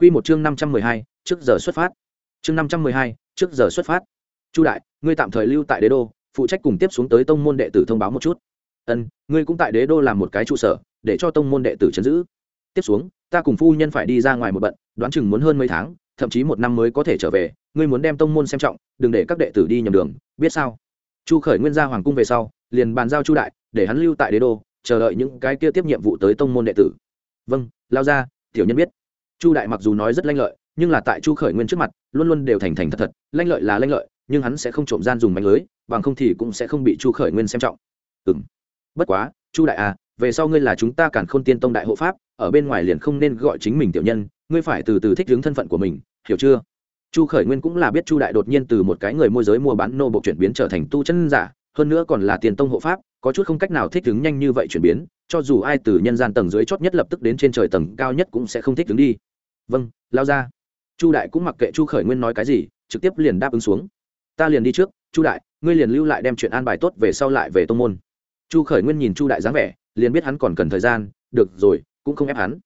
Quy một chương năm trăm mười hai, trước giờ xuất phát. Chương năm trăm mười hai, trước giờ xuất phát. Chu đại, ngươi tạm thời lưu tại đế đô, phụ trách cùng tiếp xuống tới tông môn đệ tử thông báo một chút. Ân, ngươi cũng tại đế đô làm một cái trụ sở, để cho tông môn đệ tử chấn giữ. Tiếp xuống, ta cùng phu nhân phải đi ra ngoài một bận, đoán chừng muốn hơn mấy tháng, thậm chí một năm mới có thể trở về, ngươi muốn đem tông môn xem trọng, đừng để các đệ tử đi nhầm đường, biết sao? Chu khởi nguyên ra hoàng cung về sau, liền bàn giao chu đại, để hắn lưu tại đế đô, chờ đợi những cái kia tiếp nhiệm vụ tới tông môn đệ tử. Vâng lao ra, tiểu nhân biết chu đại mặc dù nói rất lanh lợi, nhưng là tại chu khởi nguyên trước mặt, luôn luôn đều thành thành thật thật, lanh lợi là lanh lợi, nhưng hắn sẽ không trộm gian dùng mạnh lưới, bằng không thì cũng sẽ không bị chu khởi nguyên xem trọng. Ừ m bất quá, chu đại à về sau ngươi là chúng ta cản k h ô n tiên tông đại hộ pháp, ở bên ngoài liền không nên gọi chính mình tiểu nhân, ngươi phải từ từ thích hướng thân phận của mình, hiểu chưa? Chu khởi nguyên cũng là biết chu đại đột nhiên từ một cái người môi giới mua bán nô bộ chuyển biến trở thành tu chân giả hơn nữa còn là tiền tông hộ pháp, có chút không cách nào thích ứng nhanh như vậy chuyển biến, cho dù ai từ nhân gian tầng dưới chót nhất lập tức đến trên trời tầng cao nhất cũng sẽ không thích ứng đi. Vâng lao ra. Chu đại cũng mặc kệ chu khởi nguyên nói cái gì, trực tiếp liền đáp ứng xuống. Ta liền đi trước, chu đại, ngươi liền lưu lại đem chuyện an bài tốt về sau lại về tông môn. Chu khởi nguyên nhìn chu đại dáng vẻ, liền biết hắn còn cần thời gian, được rồi, cũng không ép hắn.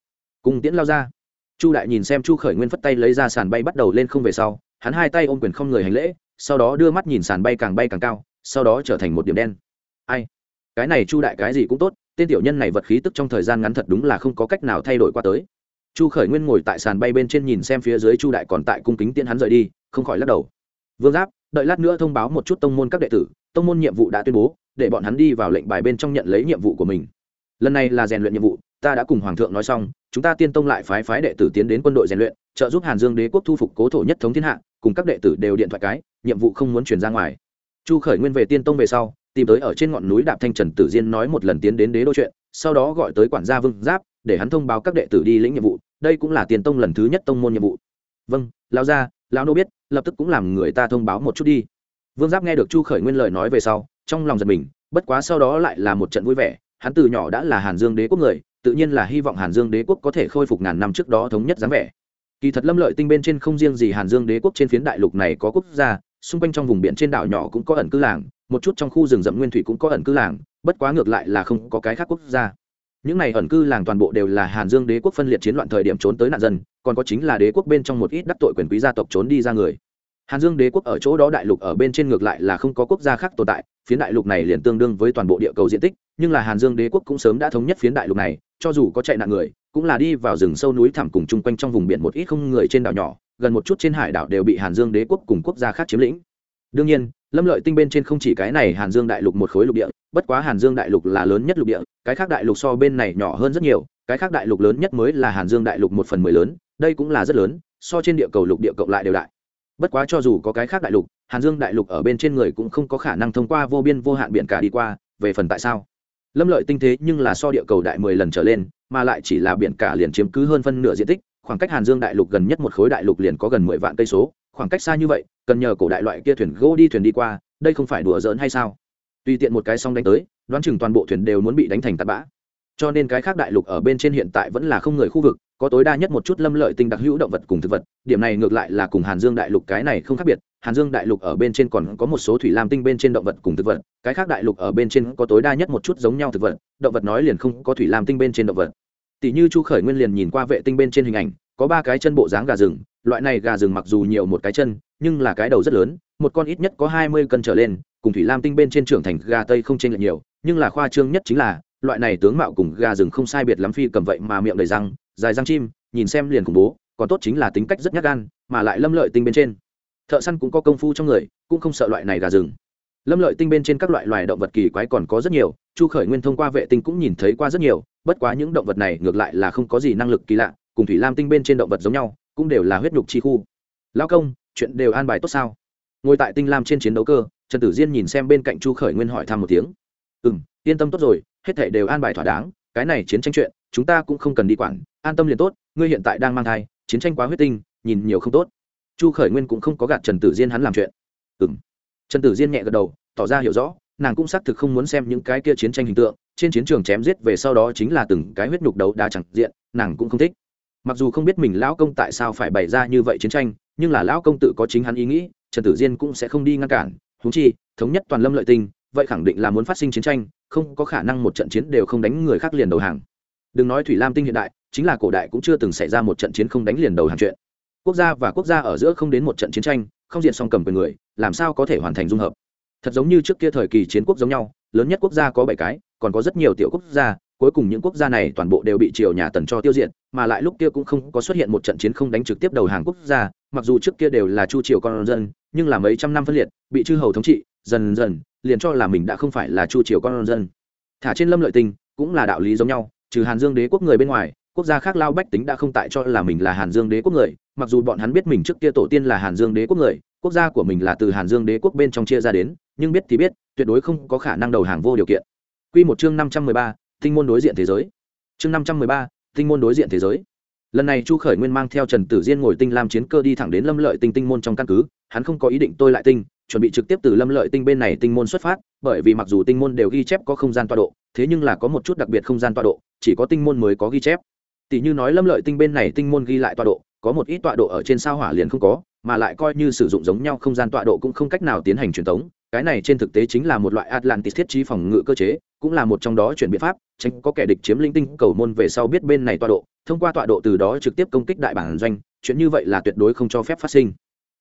Cùng tiễn lao ra. Chu đại nhìn xem chu khởi nguyên phất tay lấy ra sàn bay bắt đầu lên không về sau, hắn hai tay ôm quyền không người hành lễ, sau đó đưa mắt nhìn sàn bay càng bay càng cao sau đó trở thành một điểm đen. Ai? Cái này chu đại cái gì cũng tốt, tên tiểu nhân này vật khí tức trong thời gian ngắn thật đúng là không có cách nào thay đổi qua tới. Chu khởi nguyên ngồi tại sàn bay bên trên nhìn xem phía dưới chu đại còn tại cung kính tiễn hắn rời đi, không khỏi lắc đầu. Vương giáp, đợi lát nữa thông báo một chút tông môn các đệ tử, tông môn nhiệm vụ đã tuyên bố, để bọn hắn đi vào lệnh bài bên trong nhận lấy nhiệm vụ của mình. Lần này là rèn luyện nhiệm vụ, ta đã cùng hoàng thượng nói xong, chúng ta tiên tông lại phái phái đệ tử tiến đến quân đội rèn luyện, trợ giúp hàn dương đế quốc thu phục cố thổ nhất thống thiên hạ, cùng các đệ tử đều điện thoại cái, nhiệm vụ không muốn chuyển ra ngoài chu khởi nguyên về tiên tông về sau, tìm tới ở trên ngọn núi đạp thanh trần tử diên nói một lần tiến đến đế đô chuyện, sau đó gọi tới quản gia vương giáp, để hắn thông báo các đệ tử đi lĩnh nhiệm vụ, đây cũng là tiền tông lần thứ nhất tông môn nhiệm vụ. Vâng lao ra lão nô biết, lập tức cũng làm người ta thông báo một chút đi. Vương giáp nghe được chu khởi nguyên lời nói về sau, trong lòng giật mình, bất quá sau đó lại là một trận vui vẻ, hắn từ nhỏ đã là hàn dương đế quốc người, tự nhiên là hy vọng hàn dương đế quốc có thể khôi phục ngàn năm trước đó thống nhất dáng vẻ. Kỳ thật lâm lợi tinh bên trên không riêng gì hàn dương đế quốc trên phiến đại lục này có quốc gia xung quanh trong vùng biển trên đảo nhỏ cũng có ẩn cư làng, một chút trong khu rừng rậm nguyên thủy cũng có ẩn cư làng, bất quá ngược lại là không có cái khác quốc gia. Những này ẩn cư làng toàn bộ đều là hàn dương đế quốc phân liệt chiến loạn thời điểm trốn tới nạn dân, còn có chính là đế quốc bên trong một ít đắc tội quyền quý gia tộc trốn đi ra người. Hàn dương đế quốc ở chỗ đó đại lục ở bên trên ngược lại là không có quốc gia khác tồn tại, phiến đại lục này liền tương đương với toàn bộ địa cầu diện tích, nhưng là hàn dương đế quốc cũng sớm đã thống nhất phiến đại lục này, cho dù có chạy nạn người, cũng là đi vào rừng sâu núi thẳm cùng chung quanh trong vùng biển một ít không người trên đảo nhỏ gần một chút trên hải đảo đều bị hàn dương đế quốc cùng quốc gia khác chiếm lĩnh. Đương nhiên, lâm lợi tinh bên trên không chỉ cái này hàn dương đại lục một khối lục địa, bất quá hàn dương đại lục là lớn nhất lục địa, cái khác đại lục so bên này nhỏ hơn rất nhiều, cái khác đại lục lớn nhất mới là hàn dương đại lục một phần mười lớn, đây cũng là rất lớn, so trên địa cầu lục địa cộng lại đều đại. Bất quá cho dù có cái khác đại lục, hàn dương đại lục ở bên trên người cũng không có khả năng thông qua vô biên vô hạn biển cả đi qua, về phần tại sao? Lâm lợi tinh thế nhưng là so địa cầu đại mười lần trở lên, mà lại chỉ là biển cả liền chiếm cứ hơn phân nửa diện tích khoảng cách hàn dương đại lục gần nhất một khối đại lục liền có gần mười vạn cây số. Khoảng cách xa như vậy, cần nhờ cổ đại loại kia thuyền gỗ đi thuyền đi qua, đây không phải đùa giỡn hay sao? Tùy tiện một cái xong đánh tới, đoán chừng toàn bộ thuyền đều muốn bị đánh thành tạt bã. Cho nên cái khác đại lục ở bên trên hiện tại vẫn là không người khu vực, có tối đa nhất một chút lâm lợi tinh đặc hữu động vật cùng thực vật, điểm này ngược lại là cùng hàn dương đại lục cái này không khác biệt. Hàn dương đại lục ở bên trên còn có một số thủy lam tinh bên trên động vật cùng thực vật, cái khác đại lục ở bên trên có tối đa nhất một chút giống nhau thực vật, động vật nói liền không có thủy lam tinh bên trên động vật tỷ như chu khởi nguyên liền nhìn qua vệ tinh bên trên hình ảnh, có ba cái chân bộ dáng gà rừng, loại này gà rừng mặc dù nhiều một cái chân, nhưng là cái đầu rất lớn, một con ít nhất có hai mươi cân trở lên, cùng thủy lam tinh bên trên trưởng thành gà tây không chênh lệch nhiều, nhưng là khoa trương nhất chính là, loại này tướng mạo cùng gà rừng không sai biệt lắm phi cầm vậy mà miệng đầy răng, dài răng chim, nhìn xem liền khủng bố, còn tốt chính là tính cách rất nhát gan, mà lại lâm lợi tinh bên trên. Thợ săn cũng có công phu trong người, cũng không sợ loại này gà rừng. Lâm lợi tinh bên trên các loại loài động vật kỳ quái còn có rất nhiều, chu khởi nguyên thông qua vệ tinh cũng nhìn thấy qua rất nhiều bất quá những động vật này ngược lại là không có gì năng lực kỳ lạ, cùng thủy lam tinh bên trên động vật giống nhau, cũng đều là huyết nhục chi khu. Lao công, chuyện đều an bài tốt sao? Ngồi tại tinh lam trên chiến đấu cơ, trần tử diên nhìn xem bên cạnh chu khởi nguyên hỏi thăm một tiếng. Ừ m yên tâm tốt rồi, hết thể đều an bài thỏa đáng, cái này chiến tranh chuyện, chúng ta cũng không cần đi quản, an tâm liền tốt, ngươi hiện tại đang mang thai, chiến tranh quá huyết tinh, nhìn nhiều không tốt. Chu khởi nguyên cũng không có gạt trần tử diên hắn làm chuyện. Ừ m trần tử diên nhẹ gật đầu, tỏ ra hiểu rõ, nàng cũng xác thực không muốn xem những cái kia chiến tranh hình tượng trên chiến trường chém giết về sau đó chính là từng cái huyết nhục đấu đá chẳng diện, nàng cũng không thích. Mặc dù không biết mình lão công tại sao phải bày ra như vậy chiến tranh, nhưng là lão công tự có chính hắn ý nghĩ, trần tử diên cũng sẽ không đi ngăn cản. Húng chi, thống nhất toàn lâm lợi tinh, vậy khẳng định là muốn phát sinh chiến tranh, không có khả năng một trận chiến đều không đánh người khác liền đầu hàng. Đừng nói thủy lam tinh hiện đại, chính là cổ đại cũng chưa từng xảy ra một trận chiến không đánh liền đầu hàng chuyện. Quốc gia và quốc gia ở giữa không đến một trận chiến tranh, không diện song cầm quyền người, làm sao có thể hoàn thành dung hợp? Thật giống như trước kia thời kỳ chiến quốc giống nhau, lớn nhất quốc gia có bảy cái còn có rất nhiều tiểu quốc gia, cuối cùng những quốc gia này toàn bộ đều bị triều nhà tần cho tiêu diệt, mà lại lúc kia cũng không có xuất hiện một trận chiến không đánh trực tiếp đầu hàng quốc gia, mặc dù trước kia đều là chu triều con dân, nhưng là mấy trăm năm phân liệt, bị chư hầu thống trị, dần dần, liền cho là mình đã không phải là chu triều con dân. Thả trên lâm lợi tinh cũng là đạo lý giống nhau, trừ hàn dương đế quốc người bên ngoài, quốc gia khác lao bách tính đã không tại cho là mình là hàn dương đế quốc người, mặc dù bọn hắn biết mình trước kia tổ tiên là hàn dương đế quốc người, quốc gia của mình là từ hàn dương đế quốc bên trong chia ra đến, nhưng biết thì biết, tuyệt đối không có khả năng đầu hàng vô điều kiện. Quy một chương năm trăm mười ba, tinh môn đối diện thế giới. Chương năm trăm mười ba, tinh môn đối diện thế giới. Lần này chu khởi nguyên mang theo trần tử diên ngồi tinh lam chiến cơ đi thẳng đến lâm lợi tinh tinh môn trong căn cứ. Hắn không có ý định tôi lại tinh, chuẩn bị trực tiếp từ lâm lợi tinh bên này tinh môn xuất phát, bởi vì mặc dù tinh môn đều ghi chép có không gian tọa độ, thế nhưng là có một chút đặc biệt không gian tọa độ, chỉ có tinh môn mới có ghi chép. Tỷ như nói lâm lợi tinh bên này tinh môn ghi lại tọa độ, có một ít tọa độ ở trên sao hỏa liền không có, mà lại coi như sử dụng giống nhau không gian tọa độ cũng không cách nào tiến hành truyền tống cái này trên thực tế chính là một loại atlantis thiết trí phòng ngự cơ chế, cũng là một trong đó chuyển biện pháp, tránh có kẻ địch chiếm linh tinh cầu môn về sau biết bên này tọa độ, thông qua tọa độ từ đó trực tiếp công kích đại bản doanh, chuyện như vậy là tuyệt đối không cho phép phát sinh.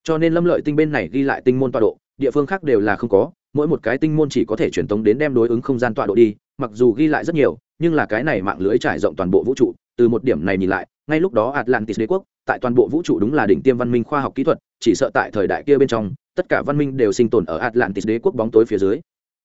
Cho nên lâm lợi tinh bên này ghi lại tinh môn tọa độ, địa phương khác đều là không có, mỗi một cái tinh môn chỉ có thể truyền tống đến đem đối ứng không gian tọa độ đi, mặc dù ghi lại rất nhiều, nhưng là cái này mạng lưới trải rộng toàn bộ vũ trụ, từ một điểm này nhìn lại, ngay lúc đó atlantis đế quốc, tại toàn bộ vũ trụ đúng là đỉnh tiêm văn minh khoa học kỹ thuật, chỉ sợ tại thời đại kia bên trong tất cả văn minh đều sinh tồn ở atlantis đế quốc bóng tối phía dưới.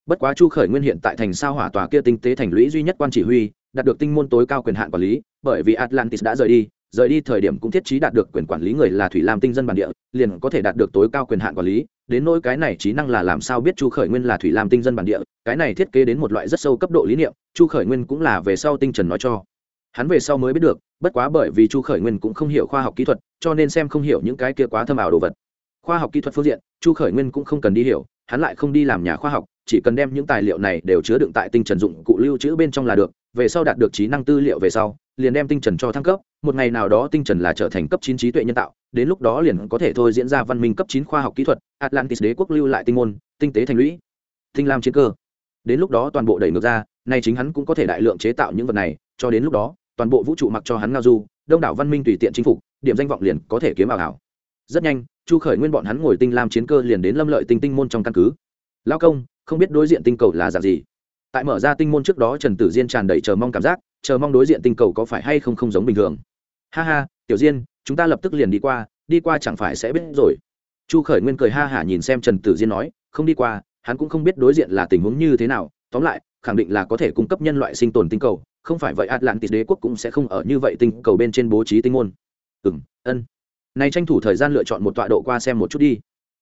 Bất quá chu khởi nguyên hiện tại thành sao hỏa tòa kia tinh tế thành lũy duy nhất quan chỉ huy, đạt được tinh môn tối cao quyền hạn quản lý, bởi vì atlantis đã rời đi rời đi thời điểm cũng thiết trí đạt được quyền quản lý người là thủy lam tinh dân bản địa, liền có thể đạt được tối cao quyền hạn quản lý. Đến nỗi cái này trí năng là làm sao biết chu khởi nguyên là thủy lam tinh dân bản địa, cái này thiết kế đến một loại rất sâu cấp độ lý niệm, chu khởi nguyên cũng là về sau tinh trần nói cho. Hắn về sau mới biết được, bất quá bởi vì chu khởi nguyên cũng không hiểu khoa học kỹ thuật, cho nên xem không hiểu những cái kia quá thâm ảo đồ vật khoa học kỹ thuật phương diện, chu khởi nguyên cũng không cần đi hiểu, hắn lại không đi làm nhà khoa học, chỉ cần đem những tài liệu này đều chứa đựng tại tinh trần dụng cụ lưu trữ bên trong là được, về sau đạt được trí năng tư liệu về sau, liền đem tinh trần cho thăng cấp, một ngày nào đó tinh trần là trở thành cấp chín trí tuệ nhân tạo, đến lúc đó liền có thể thôi diễn ra văn minh cấp chín khoa học kỹ thuật, atlantis đế quốc lưu lại tinh môn, tinh tế thành lũy, tinh lam chiến cơ. Đến lúc đó toàn bộ đẩy ngược ra, nay chính hắn cũng có thể đại lượng chế tạo những vật này, cho đến lúc đó, toàn bộ vũ trụ mặc cho hắn ngao du, đông đảo văn minh tùy tiện chính phục, điểm danh vọng liền có thể kiếm ảo ảo rất nhanh, chu khởi nguyên bọn hắn ngồi tinh lam chiến cơ liền đến lâm lợi tinh tinh môn trong căn cứ. Lao công, không biết đối diện tinh cầu là dạng gì? Tại mở ra tinh môn trước đó, trần tử diên tràn đầy chờ mong cảm giác, chờ mong đối diện tinh cầu có phải hay không không giống bình thường. Ha ha, tiểu diên, chúng ta lập tức liền đi qua đi qua chẳng phải sẽ biết rồi. Chu khởi nguyên cười ha hả nhìn xem trần tử diên nói, không đi qua, hắn cũng không biết đối diện là tình huống như thế nào. Tóm lại, khẳng định là có thể cung cấp nhân loại sinh tồn tinh cầu, không phải vậy atlantis đế quốc cũng sẽ không ở như vậy tinh cầu bên trên bố trí tinh môn. Ừ ân nay tranh thủ thời gian lựa chọn một tọa độ qua xem một chút đi.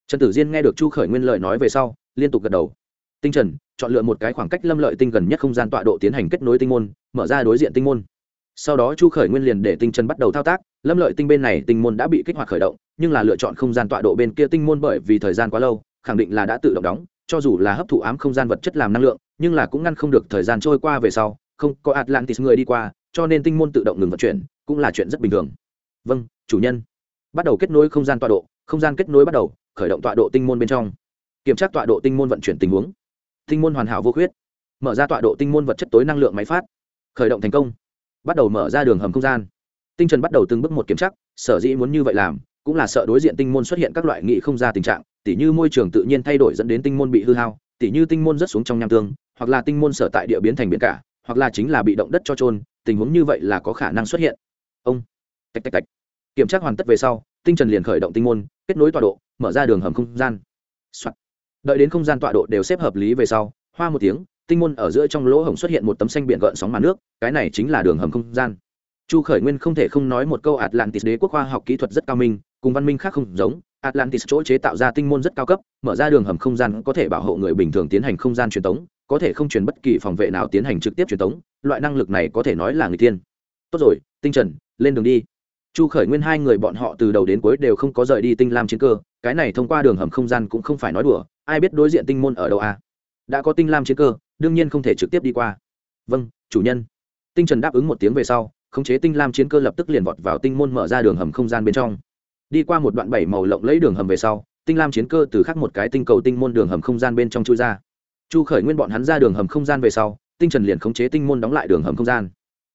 Trần tử diên nghe được chu khởi nguyên lời nói về sau, liên tục gật đầu. Tinh trần, chọn lựa một cái khoảng cách lâm lợi tinh gần nhất không gian tọa độ tiến hành kết nối tinh môn, mở ra đối diện tinh môn. Sau đó chu khởi nguyên liền để tinh trần bắt đầu thao tác. Lâm lợi tinh bên này tinh môn đã bị kích hoạt khởi động, nhưng là lựa chọn không gian tọa độ bên kia tinh môn bởi vì thời gian quá lâu, khẳng định là đã tự động đóng, cho dù là hấp thụ ám không gian vật chất làm năng lượng, nhưng là cũng ngăn không được thời gian trôi qua về sau, không có atlantis người đi qua, cho nên tinh môn tự động ngừng vận chuyển, cũng là chuyện rất bình thường. Vâng chủ nhân bắt đầu kết nối không gian tọa độ, không gian kết nối bắt đầu, khởi động tọa độ tinh môn bên trong. Kiểm tra tọa độ tinh môn vận chuyển tình huống. Tinh môn hoàn hảo vô khuyết. Mở ra tọa độ tinh môn vật chất tối năng lượng máy phát. Khởi động thành công. Bắt đầu mở ra đường hầm không gian. Tinh trần bắt đầu từng bước một kiểm tra, sở dĩ muốn như vậy làm, cũng là sợ đối diện tinh môn xuất hiện các loại nghị không ra tình trạng, tỉ như môi trường tự nhiên thay đổi dẫn đến tinh môn bị hư hao, tỉ như tinh môn rất xuống trong nham tương, hoặc là tinh môn sở tại địa biến thành biển cả, hoặc là chính là bị động đất cho trôn tình huống như vậy là có khả năng xuất hiện. Ông. Tạch tạch tạch kiểm tra hoàn tất về sau, tinh trần liền khởi động tinh môn, kết nối tọa độ, mở ra đường hầm không gian、Soạn. đợi đến không gian tọa độ đều xếp hợp lý về sau, hoa một tiếng, tinh môn ở giữa trong lỗ hổng xuất hiện một tấm xanh biển gợn sóng màn nước, cái này chính là đường hầm không gian. Chu khởi nguyên không thể không nói một câu atlantis đế quốc khoa học kỹ thuật rất cao minh, cùng văn minh khác không giống. Atlantis chỗ chế tạo ra tinh môn rất cao cấp, mở ra đường hầm không gian có thể bảo hộ người bình thường tiến hành không gian truyền tống, có thể không truyền bất kỳ phòng vệ nào tiến hành trực tiếp truyền tống, loại năng lực này có thể nói là người tiên tốt rồi, tinh trần, lên đường đi chu khởi nguyên hai người bọn họ từ đầu đến cuối đều không có rời đi tinh lam chiến cơ, cái này thông qua đường hầm không gian cũng không phải nói đùa, ai biết đối diện tinh môn ở đâu à? Đã có tinh lam chiến cơ, đương nhiên không thể trực tiếp đi qua. Vâng chủ nhân. Tinh trần đáp ứng một tiếng về sau, khống chế tinh lam chiến cơ lập tức liền vọt vào tinh môn mở ra đường hầm không gian bên trong. Đi qua một đoạn bảy màu lộng lấy đường hầm về sau, tinh lam chiến cơ từ khắc một cái tinh cầu tinh môn đường hầm không gian bên trong chui ra. Chu khởi nguyên bọn hắn ra đường hầm không gian về sau, tinh trần liền khống chế tinh môn đóng lại đường hầm không gian.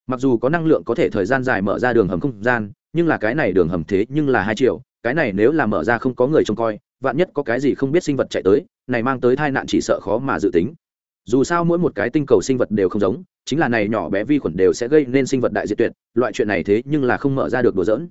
Mặc dù có năng lượng có thể thời gian dài mở ra đường hầm không gian nhưng là cái này đường hầm thế nhưng là hai triệu, cái này nếu là mở ra không có người trông coi, vạn nhất có cái gì không biết sinh vật chạy tới, này mang tới tai nạn chỉ sợ khó mà dự tính. Dù sao mỗi một cái tinh cầu sinh vật đều không giống, chính là này nhỏ bé vi khuẩn đều sẽ gây nên sinh vật đại diệt tuyệt, loại chuyện này thế nhưng là không mở ra được đùa dỡn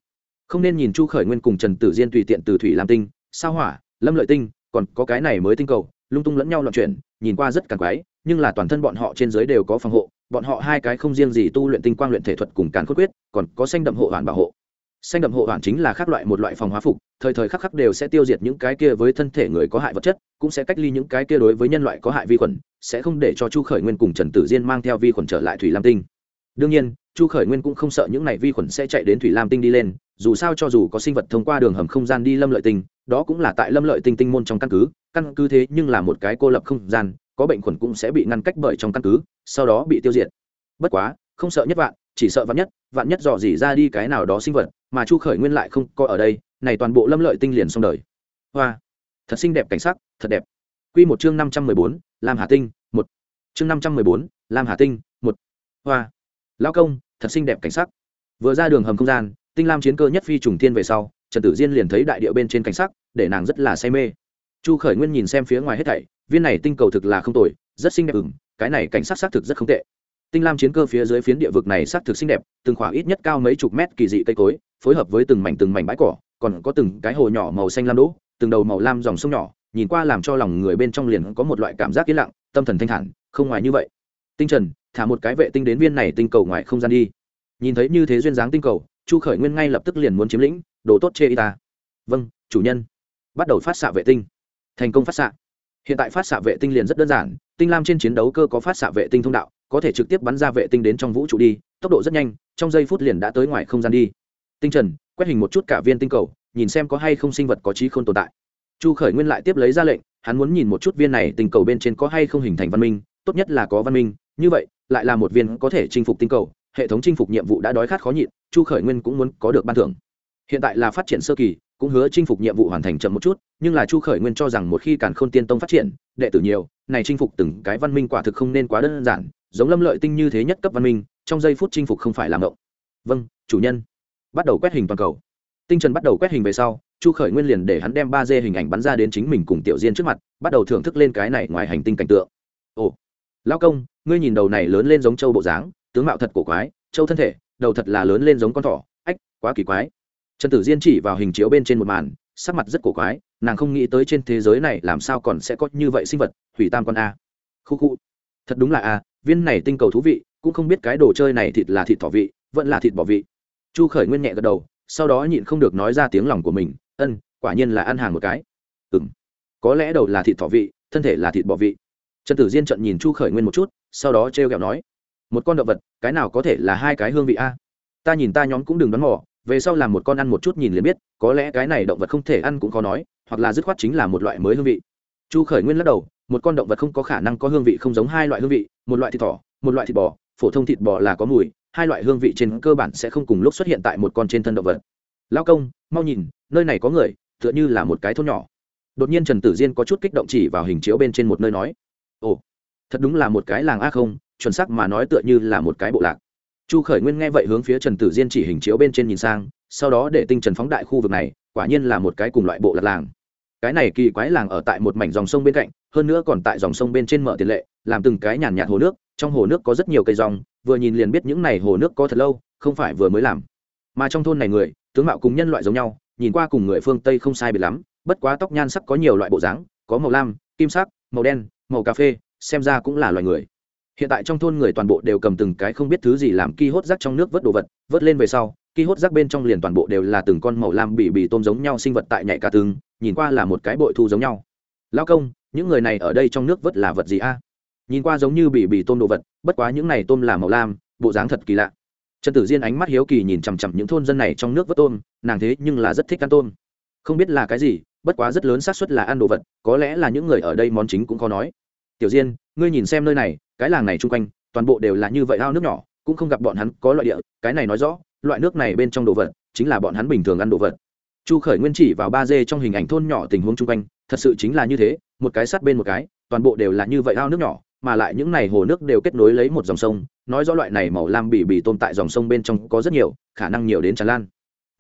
không nên nhìn chu khởi nguyên cùng trần tử diên tùy tiện từ thủy làm tinh, sao hỏa, lâm lợi tinh, còn có cái này mới tinh cầu, lung tung lẫn nhau loạn chuyển, nhìn qua rất càng quái, nhưng là toàn thân bọn họ trên dưới đều có phòng hộ, bọn họ hai cái không riêng gì tu luyện tinh quang luyện thể thuật cùng càn cốt quyết, còn có xanh đậm hộ hoàn bảo hộ xanh đậm hộ hoàn chính là khác loại một loại phòng hóa phục, thời thời khắc khắc đều sẽ tiêu diệt những cái kia với thân thể người có hại vật chất, cũng sẽ cách ly những cái kia đối với nhân loại có hại vi khuẩn, sẽ không để cho chu khởi nguyên cùng trần tử diên mang theo vi khuẩn trở lại thủy lam tinh. Đương nhiên, chu khởi nguyên cũng không sợ những này vi khuẩn sẽ chạy đến thủy lam tinh đi lên, dù sao cho dù có sinh vật thông qua đường hầm không gian đi lâm lợi tinh, đó cũng là tại lâm lợi tinh tinh môn trong căn cứ căn cứ thế nhưng là một cái cô lập không gian, có bệnh khuẩn cũng sẽ bị ngăn cách bởi trong căn cứ, sau đó bị tiêu diệt. Bất quá, không sợ nhất vạn chỉ sợ vạn nhất vạn nhất dò dỉ ra đi cái nào đó sinh vật, mà chu khởi nguyên lại không có ở đây, này toàn bộ lâm lợi tinh liền xong đời. Hoa, thật xinh đẹp cảnh sắc, thật đẹp. Q một chương năm trăm mười bốn, lam hà tinh, một. Chương năm trăm mười bốn, lam hà tinh, một. Hoa lao công, thật xinh đẹp cảnh sắc. Vừa ra đường hầm không gian, tinh lam chiến cơ nhất phi trùng thiên về sau, trần tử diên liền thấy đại điệu bên trên cảnh sắc, để nàng rất là say mê. Chu khởi nguyên nhìn xem phía ngoài hết thảy, viên này tinh cầu thực là không tồi, rất xinh đẹp ừng cái này cảnh sắc xác thực rất không tệ tinh lam chiến cơ phía dưới phiến địa vực này xác thực xinh đẹp, từng khoảng ít nhất cao mấy chục mét kỳ dị cây cối, phối hợp với từng mảnh từng mảnh bãi cỏ, còn có từng cái hồ nhỏ màu xanh lam đỗ, từng đầu màu lam dòng sông nhỏ, nhìn qua làm cho lòng người bên trong liền có một loại cảm giác yên lặng, tâm thần thanh thản, không ngoài như vậy. Tinh trần, thả một cái vệ tinh đến viên này tinh cầu ngoài không gian đi. Nhìn thấy như thế duyên dáng tinh cầu, chu khởi nguyên ngay lập tức liền muốn chiếm lĩnh, đồ tốt chê y ta. Vâng chủ nhân. Bắt đầu phát xạ vệ tinh. Thành công phát xạ. Hiện tại phát xạ vệ tinh liền rất đơn giản, tinh lam trên chiến đấu cơ có phát xạ vệ tinh thông đạo có thể trực tiếp bắn ra vệ tinh đến trong vũ trụ đi, tốc độ rất nhanh, trong giây phút liền đã tới ngoài không gian đi. Tinh trần, quét hình một chút cả viên tinh cầu, nhìn xem có hay không sinh vật có trí không tồn tại. Chu khởi nguyên lại tiếp lấy ra lệnh, hắn muốn nhìn một chút viên này tinh cầu bên trên có hay không hình thành văn minh, tốt nhất là có văn minh, như vậy, lại là một viên có thể chinh phục tinh cầu, hệ thống chinh phục nhiệm vụ đã đói khát khó nhịn, chu khởi nguyên cũng muốn có được ban thưởng. Hiện tại là phát triển sơ kỳ, cũng hứa chinh phục nhiệm vụ hoàn thành chậm một chút, nhưng là chu khởi nguyên cho rằng một khi càn khôn tiên tông phát triển, đệ tử nhiều, này chinh phục từng cái văn minh quả thực không nên quá đơn giản giống lâm lợi tinh như thế nhất cấp văn minh, trong giây phút chinh phục không phải làm động vâng chủ nhân. Bắt đầu quét hình toàn cầu. Tinh trần bắt đầu quét hình về sau, chu khởi nguyên liền để hắn đem ba d hình ảnh bắn ra đến chính mình cùng tiểu diên trước mặt, bắt đầu thưởng thức lên cái này ngoài hành tinh cảnh tượng. Ồ lao công, ngươi nhìn đầu này lớn lên giống châu bộ dáng, tướng mạo thật cổ quái, châu thân thể, đầu thật là lớn lên giống con thỏ, ách, quá kỳ quái. Trần tử diên chỉ vào hình chiếu bên trên một màn, sắc mặt rất cổ quái, nàng không nghĩ tới trên thế giới này làm sao còn sẽ có như vậy sinh vật, hủy tam con a. Khu khu. Thật đúng là a viên này tinh cầu thú vị, cũng không biết cái đồ chơi này thịt là thịt thỏ vị, vẫn là thịt bỏ vị. Chu khởi nguyên nhẹ gật đầu, sau đó nhịn không được nói ra tiếng lòng của mình, ân, quả nhiên là ăn hàng một cái. Ừ m có lẽ đầu là thịt thỏ vị, thân thể là thịt bỏ vị. Trần tử diên trận nhìn chu khởi nguyên một chút, sau đó t r e o kẹo nói, một con động vật, cái nào có thể là hai cái hương vị a? Ta nhìn ta nhóm cũng đừng đoán mò, về sau làm một con ăn một chút nhìn liền biết, có lẽ cái này động vật không thể ăn cũng khó nói, hoặc là dứt khoát chính là một loại mới hương vị. Chu khởi nguyên lắc đầu một con động vật không có khả năng có hương vị không giống hai loại hương vị, một loại thịt thỏ, một loại thịt bò. Phổ thông thịt bò là có mùi, hai loại hương vị trên cơ bản sẽ không cùng lúc xuất hiện tại một con trên thân động vật. Lao công, mau nhìn, nơi này có người, tựa như là một cái thôn nhỏ. Đột nhiên trần tử diên có chút kích động chỉ vào hình chiếu bên trên một nơi nói, ồ, thật đúng là một cái làng a không, chuẩn sắc mà nói tựa như là một cái bộ lạc. Chu khởi nguyên nghe vậy hướng phía trần tử diên chỉ hình chiếu bên trên nhìn sang, sau đó để tinh trần phóng đại khu vực này, quả nhiên là một cái cùng loại bộ lạc làng. Cái này kỳ quái làng ở tại một mảnh dòng sông bên cạnh hơn nữa còn tại dòng sông bên trên mở tiền lệ, làm từng cái nhàn nhạt hồ nước, trong hồ nước có rất nhiều cây rong, vừa nhìn liền biết những này hồ nước có thật lâu, không phải vừa mới làm. Mà trong thôn này người, tướng mạo cùng nhân loại giống nhau, nhìn qua cùng người phương tây không sai biệt lắm, bất quá tóc nhan sắc có nhiều loại bộ dáng, có màu lam, kim sắc, màu đen, màu cà phê, xem ra cũng là loài người. Hiện tại trong thôn người toàn bộ đều cầm từng cái không biết thứ gì làm ki hốt rác trong nước vớt đồ vật, vớt lên về sau, ki hốt rác bên trong liền toàn bộ đều là từng con màu lam bị bị tôm giống nhau sinh vật tại nhạy cả tường nhìn qua là một cái bội thu giống nhau. Lao công những người này ở đây trong nước vớt là vật gì a? Nhìn qua giống như bị bị tôm đồ vật, bất quá những này tôm là màu lam, bộ dáng thật kỳ lạ. Trần tử diên ánh mắt hiếu kỳ nhìn chằm chằm những thôn dân này trong nước vớt tôm, nàng thế nhưng là rất thích ăn tôm. Không biết là cái gì, bất quá rất lớn xác suất là ăn đồ vật, có lẽ là những người ở đây món chính cũng khó nói. Tiểu diên, ngươi nhìn xem nơi này, cái làng này chung quanh, toàn bộ đều là như vậy ao nước nhỏ, cũng không gặp bọn hắn có loại địa, cái này nói rõ, loại nước này bên trong đồ vật, chính là bọn hắn bình thường ăn đồ vật. Chu khởi nguyên chỉ vào ba d trong hình ảnh thôn nhỏ tình huống chung quanh thật sự chính là như thế, một cái sát bên một cái, toàn bộ đều là như vậy ao nước nhỏ, mà lại những này hồ nước đều kết nối lấy một dòng sông, nói rõ loại này màu lam bỉ bỉ tôm tại dòng sông bên trong có rất nhiều, khả năng nhiều đến tràn lan.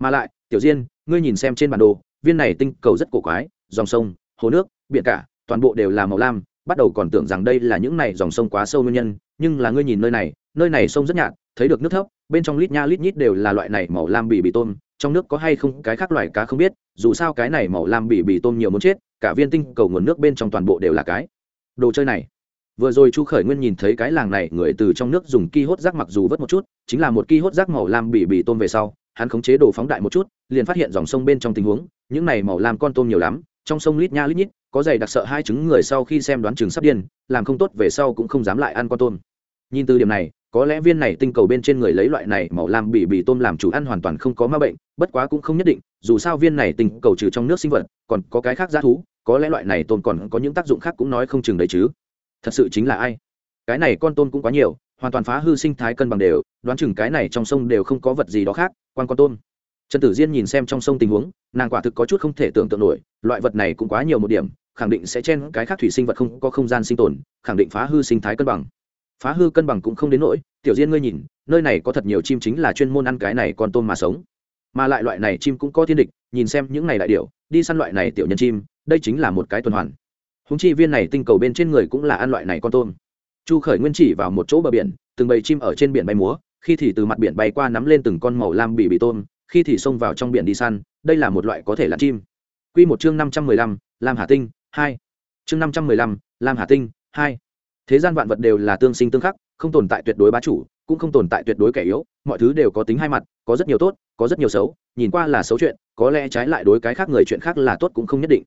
Mà lại, tiểu diên, ngươi nhìn xem trên bản đồ, viên này tinh cầu rất cổ quái, dòng sông, hồ nước, biển cả, toàn bộ đều là màu lam, bắt đầu còn tưởng rằng đây là những này dòng sông quá sâu nguyên nhân, nhưng là ngươi nhìn nơi này nơi này sông rất nhạt thấy được nước thấp, bên trong lít nha lít nhít đều là loại này màu lam bỉ bỉ tôm, trong nước có hay không cái khác loài cá không biết, dù sao cái này màu lam bỉ bỉ tôm nhiều muốn chết, cả viên tinh cầu nguồn nước bên trong toàn bộ đều là cái. Đồ chơi này, vừa rồi chu khởi nguyên nhìn thấy cái làng này, người từ trong nước dùng ki hốt rác mặc dù vớt một chút, chính là một ki hốt rác màu lam bỉ bỉ tôm về sau, hắn khống chế đồ phóng đại một chút, liền phát hiện dòng sông bên trong tình huống, những này màu lam con tôm nhiều lắm, trong sông lít nha lít nhít, có giày đặc sợ hai trứng người sau khi xem đoán chừng sắp điên, làm không tốt về sau cũng không dám lại ăn con tôm. Nhìn từ điểm này có lẽ viên này tinh cầu bên trên người lấy loại này màu lam bỉ bỉ tôm làm chủ ăn hoàn toàn không có ma bệnh, bất quá cũng không nhất định, dù sao viên này tinh cầu trừ trong nước sinh vật, còn có cái khác giá thú, có lẽ loại này tôm còn có những tác dụng khác cũng nói không chừng đấy chứ. Thật sự chính là ai? Cái này con tôm cũng quá nhiều, hoàn toàn phá hư sinh thái cân bằng đều, đoán chừng cái này trong sông đều không có vật gì đó khác, quan con tôm. Trần tử diên nhìn xem trong sông tình huống, nàng quả thực có chút không thể tưởng tượng nổi, loại vật này cũng quá nhiều một điểm, khẳng định sẽ chen cái khác thủy sinh vật không có không gian sinh tồn, khẳng định phá hư sinh thái cân bằng phá hư cân bằng cũng không đến nỗi, tiểu diên ngươi nhìn, nơi này có thật nhiều chim chính là chuyên môn ăn cái này con tôm mà sống. Mà lại loại này chim cũng có thiên địch, nhìn xem những này đại điệu đi săn loại này tiểu nhân chim, đây chính là một cái tuần hoàn. Húng chi viên này tinh cầu bên trên người cũng là ăn loại này con tôm. Chu khởi nguyên chỉ vào một chỗ bờ biển, từng bầy chim ở trên biển bay múa, khi thì từ mặt biển bay qua nắm lên từng con màu lam bị bị tôm, khi thì xông vào trong biển đi săn, đây là một loại có thể là chim. Q một chương năm trăm mười lăm, lam hà tinh, hai. Chương năm trăm mười lăm, lam hà tinh, hai thế gian vạn vật đều là tương sinh tương khắc, không tồn tại tuyệt đối bá chủ, cũng không tồn tại tuyệt đối kẻ yếu, mọi thứ đều có tính hai mặt, có rất nhiều tốt, có rất nhiều xấu, nhìn qua là xấu chuyện, có lẽ trái lại đối cái khác người chuyện khác là tốt cũng không nhất định.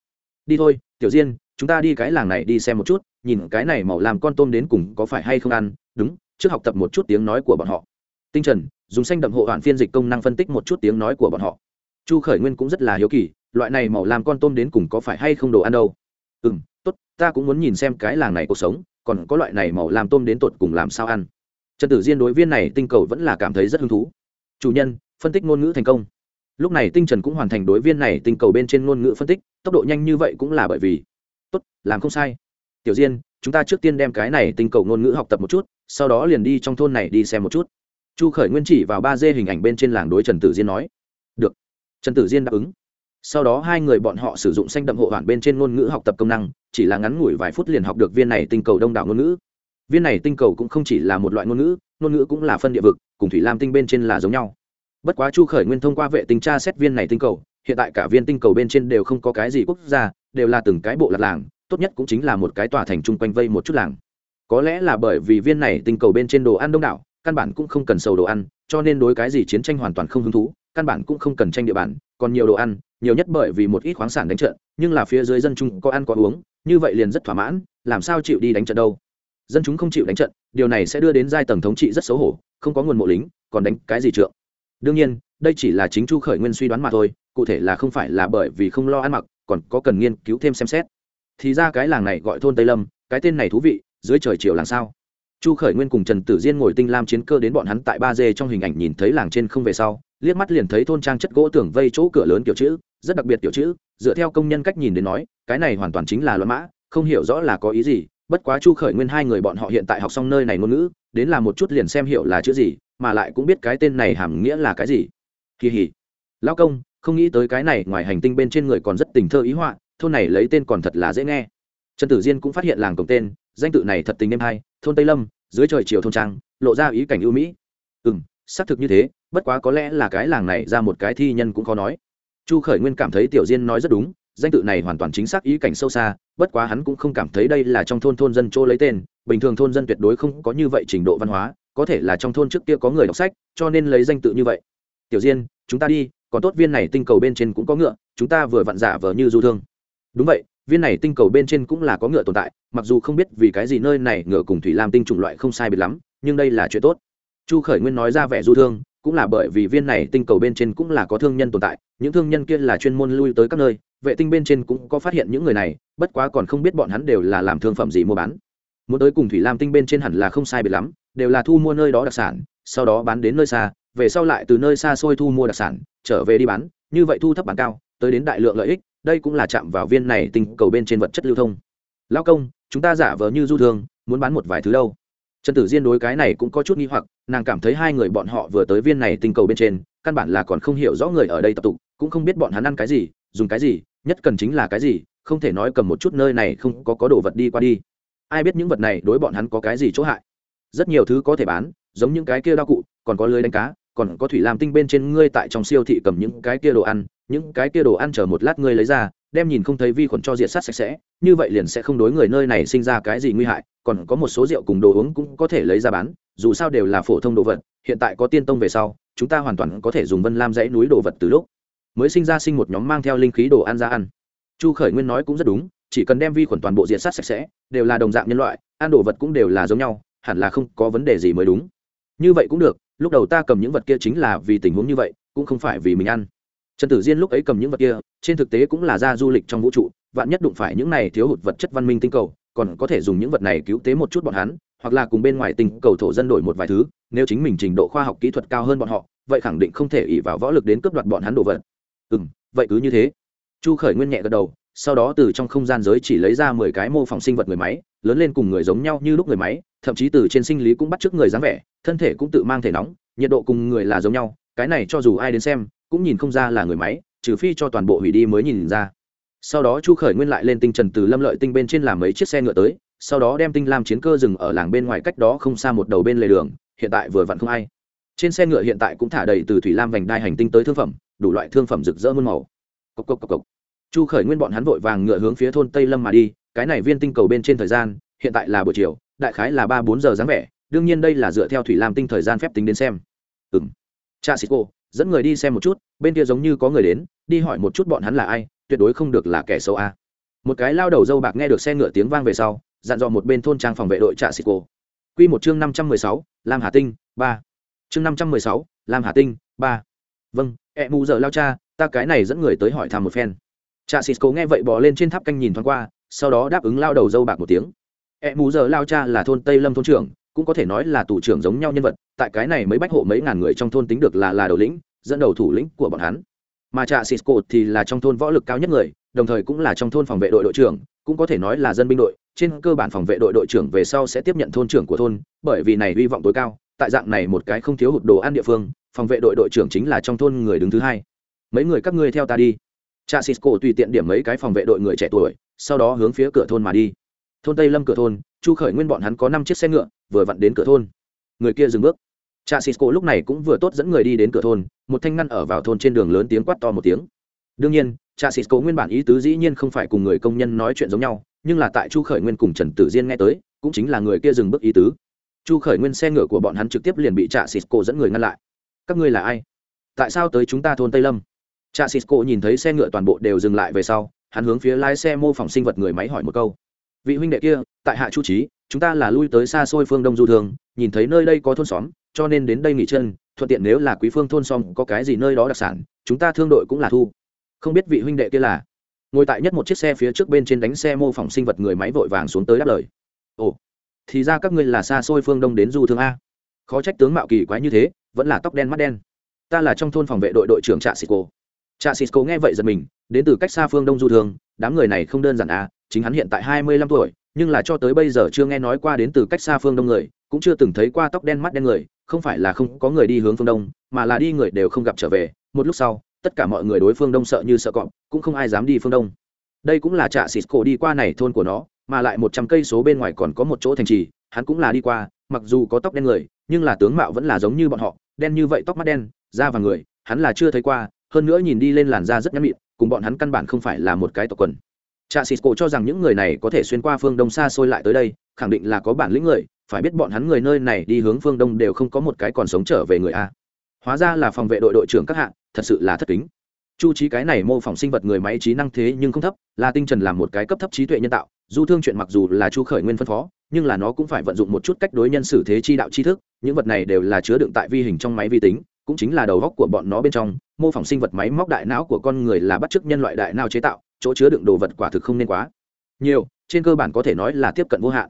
Đi thôi, tiểu diên, chúng ta đi cái làng này đi xem một chút, nhìn cái này màu làm con tôm đến cùng có phải hay không ăn, đúng, trước học tập một chút tiếng nói của bọn họ. Tinh trần, dùng xanh đậm hộ hoạn phiên dịch công năng phân tích một chút tiếng nói của bọn họ. Chu khởi nguyên cũng rất là hiếu kỳ, loại này màu làm con tôm đến cùng có phải hay không đồ ăn đâu? Ừ m tốt, ta cũng muốn nhìn xem cái làng này cuộc sống còn có loại này màu làm tôm đến tột cùng làm sao ăn. Trần tử diên đối viên này tinh cầu vẫn là cảm thấy rất hứng thú. Chủ nhân, phân tích ngôn ngữ thành công. Lúc này tinh trần cũng hoàn thành đối viên này tinh cầu bên trên ngôn ngữ phân tích, tốc độ nhanh như vậy cũng là bởi vì, tốt, làm không sai. Tiểu diên, chúng ta trước tiên đem cái này tinh cầu ngôn ngữ học tập một chút, sau đó liền đi trong thôn này đi xem một chút. Chu khởi nguyên chỉ vào ba d hình ảnh bên trên làng đối trần tử diên nói. Được. Trần tử diên đáp ứng sau đó hai người bọn họ sử dụng xanh đậm hộ hoàn bên trên ngôn ngữ học tập công năng, chỉ là ngắn ngủi vài phút liền học được viên này tinh cầu đông đảo ngôn ngữ. Viên này tinh cầu cũng không chỉ là một loại ngôn ngữ ngôn ngữ cũng là phân địa vực, cùng thủy lam tinh bên trên là giống nhau. Bất quá chu khởi nguyên thông qua vệ tinh tra xét viên này tinh cầu, hiện tại cả viên tinh cầu bên trên đều không có cái gì quốc gia, đều là từng cái bộ lạc làng, tốt nhất cũng chính là một cái tòa thành chung quanh vây một chút làng. Có lẽ là bởi vì viên này tinh cầu bên trên đồ ăn đông đảo, căn bản cũng không cần sầu đồ ăn, cho nên đối cái gì chiến tranh hoàn toàn không hứng thú, căn bản cũng không cần tranh địa bàn, còn nhiều đồ ăn nhiều nhất bởi vì một ít khoáng sản đánh trận, nhưng là phía dưới dân chúng có ăn có uống, như vậy liền rất thỏa mãn, làm sao chịu đi đánh trận đâu? Dân chúng không chịu đánh trận, điều này sẽ đưa đến giai tầng thống trị rất xấu hổ, không có nguồn mộ lính, còn đánh cái gì trượng? Đương nhiên, đây chỉ là chính chu khởi nguyên suy đoán mà thôi, cụ thể là không phải là bởi vì không lo ăn mặc, còn có cần nghiên cứu thêm xem xét. Thì ra cái làng này gọi thôn tây lâm, cái tên này thú vị, dưới trời chiều làng sao? Chu khởi nguyên cùng trần tử diên ngồi tinh lam chiến cơ đến bọn hắn tại ba d trong hình ảnh nhìn thấy làng trên không về sau liếc mắt liền thấy thôn trang chất gỗ tường vây chỗ cửa lớn kiểu chữ, rất đặc biệt kiểu chữ, dựa theo công nhân cách nhìn đến nói, cái này hoàn toàn chính là luận mã, không hiểu rõ là có ý gì, bất quá chu khởi nguyên hai người bọn họ hiện tại học xong nơi này ngôn ngữ, đến là một chút liền xem hiểu là chữ gì, mà lại cũng biết cái tên này hàm nghĩa là cái gì. Kỳ hỉ. Lao công, không nghĩ tới cái này, ngoài hành tinh bên trên người còn rất tình thơ ý họa, thôn này lấy tên còn thật là dễ nghe. Trần tử diên cũng phát hiện làng cổng tên, danh tự này thật tình êm hay, thôn tây lâm, dưới trời chiều thôn trang, lộ ra ý cảnh ưu mỹ xác thực như thế, bất quá có lẽ là cái làng này ra một cái thi nhân cũng khó nói. Chu khởi nguyên cảm thấy tiểu diên nói rất đúng, danh tự này hoàn toàn chính xác ý cảnh sâu xa, bất quá hắn cũng không cảm thấy đây là trong thôn thôn dân chỗ lấy tên, bình thường thôn dân tuyệt đối không có như vậy trình độ văn hóa, có thể là trong thôn trước kia có người đọc sách, cho nên lấy danh tự như vậy. Tiểu diên, chúng ta đi, còn tốt viên này tinh cầu bên trên cũng có ngựa, chúng ta vừa vặn giả vờ như du thương. Đúng vậy, viên này tinh cầu bên trên cũng là có ngựa tồn tại, mặc dù không biết vì cái gì nơi này ngựa cùng thủy lam tinh chủng loại không sai biệt lắm, nhưng đây là chuyện tốt chu khởi nguyên nói ra vẻ du thương, cũng là bởi vì viên này tinh cầu bên trên cũng là có thương nhân tồn tại, những thương nhân kia là chuyên môn lui tới các nơi, vệ tinh bên trên cũng có phát hiện những người này, bất quá còn không biết bọn hắn đều là làm thương phẩm gì mua bán. Muốn tới cùng thủy lam tinh bên trên hẳn là không sai biệt lắm, đều là thu mua nơi đó đặc sản, sau đó bán đến nơi xa, về sau lại từ nơi xa xôi thu mua đặc sản, trở về đi bán, như vậy thu thấp bán cao, tới đến đại lượng lợi ích, đây cũng là chạm vào viên này tinh cầu bên trên vật chất lưu thông. Lao công, chúng ta giả vờ như du thương, muốn bán một vài thứ đâu? Trần tử diên đối cái này cũng có chút nghi hoặc, nàng cảm thấy hai người bọn họ vừa tới viên này tinh cầu bên trên, căn bản là còn không hiểu rõ người ở đây tập tục, cũng không biết bọn hắn ăn cái gì, dùng cái gì, nhất cần chính là cái gì, không thể nói cầm một chút nơi này không có có đồ vật đi qua đi. Ai biết những vật này đối bọn hắn có cái gì chỗ hại. Rất nhiều thứ có thể bán, giống những cái kia đao cụ, còn có lưới đánh cá, còn có thủy làm tinh bên trên ngươi tại trong siêu thị cầm những cái kia đồ ăn những cái kia đồ ăn chờ một lát ngươi lấy ra, đem nhìn không thấy vi khuẩn cho diệt sát sạch sẽ, như vậy liền sẽ không đối người nơi này sinh ra cái gì nguy hại, còn có một số rượu cùng đồ uống cũng có thể lấy ra bán, dù sao đều là phổ thông đồ vật, hiện tại có tiên tông về sau, chúng ta hoàn toàn có thể dùng vân lam dãy núi đồ vật từ lúc mới sinh ra sinh một nhóm mang theo linh khí đồ ăn ra ăn. Chu khởi nguyên nói cũng rất đúng, chỉ cần đem vi khuẩn toàn bộ diệt sát sạch sẽ, đều là đồng dạng nhân loại, ăn đồ vật cũng đều là giống nhau, hẳn là không có vấn đề gì mới đúng. Như vậy cũng được, lúc đầu ta cầm những vật kia chính là vì tình huống như vậy, cũng không phải vì mình ăn trần tử diên lúc ấy cầm những vật kia, trên thực tế cũng là ra du lịch trong vũ trụ, vạn nhất đụng phải những này thiếu hụt vật chất văn minh tinh cầu, còn có thể dùng những vật này cứu tế một chút bọn hắn, hoặc là cùng bên ngoài tinh cầu thổ dân đổi một vài thứ, nếu chính mình trình độ khoa học kỹ thuật cao hơn bọn họ, vậy khẳng định không thể ỉ vào võ lực đến cướp đoạt bọn hắn đồ vật. Ừ m vậy cứ như thế. Chu khởi nguyên nhẹ gật đầu, sau đó từ trong không gian giới chỉ lấy ra mười cái mô phỏng sinh vật người máy, lớn lên cùng người giống nhau như lúc người máy, thậm chí từ trên sinh lý cũng bắt t r ư ớ c người dáng vẻ, thân thể cũng tự mang thể nóng, nhiệt độ cùng người là giống nhau, cái này cho dù ai đến xem cũng nhìn không ra là người máy, trừ phi cho toàn bộ hủy đi mới nhìn ra. Sau đó chu khởi nguyên lại lên tinh trần từ lâm lợi tinh bên trên làm mấy chiếc xe ngựa tới, sau đó đem tinh lam chiến cơ dừng ở làng bên ngoài cách đó không xa một đầu bên lề đường, hiện tại vừa vặn không ai. Trên xe ngựa hiện tại cũng thả đầy từ thủy lam vành đai hành tinh tới thương phẩm, đủ loại thương phẩm rực rỡ muôn màu. Cốc cốc cốc cốc. chu khởi nguyên bọn hắn vội vàng ngựa hướng phía thôn tây lâm mà đi, cái này viên tinh cầu bên trên thời gian, hiện tại là buổi chiều, đại khái là ba bốn giờ dáng vẻ, đương nhiên đây là dựa theo thủy lam tinh thời gian phép tính đến xem. Ừ m cha sĩ cô dẫn người đi xem một chút, bên kia giống như có người đến, đi hỏi một chút bọn hắn là ai, tuyệt đối không được là kẻ xấu a. Một cái lao đầu dâu bạc nghe được xe ngựa tiếng vang về sau, dặn dò một bên thôn trang phòng vệ đội trạ xịt cô q một chương năm trăm mười sáu, lam hà tinh, ba. Chương năm trăm mười sáu, lam hà tinh, ba. Vâng ẹ mù giờ lao cha, ta cái này dẫn người tới hỏi thăm một phen. Trạ xịt cố nghe vậy bỏ lên trên tháp canh nhìn thoáng qua, sau đó đáp ứng lao đầu dâu bạc một tiếng. Ẹ mù giờ lao cha là thôn tây lâm thôn trưởng cũng có thể nói là tù trưởng giống nhau nhân vật, tại cái này mấy bách hộ mấy ngàn người trong thôn tính được là là đầu lĩnh, dẫn đầu thủ lĩnh của bọn hắn. Mà cha cisco thì là trong thôn võ lực cao nhất người, đồng thời cũng là trong thôn phòng vệ đội đội trưởng, cũng có thể nói là dân binh đội. Trên cơ bản phòng vệ đội đội trưởng về sau sẽ tiếp nhận thôn trưởng của thôn, bởi vì này hy vọng tối cao, tại dạng này một cái không thiếu hụt đồ ăn địa phương, phòng vệ đội đội trưởng chính là trong thôn người đứng thứ hai. Mấy người các ngươi theo ta đi. Cha cisco tùy tiện điểm mấy cái phòng vệ đội người trẻ tuổi, sau đó hướng phía cửa thôn mà đi. Thôn tây lâm cửa thôn, chu khởi nguyên bọn hắn có năm chiếc xe ngựa vừa vặn đến cửa thôn. Người kia dừng bước. Cha cisco lúc này cũng vừa tốt dẫn người đi đến cửa thôn, một thanh ngăn ở vào thôn trên đường lớn tiếng quát to một tiếng. Đương nhiên, cha cisco nguyên bản ý tứ dĩ nhiên không phải cùng người công nhân nói chuyện giống nhau, nhưng là tại chu khởi nguyên cùng trần tử diên nghe tới, cũng chính là người kia dừng bước ý tứ. Chu khởi nguyên xe ngựa của bọn hắn trực tiếp liền bị cha cisco dẫn người ngăn lại. Các ngươi là ai? Tại sao tới chúng ta thôn tây lâm? Cha cisco nhìn thấy xe ngựa toàn bộ đều dừng lại về sau, hắn hướng phía lái xe mô phỏng sinh vật người máy hỏi một câu vị huynh đệ kia, tại hạ chu trí chúng ta là lui tới xa xôi phương đông du thường, nhìn thấy nơi đây có thôn xóm, cho nên đến đây nghỉ chân, thuận tiện nếu là quý phương thôn xóm có cái gì nơi đó đặc sản, chúng ta thương đội cũng là thu. Không biết vị huynh đệ kia là? Ngồi tại nhất một chiếc xe phía trước bên trên đánh xe mô phỏng sinh vật người máy vội vàng xuống tới đáp lời. Ồ, thì ra các ngươi là xa xôi phương đông đến du thương a. Khó trách tướng mạo kỳ quái như thế, vẫn là tóc đen mắt đen. Ta là trong thôn phòng vệ đội đội trưởng trạ xịt cô. Trạ xịt cô nghe vậy giật mình, đến từ cách xa phương đông du thương đám người này không đơn giản a chính hắn hiện tại hai mươi lăm tuổi, nhưng là cho tới bây giờ chưa nghe nói qua đến từ cách xa phương đông người, cũng chưa từng thấy qua tóc đen mắt đen người, không phải là không có người đi hướng phương đông, mà là đi người đều không gặp trở về. Một lúc sau, tất cả mọi người đối phương đông sợ như sợ cọp, cũng không ai dám đi phương đông. Đây cũng là trạ xịt cổ đi qua này thôn của nó, mà lại một trăm cây số bên ngoài còn có một chỗ thành trì, hắn cũng là đi qua, mặc dù có tóc đen người, nhưng là tướng mạo vẫn là giống như bọn họ, đen như vậy, tóc mắt đen, da và người, hắn là chưa thấy qua, hơn nữa nhìn đi lên làn da rất nhắm mịn, cùng bọn hắn căn bản không phải là một cái tộc quần cha cổ cho rằng những người này có thể xuyên qua phương đông xa xôi lại tới đây, khẳng định là có bản lĩnh người, phải biết bọn hắn người nơi này đi hướng phương đông đều không có một cái còn sống trở về người a. Hóa ra là phòng vệ đội đội trưởng các hạng thật sự là thất kính. Chu trí cái này mô phỏng sinh vật người máy trí năng thế nhưng không thấp, là tinh trần làm một cái cấp thấp trí tuệ nhân tạo, du thương chuyện mặc dù là chu khởi nguyên phân phó, nhưng là nó cũng phải vận dụng một chút cách đối nhân xử thế chi đạo tri thức, những vật này đều là chứa đựng tại vi hình trong máy vi tính cũng chính là đầu góc của bọn nó bên trong, mô phỏng sinh vật máy móc đại não của con người là bắt chước nhân loại đại não chế tạo, chỗ chứa đựng đồ vật quả thực không nên quá. Nhiều, trên cơ bản có thể nói là tiếp cận vô hạn.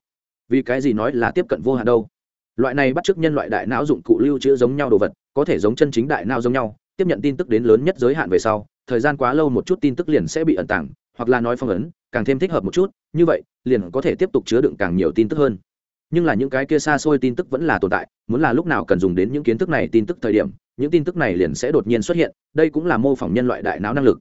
Vì cái gì nói là tiếp cận vô hạn đâu? Loại này bắt chước nhân loại đại não dụng cụ lưu trữ giống nhau đồ vật, có thể giống chân chính đại não giống nhau, tiếp nhận tin tức đến lớn nhất giới hạn về sau, thời gian quá lâu một chút tin tức liền sẽ bị ẩn tàng, hoặc là nói phong ấn, càng thêm thích hợp một chút, như vậy, liền có thể tiếp tục chứa đựng càng nhiều tin tức hơn nhưng là những cái kia xa xôi tin tức vẫn là tồn tại, muốn là lúc nào cần dùng đến những kiến thức này tin tức thời điểm, những tin tức này liền sẽ đột nhiên xuất hiện, đây cũng là mô phỏng nhân loại đại não năng lực.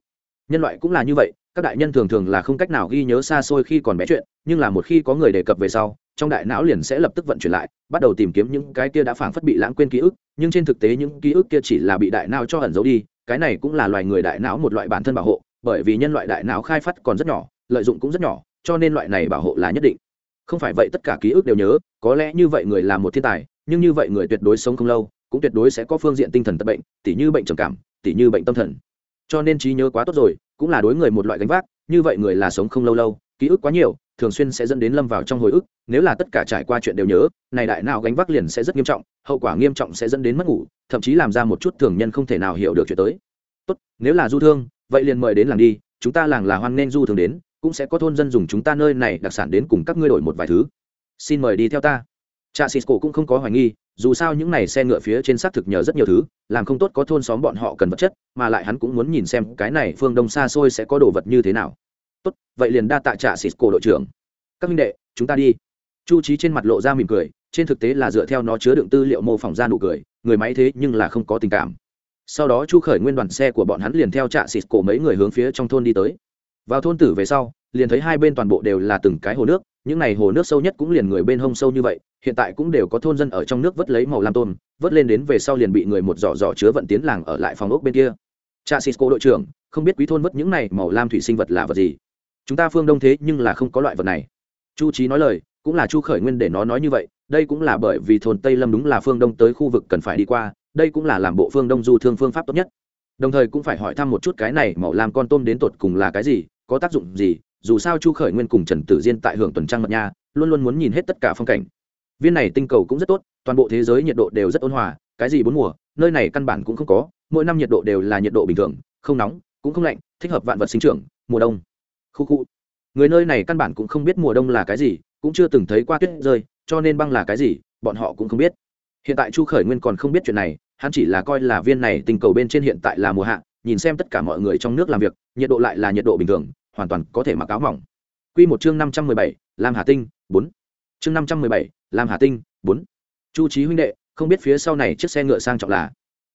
Nhân loại cũng là như vậy, các đại nhân thường thường là không cách nào ghi nhớ xa xôi khi còn bé chuyện, nhưng là một khi có người đề cập về sau, trong đại não liền sẽ lập tức vận chuyển lại, bắt đầu tìm kiếm những cái kia đã phảng phất bị lãng quên ký ức, nhưng trên thực tế những ký ức kia chỉ là bị đại não cho ẩn giấu đi, cái này cũng là loài người đại não một loại bản thân bảo hộ, bởi vì nhân loại đại não khai phát còn rất nhỏ, lợi dụng cũng rất nhỏ, cho nên loại này bảo hộ là nhất định không phải vậy tất cả ký ức đều nhớ, có lẽ như vậy người là một thiên tài, nhưng như vậy người tuyệt đối sống không lâu, cũng tuyệt đối sẽ có phương diện tinh thần tật bệnh, tỉ như bệnh trầm cảm, tỉ như bệnh tâm thần. Cho nên trí nhớ quá tốt rồi, cũng là đối người một loại gánh vác, như vậy người là sống không lâu lâu, ký ức quá nhiều, thường xuyên sẽ dẫn đến lâm vào trong hồi ức, nếu là tất cả trải qua chuyện đều nhớ, này đại nào gánh vác liền sẽ rất nghiêm trọng, hậu quả nghiêm trọng sẽ dẫn đến mất ngủ, thậm chí làm ra một chút thường nhân không thể nào hiểu được chuyện tới. Tốt, nếu là du thương, vậy liền mời đến làng đi, chúng ta làng là hoan nên du thường đến cũng sẽ có thôn dân dùng chúng ta nơi này đặc sản đến cùng các ngươi đổi một vài thứ. Xin mời đi theo ta. Cha cisco cũng không có hoài nghi, dù sao những này xe ngựa phía trên xác thực nhờ rất nhiều thứ, làm không tốt có thôn xóm bọn họ cần vật chất, mà lại hắn cũng muốn nhìn xem cái này phương đông xa xôi sẽ có đồ vật như thế nào. Tốt, vậy liền đa tạ trả xịt cổ đội trưởng. Các minh đệ, chúng ta đi. Chu trí trên mặt lộ ra mỉm cười, trên thực tế là dựa theo nó chứa đựng tư liệu mô phỏng ra nụ cười, người máy thế nhưng là không có tình cảm. Sau đó chu khởi nguyên đoàn xe của bọn hắn liền theo trạ xịt cổ mấy người hướng phía trong thôn đi tới vào thôn tử về sau, liền thấy hai bên toàn bộ đều là từng cái hồ nước, những n à y hồ nước sâu nhất cũng liền người bên hông sâu như vậy, hiện tại cũng đều có thôn dân ở trong nước vớt lấy màu lam tôm, vớt lên đến về sau liền bị người một giỏ giỏ chứa vận tiến làng ở lại phòng ốc bên kia. Cha cô đội trưởng, không biết quý thôn vớt những này màu lam thủy sinh vật là vật gì? Chúng ta phương đông thế nhưng là không có loại vật này. Chu trí nói lời, cũng là chu khởi nguyên để nó nói như vậy, đây cũng là bởi vì thôn tây lâm đúng là phương đông tới khu vực cần phải đi qua, đây cũng là làm bộ phương đông du thương phương pháp tốt nhất. Đồng thời cũng phải hỏi thăm một chút cái này màu lam con tôm đến tột cùng là cái gì có tác dụng gì, dù sao chu khởi nguyên cùng trần tử diên tại hưởng tuần trăng mật nha, luôn luôn muốn nhìn hết tất cả phong cảnh. Viên này tinh cầu cũng rất tốt, toàn bộ thế giới nhiệt độ đều rất ôn hòa, cái gì bốn mùa, nơi này căn bản cũng không có, mỗi năm nhiệt độ đều là nhiệt độ bình thường, không nóng, cũng không lạnh, thích hợp vạn vật sinh trưởng, mùa đông. Khu khu. Người nơi này căn bản cũng không biết mùa đông là cái gì, cũng chưa từng thấy qua tuyết rơi, cho nên băng là cái gì, bọn họ cũng không biết. Hiện tại chu khởi nguyên còn không biết chuyện này, hắn chỉ là coi là viên này tinh cầu bên trên hiện tại là mùa hạ, nhìn xem tất cả mọi người trong nước làm việc, nhiệt độ lại là nhiệt độ bình thường hoàn toàn có thể mặc áo mỏng. Quy một chương năm trăm mười bảy, lam hà tinh, bốn. Chương năm trăm mười bảy, lam hà tinh, bốn. Chu trí huynh đệ, không biết phía sau này chiếc xe ngựa sang trọng là?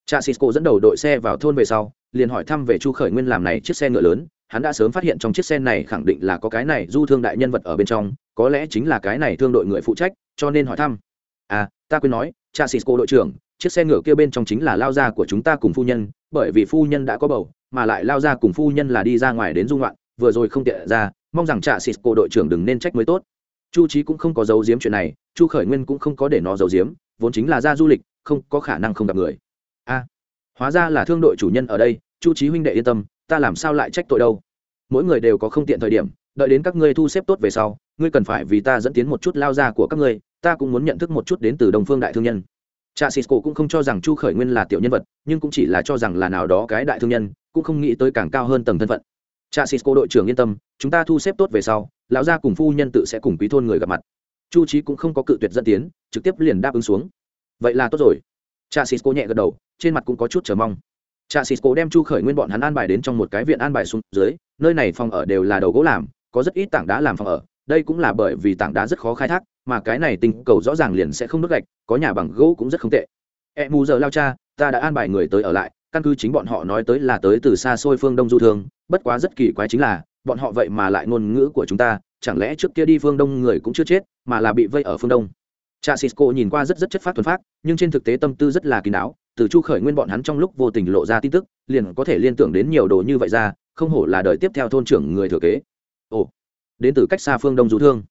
Cha cisco dẫn đầu đội xe vào thôn về sau, liền hỏi thăm về chu khởi nguyên làm này chiếc xe ngựa lớn. Hắn đã sớm phát hiện trong chiếc xe này khẳng định là có cái này du thương đại nhân vật ở bên trong, có lẽ chính là cái này thương đội người phụ trách, cho nên hỏi thăm. À ta quên nói, cha cisco đội trưởng, chiếc xe ngựa kia bên trong chính là lao gia của chúng ta cùng phu nhân, bởi vì phu nhân đã có bầu, mà lại lao gia cùng phu nhân là đi ra ngoài đến dung loạn vừa rồi không tiện ra, mong rằng trạ xịt cô đội trưởng đừng nên trách mới tốt. Chu trí cũng không có giấu giếm chuyện này, chu khởi nguyên cũng không có để nó giấu giếm, vốn chính là ra du lịch, không có khả năng không gặp người. A, hóa ra là thương đội chủ nhân ở đây, chu trí huynh đệ yên tâm, ta làm sao lại trách tội đâu? Mỗi người đều có không tiện thời điểm, đợi đến các ngươi thu xếp tốt về sau, ngươi cần phải vì ta dẫn tiến một chút lao ra của các ngươi, ta cũng muốn nhận thức một chút đến từ đồng phương đại thương nhân. Cha sisco cũng không cho rằng chu khởi nguyên là tiểu nhân vật, nhưng cũng chỉ là cho rằng là nào đó cái đại thương nhân, cũng không nghĩ tới càng cao hơn tầng thân phận cha cô đội trưởng yên tâm, chúng ta thu xếp tốt về sau, lão gia cùng phu nhân tự sẽ cùng quý thôn người gặp mặt. Chu trí cũng không có cự tuyệt dẫn tiến, trực tiếp liền đáp ứng xuống. Vậy là tốt rồi. Cha cô nhẹ gật đầu, trên mặt cũng có chút chờ mong. Cha cô đem chu khởi nguyên bọn hắn an bài đến trong một cái viện an bài xuống dưới, nơi này phòng ở đều là đầu gỗ làm, có rất ít tảng đá làm phòng ở, đây cũng là bởi vì tảng đá rất khó khai thác, mà cái này tinh cầu rõ ràng liền sẽ không đứt gạch, có nhà bằng gỗ cũng rất không tệ. E mù giờ lao cha, ta đã an bài người tới ở lại, căn cứ chính bọn họ nói tới là tới từ xa xôi phương đông du thương bất quá rất kỳ quái chính là, bọn họ vậy mà lại ngôn ngữ của chúng ta, chẳng lẽ trước kia đi phương đông người cũng chưa chết, mà là bị vây ở phương đông? Cha cisco nhìn qua rất rất chất phát thuần phát, nhưng trên thực tế tâm tư rất là kín đáo, từ chu khởi nguyên bọn hắn trong lúc vô tình lộ ra tin tức, liền có thể liên tưởng đến nhiều đồ như vậy ra, không hổ là đời tiếp theo thôn trưởng người thừa kế. Ồ, đến từ cách xa phương đông du thương.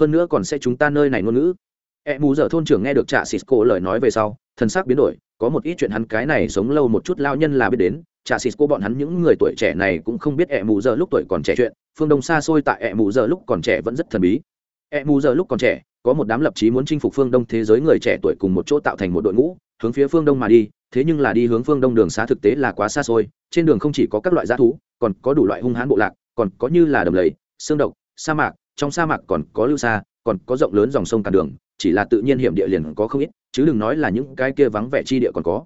Hơn nữa còn sẽ chúng ta nơi này ngôn ngữ. E mù giờ thôn trưởng nghe được trạ xịt cổ lời nói về sau thân xác biến đổi, có một ít chuyện hắn cái này sống lâu một chút lao nhân là biết đến chả xịt cô bọn hắn những người tuổi trẻ này cũng không biết ẹ mù giờ lúc tuổi còn trẻ chuyện, phương đông xa xôi tại ẹ mù giờ lúc còn trẻ vẫn rất thần bí. Ẹ mù giờ lúc còn trẻ, có một đám lập chí muốn chinh phục phương đông thế giới người trẻ tuổi cùng một chỗ tạo thành một đội ngũ, hướng phía phương đông mà đi, thế nhưng là đi hướng phương đông đường xá thực tế là quá xa xôi, trên đường không chỉ có các loại g thú, còn có đủ loại hung hãn bộ lạc, còn có như là đầm lầy, xương độc, sa mạc, trong sa mạc còn có lưu xa, còn có rộng lớn dòng sông cả đường, chỉ là tự nhiên hiểm địa liền có không ít, chứ đừng nói là những cái kia vắng vẻ chi địa còn có.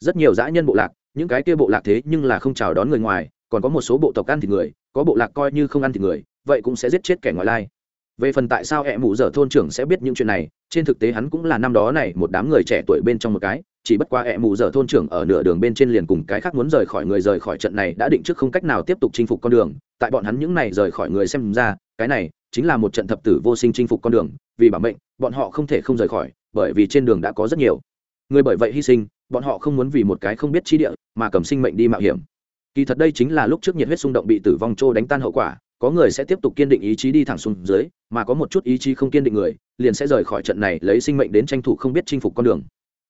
Rất nhiều dã nhân bộ lạc những cái kia bộ lạc thế nhưng là không chào đón người ngoài, còn có một số bộ tộc ăn thịt người, có bộ lạc coi như không ăn thịt người, vậy cũng sẽ giết chết kẻ ngoại lai. Về phần tại sao hẹ mụ dở thôn trưởng sẽ biết những chuyện này, trên thực tế hắn cũng là năm đó này một đám người trẻ tuổi bên trong một cái, chỉ bất qua hẹ mụ dở thôn trưởng ở nửa đường bên trên liền cùng cái khác muốn rời khỏi người rời khỏi trận này đã định trước không cách nào tiếp tục chinh phục con đường, tại bọn hắn những này rời khỏi người xem ra, cái này chính là một trận thập tử vô sinh chinh phục con đường, vì bản mệnh, bọn họ không thể không rời khỏi, bởi vì trên đường đã có rất nhiều người bởi vậy hy sinh bọn họ không muốn vì một cái không biết chi địa mà cầm sinh mệnh đi mạo hiểm. Kỳ thật đây chính là lúc trước nhiệt huyết xung động bị tử vong trô đánh tan hậu quả, có người sẽ tiếp tục kiên định ý chí đi thẳng xuống dưới, mà có một chút ý chí không kiên định người, liền sẽ rời khỏi trận này lấy sinh mệnh đến tranh thủ không biết chinh phục con đường.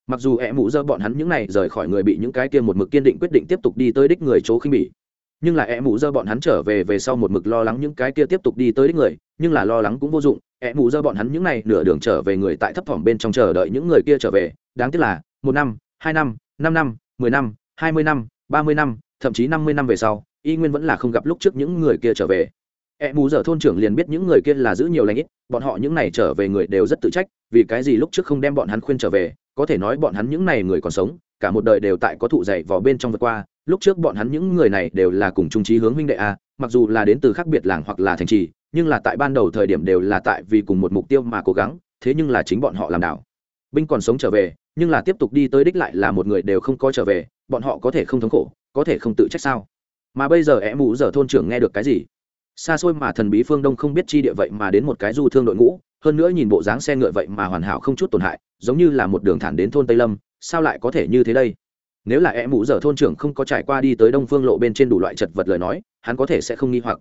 Mặc dù ẹ mũ dơ bọn hắn những này rời khỏi người bị những cái kia một mực kiên định quyết định tiếp tục đi tới đích người chỗ khinh bỉ. Nhưng là ẹ mũ dơ bọn hắn trở về về sau một mực lo lắng những cái kia tiếp tục đi tới đích người, nhưng là lo lắng cũng vô dụng. Ẹ mũ dơ bọn hắn những này nửa đường trở về người tại thấp thỏm bên trong chờ đợi những người kia trở về. Đáng tiếc là, một năm hai năm năm năm mười năm hai mươi năm ba mươi năm thậm chí năm mươi năm về sau y nguyên vẫn là không gặp lúc trước những người kia trở về E mù giờ thôn trưởng liền biết những người kia là giữ nhiều lãnh ít, bọn họ những này trở về người đều rất tự trách, vì cái gì lúc trước không đem bọn hắn khuyên trở về, có thể nói bọn hắn những này người còn sống, cả một đời đều tại có thụ dạy vào bên trong vượt qua, lúc trước bọn hắn những người này đều là cùng chung chí hướng huynh đệ a, mặc dù là đến từ khác biệt làng hoặc là thành trì, nhưng là tại ban đầu thời điểm đều là tại vì cùng một mục tiêu mà cố gắng, thế nhưng là chính bọn họ làm đảo. Binh còn sống trở về, nhưng là tiếp tục đi tới đích lại là một người đều không có trở về, bọn họ có thể không thống khổ, có thể không tự trách sao? Mà bây giờ E mũ giờ thôn trưởng nghe được cái gì? xa xôi mà thần bí phương đông không biết chi địa vậy mà đến một cái du thương đội ngũ hơn nữa nhìn bộ dáng xe ngựa vậy mà hoàn hảo không chút tổn hại giống như là một đường thẳng đến thôn tây lâm sao lại có thể như thế đây nếu là e mũ giờ thôn trưởng không có trải qua đi tới đông phương lộ bên trên đủ loại chật vật lời nói hắn có thể sẽ không nghi hoặc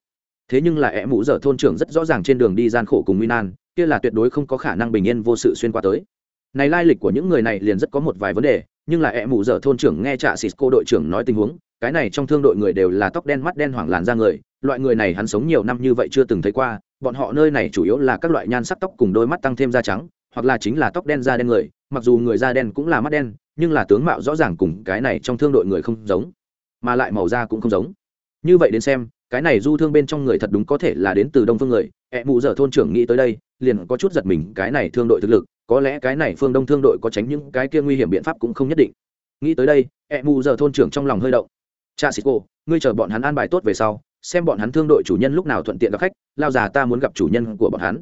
thế nhưng là e mũ giờ thôn trưởng rất rõ ràng trên đường đi gian khổ cùng nguy nan kia là tuyệt đối không có khả năng bình yên vô sự xuyên qua tới này lai lịch của những người này liền rất có một vài vấn đề, nhưng là e mụ dở thôn trưởng nghe trạ xịt cô đội trưởng nói tình huống, cái này trong thương đội người đều là tóc đen mắt đen hoảng làn ra người, loại người này hắn sống nhiều năm như vậy chưa từng thấy qua, bọn họ nơi này chủ yếu là các loại nhan sắc tóc cùng đôi mắt tăng thêm da trắng, hoặc là chính là tóc đen da đen người, mặc dù người da đen cũng là mắt đen, nhưng là tướng mạo rõ ràng cùng cái này trong thương đội người không giống, mà lại màu da cũng không giống. Như vậy đến xem, cái này du thương bên trong người thật đúng có thể là đến từ đông phương người, ẹ mụ dở thôn trưởng nghĩ tới đây, liền có chút giật mình, cái này thương đội thực lực có lẽ cái này phương đông thương đội có tránh những cái kia nguy hiểm biện pháp cũng không nhất định. Nghĩ tới đây e mù giờ thôn trưởng trong lòng hơi động. Cha xịt cô, ngươi chờ bọn hắn an bài tốt về sau, xem bọn hắn thương đội chủ nhân lúc nào thuận tiện gặp khách, lao già ta muốn gặp chủ nhân của bọn hắn.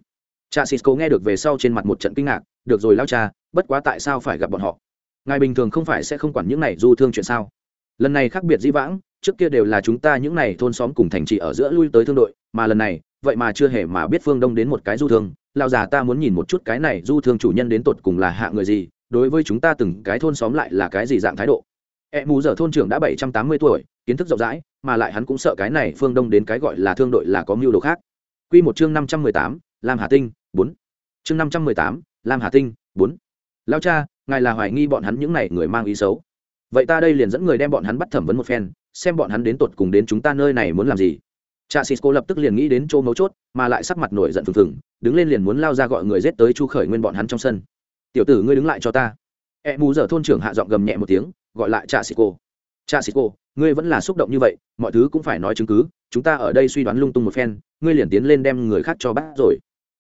Cha cisco nghe được về sau trên mặt một trận kinh ngạc, được rồi lao cha, bất quá tại sao phải gặp bọn họ? Ngài bình thường không phải sẽ không quản những này du thương chuyện sao? Lần này khác biệt dĩ vãng, trước kia đều là chúng ta những này thôn xóm cùng thành trì ở giữa lui tới thương đội, mà lần này vậy mà chưa hề mà biết phương đông đến một cái du thương lao già ta muốn nhìn một chút cái này du thương chủ nhân đến tột cùng là hạ người gì đối với chúng ta từng cái thôn xóm lại là cái gì dạng thái độ E mù giờ thôn trưởng đã bảy trăm tám mươi tuổi, kiến thức rộng rãi, mà lại hắn cũng sợ cái này phương Đông đến cái gọi là thương đội là có mưu đồ khác. Quy một chương năm trăm mười tám, Lam Hà Tinh, bốn. Chương năm trăm mười tám, Lam Hà Tinh, bốn. Lão cha, ngài là hoài nghi bọn hắn những này người mang ý xấu. Vậy ta đây liền dẫn người đem bọn hắn bắt thẩm vấn một phen, xem bọn hắn đến tột cùng đến chúng ta nơi này muốn làm gì. Cha Cisco lập tức liền nghĩ đến chỗ mấu chốt, mà lại sắc mặt nổi giận phừng phừng, đứng lên liền muốn lao ra gọi người giết tới Chu Khởi Nguyên bọn hắn trong sân. "Tiểu tử, ngươi đứng lại cho ta." E mù giờ thôn trưởng hạ giọng gầm nhẹ một tiếng, gọi lại cha sĩ cô cha sĩ cô ngươi vẫn là xúc động như vậy mọi thứ cũng phải nói chứng cứ chúng ta ở đây suy đoán lung tung một phen ngươi liền tiến lên đem người khác cho bắt rồi.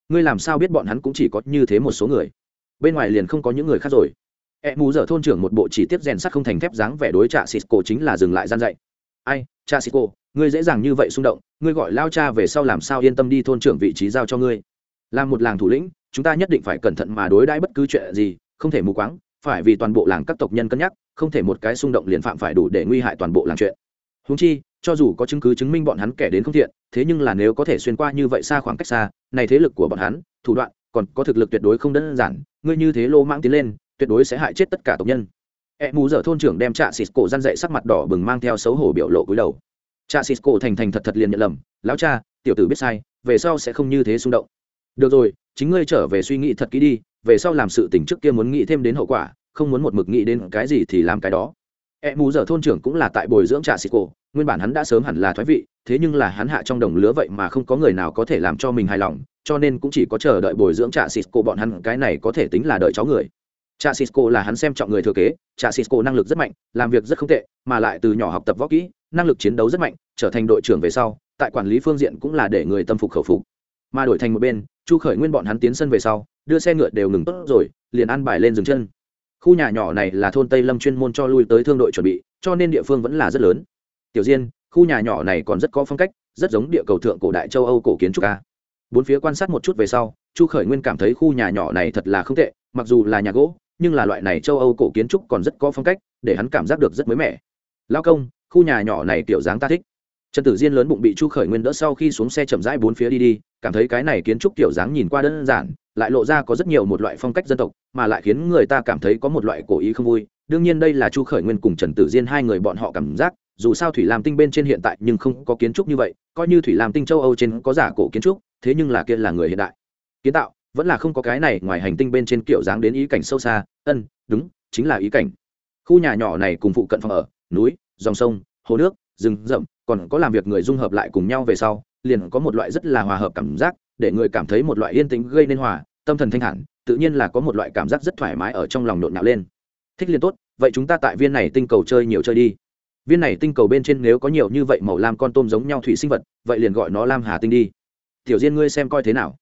Ngươi làm sao biết bọn hắn cũng chỉ có như thế một số người? Bên ngoài liền không có những người khác rồi. E mù dở thôn trưởng một bộ chỉ tiếp rèn sắt không thành thép dáng vẻ đối trạ xịt cổ chính là dừng lại gian dạy. Ai cha xịt cổ ngươi dễ dàng như vậy xung động, ngươi gọi lao cha về sau làm sao yên tâm đi thôn trưởng vị trí giao cho ngươi. Làm một làng thủ lĩnh, chúng ta nhất định phải cẩn thận mà đối đãi bất cứ chuyện gì, không thể mù quáng, phải vì toàn bộ làng các tộc nhân cân nhắc, không thể một cái xung động liền phạm phải đủ để nguy hại toàn bộ làng chuyện. Húng chi, cho dù có chứng cứ chứng minh bọn hắn kẻ đến không thiện, thế nhưng là nếu có thể xuyên qua như vậy xa khoảng cách xa, này thế lực của bọn hắn, thủ đoạn, còn có thực lực tuyệt đối không đơn giản, ngươi như thế lô mãng tiến lên, tuyệt đối sẽ hại chết tất cả tộc nhân. E mù dở thôn trưởng đem trạ xịt cổ răn dậy sắc mặt đỏ bừng mang theo xấu hổ biểu lộ cúi đầu. Cha xịt cổ thành thành thật thật liền nhận lầm, lão cha, tiểu tử biết sai, về sau sẽ không như thế xung động. Được rồi, chính ngươi trở về suy nghĩ thật kỹ đi, về sau làm sự tỉnh trước kia muốn nghĩ thêm đến hậu quả, không muốn một mực nghĩ đến cái gì thì làm cái đó. E mù giờ thôn trưởng cũng là tại bồi dưỡng trà xịt cổ nguyên bản hắn đã sớm hẳn là thoái vị, thế nhưng là hắn hạ trong đồng lứa vậy mà không có người nào có thể làm cho mình hài lòng, cho nên cũng chỉ có chờ đợi bồi dưỡng trà xịt cổ bọn hắn, cái này có thể tính là đợi cháu người. Trà xịt cổ là hắn xem trọng người thừa kế trà xịt cổ năng lực rất mạnh, làm việc rất không tệ, mà lại từ nhỏ học tập võ kỹ năng lực chiến đấu rất mạnh, trở thành đội trưởng về sau, tại quản lý phương diện cũng là để người tâm phục khẩu phục. Mà đổi thành một bên, chu khởi nguyên bọn hắn tiến sân về sau, đưa xe ngựa đều ngừng tốt rồi, liền ăn bài lên dừng chân. Khu nhà nhỏ này là thôn tây lâm chuyên môn cho lui tới thương đội chuẩn bị, cho nên địa phương vẫn là rất lớn. Tiểu diên, khu nhà nhỏ này còn rất có phong cách, rất giống địa cầu thượng cổ đại châu âu cổ kiến trúc ca bốn phía quan sát một chút về sau, chu khởi nguyên cảm thấy khu nhà nhỏ này thật là không tệ, mặc dù là nhà gỗ, nhưng là loại này châu âu cổ kiến trúc còn rất có phong cách, để hắn cảm giác được rất mới mẻ. Lao công khu nhà nhỏ này kiểu dáng ta thích. Trần tử diên lớn bụng bị chu khởi nguyên đỡ sau khi xuống xe chậm rãi bốn phía đi đi, cảm thấy cái này kiến trúc kiểu dáng nhìn qua đơn giản, lại lộ ra có rất nhiều một loại phong cách dân tộc, mà lại khiến người ta cảm thấy có một loại cổ ý không vui. Đương nhiên đây là chu khởi nguyên cùng trần tử diên hai người bọn họ cảm giác, dù sao thủy lam tinh bên trên hiện tại nhưng không có kiến trúc như vậy, coi như thủy lam tinh châu âu trên có giả cổ kiến trúc, thế nhưng là kia là người hiện đại. Kiến tạo, vẫn là không có cái này ngoài hành tinh bên trên kiểu dáng đến ý cảnh sâu xa. Ân, đúng, chính là ý cảnh. Khu nhà nhỏ này cùng phụ cận phòng ở, núi dòng sông, hồ nước, rừng rậm, còn có làm việc người dung hợp lại cùng nhau về sau, liền có một loại rất là hòa hợp cảm giác, để người cảm thấy một loại yên tĩnh gây nên hòa, tâm thần thanh thản, tự nhiên là có một loại cảm giác rất thoải mái ở trong lòng nộn nạo lên. Thích liền tốt, vậy chúng ta tại viên này tinh cầu chơi nhiều chơi đi. Viên này tinh cầu bên trên nếu có nhiều như vậy màu lam con tôm giống nhau thủy sinh vật, vậy liền gọi nó lam hà tinh đi. Tiểu diên ngươi xem coi thế nào?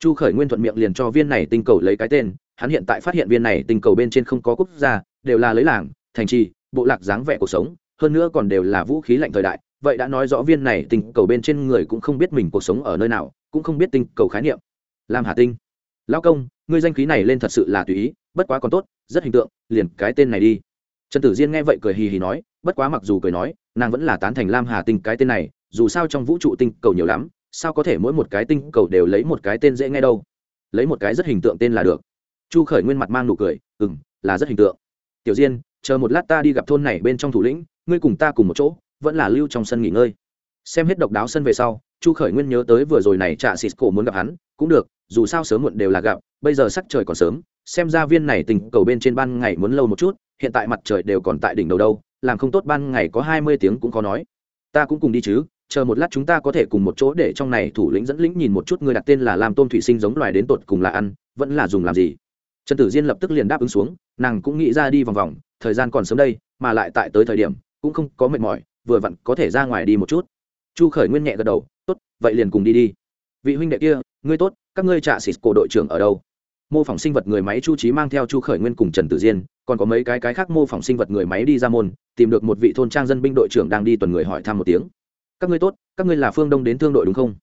Chu khởi nguyên thuận miệng liền cho viên này tinh cầu lấy cái tên, hắn hiện tại phát hiện viên này tinh cầu bên trên không có quốc gia, đều là lấy làng, thành trì, bộ lạc dáng vẻ cuộc sống hơn nữa còn đều là vũ khí lạnh thời đại, vậy đã nói rõ viên này tinh cầu bên trên người cũng không biết mình cuộc sống ở nơi nào, cũng không biết tinh cầu khái niệm. Lam hà tinh, lão công, ngươi danh khí này lên thật sự là tùy ý, bất quá còn tốt, rất hình tượng, liền cái tên này đi. Trần tử diên nghe vậy cười hì hì nói, bất quá mặc dù cười nói, nàng vẫn là tán thành lam hà tinh cái tên này, dù sao trong vũ trụ tinh cầu nhiều lắm, sao có thể mỗi một cái tinh cầu đều lấy một cái tên dễ nghe đâu? Lấy một cái rất hình tượng tên là được. Chu khởi nguyên mặt mang nụ cười ừ m là rất hình tượng. Tiểu diên, chờ một lát ta đi gặp thôn này bên trong thủ lĩnh ngươi cùng ta cùng một chỗ, vẫn là lưu trong sân nghỉ ngơi. Xem hết độc đáo sân về sau, chu khởi nguyên nhớ tới vừa rồi này trạ xịt cổ muốn gặp hắn, cũng được, dù sao sớm muộn đều là gặp, bây giờ sắc trời còn sớm, xem ra viên này tình cầu bên trên ban ngày muốn lâu một chút, hiện tại mặt trời đều còn tại đỉnh đầu đâu, làm không tốt ban ngày có hai mươi tiếng cũng có nói. Ta cũng cùng đi chứ, chờ một lát chúng ta có thể cùng một chỗ để trong này thủ lĩnh dẫn lĩnh nhìn một chút người đặt tên là làm tôm thủy sinh giống loài đến tột cùng là ăn, vẫn là dùng làm gì. Trần tử diên lập tức liền đáp ứng xuống, nàng cũng nghĩ ra đi vòng vòng, thời gian còn sớm đây, mà lại tại tới thời điểm cũng không có mệt mỏi, vừa vặn có thể ra ngoài đi một chút. Chu khởi nguyên nhẹ gật đầu, tốt, vậy liền cùng đi đi. Vị huynh đệ kia, ngươi tốt, các ngươi trạ xịt cổ đội trưởng ở đâu? Mô phỏng sinh vật người máy chu trí mang theo chu khởi nguyên cùng trần tử diên, còn có mấy cái cái khác mô phỏng sinh vật người máy đi ra môn, tìm được một vị thôn trang dân binh đội trưởng đang đi tuần người hỏi thăm một tiếng. Các ngươi tốt, các ngươi là phương đông đến thương đội đúng không?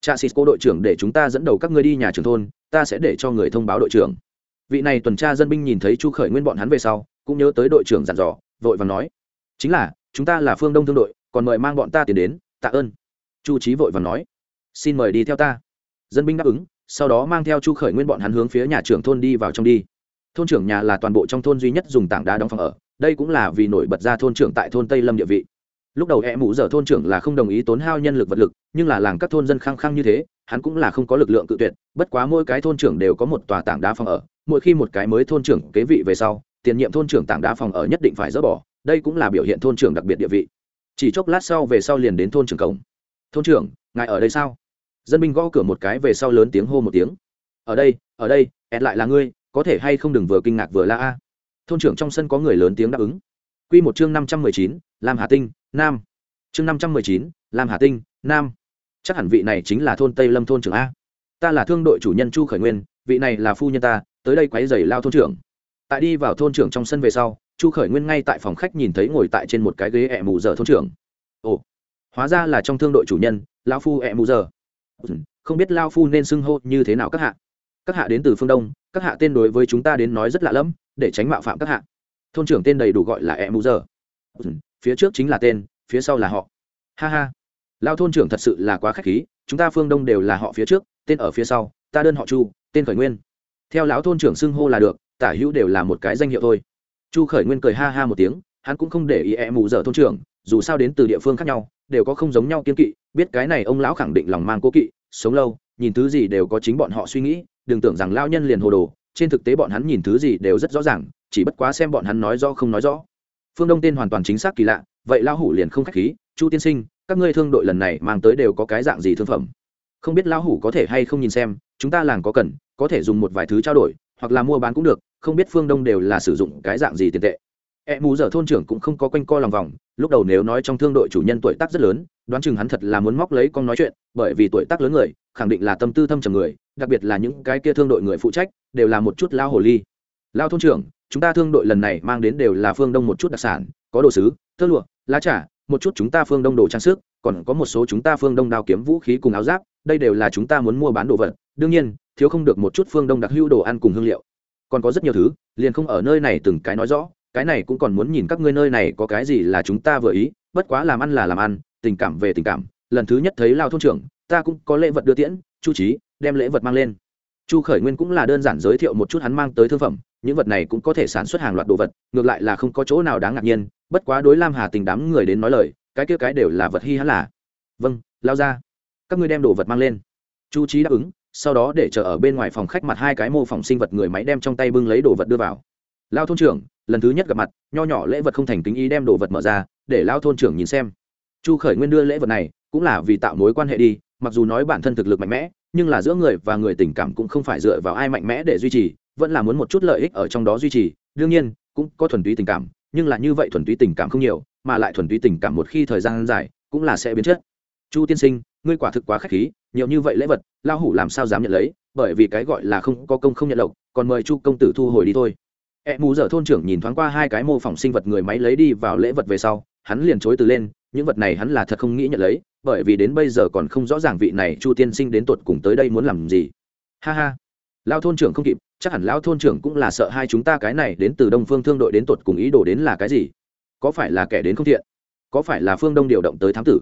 Trạ xịt cô đội trưởng để chúng ta dẫn đầu các ngươi đi nhà trường thôn, ta sẽ để cho người thông báo đội trưởng. Vị này tuần tra dân binh nhìn thấy chu khởi nguyên bọn hắn về sau, cũng nhớ tới đội trưởng dặn dò, vội và nói chính là, chúng ta là phương đông thương đội, còn mời mang bọn ta tiền đến, tạ ơn. Chu trí vội và nói. Xin mời đi theo ta. Dân binh đáp ứng, sau đó mang theo chu khởi nguyên bọn hắn hướng phía nhà trưởng thôn đi vào trong đi. Thôn trưởng nhà là toàn bộ trong thôn duy nhất dùng tảng đá đóng phòng ở, đây cũng là vì nổi bật ra thôn trưởng tại thôn tây lâm địa vị. Lúc đầu e mũ giờ thôn trưởng là không đồng ý tốn hao nhân lực vật lực, nhưng là làng các thôn dân khăng khăng như thế, hắn cũng là không có lực lượng cự tuyệt, bất quá mỗi cái thôn trưởng đều có một tòa tảng đá phòng ở, mỗi khi một cái mới thôn trưởng kế vị về sau, tiền nhiệm thôn trưởng tảng đá phòng ở nhất định phải dỡ bỏ đây cũng là biểu hiện thôn trưởng đặc biệt địa vị. Chỉ chốc lát sau về sau liền đến thôn trưởng cổng. Thôn trưởng, ngài ở đây sao? Dân binh gõ cửa một cái về sau lớn tiếng hô một tiếng. Ở đây ở đây, ẹt lại là ngươi, có thể hay không đừng vừa kinh ngạc vừa la a? Thôn trưởng trong sân có người lớn tiếng đáp ứng. Q một chương năm trăm mười chín, lam hà tinh, nam. Chương năm trăm mười chín, lam hà tinh, nam. Chắc hẳn vị này chính là thôn tây lâm thôn trưởng a. Ta là thương đội chủ nhân chu khởi nguyên, vị này là phu nhân ta, tới đây quáy dày lao thôn trưởng. Tại đi vào thôn trưởng trong sân về sau chu khởi nguyên ngay tại phòng khách nhìn thấy ngồi tại trên một cái ghế ẹ mù giờ thôn trưởng. Ồ, hóa ra là trong thương đội chủ nhân lao phu ẹ mù giờ. Không biết lao phu nên xưng hô như thế nào các hạ. Các hạ đến từ phương đông, các hạ tên đối với chúng ta đến nói rất lạ lẫm, để tránh mạo phạm các hạ. Thôn trưởng tên đầy đủ gọi là ẹ mù giờ. Phía trước chính là tên, phía sau là họ. Ha ha. Lao thôn trưởng thật sự là quá k h á c h khí, chúng ta phương đông đều là họ phía trước, tên ở phía sau, ta đơn họ chu, tên khởi nguyên. Theo lão thôn trưởng xưng hô là được, tả hữu đều là một cái danh hiệu thôi chu khởi nguyên cười ha ha một tiếng, hắn cũng không để ý e mù dở thôn trưởng, dù sao đến từ địa phương khác nhau, đều có không giống nhau kiên kỵ, biết cái này ông lão khẳng định lòng mang cố kỵ, sống lâu, nhìn thứ gì đều có chính bọn họ suy nghĩ, đừng tưởng rằng lao nhân liền hồ đồ, trên thực tế bọn hắn nhìn thứ gì đều rất rõ ràng, chỉ bất quá xem bọn hắn nói rõ không nói rõ. Phương đông tên hoàn toàn chính xác kỳ lạ, vậy lao hủ liền không k h á c h khí, chu tiên sinh, các ngươi thương đội lần này mang tới đều có cái dạng gì thương phẩm? Không biết lão hủ có thể hay không nhìn xem, chúng ta làng có cần, có thể dùng một vài thứ trao đổi, hoặc là mua bán cũng được không biết phương đông đều là sử dụng cái dạng gì tiền tệ. E mù giờ thôn trưởng cũng không có quanh co lòng vòng, lúc đầu nếu nói trong thương đội chủ nhân tuổi tác rất lớn, đoán chừng hắn thật là muốn móc lấy con nói chuyện, bởi vì tuổi tác lớn người, khẳng định là tâm tư thâm trầm người, đặc biệt là những cái kia thương đội người phụ trách, đều là một chút lao hồ ly. Lao thôn trưởng, chúng ta thương đội lần này mang đến đều là phương đông một chút đặc sản, có đồ sứ tơ lụa, lá trà, một chút chúng ta phương đông đồ trang sức, còn có một số chúng ta phương đông đao kiếm vũ khí cùng áo giáp, đây đều là chúng ta muốn mua bán đồ vật, đương nhiên, thiếu không được một chút phương đông đặc hữu đồ ăn cùng hương liệu còn có rất nhiều thứ, liền không ở nơi này từng cái nói rõ, cái này cũng còn muốn nhìn các ngươi nơi này có cái gì là chúng ta vừa ý, bất quá làm ăn là làm ăn, tình cảm về tình cảm, lần thứ nhất thấy lao thôn trưởng, ta cũng có lễ vật đưa tiễn, chu trí đem lễ vật mang lên. Chu khởi nguyên cũng là đơn giản giới thiệu một chút hắn mang tới thương phẩm, những vật này cũng có thể sản xuất hàng loạt đồ vật, ngược lại là không có chỗ nào đáng ngạc nhiên, bất quá đối lam hà tình đám người đến nói lời, cái kia cái đều là vật hy hắn là. Vâng lao ra các ngươi đem đồ vật mang lên. Chu trí đáp ứng sau đó để chờ ở bên ngoài phòng khách mặt hai cái mô phỏng sinh vật người máy đem trong tay bưng lấy đồ vật đưa vào. Lao thôn trưởng, lần thứ nhất gặp mặt, nho nhỏ lễ vật không thành kính ý đem đồ vật mở ra, để lao thôn trưởng nhìn xem. Chu khởi nguyên đưa lễ vật này, cũng là vì tạo mối quan hệ đi, mặc dù nói bản thân thực lực mạnh mẽ, nhưng là giữa người và người tình cảm cũng không phải dựa vào ai mạnh mẽ để duy trì, vẫn là muốn một chút lợi ích ở trong đó duy trì. Đương nhiên, cũng có thuần túy tình cảm, nhưng là như vậy thuần túy tình cảm không nhiều, mà lại thuần túy tình cảm một khi thời gian dài, cũng là sẽ biến chất. Chu tiên sinh ngươi quả thực quá khách khí, nhiều như vậy lễ vật lao hủ làm sao dám nhận lấy, bởi vì cái gọi là không có công không nhận lộc, còn mời chu công tử thu hồi đi thôi. E mù dở thôn trưởng nhìn thoáng qua hai cái mô phỏng sinh vật người máy lấy đi vào lễ vật về sau, hắn liền chối từ lên, những vật này hắn là thật không nghĩ nhận lấy, bởi vì đến bây giờ còn không rõ ràng vị này chu tiên sinh đến tột cùng tới đây muốn làm gì. Ha ha. Lao thôn trưởng không kịp, chắc hẳn lao thôn trưởng cũng là sợ hai chúng ta cái này đến từ đông phương thương đội đến tột cùng ý đồ đến là cái gì? Có phải là kẻ đến không thiện? Có phải là phương đông điều động tới thám tử?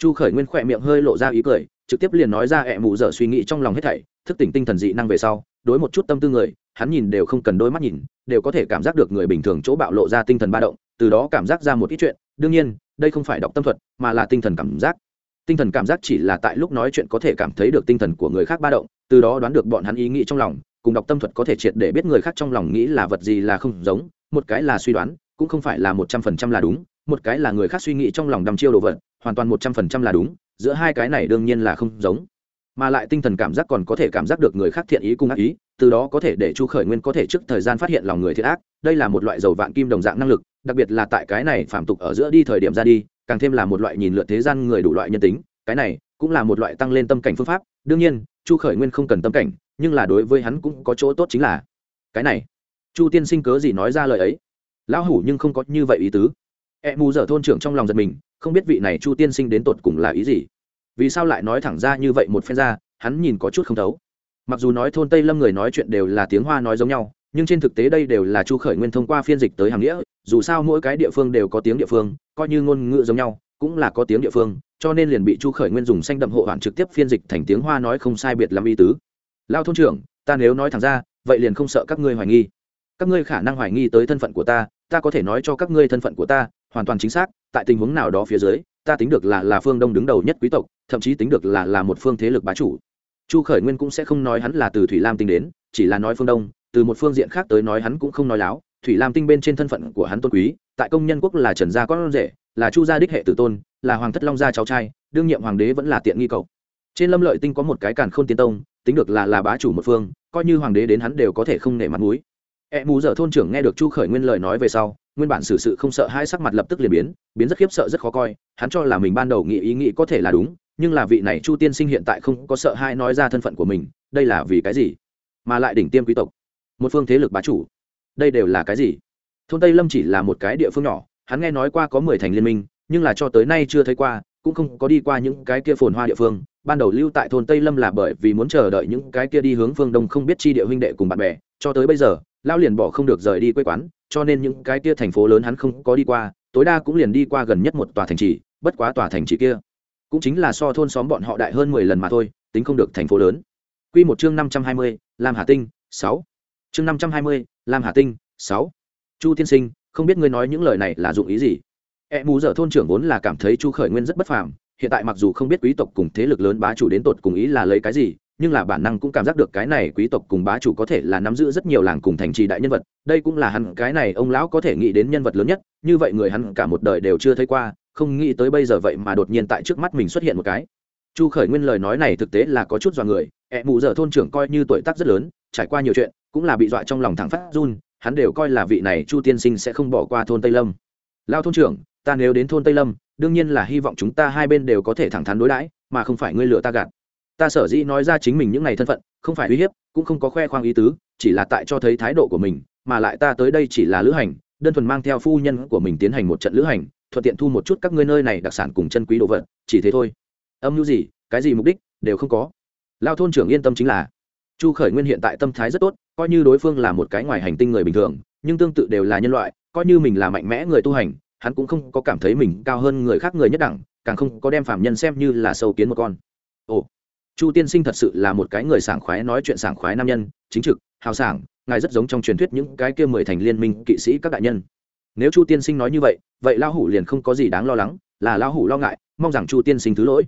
Chu khởi nguyên khỏe miệng hơi lộ ra ý cười, trực tiếp liền nói ra ẹ mù dở suy nghĩ trong lòng hết thảy, thức tỉnh tinh thần dị năng về sau, đối một chút tâm tư người, hắn nhìn đều không cần đôi mắt nhìn, đều có thể cảm giác được người bình thường chỗ bạo lộ ra tinh thần ba động, từ đó cảm giác ra một ít chuyện. Đương nhiên, đây không phải đọc tâm thuật, mà là tinh thần cảm giác. Tinh thần cảm giác chỉ là tại lúc nói chuyện có thể cảm thấy được tinh thần của người khác ba động, từ đó đoán được bọn hắn ý nghĩ trong lòng, cùng đọc tâm thuật có thể triệt để biết người khác trong lòng nghĩ là vật gì là không giống, một cái là suy đoán, cũng không phải là một trăm phần trăm là đúng, một cái là người khác suy nghĩ trong lòng đăm chiêu đồ vật hoàn toàn một trăm phần trăm là đúng, giữa hai cái này đương nhiên là không giống. Mà lại tinh thần cảm giác còn có thể cảm giác được người khác thiện ý cung ác ý, từ đó có thể để chu khởi nguyên có thể trước thời gian phát hiện lòng người thiện ác, đây là một loại dầu vạn kim đồng dạng năng lực, đặc biệt là tại cái này phạm tục ở giữa đi thời điểm ra đi, càng thêm là một loại nhìn lượt thế gian người đủ loại nhân tính, cái này cũng là một loại tăng lên tâm cảnh phương pháp. Đương nhiên, chu khởi nguyên không cần tâm cảnh, nhưng là đối với hắn cũng có chỗ tốt chính là cái này. Chu tiên sinh cớ gì nói ra lời ấy? Lão hủ nhưng không có như vậy ý tứ. E mù dở thôn trưởng trong lòng giật mình không biết vị này chu tiên sinh đến tột cùng là ý gì. Vì sao lại nói thẳng ra như vậy một phen ra, hắn nhìn có chút không thấu. Mặc dù nói thôn tây lâm người nói chuyện đều là tiếng hoa nói giống nhau, nhưng trên thực tế đây đều là chu khởi nguyên thông qua phiên dịch tới hàng nghĩa, dù sao mỗi cái địa phương đều có tiếng địa phương, coi như ngôn ngữ giống nhau, cũng là có tiếng địa phương, cho nên liền bị chu khởi nguyên dùng xanh đậm hộ hoạn trực tiếp phiên dịch thành tiếng hoa nói không sai biệt làm y tứ. Lao thôn trưởng, ta nếu nói thẳng ra, vậy liền không sợ các ngươi hoài nghi. Các ngươi khả năng hoài nghi tới thân phận của ta ta có thể nói cho các ngươi thân phận của ta hoàn toàn chính xác, tại tình huống nào đó phía dưới, ta tính được là là phương đông đứng đầu nhất quý tộc, thậm chí tính được là là một phương thế lực bá chủ. Chu khởi nguyên cũng sẽ không nói hắn là từ thủy lam tinh đến, chỉ là nói phương đông, từ một phương diện khác tới nói hắn cũng không nói láo. Thủy lam tinh bên trên thân phận của hắn tôn quý, tại công nhân quốc là trần gia con rể, là chu gia đích hệ tử tôn, là hoàng thất long gia cháu trai, đương nhiệm hoàng đế vẫn là tiện nghi cậu. Trên lâm lợi tinh có một cái càn khôn tiên tông, tính được là là bá chủ một phương, coi như hoàng đế đến hắn đều có thể không nể mặt mũi e mù giờ thôn trưởng nghe được chu khởi nguyên lời nói về sau, nguyên bản xử sự không sợ hai sắc mặt lập tức liền biến biến rất khiếp sợ rất khó coi, hắn cho là mình ban đầu nghĩ ý nghĩ có thể là đúng, nhưng là vị này chu tiên sinh hiện tại không có sợ hai nói ra thân phận của mình, đây là vì cái gì? Mà lại đỉnh tiêm quý tộc, một phương thế lực bá chủ, đây đều là cái gì? Thôn tây lâm chỉ là một cái địa phương nhỏ, hắn nghe nói qua có mười thành liên minh, nhưng là cho tới nay chưa thấy qua, cũng không có đi qua những cái kia phồn hoa địa phương. Ban đầu lưu tại thôn tây lâm là bởi vì muốn chờ đợi những cái kia đi hướng phương đông không biết chi địa huynh đệ cùng bạn bè, cho tới bây giờ lao liền bỏ không được rời đi quê quán, cho nên những cái kia thành phố lớn hắn không có đi qua, tối đa cũng liền đi qua gần nhất một tòa thành trì, bất quá tòa thành trì kia cũng chính là so thôn xóm bọn họ đại hơn mười lần mà thôi, tính không được thành phố lớn. Q một chương năm trăm hai mươi, lam hà tinh, sáu. Chương năm trăm hai mươi, lam hà tinh, sáu. Chu tiên sinh, không biết ngươi nói những lời này là dụng ý gì? E mù dở thôn trưởng vốn là cảm thấy chu khởi nguyên rất bất phàm, hiện tại mặc dù không biết quý tộc cùng thế lực lớn bá chủ đến tột cùng ý là lấy cái gì nhưng là bản năng cũng cảm giác được cái này quý tộc cùng bá chủ có thể là nắm giữ rất nhiều làng cùng thành trì đại nhân vật, đây cũng là hắn, cái này ông lão có thể nghĩ đến nhân vật lớn nhất, như vậy người hắn cả một đời đều chưa thấy qua, không nghĩ tới bây giờ vậy mà đột nhiên tại trước mắt mình xuất hiện một cái. Chu khởi nguyên lời nói này thực tế là có chút dọa người, ẹ mụ giờ thôn trưởng coi như tuổi tác rất lớn, trải qua nhiều chuyện, cũng là bị dọa trong lòng thẳng phát run, hắn đều coi là vị này chu tiên sinh sẽ không bỏ qua thôn tây lâm. Lao thôn trưởng, ta nếu đến thôn tây lâm, đương nhiên là hy vọng chúng ta hai bên đều có thể thẳng thắn đối đãi, mà không phải ngươi lừa ta gạt ta sở dĩ nói ra chính mình những ngày thân phận, không phải uy hiếp, cũng không có khoe khoang ý tứ, chỉ là tại cho thấy thái độ của mình, mà lại ta tới đây chỉ là lữ hành, đơn thuần mang theo phu nhân của mình tiến hành một trận lữ hành, thuận tiện thu một chút các ngươi nơi này đặc sản cùng chân quý đồ vật, chỉ thế thôi. Âm mưu gì, cái gì mục đích, đều không có. Lao thôn trưởng yên tâm chính là, chu khởi nguyên hiện tại tâm thái rất tốt, coi như đối phương là một cái ngoài hành tinh người bình thường, nhưng tương tự đều là nhân loại, coi như mình là mạnh mẽ người tu hành, hắn cũng không có cảm thấy mình cao hơn người khác người nhất đẳng, càng không có đem phạm nhân xem như là sâu kiến một con. Ồ chu tiên sinh thật sự là một cái người sảng khoái nói chuyện sảng khoái nam nhân, chính trực, hào sảng, ngài rất giống trong truyền thuyết những cái kia mười thành liên minh kỵ sĩ các đại nhân. Nếu chu tiên sinh nói như vậy vậy lao hủ liền không có gì đáng lo lắng, là lao hủ lo ngại, mong rằng chu tiên sinh thứ lỗi.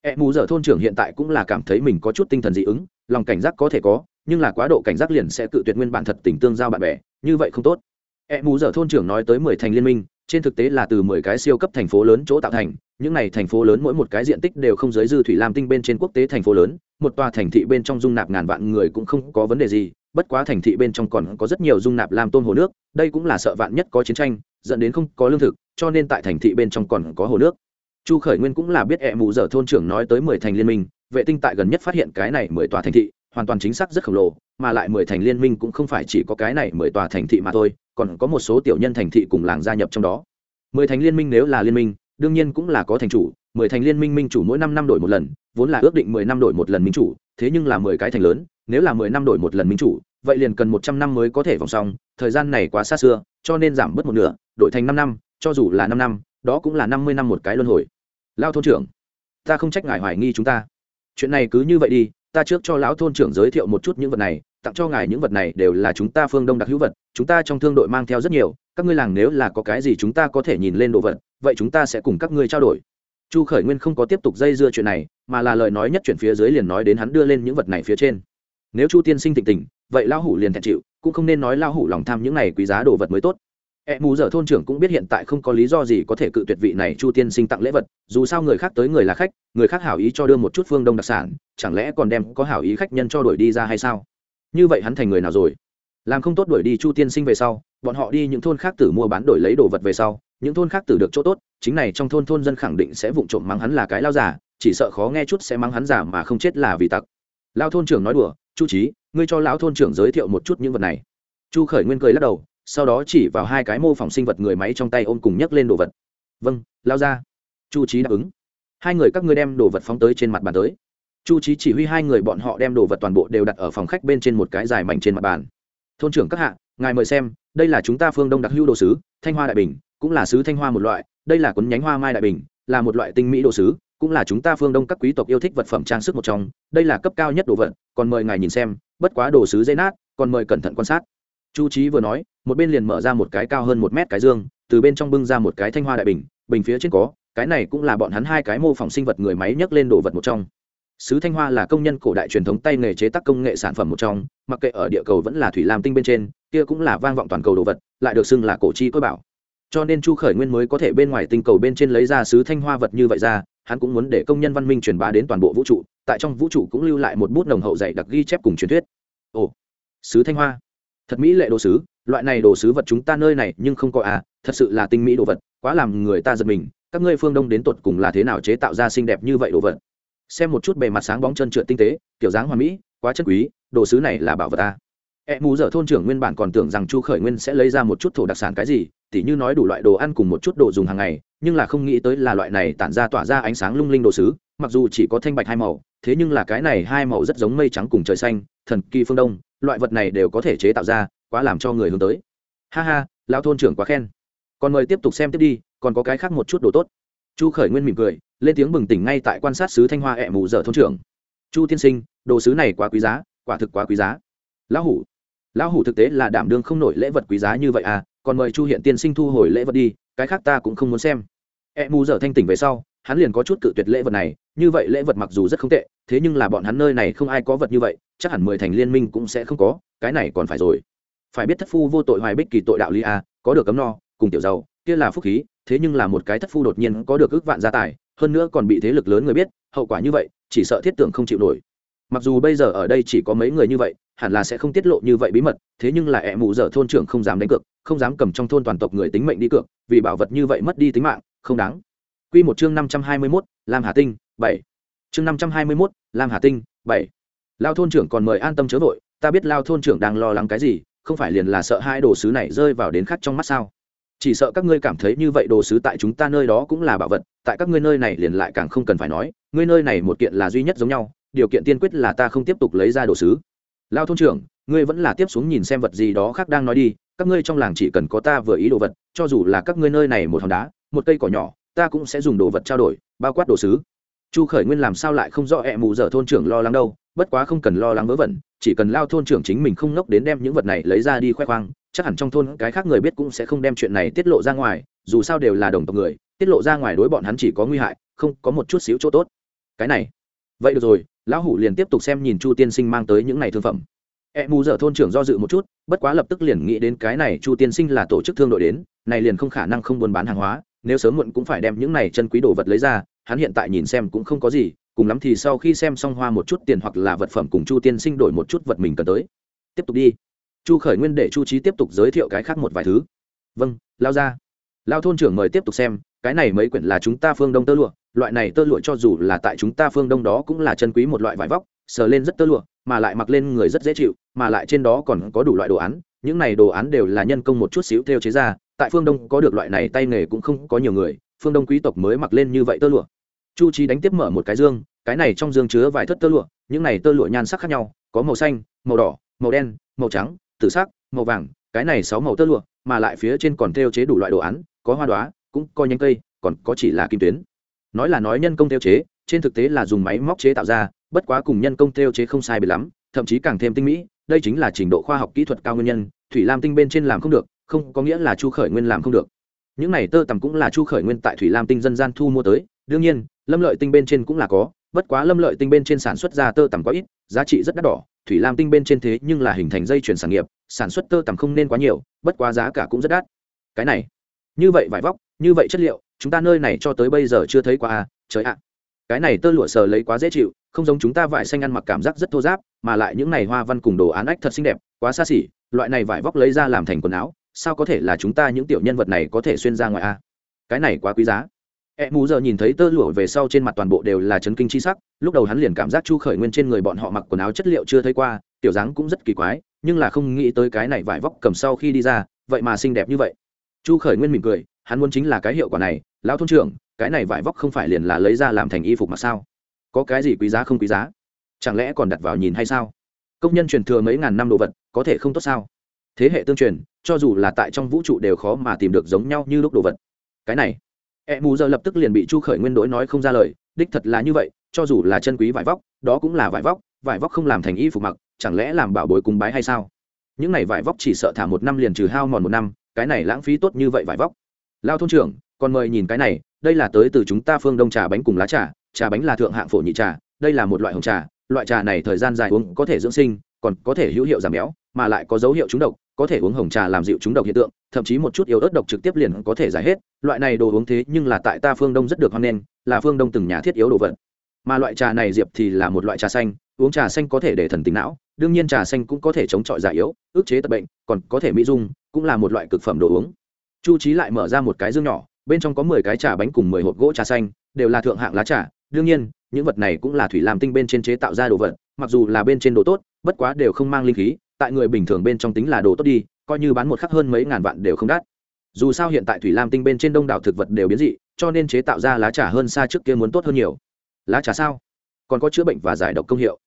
E mù dở thôn trưởng hiện tại cũng là cảm thấy mình có chút tinh thần dị ứng, lòng cảnh giác có thể có, nhưng là quá độ cảnh giác liền sẽ cự tuyệt nguyên bản thật tình tương giao bạn bè, như vậy không tốt. E mù dở thôn trưởng nói tới mười thành liên minh, trên thực tế là từ mười cái siêu cấp thành phố lớn chỗ tạo thành những này thành phố lớn mỗi một cái diện tích đều không giới dư thủy lam tinh bên trên quốc tế thành phố lớn, một tòa thành thị bên trong dung nạp ngàn vạn người cũng không có vấn đề gì, bất quá thành thị bên trong còn có rất nhiều dung nạp làm tôn hồ nước, đây cũng là sợ vạn nhất có chiến tranh, dẫn đến không có lương thực, cho nên tại thành thị bên trong còn có hồ nước. Chu khởi nguyên cũng là biết ẹ mù dở thôn trưởng nói tới mười thành liên minh, vệ tinh tại gần nhất phát hiện cái này mười tòa thành thị, hoàn toàn chính xác rất khổng lồ, mà lại mười thành liên minh cũng không phải chỉ có cái này mười tòa thành thị mà thôi, còn có một số tiểu nhân thành thị cùng làng gia nhập trong đó. Mười thành liên minh nếu là liên minh đương nhiên cũng là có thành chủ, mười thành liên minh minh chủ mỗi năm năm đổi một lần, vốn là ước định mười năm đổi một lần minh chủ, thế nhưng là mười cái thành lớn, nếu là mười năm đổi một lần minh chủ, vậy liền cần một trăm năm mới có thể vòng xong, thời gian này quá xa xưa, cho nên giảm bớt một nửa, đổi thành năm năm, cho dù là năm năm, đó cũng là năm mươi năm một cái luân hồi. Lao thôn trưởng, ta không trách ngài hoài nghi chúng ta. Chuyện này cứ như vậy đi, ta trước cho lão thôn trưởng giới thiệu một chút những vật này, tặng cho ngài những vật này đều là chúng ta phương đông đặc hữu vật, chúng ta trong thương đội mang theo rất nhiều các ngươi làng nếu là có cái gì chúng ta có thể nhìn lên đồ vật vậy chúng ta sẽ cùng các ngươi trao đổi chu khởi nguyên không có tiếp tục dây dưa chuyện này mà là lời nói nhất chuyển phía dưới liền nói đến hắn đưa lên những vật này phía trên nếu chu tiên sinh tịnh tình vậy lão hủ liền thẹn chịu cũng không nên nói lão hủ lòng tham những này quý giá đồ vật mới tốt E mù dở thôn trưởng cũng biết hiện tại không có lý do gì có thể cự tuyệt vị này Chu tiên sinh tặng lễ vật, dù sao người khác tới người là khách, người khác hảo ý cho đưa một chút phương đông đặc sản, chẳng lẽ còn đem có hảo ý khách nhân cho đuổi đi ra hay sao? Như vậy hắn thành người nào rồi? Làm không tốt đuổi đi Chu tiên sinh về sau, bọn họ đi những thôn khác tử mua bán đổi lấy đồ vật về sau, những thôn khác tử được chỗ tốt, chính này trong thôn thôn dân khẳng định sẽ vụng trộm mắng hắn là cái lao giả, chỉ sợ khó nghe chút sẽ mắng hắn giả mà không chết là vì tặc. Lao thôn trưởng nói đùa, "Chu trí ngươi cho lão thôn trưởng giới thiệu một chút những vật này." Chu Khởi Nguyên cười lắc đầu, sau đó chỉ vào hai cái mô phỏng sinh vật người máy trong tay ôm cùng nhấc lên đồ vật. Vâng lao ra chu trí đáp ứng. Hai người các ngươi đem đồ vật phóng tới trên mặt bàn tới. Chu trí chỉ huy hai người bọn họ đem đồ vật toàn bộ đều đặt ở phòng khách bên trên một cái dài mảnh trên mặt bàn. Thôn trưởng các hạ ngài mời xem đây là chúng ta phương đông đặc hữu đồ sứ, thanh hoa đại bình, cũng là sứ thanh hoa một loại, đây là cuốn nhánh hoa mai đại bình, là một loại tinh mỹ đồ sứ, cũng là chúng ta phương đông các quý tộc yêu thích vật phẩm trang sức một trong, đây là cấp cao nhất đồ vật, còn mời ngài nhìn xem, bất quá đồ sứ dây nát, còn mời cẩn thận quan sát. Chu trí vừa nói, một bên liền mở ra một cái cao hơn một mét cái dương, từ bên trong bưng ra một cái thanh hoa đại bình bình phía trên có, cái này cũng là bọn hắn hai cái mô phỏng sinh vật người máy nhấc lên đồ vật một trong sứ thanh hoa là công nhân cổ đại truyền thống tay nghề chế tác công nghệ sản phẩm một trong, mặc kệ ở địa cầu vẫn là thủy lam tinh bên trên, kia cũng là vang vọng toàn cầu đồ vật, lại được xưng là cổ chi cơ bảo. Cho nên chu khởi nguyên mới có thể bên ngoài tinh cầu bên trên lấy ra sứ thanh hoa vật như vậy ra, hắn cũng muốn để công nhân văn minh truyền bá đến toàn bộ vũ trụ, tại trong vũ trụ cũng lưu lại một bút nồng hậu dạy đặc ghi chép cùng truyền thuyết. Ồ, sứ thanh hoa, thật mỹ lệ đồ sứ, loại này đồ sứ vật chúng ta nơi này nhưng không có à thật sự là tinh mỹ đồ vật, quá làm người ta giật mình, các ngươi phương đông đến tột cùng là thế nào chế tạo ra xinh đẹp như vậy đồ vật? Xem một chút bề mặt sáng bóng chân trượt tinh tế kiểu dáng hoa mỹ quá chất quý đồ sứ này là bảo vật ta. E mù dở thôn trưởng nguyên bản còn tưởng rằng Chu Khởi Nguyên sẽ lấy ra một chút thổ đặc sản cái gì, tỉ như nói đủ loại đồ ăn cùng một chút đồ dùng hàng ngày, nhưng là không nghĩ tới là loại này tản ra tỏa ra ánh sáng lung linh đồ sứ, mặc dù chỉ có thanh bạch hai màu, thế nhưng là cái này hai màu rất giống mây trắng cùng trời xanh, thần kỳ phương đông, loại vật này đều có thể chế tạo ra, quá làm cho người hướng tới. Ha ha lão thôn trưởng quá khen. Còn mời tiếp tục xem tiếp đi còn có cái khác một chút đồ tốt chu khởi nguyên mỉm cười, lên tiếng bừng tỉnh ngay tại quan sát sứ thanh hoa ẹ mù dở thôn trưởng. Chu tiên sinh, đồ sứ này quá quý giá, quả thực quá quý giá. Lão hủ lão hủ thực tế là đảm đương không nổi lễ vật quý giá như vậy à còn mời chu hiện tiên sinh thu hồi lễ vật đi, cái khác ta cũng không muốn xem. Ẹ mù dở thanh tỉnh về sau, hắn liền có chút cự tuyệt lễ vật này, như vậy lễ vật mặc dù rất không tệ, thế nhưng là bọn hắn nơi này không ai có vật như vậy, chắc hẳn mười thành liên minh cũng sẽ không có, cái này còn phải rồi. Phải biết thất phu vô tội hoài bích kỳ tội đạo lý a có được cấm no, cùng tiểu giàu kia là phúc khí thế nhưng là một cái thất phu đột nhiên có được ước vạn gia tài hơn nữa còn bị thế lực lớn người biết hậu quả như vậy chỉ sợ thiết tưởng không chịu nổi. Mặc dù bây giờ ở đây chỉ có mấy người như vậy hẳn là sẽ không tiết lộ như vậy bí mật thế nhưng là ẹ mụ dở thôn trưởng không dám đánh cược không dám cầm trong thôn toàn tộc người tính mệnh đi cược vì bảo vật như vậy mất đi tính mạng không đáng. Quy một chương năm trăm hai mươi mốt Lam Hà Tinh, bảy. Chương năm trăm hai mươi mốt Lam Hà Tinh, bảy. Lao thôn trưởng còn mời an tâm chớ vội, ta biết Lao thôn trưởng đang lo lắng cái gì, không phải liền là sợ hai đồ sứ này rơi vào đến khắc trong mắt sao? Chỉ sợ các ngươi cảm thấy như vậy đồ sứ tại chúng ta nơi đó cũng là bảo vật, tại các ngươi nơi này liền lại càng không cần phải nói, ngươi nơi này một kiện là duy nhất giống nhau, điều kiện tiên quyết là ta không tiếp tục lấy ra đồ sứ. Lao thôn trưởng, ngươi vẫn là tiếp xuống nhìn xem vật gì đó khác đang nói đi, các ngươi trong làng chỉ cần có ta vừa ý đồ vật, cho dù là các ngươi nơi này một hòn đá, một cây cỏ nhỏ, ta cũng sẽ dùng đồ vật trao đổi, bao quát đồ sứ. Chu khởi nguyên làm sao lại không rõ ẹ mù dở thôn trưởng lo lắng đâu, bất quá không cần lo lắng vớ vẩn, chỉ cần lao thôn trưởng chính mình không nốc đến đem những vật này lấy ra đi khoe khoang chắc hẳn trong thôn cái khác người biết cũng sẽ không đem chuyện này tiết lộ ra ngoài, dù sao đều là đồng tộc người, tiết lộ ra ngoài đối bọn hắn chỉ có nguy hại, không có một chút xíu chỗ tốt. Cái này, vậy được rồi, lão hủ liền tiếp tục xem nhìn chu tiên sinh mang tới những này thương phẩm. E mù dở thôn trưởng do dự một chút, bất quá lập tức liền nghĩ đến cái này chu tiên sinh là tổ chức thương đội đến, này liền không khả năng không buôn bán hàng hóa, nếu sớm muộn cũng phải đem những này chân quý đồ vật lấy ra, hắn hiện tại nhìn xem cũng không có gì, cùng lắm thì sau khi xem xong hoa một chút tiền hoặc là vật phẩm cùng chu tiên sinh đổi một chút vật mình cần tới. Tiếp tục đi chu khởi nguyên để chu trí tiếp tục giới thiệu cái khác một vài thứ. Vâng lao ra. Lao thôn trưởng mời tiếp tục xem, cái này mấy quyển là chúng ta phương đông tơ lụa, loại này tơ lụa cho dù là tại chúng ta phương đông đó cũng là chân quý một loại vải vóc, sờ lên rất tơ lụa, mà lại mặc lên người rất dễ chịu, mà lại trên đó còn có đủ loại đồ án, những này đồ án đều là nhân công một chút xíu theo chế ra, tại phương đông có được loại này tay nghề cũng không có nhiều người, phương đông quý tộc mới mặc lên như vậy tơ lụa. Chu trí đánh tiếp mở một cái dương, cái này trong dương chứa vài thất tơ lụa, những này tơ lụa nhan sắc khác nhau, có màu xanh, màu đỏ, màu đen, màu trắng tự sắc, màu vàng, cái này sáu màu tơ lụa, mà lại phía trên còn theo chế đủ loại đồ án, có hoa đoá, cũng có nhánh cây, còn có chỉ là kim tuyến. Nói là nói nhân công theo chế, trên thực tế là dùng máy móc chế tạo ra, bất quá cùng nhân công theo chế không sai biệt lắm, thậm chí càng thêm tinh mỹ, đây chính là trình độ khoa học kỹ thuật cao nguyên nhân, thủy lam tinh bên trên làm không được, không có nghĩa là chu khởi nguyên làm không được. Những này tơ tằm cũng là chu khởi nguyên tại thủy lam tinh dân gian thu mua tới, đương nhiên, lâm lợi tinh bên trên cũng là có, bất quá lâm lợi tinh bên trên sản xuất ra tơ tằm có ít, giá trị rất đắt đỏ thủy lam tinh bên trên thế nhưng là hình thành dây chuyển sản nghiệp, sản xuất tơ tằm không nên quá nhiều, bất quá giá cả cũng rất đắt. Cái này, như vậy vải vóc, như vậy chất liệu, chúng ta nơi này cho tới bây giờ chưa thấy qua à trời ạ. Cái này tơ lụa sờ lấy quá dễ chịu, không giống chúng ta vải xanh ăn mặc cảm giác rất thô giáp mà lại những này hoa văn cùng đồ án ách thật xinh đẹp, quá xa xỉ, loại này vải vóc lấy ra làm thành quần áo, sao có thể là chúng ta những tiểu nhân vật này có thể xuyên ra ngoài a à? cái này quá quý giá. E mù giờ nhìn thấy tơ lụa về sau trên mặt toàn bộ đều là chấn kinh chi sắc, lúc đầu hắn liền cảm giác Chu Khởi Nguyên trên người bọn họ mặc quần áo chất liệu chưa thấy qua, tiểu dáng cũng rất kỳ quái, nhưng là không nghĩ tới cái này vải vóc cầm sau khi đi ra, vậy mà xinh đẹp như vậy. Chu Khởi Nguyên mỉm cười, hắn muốn chính là cái hiệu quả này, lão thôn trưởng, cái này vải vóc không phải liền là lấy ra làm thành y phục mà sao? Có cái gì quý giá không quý giá? Chẳng lẽ còn đặt vào nhìn hay sao? Công nhân truyền thừa mấy ngàn năm đồ vật, có thể không tốt sao? Thế hệ tương truyền, cho dù là tại trong vũ trụ đều khó mà tìm được giống nhau như lúc đồ vật. Cái này, e mù giờ lập tức liền bị chu khởi nguyên đối nói không ra lời, đích thật là như vậy, cho dù là chân quý vải vóc, đó cũng là vải vóc vải vóc không làm thành y phục mặc, chẳng lẽ làm bảo bối cung bái hay sao? Những này vải vóc chỉ sợ thả một năm liền trừ hao mòn một năm, cái này lãng phí tốt như vậy vải vóc. Lao thôn trưởng, còn mời nhìn cái này, đây là tới từ chúng ta phương đông trà bánh cùng lá trà trà bánh là thượng hạng phổ nhị trà, đây là một loại hồng trà, loại trà này thời gian dài uống có thể dưỡng sinh, còn có thể hữu hiệu giảm béo, mà lại có dấu hiệu trúng độc có thể uống hồng trà làm dịu chúng độc hiện tượng, thậm chí một chút yếu ớt độc trực tiếp liền có thể giải hết, loại này đồ uống thế nhưng là tại ta phương đông rất được hoan nghênh, là phương đông từng nhà thiết yếu đồ vật. Mà loại trà này diệp thì là một loại trà xanh, uống trà xanh có thể để thần tính não, đương nhiên trà xanh cũng có thể chống chọi già yếu, ức chế tật bệnh, còn có thể mỹ dung, cũng là một loại cực phẩm đồ uống. Chu trí lại mở ra một cái dương nhỏ, bên trong có mười cái trà bánh cùng mười hộp gỗ trà xanh, đều là thượng hạng lá trà, đương nhiên, những vật này cũng là thủy làm tinh bên trên chế tạo ra đồ vật, mặc dù là bên trên đồ tốt, bất quá đều không mang linh khí tại người bình thường bên trong tính là đồ tốt đi, coi như bán một khắc hơn mấy ngàn vạn đều không đắt. Dù sao hiện tại thủy lam tinh bên trên đông đảo thực vật đều biến dị, cho nên chế tạo ra lá trà hơn xa trước kia muốn tốt hơn nhiều. Lá trà sao? Còn có chữa bệnh và giải độc công hiệu.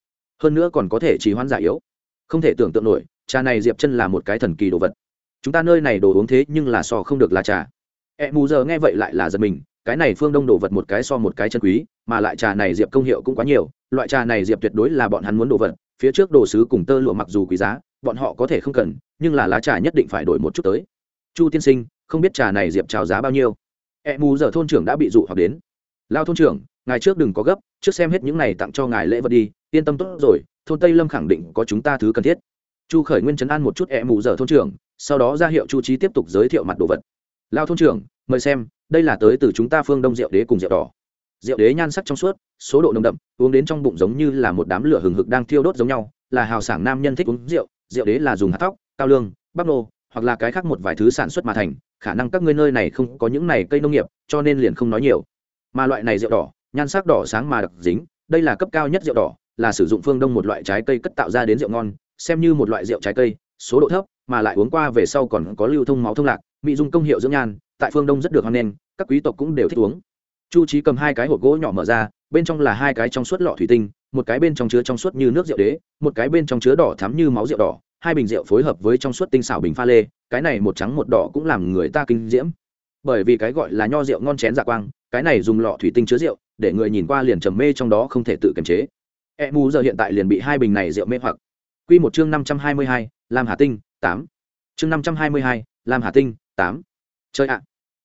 Hơn nữa còn có thể trì hoãn giải yếu. Không thể tưởng tượng nổi, trà này diệp chân là một cái thần kỳ đồ vật. Chúng ta nơi này đồ uống thế nhưng là so không được lá trà. E mù giờ nghe vậy lại là giật mình, cái này phương đông đồ vật một cái so một cái chân quý, mà lại trà này diệp công hiệu cũng quá nhiều, loại trà này diệp tuyệt đối là bọn hắn muốn đồ vật phía trước đồ sứ cùng tơ lụa mặc dù quý giá, bọn họ có thể không cần, nhưng là lá trà nhất định phải đổi một chút tới. Chu tiên sinh, không biết trà này diệp trào giá bao nhiêu? E mù giờ thôn trưởng đã bị dụ hoặc đến. Lao thôn trưởng, ngài trước đừng có gấp, trước xem hết những này tặng cho ngài lễ vật đi, yên tâm tốt rồi, thôn tây lâm khẳng định có chúng ta thứ cần thiết. Chu khởi nguyên chấn an một chút e mù giờ thôn trưởng, sau đó ra hiệu chu trí tiếp tục giới thiệu mặt đồ vật. Lao thôn trưởng, mời xem, đây là tới từ chúng ta phương đông diệu đế cùng diệu đỏ rượu đế nhan sắc trong suốt, số độ nồng đậm, uống đến trong bụng giống như là một đám lửa hừng hực đang thiêu đốt giống nhau, là hào sảng nam nhân thích uống rượu rượu đế là dùng hạt tóc cao lương, bắp nô, hoặc là cái khác một vài thứ sản xuất mà thành, khả năng các ngươi nơi này không có những này cây nông nghiệp, cho nên liền không nói nhiều. Mà loại này rượu đỏ, nhan sắc đỏ sáng mà đặc dính, đây là cấp cao nhất rượu đỏ, là sử dụng phương đông một loại trái cây cất tạo ra đến rượu ngon, xem như một loại rượu trái cây, số độ thấp, mà lại uống qua về sau còn có lưu thông máu thông lạc, mỹ dung công hiệu dưỡng nhan, tại phương đông rất được hoan nghênh, các quý tộc cũng đều thích uống chu trí cầm hai cái hộp gỗ nhỏ mở ra, bên trong là hai cái trong suốt lọ thủy tinh, một cái bên trong chứa trong suốt như nước rượu đế, một cái bên trong chứa đỏ thắm như máu rượu đỏ, hai bình rượu phối hợp với trong suốt tinh xảo bình pha lê, cái này một trắng một đỏ cũng làm người ta kinh diễm. Bởi vì cái gọi là nho rượu ngon chén dạ quang, cái này dùng lọ thủy tinh chứa rượu, để người nhìn qua liền trầm mê trong đó không thể tự kiềm chế. E mu giờ hiện tại liền bị hai bình này rượu mê hoặc. Q một chương năm trăm hai mươi hai, lam hà tinh, tám. Chương năm trăm hai mươi hai, lam hà tinh, tám. Chơi ạ.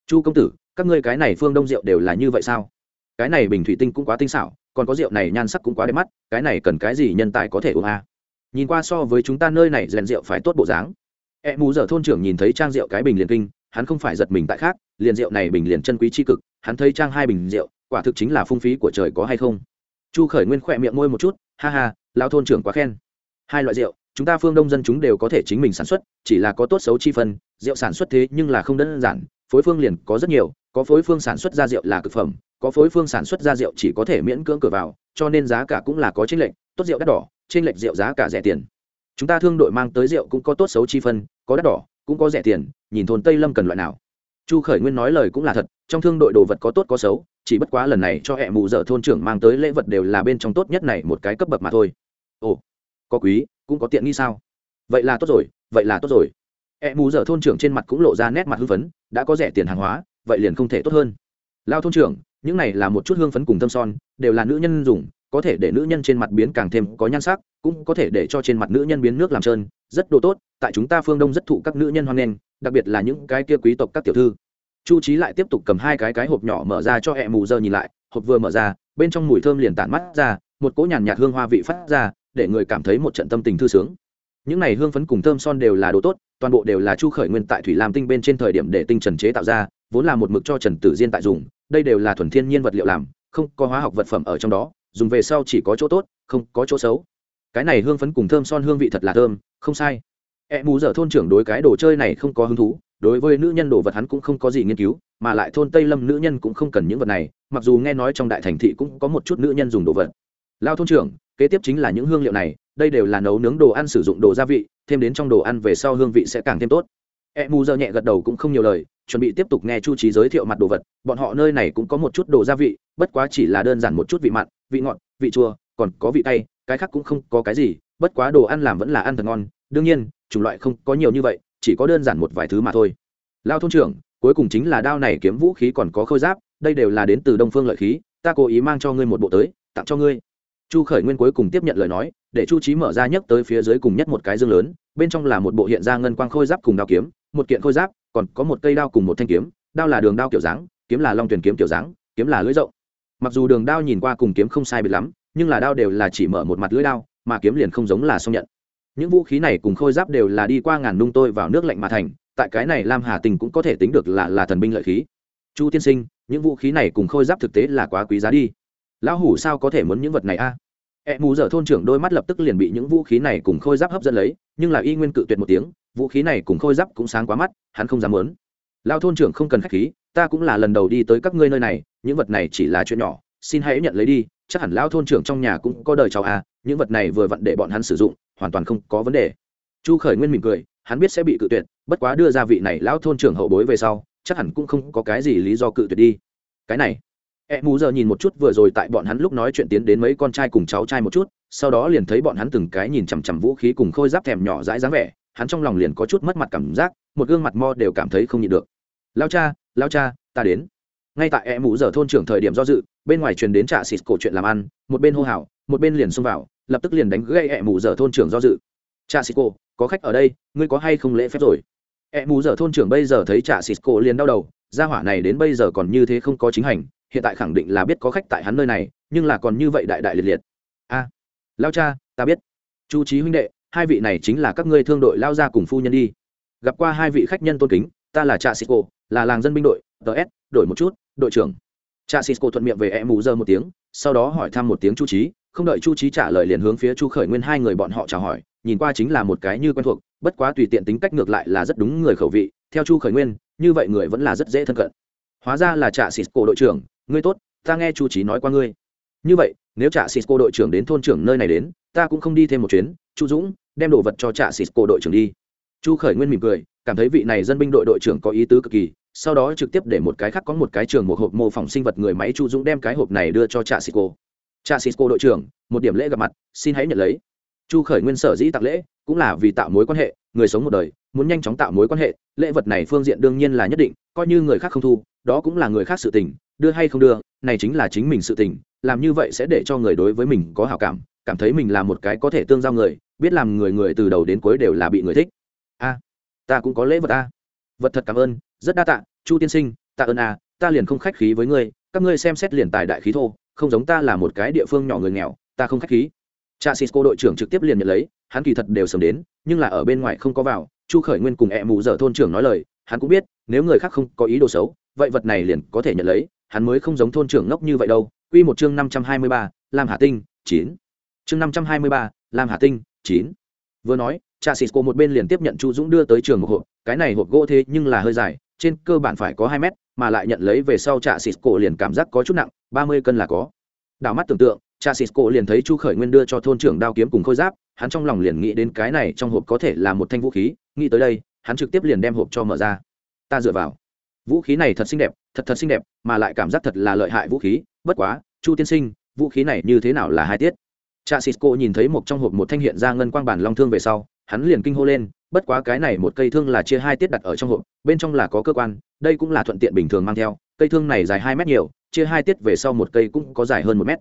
Chu công tử các ngươi cái này phương đông rượu đều là như vậy sao? Cái này bình thủy tinh cũng quá tinh xảo, còn có rượu này nhan sắc cũng quá đẹp mắt, cái này cần cái gì nhân tài có thể uống à? nhìn qua so với chúng ta nơi này rèn rượu phải tốt bộ dáng. E mù giờ thôn trưởng nhìn thấy trang rượu cái bình liền kinh, hắn không phải giật mình tại khác, liền rượu này bình liền chân quý tri cực, hắn thấy trang hai bình rượu, quả thực chính là phung phí của trời có hay không. Chu khởi nguyên khỏe miệng môi một chút, ha ha lao thôn trưởng quá khen. Hai loại rượu, chúng ta phương đông dân chúng đều có thể chính mình sản xuất, chỉ là có tốt xấu chi phân, rượu sản xuất thế nhưng là không đơn giản phối phương liền có rất nhiều, có phối phương sản xuất ra rượu là cực phẩm, có phối phương sản xuất ra rượu chỉ có thể miễn cưỡng cửa vào, cho nên giá cả cũng là có tranh lệch, tốt rượu đắt đỏ tranh lệch rượu giá cả rẻ tiền. Chúng ta thương đội mang tới rượu cũng có tốt xấu chi phân, có đắt đỏ, cũng có rẻ tiền, nhìn thôn tây lâm cần loại nào. Chu khởi nguyên nói lời cũng là thật, trong thương đội đồ vật có tốt có xấu, chỉ bất quá lần này cho hẹ mù dở thôn trưởng mang tới lễ vật đều là bên trong tốt nhất này một cái cấp bậc mà thôi. Ồ, có quý, cũng có tiện nghi sao? Vậy là tốt rồi, vậy là tốt rồi. E mù dở thôn trưởng trên mặt cũng lộ ra nét mặt hưng phấn, đã có rẻ tiền hàng hóa, vậy liền không thể tốt hơn. Lao thôn trưởng, những này là một chút hương phấn cùng tâm son, đều là nữ nhân dùng, có thể để nữ nhân trên mặt biến càng thêm có nhan sắc, cũng có thể để cho trên mặt nữ nhân biến nước làm trơn, rất đồ tốt, tại chúng ta phương đông rất thụ các nữ nhân hoan nghênh, đặc biệt là những cái kia quý tộc các tiểu thư. Chu trí lại tiếp tục cầm hai cái cái hộp nhỏ mở ra cho hẹ mù giờ nhìn lại, hộp vừa mở ra, bên trong mùi thơm liền tản mắt ra, một cỗ nhàn nhạt hương hoa vị phát ra, để người cảm thấy một trận tâm tình thư sướng. Những này hương phấn cùng thơm son đều là đồ tốt toàn bộ đều là chu khởi nguyên tại thủy lam tinh bên trên thời điểm để tinh trần chế tạo ra, vốn là một mực cho trần tử diên tại dùng, đây đều là thuần thiên nhiên vật liệu làm, không có hóa học vật phẩm ở trong đó, dùng về sau chỉ có chỗ tốt, không có chỗ xấu. Cái này hương phấn cùng thơm son hương vị thật là thơm, không sai. E mù dở thôn trưởng đối cái đồ chơi này không có hứng thú, đối với nữ nhân đồ vật hắn cũng không có gì nghiên cứu, mà lại thôn tây lâm nữ nhân cũng không cần những vật này, mặc dù nghe nói trong đại thành thị cũng có một chút nữ nhân dùng đồ vật. Lao thôn trưởng, kế tiếp chính là những hương liệu này đây đều là nấu nướng đồ ăn sử dụng đồ gia vị, thêm đến trong đồ ăn về sau hương vị sẽ càng thêm tốt. E mù giờ nhẹ gật đầu cũng không nhiều lời, chuẩn bị tiếp tục nghe chu trí giới thiệu mặt đồ vật. Bọn họ nơi này cũng có một chút đồ gia vị, bất quá chỉ là đơn giản một chút vị mặn, vị ngọt, vị chua, còn có vị cay, cái khác cũng không có cái gì, bất quá đồ ăn làm vẫn là ăn thật ngon. Đương nhiên, chủng loại không có nhiều như vậy, chỉ có đơn giản một vài thứ mà thôi. Lao thôn trưởng, cuối cùng chính là đao này kiếm vũ khí còn có khôi giáp, đây đều là đến từ đông phương lợi khí, ta cố ý mang cho ngươi một bộ tới, tặng cho ngươi. Chu khởi nguyên cuối cùng tiếp nhận lời nói để chu trí mở ra nhấc tới phía dưới cùng nhất một cái dương lớn, bên trong là một bộ hiện ra ngân quang khôi giáp cùng đao kiếm, một kiện khôi giáp, còn có một cây đao cùng một thanh kiếm, đao là đường đao kiểu dáng, kiếm là long tuyển kiếm kiểu dáng, kiếm là lưỡi rộng. Mặc dù đường đao nhìn qua cùng kiếm không sai biệt lắm, nhưng là đao đều là chỉ mở một mặt lưỡi đao, mà kiếm liền không giống là song nhận. Những vũ khí này cùng khôi giáp đều là đi qua ngàn nung tôi vào nước lạnh mà thành, tại cái này lam hà tình cũng có thể tính được là là thần binh lợi khí. Chu tiên sinh, những vũ khí này cùng khôi giáp thực tế là quá quý giá đi. Lão hủ sao có thể muốn những vật này a? à? E mù dở thôn trưởng đôi mắt lập tức liền bị những vũ khí này cùng khôi giáp hấp dẫn lấy, nhưng là y nguyên cự tuyệt một tiếng, vũ khí này cùng khôi giáp cũng sáng quá mắt, hắn không dám muốn. Lão thôn trưởng không cần khách khí, ta cũng là lần đầu đi tới các ngươi nơi này, những vật này chỉ là chuyện nhỏ, xin hãy nhận lấy đi, chắc hẳn lão thôn trưởng trong nhà cũng có đời cháu à những vật này vừa vặn để bọn hắn sử dụng, hoàn toàn không có vấn đề. Chu khởi nguyên mỉm cười, hắn biết sẽ bị cự tuyệt, bất quá đưa ra vị này lão thôn trưởng hậu bối về sau, chắc hẳn cũng không có cái gì lý do cự tuyệt đi. Cái này e mù giờ nhìn một chút vừa rồi tại bọn hắn lúc nói chuyện tiến đến mấy con trai cùng cháu trai một chút, sau đó liền thấy bọn hắn từng cái nhìn chằm chằm vũ khí cùng khôi giáp thèm nhỏ dãi dáng vẻ, hắn trong lòng liền có chút mất mặt cảm giác, một gương mặt mo đều cảm thấy không nhịn được. Lao cha lao cha, ta đến. Ngay tại e mù giờ thôn trưởng thời điểm do dự, bên ngoài truyền đến trạ xịt cổ chuyện làm ăn, một bên hô hào, một bên liền xông vào, lập tức liền đánh gây e mù giờ thôn trưởng do dự. Trạ xịt cổ, có khách ở đây, ngươi có hay không lễ phép rồi? E mù giờ thôn trưởng bây giờ thấy trạ xịt cổ liền đau đầu, gia hỏa này đến bây giờ còn như thế không có chính hành hiện tại khẳng định là biết có khách tại hắn nơi này, nhưng là còn như vậy đại đại liệt liệt. A, lao cha, ta biết. Chu trí huynh đệ, hai vị này chính là các ngươi thương đội lao ra cùng phu nhân đi. Gặp qua hai vị khách nhân tôn kính, ta là trà xịt là làng dân binh đội ts đổi một chút, đội trưởng. Trà xịt thuận miệng về e mù giờ một tiếng, sau đó hỏi thăm một tiếng chu trí không đợi chu trí trả lời liền hướng phía chu khởi nguyên hai người bọn họ chào hỏi, nhìn qua chính là một cái như quen thuộc, bất quá tùy tiện tính cách ngược lại là rất đúng người khẩu vị, theo chu khởi nguyên, như vậy người vẫn là rất dễ thân cận hóa ra là trà xịt đội trưởng. Ngươi tốt, ta nghe chu trí nói qua ngươi. Như vậy, nếu trà xịt đội trưởng đến thôn trưởng nơi này đến, ta cũng không đi thêm một chuyến. Chu dũng, đem đồ vật cho trạ xịt cổ đội trưởng đi. Chu khởi nguyên mỉm cười, cảm thấy vị này dân binh đội đội trưởng có ý tứ cực kỳ, sau đó trực tiếp để một cái khác có một cái trường một hộp mô phỏng sinh vật người máy chu dũng đem cái hộp này đưa cho trạ xịt cổ. Trạ xịt cổ đội trưởng, một điểm lễ gặp mặt, xin hãy nhận lấy. Chu khởi nguyên sở dĩ tặng lễ, cũng là vì tạo mối quan hệ, người sống một đời, muốn nhanh chóng tạo mối quan hệ, lễ vật này phương diện đương nhiên là nhất định, coi như người khác không thu đó cũng là người khác sự tình, đưa hay không đưa, này chính là chính mình sự tình, làm như vậy sẽ để cho người đối với mình có hảo cảm cảm thấy mình là một cái có thể tương giao người, biết làm người người từ đầu đến cuối đều là bị người thích. A, ta cũng có lễ vật a. Vật thật cảm ơn, rất đa tạ, chu tiên sinh, tạ ơn a, ta liền không khách khí với ngươi, các ngươi xem xét liền tài đại khí thô, không giống ta là một cái địa phương nhỏ người nghèo, ta không khách khí. Cha cisco đội trưởng trực tiếp liền nhận lấy, hắn kỳ thật đều sớm đến, nhưng là ở bên ngoài không có vào, chu khởi nguyên cùng ẹ mù dở thôn trưởng nói lời, hắn cũng biết, nếu người khác không có ý đồ xấu vậy vật này liền có thể nhận lấy, hắn mới không giống thôn trưởng ngốc như vậy đâu. Quy một chương năm trăm hai mươi ba, lam hà tinh, chín. Chương năm trăm hai mươi ba, lam hà tinh, chín. Vừa nói cha cisco một bên liền tiếp nhận chu dũng đưa tới trường một hộp, cái này hộp gỗ thế nhưng là hơi dài, trên cơ bản phải có hai mét, mà lại nhận lấy về sau cha cisco liền cảm giác có chút nặng, ba mươi cân là có. Đảo mắt tưởng tượng cha cisco liền thấy chu khởi nguyên đưa cho thôn trưởng đao kiếm cùng khôi giáp, hắn trong lòng liền nghĩ đến cái này trong hộp có thể là một thanh vũ khí, nghĩ tới đây, hắn trực tiếp liền đem hộp cho mở ra. Ta dựa vào vũ khí này thật xinh đẹp, thật thật xinh đẹp, mà lại cảm giác thật là lợi hại vũ khí. Bất quá, chu tiên sinh, vũ khí này như thế nào là hai tiết? Cha cisco nhìn thấy một trong hộp một thanh hiện ra ngân quang bản long thương về sau, hắn liền kinh hô lên, bất quá cái này một cây thương là chia hai tiết đặt ở trong hộp, bên trong là có cơ quan, đây cũng là thuận tiện bình thường mang theo. Cây thương này dài hai mét nhiều, chia hai tiết về sau một cây cũng có dài hơn một mét.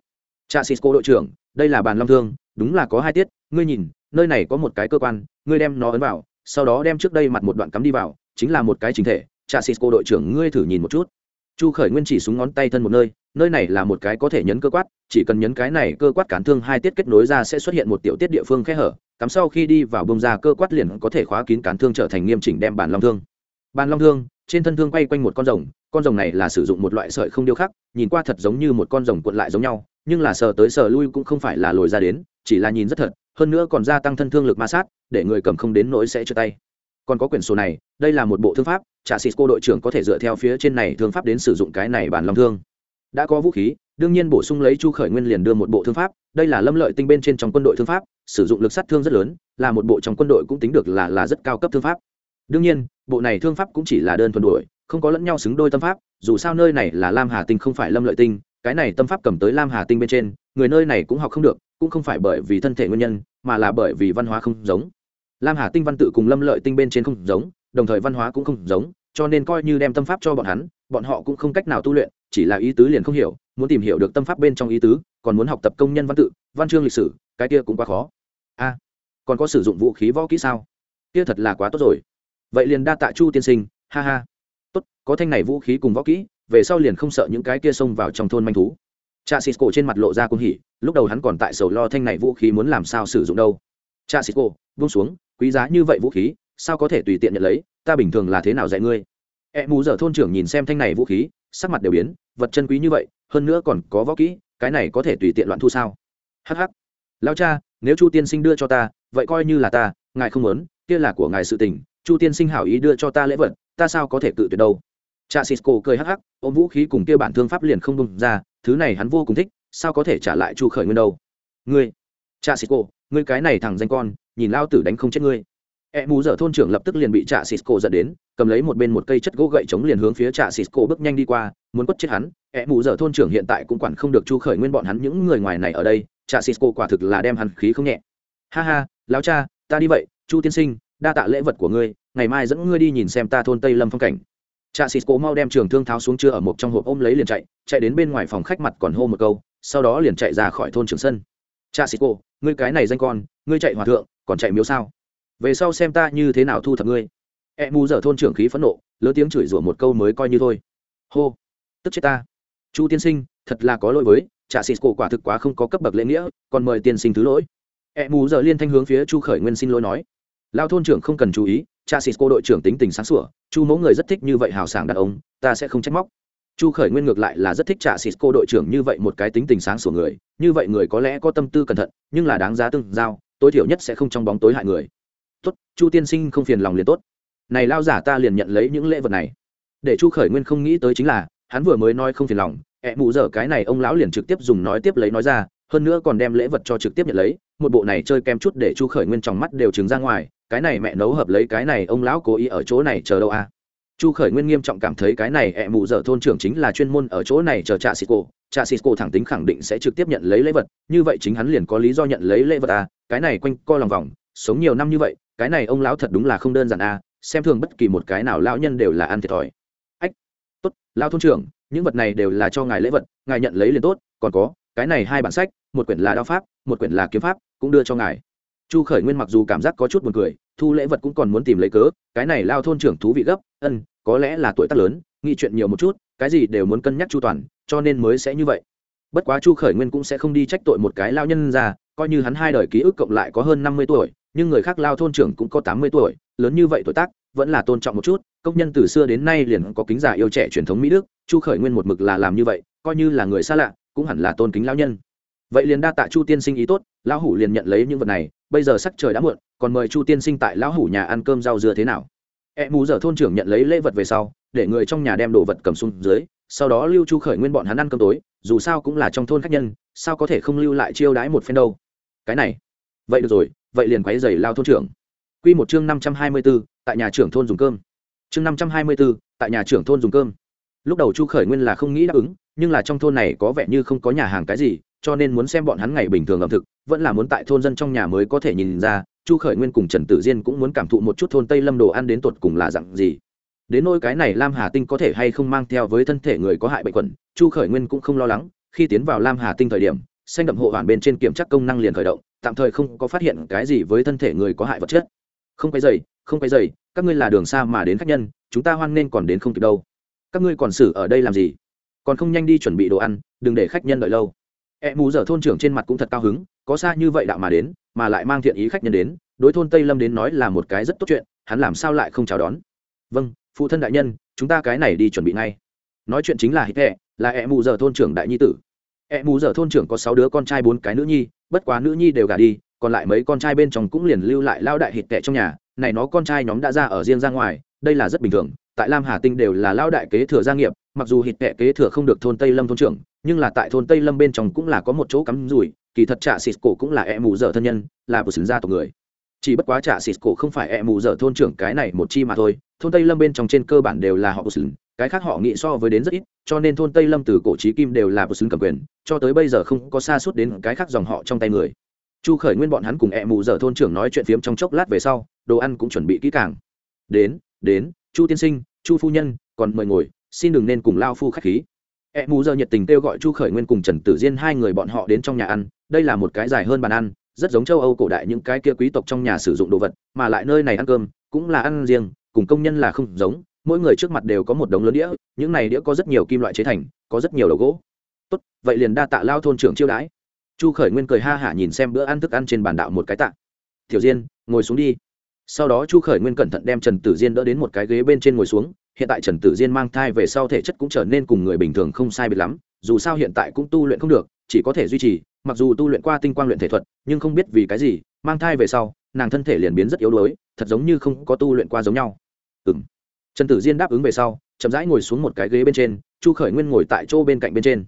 Cha cisco đội trưởng, đây là bàn long thương, đúng là có hai tiết, ngươi nhìn, nơi này có một cái cơ quan, ngươi đem nó ấn vào, sau đó đem trước đây mặt một đoạn cắm đi vào, chính là một cái chính thể cha cô đội trưởng ngươi thử nhìn một chút. Chu khởi nguyên chỉ súng ngón tay thân một nơi nơi này là một cái có thể nhấn cơ quát, chỉ cần nhấn cái này cơ quát cản thương hai tiết kết nối ra sẽ xuất hiện một tiểu tiết địa phương khe hở, cắm sau khi đi vào bông ra cơ quát liền có thể khóa kín cản thương trở thành nghiêm chỉnh đem bàn long thương. Bàn long thương, trên thân thương quay quanh một con rồng con rồng này là sử dụng một loại sợi không điêu khắc, nhìn qua thật giống như một con rồng cuộn lại giống nhau, nhưng là sờ tới sờ lui cũng không phải là lồi ra đến, chỉ là nhìn rất thật, hơn nữa còn gia tăng thân thương lực ma sát, để người cầm không đến nỗi sẽ trượt tay còn có quyển sổ này, đây là một bộ thương pháp trà xịt cô đội trưởng có thể dựa theo phía trên này thương pháp đến sử dụng cái này bản lòng thương. Đã có vũ khí, đương nhiên bổ sung lấy chu khởi nguyên liền đưa một bộ thương pháp, đây là lâm lợi tinh bên trên trong quân đội thương pháp, sử dụng lực sát thương rất lớn, là một bộ trong quân đội cũng tính được là là rất cao cấp thương pháp. Đương nhiên, bộ này thương pháp cũng chỉ là đơn thuần đuổi, không có lẫn nhau xứng đôi tâm pháp, dù sao nơi này là lam hà tinh không phải lâm lợi tinh, cái này tâm pháp cầm tới lam hà tinh bên trên, người nơi này cũng học không được, cũng không phải bởi vì thân thể nguyên nhân, mà là bởi vì văn hóa không giống lam hà tinh văn tự cùng lâm lợi tinh bên trên không giống, đồng thời văn hóa cũng không giống, cho nên coi như đem tâm pháp cho bọn hắn, bọn họ cũng không cách nào tu luyện, chỉ là ý tứ liền không hiểu, muốn tìm hiểu được tâm pháp bên trong ý tứ, còn muốn học tập công nhân văn tự, văn chương lịch sử, cái kia cũng quá khó. A, còn có sử dụng vũ khí võ kỹ sao? Kia thật là quá tốt rồi. Vậy liền đa tạ chu tiên sinh, ha ha. Tốt, có thanh này vũ khí cùng võ kỹ, về sau liền không sợ những cái kia xông vào trong thôn manh thú. Cha xịt cổ trên mặt lộ ra cung hỉ, lúc đầu hắn còn tại sầu lo thanh này vũ khí muốn làm sao sử dụng đâu cha xịt cô buông xuống, quý giá như vậy vũ khí, sao có thể tùy tiện nhận lấy, ta bình thường là thế nào dạy ngươi? E mù dở thôn trưởng nhìn xem thanh này vũ khí, sắc mặt đều biến, vật chân quý như vậy, hơn nữa còn có võ kỹ, cái này có thể tùy tiện loạn thu sao? Hh lao cha, nếu chu tiên sinh đưa cho ta, vậy coi như là ta, ngài không muốn, kia là của ngài sự tình, chu tiên sinh hảo ý đưa cho ta lễ vật, ta sao có thể cự tuyệt đâu? Cha cisco cười hắc hắc, ôm vũ khí cùng kia bản thương pháp liền không bung ra, thứ này hắn vô cùng thích, sao có thể trả lại chu khởi nguyên đâu? Ngươi, cha cisco ngươi cái này thằng danh con, nhìn lao tử đánh không chết ngươi. E mù dở thôn trưởng lập tức liền bị trạ cổ dẫn đến, cầm lấy một bên một cây chất gỗ gậy chống liền hướng phía trạ cổ bước nhanh đi qua, muốn quất chết hắn. E mù dở thôn trưởng hiện tại cũng quản không được chu khởi nguyên bọn hắn những người ngoài này ở đây, trạ cổ quả thực là đem hắn khí không nhẹ. Ha ha, lão cha, ta đi vậy, chu tiên sinh, đa tạ lễ vật của ngươi, ngày mai dẫn ngươi đi nhìn xem ta thôn tây lâm phong cảnh. Trạ cisco mau đem trường thương tháo xuống chưa ở một trong hộp ôm lấy liền chạy chạy đến bên ngoài phòng khách mặt còn hô một câu, sau đó liền chạy ra khỏi thôn trường sân cha cisco ngươi cái này danh con, ngươi chạy hòa thượng, còn chạy miếu sao? Về sau xem ta như thế nào thu thập ngươi. E mù dở thôn trưởng khí phẫn nộ, lớn tiếng chửi rủa một câu mới coi như thôi. Hô, tức chết ta. Chu tiên sinh, thật là có lỗi với, cha xịt cổ quả thực quá không có cấp bậc lễ nghĩa, còn mời tiên sinh thứ lỗi. E mù dở liên thanh hướng phía chu khởi nguyên xin lỗi nói. Lao thôn trưởng không cần chú ý, cha xịt cô đội trưởng tính tình sáng sủa, chu mẫu người rất thích như vậy hào sảng đàn ông, ta sẽ không trách móc chu khởi nguyên ngược lại là rất thích trả xịt cô đội trưởng như vậy một cái tính tình sáng sủa người, như vậy người có lẽ có tâm tư cẩn thận, nhưng là đáng giá tương giao, tối thiểu nhất sẽ không trong bóng tối hại người. Tốt, chu tiên sinh không phiền lòng liền tốt. Này lao giả ta liền nhận lấy những lễ vật này. Để chu khởi nguyên không nghĩ tới chính là, hắn vừa mới nói không phiền lòng, ẹ mụ dở cái này ông lão liền trực tiếp dùng nói tiếp lấy nói ra, hơn nữa còn đem lễ vật cho trực tiếp nhận lấy, một bộ này chơi kem chút để chu khởi nguyên trong mắt đều trứng ra ngoài, cái này mẹ nấu hợp lấy cái này ông lão cố ý ở chỗ này chờ đâu à? Chu khởi nguyên nghiêm trọng cảm thấy cái này ẹ mụ dở thôn trưởng chính là chuyên môn ở chỗ này chờ trạ xịt cổ trạ xịt cổ thẳng tính khẳng định sẽ trực tiếp nhận lấy lễ vật, như vậy chính hắn liền có lý do nhận lấy lễ vật à cái này quanh co lòng vòng, sống nhiều năm như vậy, cái này ông lão thật đúng là không đơn giản à xem thường bất kỳ một cái nào lão nhân đều là ăn thiệt thòi. Ách, tốt, lão thôn trưởng, những vật này đều là cho ngài lễ vật, ngài nhận lấy liền tốt, còn có, cái này hai bản sách, một quyển là đao pháp, một quyển là kiếm pháp, cũng đưa cho ngài chu khởi nguyên mặc dù cảm giác có chút buồn cười, thu lễ vật cũng còn muốn tìm lấy cớ, cái này lao thôn trưởng thú vị gấp, ân, có lẽ là tuổi tác lớn, nghĩ chuyện nhiều một chút, cái gì đều muốn cân nhắc chu toàn, cho nên mới sẽ như vậy. Bất quá chu khởi nguyên cũng sẽ không đi trách tội một cái lao nhân ra, coi như hắn hai đời ký ức cộng lại có hơn năm mươi tuổi, nhưng người khác lao thôn trưởng cũng có tám mươi tuổi, lớn như vậy tuổi tác, vẫn là tôn trọng một chút, công nhân từ xưa đến nay liền có kính giả yêu trẻ truyền thống mỹ đức, chu khởi nguyên một mực là làm như vậy, coi như là người xa lạ, cũng hẳn là tôn kính lao nhân. Vậy liền đa tạ chu tiên sinh ý tốt lão hủ liền nhận lấy những vật này, bây giờ sắc trời đã muộn, còn mời chu tiên sinh tại lão hủ nhà ăn cơm rau dưa thế nào? E mù giờ thôn trưởng nhận lấy lễ vật về sau, để người trong nhà đem đồ vật cầm xuống dưới, sau đó lưu chu khởi nguyên bọn hắn ăn cơm tối, dù sao cũng là trong thôn khách nhân, sao có thể không lưu lại chiêu đãi một phen đâu? Cái này. Vậy được rồi, vậy liền quấy giày lao thôn trưởng. Q một chương năm trăm hai mươi b ố tại nhà trưởng thôn dùng cơm. Chương năm trăm hai mươi b ố tại nhà trưởng thôn dùng cơm. Lúc đầu chu khởi nguyên là không nghĩ đáp ứng, nhưng là trong thôn này có vẻ như không có nhà hàng cái gì cho nên muốn xem bọn hắn ngày bình thường ẩm thực, vẫn là muốn tại thôn dân trong nhà mới có thể nhìn ra, chu khởi nguyên cùng trần tử diên cũng muốn cảm thụ một chút thôn tây lâm đồ ăn đến tột cùng là dặn gì. Đến nôi cái này lam hà tinh có thể hay không mang theo với thân thể người có hại bệnh quẩn, chu khởi nguyên cũng không lo lắng, khi tiến vào lam hà tinh thời điểm, xanh đậm hộ hoàn bên trên kiểm tra công năng liền khởi động, tạm thời không có phát hiện cái gì với thân thể người có hại vật chất. Không quay dày không quay dày các ngươi là đường xa mà đến khách nhân, chúng ta hoan nên còn đến không kịp đâu. Các ngươi còn xử ở đây làm gì? Còn không nhanh đi chuẩn bị đồ ăn, đừng để khách nhân đợi lâu e mù dở thôn trưởng trên mặt cũng thật cao hứng, có xa như vậy đạo mà đến, mà lại mang thiện ý khách nhân đến, đối thôn tây lâm đến nói là một cái rất tốt chuyện, hắn làm sao lại không chào đón? Vâng phụ thân đại nhân, chúng ta cái này đi chuẩn bị ngay. Nói chuyện chính là hít hẹ, là e mù dở thôn trưởng đại nhi tử. E mù dở thôn trưởng có sáu đứa con trai bốn cái nữ nhi, bất quá nữ nhi đều gả đi, còn lại mấy con trai bên trong cũng liền lưu lại lao đại hít tệ trong nhà. Này nó con trai nhóm đã ra ở riêng ra ngoài, đây là rất bình thường, tại lam hà tinh đều là lao đại kế thừa gia nghiệp mặc dù hít tệ kế thừa không được thôn tây lâm thôn trưởng, nhưng là tại thôn tây lâm bên trong cũng là có một chỗ cắm rủi, kỳ thật trạ xịt cổ cũng là e mù dở thân nhân, là bờ xứng gia tộc người. Chỉ bất quá trạ xịt cổ không phải e mù dở thôn trưởng cái này một chi mà thôi, thôn tây lâm bên trong trên cơ bản đều là họ bờ xứng, cái khác họ nghĩ so với đến rất ít, cho nên thôn tây lâm từ cổ trí kim đều là bờ xứng cầm quyền, cho tới bây giờ không có xa suốt đến cái khác dòng họ trong tay người. Chu khởi nguyên bọn hắn cùng e mù dở thôn trưởng nói chuyện phiếm trong chốc lát về sau, đồ ăn cũng chuẩn bị kỹ càng. Đến đến, chu tiên sinh, chu phu nhân, còn mời ngồi xin đừng nên cùng lao phu khách khí E mù giờ nhiệt tình kêu gọi Chu Khởi Nguyên cùng Trần Tử Diên hai người bọn họ đến trong nhà ăn, đây là một cái dài hơn bàn ăn, rất giống châu Âu cổ đại những cái kia quý tộc trong nhà sử dụng đồ vật, mà lại nơi này ăn cơm cũng là ăn riêng, cùng công nhân là không giống, mỗi người trước mặt đều có một đống lớn đĩa, những này đĩa có rất nhiều kim loại chế thành, có rất nhiều đầu gỗ. Tốt, vậy liền đa tạ lao thôn trưởng chiêu đãi. Chu Khởi Nguyên cười ha hả nhìn xem bữa ăn thức ăn trên bàn đạo một cái tạ. "Tiểu Diên, ngồi xuống đi." Sau đó Chu Khởi Nguyên cẩn thận đem Trần Tử Diên đỡ đến một cái ghế bên trên ngồi xuống, hiện tại trần tử diên mang thai về sau thể chất cũng trở nên cùng người bình thường không sai biệt lắm, dù sao hiện tại cũng tu luyện không được, chỉ có thể duy trì, mặc dù tu luyện qua tinh quang luyện thể thuật, nhưng không biết vì cái gì, mang thai về sau, nàng thân thể liền biến rất yếu đuối, thật giống như không có tu luyện qua giống nhau. Ừ m trần tử diên đáp ứng về sau, chậm rãi ngồi xuống một cái ghế bên trên, chu khởi nguyên ngồi tại chỗ bên cạnh bên trên.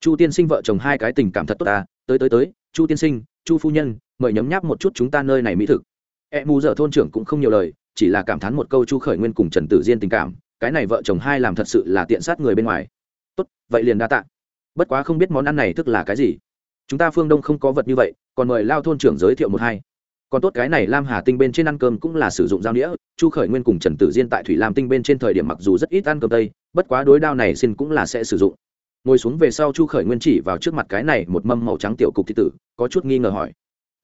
Chu tiên sinh vợ chồng hai cái tình cảm thật tốt ta, tới tới tới, chu tiên sinh, chu phu nhân, mời nhấm nháp một chút chúng ta nơi này mỹ thực. E mù dở thôn trưởng cũng không nhiều lời, chỉ là cảm thán một câu chu khởi nguyên cùng trần tử diên tình cảm cái này vợ chồng hai làm thật sự là tiện sát người bên ngoài. Tốt, vậy liền đa tạ. Bất quá không biết món ăn này thức là cái gì. Chúng ta phương đông không có vật như vậy, còn mời lao thôn trưởng giới thiệu một hai. Còn tốt cái này lam hà tinh bên trên ăn cơm cũng là sử dụng dao đĩa, chu khởi nguyên cùng trần tử diên tại thủy lam tinh bên trên thời điểm mặc dù rất ít ăn cơm tây, bất quá đối đao này xin cũng là sẽ sử dụng. Ngồi xuống về sau chu khởi nguyên chỉ vào trước mặt cái này một mâm màu trắng tiểu cục thị tử, có chút nghi ngờ hỏi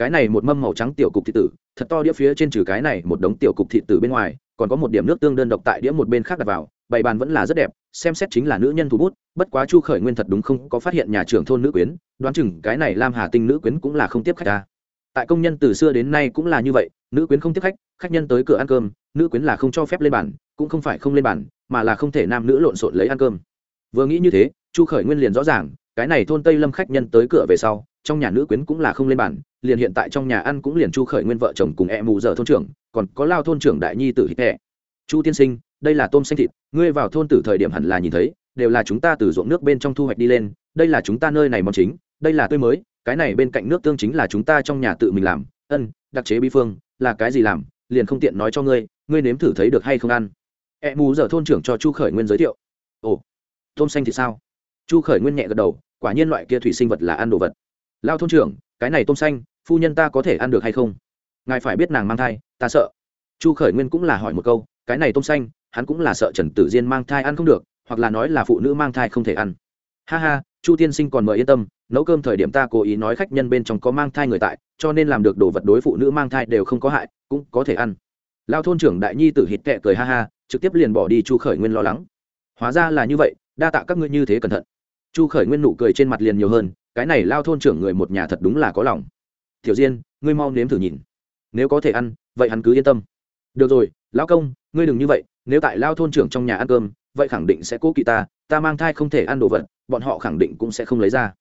cái này một mâm màu trắng tiểu cục thị tử, thật to đĩa phía trên trừ cái này một đống tiểu cục thị tử bên ngoài, còn có một điểm nước tương đơn độc tại đĩa một bên khác đặt vào, bày bàn vẫn là rất đẹp, xem xét chính là nữ nhân thủ bút, bất quá chu khởi nguyên thật đúng không có phát hiện nhà trưởng thôn nữ quyến, đoán chừng cái này lam hà tinh nữ quyến cũng là không tiếp khách ta. Tại công nhân từ xưa đến nay cũng là như vậy, nữ quyến không tiếp khách khách nhân tới cửa ăn cơm, nữ quyến là không cho phép lên bàn, cũng không phải không lên bàn, mà là không thể nam nữ lộn xộn lấy ăn cơm. Vừa nghĩ như thế, chu khởi nguyên liền rõ ràng, cái này thôn tây lâm khách nhân tới cửa về sau, trong nhà nữ quyến cũng là không lên bàn liền hiện tại trong nhà ăn cũng liền chu khởi nguyên vợ chồng cùng e mù giờ thôn trưởng, còn có lao thôn trưởng đại nhi tử hít hẹ. Chu tiên sinh, đây là tôm xanh thịt, ngươi vào thôn từ thời điểm hẳn là nhìn thấy, đều là chúng ta từ ruộng nước bên trong thu hoạch đi lên, đây là chúng ta nơi này món chính, đây là tươi mới, cái này bên cạnh nước tương chính là chúng ta trong nhà tự mình làm, ân, đặc chế bí phương, là cái gì làm, liền không tiện nói cho ngươi ngươi nếm thử thấy được hay không ăn. E mù giờ thôn trưởng cho chu khởi nguyên giới thiệu. Ồ, tôm xanh thì sao? Chu khởi nguyên nhẹ gật đầu, quả nhiên loại kia thủy sinh vật là ăn đồ vật. Lao thôn trưởng, cái này tôm xanh phu nhân ta có thể ăn được hay không? Ngài phải biết nàng mang thai, ta sợ. Chu khởi nguyên cũng là hỏi một câu, cái này tôm xanh, hắn cũng là sợ trần tử diên mang thai ăn không được, hoặc là nói là phụ nữ mang thai không thể ăn. Ha ha, chu tiên sinh còn mời yên tâm, nấu cơm thời điểm ta cố ý nói khách nhân bên trong có mang thai người tại, cho nên làm được đồ vật đối phụ nữ mang thai đều không có hại, cũng có thể ăn. Lao thôn trưởng đại nhi tử hít kẹ cười ha ha, trực tiếp liền bỏ đi chu khởi nguyên lo lắng. Hóa ra là như vậy, đa tạ các ngươi như thế cẩn thận. Chu khởi nguyên nụ cười trên mặt liền nhiều hơn, cái này lao thôn trưởng người một nhà thật đúng là có lòng tiểu diên, ngươi mau nếm thử nhìn. Nếu có thể ăn, vậy hắn cứ yên tâm. Được rồi, lão công, ngươi đừng như vậy, nếu tại lao thôn trưởng trong nhà ăn cơm, vậy khẳng định sẽ cố kỵ ta ta mang thai không thể ăn đồ vật, bọn họ khẳng định cũng sẽ không lấy ra.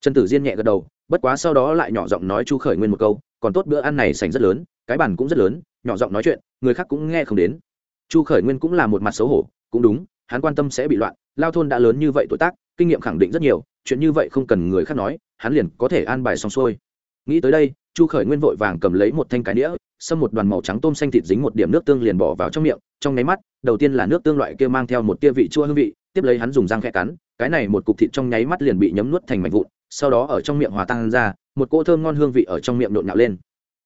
Trần tử diên nhẹ gật đầu, bất quá sau đó lại nhỏ giọng nói chu khởi nguyên một câu, còn tốt bữa ăn này sành rất lớn, cái bàn cũng rất lớn, nhỏ giọng nói chuyện, người khác cũng nghe không đến. Chu khởi nguyên cũng là một mặt xấu hổ, cũng đúng, hắn quan tâm sẽ bị loạn, lao thôn đã lớn như vậy tuổi tác, kinh nghiệm khẳng định rất nhiều, chuyện như vậy không cần người khác nói, hắn liền có thể an bài xong xuôi nghĩ tới đây, chu khởi nguyên vội vàng cầm lấy một thanh cái đĩa, xâm một đoàn màu trắng tôm xanh thịt dính một điểm nước tương liền bỏ vào trong miệng, trong nháy mắt, đầu tiên là nước tương loại kia mang theo một tia vị chua hương vị, tiếp lấy hắn dùng răng khẽ cắn, cái này một cục thịt trong nháy mắt liền bị nhấm nuốt thành mảnh vụn, sau đó ở trong miệng hòa tan ra, một cỗ thơm ngon hương vị ở trong miệng nộn nhạo lên.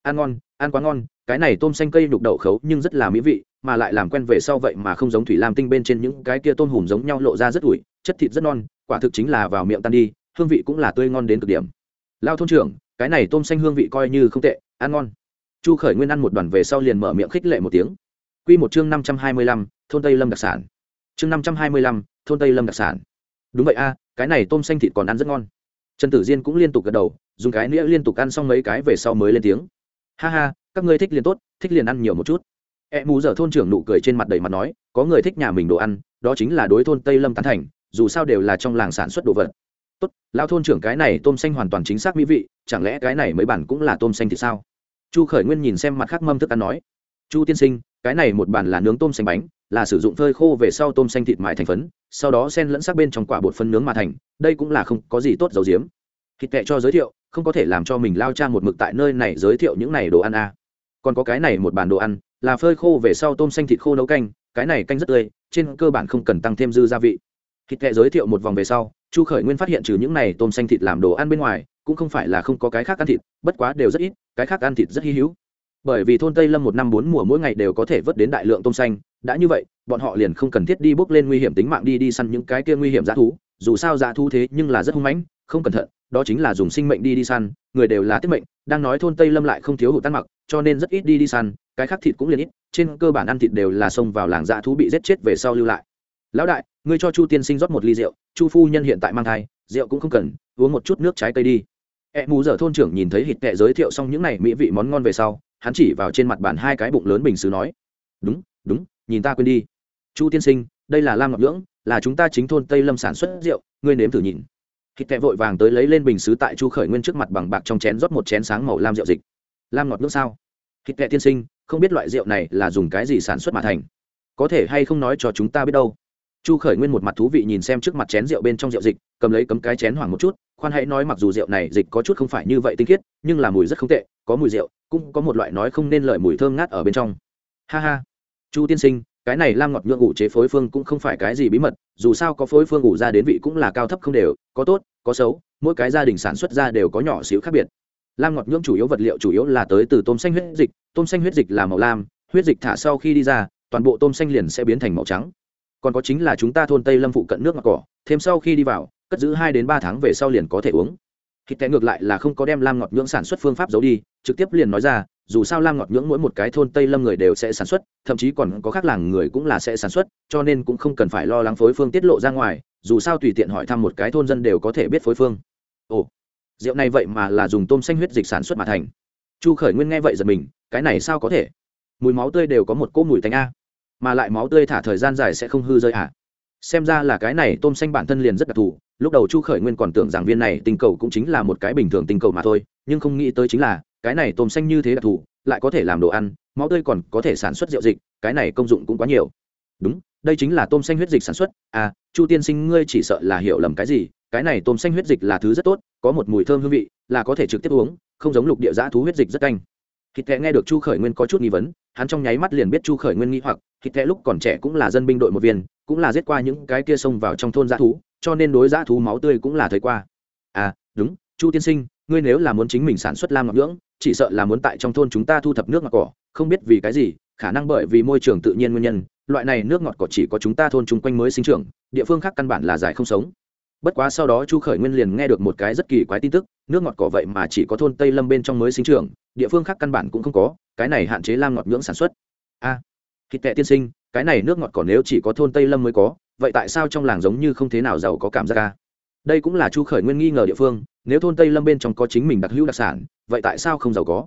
Ăn ngon, ăn quá ngon, cái này tôm xanh cây đục đậu khấu nhưng rất là mỹ vị, mà lại làm quen về sau vậy mà không giống thủy lam tinh bên trên những cái kia tôm hùm giống nhau lộ ra rất ủi, chất thịt rất non, quả thực chính là vào miệng tan đi, hương vị cũng là tươi ngon đến cực điểm. Lao thôn trưởng cái này tôm xanh hương vị coi như không tệ, ăn ngon. Chu khởi nguyên ăn một đoàn về sau liền mở miệng khích lệ một tiếng. Q một chương năm trăm hai mươi lăm, thôn tây lâm đặc sản. Chương năm trăm hai mươi lăm, thôn tây lâm đặc sản. Đúng vậy a, cái này tôm xanh thịt còn ăn rất ngon. Trần tử diên cũng liên tục gật đầu, dùng cái nĩa liên tục ăn xong mấy cái về sau mới lên tiếng. Ha ha, các ngươi thích liền tốt, thích liền ăn nhiều một chút. E mù giờ thôn trưởng nụ cười trên mặt đầy mặt nói, có người thích nhà mình đồ ăn, đó chính là đối thôn tây lâm tán thành, dù sao đều là trong làng sản xuất đồ vật tốt lao thôn trưởng cái này tôm xanh hoàn toàn chính xác mỹ vị, chẳng lẽ cái này mới bản cũng là tôm xanh thì sao? Chu khởi nguyên nhìn xem mặt khác mâm thức ăn nói, chu tiên sinh, cái này một bản là nướng tôm xanh bánh, là sử dụng phơi khô về sau tôm xanh thịt mại thành phấn, sau đó sen lẫn sắc bên trong quả bột phân nướng mà thành, đây cũng là không có gì tốt dầu diếm thịt tệ cho giới thiệu, không có thể làm cho mình lao cha một mực tại nơi này giới thiệu những này đồ ăn à. còn có cái này một bản đồ ăn, là phơi khô về sau tôm xanh thịt khô nấu canh, cái này canh rất tươi, trên cơ bản không cần tăng thêm dư gia vị. Thịt tệ giới thiệu một vòng về sau chu khởi nguyên phát hiện trừ những này tôm xanh thịt làm đồ ăn bên ngoài, cũng không phải là không có cái khác ăn thịt, bất quá đều rất ít, cái khác ăn thịt rất hy hữu. Bởi vì thôn tây lâm một năm bốn mùa mỗi ngày đều có thể vớt đến đại lượng tôm xanh, đã như vậy, bọn họ liền không cần thiết đi bước lên nguy hiểm tính mạng đi đi săn những cái kia nguy hiểm dã thú, dù sao dã thú thế nhưng là rất hung mãnh, không cẩn thận, đó chính là dùng sinh mệnh đi đi săn, người đều là tiết mệnh, đang nói thôn tây lâm lại không thiếu hụt tan mặc, cho nên rất ít đi đi săn, cái khác thịt cũng liền ít, trên cơ bản ăn thịt đều là xông vào làng dã thú bị giết chết về sau lưu lại lão đại, ngươi cho chu tiên sinh rót một ly rượu, chu phu nhân hiện tại mang thai, rượu cũng không cần, uống một chút nước trái cây đi. E mù dở thôn trưởng nhìn thấy hít tệ giới thiệu xong những n à y mỹ vị món ngon về sau, hắn chỉ vào trên mặt bàn hai cái bụng lớn bình xứ nói, đúng đúng, nhìn ta quên đi. Chu tiên sinh, đây là lam ngọc lưỡng, là chúng ta chính thôn tây lâm sản xuất rượu, ngươi nếm thử nhìn. Hít tệ vội vàng tới lấy lên bình xứ tại chu khởi nguyên trước mặt bằng bạc trong chén rót một chén sáng màu lam rượu dịch. Lam ngọt nước sao? Hít tệ tiên sinh, không biết loại rượu này là dùng cái gì sản xuất mà thành? Có thể hay không nói cho chúng ta biết đâu? Chu khởi nguyên một mặt thú vị nhìn xem trước mặt chén rượu bên trong rượu dịch, cầm lấy cấm cái chén hoảng một chút, khoan hãy nói mặc dù rượu này dịch có chút không phải như vậy tinh khiết, nhưng là mùi rất không tệ, có mùi rượu, cũng có một loại nói không nên lợi mùi thơm ngát ở bên trong. Ha ha. Chu tiên sinh, cái này lam ngọt nhượng ngủ chế phối phương cũng không phải cái gì bí mật, dù sao có phối phương ngủ ra đến vị cũng là cao thấp không đều, có tốt, có xấu, mỗi cái gia đình sản xuất ra đều có nhỏ xíu khác biệt. Lam ngọt nhưỡng chủ yếu vật liệu chủ yếu là tới từ tôm xanh huyết dịch, tôm xanh huyết dịch là màu lam, huyết dịch thả sau khi đi ra, toàn bộ tôm xanh liền sẽ biến thành màu trắng còn có chính là chúng ta thôn tây lâm phụ cận nước ngọt cỏ, thêm sau khi đi vào, cất giữ hai đến ba tháng về sau liền có thể uống. Thịt tệ ngược lại là không có đem lam ngọt nhưỡng sản xuất phương pháp giấu đi, trực tiếp liền nói ra, dù sao lam ngọt nhưỡng mỗi một cái thôn tây lâm người đều sẽ sản xuất, thậm chí còn có khác làng người cũng là sẽ sản xuất, cho nên cũng không cần phải lo lắng phối phương tiết lộ ra ngoài, dù sao tùy tiện hỏi thăm một cái thôn dân đều có thể biết phối phương. Ồ, rượu này vậy mà là dùng tôm xanh huyết dịch sản xuất mà thành. Chu khởi nguyên nghe vậy giật mình, cái này sao có thể? Mùi máu tươi đều có một cỗ mùi tanh a mà lại máu tươi thả thời gian dài sẽ không hư rơi à? Xem ra là cái này tôm xanh bản thân liền rất đặc thù, lúc đầu chu khởi nguyên còn tưởng rằng viên này tinh cầu cũng chính là một cái bình thường tinh cầu mà thôi, nhưng không nghĩ tới chính là, cái này tôm xanh như thế đặc thù, lại có thể làm đồ ăn, máu tươi còn có thể sản xuất rượu dịch, cái này công dụng cũng quá nhiều. Đúng, đây chính là tôm xanh huyết dịch sản xuất à chu tiên sinh ngươi chỉ sợ là hiểu lầm cái gì, cái này tôm xanh huyết dịch là thứ rất tốt, có một mùi thơm hương vị, là có thể trực tiếp uống, không giống lục địa giã thú huyết dịch rất canh hít kệ nghe được chu khởi nguyên có chút nghi vấn, hắn trong nháy mắt liền biết chu khởi nguyên nghĩ hoặc, hít thẹ lúc còn trẻ cũng là dân binh đội một viên, cũng là giết qua những cái kia xông vào trong thôn dã thú, cho nên đối dã thú máu tươi cũng là thấy qua. À đúng, chu tiên sinh, ngươi nếu là muốn chính mình sản xuất lam ngọc nhưỡng, chỉ sợ là muốn tại trong thôn chúng ta thu thập nước ngọt cỏ, không biết vì cái gì, khả năng bởi vì môi trường tự nhiên nguyên nhân, loại này nước ngọt cỏ chỉ có chúng ta thôn chung quanh mới sinh trưởng, địa phương khác căn bản là giải không sống bất quá sau đó chu khởi nguyên liền nghe được một cái rất kỳ quái tin tức nước ngọt cỏ vậy mà chỉ có thôn tây lâm bên trong mới sinh trưởng địa phương khác căn bản cũng không có cái này hạn chế lam ngọt nhưỡng sản xuất. A à, thịt tệ tiên sinh cái này nước ngọt cỏ nếu chỉ có thôn tây lâm mới có vậy tại sao trong làng giống như không thế nào giàu có cảm giác ca đây cũng là chu khởi nguyên nghi ngờ địa phương nếu thôn tây lâm bên trong có chính mình đặc hữu đặc sản vậy tại sao không giàu có?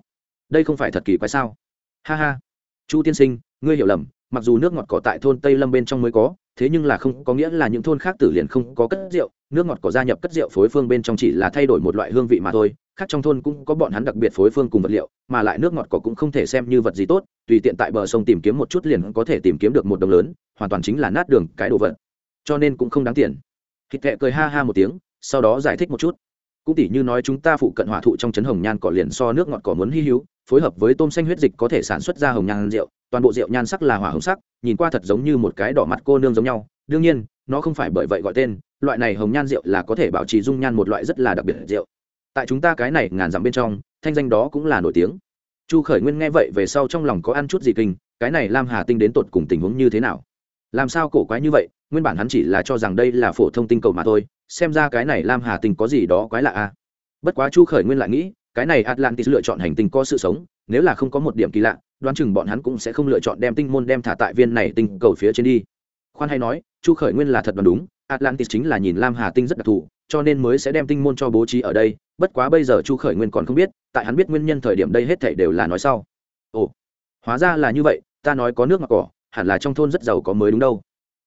Đây không phải thật kỳ quái sao? Ha ha. Chu tiên sinh ngươi hiểu lầm mặc dù nước ngọt cỏ tại thôn tây lâm bên trong mới có thế nhưng là không có nghĩa là những thôn khác tử liền không có cất rượu nước ngọt có gia nhập cất rượu phối phương bên trong chỉ là thay đổi một loại hương vị mà thôi, khác trong thôn cũng có bọn hắn đặc biệt phối phương cùng vật liệu, mà lại nước ngọt cỏ cũng không thể xem như vật gì tốt, tùy tiện tại bờ sông tìm kiếm một chút liền có thể tìm kiếm được một đồng lớn, hoàn toàn chính là nát đường, cái đồ vật. Cho nên cũng không đáng tiền. Thịt kệ cười ha ha một tiếng, sau đó giải thích một chút. Cũng tỉ như nói chúng ta phụ cận hỏa thụ trong trấn hồng nhan cỏ liền so nước ngọt cỏ muốn hy hữu, phối hợp với tôm xanh huyết dịch có thể sản xuất ra hồng nhan rượu, toàn bộ rượu nhan sắc là hỏa hồng sắc, nhìn qua thật giống như một cái đỏ mặt cô nương giống nhau. Đương nhiên nó không phải bởi vậy gọi tên, loại này hồng nhan rượu là có thể bảo trì dung nhan một loại rất là đặc biệt rượu. Tại chúng ta cái này ngàn dặm bên trong, thanh danh đó cũng là nổi tiếng. Chu khởi nguyên nghe vậy về sau trong lòng có ăn chút gì kinh, cái này lam hà tinh đến tột cùng tình huống như thế nào? Làm sao cổ quái như vậy, nguyên bản hắn chỉ là cho rằng đây là phổ thông tinh cầu mà thôi, xem ra cái này lam hà tinh có gì đó quái lạ a à? bất quá chu khởi nguyên lại nghĩ, cái này atlantis lựa chọn hành tinh có sự sống, nếu là không có một điểm kỳ lạ, đoán chừng bọn hắn cũng sẽ không lựa chọn đem tinh môn đem thả tại viên này tinh cầu phía trên đi khoan hay nói, chu khởi nguyên là thật đoán đúng, atlantis chính là nhìn lam hà tinh rất đặc thù, cho nên mới sẽ đem tinh môn cho bố trí ở đây. Bất quá bây giờ chu khởi nguyên còn không biết, tại hắn biết nguyên nhân thời điểm đây hết thảy đều là nói sau. Ồ, hóa ra là như vậy, ta nói có nước ngọt cỏ, hẳn là trong thôn rất giàu có mới đúng đâu.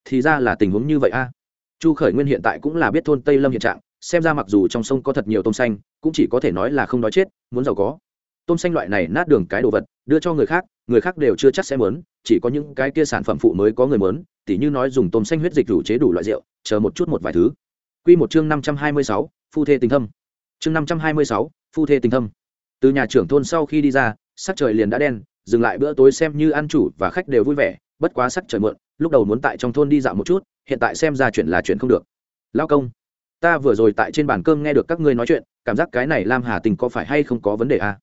Thì ra là tình huống như vậy a. Chu khởi nguyên hiện tại cũng là biết thôn tây lâm hiện trạng, xem ra mặc dù trong sông có thật nhiều tôm xanh, cũng chỉ có thể nói là không nói chết, muốn giàu có tôm xanh loại này nát đường cái đồ vật, đưa cho người khác người khác đều chưa chắc sẽ mớn chỉ có những cái kia sản phẩm phụ mới có người mớn tỉ như nói dùng tôm xanh huyết dịch đủ chế đủ loại rượu, chờ một chút một vài thứ. Q một chương năm trăm hai mươi sáu, phu thê tình thâm. Chương năm trăm hai mươi sáu, phu thê tình thâm. Từ nhà trưởng thôn sau khi đi ra, sắc trời liền đã đen, dừng lại bữa tối xem như ăn chủ và khách đều vui vẻ, bất quá sắc trời mượn lúc đầu muốn tại trong thôn đi dạo một chút, hiện tại xem ra chuyện là chuyện không được. Lao công, ta vừa rồi tại trên bàn cơm nghe được các ngươi nói chuyện, cảm giác cái này lam hà tình có phải hay không có vấn đề à?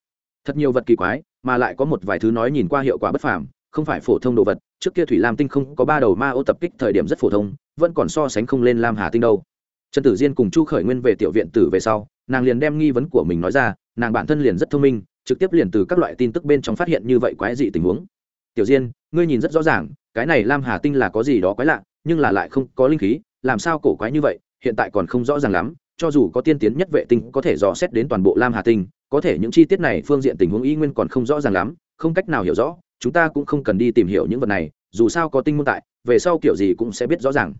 Thật nhiều vật kỳ quái, mà lại có một vài thứ nói nhìn qua hiệu quả bất phàm, không phải phổ thông đồ vật, trước kia thủy lam tinh không có ba đầu ma ô tập kích thời điểm rất phổ thông, vẫn còn so sánh không lên lam hà tinh đâu. Trần tử diên cùng chu khởi nguyên về tiểu viện tử về sau, nàng liền đem nghi vấn của mình nói ra, nàng bản thân liền rất thông minh, trực tiếp liền từ các loại tin tức bên trong phát hiện như vậy quái dị tình huống. Tiểu diên, ngươi nhìn rất rõ ràng, cái này lam hà tinh là có gì đó quái lạ, nhưng là lại không có linh khí, làm sao cổ quái như vậy, hiện tại còn không rõ ràng lắm, cho dù có tiên tiến nhất vệ tinh có thể dò xét đến toàn bộ lam hà tinh có thể những chi tiết này phương diện tình huống y nguyên còn không rõ ràng lắm, không cách nào hiểu rõ, chúng ta cũng không cần đi tìm hiểu những vật này, dù sao có tinh môn tại, về sau kiểu gì cũng sẽ biết rõ ràng.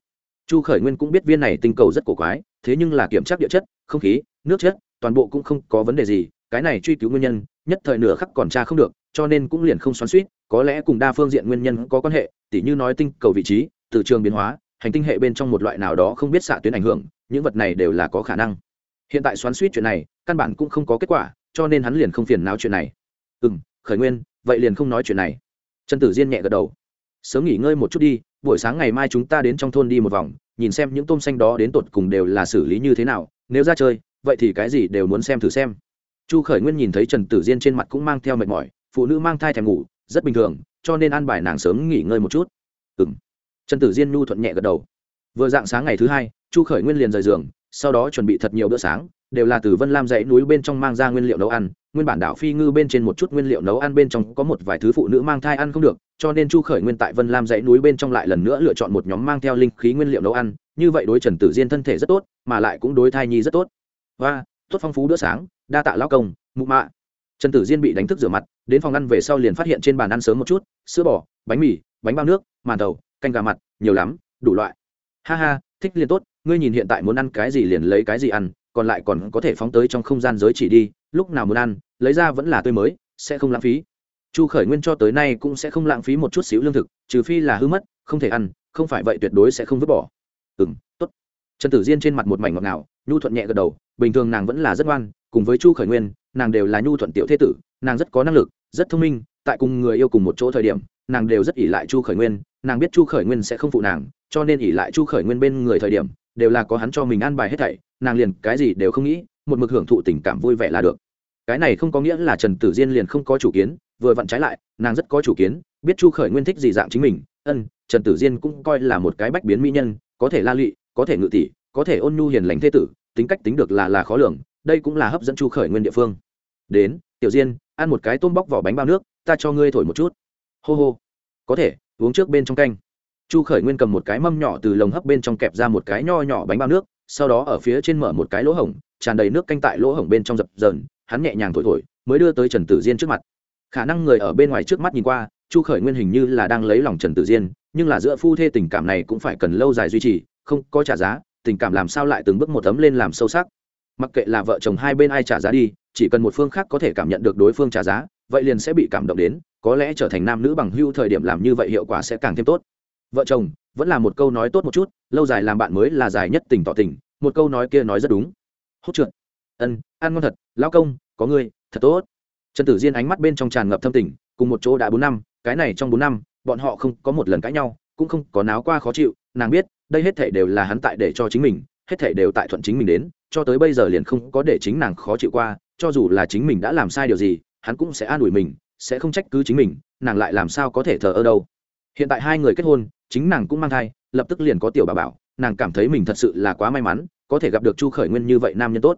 Chu khởi nguyên cũng biết viên này tinh cầu rất cổ quái, thế nhưng là kiểm tra địa chất, không khí, nước chất, toàn bộ cũng không có vấn đề gì, cái này truy cứu nguyên nhân, nhất thời nửa khắc còn tra không được, cho nên cũng liền không xoắn suýt có lẽ cùng đa phương diện nguyên nhân có quan hệ, tỉ như nói tinh cầu vị trí, từ trường biến hóa, hành tinh hệ bên trong một loại nào đó không biết xạ tuyến ảnh hưởng, những vật này đều là có khả năng. Hiện tại xoắn suýt chuyện này, căn bản cũng không có kết quả cho nên hắn liền không phiền não chuyện này. Ừ m khởi nguyên, vậy liền không nói chuyện này. Trần tử diên nhẹ gật đầu. Sớm nghỉ ngơi một chút đi, buổi sáng ngày mai chúng ta đến trong thôn đi một vòng, nhìn xem những tôm xanh đó đến tột cùng đều là xử lý như thế nào, nếu ra chơi, vậy thì cái gì đều muốn xem thử xem. Chu khởi nguyên nhìn thấy trần tử diên trên mặt cũng mang theo mệt mỏi, phụ nữ mang thai thèm ngủ, rất bình thường, cho nên ăn bài nàng sớm nghỉ ngơi một chút. Ừ m trần tử diên nhu thuận nhẹ gật đầu. Vừa dạng sáng ngày thứ hai, chu khởi nguyên liền rời giường, sau đó chuẩn bị thật nhiều bữa sáng đều là từ vân lam dãy núi bên trong mang ra nguyên liệu nấu ăn. Nguyên bản đảo phi ngư bên trên một chút nguyên liệu nấu ăn bên trong có một vài thứ phụ nữ mang thai ăn không được, cho nên chu khởi nguyên tại vân lam dãy núi bên trong lại lần nữa lựa chọn một nhóm mang theo linh khí nguyên liệu nấu ăn. Như vậy đối trần tử diên thân thể rất tốt, mà lại cũng đối thai nhi rất tốt. Và tốt phong phú bữa sáng, đa tạ lao công, mụ mạ. Trần tử diên bị đánh thức rửa mặt, đến phòng ăn về sau liền phát hiện trên bàn ăn sớm một chút, sữa bò, bánh mì, bánh bao nước, màn tàu, canh gà mặt, nhiều lắm, đủ loại. Ha ha, thích liền tốt, ngươi nhìn hiện tại muốn ăn cái gì liền lấy cái gì ăn còn lại còn có thể phóng tới trong không gian giới chỉ đi, lúc nào muốn ăn, lấy ra vẫn là tươi mới, sẽ không lãng phí. Chu khởi nguyên cho tới nay cũng sẽ không lãng phí một chút xíu lương thực, trừ phi là hư mất, không thể ăn, không phải vậy tuyệt đối sẽ không vứt bỏ. Ừ m t ố t trần tử diên trên mặt một mảnh ngọt ngào, nhu thuận nhẹ gật đầu, bình thường nàng vẫn là rất ngoan, cùng với chu khởi nguyên, nàng đều là nhu thuận tiểu thế tử, nàng rất có năng lực, rất thông minh, tại cùng người yêu cùng một chỗ thời điểm, nàng đều rất ỉ lại chu khởi nguyên, nàng biết chu khởi nguyên sẽ không phụ nàng, cho nên ỉ lại chu khởi nguyên bên người thời điểm, đều là có hắn cho mình ăn bài hết thảy nàng liền cái gì đều không nghĩ, một mực hưởng thụ tình cảm vui vẻ là được. Cái này không có nghĩa là trần tử diên liền không có chủ kiến, vừa vặn trái lại, nàng rất có chủ kiến, biết chu khởi nguyên thích gì dạng chính mình. Ân, trần tử diên cũng coi là một cái bách biến mỹ nhân, có thể la lụy, có thể ngự tỷ có thể ôn nhu hiền lành thế tử, tính cách tính được là là khó lường, đây cũng là hấp dẫn chu khởi nguyên địa phương. Đến, tiểu diên, ăn một cái tôm bóc vỏ bánh bao nước, ta cho ngươi thổi một chút. Hô hô. Có thể, uống trước bên trong canh. Chu khởi nguyên cầm một cái mâm nhỏ từ lồng hấp bên trong kẹp ra một cái nho nhỏ bánh bao nước sau đó ở phía trên mở một cái lỗ hổng, tràn đầy nước canh tại lỗ hổng bên trong dập dờn, hắn nhẹ nhàng thổi thổi, mới đưa tới trần tử diên trước mặt. Khả năng người ở bên ngoài trước mắt nhìn qua, chu khởi nguyên hình như là đang lấy lòng trần tử diên, nhưng là giữa phu thê tình cảm này cũng phải cần lâu dài duy trì, không có trả giá, tình cảm làm sao lại từng bước một tấm lên làm sâu sắc. Mặc kệ là vợ chồng hai bên ai trả giá đi, chỉ cần một phương khác có thể cảm nhận được đối phương trả giá, vậy liền sẽ bị cảm động đến, có lẽ trở thành nam nữ bằng hưu thời điểm làm như vậy hiệu quả sẽ càng thêm tốt vợ chồng, vẫn là một câu nói tốt một chút, lâu dài làm bạn mới là dài nhất tình tỏ tình, một câu nói kia nói rất đúng. Hốt trượt. Ân, ăn ngon thật lao công, có người thật tốt. Trần tử diên ánh mắt bên trong tràn ngập thâm tình, cùng một chỗ đã bốn năm, cái này trong bốn năm, bọn họ không có một lần cãi nhau, cũng không có náo qua khó chịu, nàng biết, đây hết thể đều là hắn tại để cho chính mình, hết thể đều tại thuận chính mình đến, cho tới bây giờ liền không có để chính nàng khó chịu qua, cho dù là chính mình đã làm sai điều gì, hắn cũng sẽ an ủi mình, sẽ không trách cứ chính mình, nàng lại làm sao có thể thờ ơ đâu hiện tại hai người kết hôn, chính nàng cũng mang thai, lập tức liền có tiểu bà bảo, nàng cảm thấy mình thật sự là quá may mắn, có thể gặp được chu khởi nguyên như vậy nam nhân tốt.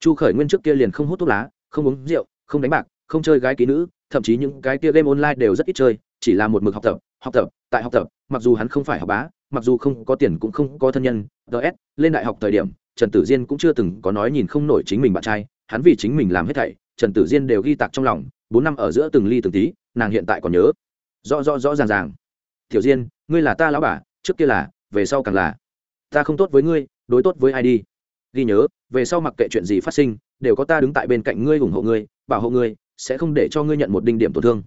Chu khởi nguyên trước kia liền không hút thuốc lá, không uống rượu, không đánh bạc, không chơi gái ký nữ, thậm chí những cái kia game online đều rất ít chơi, chỉ là một mực học tập học tập, tại học tập, mặc dù hắn không phải học bá, mặc dù không có tiền cũng không có thân nhân ts lên đại học thời điểm, trần tử diên cũng chưa từng có nói nhìn không nổi chính mình bạn trai, hắn vì chính mình làm hết thảy, trần tử diên đều ghi tạc trong lòng, bốn năm ở giữa từng ly từng tí, nàng hiện tại còn nhớ. Rõ rõ rõ ràng ràng tiểu diên, ngươi là ta lão bà, trước kia là, về sau càng là. Ta không tốt với ngươi, đối tốt với ai đi. Ghi nhớ, về sau mặc kệ chuyện gì phát sinh, đều có ta đứng tại bên cạnh ngươi ủng hộ ngươi, bảo hộ ngươi, sẽ không để cho ngươi nhận một đinh điểm tổn thương.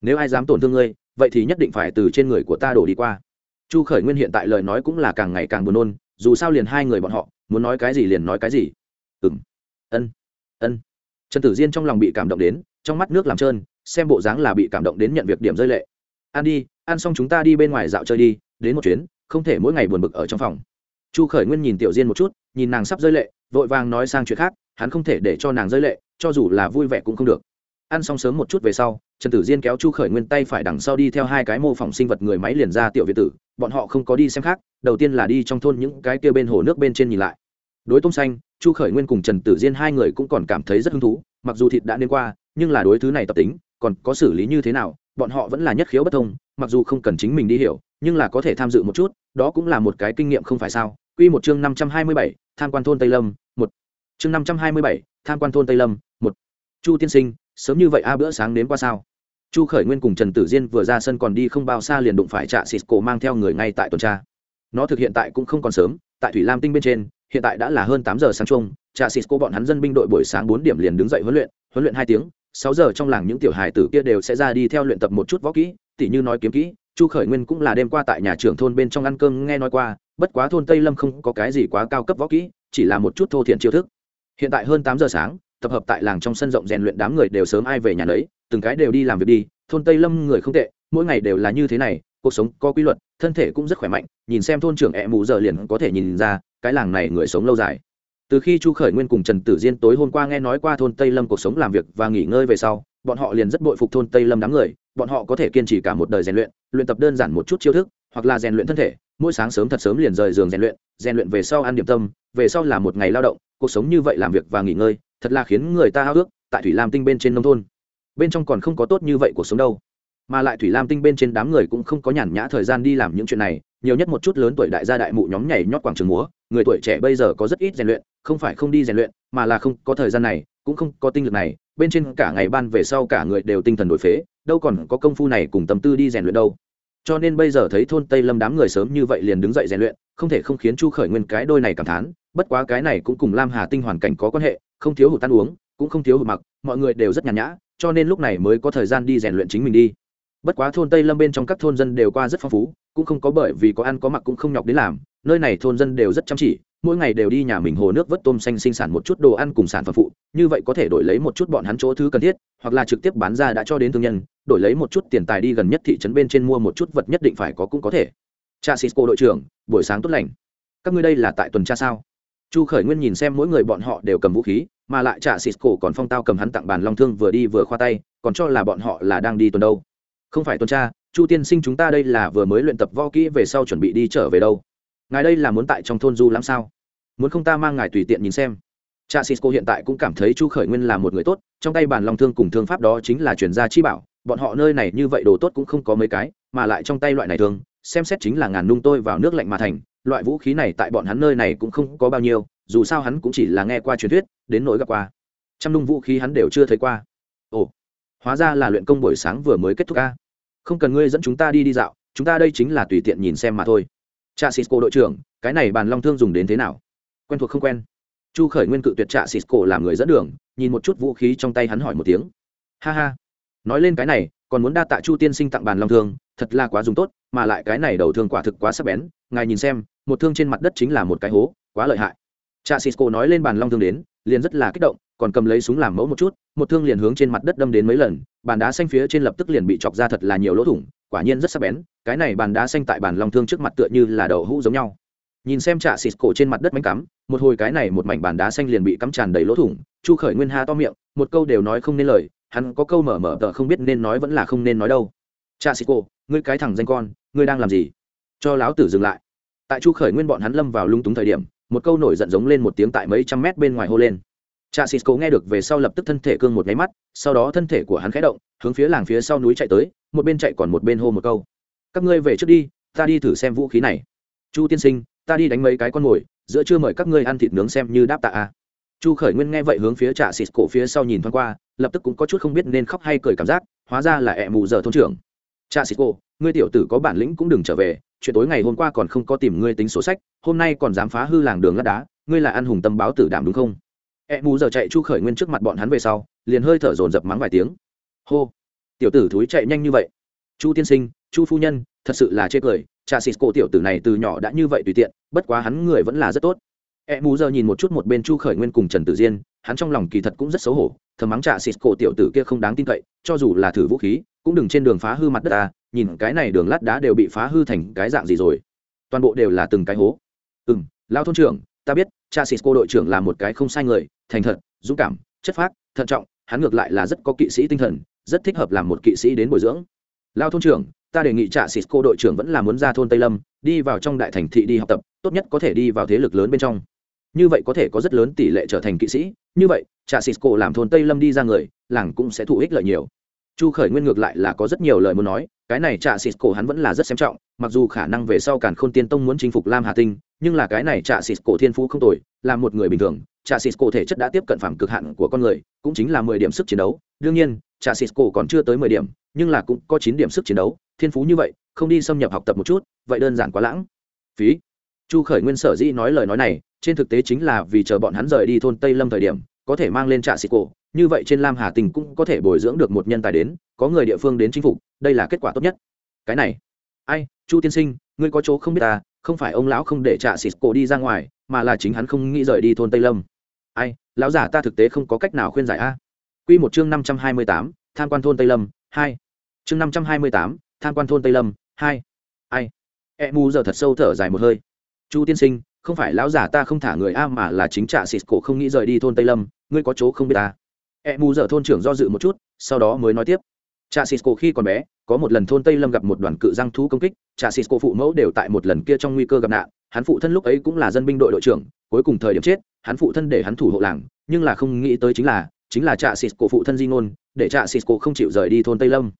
Nếu ai dám tổn thương ngươi, vậy thì nhất định phải từ trên người của ta đổ đi qua. Chu khởi nguyên hiện tại lời nói cũng là càng ngày càng buồn nôn, dù sao liền hai người bọn họ, muốn nói cái gì liền nói cái gì. Ừ m ân. Ân. Trần tử diên trong lòng bị cảm động đến, trong mắt nước làm trơn, xem bộ dáng là bị cảm động đến nhận việc điểm rơi lệ. An đi ăn xong chúng ta đi bên ngoài dạo chơi đi, đến một chuyến, không thể mỗi ngày buồn bực ở trong phòng. Chu khởi nguyên nhìn tiểu diên một chút, nhìn nàng sắp rơi lệ, vội vàng nói sang chuyện khác, hắn không thể để cho nàng rơi lệ, cho dù là vui vẻ cũng không được. Ăn xong sớm một chút về sau, trần tử diên kéo chu khởi nguyên tay phải đằng sau đi theo hai cái mô phỏng sinh vật người máy liền ra tiểu việt tử, bọn họ không có đi xem khác, đầu tiên là đi trong thôn những cái kia bên hồ nước bên trên nhìn lại. Đối tôm xanh, chu khởi nguyên cùng trần tử diên hai người cũng còn cảm thấy rất hứng thú, mặc dù thịt đã nên qua, nhưng là đối thứ này tập tính, còn có xử lý như thế nào bọn họ vẫn là nhất khiếu bất thông mặc dù không cần chính mình đi hiểu nhưng là có thể tham dự một chút đó cũng là một cái kinh nghiệm không phải sao Quy một chương năm trăm hai mươi bảy, tham quan thôn Tây Lâm, một. Chương năm trăm hai mươi bảy, tham quan thôn Tây Lâm, một. Chu tiên sinh, sớm như vậy a bữa sáng đến qua sao? Chu Khởi Nguyên cùng Trần Tử Diên vừa ra sân còn đi không bao xa liền đụng phải Trạ Sịt Cổ mang theo người ngay tại tuần tra. Nó thực hiện tại cũng không còn sớm, tại Thủy Lam Tinh bên trên, hiện tại đã là hơn tám giờ sáng chung, Trạ Sịt Cổ bọn hắn dân binh đội buổi sáng bốn điểm liền đứng dậy huấn luyện, huấn luyện hai tiếng, sáu giờ trong làng những tiểu hài tử kia đều sẽ ra đi theo luyện tập một chút võ kỹ, tỉ như nói kiếm kỹ, chu khởi nguyên cũng là đêm qua tại nhà trưởng thôn bên trong ăn cơm nghe nói qua bất quá thôn tây lâm không có cái gì quá cao cấp võ kỹ chỉ là một chút thô thiện chiêu thức. Hiện tại hơn tám giờ sáng tập hợp tại làng trong sân rộng rèn luyện đám người đều sớm ai về nhà lấy từng cái đều đi làm việc đi thôn tây lâm người không tệ mỗi ngày đều là như thế này cuộc sống có quy luật thân thể cũng rất khỏe mạnh nhìn xem thôn trưởng ẹ mù giờ liền có thể nhìn ra cái làng này người sống lâu dài từ khi chu khởi nguyên cùng trần tử diên tối hôm qua nghe nói qua thôn tây lâm cuộc sống làm việc và nghỉ ngơi về sau, bọn họ liền rất bội phục thôn tây lâm đám người, bọn họ có thể kiên trì cả một đời rèn luyện luyện tập đơn giản một chút chiêu thức, hoặc là rèn luyện thân thể, mỗi sáng sớm thật sớm liền rời giường rèn luyện rèn luyện về sau ăn điểm tâm, về sau là một ngày lao động, cuộc sống như vậy làm việc và nghỉ ngơi, thật là khiến người ta hao ước tại thủy lam tinh bên trên nông thôn. Bên trong còn không có tốt như vậy cuộc sống đâu. Mà lại thủy lam tinh bên trên đám người cũng không có nhàn nhã thời gian đi làm những chuyện này, nhiều nhất một chút lớn tuổi đại gia đại mụ nhóm nhảy nhót quảng trường múa người tuổi trẻ bây giờ có rất ít rèn luyện, không phải không đi rèn luyện, mà là không có thời gian này, cũng không có tinh lực này, bên trên cả ngày ban về sau cả người đều tinh thần đổi phế, đâu còn có công phu này cùng tâm tư đi rèn luyện đâu. Cho nên bây giờ thấy thôn tây lâm đám người sớm như vậy liền đứng dậy rèn luyện, không thể không khiến chu khởi nguyên cái đôi này cảm thán, bất quá cái này cũng cùng lam hà tinh hoàn cảnh có quan hệ, không thiếu hụt ăn uống, cũng không thiếu hụt mặc, mọi người đều rất nhàn nhã, cho nên lúc này mới có thời gian đi rèn luyện chính mình đi. Bất quá thôn tây lâm bên trong các thôn dân đều qua rất phong phú, cũng không có bởi vì có ăn có mặc cũng không nhọc đến làm nơi này thôn dân đều rất chăm chỉ, mỗi ngày đều đi nhà mình hồ nước vớt tôm xanh sinh sản một chút đồ ăn cùng sản phẩm phụ, như vậy có thể đổi lấy một chút bọn hắn chỗ thứ cần thiết, hoặc là trực tiếp bán ra đã cho đến thương nhân, đổi lấy một chút tiền tài đi gần nhất thị trấn bên trên mua một chút vật nhất định phải có cũng có thể. Cha cisco đội trưởng, buổi sáng tốt lành. Các ngươi đây là tại tuần tra sao? Chu khởi nguyên nhìn xem mỗi người bọn họ đều cầm vũ khí, mà lại cha cisco còn phong tao cầm hắn tặng bàn long thương vừa đi vừa khoa tay, còn cho là bọn họ là đang đi tuần đâu. Không phải tuần tra, chu tiên sinh chúng ta đây là vừa mới luyện tập vo kỹ về sau chuẩn bị đi trở về đâu ngài đây là muốn tại trong thôn du lắm sao? Muốn không ta mang ngài tùy tiện nhìn xem? Cha cisco hiện tại cũng cảm thấy chu khởi nguyên là một người tốt, trong tay bàn long thương cùng thương pháp đó chính là chuyển gia chi bảo, bọn họ nơi này như vậy đồ tốt cũng không có mấy cái, mà lại trong tay loại này thương, xem xét chính là ngàn nung tôi vào nước lạnh mà thành, loại vũ khí này tại bọn hắn nơi này cũng không có bao nhiêu, dù sao hắn cũng chỉ là nghe qua truyền thuyết, đến nỗi gặp qua. Trăm nung vũ khí hắn đều chưa thấy qua. Ồ, hóa ra là luyện công buổi sáng vừa mới kết thúc ca không cần ngươi dẫn chúng ta đi đi dạo, chúng ta đây chính là tùy tiện nhìn xem mà thôi cha cisco đội trưởng, cái này bàn long thương dùng đến thế nào? Quen thuộc không quen? Chu khởi nguyên cự tuyệt trạ cisco làm người dẫn đường, nhìn một chút vũ khí trong tay hắn hỏi một tiếng. Ha ha. Nói lên cái này, còn muốn đa tạ chu tiên sinh tặng bàn long thương, thật là quá dùng tốt, mà lại cái này đầu thương quả thực quá sắc bén, ngài nhìn xem, một thương trên mặt đất chính là một cái hố, quá lợi hại. Cha cisco nói lên bàn long thương đến, liền rất là kích động, còn cầm lấy súng làm mẫu một chút, một thương liền hướng trên mặt đất đâm đến mấy lần, bàn đá xanh phía trên lập tức liền bị chọc ra thật là nhiều lỗ thủng quả nhiên rất sắc bén, cái này bàn đá xanh tại bàn long thương trước mặt tựa như là đậu hũ giống nhau. Nhìn xem trà xịt cổ trên mặt đất bánh cắm, một hồi cái này một mảnh bàn đá xanh liền bị cắm tràn đầy lỗ thủng, chu khởi nguyên ha to miệng, một câu đều nói không nên lời, hắn có câu mở mở tờ không biết nên nói vẫn là không nên nói đâu. Trà xịt cổ, ngươi cái thằng danh con, ngươi đang làm gì? Cho láo tử dừng lại. Tại chu khởi nguyên bọn hắn lâm vào lung túng thời điểm, một câu nổi giận giống lên một tiếng tại mấy trăm mét bên ngoài hô lên trạ xịt cố nghe được về sau lập tức thân thể cương một nháy mắt, sau đó thân thể của hắn khẽ động, hướng phía làng phía sau núi chạy tới, một bên chạy còn một bên hô một câu. Các ngươi về trước đi, ta đi thử xem vũ khí này. Chu tiên sinh, ta đi đánh mấy cái con mồi, giữa chưa mời các ngươi ăn thịt nướng xem như đáp tạ a. Chu khởi nguyên nghe vậy hướng phía trạ xịt cổ phía sau nhìn thoáng qua, lập tức cũng có chút không biết nên khóc hay cười cảm giác, hóa ra là ẹ mù giờ thôn trưởng. Trạ xịt cổ ngươi tiểu tử có bản lĩnh cũng đừng trở về, chuyện tối ngày hôm qua còn không có tìm ngươi tính sổ sách, hôm nay còn dám phá hư làng đường lát đá, ngươi là ăn hùng tâm báo tử đảm đúng không? E mù giờ chạy chu khởi nguyên trước mặt bọn hắn về sau, liền hơi thở dồn dập mắng vài tiếng. Hô, tiểu tử thúi chạy nhanh như vậy. Chu tiên sinh, chu phu nhân, thật sự là chê cười, cha xịt cổ tiểu tử này từ nhỏ đã như vậy tùy tiện, bất quá hắn người vẫn là rất tốt. E mù giờ nhìn một chút một bên chu khởi nguyên cùng trần tử diên, hắn trong lòng kỳ thật cũng rất xấu hổ, thầm mắng cha xịt cổ tiểu tử kia không đáng tin cậy, cho dù là thử vũ khí, cũng đừng trên đường phá hư mặt đất ta nhìn cái này đường lát đá đều bị phá hư thành cái dạng gì rồi. Toàn bộ đều là từng cái hố. Ừ m lao thôn trưởng, ta biết cha xịt cô đội trưởng là một cái không sai người, thành thật, dũng cảm, chất phác, thận trọng, hắn ngược lại là rất có kỵ sĩ tinh thần, rất thích hợp làm một kỵ sĩ đến bồi dưỡng. Lao thôn trưởng, ta đề nghị trạ xịt cô đội trưởng vẫn là muốn ra thôn tây lâm, đi vào trong đại thành thị đi học tập, tốt nhất có thể đi vào thế lực lớn bên trong. Như vậy có thể có rất lớn tỷ lệ trở thành kỵ sĩ, như vậy trạ xịt cô làm thôn tây lâm đi ra người, làng cũng sẽ thụ ích lợi nhiều chu khởi nguyên ngược lại là có rất nhiều lời muốn nói, cái này trạ xịt cổ hắn vẫn là rất xem trọng, mặc dù khả năng về sau càn khôn tiên tông muốn chinh phục lam hà tinh, nhưng là cái này trạ xịt cổ thiên phú không tồi, là một người bình thường, trạ xịt cổ thể chất đã tiếp cận phạm cực hạn của con người, cũng chính là mười điểm sức chiến đấu. Đương nhiên, trạ xịt cổ còn chưa tới mười điểm, nhưng là cũng có chín điểm sức chiến đấu, thiên phú như vậy, không đi xâm nhập học tập một chút, vậy đơn giản quá lãng. Phí. Chu khởi nguyên sở dĩ nói lời nói này, trên thực tế chính là vì chờ bọn hắn rời đi thôn tây lâm thời điểm có thể mang lên trạ xịt cổ, như vậy trên lam hà tình cũng có thể bồi dưỡng được một nhân tài đến, có người địa phương đến chinh phục, đây là kết quả tốt nhất. Cái này, ai, chu tiên sinh, ngươi có chỗ không biết ta, không phải ông lão không để trạ xịt cổ đi ra ngoài, mà là chính hắn không nghĩ rời đi thôn tây lâm. Ai, lão giả ta thực tế không có cách nào khuyên giải a. Q một chương năm trăm hai mươi tám, tham quan thôn tây lâm, hai. Chương năm trăm hai mươi tám, tham quan thôn tây lâm, hai. Ai e mu giờ thật sâu thở dài một hơi. Chu tiên sinh không phải lão giả ta không thả người a mà là chính trạ xịt cổ không nghĩ rời đi thôn tây lâm, ngươi có chỗ không biết ta. E mù giờ thôn trưởng do dự một chút, sau đó mới nói tiếp. Trạ xịt cổ khi còn bé, có một lần thôn tây lâm gặp một đoàn cự răng thú công kích, trạ xịt cổ phụ mẫu đều tại một lần kia trong nguy cơ gặp nạn, hắn phụ thân lúc ấy cũng là dân binh đội đội trưởng, cuối cùng thời điểm chết, hắn phụ thân để hắn thủ hộ làng, nhưng là không nghĩ tới chính là chính là trạ xịt cổ phụ thân di ngôn, để trạ xịt cổ không chịu rời đi thôn tây lâm.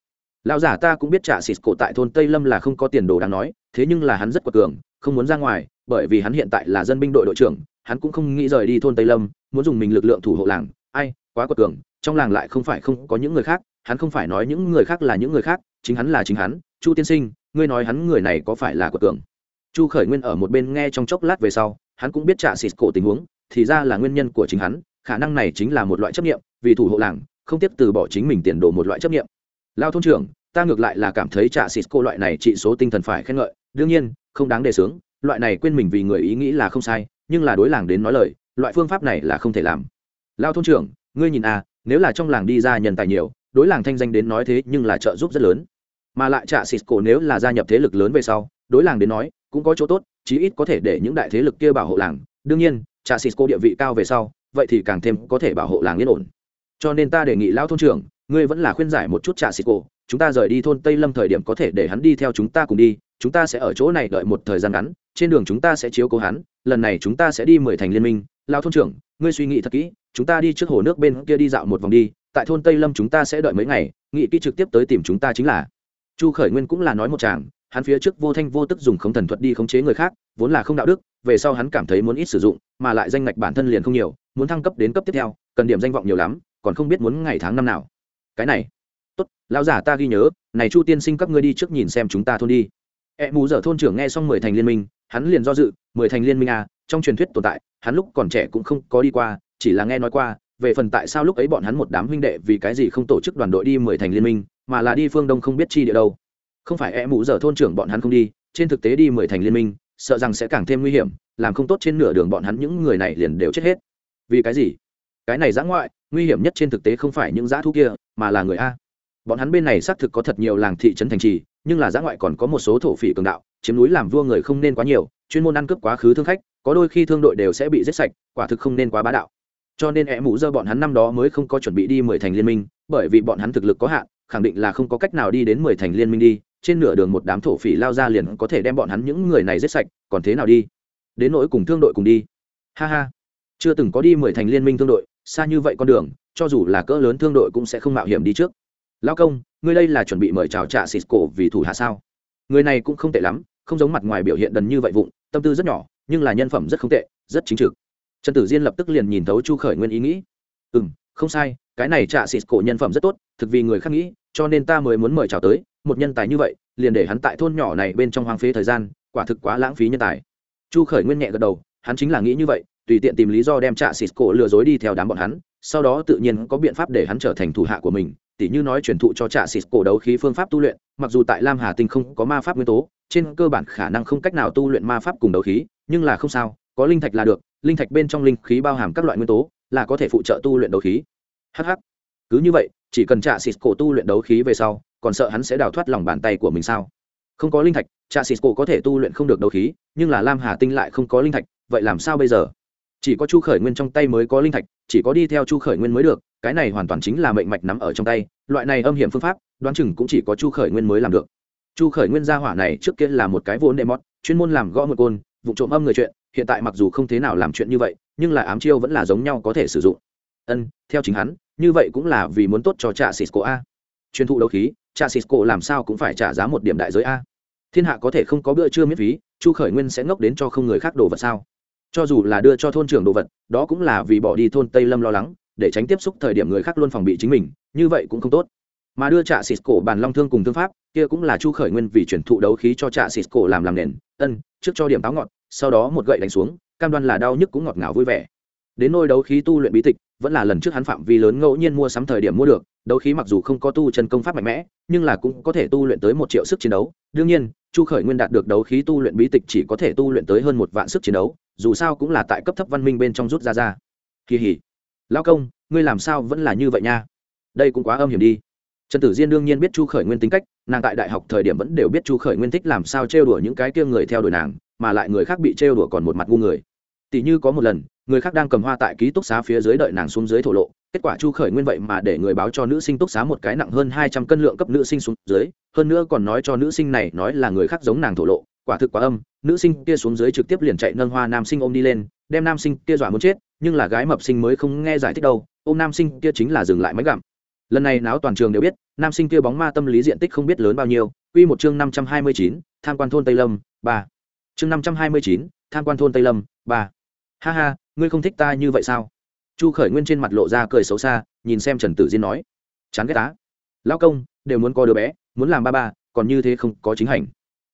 Lão giả ta cũng biết trạ xịt cổ tại thôn tây lâm là không có tiền đồ đáng nói, thế nhưng là hắn rất quật cường, không muốn ra ngoài bởi vì hắn hiện tại là dân binh đội đội trưởng, hắn cũng không nghĩ rời đi thôn tây lâm, muốn dùng mình lực lượng thủ hộ làng. Ai, quá quật cường, trong làng lại không phải không có những người khác, hắn không phải nói những người khác là những người khác, chính hắn là chính hắn. Chu tiên sinh, ngươi nói hắn người này có phải là quật cường? Chu khởi nguyên ở một bên nghe trong chốc lát về sau, hắn cũng biết trả xịt cổ tình huống, thì ra là nguyên nhân của chính hắn, khả năng này chính là một loại chấp nghiệm vì thủ hộ làng, không tiếp từ bỏ chính mình tiền đồ một loại chấp nghiệm lao thôn trưởng, ta ngược lại là cảm thấy trả xịt cổ loại này trị số tinh thần phải khen ngợi, đương nhiên, không đáng đề xướng loại này quên mình vì người ý nghĩ là không sai, nhưng là đối làng đến nói lời, loại phương pháp này là không thể làm. Lao thôn trưởng, ngươi nhìn à nếu là trong làng đi ra nhân tài nhiều, đối làng thanh danh đến nói thế nhưng là trợ giúp rất lớn. Mà lại trả xịt cổ nếu là gia nhập thế lực lớn về sau, đối làng đến nói, cũng có chỗ tốt, chí ít có thể để những đại thế lực kia bảo hộ làng. Đương nhiên trả xịt cổ địa vị cao về sau, vậy thì càng thêm có thể bảo hộ làng yên ổn. Cho nên ta đề nghị lão thôn trưởng, ngươi vẫn là khuyên giải một chút trả xịt cổ chúng ta rời đi thôn tây lâm thời điểm có thể để hắn đi theo chúng ta cùng đi, chúng ta sẽ ở chỗ này đợi một thời gian ngắn, trên đường chúng ta sẽ chiếu cố hắn, lần này chúng ta sẽ đi mười thành liên minh. Lao thôn trưởng, ngươi suy nghĩ thật kỹ, chúng ta đi trước hồ nước bên kia đi dạo một vòng đi, tại thôn tây lâm chúng ta sẽ đợi mấy ngày, nghị kỹ trực tiếp tới tìm chúng ta chính là. Chu khởi nguyên cũng là nói một chàng hắn phía trước vô thanh vô tức dùng không thần thuật đi khống chế người khác, vốn là không đạo đức, về sau hắn cảm thấy muốn ít sử dụng, mà lại danh ngạch bản thân liền không nhiều, muốn thăng cấp đến cấp tiếp theo, cần điểm danh vọng nhiều lắm, còn không biết muốn ngày tháng năm nào. Cái này tốt, lão giả ta ghi nhớ, này chu tiên sinh các ngươi đi trước nhìn xem chúng ta thôn đi. E mù dở thôn trưởng nghe xong mười thành liên minh, hắn liền do dự, mười thành liên minh à trong truyền thuyết tồn tại, hắn lúc còn trẻ cũng không có đi qua, chỉ là nghe nói qua, về phần tại sao lúc ấy bọn hắn một đám huynh đệ vì cái gì không tổ chức đoàn đội đi mười thành liên minh, mà là đi phương đông không biết chi địa đâu. Không phải e mù dở thôn trưởng bọn hắn không đi, trên thực tế đi mười thành liên minh, sợ rằng sẽ càng thêm nguy hiểm, làm không tốt trên nửa đường bọn hắn những người này liền đều chết hết. Vì cái gì? Cái này giã ngoại, nguy hiểm nhất trên thực tế không phải những giã thu kia, mà là người a bọn hắn bên này xác thực có thật nhiều làng thị trấn thành trì, nhưng là giã ngoại còn có một số thổ phỉ cường đạo, chiếm núi làm vua người không nên quá nhiều, chuyên môn ăn cướp quá khứ thương khách, có đôi khi thương đội đều sẽ bị giết sạch, quả thực không nên quá bá đạo. Cho nên e mũ dơ bọn hắn năm đó mới không có chuẩn bị đi mười thành liên minh, bởi vì bọn hắn thực lực có hạn, khẳng định là không có cách nào đi đến mười thành liên minh đi, trên nửa đường một đám thổ phỉ lao ra liền có thể đem bọn hắn những người này giết sạch, còn thế nào đi? Đến nỗi cùng thương đội cùng đi. Ha ha. Chưa từng có đi mười thành liên minh thương đội, xa như vậy con đường, cho dù là cỡ lớn thương đội cũng sẽ không mạo hiểm đi trước lao công, ngươi đây là chuẩn bị mời chào trạ xịt cổ vì thủ hạ sao? Người này cũng không tệ lắm, không giống mặt ngoài biểu hiện đần như vậy vụng, tâm tư rất nhỏ, nhưng là nhân phẩm rất không tệ, rất chính trực. Trần tử diên lập tức liền nhìn thấu chu khởi nguyên ý nghĩ. Ừ m không sai, cái này trạ xịt cổ nhân phẩm rất tốt, thực vì người khác nghĩ, cho nên ta mới muốn mời chào tới, một nhân tài như vậy, liền để hắn tại thôn nhỏ này bên trong hoang phế thời gian, quả thực quá lãng phí nhân tài. Chu khởi nguyên nhẹ gật đầu, hắn chính là nghĩ như vậy, tùy tiện tìm lý do đem trạ xịt cổ lừa dối đi theo đám bọn hắn, sau đó tự nhiên có biện pháp để hắn trở thành thủ hạ của mình tỉ như nói truyền thụ cho trạ xịt cổ đấu khí phương pháp tu luyện, mặc dù tại lam hà tinh không có ma pháp nguyên tố, trên cơ bản khả năng không cách nào tu luyện ma pháp cùng đấu khí, nhưng là không sao, có linh thạch là được, linh thạch bên trong linh khí bao hàm các loại nguyên tố, là có thể phụ trợ tu luyện đấu khí. Hh cứ như vậy, chỉ cần trạ xịt cổ tu luyện đấu khí về sau, còn sợ hắn sẽ đào thoát lòng bàn tay của mình sao? Không có linh thạch, trạ xịt cổ có thể tu luyện không được đấu khí, nhưng là lam hà tinh lại không có linh thạch, vậy làm sao bây giờ? Chỉ có chu khởi nguyên trong tay mới có linh thạch, chỉ có đi theo chu khởi nguyên mới được cái này hoàn toàn chính là mệnh mạch nắm ở trong tay, loại này âm hiểm phương pháp, đoán chừng cũng chỉ có chu khởi nguyên mới làm được. Chu khởi nguyên gia hỏa này trước kia là một cái vốn đệ mót chuyên môn làm gõ một côn, vụ trộm âm người chuyện, hiện tại mặc dù không thế nào làm chuyện như vậy, nhưng là ám chiêu vẫn là giống nhau có thể sử dụng. Ân, theo chính hắn, như vậy cũng là vì muốn tốt cho trạ cisco a. Chuyên thụ đấu khí, trạ cisco làm sao cũng phải trả giá một điểm đại giới a. Thiên hạ có thể không có bữa trưa miễn phí, chu khởi nguyên sẽ ngốc đến cho không người khác đồ vật sao? Cho dù là đưa cho thôn trưởng đồ vật, đó cũng là vì bỏ đi thôn tây lâm lo lắng để tránh tiếp xúc thời điểm người khác luôn phòng bị chính mình, như vậy cũng không tốt. Mà đưa trạ xịt cổ bàn long thương cùng thương pháp, kia cũng là chu khởi nguyên vì chuyển thụ đấu khí cho trạ xịt cổ làm làm nền, ân, trước cho điểm táo ngọt, sau đó một gậy đánh xuống, cam đoan là đau nhức cũng ngọt ngào vui vẻ. Đến nôi đấu khí tu luyện bí tịch, vẫn là lần trước hắn phạm vi lớn ngẫu nhiên mua sắm thời điểm mua được, đấu khí mặc dù không có tu chân công pháp mạnh mẽ, nhưng là cũng có thể tu luyện tới một triệu sức chiến đấu. Đương nhiên, chu khởi nguyên đạt được đấu khí tu luyện bí tịch chỉ có thể tu luyện tới hơn một vạn sức chiến đấu, dù sao cũng là tại cấp thấp văn minh bên trong rút ra ra. Kỳ hỉ lao công, ngươi làm sao vẫn là như vậy nha? Đây cũng quá âm hiểm đi. Trần tử diên đương nhiên biết chu khởi nguyên tính cách, nàng tại đại học thời điểm vẫn đều biết chu khởi nguyên thích làm sao trêu đùa những cái kia người theo đuổi nàng, mà lại người khác bị trêu đùa còn một mặt ngu người. Tỷ như có một lần, người khác đang cầm hoa tại ký túc xá phía dưới đợi nàng xuống dưới thổ lộ, kết quả chu khởi nguyên vậy mà để người báo cho nữ sinh túc xá một cái nặng hơn hai trăm cân lượng cấp nữ sinh xuống dưới, hơn nữa còn nói cho nữ sinh này nói là người khác giống nàng thổ lộ. Quả thực quá âm, nữ sinh kia xuống dưới trực tiếp liền chạy nâng hoa nam sinh ôm đi lên, đem nam sinh kia dọa muốn chết nhưng là gái mập sinh mới không nghe giải thích đâu, ôm nam sinh kia chính là dừng lại máy gặm. Lần này náo toàn trường đều biết, nam sinh kia bóng ma tâm lý diện tích không biết lớn bao nhiêu, quy một chương năm trăm hai mươi chín, tham quan thôn tây lâm, ba. Chương năm trăm hai mươi chín, tham quan thôn tây lâm, ba. Ha ha, ngươi không thích ta như vậy sao? Chu khởi nguyên trên mặt lộ ra cười xấu xa, nhìn xem trần tử diên nói. Chán ghét tá lão công, đều muốn có đứa bé, muốn làm ba ba, còn như thế không có chính hành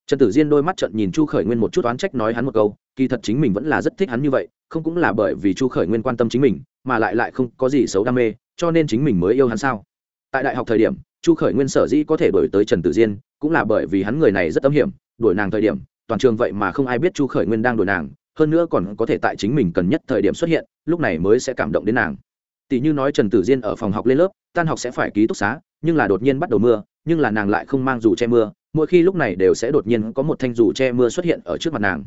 trần tử diên đôi mắt trận nhìn chu khởi nguyên một chút oán trách nói hắn một câu, kỳ thật chính mình vẫn là rất thích hắn như vậy, không cũng là bởi vì chu khởi nguyên quan tâm chính mình, mà lại lại không có gì xấu đam mê, cho nên chính mình mới yêu hắn sao? Tại đại học thời điểm, chu khởi nguyên sở dĩ có thể đổi tới trần tử diên, cũng là bởi vì hắn người này rất âm hiểm, đuổi nàng thời điểm, toàn trường vậy mà không ai biết chu khởi nguyên đang đuổi nàng, hơn nữa còn có thể tại chính mình cần nhất thời điểm xuất hiện, lúc này mới sẽ cảm động đến nàng. Tỷ như nói trần tử diên ở phòng học lên lớp, tan học sẽ phải ký túc xá, nhưng là đột nhiên bắt đầu mưa, nhưng là nàng lại không mang dù che mưa mỗi khi lúc này đều sẽ đột nhiên có một thanh dù che mưa xuất hiện ở trước mặt nàng.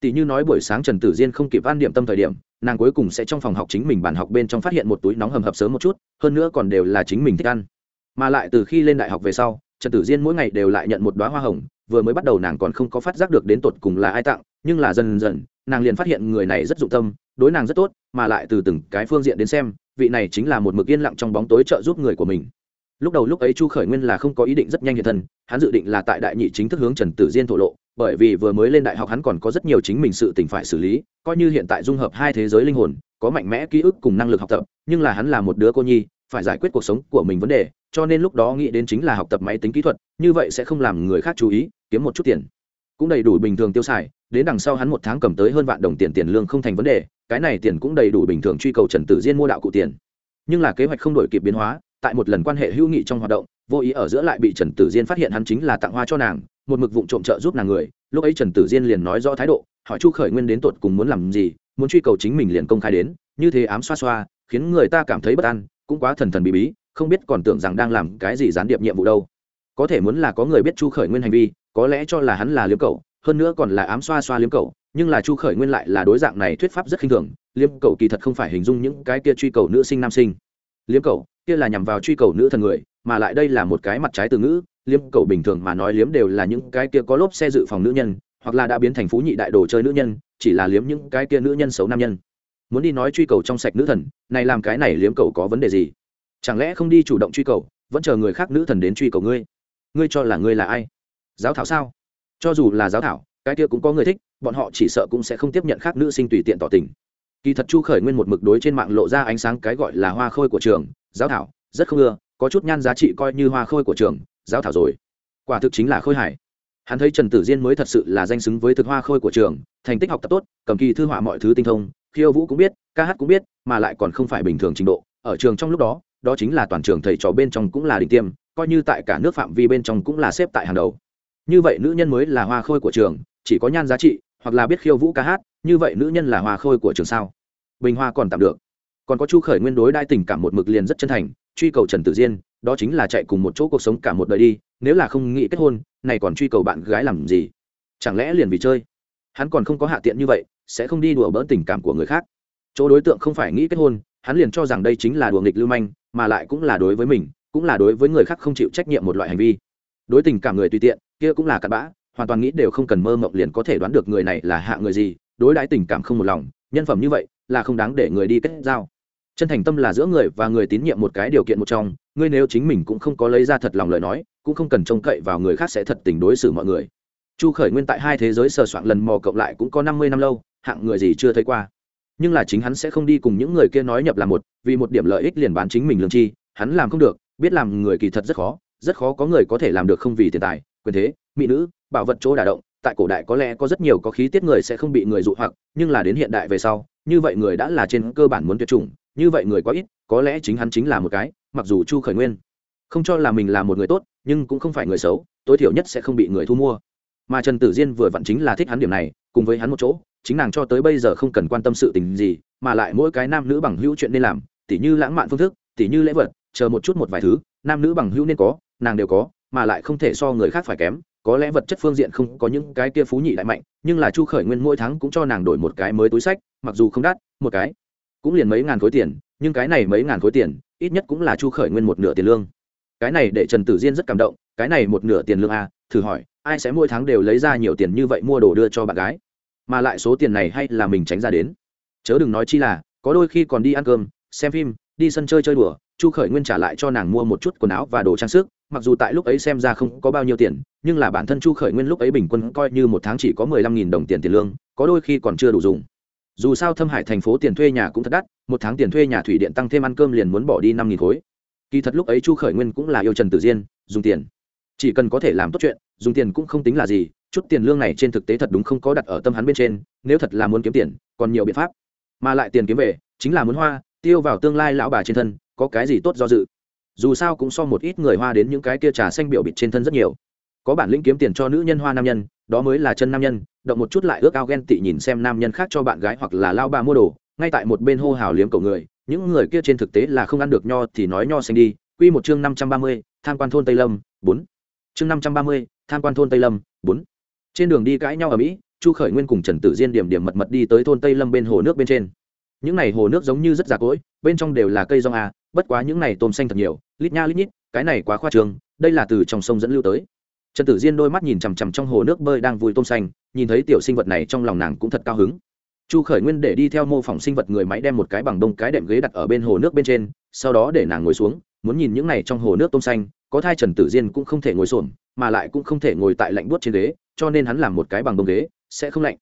Tỷ như nói buổi sáng trần tử diên không kịp van điểm tâm thời điểm, nàng cuối cùng sẽ trong phòng học chính mình bàn học bên trong phát hiện một túi nóng hầm hập sớm một chút, hơn nữa còn đều là chính mình thích ăn. Mà lại từ khi lên đại học về sau, trần tử diên mỗi ngày đều lại nhận một đoá hoa hồng, vừa mới bắt đầu nàng còn không có phát giác được đến tột cùng là ai tặng, nhưng là dần dần, nàng liền phát hiện người này rất dụng tâm, đối nàng rất tốt, mà lại từ từng cái phương diện đến xem, vị này chính là một mực yên lặng trong bóng tối trợ giúp người của mình lúc đầu lúc ấy chu khởi nguyên là không có ý định rất nhanh hiện thân, hắn dự định là tại đại nhị chính thức hướng trần tử diên thổ lộ, bởi vì vừa mới lên đại học hắn còn có rất nhiều chính mình sự tình phải xử lý, coi như hiện tại dung hợp hai thế giới linh hồn, có mạnh mẽ ký ức cùng năng lực học tập, nhưng là hắn là một đứa cô nhi, phải giải quyết cuộc sống của mình vấn đề, cho nên lúc đó nghĩ đến chính là học tập máy tính kỹ thuật, như vậy sẽ không làm người khác chú ý, kiếm một chút tiền. Cũng đầy đủ bình thường tiêu xài, đến đằng sau hắn một tháng cầm tới hơn vạn đồng tiền tiền lương không thành vấn đề, cái này tiền cũng đầy đủ bình thường truy cầu trần tử diên mua đạo cụ tiền. Nhưng là kế hoạch không đổi kịp biến hóa tại một lần quan hệ hữu nghị trong hoạt động, vô ý ở giữa lại bị trần tử diên phát hiện hắn chính là tặng hoa cho nàng, một mực vụ trộm trợ giúp nàng người. Lúc ấy trần tử diên liền nói rõ thái độ, hỏi chu khởi nguyên đến tột cùng muốn làm gì, muốn truy cầu chính mình liền công khai đến, như thế ám xoa xoa, khiến người ta cảm thấy bất an, cũng quá thần thần bí bí, không biết còn tưởng rằng đang làm cái gì gián điệp nhiệm vụ đâu. Có thể muốn là có người biết chu khởi nguyên hành vi, có lẽ cho là hắn là liếm cầu hơn nữa còn là ám xoa xoa liếm cầu nhưng là chu khởi nguyên lại là đối dạng này thuyết pháp rất khinh thường, liếm cầu kỳ thật không phải hình dung những cái kia truy cầu nữ sinh nam sinh. Liếm cầu kia là nhằm vào truy cầu nữ thần người, mà lại đây là một cái mặt trái từ ngữ, liếm cầu bình thường mà nói liếm đều là những cái kia có lốp xe dự phòng nữ nhân, hoặc là đã biến thành phú nhị đại đồ chơi nữ nhân, chỉ là liếm những cái kia nữ nhân xấu nam nhân. Muốn đi nói truy cầu trong sạch nữ thần, này làm cái này liếm cầu có vấn đề gì? Chẳng lẽ không đi chủ động truy cầu, vẫn chờ người khác nữ thần đến truy cầu ngươi? Ngươi cho là ngươi là ai? Giáo thảo sao? Cho dù là giáo thảo, cái kia cũng có người thích, bọn họ chỉ sợ cũng sẽ không tiếp nhận khác nữ sinh tùy tiện tỏ tình. Kỳ thật chu khởi nguyên một mực đối trên mạng lộ ra ánh sáng cái gọi là hoa khôi của trường giáo thảo, rất không ưa, có chút nhan giá trị coi như hoa khôi của trường, giáo thảo rồi. Quả thực chính là khôi hải hắn thấy trần tử diên mới thật sự là danh xứng với thực hoa khôi của trường, thành tích học tập tốt, cầm kỳ thư họa mọi thứ tinh thông, khiêu vũ cũng biết, ca hát cũng biết, mà lại còn không phải bình thường trình độ. Ở trường trong lúc đó đó chính là toàn trường thầy trò bên trong cũng là đỉnh tiêm, coi như tại cả nước phạm vi bên trong cũng là xếp tại hàng đầu. Như vậy nữ nhân mới là hoa khôi của trường, chỉ có nhan giá trị, hoặc là biết khiêu vũ ca hát, như vậy nữ nhân là hoa khôi của trường sao? Bình hoa còn tạm được còn có chu khởi nguyên đối đai tình cảm một mực liền rất chân thành, truy cầu trần tử diên, đó chính là chạy cùng một chỗ cuộc sống cả một đời đi, nếu là không nghĩ kết hôn, này còn truy cầu bạn gái làm gì? Chẳng lẽ liền vì chơi? Hắn còn không có hạ tiện như vậy, sẽ không đi đùa bỡn tình cảm của người khác. Chỗ đối tượng không phải nghĩ kết hôn, hắn liền cho rằng đây chính là đùa nghịch lưu manh, mà lại cũng là đối với mình, cũng là đối với người khác không chịu trách nhiệm một loại hành vi. Đối tình cảm người tùy tiện, kia cũng là cặn bã, hoàn toàn nghĩ đều không cần mơ mộng liền có thể đoán được người này là hạ người gì, đối đãi tình cảm không một lòng, nhân phẩm như vậy là không đáng để người đi kết giao chân thành tâm là giữa người và người tín nhiệm một cái điều kiện một trong, ngươi nếu chính mình cũng không có lấy ra thật lòng lời nói, cũng không cần trông cậy vào người khác sẽ thật tình đối xử mọi người. Chu khởi nguyên tại hai thế giới sờ soạn lần mò cộng lại cũng có năm mươi năm lâu, hạng người gì chưa thấy qua. Nhưng là chính hắn sẽ không đi cùng những người kia nói nhập là một, vì một điểm lợi ích liền bán chính mình lương chi, hắn làm không được, biết làm người kỳ thật rất khó rất khó có người có thể làm được không vì tiền tài, quyền thế, mỹ nữ, bảo vật chỗ đả động, tại cổ đại có lẽ có rất nhiều có khí tiết người sẽ không bị người dụ hoặc, nhưng là đến hiện đại về sau, như vậy người đã là trên cơ bản muốn tuyệt chủng như vậy người quá ít, có lẽ chính hắn chính là một cái, mặc dù chu khởi nguyên không cho là mình là một người tốt, nhưng cũng không phải người xấu, tối thiểu nhất sẽ không bị người thu mua. Mà trần tử diên vừa vặn chính là thích hắn điểm này, cùng với hắn một chỗ, chính nàng cho tới bây giờ không cần quan tâm sự tình gì, mà lại mỗi cái nam nữ bằng hữu chuyện nên làm, tỉ như lãng mạn phương thức, tỉ như lễ vật, chờ một chút một vài thứ, nam nữ bằng hữu nên có, nàng đều có, mà lại không thể so người khác phải kém, có lẽ vật chất phương diện không có những cái kia phú nhị lại mạnh, nhưng là chu khởi nguyên mỗi tháng cũng cho nàng đổi một cái mới túi sách, mặc dù không đắt, một cái cũng liền mấy ngàn khối tiền, nhưng cái này mấy ngàn khối tiền, ít nhất cũng là chu khởi nguyên một nửa tiền lương. Cái này để trần tử diên rất cảm động, cái này một nửa tiền lương a thử hỏi, ai sẽ mỗi tháng đều lấy ra nhiều tiền như vậy mua đồ đưa cho bạn gái? Mà lại số tiền này hay là mình tránh ra đến? Chớ đừng nói chi là, có đôi khi còn đi ăn cơm, xem phim, đi sân chơi chơi đùa, chu khởi nguyên trả lại cho nàng mua một chút quần áo và đồ trang sức, mặc dù tại lúc ấy xem ra không có bao nhiêu tiền, nhưng là bản thân chu khởi nguyên lúc ấy bình quân coi như một tháng chỉ có mười lăm nghìn đồng tiền tiền lương, có đôi khi còn chưa đủ dùng dù sao thâm hải thành phố tiền thuê nhà cũng thật đắt, một tháng tiền thuê nhà thủy điện tăng thêm ăn cơm liền muốn bỏ đi năm nghìn khối. Kỳ thật lúc ấy chu khởi nguyên cũng là yêu trần tử diên, dùng tiền. Chỉ cần có thể làm tốt chuyện, dùng tiền cũng không tính là gì, chút tiền lương này trên thực tế thật đúng không có đặt ở tâm hắn bên trên, nếu thật là muốn kiếm tiền, còn nhiều biện pháp. Mà lại tiền kiếm về, chính là muốn hoa, tiêu vào tương lai lão bà trên thân, có cái gì tốt do dự? Dù sao cũng so một ít người hoa đến những cái kia trà xanh biểu bịt trên thân rất nhiều. Có bản lĩnh kiếm tiền cho nữ nhân hoa nam nhân đó mới là chân nam nhân, động một chút lại ước ao ghen tị nhìn xem nam nhân khác cho bạn gái hoặc là lao ba mua đồ, ngay tại một bên hô hào liếm cầu người, những người kia trên thực tế là không ăn được nho thì nói nho xanh đi, quy một chương năm trăm ba mươi, tham quan thôn tây lâm, bốn. Chương năm trăm ba mươi, tham quan thôn tây lâm, bốn. Trên đường đi cãi nhau ở mỹ, chu khởi nguyên cùng trần tử diên điểm điểm mật mật đi tới thôn tây lâm bên hồ nước bên trên. Những này hồ nước giống như rất già cỗi, bên trong đều là cây rong à bất quá những này tôm xanh thật nhiều, lít nha lít nhít, cái này quá khoa trường đây là từ trong sông dẫn lưu tới trần tử diên đôi mắt nhìn chằm chằm trong hồ nước bơi đang vui tôm xanh, nhìn thấy tiểu sinh vật này trong lòng nàng cũng thật cao hứng. Chu khởi nguyên để đi theo mô phỏng sinh vật người máy đem một cái bằng đông cái đệm ghế đặt ở bên hồ nước bên trên, sau đó để nàng ngồi xuống, muốn nhìn những này trong hồ nước tôm xanh, có thai trần tử diên cũng không thể ngồi xổm, mà lại cũng không thể ngồi tại lạnh buốt trên ghế, cho nên hắn làm một cái bằng đông ghế, sẽ không lạnh.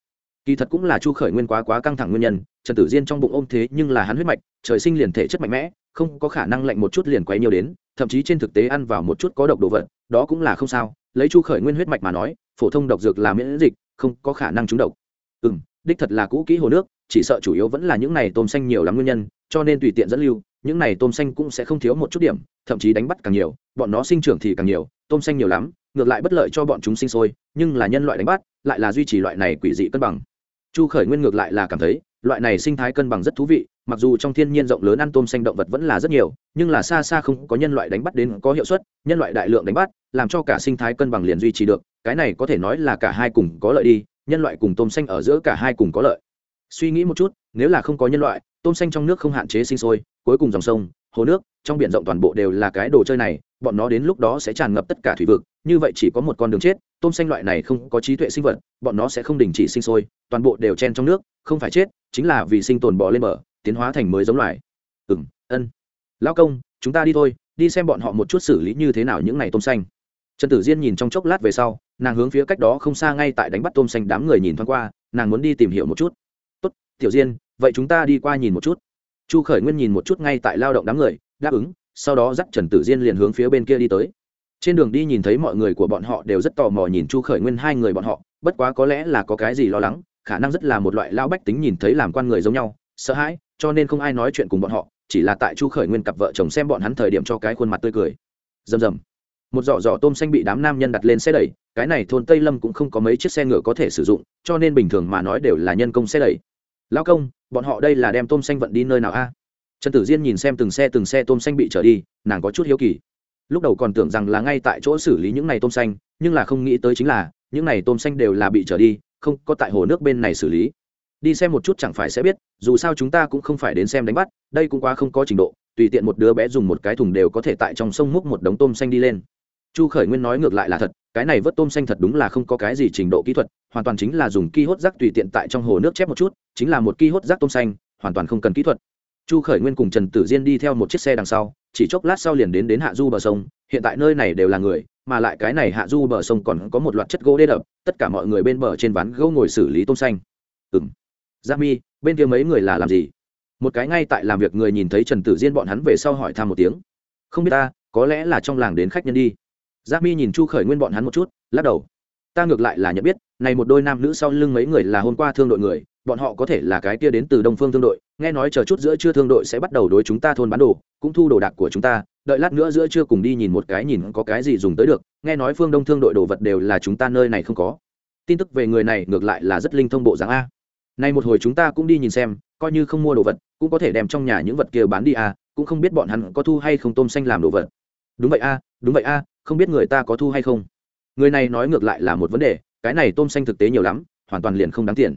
Kỳ thật cũng là chu khởi nguyên quá quá căng thẳng nguyên nhân, trần tử diên trong bụng ôm thế nhưng là hắn huyết mạch, trời sinh liền thể chất mạnh mẽ, không có khả năng lạnh một chút liền quấy nhiều đến, thậm chí trên thực tế ăn vào một chút có độc đồ vật, đó cũng là không sao lấy chu khởi nguyên huyết mạch mà nói, phổ thông độc dược là miễn dịch, không có khả năng trúng độc. Ừ m đích thật là cũ kỹ hồ nước, chỉ sợ chủ yếu vẫn là những này tôm xanh nhiều lắm nguyên nhân, cho nên tùy tiện dẫn lưu, những này tôm xanh cũng sẽ không thiếu một chút điểm, thậm chí đánh bắt càng nhiều, bọn nó sinh trưởng thì càng nhiều, tôm xanh nhiều lắm, ngược lại bất lợi cho bọn chúng sinh sôi, nhưng là nhân loại đánh bắt, lại là duy trì loại này quỷ dị cân bằng. Chu khởi nguyên ngược lại là cảm thấy, loại này sinh thái cân bằng rất thú vị mặc dù trong thiên nhiên rộng lớn ăn tôm xanh động vật vẫn là rất nhiều, nhưng là xa xa không có nhân loại đánh bắt đến có hiệu suất, nhân loại đại lượng đánh bắt, làm cho cả sinh thái cân bằng liền duy trì được, cái này có thể nói là cả hai cùng có lợi đi, nhân loại cùng tôm xanh ở giữa cả hai cùng có lợi. Suy nghĩ một chút, nếu là không có nhân loại, tôm xanh trong nước không hạn chế sinh sôi, cuối cùng dòng sông, hồ nước, trong biển rộng toàn bộ đều là cái đồ chơi này, bọn nó đến lúc đó sẽ tràn ngập tất cả thủy vực, như vậy chỉ có một con đường chết, tôm xanh loại này không có trí tuệ sinh vật, bọn nó sẽ không đình chỉ sinh sôi, toàn bộ đều chen trong nước, không phải chết, chính là vì sinh tồn bò lên bờ tiến hóa thành mới giống loài. Ừ m ân. Lão công, chúng ta đi thôi, đi xem bọn họ một chút xử lý như thế nào những n à y tôm xanh. Trần tử diên nhìn trong chốc lát về sau, nàng hướng phía cách đó không xa ngay tại đánh bắt tôm xanh đám người nhìn thoáng qua, nàng muốn đi tìm hiểu một chút. Tốt, tiểu diên, vậy chúng ta đi qua nhìn một chút. Chu khởi nguyên nhìn một chút ngay tại lao động đám người, đáp ứng, sau đó dắt trần tử diên liền hướng phía bên kia đi tới. Trên đường đi nhìn thấy mọi người của bọn họ đều rất tò mò nhìn chu khởi nguyên hai người bọn họ, bất quá có lẽ là có cái gì lo lắng, khả năng rất là một loại lao bách tính nhìn thấy làm quan người giống nhau, sợ hãi cho nên không ai nói chuyện cùng bọn họ, chỉ là tại chu khởi nguyên cặp vợ chồng xem bọn hắn thời điểm cho cái khuôn mặt tươi cười. Rầm rầm. Một giỏ giỏ tôm xanh bị đám nam nhân đặt lên xe đẩy, cái này thôn tây lâm cũng không có mấy chiếc xe ngựa có thể sử dụng, cho nên bình thường mà nói đều là nhân công xe đẩy. Lao công, bọn họ đây là đem tôm xanh vận đi nơi nào a? Trần tử diên nhìn xem từng xe từng xe tôm xanh bị trở đi, nàng có chút hiếu kỳ. Lúc đầu còn tưởng rằng là ngay tại chỗ xử lý những này tôm xanh, nhưng là không nghĩ tới chính là, những này tôm xanh đều là bị trở đi, không có tại hồ nước bên này xử lý đi xem một chút chẳng phải sẽ biết, dù sao chúng ta cũng không phải đến xem đánh bắt, đây cũng quá không có trình độ, tùy tiện một đứa bé dùng một cái thùng đều có thể tại trong sông múc một đống tôm xanh đi lên. Chu khởi nguyên nói ngược lại là thật, cái này vớt tôm xanh thật đúng là không có cái gì trình độ kỹ thuật, hoàn toàn chính là dùng ki hốt rác tùy tiện tại trong hồ nước chép một chút, chính là một ki hốt rác tôm xanh, hoàn toàn không cần kỹ thuật. Chu khởi nguyên cùng trần tử diên đi theo một chiếc xe đằng sau, chỉ chốc lát sau liền đến đến hạ du bờ sông, hiện tại nơi này đều là người, mà lại cái này hạ du bờ sông còn có một loạt chất gỗ đê đập, tất cả mọi người bên bờ trên ván gỗ ngồi xử lý tôm xanh. Ừng gia mi, bên kia mấy người là làm gì? Một cái ngay tại làm việc người nhìn thấy trần tử diên bọn hắn về sau hỏi thăm một tiếng. Không biết ta, có lẽ là trong làng đến khách nhân đi. Gia mi nhìn chu khởi nguyên bọn hắn một chút, lắc đầu. Ta ngược lại là nhận biết, này một đôi nam nữ sau lưng mấy người là hôm qua thương đội người, bọn họ có thể là cái kia đến từ đông phương thương đội, nghe nói chờ chút giữa trưa thương đội sẽ bắt đầu đối chúng ta thôn bán đồ, cũng thu đồ đạc của chúng ta, đợi lát nữa giữa trưa cùng đi nhìn một cái nhìn có cái gì dùng tới được, nghe nói phương đông thương đội đồ vật đều là chúng ta nơi này không có. Tin tức về người này ngược lại là rất linh thông bộ dáng a nay một hồi chúng ta cũng đi nhìn xem, coi như không mua đồ vật, cũng có thể đem trong nhà những vật kia bán đi à? cũng không biết bọn hắn có thu hay không tôm xanh làm đồ vật. Đúng vậy a đúng vậy a không biết người ta có thu hay không. Người này nói ngược lại là một vấn đề, cái này tôm xanh thực tế nhiều lắm, hoàn toàn liền không đáng tiền.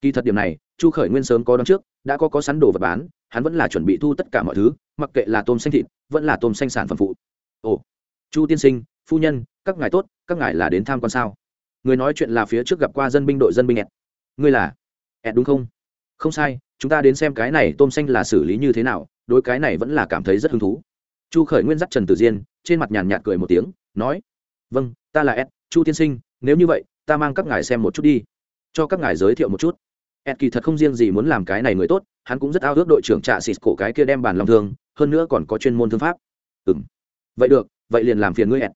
Kỳ thật điểm này, chu khởi nguyên sớm có đón trước, đã có có sắn đồ vật bán, hắn vẫn là chuẩn bị thu tất cả mọi thứ, mặc kệ là tôm xanh thịt, vẫn là tôm xanh sản phẩm phụ. Ồ, chu tiên sinh, phu nhân, các ngài tốt, các ngài là đến tham quan sao? Người nói chuyện là phía trước gặp qua dân binh đội dân binh ẹt. Ngươi là? Ẹt đúng không? Không sai, chúng ta đến xem cái này tôm xanh là xử lý như thế nào, đối cái này vẫn là cảm thấy rất hứng thú. Chu khởi nguyên dắt trần tử diên, trên mặt nhàn nhạt cười một tiếng, nói vâng ta là ed, chu tiên sinh, nếu như vậy, ta mang các ngài xem một chút đi, cho các ngài giới thiệu một chút. Ed kỳ thật không riêng gì muốn làm cái này người tốt, hắn cũng rất ao ước đội trưởng trạ xịt cổ cái kia đem bàn lòng thương, hơn nữa còn có chuyên môn thương pháp. Ừ m vậy được, vậy liền làm phiền ngươi, ed.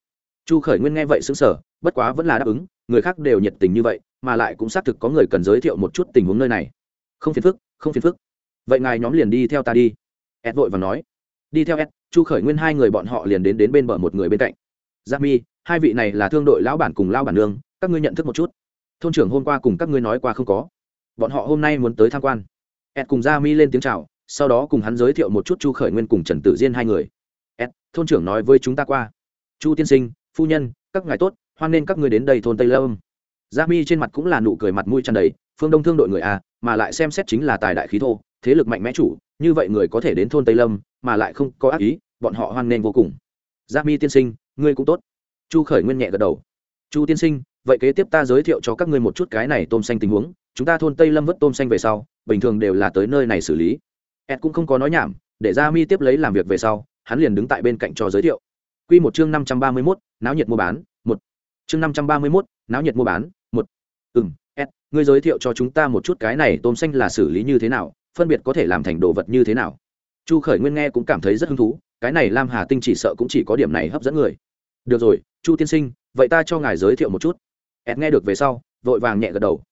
Chu khởi nguyên nghe vậy xứng sở bất quá vẫn là đáp ứng, người khác đều nhiệt tình như vậy, mà lại cũng xác thực có người cần giới thiệu một chút tình huống nơi này. Không phiền phức, không phiền phức. Vậy ngài nhóm liền đi theo ta đi. Ed vội và nói. Đi theo ed, chu khởi nguyên hai người bọn họ liền đến đến bên bờ một người bên cạnh. Gia mi hai vị này là thương đội lão bản cùng lao bản nương, các ngươi nhận thức một chút. Thôn trưởng hôm qua cùng các ngươi nói qua không có. Bọn họ hôm nay muốn tới tham quan. Ed cùng gia mi lên tiếng chào, sau đó cùng hắn giới thiệu một chút chu khởi nguyên cùng trần tử diên hai người. Ed, thôn trưởng nói với chúng ta qua. Chu tiên sinh, phu nhân, các ngài tốt hoan nên các ngươi đến đây thôn tây lâm. Gia mi trên mặt cũng là nụ cười mặt mũi tràn đầy, phương đông thương đội người a mà lại xem xét chính là tài đại khí thô, thế lực mạnh mẽ chủ, như vậy người có thể đến thôn tây lâm, mà lại không có ác ý, bọn họ hoan nghênh vô cùng. Gia mi tiên sinh, ngươi cũng tốt. Chu khởi nguyên nhẹ gật đầu. Chu tiên sinh, vậy kế tiếp ta giới thiệu cho các ngươi một chút cái này tôm xanh tình huống, chúng ta thôn tây lâm vớt tôm xanh về sau, bình thường đều là tới nơi này xử lý. Ed cũng không có nói nhảm, để gia mi tiếp lấy làm việc về sau, hắn liền đứng tại bên cạnh cho giới thiệu. Q một chương năm trăm ba mươi mốt, náo nhiệt mua bán chương năm trăm ba mươi mốt, náo nhiệt mua bán, một. Ừ m ngươi giới thiệu cho chúng ta một chút cái này tôm xanh là xử lý như thế nào, phân biệt có thể làm thành đồ vật như thế nào. Chu khởi nguyên nghe cũng cảm thấy rất hứng thú, cái này lam hà tinh chỉ sợ cũng chỉ có điểm này hấp dẫn người. Được rồi, chu tiên sinh, vậy ta cho ngài giới thiệu một chút. Ed nghe được về sau, vội vàng nhẹ gật đầu.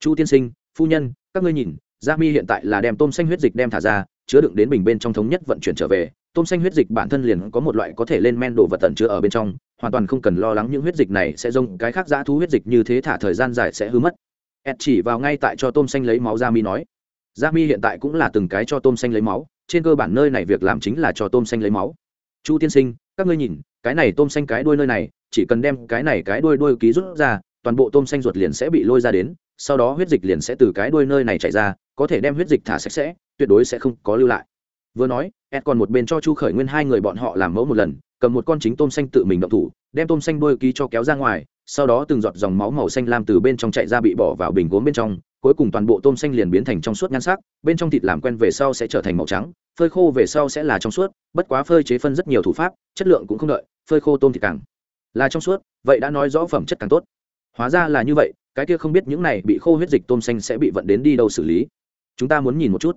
Chu tiên sinh, phu nhân, các ngươi nhìn, gia mi hiện tại là đem tôm xanh huyết dịch đem thả ra, chứa đựng đến bình bên trong thống nhất vận chuyển trở về tôm xanh huyết dịch bản thân liền có một loại có thể lên men đồ vật tận chứa ở bên trong, hoàn toàn không cần lo lắng những huyết dịch này sẽ giống cái khác dã thú huyết dịch như thế thả thời gian dài sẽ hư mất. Ed chỉ vào ngay tại cho tôm xanh lấy máu ra mi nói, gia mi hiện tại cũng là từng cái cho tôm xanh lấy máu, trên cơ bản nơi này việc làm chính là cho tôm xanh lấy máu. Chu tiên sinh, các ngươi nhìn, cái này tôm xanh cái đuôi nơi này, chỉ cần đem cái này cái đuôi đuôi ký rút ra, toàn bộ tôm xanh ruột liền sẽ bị lôi ra đến, sau đó huyết dịch liền sẽ từ cái đuôi nơi này chảy ra, có thể đem huyết dịch thả sạch sẽ, tuyệt đối sẽ không có lưu lại vừa nói, ed còn một bên cho chu khởi nguyên hai người bọn họ làm mẫu một lần, cầm một con chính tôm xanh tự mình động thủ, đem tôm xanh đôi ký cho kéo ra ngoài, sau đó từng giọt dòng máu màu xanh lam từ bên trong chạy ra bị bỏ vào bình gốm bên trong, cuối cùng toàn bộ tôm xanh liền biến thành trong suốt nhan sắc, bên trong thịt làm quen về sau sẽ trở thành màu trắng, phơi khô về sau sẽ là trong suốt, bất quá phơi chế phân rất nhiều thủ pháp, chất lượng cũng không đợi, phơi khô tôm thì càng là trong suốt, vậy đã nói rõ phẩm chất càng tốt. Hóa ra là như vậy, cái kia không biết những này bị khô huyết dịch tôm xanh sẽ bị vận đến đi đâu xử lý. Chúng ta muốn nhìn một chút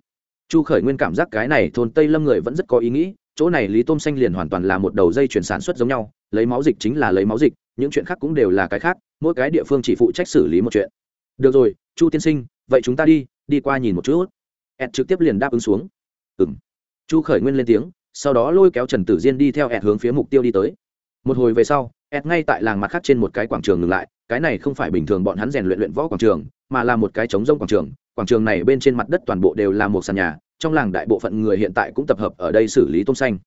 chu khởi nguyên cảm giác cái này thôn tây lâm người vẫn rất có ý nghĩ, chỗ này lý tôm xanh liền hoàn toàn là một đầu dây chuyển sản xuất giống nhau, lấy máu dịch chính là lấy máu dịch, những chuyện khác cũng đều là cái khác, mỗi cái địa phương chỉ phụ trách xử lý một chuyện. Được rồi, chu tiên sinh, vậy chúng ta đi đi qua nhìn một chút. Ed trực tiếp liền đáp ứng xuống. Ừ m chu khởi nguyên lên tiếng, sau đó lôi kéo trần tử diên đi theo ed hướng phía mục tiêu đi tới. Một hồi về sau, ed ngay tại làng mặt khác trên một cái quảng trường ngừng lại, cái này không phải bình thường bọn hắn rèn luyện luyện võ quảng trường, mà là một cái trống rông quảng trường quảng trường này bên trên mặt đất toàn bộ đều là một sàn nhà, trong làng đại bộ phận người hiện tại cũng tập hợp ở đây xử lý tôm xanh.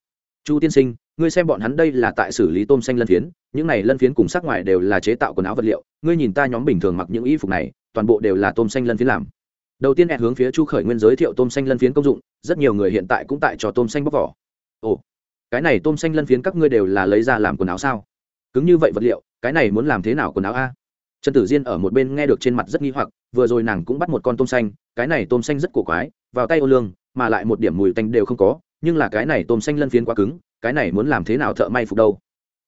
Chu tiên sinh, ngươi xem bọn hắn đây là tại xử lý tôm xanh lân phiến, những này lân phiến cùng sắc ngoài đều là chế tạo quần áo vật liệu, ngươi nhìn ta nhóm bình thường mặc những y phục này, toàn bộ đều là tôm xanh lân phiến làm. Đầu tiên hẹn hướng phía chu khởi nguyên giới thiệu tôm xanh lân phiến công dụng, rất nhiều người hiện tại cũng tại cho tôm xanh bóc vỏ. Ồ, cái này tôm xanh lân phiến các ngươi đều là lấy ra làm quần áo sao? Cứng như vậy vật liệu, cái này muốn làm thế nào quần áo a? Trần tử diên ở một bên nghe được trên mặt rất nghi hoặc, vừa rồi nàng cũng bắt một con tôm xanh, cái này tôm xanh rất cổ quái, vào tay ô lương, mà lại một điểm mùi tanh đều không có, nhưng là cái này tôm xanh lân phiến quá cứng, cái này muốn làm thế nào thợ may phục đâu?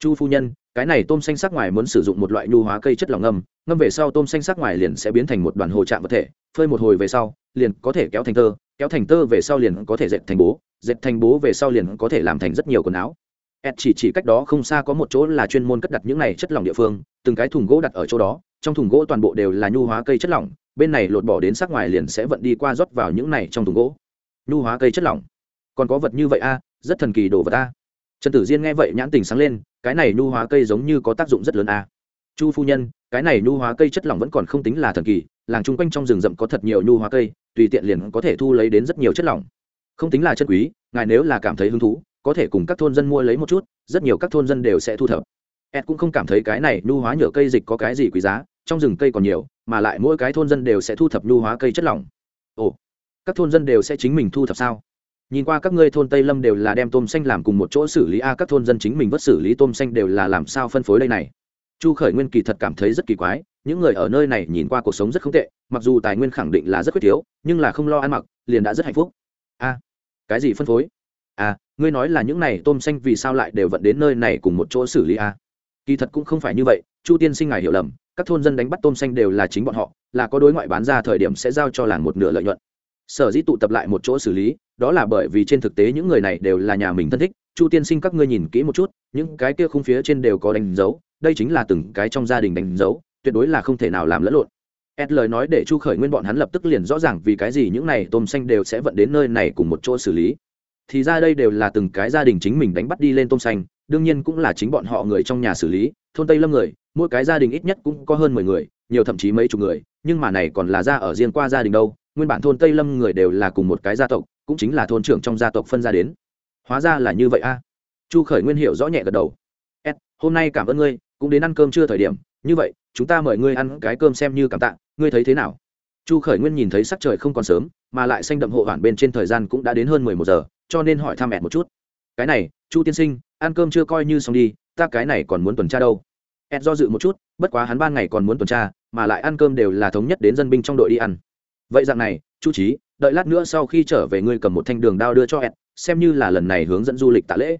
Chu phu nhân, cái này tôm xanh sắc ngoài muốn sử dụng một loại nhu hóa cây chất lỏng ngâm ngâm về sau tôm xanh sắc ngoài liền sẽ biến thành một đoàn hồ trạng vật thể, phơi một hồi về sau, liền có thể kéo thành tơ, kéo thành tơ về sau liền có thể dệt thành bố, dệt thành bố về sau liền có thể làm thành rất nhiều quần áo ed chỉ chỉ cách đó không xa có một chỗ là chuyên môn cất đặt những này chất lỏng địa phương, từng cái thùng gỗ đặt ở chỗ đó, trong thùng gỗ toàn bộ đều là nhu hóa cây chất lỏng, bên này lột bỏ đến sắc ngoài liền sẽ vận đi qua rót vào những này trong thùng gỗ. Nhu hóa cây chất lỏng? Còn có vật như vậy a, rất thần kỳ đồ vật a. Trần tử diên nghe vậy nhãn tình sáng lên, cái này nhu hóa cây giống như có tác dụng rất lớn a. Chu phu nhân, cái này nhu hóa cây chất lỏng vẫn còn không tính là thần kỳ, làng chung quanh trong rừng rậm có thật nhiều nhu hóa cây, tùy tiện liền có thể thu lấy đến rất nhiều chất lỏng. Không tính là chân quý, ngài nếu là cảm thấy hứng thú có thể cùng các thôn dân mua lấy một chút, rất nhiều các thôn dân đều sẽ thu thập. Ed cũng không cảm thấy cái này nhu hóa nhựa cây dịch có cái gì quý giá, trong rừng cây còn nhiều, mà lại mỗi cái thôn dân đều sẽ thu thập nhu hóa cây chất lỏng. Ồ, các thôn dân đều sẽ chính mình thu thập sao? Nhìn qua các ngươi thôn tây lâm đều là đem tôm xanh làm cùng một chỗ xử lý, a, các thôn dân chính mình vất xử lý tôm xanh đều là làm sao phân phối đây này? Chu khởi nguyên kỳ thật cảm thấy rất kỳ quái, những người ở nơi này nhìn qua cuộc sống rất không tệ, mặc dù tài nguyên khẳng định là rất quyết thiếu, nhưng là không lo ăn mặc, liền đã rất hạnh phúc. A, cái gì phân phối? À ngươi nói là những này tôm xanh vì sao lại đều vận đến nơi này cùng một chỗ xử lý a kỳ thật cũng không phải như vậy, chu tiên sinh ngài hiểu lầm, các thôn dân đánh bắt tôm xanh đều là chính bọn họ, là có đối ngoại bán ra thời điểm sẽ giao cho làng một nửa lợi nhuận. Sở dĩ tụ tập lại một chỗ xử lý, đó là bởi vì trên thực tế những người này đều là nhà mình thân thích. Chu tiên sinh các ngươi nhìn kỹ một chút, những cái kia khung phía trên đều có đánh dấu, đây chính là từng cái trong gia đình đánh dấu, tuyệt đối là không thể nào làm lẫn lộn. Ed lời nói để chu khởi nguyên bọn hắn lập tức liền rõ ràng vì cái gì những này tôm xanh đều sẽ vận đến nơi này cùng một chỗ xử lý thì ra đây đều là từng cái gia đình chính mình đánh bắt đi lên tôm xanh, đương nhiên cũng là chính bọn họ người trong nhà xử lý, thôn tây lâm người, mỗi cái gia đình ít nhất cũng có hơn mười người, nhiều thậm chí mấy chục người, nhưng mà này còn là ra ở riêng qua gia đình đâu, nguyên bản thôn tây lâm người đều là cùng một cái gia tộc, cũng chính là thôn trưởng trong gia tộc phân ra đến. Hóa ra là như vậy a. Chu khởi nguyên hiểu rõ nhẹ gật đầu. S hôm nay cảm ơn ngươi, cũng đến ăn cơm chưa thời điểm, như vậy, chúng ta mời ngươi ăn cái cơm xem như cảm tạ, ngươi thấy thế nào? Chu khởi nguyên nhìn thấy sắc trời không còn sớm, mà lại xanh đậm hộ hoàn bên trên thời gian cũng đã đến hơn mười một giờ cho nên hỏi thăm mẹ một chút. Cái này, chu tiên sinh, ăn cơm chưa coi như xong đi, ta cái này còn muốn tuần tra đâu. Ed do dự một chút, bất quá hắn ban ngày còn muốn tuần tra, mà lại ăn cơm đều là thống nhất đến dân binh trong đội đi ăn. Vậy dạng này, chu trí đợi lát nữa sau khi trở về ngươi cầm một thanh đường đao đưa cho ed xem như là lần này hướng dẫn du lịch tạ lễ.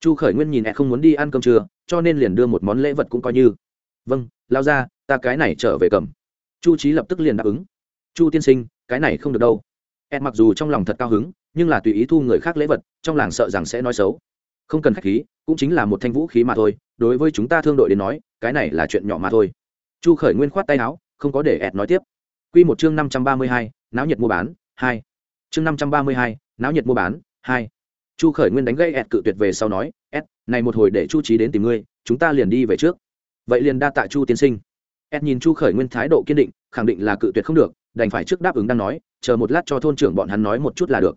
Chu khởi nguyên nhìn ed không muốn đi ăn cơm trưa, cho nên liền đưa một món lễ vật cũng coi như. Vâng lao ra, ta cái này trở về cầm. Chu trí lập tức liền đáp ứng. Chu tiên sinh, cái này không được đâu. Ed mặc dù trong lòng thật cao hứng nhưng là tùy ý thu người khác lễ vật, trong làng sợ rằng sẽ nói xấu. Không cần khách khí, cũng chính là một thanh vũ khí mà thôi, đối với chúng ta thương đội đến nói, cái này là chuyện nhỏ mà thôi. Chu khởi nguyên khoát tay áo, không có để ẹt nói tiếp. Q một chương năm trăm ba mươi hai, náo nhiệt mua bán, hai. Chương năm trăm ba mươi hai, náo nhiệt mua bán, hai. Chu khởi nguyên đánh gây ẹt cự tuyệt về sau nói, ẹt, này một hồi để chu trí đến tìm ngươi, chúng ta liền đi về trước. Vậy liền đa tạ chu tiên sinh. Ed nhìn chu khởi nguyên thái độ kiên định, khẳng định là cự tuyệt không được, đành phải trước đáp ứng đang nói, chờ một lát cho thôn trưởng bọn hắn nói một chút là được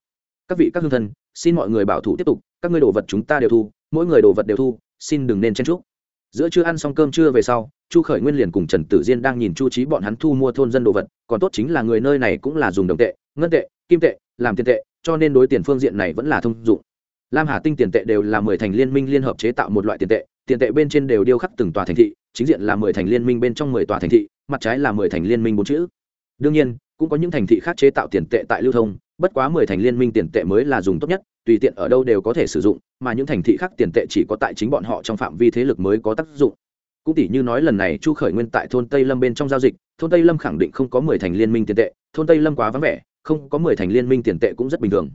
các vị các hương thân, xin mọi người bảo thủ tiếp tục, các ngươi đồ vật chúng ta đều thu, mỗi người đồ vật đều thu, xin đừng nên chen chúc. Giữa chưa ăn xong cơm trưa về sau, chu khởi nguyên liền cùng trần tử diên đang nhìn chu trí bọn hắn thu mua thôn dân đồ vật, còn tốt chính là người nơi này cũng là dùng đồng tệ, ngân tệ, kim tệ, làm tiền tệ, cho nên đối tiền phương diện này vẫn là thông dụng. Lam hà tinh tiền tệ đều là mười thành liên minh liên hợp chế tạo một loại tiền tệ tiền tệ bên trên đều điêu khắc từng tòa thành thị, chính diện là mười thành liên minh bên trong mười tòa thành thị, mặt trái là mười thành liên minh bốn chữ. Đương nhiên cũng có những thành thị khác chế tạo tiền tệ tại lưu thông, bất quá mười thành liên minh tiền tệ mới là dùng tốt nhất, tùy tiện ở đâu đều có thể sử dụng, mà những thành thị khác tiền tệ chỉ có tại chính bọn họ trong phạm vi thế lực mới có tác dụng. Cũng tỷ như nói lần này chu khởi nguyên tại thôn tây lâm bên trong giao dịch, thôn tây lâm khẳng định không có mười thành liên minh tiền tệ, thôn tây lâm quá vắng vẻ, không có mười thành liên minh tiền tệ cũng rất bình thường.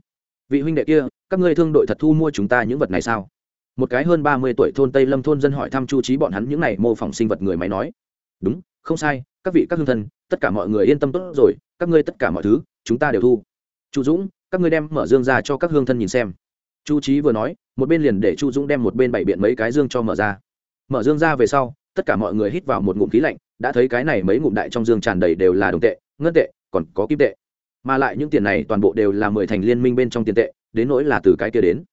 Vị huynh đệ kia, các ngươi thương đội thật thu mua chúng ta những vật này sao? Một cái hơn ba mươi tuổi thôn tây lâm thôn dân hỏi thăm chu trí bọn hắn những này mô phỏng sinh vật người máy nói. Đúng, không sai, các vị các hương thân, tất cả mọi người yên tâm tốt rồi các ngươi tất cả mọi thứ, chúng ta đều thu. Chu dũng, các ngươi đem mở dương ra cho các hương thân nhìn xem. Chu trí vừa nói, một bên liền để chu dũng đem một bên bảy biện mấy cái dương cho mở ra. Mở dương ra về sau, tất cả mọi người hít vào một ngụm khí lạnh, đã thấy cái này mấy ngụm đại trong dương tràn đầy đều là đồng tệ, ngân tệ, còn có kim tệ. Mà lại những tiền này toàn bộ đều là mười thành liên minh bên trong tiền tệ, đến nỗi là từ cái kia đến.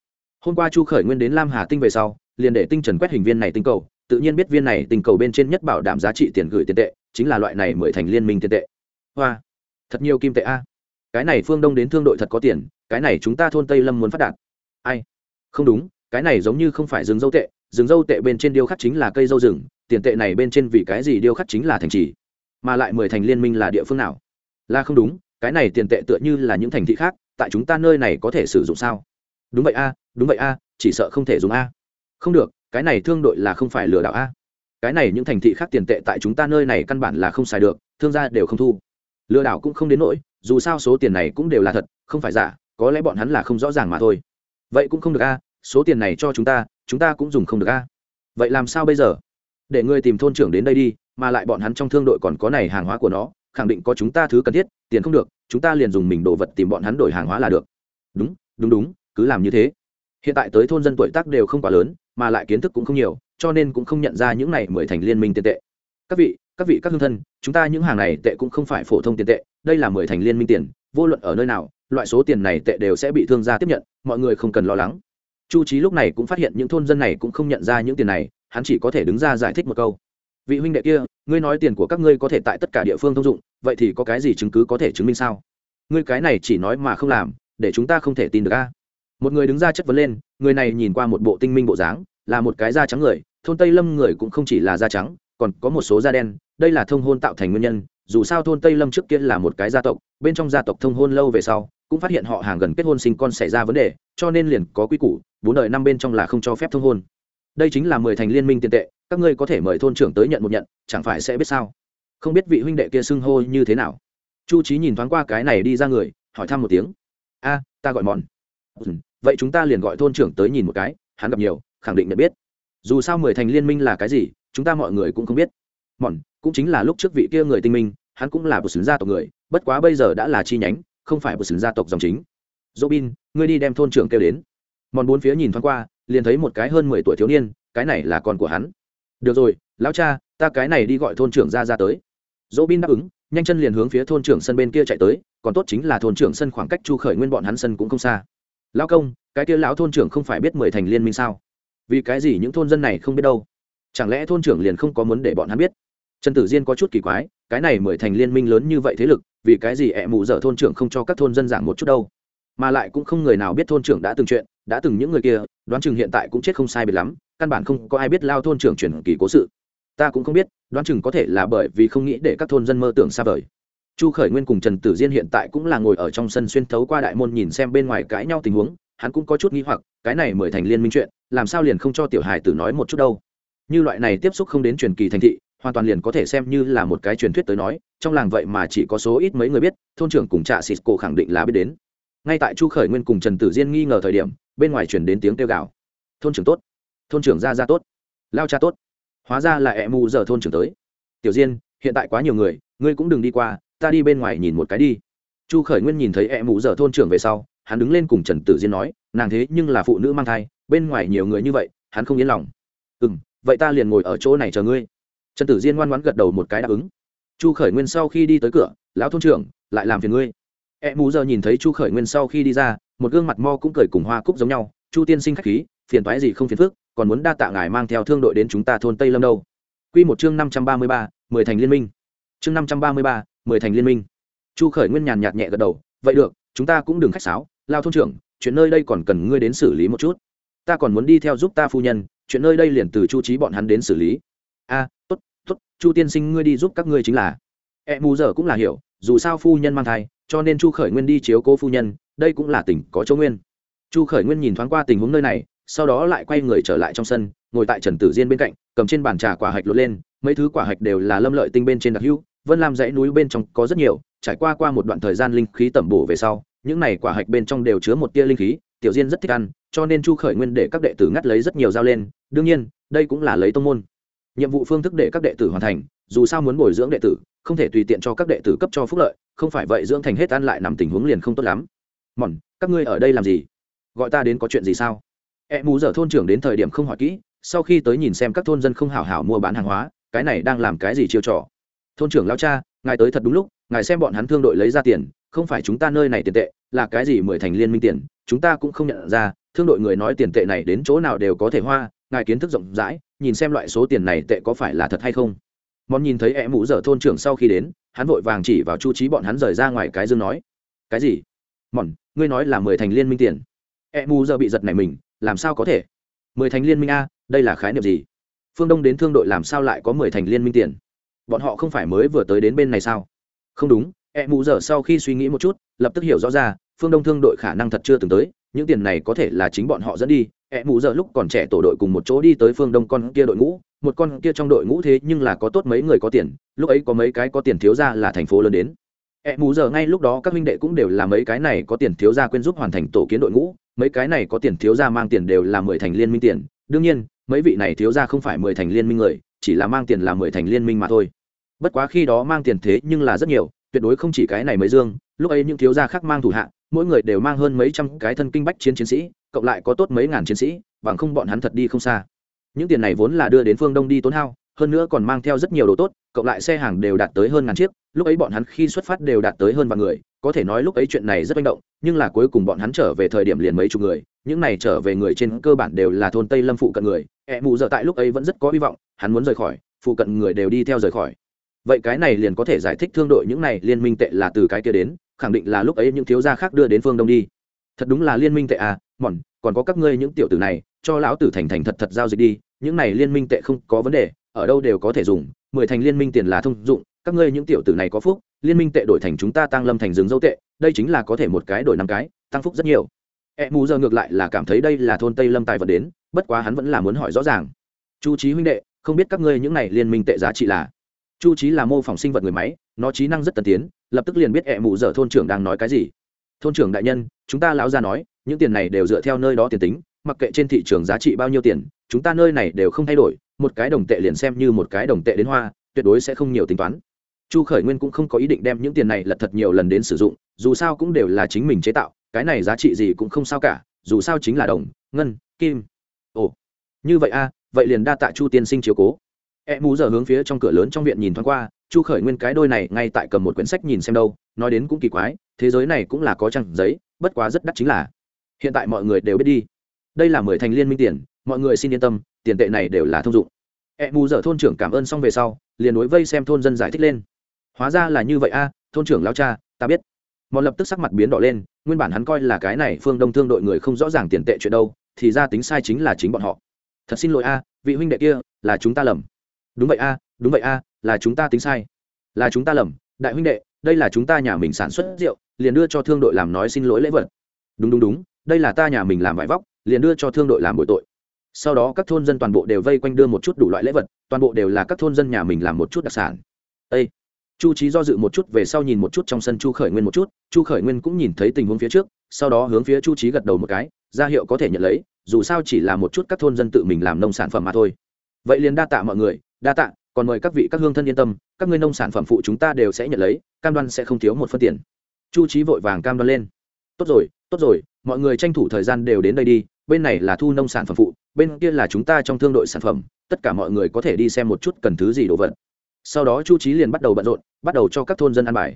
Hôm qua chu khởi nguyên đến lam hà tinh về sau, liền để tinh trần quét hình viên này tinh cầu, tự nhiên biết viên này tinh cầu bên trên nhất bảo đảm giá trị tiền gửi tiền tệ, chính là loại này mười thành liên minh tiền tệ. Hoa! Thật nhiều kim tệ a. Cái này phương đông đến thương đội thật có tiền, cái này chúng ta thôn tây lâm muốn phát đạt. Ai? Không đúng, cái này giống như không phải rừng dâu tệ, rừng dâu tệ bên trên điêu khắc chính là cây dâu rừng, tiền tệ này bên trên vì cái gì điêu khắc chính là thành trì, mà lại mười thành liên minh là địa phương nào? Là không đúng, cái này tiền tệ tựa như là những thành thị khác, tại chúng ta nơi này có thể sử dụng sao? Đúng vậy a, đúng vậy a, chỉ sợ không thể dùng a. Không được, cái này thương đội là không phải lừa đảo a. Cái này những thành thị khác tiền tệ tại chúng ta nơi này căn bản là không xài được, thương gia đều không thu lừa đảo cũng không đến nỗi, dù sao số tiền này cũng đều là thật, không phải giả, có lẽ bọn hắn là không rõ ràng mà thôi. Vậy cũng không được a, số tiền này cho chúng ta chúng ta cũng dùng không được a. Vậy làm sao bây giờ? Để ngươi tìm thôn trưởng đến đây đi, mà lại bọn hắn trong thương đội còn có này hàng hóa của nó, khẳng định có chúng ta thứ cần thiết, tiền không được, chúng ta liền dùng mình đồ vật tìm bọn hắn đổi hàng hóa là được. Đúng đúng đúng, cứ làm như thế. Hiện tại tới thôn dân tuổi tác đều không quá lớn, mà lại kiến thức cũng không nhiều, cho nên cũng không nhận ra những này mười thành liên minh tiền tệ các vị các vị, các hương thân, chúng ta những hàng này tệ cũng không phải phổ thông tiền tệ, đây là mười thành liên minh tiền, vô luận ở nơi nào, loại số tiền này tệ đều sẽ bị thương gia tiếp nhận, mọi người không cần lo lắng. Chu trí lúc này cũng phát hiện những thôn dân này cũng không nhận ra những tiền này, hắn chỉ có thể đứng ra giải thích một câu. Vị huynh đệ kia, ngươi nói tiền của các ngươi có thể tại tất cả địa phương thông dụng, vậy thì có cái gì chứng cứ có thể chứng minh sao? Ngươi cái này chỉ nói mà không làm, để chúng ta không thể tin được a. Một người đứng ra chất vấn lên, người này nhìn qua một bộ tinh minh bộ dáng, là một cái da trắng người, thôn tây lâm người cũng không chỉ là da trắng còn có một số da đen, đây là thông hôn tạo thành nguyên nhân, dù sao thôn tây lâm trước kia là một cái gia tộc, bên trong gia tộc thông hôn lâu về sau, cũng phát hiện họ hàng gần kết hôn sinh con xảy ra vấn đề, cho nên liền có quy củ, bốn đời năm bên trong là không cho phép thông hôn. Đây chính là mười thành liên minh tiền tệ, các ngươi có thể mời thôn trưởng tới nhận một nhận, chẳng phải sẽ biết sao? Không biết vị huynh đệ kia xưng hô như thế nào. Chu trí nhìn thoáng qua cái này đi ra người, hỏi thăm một tiếng. A, ta gọi mòn vậy chúng ta liền gọi thôn trưởng tới nhìn một cái, hắn gặp nhiều, khẳng định nhận biết. Dù sao mười thành liên minh là cái gì chúng ta mọi người cũng không biết. Mòn cũng chính là lúc trước vị kia người tinh minh, hắn cũng là một xứng gia tộc người, bất quá bây giờ đã là chi nhánh, không phải một xứng gia tộc dòng chính. Robin, ngươi đi đem thôn trưởng kêu đến. Mòn bốn phía nhìn thoáng qua, liền thấy một cái hơn mười tuổi thiếu niên, cái này là con của hắn. Được rồi, lão cha, ta cái này đi gọi thôn trưởng ra ra tới. Dỗ bin đáp ứng, nhanh chân liền hướng phía thôn trưởng sân bên kia chạy tới, còn tốt chính là thôn trưởng sân khoảng cách chu khởi nguyên bọn hắn sân cũng không xa. Lão công, cái kia lão thôn trưởng không phải biết mười thành liên minh sao? Vì cái gì những thôn dân này không biết đâu? Chẳng lẽ thôn trưởng liền không có muốn để bọn hắn biết? Trần tử diên có chút kỳ quái, cái này mười thành liên minh lớn như vậy thế lực, vì cái gì ẹ mù dở thôn trưởng không cho các thôn dân giảng một chút đâu? Mà lại cũng không người nào biết thôn trưởng đã từng chuyện, đã từng những người kia, đoán chừng hiện tại cũng chết không sai biệt lắm, căn bản không có ai biết lao thôn trưởng chuyển kỳ cố sự. Ta cũng không biết, đoán chừng có thể là bởi vì không nghĩ để các thôn dân mơ tưởng xa vời. Chu khởi nguyên cùng trần tử diên hiện tại cũng là ngồi ở trong sân xuyên thấu qua đại môn nhìn xem bên ngoài cãi nhau tình huống, hắn cũng có chút nghĩ hoặc, cái này mời thành liên minh chuyện, làm sao liền không cho tiểu hài tử nói một chút đâu? Như loại này tiếp xúc không đến truyền kỳ thành thị, hoàn toàn liền có thể xem như là một cái truyền thuyết tới nói, trong làng vậy mà chỉ có số ít mấy người biết, thôn trưởng cùng trạ xịt cổ khẳng định là biết đến. Ngay tại chu khởi nguyên cùng trần tử diên nghi ngờ thời điểm, bên ngoài chuyển đến tiếng kêu gào. Thôn trưởng tốt, thôn trưởng ra ra tốt, lao cha tốt, hóa ra là ẹ mù giờ thôn trưởng tới. Tiểu diên, hiện tại quá nhiều người, ngươi cũng đừng đi qua, ta đi bên ngoài nhìn một cái đi. Chu khởi nguyên nhìn thấy ẹ mù giờ thôn trưởng về sau, hắn đứng lên cùng trần tử diên nói, nàng thế nhưng là phụ nữ mang thai, bên ngoài nhiều người như vậy, hắn không yên lòng. Ừ m vậy ta liền ngồi ở chỗ này chờ ngươi. Trần tử diên ngoan ngoãn gật đầu một cái đáp ứng. Chu khởi nguyên sau khi đi tới cửa, lão thôn trưởng, lại làm phiền ngươi. E mù giờ nhìn thấy chu khởi nguyên sau khi đi ra, một gương mặt mo cũng cười cùng hoa cúc giống nhau. Chu tiên sinh k h á c h khí, phiền toái gì không phiền phức, còn muốn đa tạ ngài mang theo thương đội đến chúng ta thôn tây lâm đâu. Q một chương năm trăm ba mươi ba, mười thành liên minh. Chương năm trăm ba mươi ba, mười thành liên minh. Chu khởi nguyên nhàn nhạt nhẹ gật đầu, vậy được, chúng ta cũng đừng khách sáo. Lao thôn trưởng, chuyện nơi đây còn cần ngươi đến xử lý một chút. Ta còn muốn đi theo giúp ta phu nhân chuyện nơi đây liền từ chu trí bọn hắn đến xử lý. A tốt tốt, chu tiên sinh ngươi đi giúp các ngươi chính là. E mù giờ cũng là hiểu, dù sao phu nhân mang thai, cho nên chu khởi nguyên đi chiếu cố phu nhân, đây cũng là tỉnh có chỗ nguyên. Chu khởi nguyên nhìn thoáng qua tình huống nơi này, sau đó lại quay người trở lại trong sân, ngồi tại trần tử diên bên cạnh, cầm trên bàn trà quả hạch lột lên, mấy thứ quả hạch đều là lâm lợi tinh bên trên đặc hữu, vân lam dãy núi bên trong có rất nhiều, trải qua qua một đoạn thời gian linh khí tẩm bổ về sau, những này quả hạch bên trong đều chứa một tia linh khí tiểu diên rất thích ăn, cho nên chu khởi nguyên để các đệ tử ngắt lấy rất nhiều dao lên. Đương nhiên, đây cũng là lấy tông môn. Nhiệm vụ phương thức để các đệ tử hoàn thành, dù sao muốn bồi dưỡng đệ tử, không thể tùy tiện cho các đệ tử cấp cho phúc lợi, không phải vậy dưỡng thành hết ăn lại nằm tình huống liền không tốt lắm. Mòn các ngươi ở đây làm gì? Gọi ta đến có chuyện gì sao? E mù giờ thôn trưởng đến thời điểm không hỏi kỹ, sau khi tới nhìn xem các thôn dân không hảo hảo mua bán hàng hóa, cái này đang làm cái gì chiêu trò? Thôn trưởng lao cha, ngài tới thật đúng lúc, ngài xem bọn hắn thương đội lấy ra tiền không phải chúng ta nơi này tiền tệ, là cái gì mười thành liên minh tiền, chúng ta cũng không nhận ra, thương đội người nói tiền tệ này đến chỗ nào đều có thể hoa, ngài kiến thức rộng rãi, nhìn xem loại số tiền này tệ có phải là thật hay không. Món nhìn thấy e mũ dở thôn trưởng sau khi đến, hắn vội vàng chỉ vào chu trí bọn hắn rời ra ngoài cái dương nói, cái gì? Mòn, ngươi nói là mười thành liên minh tiền. E mũ dở bị giật này mình, làm sao có thể? Mười thành liên minh a, đây là khái niệm gì? Phương đông đến thương đội làm sao lại có mười thành liên minh tiền? Bọn họ không phải mới vừa tới đến bên này sao? Không đúng e mù dở sau khi suy nghĩ một chút, lập tức hiểu rõ ra, phương đông thương đội khả năng thật chưa từng tới, những tiền này có thể là chính bọn họ dẫn đi. E mù giờ lúc còn trẻ tổ đội cùng một chỗ đi tới phương đông con kia đội ngũ, một con kia trong đội ngũ thế nhưng là có tốt mấy người có tiền, lúc ấy có mấy cái có tiền thiếu ra là thành phố lớn đến. E mù giờ ngay lúc đó các minh đệ cũng đều là mấy cái này có tiền thiếu ra quên giúp hoàn thành tổ kiến đội ngũ, mấy cái này có tiền thiếu ra mang tiền đều là mười thành liên minh tiền. Đương nhiên, mấy vị này thiếu ra không phải mười thành liên minh người, chỉ là mang tiền là mười thành liên minh mà thôi. Bất quá khi đó mang tiền thế nhưng là rất nhiều tuyệt đối không chỉ cái này mới dương, lúc ấy những thiếu gia khác mang thủ hạ, mỗi người đều mang hơn mấy trăm cái thân kinh bách chiến chiến sĩ, cộng lại có tốt mấy ngàn chiến sĩ, bằng không bọn hắn thật đi không xa. Những tiền này vốn là đưa đến phương đông đi tốn hao, hơn nữa còn mang theo rất nhiều đồ tốt, cộng lại xe hàng đều đạt tới hơn ngàn chiếc, lúc ấy bọn hắn khi xuất phát đều đạt tới hơn vạn người, có thể nói lúc ấy chuyện này rất manh động, nhưng là cuối cùng bọn hắn trở về thời điểm liền mấy chục người, những này trở về người trên cơ bản đều là thôn tây lâm phụ cận người, ẹ mù giờ tại lúc ấy vẫn rất có hy vọng, hắn muốn rời khỏi, phụ cận người đều đi theo rời khỏi vậy cái này liền có thể giải thích thương đội những này liên minh tệ là từ cái kia đến, khẳng định là lúc ấy những thiếu gia khác đưa đến phương đông đi. Thật đúng là liên minh tệ à mòn còn có các ngươi những tiểu tử này, cho lão tử thành thành thật thật giao dịch đi, những này liên minh tệ không có vấn đề, ở đâu đều có thể dùng, mười thành liên minh tiền là thông dụng, các ngươi những tiểu tử này có phúc, liên minh tệ đổi thành chúng ta tăng lâm thành rừng dâu tệ, đây chính là có thể một cái đổi năm cái, tăng phúc rất nhiều. E mù giờ ngược lại là cảm thấy đây là thôn tây lâm tài vật đến, bất quá hắn vẫn là muốn hỏi rõ ràng. Chu trí huynh đệ, không biết các ngươi những này liên minh tệ giá trị là chu trí là mô phỏng sinh vật người máy, nó trí năng rất tân tiến, lập tức liền biết ẹ mụ dở thôn trưởng đang nói cái gì. Thôn trưởng đại nhân, chúng ta lão ra nói, những tiền này đều dựa theo nơi đó tiền tính, mặc kệ trên thị trường giá trị bao nhiêu tiền, chúng ta nơi này đều không thay đổi, một cái đồng tệ liền xem như một cái đồng tệ đến hoa, tuyệt đối sẽ không nhiều tính toán. Chu khởi nguyên cũng không có ý định đem những tiền này lật thật nhiều lần đến sử dụng, dù sao cũng đều là chính mình chế tạo, cái này giá trị gì cũng không sao cả, dù sao chính là đồng, ngân, kim. Ồ, như vậy a, vậy liền đa tạ chu tiên sinh chiếu cố e mù giờ hướng phía trong cửa lớn trong viện nhìn thoáng qua, chu khởi nguyên cái đôi này ngay tại cầm một quyển sách nhìn xem đâu, nói đến cũng kỳ quái, thế giới này cũng là có trang giấy, bất quá rất đắt chính là. Hiện tại mọi người đều biết đi. Đây là mười thành liên minh tiền, mọi người xin yên tâm, tiền tệ này đều là thông dụng. E mù dở thôn trưởng cảm ơn xong về sau, liền đối vây xem thôn dân giải thích lên. Hóa ra là như vậy a, thôn trưởng lao cha, ta biết. Mọi lập tức sắc mặt biến đỏ lên, nguyên bản hắn coi là cái này phương đông thương đội người không rõ ràng tiền tệ chuyện đâu, thì ra tính sai chính là chính bọn họ. Thật xin lỗi a, vị huynh đệ kia, là chúng ta lầm đúng vậy a, đúng vậy a, là chúng ta tính sai. Là chúng ta lầm, đại huynh đệ, đây là chúng ta nhà mình sản xuất rượu, liền đưa cho thương đội làm nói xin lỗi lễ vật. Đúng đúng đúng, đây là ta nhà mình làm vải vóc, liền đưa cho thương đội làm bội tội. Sau đó các thôn dân toàn bộ đều vây quanh đưa một chút đủ loại lễ vật, toàn bộ đều là các thôn dân nhà mình làm một chút đặc sản. Ê! chu trí do dự một chút về sau nhìn một chút trong sân chu khởi nguyên một chút, chu khởi nguyên cũng nhìn thấy tình huống phía trước, sau đó hướng phía chu trí gật đầu một cái, ra hiệu có thể nhận lấy, dù sao chỉ là một chút các thôn dân tự mình làm nông sản phẩm mà thôi. Vậy liền đa tạ mọi người đa tạ, còn mời các vị các hương thân yên tâm, các ngươi nông sản phẩm phụ chúng ta đều sẽ nhận lấy, cam đoan sẽ không thiếu một phân tiền. Chu trí vội vàng cam đoan lên. Tốt rồi tốt rồi, mọi người tranh thủ thời gian đều đến đây đi, bên này là thu nông sản phẩm phụ, bên kia là chúng ta trong thương đội sản phẩm, tất cả mọi người có thể đi xem một chút cần thứ gì đồ vật. Sau đó chu trí liền bắt đầu bận rộn, bắt đầu cho các thôn dân ăn bài.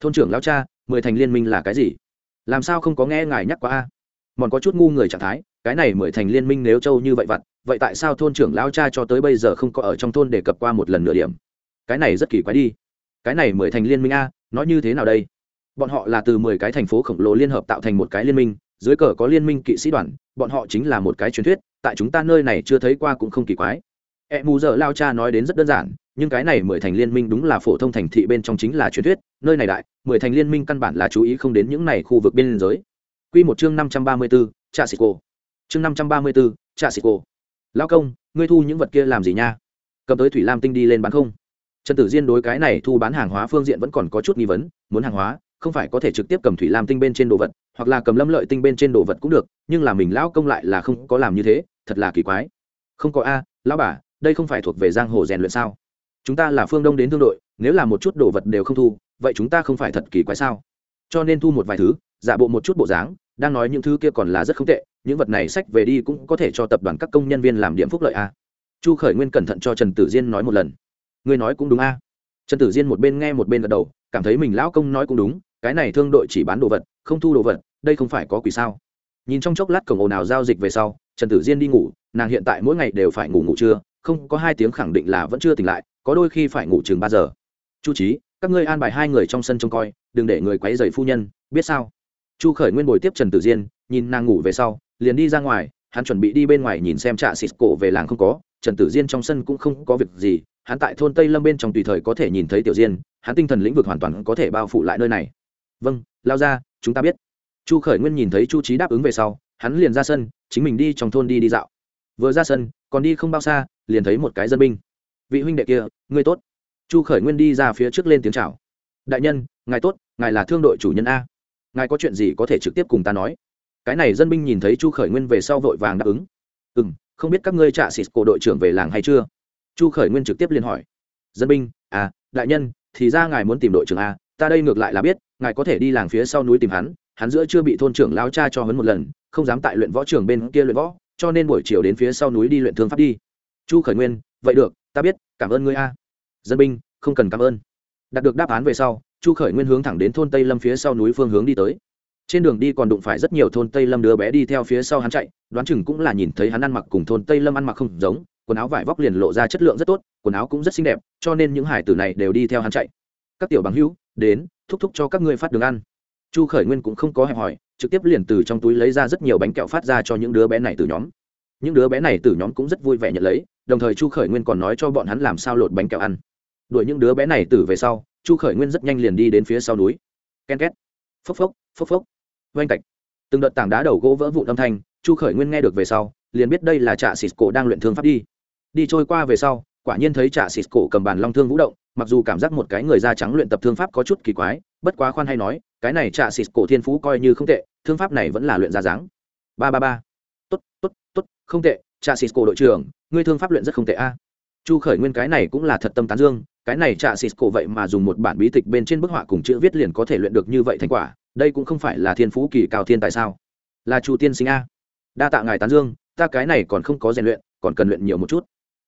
Thôn trưởng lao cha, mười thành liên minh là cái gì? Làm sao không có nghe ngài nhắc qua a? Mòn có chút ngu người trạng thái, cái này mười thành liên minh nếu châu như vậy vặt, vậy tại sao thôn trưởng lao cha cho tới bây giờ không có ở trong thôn đề cập qua một lần nửa điểm? Cái này rất kỳ quái đi. Cái này mười thành liên minh a, nói như thế nào đây? Bọn họ là từ mười cái thành phố khổng lồ liên hợp tạo thành một cái liên minh, dưới cờ có liên minh kỵ sĩ đoàn, bọn họ chính là một cái truyền thuyết, tại chúng ta nơi này chưa thấy qua cũng không kỳ quái. E mù giờ lao cha nói đến rất đơn giản, nhưng cái này mười thành liên minh đúng là phổ thông thành thị bên trong chính là truyền thuyết, nơi này đại, mười thành liên minh căn bản là chú ý không đến những này khu vực biên giới. Quy một chương năm trăm ba mươi 534, Trạ Sĩ Cô. Chương năm trăm ba mươi 534, Trạ Sĩ Cô. Lão công, ngươi thu những vật kia làm gì nha? Cầm tới Thủy Lam Tinh đi lên bán không? Trần Tử Diên đối cái này thu bán hàng hóa phương diện vẫn còn có chút nghi vấn, muốn hàng hóa, không phải có thể trực tiếp cầm Thủy Lam Tinh bên trên đồ vật, hoặc là cầm Lâm Lợi Tinh bên trên đồ vật cũng được, nhưng là mình lão công lại là không có làm như thế, thật là kỳ quái. Không có a, lão bà, đây không phải thuộc về giang hồ rèn luyện sao? chúng ta là phương đông đến thương đội nếu là một chút đồ vật đều không thu vậy chúng ta không phải thật kỳ quái sao cho nên thu một vài thứ giả bộ một chút bộ dáng đang nói những thứ kia còn là rất không tệ, những vật này sách về đi cũng có thể cho tập đoàn các công nhân viên làm điểm phúc lợi a. Chu khởi nguyên cẩn thận cho trần tử diên nói một lần. Ngươi nói cũng đúng a. Trần tử diên một bên nghe một bên gật đầu, cảm thấy mình lão công nói cũng đúng, cái này thương đội chỉ bán đồ vật, không thu đồ vật, đây không phải có quỷ sao? Nhìn trong chốc lát cổng ồn nào giao dịch về sau, trần tử diên đi ngủ, nàng hiện tại mỗi ngày đều phải ngủ ngủ trưa, không có hai tiếng khẳng định là vẫn chưa tỉnh lại, có đôi khi phải ngủ chừng ba giờ. Chu trí các ngươi an bài hai người trong sân trông coi, đừng để người quấy dày phu nhân, biết sao? Chu khởi nguyên bồi tiếp trần tử diên, nhìn nàng ngủ về sau, liền đi ra ngoài, hắn chuẩn bị đi bên ngoài nhìn xem trạ xịt cổ về làng không có, trần tử diên trong sân cũng không có việc gì, hắn tại thôn tây lâm bên trong tùy thời có thể nhìn thấy tiểu diên, hắn tinh thần lĩnh vực hoàn toàn có thể bao phủ lại nơi này. Vâng lao ra, chúng ta biết. Chu khởi nguyên nhìn thấy chu trí đáp ứng về sau, hắn liền ra sân, chính mình đi trong thôn đi đi dạo. Vừa ra sân, còn đi không bao xa, liền thấy một cái dân binh. Vị huynh đệ kia, ngươi tốt. Chu khởi nguyên đi ra phía trước lên tiếng chào. Đại nhân, ngài tốt, ngài là thương đội chủ nhân a ngài có chuyện gì có thể trực tiếp cùng ta nói? Cái này dân binh nhìn thấy chu khởi nguyên về sau vội vàng đáp ứng. Ừ m không biết các ngươi trạ xịt cổ đội trưởng về làng hay chưa? Chu khởi nguyên trực tiếp liên hỏi. Dân binh à đại nhân, thì ra ngài muốn tìm đội trưởng a, ta đây ngược lại là biết, ngài có thể đi làng phía sau núi tìm hắn hắn giữa chưa bị thôn trưởng lao cha cho hấn một lần, không dám tại luyện võ trường bên kia luyện võ, cho nên buổi chiều đến phía sau núi đi luyện thương pháp đi. Chu khởi nguyên, vậy được, ta biết, cảm ơn ngươi a. Dân binh, không cần cảm ơn. Đạt được đáp án về sau chu khởi nguyên hướng thẳng đến thôn tây lâm phía sau núi phương hướng đi tới. Trên đường đi còn đụng phải rất nhiều thôn tây lâm đứa bé đi theo phía sau hắn chạy, đoán chừng cũng là nhìn thấy hắn ăn mặc cùng thôn tây lâm ăn mặc không giống, quần áo vải vóc liền lộ ra chất lượng rất tốt, quần áo cũng rất xinh đẹp, cho nên những hải tử này đều đi theo hắn chạy. Các tiểu bằng hữu, đến, thúc thúc cho các ngươi phát đường ăn. Chu khởi nguyên cũng không có hẹp hỏi, trực tiếp liền từ trong túi lấy ra rất nhiều bánh kẹo phát ra cho những đứa bé này từ nhóm. Những đứa bé này từ nhóm cũng rất vui vẻ nhận lấy, đồng thời chu khởi nguyên còn nói cho bọn hắn làm sao lột bánh kẹo ăn đuổi những đứa bé này từ về sau, chu khởi nguyên rất nhanh liền đi đến phía sau núi. Ken két. Phốc phốc phốc phốc. Oanh cạch từng đợt tảng đá đầu gỗ vỡ vụn âm thanh, chu khởi nguyên nghe được về sau, liền biết đây là trạ xịt cổ đang luyện thương pháp đi. Đi trôi qua về sau, quả nhiên thấy trạ xịt cổ cầm bàn long thương vũ động, mặc dù cảm giác một cái người da trắng luyện tập thương pháp có chút kỳ quái, bất quá khoan hay nói, cái này trạ xịt cổ thiên phú coi như không tệ, thương pháp này vẫn là luyện ra dáng. Ba ba ba. Tốt tốt tốt, không tệ, trạ xịt cổ đội trưởng, ngươi thương pháp luyện rất không tệ a. Chu khởi nguyên cái này cũng là thật tâm tán dương cái này trạ xịt cổ vậy mà dùng một bản bí tịch bên trên bức họa cùng chữ viết liền có thể luyện được như vậy thành quả, đây cũng không phải là thiên phú kỳ cao thiên tại sao? Là chu tiên sinh a. Đa tạ ngài tán dương, ta cái này còn không có rèn luyện, còn cần luyện nhiều một chút.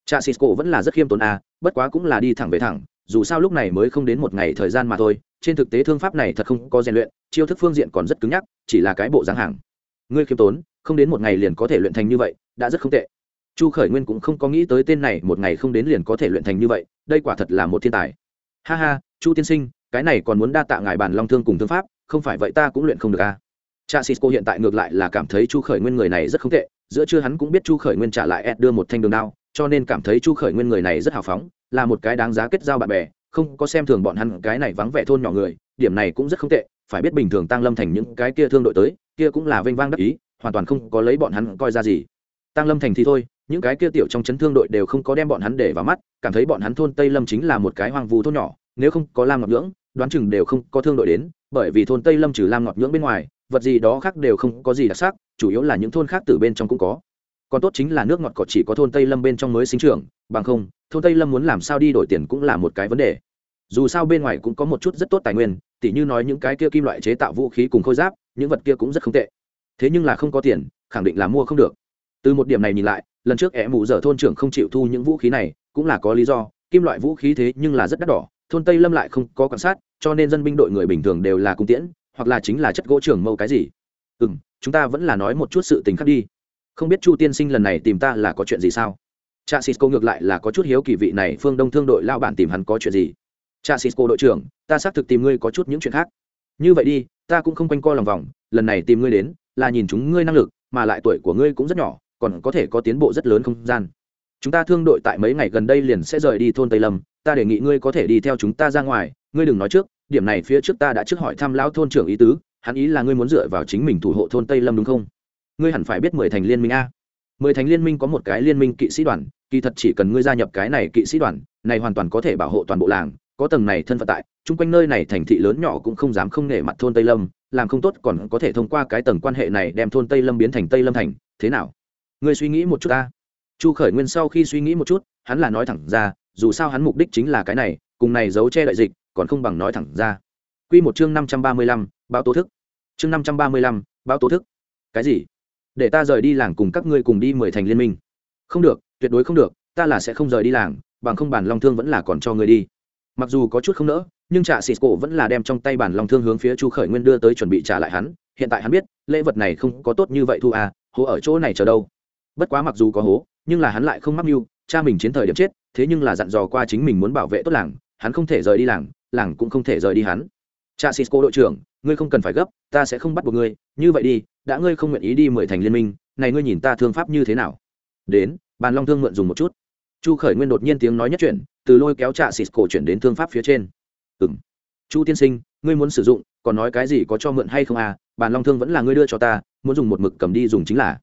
Trạ xịt cổ vẫn là rất khiêm tốn a, bất quá cũng là đi thẳng về thẳng, dù sao lúc này mới không đến một ngày thời gian mà thôi, trên thực tế thương pháp này thật không có rèn luyện, chiêu thức phương diện còn rất cứng nhắc, chỉ là cái bộ dáng hàng. Ngươi khiêm tốn, không đến một ngày liền có thể luyện thành như vậy, đã rất không tệ chu khởi nguyên cũng không có nghĩ tới tên này một ngày không đến liền có thể luyện thành như vậy, đây quả thật là một thiên tài ha ha, chu tiên sinh, cái này còn muốn đa tạ ngài bàn long thương cùng thương pháp, không phải vậy ta cũng luyện không được a à. cha Sisco hiện tại ngược lại là cảm thấy chu khởi nguyên người này rất không tệ, giữa chưa hắn cũng biết chu khởi nguyên trả lại ed đưa một thanh đường đao, cho nên cảm thấy chu khởi nguyên người này rất hào phóng, là một cái đáng giá kết giao bạn bè, không có xem thường bọn hắn, cái này vắng vẻ thôn nhỏ người, điểm này cũng rất không tệ, phải biết bình thường tăng lâm thành những cái kia thương đội tới, kia cũng là vênh vang đắc ý, hoàn toàn không có lấy bọn hắn coi ra gì tăng lâm thành thì thôi những cái kia tiểu trong chấn thương đội đều không có đem bọn hắn để vào mắt, cảm thấy bọn hắn thôn tây lâm chính là một cái hoang vu thôn nhỏ, nếu không có lam ngọc nhưỡng, đoán chừng đều không có thương đội đến, bởi vì thôn tây lâm trừ lam ngọc nhưỡng bên ngoài, vật gì đó khác đều không có gì đặc sắc, chủ yếu là những thôn khác từ bên trong cũng có. Còn tốt chính là nước ngọt cỏ chỉ có thôn tây lâm bên trong mới sinh trưởng, bằng không, thôn tây lâm muốn làm sao đi đổi tiền cũng là một cái vấn đề. Dù sao bên ngoài cũng có một chút rất tốt tài nguyên, tỉ như nói những cái kia kim loại chế tạo vũ khí cùng khôi giáp, những vật kia cũng rất không tệ. Thế nhưng là không có tiền, khẳng định là mua không được. Từ một điểm này nhìn lại lần trước ẻ mù dở thôn trưởng không chịu thu những vũ khí này, cũng là có lý do, kim loại vũ khí thế nhưng là rất đắt đỏ, thôn tây lâm lại không có quan sát, cho nên dân binh đội người bình thường đều là cung tiễn, hoặc là chính là chất gỗ trưởng mâu cái gì. Ừ m chúng ta vẫn là nói một chút sự tình khác đi. Không biết chu tiên sinh lần này tìm ta là có chuyện gì sao? Cha cisco ngược lại là có chút hiếu kỳ vị này, phương đông thương đội lao bản tìm hắn có chuyện gì? Cha cisco đội trưởng, ta xác thực tìm ngươi có chút những chuyện khác. Như vậy đi, ta cũng không quanh co lòng vòng, lần này tìm ngươi đến, là nhìn chúng ngươi năng lực, mà lại tuổi của ngươi cũng rất nhỏ còn có thể có tiến bộ rất lớn không gian. Chúng ta thương đội tại mấy ngày gần đây liền sẽ rời đi thôn tây lâm, ta đề nghị ngươi có thể đi theo chúng ta ra ngoài, ngươi đừng nói trước, điểm này phía trước ta đã trước hỏi thăm lão thôn trưởng ý tứ, hắn ý là ngươi muốn dựa vào chính mình thủ hộ thôn tây lâm đúng không? Ngươi hẳn phải biết mười thành liên minh a. Mười thành liên minh có một cái liên minh kỵ sĩ đoàn, kỳ thật chỉ cần ngươi gia nhập cái này kỵ sĩ đoàn, này hoàn toàn có thể bảo hộ toàn bộ làng, có tầng này thân phận tại, chung quanh nơi này thành thị lớn nhỏ cũng không dám không nể mặt thôn tây lâm, làm không tốt còn có thể thông qua cái tầng quan hệ này đem thôn tây lâm biến thành tây lâm thành, thế nào? Ngươi suy nghĩ một chút ta. Chu khởi nguyên sau khi suy nghĩ một chút, hắn là nói thẳng ra, dù sao hắn mục đích chính là cái này, cùng này giấu che đại dịch, còn không bằng nói thẳng ra. Q một chương năm trăm ba mươi lăm, báo tố thức. Chương năm trăm ba mươi lăm, báo tố thức. Cái gì? Để ta rời đi làng cùng các ngươi cùng đi mười thành liên minh. Không được, tuyệt đối không được, ta là sẽ không rời đi làng, bằng không bản long thương vẫn là còn cho ngươi đi. Mặc dù có chút không nỡ, nhưng trạ xịt cổ vẫn là đem trong tay bản long thương hướng phía chu khởi nguyên đưa tới chuẩn bị trả lại hắn. Hiện tại hắn biết, lễ vật này không có tốt như vậy thu à hố ở chỗ này chờ đâu bất quá mặc dù có hố, nhưng là hắn lại không mắc mưu, cha mình chiến thời điểm chết, thế nhưng là dặn dò qua chính mình muốn bảo vệ tốt làng, hắn không thể rời đi làng làng cũng không thể rời đi hắn. Cha cisco đội trưởng, ngươi không cần phải gấp, ta sẽ không bắt buộc ngươi, như vậy đi, đã ngươi không nguyện ý đi mười thành liên minh, này ngươi nhìn ta thương pháp như thế nào? Đến, bàn long thương mượn dùng một chút. Chu khởi nguyên đột nhiên tiếng nói nhất chuyển, từ lôi kéo trạ xịt cổ chuyển đến thương pháp phía trên. Ừng chu tiên sinh, ngươi muốn sử dụng, còn nói cái gì có cho mượn hay không à? Bàn long thương vẫn là ngươi đưa cho ta, muốn dùng một mực cầm đi dùng chính là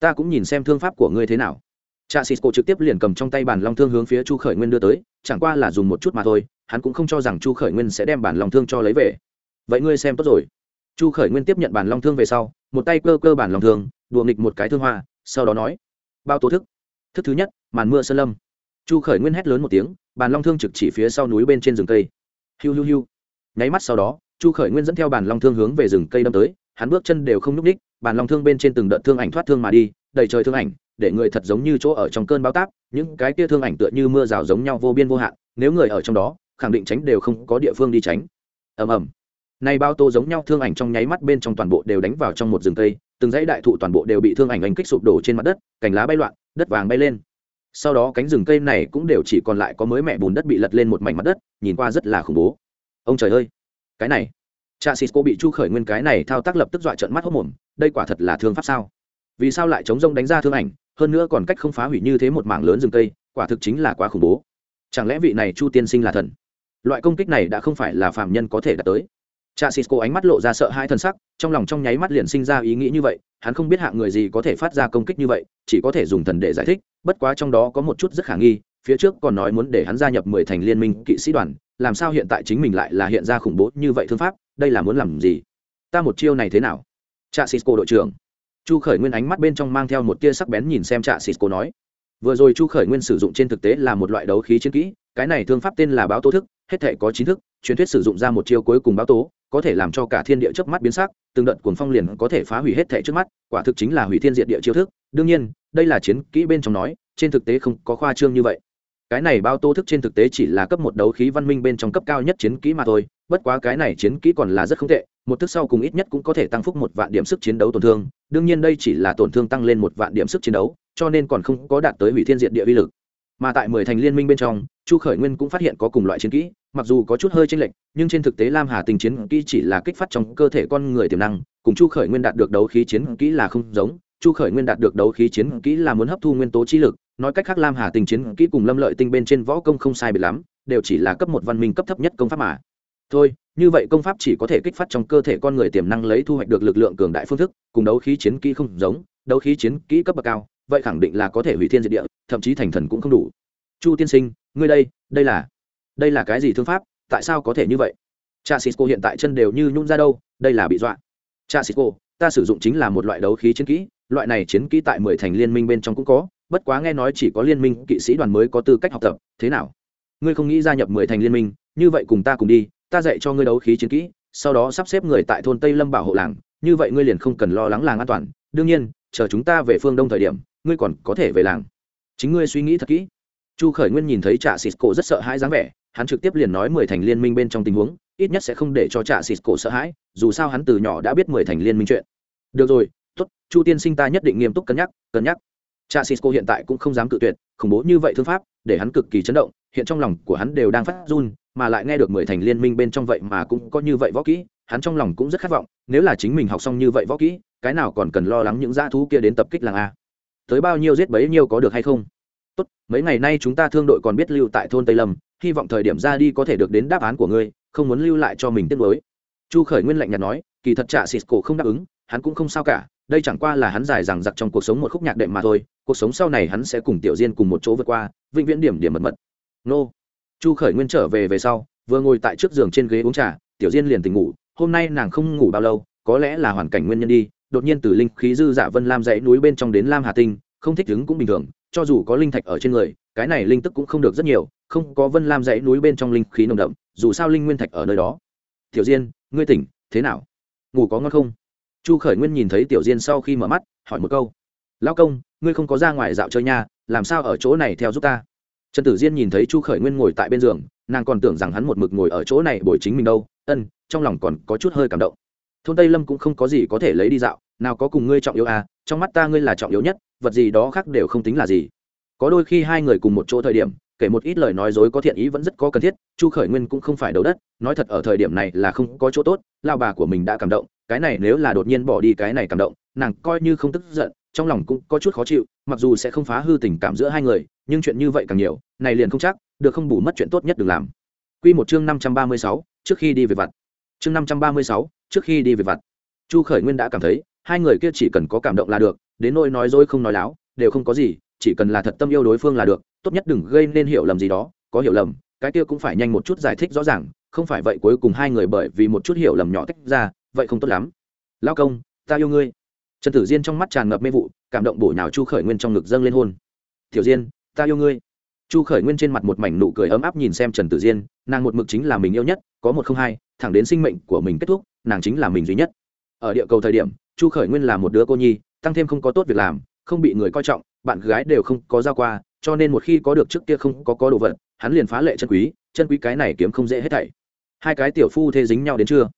ta cũng nhìn xem thương pháp của ngươi thế nào. Cha cổ trực tiếp liền cầm trong tay bản long thương hướng phía chu khởi nguyên đưa tới, chẳng qua là dùng một chút mà thôi, hắn cũng không cho rằng chu khởi nguyên sẽ đem bản long thương cho lấy về. Vậy ngươi xem tốt rồi. Chu khởi nguyên tiếp nhận bản long thương về sau, một tay cơ cơ bản long thương, đùa nghịch một cái thương hoa, sau đó nói, bao tố thức. Thức thứ nhất, màn mưa sơn lâm. Chu khởi nguyên hét lớn một tiếng bàn long thương trực chỉ phía sau núi bên trên rừng cây. Hiu hiu hiu. Nháy mắt sau đó, chu khởi nguyên dẫn theo bàn long thương hướng về rừng cây đâm tới, hắn bước chân đều không nhúc ních bàn long thương bên trên từng đợt thương ảnh thoát thương mà đi, đầy trời thương ảnh, để người thật giống như chỗ ở trong cơn bão táp, những cái kia thương ảnh tựa như mưa rào giống nhau vô biên vô hạn, nếu người ở trong đó, khẳng định tránh đều không có địa phương đi tránh. Ầm ầm. Nay bao tô giống nhau thương ảnh trong nháy mắt bên trong toàn bộ đều đánh vào trong một rừng cây, từng dãy đại thụ toàn bộ đều bị thương ảnh ảnh kích sụp đổ trên mặt đất, cành lá bay loạn, đất vàng bay lên. Sau đó cánh rừng cây này cũng đều chỉ còn lại có mới mẹ bùn đất bị lật lên một mảnh mặt đất, nhìn qua rất là khủng bố. Ông trời ơi! Cái này cha cô bị chu khởi nguyên cái này thao tác lập tức dọa trận mắt hốc mồm, đây quả thật là thương pháp sao? Vì sao lại chống rông đánh ra thương ảnh, hơn nữa còn cách không phá hủy như thế một mảng lớn rừng cây, quả thực chính là quá khủng bố. Chẳng lẽ vị này chu tiên sinh là thần? Loại công kích này đã không phải là phạm nhân có thể đạt tới. Cha cô ánh mắt lộ ra sợ hai thân sắc, trong lòng trong nháy mắt liền sinh ra ý nghĩ như vậy, hắn không biết hạng người gì có thể phát ra công kích như vậy, chỉ có thể dùng thần để giải thích, bất quá trong đó có một chút rất khả nghi, phía trước còn nói muốn để hắn gia nhập mười thành liên minh kỵ sĩ đoàn, làm sao hiện tại chính mình lại là hiện ra khủng bố như vậy thương pháp? Đây là muốn làm gì? Ta một chiêu này thế nào? Cha cisco đội trưởng. Chu khởi nguyên ánh mắt bên trong mang theo một tia sắc bén nhìn xem trạ xịt cô nói. Vừa rồi chu khởi nguyên sử dụng trên thực tế là một loại đấu khí chiến kỹ, cái này thương pháp tên là báo tố thức, hết thể có chín thức, truyền thuyết sử dụng ra một chiêu cuối cùng báo tố, có thể làm cho cả thiên địa trước mắt biến sắc, từng đợt cuồng phong liền có thể phá hủy hết thể trước mắt, quả thực chính là hủy thiên diện địa chiêu thức. Đương nhiên, đây là chiến kỹ bên trong nói, trên thực tế không có khoa trương như vậy cái này bao tô thức trên thực tế chỉ là cấp một đấu khí văn minh bên trong cấp cao nhất chiến kỹ mà thôi, bất quá cái này chiến kỹ còn là rất không tệ, một thức sau cùng ít nhất cũng có thể tăng phúc một vạn điểm sức chiến đấu tổn thương, đương nhiên đây chỉ là tổn thương tăng lên một vạn điểm sức chiến đấu, cho nên còn không có đạt tới hủy thiên diện địa vi lực. Mà tại mười thành liên minh bên trong, chu khởi nguyên cũng phát hiện có cùng loại chiến kỹ, mặc dù có chút hơi chênh lệch, nhưng trên thực tế lam hà tình chiến kỹ chỉ là kích phát trong cơ thể con người tiềm năng, cùng chu khởi nguyên đạt được đấu khí chiến kỹ là không giống, chu khởi nguyên đạt được đấu khí chiến kỹ là muốn hấp thu nguyên tố trí lực nói cách khác lam hà tình chiến kỹ cùng lâm lợi tinh bên trên võ công không sai biệt lắm đều chỉ là cấp một văn minh cấp thấp nhất công pháp mà. Thôi như vậy công pháp chỉ có thể kích phát trong cơ thể con người tiềm năng lấy thu hoạch được lực lượng cường đại phương thức cùng đấu khí chiến kỹ không giống đấu khí chiến kỹ cấp bậc cao vậy khẳng định là có thể hủy thiên diệt địa thậm chí thành thần cũng không đủ. Chu tiên sinh ngươi đây đây là đây là cái gì thương pháp tại sao có thể như vậy? Cha cô hiện tại chân đều như nhún ra đâu đây là bị dọa. Cha cô, ta sử dụng chính là một loại đấu khí chiến kỹ loại này chiến kỹ tại mười thành liên minh bên trong cũng có bất quá nghe nói chỉ có liên minh kỵ sĩ đoàn mới có tư cách học tập, thế nào? Ngươi không nghĩ gia nhập mười thành liên minh, như vậy cùng ta cùng đi, ta dạy cho ngươi đấu khí chiến kỹ, sau đó sắp xếp người tại thôn tây lâm bảo hộ làng, như vậy ngươi liền không cần lo lắng làng an toàn. Đương nhiên, chờ chúng ta về phương đông thời điểm, ngươi còn có thể về làng. Chính ngươi suy nghĩ thật kỹ. Chu khởi nguyên nhìn thấy trạ xịt cổ rất sợ hãi dáng vẻ, hắn trực tiếp liền nói mười thành liên minh bên trong tình huống, ít nhất sẽ không để cho trạ xịt cổ sợ hãi, dù sao hắn từ nhỏ đã biết mười thành liên minh chuyện. Được rồi, tốt, chu tiên sinh ta nhất định nghiêm túc cân nhắc cân nhắc cha cisco hiện tại cũng không dám cự tuyệt, khủng bố như vậy thương pháp, để hắn cực kỳ chấn động, hiện trong lòng của hắn đều đang phát run, mà lại nghe được mười thành liên minh bên trong vậy mà cũng có như vậy võ kỹ, hắn trong lòng cũng rất khát vọng, nếu là chính mình học xong như vậy võ kỹ, cái nào còn cần lo lắng những dã thú kia đến tập kích làng a. Tới bao nhiêu giết bấy nhiêu có được hay không? Tốt, mấy ngày nay chúng ta thương đội còn biết lưu tại thôn tây lâm, hy vọng thời điểm ra đi có thể được đến đáp án của ngươi, không muốn lưu lại cho mình tiếc nuối. Chu khởi nguyên lạnh nhạt nói, kỳ thật trả xịt cổ không đáp ứng, hắn cũng không sao cả đây chẳng qua là hắn dài rằng giặc trong cuộc sống một khúc nhạc đệm mà thôi, cuộc sống sau này hắn sẽ cùng tiểu diên cùng một chỗ vượt qua, vĩnh viễn điểm điểm mật mật. Nô. Chu khởi nguyên trở về về sau, vừa ngồi tại trước giường trên ghế uống trà, tiểu diên liền tỉnh ngủ, hôm nay nàng không ngủ bao lâu, có lẽ là hoàn cảnh nguyên nhân đi, đột nhiên từ linh khí dư dạ vân lam dãy núi bên trong đến lam hà tinh, không thích ứng cũng bình thường, cho dù có linh thạch ở trên người, cái này linh tức cũng không được rất nhiều, không có vân lam dãy núi bên trong linh khí nồng đậm, dù sao linh nguyên thạch ở nơi đó. Tiểu diên, ngươi tỉnh, thế nào? Ngủ có ngon không? Chu khởi nguyên nhìn thấy tiểu diên sau khi mở mắt, hỏi một câu, lão công, ngươi không có ra ngoài dạo chơi nha, làm sao ở chỗ này theo giúp ta? Trần tử diên nhìn thấy chu khởi nguyên ngồi tại bên giường, nàng còn tưởng rằng hắn một mực ngồi ở chỗ này bồi chính mình đâu, ân, trong lòng còn có chút hơi cảm động. Thôn tây lâm cũng không có gì có thể lấy đi dạo, nào có cùng ngươi trọng yếu à trong mắt ta ngươi là trọng yếu nhất, vật gì đó khác đều không tính là gì. Có đôi khi hai người cùng một chỗ thời điểm, kể một ít lời nói dối có thiện ý vẫn rất có cần thiết, chu khởi nguyên cũng không phải đầu đất, nói thật ở thời điểm này là không có chỗ tốt lao bà của mình đã cảm động cái này nếu là đột nhiên bỏ đi cái này cảm động, nàng coi như không tức giận, trong lòng cũng có chút khó chịu, mặc dù sẽ không phá hư tình cảm giữa hai người, nhưng chuyện như vậy càng nhiều, này liền không chắc, được không bù mất chuyện tốt nhất đừng làm. Quy một chương năm trăm ba mươi sáu, trước khi đi về vặt. Chương năm trăm ba mươi sáu, trước khi đi về vặt. Chu khởi nguyên đã cảm thấy, hai người kia chỉ cần có cảm động là được, đến nỗi nói dối không nói láo, đều không có gì, chỉ cần là thật tâm yêu đối phương là được, tốt nhất đừng gây nên hiểu lầm gì đó, có hiểu lầm, cái kia cũng phải nhanh một chút giải thích rõ ràng, không phải vậy cuối cùng hai người bởi vì một chút hiểu lầm nhỏ tách ra vậy không tốt lắm. Lao công, ta yêu ngươi. Trần tử diên trong mắt tràn ngập mê vụ, cảm động bổ nhào chu khởi nguyên trong ngực dâng lên hôn. Tiểu diên, ta yêu ngươi. Chu khởi nguyên trên mặt một mảnh nụ cười ấm áp nhìn xem trần tử diên, nàng một mực chính là mình yêu nhất, có một không hai, thẳng đến sinh mệnh của mình kết thúc, nàng chính là mình duy nhất. Ở địa cầu thời điểm, chu khởi nguyên là một đứa cô nhi, tăng thêm không có tốt việc làm, không bị người coi trọng, bạn gái đều không có giao qua, cho nên một khi có được trước kia không có có đồ vật, hắn liền phá lệ chân quý chân quý cái này kiếm không dễ hết thảy. Hai cái tiểu phu thế dính nhau đến chưa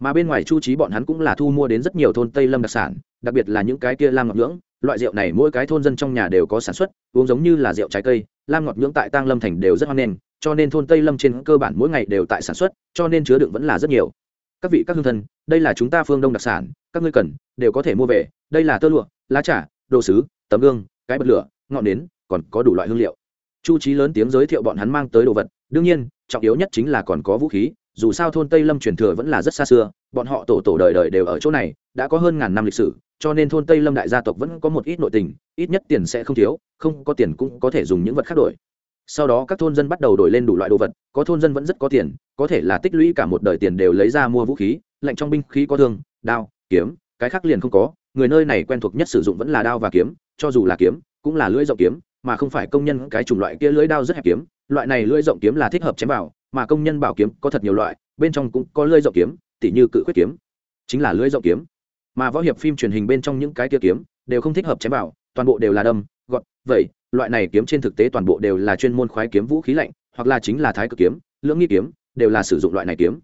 mà bên ngoài chu trí bọn hắn cũng là thu mua đến rất nhiều thôn tây lâm đặc sản đặc biệt là những cái kia lam ngọc nhưỡng loại rượu này mỗi cái thôn dân trong nhà đều có sản xuất uống giống như là rượu trái cây lam ngọc nhưỡng tại tăng lâm thành đều rất hoan nghênh cho nên thôn tây lâm trên cơ bản mỗi ngày đều tại sản xuất cho nên chứa đựng vẫn là rất nhiều các vị các hương thân đây là chúng ta phương đông đặc sản các ngươi cần đều có thể mua về đây là tơ lụa lá trà đồ sứ tấm gương cái bật lửa ngọn nến còn có đủ loại hương liệu chu trí lớn tiếng giới thiệu bọn hắn mang tới đồ vật đương nhiên trọng yếu nhất chính là còn có vũ khí dù sao thôn tây lâm truyền thừa vẫn là rất xa xưa, bọn họ tổ tổ đời đời đều ở chỗ này, đã có hơn ngàn năm lịch sử, cho nên thôn tây lâm đại gia tộc vẫn có một ít nội tình, ít nhất tiền sẽ không thiếu, không có tiền cũng có thể dùng những vật khác đổi. Sau đó các thôn dân bắt đầu đổi lên đủ loại đồ vật, có thôn dân vẫn rất có tiền, có thể là tích lũy cả một đời tiền đều lấy ra mua vũ khí, lạnh trong binh khí có thương, đao, kiếm, cái khác liền không có, người nơi này quen thuộc nhất sử dụng vẫn là đao và kiếm, cho dù là kiếm, cũng là lưỡi rộng kiếm, mà không phải công nhân, cái chủng loại kia lưỡi đao rất hẹp kiếm, loại này lưỡi rộng kiếm là thích hợp chém vào mà công nhân bảo kiếm có thật nhiều loại bên trong cũng có lưỡi rộng kiếm tỉ như cự quyết kiếm chính là lưỡi rộng kiếm. Mà võ hiệp phim truyền hình bên trong những cái kia kiếm đều không thích hợp chém vào toàn bộ đều là đâm gọt vậy, loại này kiếm trên thực tế toàn bộ đều là chuyên môn khoái kiếm vũ khí lạnh hoặc là chính là thái cực kiếm lưỡng nghi kiếm đều là sử dụng loại này kiếm.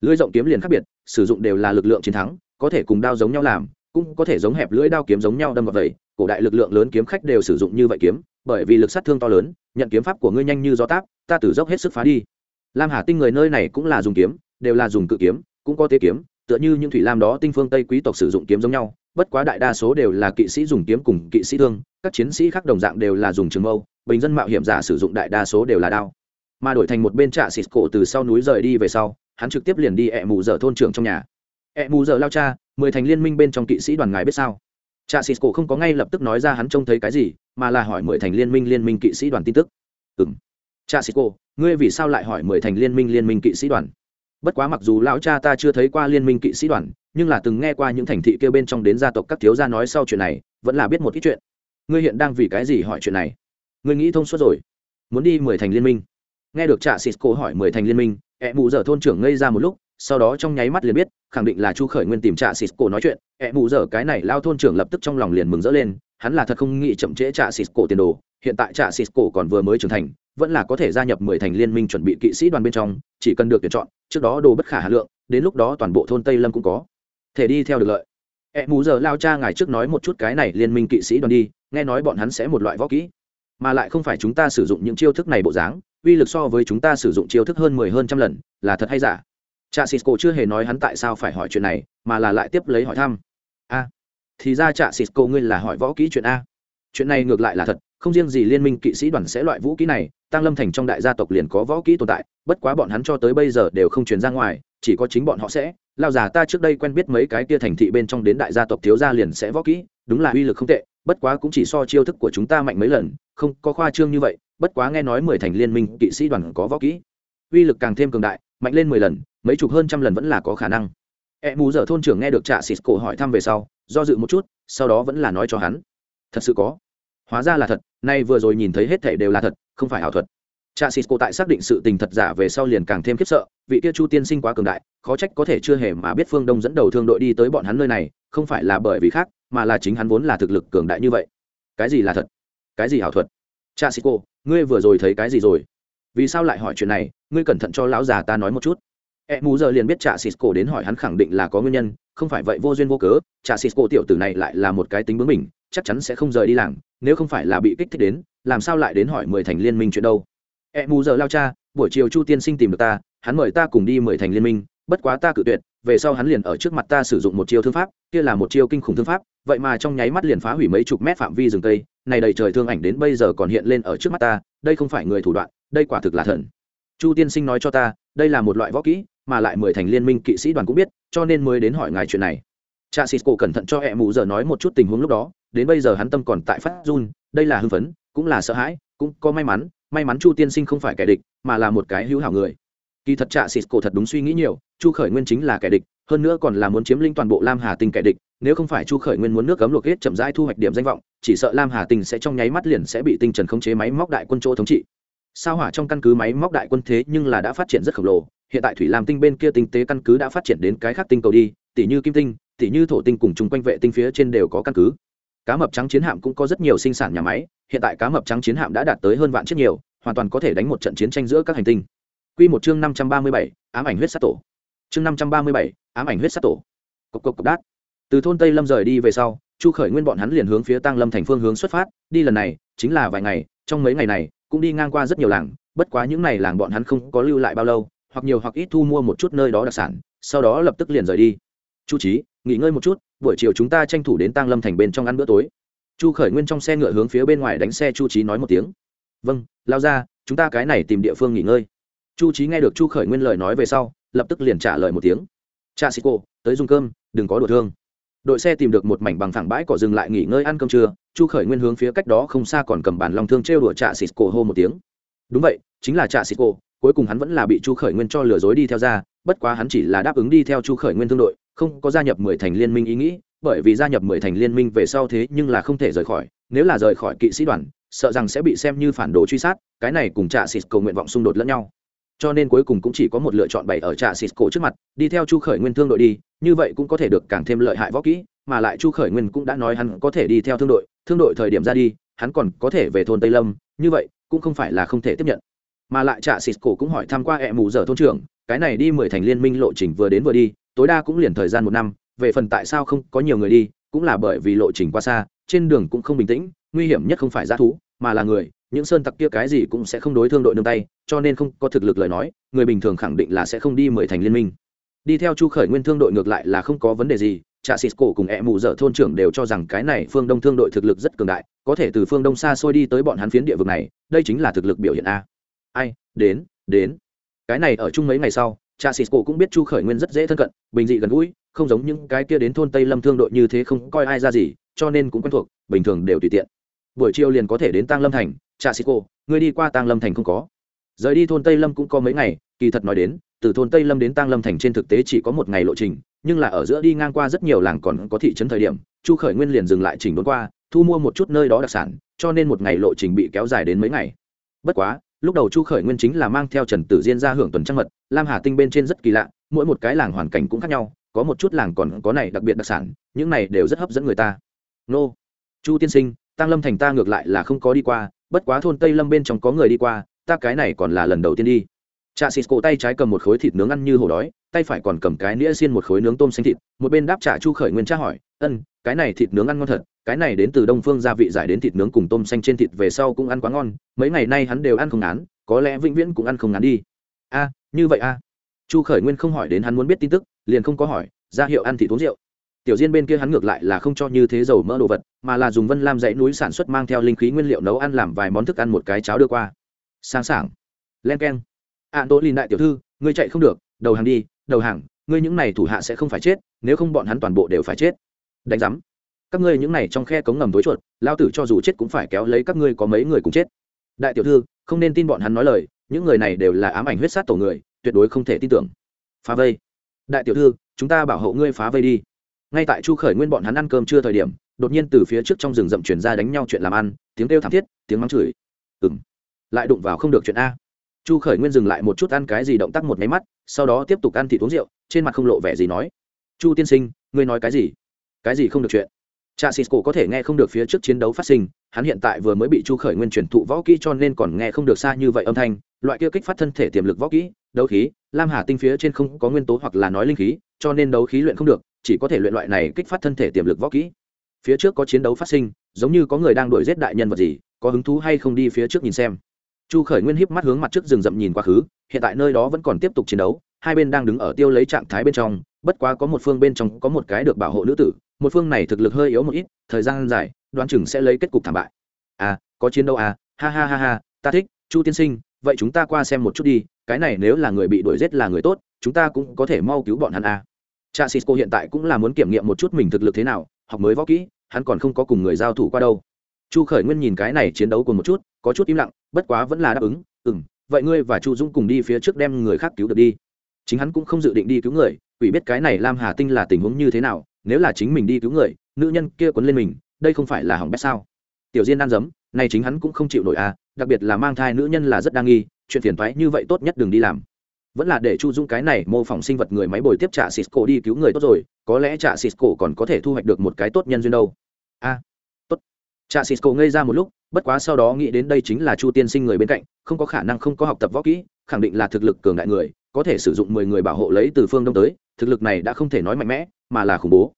Lưỡi rộng kiếm liền khác biệt sử dụng đều là lực lượng chiến thắng có thể cùng đao giống nhau làm cũng có thể giống hẹp lưỡi đao kiếm giống nhau đâm vào vậy cổ đại lực lượng lớn kiếm khách đều sử dụng như vậy kiếm bởi vì lực sát thương to lớn nhận kiếm pháp của ngươi nhanh như gió táp ta tử dốc hết sức phá đi lam hà tinh người nơi này cũng là dùng kiếm, đều là dùng cự kiếm, cũng có tế kiếm, tựa như những thủy lam đó tinh phương tây quý tộc sử dụng kiếm giống nhau, bất quá đại đa số đều là kỵ sĩ dùng kiếm cùng kỵ sĩ thương, các chiến sĩ khác đồng dạng đều là dùng trường mâu, bình dân mạo hiểm giả sử dụng đại đa số đều là đao. Mà đổi thành một bên trạ xịt cổ từ sau núi rời đi về sau, hắn trực tiếp liền đi ẹ mù dở thôn trưởng trong nhà. Ẹ mù dở lao cha, mười thành liên minh bên trong kỵ sĩ đoàn ngài biết sao? Trạ xịt cổ không có ngay lập tức nói ra hắn trông thấy cái gì, mà là hỏi mười thành liên minh liên minh kỵ sĩ đoàn tin tức. Ừ m cha xịt cô ngươi vì sao lại hỏi mười thành liên minh liên minh kỵ sĩ đoàn? Bất quá mặc dù lão cha ta chưa thấy qua liên minh kỵ sĩ đoàn, nhưng là từng nghe qua những thành thị kêu bên trong đến gia tộc các thiếu gia nói sau chuyện này, vẫn là biết một ít chuyện. Ngươi hiện đang vì cái gì hỏi chuyện này? Ngươi nghĩ thông suốt rồi. Muốn đi mười thành liên minh. Nghe được trạ xịt cô hỏi mười thành liên minh, ẹ mụ dở thôn trưởng ngây ra một lúc, sau đó trong nháy mắt liền biết, khẳng định là chu khởi nguyên tìm trạ xịt cô nói chuyện. Ẹ mụ dở cái này lao thôn trưởng lập tức trong lòng liền mừng rỡ lên hắn là thật không nghĩ chậm trễ trả xịt cổ tiền đồ, hiện tại trả xịt cổ còn vừa mới trưởng thành, vẫn là có thể gia nhập mười thành liên minh chuẩn bị kỵ sĩ đoàn bên trong, chỉ cần được tuyển chọn, trước đó đồ bất khả hà lượng, đến lúc đó toàn bộ thôn tây lâm cũng có. Thể đi theo được lợi. E mù giờ lao cha ngài trước nói một chút cái này liên minh kỵ sĩ đoàn đi, nghe nói bọn hắn sẽ một loại võ kỹ. Mà lại không phải chúng ta sử dụng những chiêu thức này bộ dáng, uy lực so với chúng ta sử dụng chiêu thức hơn mười hơn trăm lần, là thật hay giả? Cha cisco chưa hề nói hắn tại sao phải hỏi chuyện này, mà là lại tiếp lấy hỏi thăm thì ra sĩ cô ngươi là hỏi võ kỹ chuyện a. Chuyện này ngược lại là thật, không riêng gì liên minh kỵ sĩ đoàn sẽ loại vũ kỹ này tăng lâm thành trong đại gia tộc liền có võ kỹ tồn tại, bất quá bọn hắn cho tới bây giờ đều không truyền ra ngoài, chỉ có chính bọn họ sẽ. Lao già ta trước đây quen biết mấy cái kia thành thị bên trong đến đại gia tộc thiếu gia liền sẽ võ kỹ, đúng là uy lực không tệ, bất quá cũng chỉ so chiêu thức của chúng ta mạnh mấy lần, không có khoa trương như vậy, bất quá nghe nói mười thành liên minh kỵ sĩ đoàn có võ kỹ, uy lực càng thêm cường đại, mạnh lên mười lần, mấy chục hơn trăm lần vẫn là có khả năng. E mù giờ thôn trưởng nghe được trạ xịt cổ hỏi thăm về sau do dự một chút sau đó vẫn là nói cho hắn. Thật sự có. Hóa ra là thật nay vừa rồi nhìn thấy hết thể đều là thật không phải ảo thuật. Cha xịt cô tại xác định sự tình thật giả về sau liền càng thêm khiếp sợ vị kia chu tiên sinh quá cường đại khó trách có thể chưa hề mà biết phương đông dẫn đầu thương đội đi tới bọn hắn nơi này không phải là bởi vì khác mà là chính hắn vốn là thực lực cường đại như vậy. Cái gì là thật? Cái gì ảo thuật? Cha xịt cô, ngươi vừa rồi thấy cái gì rồi? Vì sao lại hỏi chuyện này? Ngươi cẩn thận cho lão già ta nói một chút. E mù giờ liền biết cha xịt cổ đến hỏi hắn khẳng định là có nguyên nhân không phải vậy vô duyên vô cớ trà xịt cổ tiểu tử này lại là một cái tính bướng mình chắc chắn sẽ không rời đi làng, nếu không phải là bị kích thích đến, làm sao lại đến hỏi mười thành liên minh chuyện đâu. E mù giờ lao cha, buổi chiều chu tiên sinh tìm được ta, hắn mời ta cùng đi mười thành liên minh, bất quá ta cự tuyệt, về sau hắn liền ở trước mặt ta sử dụng một chiêu thương pháp, kia là một chiêu kinh khủng thương pháp, vậy mà trong nháy mắt liền phá hủy mấy chục mét phạm vi rừng cây này đầy trời thương ảnh đến bây giờ còn hiện lên ở trước mắt ta, đây không phải người thủ đoạn, đây quả thực là thần. Chu tiên sinh nói cho ta, đây là một loại võ kỹ mà lại mười thành liên minh kỵ sĩ đoàn cũng biết, cho nên mới đến hỏi ngài chuyện này. Cha cisco cẩn thận cho hẹ mù giờ nói một chút tình huống lúc đó, đến bây giờ hắn tâm còn tại phát run, đây là hưng phấn, cũng là sợ hãi, cũng có may mắn may mắn chu tiên sinh không phải kẻ địch, mà là một cái hữu hảo người. Kỳ thật trạ xịt cổ thật đúng suy nghĩ nhiều, chu khởi nguyên chính là kẻ địch, hơn nữa còn là muốn chiếm lĩnh toàn bộ lam hà tinh kẻ địch, nếu không phải chu khởi nguyên muốn nước cấm luộc hết chậm rãi thu hoạch điểm danh vọng, chỉ sợ lam hà tinh sẽ trong nháy mắt liền sẽ bị tinh trần khống chế máy móc đại quân chỗ thống trị sao hỏa trong căn cứ máy móc đại quân thế nhưng là đã phát triển rất khổng lồ hiện tại thủy lam tinh bên kia tinh tế căn cứ đã phát triển đến cái khác tinh cầu đi tỷ như kim tinh tỷ như thổ tinh cùng chung quanh vệ tinh phía trên đều có căn cứ cá mập trắng chiến hạm cũng có rất nhiều sinh sản nhà máy hiện tại cá mập trắng chiến hạm đã đạt tới hơn vạn chiếc nhiều hoàn toàn có thể đánh một trận chiến tranh giữa các hành tinh Quy một chương năm trăm ba mươi bảy, ám ảnh huyết sát tổ. Chương năm trăm ba mươi bảy, ám ảnh huyết sát tổ. Cục cục cục đát. Từ thôn Tây Lâm rời đi về sau, Chu Khởi Nguyên bọn hắn liền hướng phía Tăng Lâm thành phương hướng xuất phát, đi lần này chính là vài ngày, trong mấy ngày này cũng đi ngang qua rất nhiều làng, bất quá những này làng bọn hắn không có lưu lại bao lâu, hoặc nhiều hoặc ít thu mua một chút nơi đó đặc sản, sau đó lập tức liền rời đi. Chu Chí, nghỉ ngơi một chút, buổi chiều chúng ta tranh thủ đến Tăng Lâm thành bên trong ăn bữa tối. Chu Khởi Nguyên trong xe ngựa hướng phía bên ngoài đánh xe Chu Chí nói một tiếng. "Vâng, lao ra, chúng ta cái này tìm địa phương nghỉ ngơi." chu trí nghe được chu khởi nguyên lời nói về sau lập tức liền trả lời một tiếng cha sĩ cô tới dùng cơm đừng có đùa thương đội xe tìm được một mảnh bằng thẳng bãi cỏ dừng lại nghỉ ngơi ăn cơm trưa, chu khởi nguyên hướng phía cách đó không xa còn cầm bàn lòng thương trêu đùa trạ xịt cổ hô một tiếng. Đúng vậy, chính là trạ xịt cổ, cuối cùng hắn vẫn là bị chu khởi nguyên cho lừa dối đi theo ra, bất quá hắn chỉ là đáp ứng đi theo chu khởi nguyên thương đội, không có gia nhập mười thành liên minh ý nghĩ, bởi vì gia nhập mười thành liên minh về sau thế nhưng là không thể rời khỏi, nếu là rời khỏi kỵ sĩ đoàn, sợ rằng sẽ bị xem như phản đồ truy sát, cái này cùng trạ xịt cầu nguyện vọng xung đột lẫn nhau cho nên cuối cùng cũng chỉ có một lựa chọn bày ở trà xịt cổ trước mặt, đi theo chu khởi nguyên thương đội đi, như vậy cũng có thể được càng thêm lợi hại võ kỹ, mà lại chu khởi nguyên cũng đã nói hắn có thể đi theo thương đội thương đội thời điểm ra đi, hắn còn có thể về thôn tây lâm, như vậy cũng không phải là không thể tiếp nhận. Mà lại trạ xịt cổ cũng hỏi tham q u a mù giờ thôn trưởng, cái này đi mười thành liên minh lộ trình vừa đến vừa đi, tối đa cũng liền thời gian một năm, về phần tại sao không có nhiều người đi, cũng là bởi vì lộ trình quá xa, trên đường cũng không bình tĩnh, nguy hiểm nhất không phải g thú, mà là người những sơn tặc kia cái gì cũng sẽ không đối thương đội nương tay, cho nên không có thực lực lời nói, người bình thường khẳng định là sẽ không đi mười thành liên minh. Đi theo chu khởi nguyên thương đội ngược lại là không có vấn đề gì trà xịt cổ cùng e mù dở thôn trưởng đều cho rằng cái này phương đông thương đội thực lực rất cường đại, có thể từ phương đông xa xôi đi tới bọn hắn phiến địa vực này, đây chính là thực lực biểu hiện a. Ai, đến đến. Cái này ở chung mấy ngày sau trà xịt cổ cũng biết chu khởi nguyên rất dễ thân cận, bình dị gần gũi, không giống những cái kia đến thôn tây lâm thương đội như thế không coi ai ra gì, cho nên cũng quen thuộc, bình thường đều tùy tiện. Buổi chiều liền có thể đến tăng lâm thành trà xịt cô, người đi qua tăng lâm thành không có. Rời đi thôn tây lâm cũng có mấy ngày kỳ thật nói đến từ thôn tây lâm đến tăng lâm thành trên thực tế chỉ có một ngày lộ trình nhưng là ở giữa đi ngang qua rất nhiều làng còn có thị trấn thời điểm chu khởi nguyên liền dừng lại chỉnh đốn qua thu mua một chút nơi đó đặc sản cho nên một ngày lộ trình bị kéo dài đến mấy ngày. Bất quá lúc đầu chu khởi nguyên chính là mang theo trần tử diên ra hưởng tuần trăng mật lam hà tinh bên trên rất kỳ lạ mỗi một cái làng hoàn cảnh cũng khác nhau có một chút làng còn có này đặc biệt đặc sản những này đều rất hấp dẫn người ta. Nô chu tiên sinh tăng lâm thành ta ngược lại là không có đi qua bất quá thôn tây lâm bên trong có người đi qua ta cái này còn là lần đầu tiên đi Trà xịt cổ tay trái cầm một khối thịt nướng ăn như hổ đói, tay phải còn cầm cái nĩa xiên một khối nướng tôm xanh thịt, một bên đáp trả Chu Khởi Nguyên tra hỏi, "Ân, cái này thịt nướng ăn ngon thật, cái này đến từ Đông Phương gia vị giải đến thịt nướng cùng tôm xanh trên thịt về sau cũng ăn quá ngon, mấy ngày nay hắn đều ăn không ngán, có lẽ vĩnh viễn cũng ăn không ngán đi." "A, như vậy a?" Chu Khởi Nguyên không hỏi đến hắn muốn biết tin tức, liền không có hỏi, ra hiệu ăn thịt uống rượu. Tiểu Diên bên kia hắn ngược lại là không cho như thế dầu mỡ đồ vật, mà là dùng Vân Lam dãy núi sản xuất mang theo linh khí nguyên liệu nấu ăn làm vài món thức ăn một cái cháo đưa qua. Sáng sảng. Len keng. Ạn tố lìn đại tiểu thư ngươi chạy không được đầu hàng đi đầu hàng ngươi những này thủ hạ sẽ không phải chết nếu không bọn hắn toàn bộ đều phải chết. Đánh giám. Các ngươi những này trong khe cống ngầm tối chuột lao tử cho dù chết cũng phải kéo lấy các ngươi có mấy người cùng chết. Đại tiểu thư không nên tin bọn hắn nói lời những người này đều là ám ảnh huyết sát tổ người tuyệt đối không thể tin tưởng. Phá vây. Đại tiểu thư chúng ta bảo hộ ngươi phá vây đi ngay tại chu khởi nguyên bọn hắn ăn cơm chưa thời điểm, đột nhiên từ phía trước trong rừng rậm chuyển ra đánh nhau chuyện làm ăn, tiếng kêu thảm thiết, tiếng mắng chửi. Ừng lại đụng vào không được chuyện a. Chu khởi nguyên dừng lại một chút ăn cái gì động tác một máy mắt, sau đó tiếp tục ăn thịt uống rượu, trên mặt không lộ vẻ gì nói. Chu tiên sinh, ngươi nói cái gì? Cái gì không được chuyện? Cha cổ có thể nghe không được phía trước chiến đấu phát sinh, hắn hiện tại vừa mới bị chu khởi nguyên truyền thụ võ kỹ cho nên còn nghe không được xa như vậy âm thanh, loại kia kích phát thân thể tiềm lực võ kỹ, đấu khí, lam hà tinh phía trên không có nguyên tố hoặc là nói linh khí, cho nên đấu khí luyện không được chỉ có thể luyện loại này kích phát thân thể tiềm lực võ kỹ. Phía trước có chiến đấu phát sinh, giống như có người đang đuổi giết đại nhân vật gì, có hứng thú hay không đi phía trước nhìn xem. Chu khởi nguyên híp mắt hướng mặt trước rừng rậm nhìn quá khứ, hiện tại nơi đó vẫn còn tiếp tục chiến đấu, hai bên đang đứng ở tiêu lấy trạng thái bên trong, bất quá có một phương bên trong có một cái được bảo hộ nữ tử, một phương này thực lực hơi yếu một ít, thời gian dài, đoán chừng sẽ lấy kết cục thảm bại. À có chiến đấu à ha ha ha ha, ta thích, chu tiên sinh, vậy chúng ta qua xem một chút đi, cái này nếu là người bị đuổi giết là người tốt, chúng ta cũng có thể mau cứu bọn hắn à cha cisco hiện tại cũng là muốn kiểm nghiệm một chút mình thực lực thế nào, học mới võ kỹ, hắn còn không có cùng người giao thủ qua đâu. Chu khởi nguyên nhìn cái này chiến đấu cùng một chút, có chút im lặng, bất quá vẫn là đáp ứng ừ m vậy ngươi và chu dũng cùng đi phía trước đem người khác cứu được đi. Chính hắn cũng không dự định đi cứu người ủy biết cái này lam hà tinh là tình huống như thế nào, nếu là chính mình đi cứu người, nữ nhân kia quấn lên mình, đây không phải là hỏng bét sao? Tiểu diên ăn dấm này chính hắn cũng không chịu nổi à đặc biệt là mang thai nữ nhân là rất đa nghi, chuyện phiền thoái như vậy tốt nhất đừng đi làm vẫn là để chu dũng cái này mô phỏng sinh vật người máy bồi tiếp trả cisco đi cứu người tốt rồi, có lẽ trả cisco còn có thể thu hoạch được một cái tốt nhân duyên đâu. A, tốt. Trả cisco ngây ra một lúc, bất quá sau đó nghĩ đến đây chính là chu tiên sinh người bên cạnh, không có khả năng không có học tập võ kỹ, khẳng định là thực lực cường đại người, có thể sử dụng mười người bảo hộ lấy từ phương đông tới, thực lực này đã không thể nói mạnh mẽ, mà là khủng bố.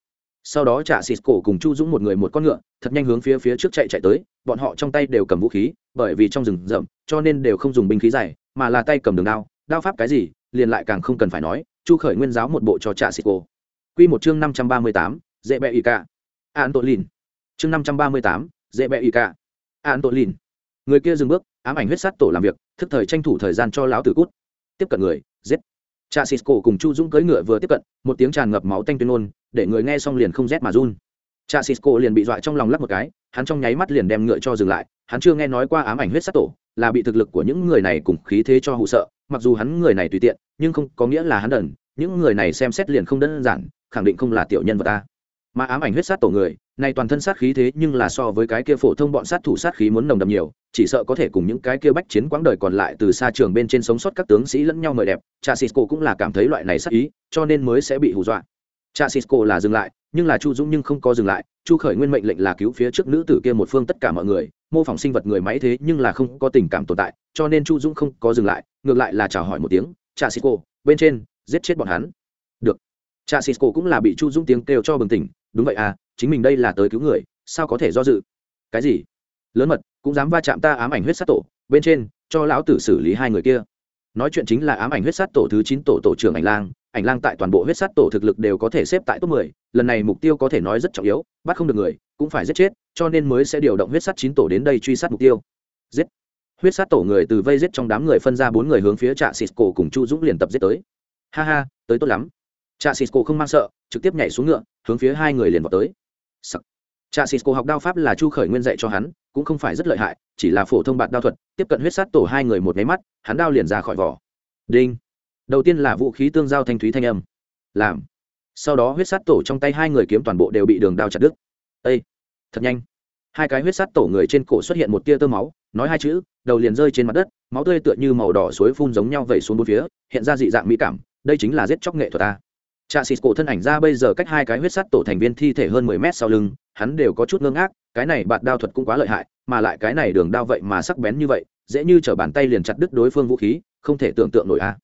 Sau đó trả xịt cổ cùng chu dũng một người một con ngựa, thật nhanh hướng phía phía trước chạy chạy tới, bọn họ trong tay đều cầm vũ khí, bởi vì trong rừng rậm, cho nên đều không dùng binh khí dài, mà là tay cầm đường đao đao pháp cái gì, liền lại càng không cần phải nói, chu khởi nguyên giáo một bộ cho trả xịt cô. Q một chương năm trăm ba mươi tám, dễ bẹ y ca an tội lìn chương năm trăm ba mươi tám, dễ bẹ y ca an tội lìn người kia dừng bước, ám ảnh huyết sát tổ làm việc, thức thời tranh thủ thời gian cho lão tử cút. Tiếp cận người, giết. Cha cisco cùng chu dũng cưỡi ngựa vừa tiếp cận, một tiếng tràn ngập máu tanh tuyên ngôn, để người nghe xong liền không rét mà run. Cha cisco liền bị dọa trong lòng lắc một cái, hắn trong nháy mắt liền đem ngựa cho dừng lại, hắn chưa nghe nói qua ám ảnh huyết sát tổ, là bị thực lực của những người này cùng khí thế cho hụ sợ mặc dù hắn người này tùy tiện, nhưng không có nghĩa là hắn đần những người này xem xét liền không đơn giản, khẳng định không là tiểu nhân vật ta. Mà ám ảnh huyết sát tổ người này toàn thân sát khí thế nhưng là so với cái kia phổ thông bọn sát thủ sát khí muốn nồng đậm nhiều, chỉ sợ có thể cùng những cái kia bách chiến quãng đời còn lại từ xa trường bên trên sống sót các tướng sĩ lẫn nhau mời đẹp. Cha cổ cũng là cảm thấy loại này sát ý, cho nên mới sẽ bị hù dọa cha cisco là dừng lại, nhưng là chu dũng nhưng không có dừng lại. Chu khởi nguyên mệnh lệnh là cứu phía trước nữ tử kia một phương tất cả mọi người, mô phỏng sinh vật người máy thế nhưng là không có tình cảm tồn tại, cho nên chu dũng không có dừng lại, ngược lại là chào hỏi một tiếng, cha cisco, bên trên, giết chết bọn hắn. Được. Cha cisco cũng là bị chu dũng tiếng kêu cho bừng tỉnh, đúng vậy à chính mình đây là tới cứu người, sao có thể do dự? Cái gì? Lớn mật, cũng dám va chạm ta ám ảnh huyết sát tổ, bên trên, cho lão tử xử lý hai người kia. Nói chuyện chính là ám ảnh huyết sát tổ thứ chín tổ tổ trưởng ảnh lang ảnh lang tại toàn bộ huyết sát tổ thực lực đều có thể xếp tại top mười, lần này mục tiêu có thể nói rất trọng yếu, bắt không được người, cũng phải giết chết, cho nên mới sẽ điều động huyết sát chín tổ đến đây truy sát mục tiêu. Giết. Huyết sát tổ người từ vây giết trong đám người phân ra bốn người hướng phía trạ Cisco cùng chu dũng liền tập giết tới. Ha ha, tới tốt lắm. Trạ Cisco không mang sợ, trực tiếp nhảy xuống ngựa, hướng phía hai người liền vọt tới. Sắc. trạ Cisco học đao pháp là chu khởi nguyên dạy cho hắn, cũng không phải rất lợi hại, chỉ là phổ thông bạt đao thuật, tiếp cận huyết sát tổ hai người một máy mắt, hắn đao liền ra khỏi vỏ. Đinh đầu tiên là vũ khí tương giao thanh thúy thanh âm. Làm. Sau đó huyết sát tổ trong tay hai người kiếm toàn bộ đều bị đường đao chặt đứt. Ây thật nhanh. Hai cái huyết sát tổ người trên cổ xuất hiện một tia tơ máu, nói hai chữ, đầu liền rơi trên mặt đất, máu tươi tựa như màu đỏ suối phun giống nhau vẩy xuống bốn phía, hiện ra dị dạng mỹ cảm, đây chính là giết chóc nghệ thuật ta. Trạ xịt cổ thân ảnh ra bây giờ cách hai cái huyết sắt tổ thành viên thi thể hơn mười mét sau lưng, hắn đều có chút ngơ ngác, cái này bạt đao thuật cũng quá lợi hại, mà lại cái này đường đao vậy mà sắc bén như vậy, dễ như t bàn tay liền chặt đứt đối phương vũ khí, không thể tưởng tượng nổi a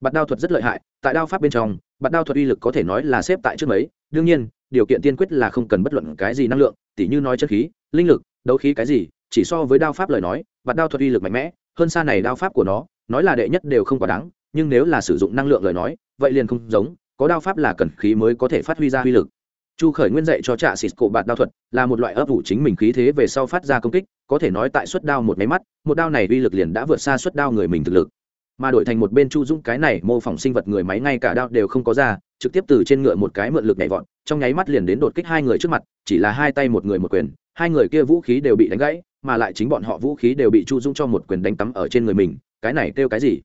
bạt đao thuật rất lợi hại, tại đao pháp bên trong, bạt đao thuật uy lực có thể nói là xếp tại trước mấy, đương nhiên, điều kiện tiên quyết là không cần bất luận cái gì năng lượng, tỉ như nói chất khí, linh lực, đấu khí cái gì, chỉ so với đao pháp lời nói, bạt đao thuật uy lực mạnh mẽ, hơn xa này đao pháp của nó, nói là đệ nhất đều không quá đáng, nhưng nếu là sử dụng năng lượng lời nói, vậy liền không giống, có đao pháp là cần khí mới có thể phát huy ra uy lực. Chu khởi nguyên dạy cho trạ xịt cổ bạt đao thuật là một loại ấp ủ chính mình khí thế về sau phát ra công kích, có thể nói tại suất đao một máy mắt, một đao này uy lực liền đã vượt xa suất đao người mình thực lực mà đổi thành một bên chu dũng, cái này mô phỏng sinh vật người máy ngay cả đao đều không có ra, trực tiếp từ trên ngựa một cái mượn lực nhảy vọt, trong nháy mắt liền đến đột kích hai người trước mặt, chỉ là hai tay một người một quyền, hai người kia vũ khí đều bị đánh gãy, mà lại chính bọn họ vũ khí đều bị chu dũng cho một quyền đánh tắm ở trên người mình, cái này kêu cái gì?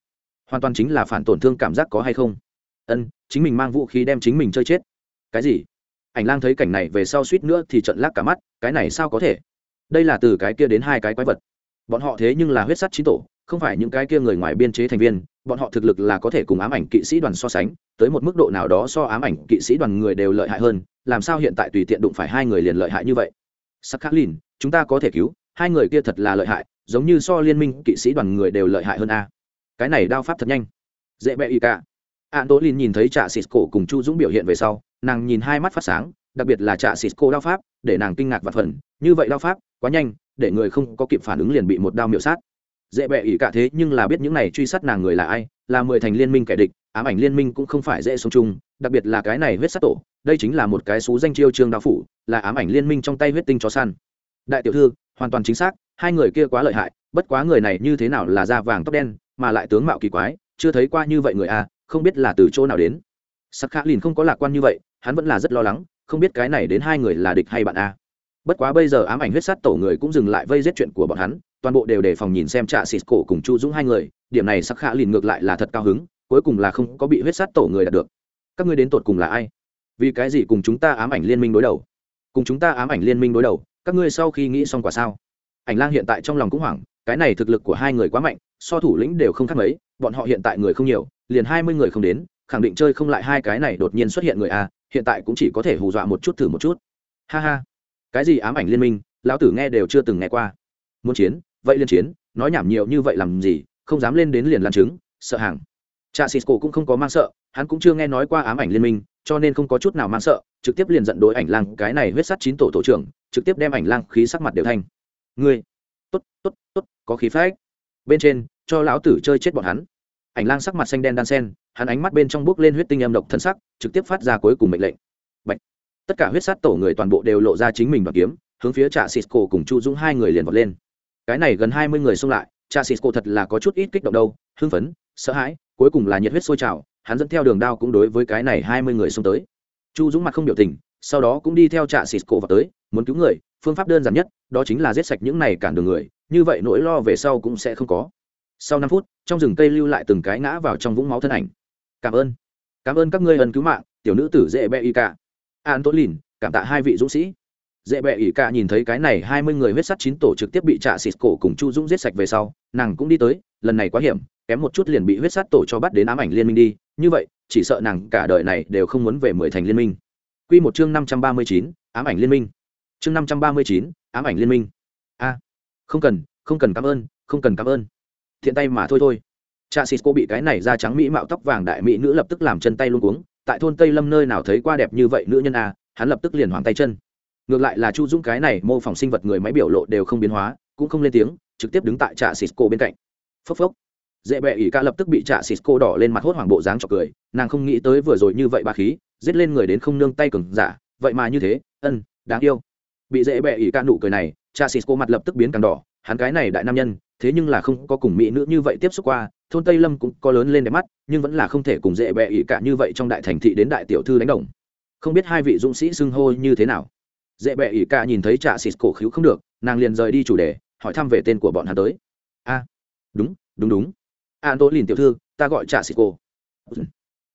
Hoàn toàn chính là phản tổn thương cảm giác có hay không? Ân, chính mình mang vũ khí đem chính mình chơi chết. Cái gì? Ảnh lang thấy cảnh này về sau suýt nữa thì trận lác cả mắt, cái này sao có thể? Đây là từ cái kia đến hai cái quái vật. Bọn họ thế nhưng là huyết sắt chín tổ không phải những cái kia người ngoài biên chế thành viên, bọn họ thực lực là có thể cùng ám ảnh kỵ sĩ đoàn so sánh, tới một mức độ nào đó so ám ảnh kỵ sĩ đoàn người đều lợi hại hơn, làm sao hiện tại tùy tiện đụng phải hai người liền lợi hại như vậy? Sắc khắc lìn chúng ta có thể cứu, hai người kia thật là lợi hại, giống như so liên minh kỵ sĩ đoàn người đều lợi hại hơn a. Cái này đao pháp thật nhanh. Dễ bẹ y cả. An tố lìn nhìn thấy trạ xịt cổ cùng chu dũng biểu hiện về sau, nàng nhìn hai mắt phát sáng, đặc biệt là trạ xịt cổ đao pháp, để nàng kinh ngạc và phần như vậy đao pháp, quá nhanh, để người không có kịp phản ứng liền bị một đao miểu sát dễ bệ ỷ cả thế nhưng là biết những này truy sát nàng người là ai là mười thành liên minh kẻ địch ám ảnh liên minh cũng không phải dễ sống chung đặc biệt là cái này huyết sát tổ đây chính là một cái xú danh chiêu trương đao phủ là ám ảnh liên minh trong tay huyết tinh chó săn đại tiểu thư hoàn toàn chính xác hai người kia quá lợi hại bất quá người này như thế nào là da vàng tóc đen mà lại tướng mạo kỳ quái chưa thấy qua như vậy người a à, không biết là từ chỗ nào đến sắc khả lìn không có lạc quan như vậy hắn vẫn là rất lo lắng không biết cái này đến hai người là địch hay bạn a à. bất quá bây giờ ám ảnh huyết sát tổ người cũng dừng lại vây giết chuyện của bọn hắn toàn bộ đều đề phòng nhìn xem trạ xịt cổ cùng chu dũng hai người, điểm này sắc khả lìn ngược lại là thật cao hứng, cuối cùng là không có bị huyết sát tổ người đạt được. Các ngươi đến tột cùng là ai? Vì cái gì cùng chúng ta ám ảnh liên minh đối đầu? Cùng chúng ta ám ảnh liên minh đối đầu, các ngươi sau khi nghĩ xong quả sao? Ảnh lang hiện tại trong lòng cũng hoảng, cái này thực lực của hai người quá mạnh, so thủ lĩnh đều không khác mấy, bọn họ hiện tại người không nhiều, liền hai mươi người không đến, khẳng định chơi không lại hai cái này đột nhiên xuất hiện người a, hiện tại cũng chỉ có thể hù dọa một chút thử một chút. Ha ha. Cái gì ám ảnh liên minh? Lão tử nghe đều chưa từng nghe qua. Muốn chiến vậy liên chiến, nói nhảm nhiều như vậy làm gì, không dám lên đến liền làm chứng sợ hàng. Cha cisco cũng không có mang sợ, hắn cũng chưa nghe nói qua ám ảnh liên minh, cho nên không có chút nào mang sợ, trực tiếp liền giận đối ảnh lang, cái này huyết sát chín tổ tổ trưởng, trực tiếp đem ảnh lang khí sắc mặt đều thanh. Ngươi, tốt tốt tốt, có khí phách. Bên trên, cho lão tử chơi chết bọn hắn. Ảnh lang sắc mặt xanh đen đan sen, hắn ánh mắt bên trong bước lên huyết tinh âm độc thân sắc, trực tiếp phát ra cuối cùng mệnh lệnh. Bạch. tất cả huyết sát tổ người toàn bộ đều lộ ra chính mình và kiếm, hướng phía trạ xịt cổ cùng chu dũng hai người liền vọt lên cái này gần hai mươi người xông lại cha xịt thật là có chút ít kích động đâu hưng phấn sợ hãi cuối cùng là nhiệt huyết sôi trào hắn dẫn theo đường đao cũng đối với cái này hai mươi người xông tới. Chu dũng mặt không biểu tình sau đó cũng đi theo trạ xịt cổ vào tới muốn cứu người phương pháp đơn giản nhất đó chính là giết sạch những này cản đường người như vậy nỗi lo về sau cũng sẽ không có. Sau năm phút trong rừng cây lưu lại từng cái ngã vào trong vũng máu thân ảnh. Cảm ơn. Cảm ơn các ngươi ân cứu mạng tiểu nữ tử dễ bẹ y cả, an tốt lìn cảm tạ hai vị dũng sĩ dễ bẹ ỷ cả nhìn thấy cái này hai mươi người huyết sắt chín tổ trực tiếp bị trạ xịt cổ cùng chu dũng giết sạch về sau, nàng cũng đi tới, lần này quá hiểm, kém một chút liền bị huyết sắt tổ cho bắt đến ám ảnh liên minh đi. Như vậy, chỉ sợ nàng cả đời này đều không muốn về mười thành liên minh. Quy một chương năm trăm ba mươi chín, ám ảnh liên minh. Chương năm trăm ba mươi chín, ám ảnh liên minh. A, không cần không cần cảm ơn, không cần cảm ơn. Thiện tay mà thôi thôi. Chạ xịt cô bị cái này da trắng mỹ mạo tóc vàng đại mỹ nữ lập tức làm chân tay luôn cuống, tại thôn tây lâm nơi nào thấy qua đẹp như vậy nữ nhân a, hắn lập tức liền hoàng tay chân ngược lại là chu dũng cái này mô phỏng sinh vật người máy biểu lộ đều không biến hóa, cũng không lên tiếng, trực tiếp đứng tại trạ cisco bên cạnh. Phốc phốc. Dễ bẹ ỉ ca lập tức bị trạ cisco đỏ lên mặt hốt hoảng bộ dáng chọc cười, nàng không nghĩ tới vừa rồi như vậy bà khí, giết lên người đến không nương tay cừng giả, vậy mà như thế, ân, đáng yêu. Bị dễ bẹ ỉ ca nụ cười này, trạ cisco mặt lập tức biến càng đỏ, hắn cái này đại nam nhân, thế nhưng là không có cùng mỹ nữ như vậy tiếp xúc qua, thôn tây lâm cũng có lớn lên đẹp mắt, nhưng vẫn là không thể cùng dễ bẹ ỉ cả như vậy trong đại thành thị đến đại tiểu thư đánh đồng. Không biết hai vị dũng sĩ xưng hô như thế nào dễ bẹ ỉ cả nhìn thấy trạ xịt cổ khíu không được, nàng liền rời đi chủ đề, hỏi thăm về tên của bọn hắn tới. A, đúng đúng đúng. An tố lìn tiểu thư, ta gọi trạ xịt cổ.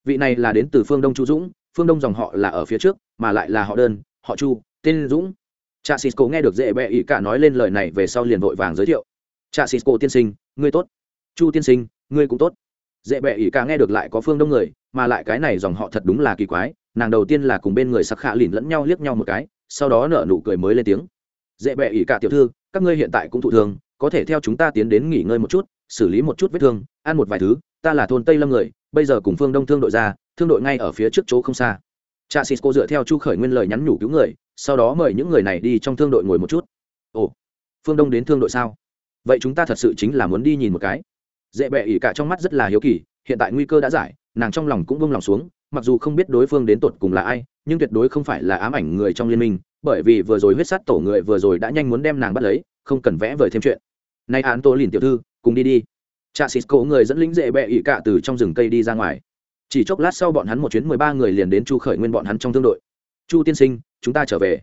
Vị này là đến từ phương đông chu dũng, phương đông dòng họ là ở phía trước, mà lại là họ đơn, họ chu, tên dũng. Trạ xịt cổ nghe được dễ bẹ ỉ cả nói lên lời này về sau liền vội vàng giới thiệu. Trạ xịt cổ tiên sinh, ngươi tốt. Chu tiên sinh, ngươi cũng tốt. Dễ bẹ ỉ cả nghe được lại có phương đông người, mà lại cái này dòng họ thật đúng là kỳ quái, nàng đầu tiên là cùng bên người sắc khạ lìn lẫn nhau liếc nhau một cái sau đó nở nụ cười mới lên tiếng. Dễ bẹ ỉ cả tiểu thư, các ngươi hiện tại cũng thụ thương có thể theo chúng ta tiến đến nghỉ ngơi một chút, xử lý một chút vết thương, ăn một vài thứ, ta là thôn tây lâm người, bây giờ cùng phương đông thương đội ra, thương đội ngay ở phía trước chỗ không xa. Cha cisco dựa theo chu khởi nguyên lời nhắn nhủ cứu người, sau đó mời những người này đi trong thương đội ngồi một chút. Ồ, phương đông đến thương đội sao? Vậy chúng ta thật sự chính là muốn đi nhìn một cái. Dễ bẹ ỉ cả trong mắt rất là hiếu kỳ, hiện tại nguy cơ đã giải, nàng trong lòng cũng vung lòng xuống mặc dù không biết đối phương đến tột cùng là ai, nhưng tuyệt đối không phải là ám ảnh người trong liên minh, bởi vì vừa rồi huyết sát tổ người vừa rồi đã nhanh muốn đem nàng bắt lấy, không cần vẽ vời thêm chuyện. Nay án tô lìn tiểu thư, cùng đi đi. Cha xịt cổ người dẫn lính dễ bẹ ỉ cả từ trong rừng cây đi ra ngoài. Chỉ chốc lát sau bọn hắn một chuyến mười ba người liền đến chu khởi nguyên bọn hắn trong thương đội. Chu tiên sinh, chúng ta trở về.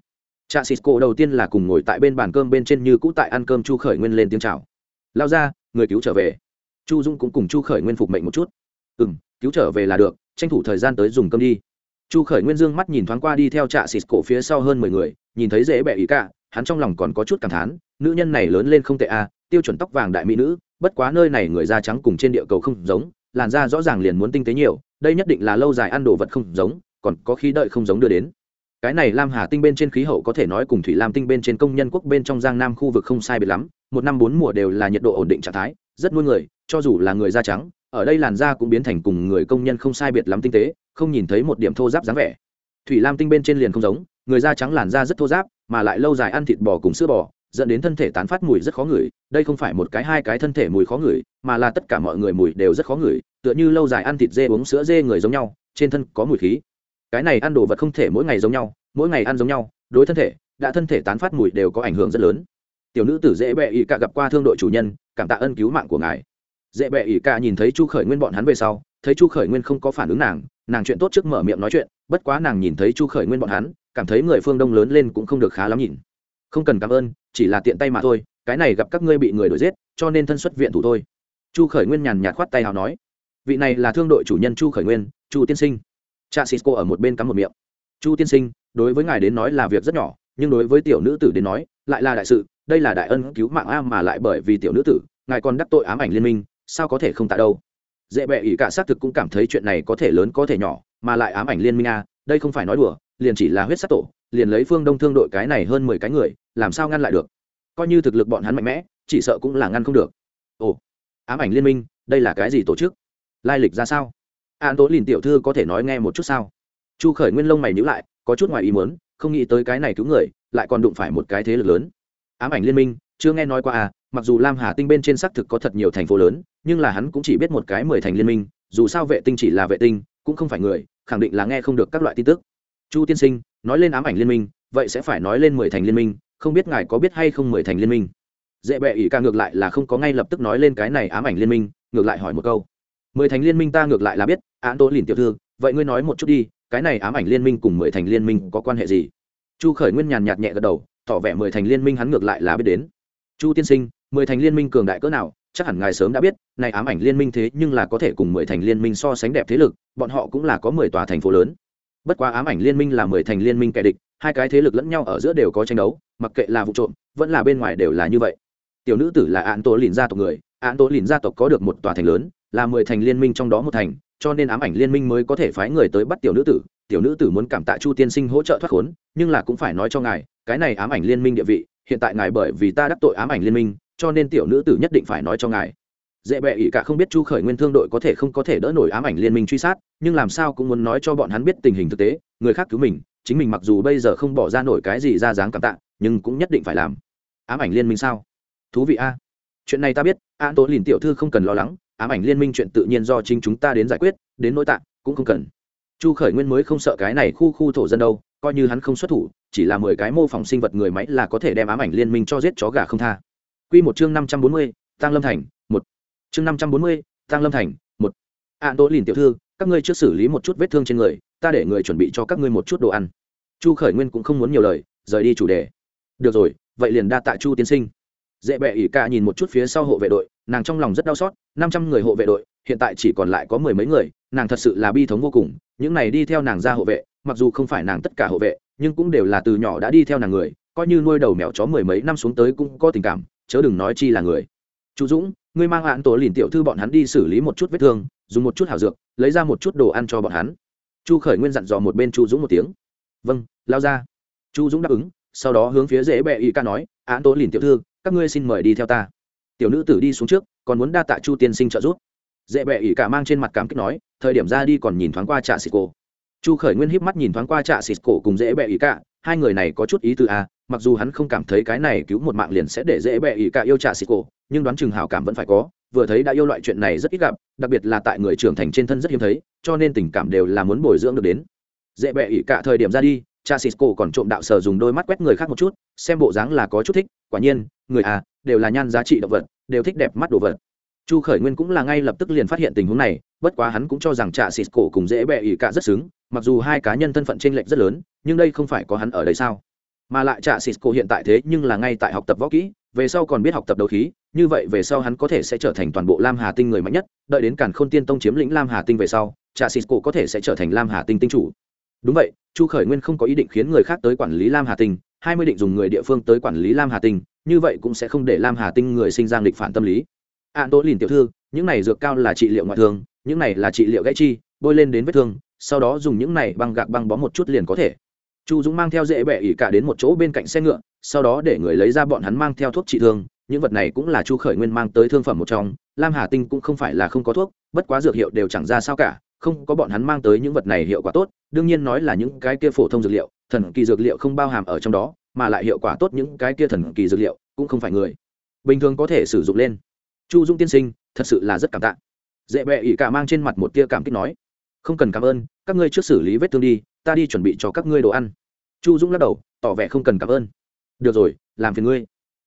Cha xịt cổ đầu tiên là cùng ngồi tại bên bàn cơm bên trên như cũ tại ăn cơm chu khởi nguyên lên tiếng chào. Lao ra, người cứu trở về. Chu dung cũng cùng chu khởi nguyên phục mệnh một chút. Ừ m cứu trở về là được tranh thủ thời gian tới dùng cơm đi. Chu khởi nguyên dương mắt nhìn thoáng qua đi theo trạ xịt cổ phía sau hơn mười người nhìn thấy dễ bẹ ý cả hắn trong lòng còn có chút cảm thán nữ nhân này lớn lên không tệ a à, tiêu chuẩn tóc vàng đại mỹ nữ bất quá nơi này người da trắng cùng trên địa cầu không giống làn da rõ ràng liền muốn tinh tế nhiều đây nhất định là lâu dài ăn đồ vật không giống còn có khí đợi không giống đưa đến. Cái này lam hà tinh bên trên khí hậu có thể nói cùng thủy lam tinh bên trên công nhân quốc bên trong giang nam khu vực không sai biệt lắm một năm bốn mùa đều là nhiệt độ ổn định trạng thái rất nuôi người cho dù là người da trắng ở đây làn da cũng biến thành cùng người công nhân không sai biệt lắm tinh tế, không nhìn thấy một điểm thô giáp dáng vẻ. Thủy lam tinh bên trên liền không giống, người da trắng làn da rất thô giáp, mà lại lâu dài ăn thịt bò cùng sữa bò, dẫn đến thân thể tán phát mùi rất khó ngửi. Đây không phải một cái hai cái thân thể mùi khó ngửi, mà là tất cả mọi người mùi đều rất khó ngửi, tựa như lâu dài ăn thịt dê uống sữa dê người giống nhau, trên thân có mùi khí. Cái này ăn đồ vật không thể mỗi ngày giống nhau, mỗi ngày ăn giống nhau, đối thân thể, đã thân thể tán phát mùi đều có ảnh hưởng rất lớn. Tiểu nữ tử dễ bẹ ỉ cả gặp qua thương đội chủ nhân, cảm tạ ân cứu mạng của ngài dễ bệ ỷ cả nhìn thấy chu khởi nguyên bọn hắn về sau, thấy chu khởi nguyên không có phản ứng nàng nàng chuyện tốt trước mở miệng nói chuyện, bất quá nàng nhìn thấy chu khởi nguyên bọn hắn, cảm thấy người phương đông lớn lên cũng không được khá lắm nhìn. Không cần cảm ơn, chỉ là tiện tay mà thôi, cái này gặp các ngươi bị người đuổi giết, cho nên thân xuất viện thủ thôi. Chu khởi nguyên nhàn nhạt khoát tay hào nói, vị này là thương đội chủ nhân chu khởi nguyên, chu tiên sinh. Cha sisco ở một bên cắm một miệng. Chu tiên sinh, đối với ngài đến nói là việc rất nhỏ, nhưng đối với tiểu nữ tử đến nói, lại là đại sự, đây là đại ân cứu mạng a mà lại bởi vì tiểu nữ tử, ngài còn đắc tội ám ảnh liên minh sao có thể không tại đâu? Dễ bệ ỷ cả xác thực cũng cảm thấy chuyện này có thể lớn có thể nhỏ, mà lại ám ảnh liên minh a, đây không phải nói đùa, liền chỉ là huyết sát tổ, liền lấy phương đông thương đội cái này hơn mười cái người, làm sao ngăn lại được? Coi như thực lực bọn hắn mạnh mẽ, chỉ sợ cũng là ngăn không được. Ồ, ám ảnh liên minh, đây là cái gì tổ chức? Lai lịch ra sao? An tố lìn tiểu thư có thể nói nghe một chút sao? Chu khởi nguyên lông mày nhữ lại, có chút ngoài ý muốn, không nghĩ tới cái này cứu người, lại còn đụng phải một cái thế lực lớn. Ám ảnh liên minh, chưa nghe nói qua à mặc dù lam hà tinh bên trên xác thực có thật nhiều thành phố lớn, nhưng là hắn cũng chỉ biết một cái mười thành liên minh, dù sao vệ tinh chỉ là vệ tinh, cũng không phải người, khẳng định là nghe không được các loại tin tức. Chu tiên sinh, nói lên ám ảnh liên minh, vậy sẽ phải nói lên mười thành liên minh, không biết ngài có biết hay không mười thành liên minh? Dễ bệ ỷ ca ngược lại là không có ngay lập tức nói lên cái này ám ảnh liên minh, ngược lại hỏi một câu. Mười thành liên minh ta ngược lại là biết, án tố lìn tiểu thư, vậy ngươi nói một chút đi, cái này ám ảnh liên minh cùng mười thành liên minh có quan hệ gì? Chu khởi nguyên nhàn nhạt nhẹ gật đầu, tỏ vẻ mười thành liên minh hắn ngược lại là biết đến. Chu tiên sinh mười thành liên minh cường đại cỡ nào, chắc hẳn ngài sớm đã biết, này ám ảnh liên minh thế nhưng là có thể cùng mười thành liên minh so sánh đẹp thế lực, bọn họ cũng là có mười tòa thành phố lớn. Bất quá ám ảnh liên minh là mười thành liên minh kẻ địch, hai cái thế lực lẫn nhau ở giữa đều có tranh đấu, mặc kệ là vụ trộm, vẫn là bên ngoài đều là như vậy. Tiểu nữ tử là án tố lìn gia tộc người án tố lìn gia tộc có được một tòa thành lớn, là mười thành liên minh trong đó một thành, cho nên ám ảnh liên minh mới có thể phái người tới bắt tiểu nữ tử. Tiểu nữ tử muốn cảm tạ chu tiên sinh hỗ trợ thoát khốn, nhưng là cũng phải nói cho ngài, cái này ám ảnh liên minh địa vị, hiện tại ngài bởi vì ta đắc tội ám ảnh liên minh cho nên tiểu nữ tử nhất định phải nói cho ngài. Dễ bệ ỷ cả không biết chu khởi nguyên thương đội có thể không có thể đỡ nổi ám ảnh liên minh truy sát, nhưng làm sao cũng muốn nói cho bọn hắn biết tình hình thực tế, người khác cứu mình, chính mình mặc dù bây giờ không bỏ ra nổi cái gì ra dáng cảm tạ, nhưng cũng nhất định phải làm. Ám ảnh liên minh sao? Thú vị a. Chuyện này ta biết an tố lìn tiểu thư không cần lo lắng, ám ảnh liên minh chuyện tự nhiên do chính chúng ta đến giải quyết, đến nỗi tạ, cũng không cần. Chu khởi nguyên mới không sợ cái này khu khu thổ dân đâu, coi như hắn không xuất thủ, chỉ là mười cái mô phỏng sinh vật người máy là có thể đem ám ảnh liên minh cho giết chó gà không tha. Quy một chương năm trăm bốn mươi tăng lâm thành, một. Chương năm trăm bốn mươi tăng lâm thành, một. An tố lìn tiểu thư, các ngươi trước xử lý một chút vết thương trên người, ta để người chuẩn bị cho các ngươi một chút đồ ăn. Chu khởi nguyên cũng không muốn nhiều lời, rời đi chủ đề. Được rồi, vậy liền đa tạ chu tiên sinh. Dễ bẹ ỉ ca nhìn một chút phía sau hộ vệ đội, nàng trong lòng rất đau xót, năm trăm người hộ vệ đội, hiện tại chỉ còn lại có mười mấy người, nàng thật sự là bi thống vô cùng, những này đi theo nàng ra hộ vệ, mặc dù không phải nàng tất cả hộ vệ, nhưng cũng đều là từ nhỏ đã đi theo nàng người, coi như nuôi đầu mèo chó mười mấy năm xuống tới cũng có tình cảm chớ đừng nói chi là người. Chú dũng ngươi mang hạn tổ lìn tiểu thư bọn hắn đi xử lý một chút vết thương dùng một chút hảo dược lấy ra một chút đồ ăn cho bọn hắn. Chu khởi nguyên dặn dò một bên chu dũng một tiếng. Vâng lao ra. Chu dũng đáp ứng sau đó hướng phía dễ bẹ y ca nói án tố lìn tiểu thư các ngươi xin mời đi theo ta. Tiểu nữ tử đi xuống trước còn muốn đa tạ chu tiên sinh trợ giúp. Dễ bẹ ỉ cả mang trên mặt cảm kích nói thời điểm ra đi còn nhìn thoáng qua trạ xịt cổ. Chu khởi nguyên híp mắt nhìn thoáng qua trạ xịt cổ cùng dễ bẹ ỉ cả hai người này có chút ý từ a à, mặc dù hắn không cảm thấy cái này cứu một mạng liền sẽ để dễ bẹ ỉ cả yêu trả xịt cổ, nhưng đoán chừng hảo cảm vẫn phải có, vừa thấy đã yêu loại chuyện này rất ít gặp, đặc biệt là tại người trưởng thành trên thân rất hiếm thấy, cho nên tình cảm đều là muốn bồi dưỡng được đến. Dễ bẹ ỉ cả thời điểm ra đi cha cisco còn trộm đạo sờ dùng đôi mắt quét người khác một chút, xem bộ dáng là có chút thích, quả nhiên, người à đều là nhan giá trị động vật, đều thích đẹp mắt đồ vật. Chu khởi nguyên cũng là ngay lập tức liền phát hiện tình huống này, bất quá hắn cũng cho rằng cha sisco cùng dễ bẹ ỉ cả rất xứng, mặc dù hai cá nhân thân phận t r ê n lệch rất lớn, nhưng đây không phải có hắn ở đây sao? Mà lại trả xịt cô hiện tại thế nhưng là ngay tại học tập võ kỹ, về sau còn biết học tập đấu khí, như vậy về sau hắn có thể sẽ trở thành toàn bộ lam hà tinh người mạnh nhất, đợi đến càn k h ô n tiên tông chiếm lĩnh lam hà tinh về sau trả xịt cô có thể sẽ trở thành lam hà tinh tinh chủ. Đúng vậy, chu khởi nguyên không có ý định khiến người khác tới quản lý lam hà tinh, hai mươi định dùng người địa phương tới quản lý lam hà tinh, như vậy cũng sẽ không để lam hà tinh người sinh ra nghịch phản tâm lý. An tố lìn tiểu thư, những này dược cao là trị liệu ngoại thương, những này là trị liệu gãy chi, bôi lên đến vết thương, sau đó dùng những này băng gạc băng bó một chút liền có thể chu dũng mang theo dễ bẹ ỉ cả đến một chỗ bên cạnh xe ngựa, sau đó để người lấy ra bọn hắn mang theo thuốc trị thương, những vật này cũng là chu khởi nguyên mang tới thương phẩm một trong, lam hà tinh cũng không phải là không có thuốc, bất quá dược hiệu đều chẳng ra sao cả, không có bọn hắn mang tới những vật này hiệu quả tốt, đương nhiên nói là những cái kia phổ thông dược liệu, thần kỳ dược liệu không bao hàm ở trong đó, mà lại hiệu quả tốt những cái kia thần kỳ dược liệu cũng không phải người. Bình thường có thể sử dụng lên. Chu dung tiên sinh, thật sự là rất cảm tạ. Dễ bẹ ỉ cả mang trên mặt một tia cảm kích nói không cần cảm ơn, các ngươi trước xử lý vết thương đi, ta đi chuẩn bị cho các ngươi đồ ăn. Chu dung lắc đầu, tỏ vẻ không cần cảm ơn. Được rồi, làm phiền ngươi.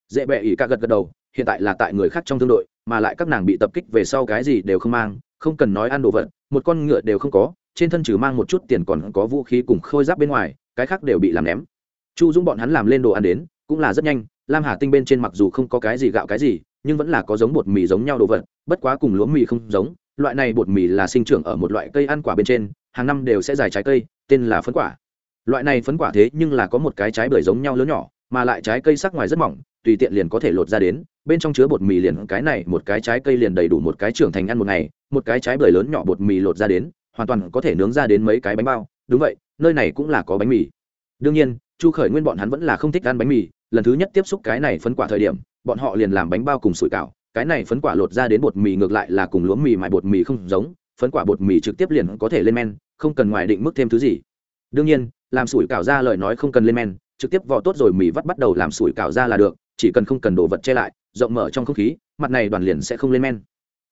Dễ bẹ ỉ ca gật gật đầu, hiện tại là tại người khác trong thương đội, mà lại các nàng bị tập kích về sau cái gì đều không mang, không cần nói ăn đồ vật, một con ngựa đều không có, trên thân trừ mang một chút tiền còn có vũ khí cùng khôi giáp bên ngoài, cái khác đều bị làm ném. Chu dung bọn hắn làm lên đồ ăn đến, cũng là rất nhanh, lam hà tinh bên trên mặc dù không có cái gì gạo cái gì, nhưng vẫn là có giống bột mì giống nhau đồ vật, bất quá cùng lúa mì không giống loại này bột mì là sinh trưởng ở một loại cây ăn quả bên trên, hàng năm đều sẽ dài trái cây, tên là phấn quả. Loại này phấn quả thế nhưng là có một cái trái bưởi giống nhau lớn nhỏ, mà lại trái cây sắc ngoài rất mỏng, tùy tiện liền có thể lột ra đến, bên trong chứa bột mì liền cái này, một cái trái cây liền đầy đủ một cái trưởng thành ăn một ngày, một cái trái bưởi lớn nhỏ bột mì lột ra đến, hoàn toàn có thể nướng ra đến mấy cái bánh bao. Đúng vậy, nơi này cũng là có bánh mì. Đương nhiên, chu khởi nguyên bọn hắn vẫn là không thích ăn bánh mì, lần thứ nhất tiếp xúc cái này phấn quả thời điểm, bọn họ liền làm bánh bao cùng sủi cảo cái này phấn quả lột ra đến bột mì ngược lại là cùng lúa mì mài bột mì không giống, phấn quả bột mì trực tiếp liền có thể lên men, không cần ngoài định mức thêm thứ gì. Đương nhiên, làm sủi cảo ra lời nói không cần lên men, trực tiếp vò tốt rồi mì vắt bắt đầu làm sủi cảo ra là được, chỉ cần không cần đồ vật che lại, rộng mở trong không khí, mặt này đoàn liền sẽ không lên men.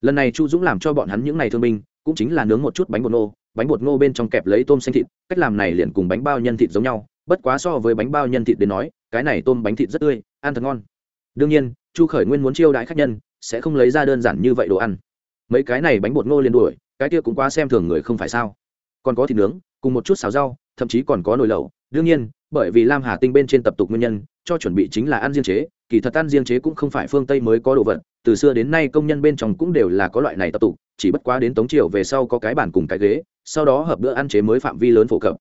Lần này chu dũng làm cho bọn hắn những ngày thương binh, cũng chính là nướng một chút bánh bột ngô, bánh bột ngô bên trong kẹp lấy tôm xanh thịt, cách làm này liền cùng bánh bao nhân thịt giống nhau, bất quá so với bánh bao nhân thịt đến nói, cái này tôm bánh thịt rất tươi, ăn thật ngon. Đương nhiên, chu khởi nguyên muốn chiêu đãi khách nhân sẽ không lấy ra đơn giản như vậy đồ ăn. Mấy cái này bánh bột ngô liền đuổi, cái kia cũng quá xem thường người không phải sao. Còn có thịt nướng, cùng một chút xào rau, thậm chí còn có nồi lẩu. Đương nhiên, bởi vì lam hà tinh bên trên tập tục nguyên nhân, cho chuẩn bị chính là ăn riêng chế, kỳ thật ăn riêng chế cũng không phải phương tây mới có đồ vật, từ xưa đến nay công nhân bên trong cũng đều là có loại này tập tục, chỉ bất quá đến tống triều về sau có cái bàn cùng cái ghế, sau đó hợp bữa ăn chế mới phạm vi lớn phổ cập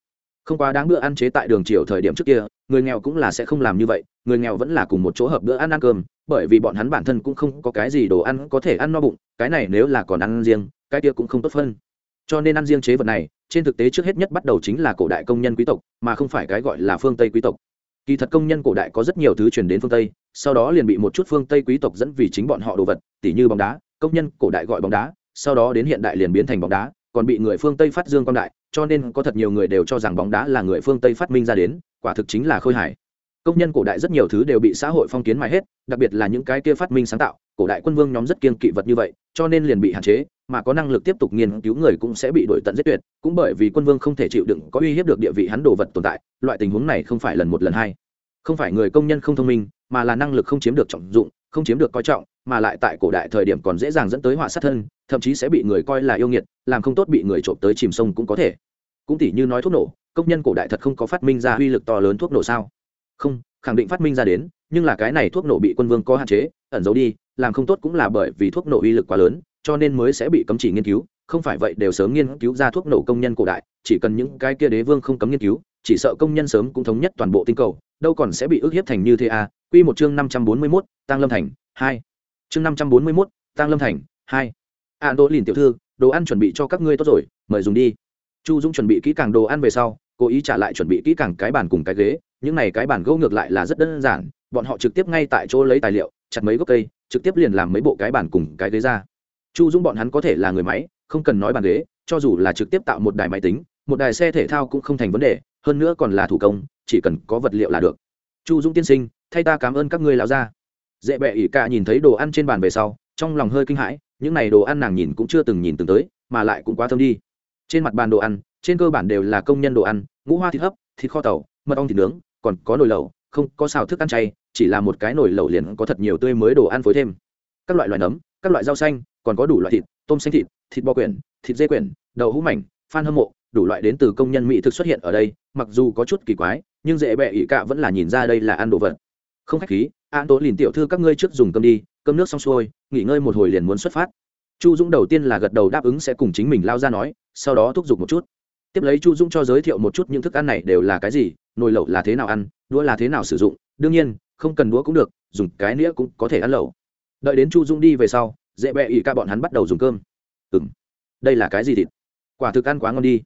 không quá đáng bữa ăn chế tại đường triều thời điểm trước kia, người nghèo cũng là sẽ không làm như vậy, người nghèo vẫn là cùng một chỗ hợp bữa ăn ăn cơm, bởi vì bọn hắn bản thân cũng không có cái gì đồ ăn có thể ăn no bụng, cái này nếu là còn ăn riêng, cái kia cũng không tốt phân. Cho nên ăn riêng chế vật này, trên thực tế trước hết nhất bắt đầu chính là cổ đại công nhân quý tộc, mà không phải cái gọi là phương tây quý tộc. Kỳ thật công nhân cổ đại có rất nhiều thứ truyền đến phương tây, sau đó liền bị một chút phương tây quý tộc dẫn vì chính bọn họ đồ vật, tỉ như bóng đá, công nhân cổ đại gọi bóng đá, sau đó đến hiện đại liền biến thành bóng đá, còn bị người phương tây phát dương quan đại cho nên có thật nhiều người đều cho rằng bóng đá là người phương tây phát minh ra đến, quả thực chính là khôi hài. Công nhân cổ đại rất nhiều thứ đều bị xã hội phong kiến mài hết, đặc biệt là những cái kia phát minh sáng tạo, cổ đại quân vương nhóm rất kiên kỵ vật như vậy, cho nên liền bị hạn chế, mà có năng lực tiếp tục nghiên cứu người cũng sẽ bị đổi tận giết tuyệt, cũng bởi vì quân vương không thể chịu đựng, có uy hiếp được địa vị hắn đồ vật tồn tại, loại tình huống này không phải lần một lần hai. Không phải người công nhân không thông minh, mà là năng lực không chiếm được trọng dụng không chiếm được coi trọng mà lại tại cổ đại thời điểm còn dễ dàng dẫn tới họa sát thân thậm chí sẽ bị người coi là yêu nghiệt làm không tốt bị người trộm tới chìm sông cũng có thể. Cũng tỉ như nói thuốc nổ công nhân cổ đại thật không có phát minh ra uy lực to lớn thuốc nổ sao? Không khẳng định phát minh ra đến nhưng là cái này thuốc nổ bị quân vương có hạn chế ẩn giấu đi làm không tốt cũng là bởi vì thuốc nổ uy lực quá lớn cho nên mới sẽ bị cấm chỉ nghiên cứu không phải vậy đều sớm nghiên cứu ra thuốc nổ công nhân cổ đại chỉ cần những cái kia đế vương không cấm nghiên cứu chỉ sợ công nhân sớm cũng thống nhất toàn bộ tinh cầu đâu còn sẽ bị ức hiếp thành như thế à? Quy một chương năm trăm bốn mươi 541, tăng lâm thành, hai. Chương năm trăm bốn mươi mốt tăng lâm thành, hai. An đỗ lìn tiểu thư, đồ ăn chuẩn bị cho các ngươi tốt rồi, mời dùng đi. Chu dũng chuẩn bị kỹ càng đồ ăn về sau, cố ý trả lại chuẩn bị kỹ càng cái bàn cùng cái ghế, những này cái bàn gỗ ngược lại là rất đơn giản, bọn họ trực tiếp ngay tại chỗ lấy tài liệu, chặt mấy gốc cây, trực tiếp liền làm mấy bộ cái bàn cùng cái ghế ra. Chu dũng bọn hắn có thể là người máy, không cần nói bàn ghế, cho dù là trực tiếp tạo một đài máy tính, một đài xe thể thao cũng không thành vấn đề, hơn nữa còn là thủ công, chỉ cần có vật liệu là được. Chu dũng tiên sinh, thay ta cảm ơn các ngươi lão gia dễ bẹ ỉ cả nhìn thấy đồ ăn trên bàn về sau, trong lòng hơi kinh hãi, những này đồ ăn nàng nhìn cũng chưa từng nhìn từng tới, mà lại cũng quá thơm đi. Trên mặt bàn đồ ăn, trên cơ bản đều là công nhân đồ ăn, ngũ hoa thịt hấp, thịt kho tàu, mật ong thịt nướng, còn có nồi lẩu, không có xào thức ăn chay, chỉ là một cái nồi lẩu liền có thật nhiều tươi mới đồ ăn phối thêm. Các loại loại nấm, các loại rau xanh, còn có đủ loại thịt, tôm xanh thịt thịt bò quyển, thịt dê quyển, đậu hũ mảnh, phan hâm mộ, đủ loại đến từ công nhân mỹ thực xuất hiện ở đây, mặc dù có chút kỳ quái, nhưng dễ bẹ ỉ cạ vẫn là nhìn ra đây là ăn đồ vật. Không khách khí an tố lìn tiểu thư các ngươi trước dùng cơm đi, cơm nước xong xuôi, nghỉ ngơi một hồi liền muốn xuất phát. Chu dũng đầu tiên là gật đầu đáp ứng sẽ cùng chính mình lao ra nói, sau đó thúc giục một chút. Tiếp lấy chu dũng cho giới thiệu một chút những thức ăn này đều là cái gì, nồi lẩu là thế nào ăn, đũa là thế nào sử dụng. Đương nhiên, không cần đũa cũng được, dùng cái nĩa cũng có thể ăn lẩu. Đợi đến chu dũng đi về sau, dễ bẹ ỉ ca bọn hắn bắt đầu dùng cơm. Ừ m đây là cái gì thịt? Quả thực ăn quá ngon đi.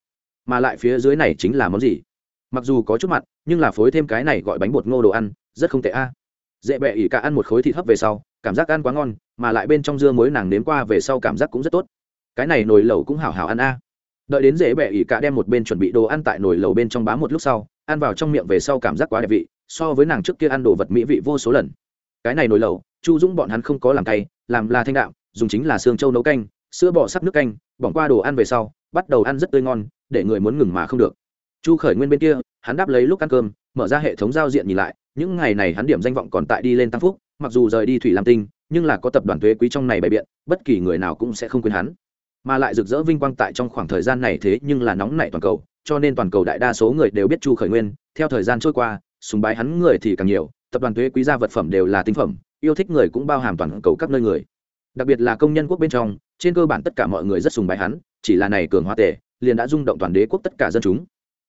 Mà lại phía dưới này chính là món gì? Mặc dù có chút mặn, nhưng là phối thêm cái này gọi bánh bột ngô đồ ăn, rất không tệ a dễ bẹ ỉ cả ăn một khối thịt hấp về sau, cảm giác ăn quá ngon, mà lại bên trong dưa muối nàng nếm qua về sau cảm giác cũng rất tốt. Cái này nồi lẩu cũng hảo hảo ăn a. Đợi đến dễ bẹ ỉ cả đem một bên chuẩn bị đồ ăn tại nồi lẩu bên trong bám một lúc sau, ăn vào trong miệng về sau cảm giác quá đẹp vị, so với nàng trước kia ăn đồ vật mỹ vị vô số lần. Cái này nồi lẩu, chu dũng bọn hắn không có làm cay, làm là thanh đạm, dùng chính là xương trâu nấu canh, sữa bò sắc nước canh, bỏng qua đồ ăn về sau, bắt đầu ăn rất tươi ngon, để người muốn ngừng mà không được. Chu khởi nguyên bên kia, hắn đáp lấy lúc ăn cơm, mở ra hệ thống giao diện nhìn lại những ngày này hắn điểm danh vọng còn tại đi lên tăng phúc, mặc dù rời đi thủy lam tinh, nhưng là có tập đoàn thuế quý trong này bày biện, bất kỳ người nào cũng sẽ không quên hắn. Mà lại rực rỡ vinh quang tại trong khoảng thời gian này thế nhưng là nóng nảy toàn cầu, cho nên toàn cầu đại đa số người đều biết chu khởi nguyên, theo thời gian trôi qua, sùng bái hắn người thì càng nhiều, tập đoàn thuế quý gia vật phẩm đều là tinh phẩm, yêu thích người cũng bao hàm toàn cầu các nơi người. Đặc biệt là công nhân quốc bên trong, trên cơ bản tất cả mọi người rất sùng bái hắn, chỉ là này cường hoa tể liền đã rung động toàn đế quốc tất cả dân chúng.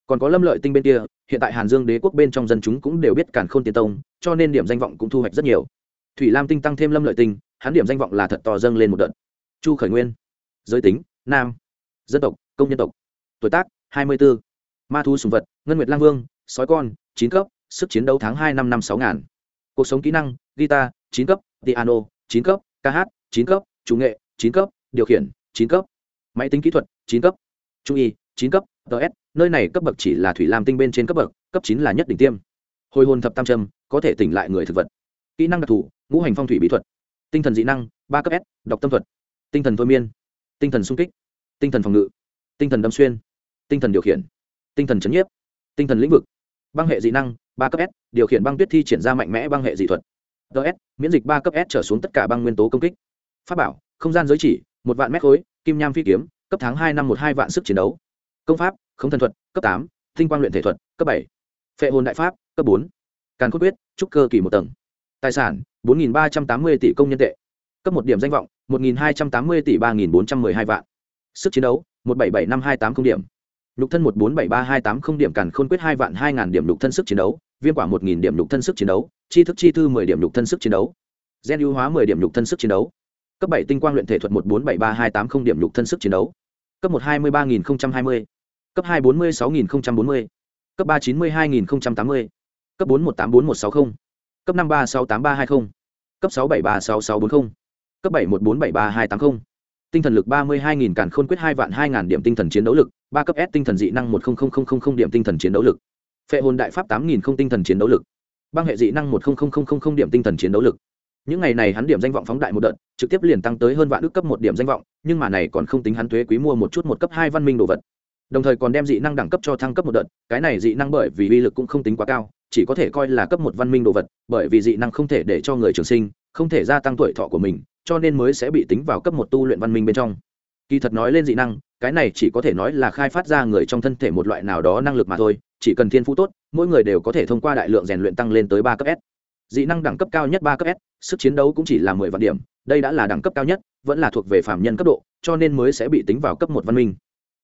Còn có lâm lợi tinh bên kia hiện tại hàn dương đế quốc bên trong dân chúng cũng đều biết càn khôn tiên tông, cho nên điểm danh vọng cũng thu hoạch rất nhiều. Thủy lam tinh tăng thêm lâm lợi tinh, hắn điểm danh vọng là thật to dâng lên một đợt. Chu khởi nguyên, giới tính, nam, dân tộc, công nhân tộc, tuổi tác, hai mươi b ố ma thu sùng vật, ngân nguyệt lang vương, sói con, chín cấp, sức chiến đấu tháng hai năm năm sáu ngàn. Cuộc sống kỹ năng, guitar, chín cấp, piano, chín cấp, ca hát, chín cấp, chủ nghệ, chín cấp, điều khiển, chín cấp. Máy tính kỹ thuật, chín cấp. Trung y, chín cấp ts nơi này cấp bậc chỉ là thủy lam tinh bên trên cấp bậc, cấp chín là nhất đỉnh tiêm. Hồi hồn thập tam trâm, có thể tỉnh lại người thực vật. Kỹ năng đặc thù, ngũ hành phong thủy bí thuật. Tinh thần dị năng, ba cấp s, đọc tâm thuật. Tinh thần thôi miên. Tinh thần sung kích. Tinh thần phòng ngự. Tinh thần đâm xuyên. Tinh thần điều khiển. Tinh thần chấn nhiếp. Tinh thần lĩnh vực. Băng hệ dị năng, ba cấp s, điều khiển băng tuyết thi triển ra mạnh mẽ băng hệ dị thuật. Ts miễn dịch ba cấp s trở xuống tất cả băng nguyên tố công kích. Pháp bảo, không gian giới chỉ, một vạn mét khối, kim nham phi kiếm, cấp tháng hai năm một hai vạn sức chiến đấu. Công pháp không thần thuật, cấp tám, tinh quang luyện thể thuật, cấp bảy, phệ hồn đại pháp, cấp bốn, càn cốt quyết, trúc cơ kỳ một tầng. Tài sản, bốn ba trăm tám mươi tỷ công nhân tệ. Cấp một điểm danh vọng, một hai trăm tám mươi tỷ ba bốn trăm m ư ơ i hai vạn. Sức chiến đấu, một bảy bảy năm hai tám không điểm. Nhục thân một bốn bảy ba hai tám không điểm càn khôn quyết hai vạn hai ngàn điểm nhục thân sức chiến đấu, viêm quả một nghìn điểm nhục thân sức chiến đấu, chi thức chi thư mười điểm nhục thân sức chiến đấu, gen ưu hóa mười điểm nhục thân sức chiến đấu. Cấp bảy tinh quang luyện thể thuật một bốn bảy ba hai tám không điểm nhục thân sức chiến đấu. Cấp một hai mươi ba nghìn hai mươi cấp hai bốn mươi sáu nghìn bốn mươi. Cấp ba chín mươi hai nghìn tám mươi. Cấp bốn một tám bốn một sáu mươi cấp năm ba sáu tám ba hai mươi cấp sáu bảy ba sáu sáu bốn mươi cấp bảy một bốn bảy ba hai tám mươi tinh thần lực ba mươi hai nghìn càn khôn quyết hai vạn hai ngàn điểm tinh thần chiến đấu lực, ba cấp s tinh thần dị năng một điểm tinh thần chiến đấu lực. Phệ hồn đại pháp tám nghìn không tinh thần chiến đấu lực. Băng hệ dị năng một điểm tinh thần chiến đấu lực. Những ngày này hắn điểm danh vọng phóng đại một đợt, trực tiếp liền tăng tới hơn vạn ước cấp một điểm danh vọng, nhưng mà này còn không tính hắn thuế quý mua một chút một cấp hai văn minh đồ vật đồng thời còn đem dị năng đẳng cấp cho thăng cấp một đợt, cái này dị năng bởi vì uy lực cũng không tính quá cao, chỉ có thể coi là cấp một văn minh đồ vật, bởi vì dị năng không thể để cho người trường sinh, không thể gia tăng tuổi thọ của mình, cho nên mới sẽ bị tính vào cấp một tu luyện văn minh bên trong. Kỳ thật nói lên dị năng, cái này chỉ có thể nói là khai phát ra người trong thân thể một loại nào đó năng lực mà thôi, chỉ cần thiên phú tốt, mỗi người đều có thể thông qua đại lượng rèn luyện tăng lên tới ba cấp s. Dị năng đẳng cấp cao nhất ba cấp s, sức chiến đấu cũng chỉ là mười vạn điểm, đây đã là đẳng cấp cao nhất, vẫn là thuộc về phạm nhân cấp độ, cho nên mới sẽ bị tính vào cấp một văn minh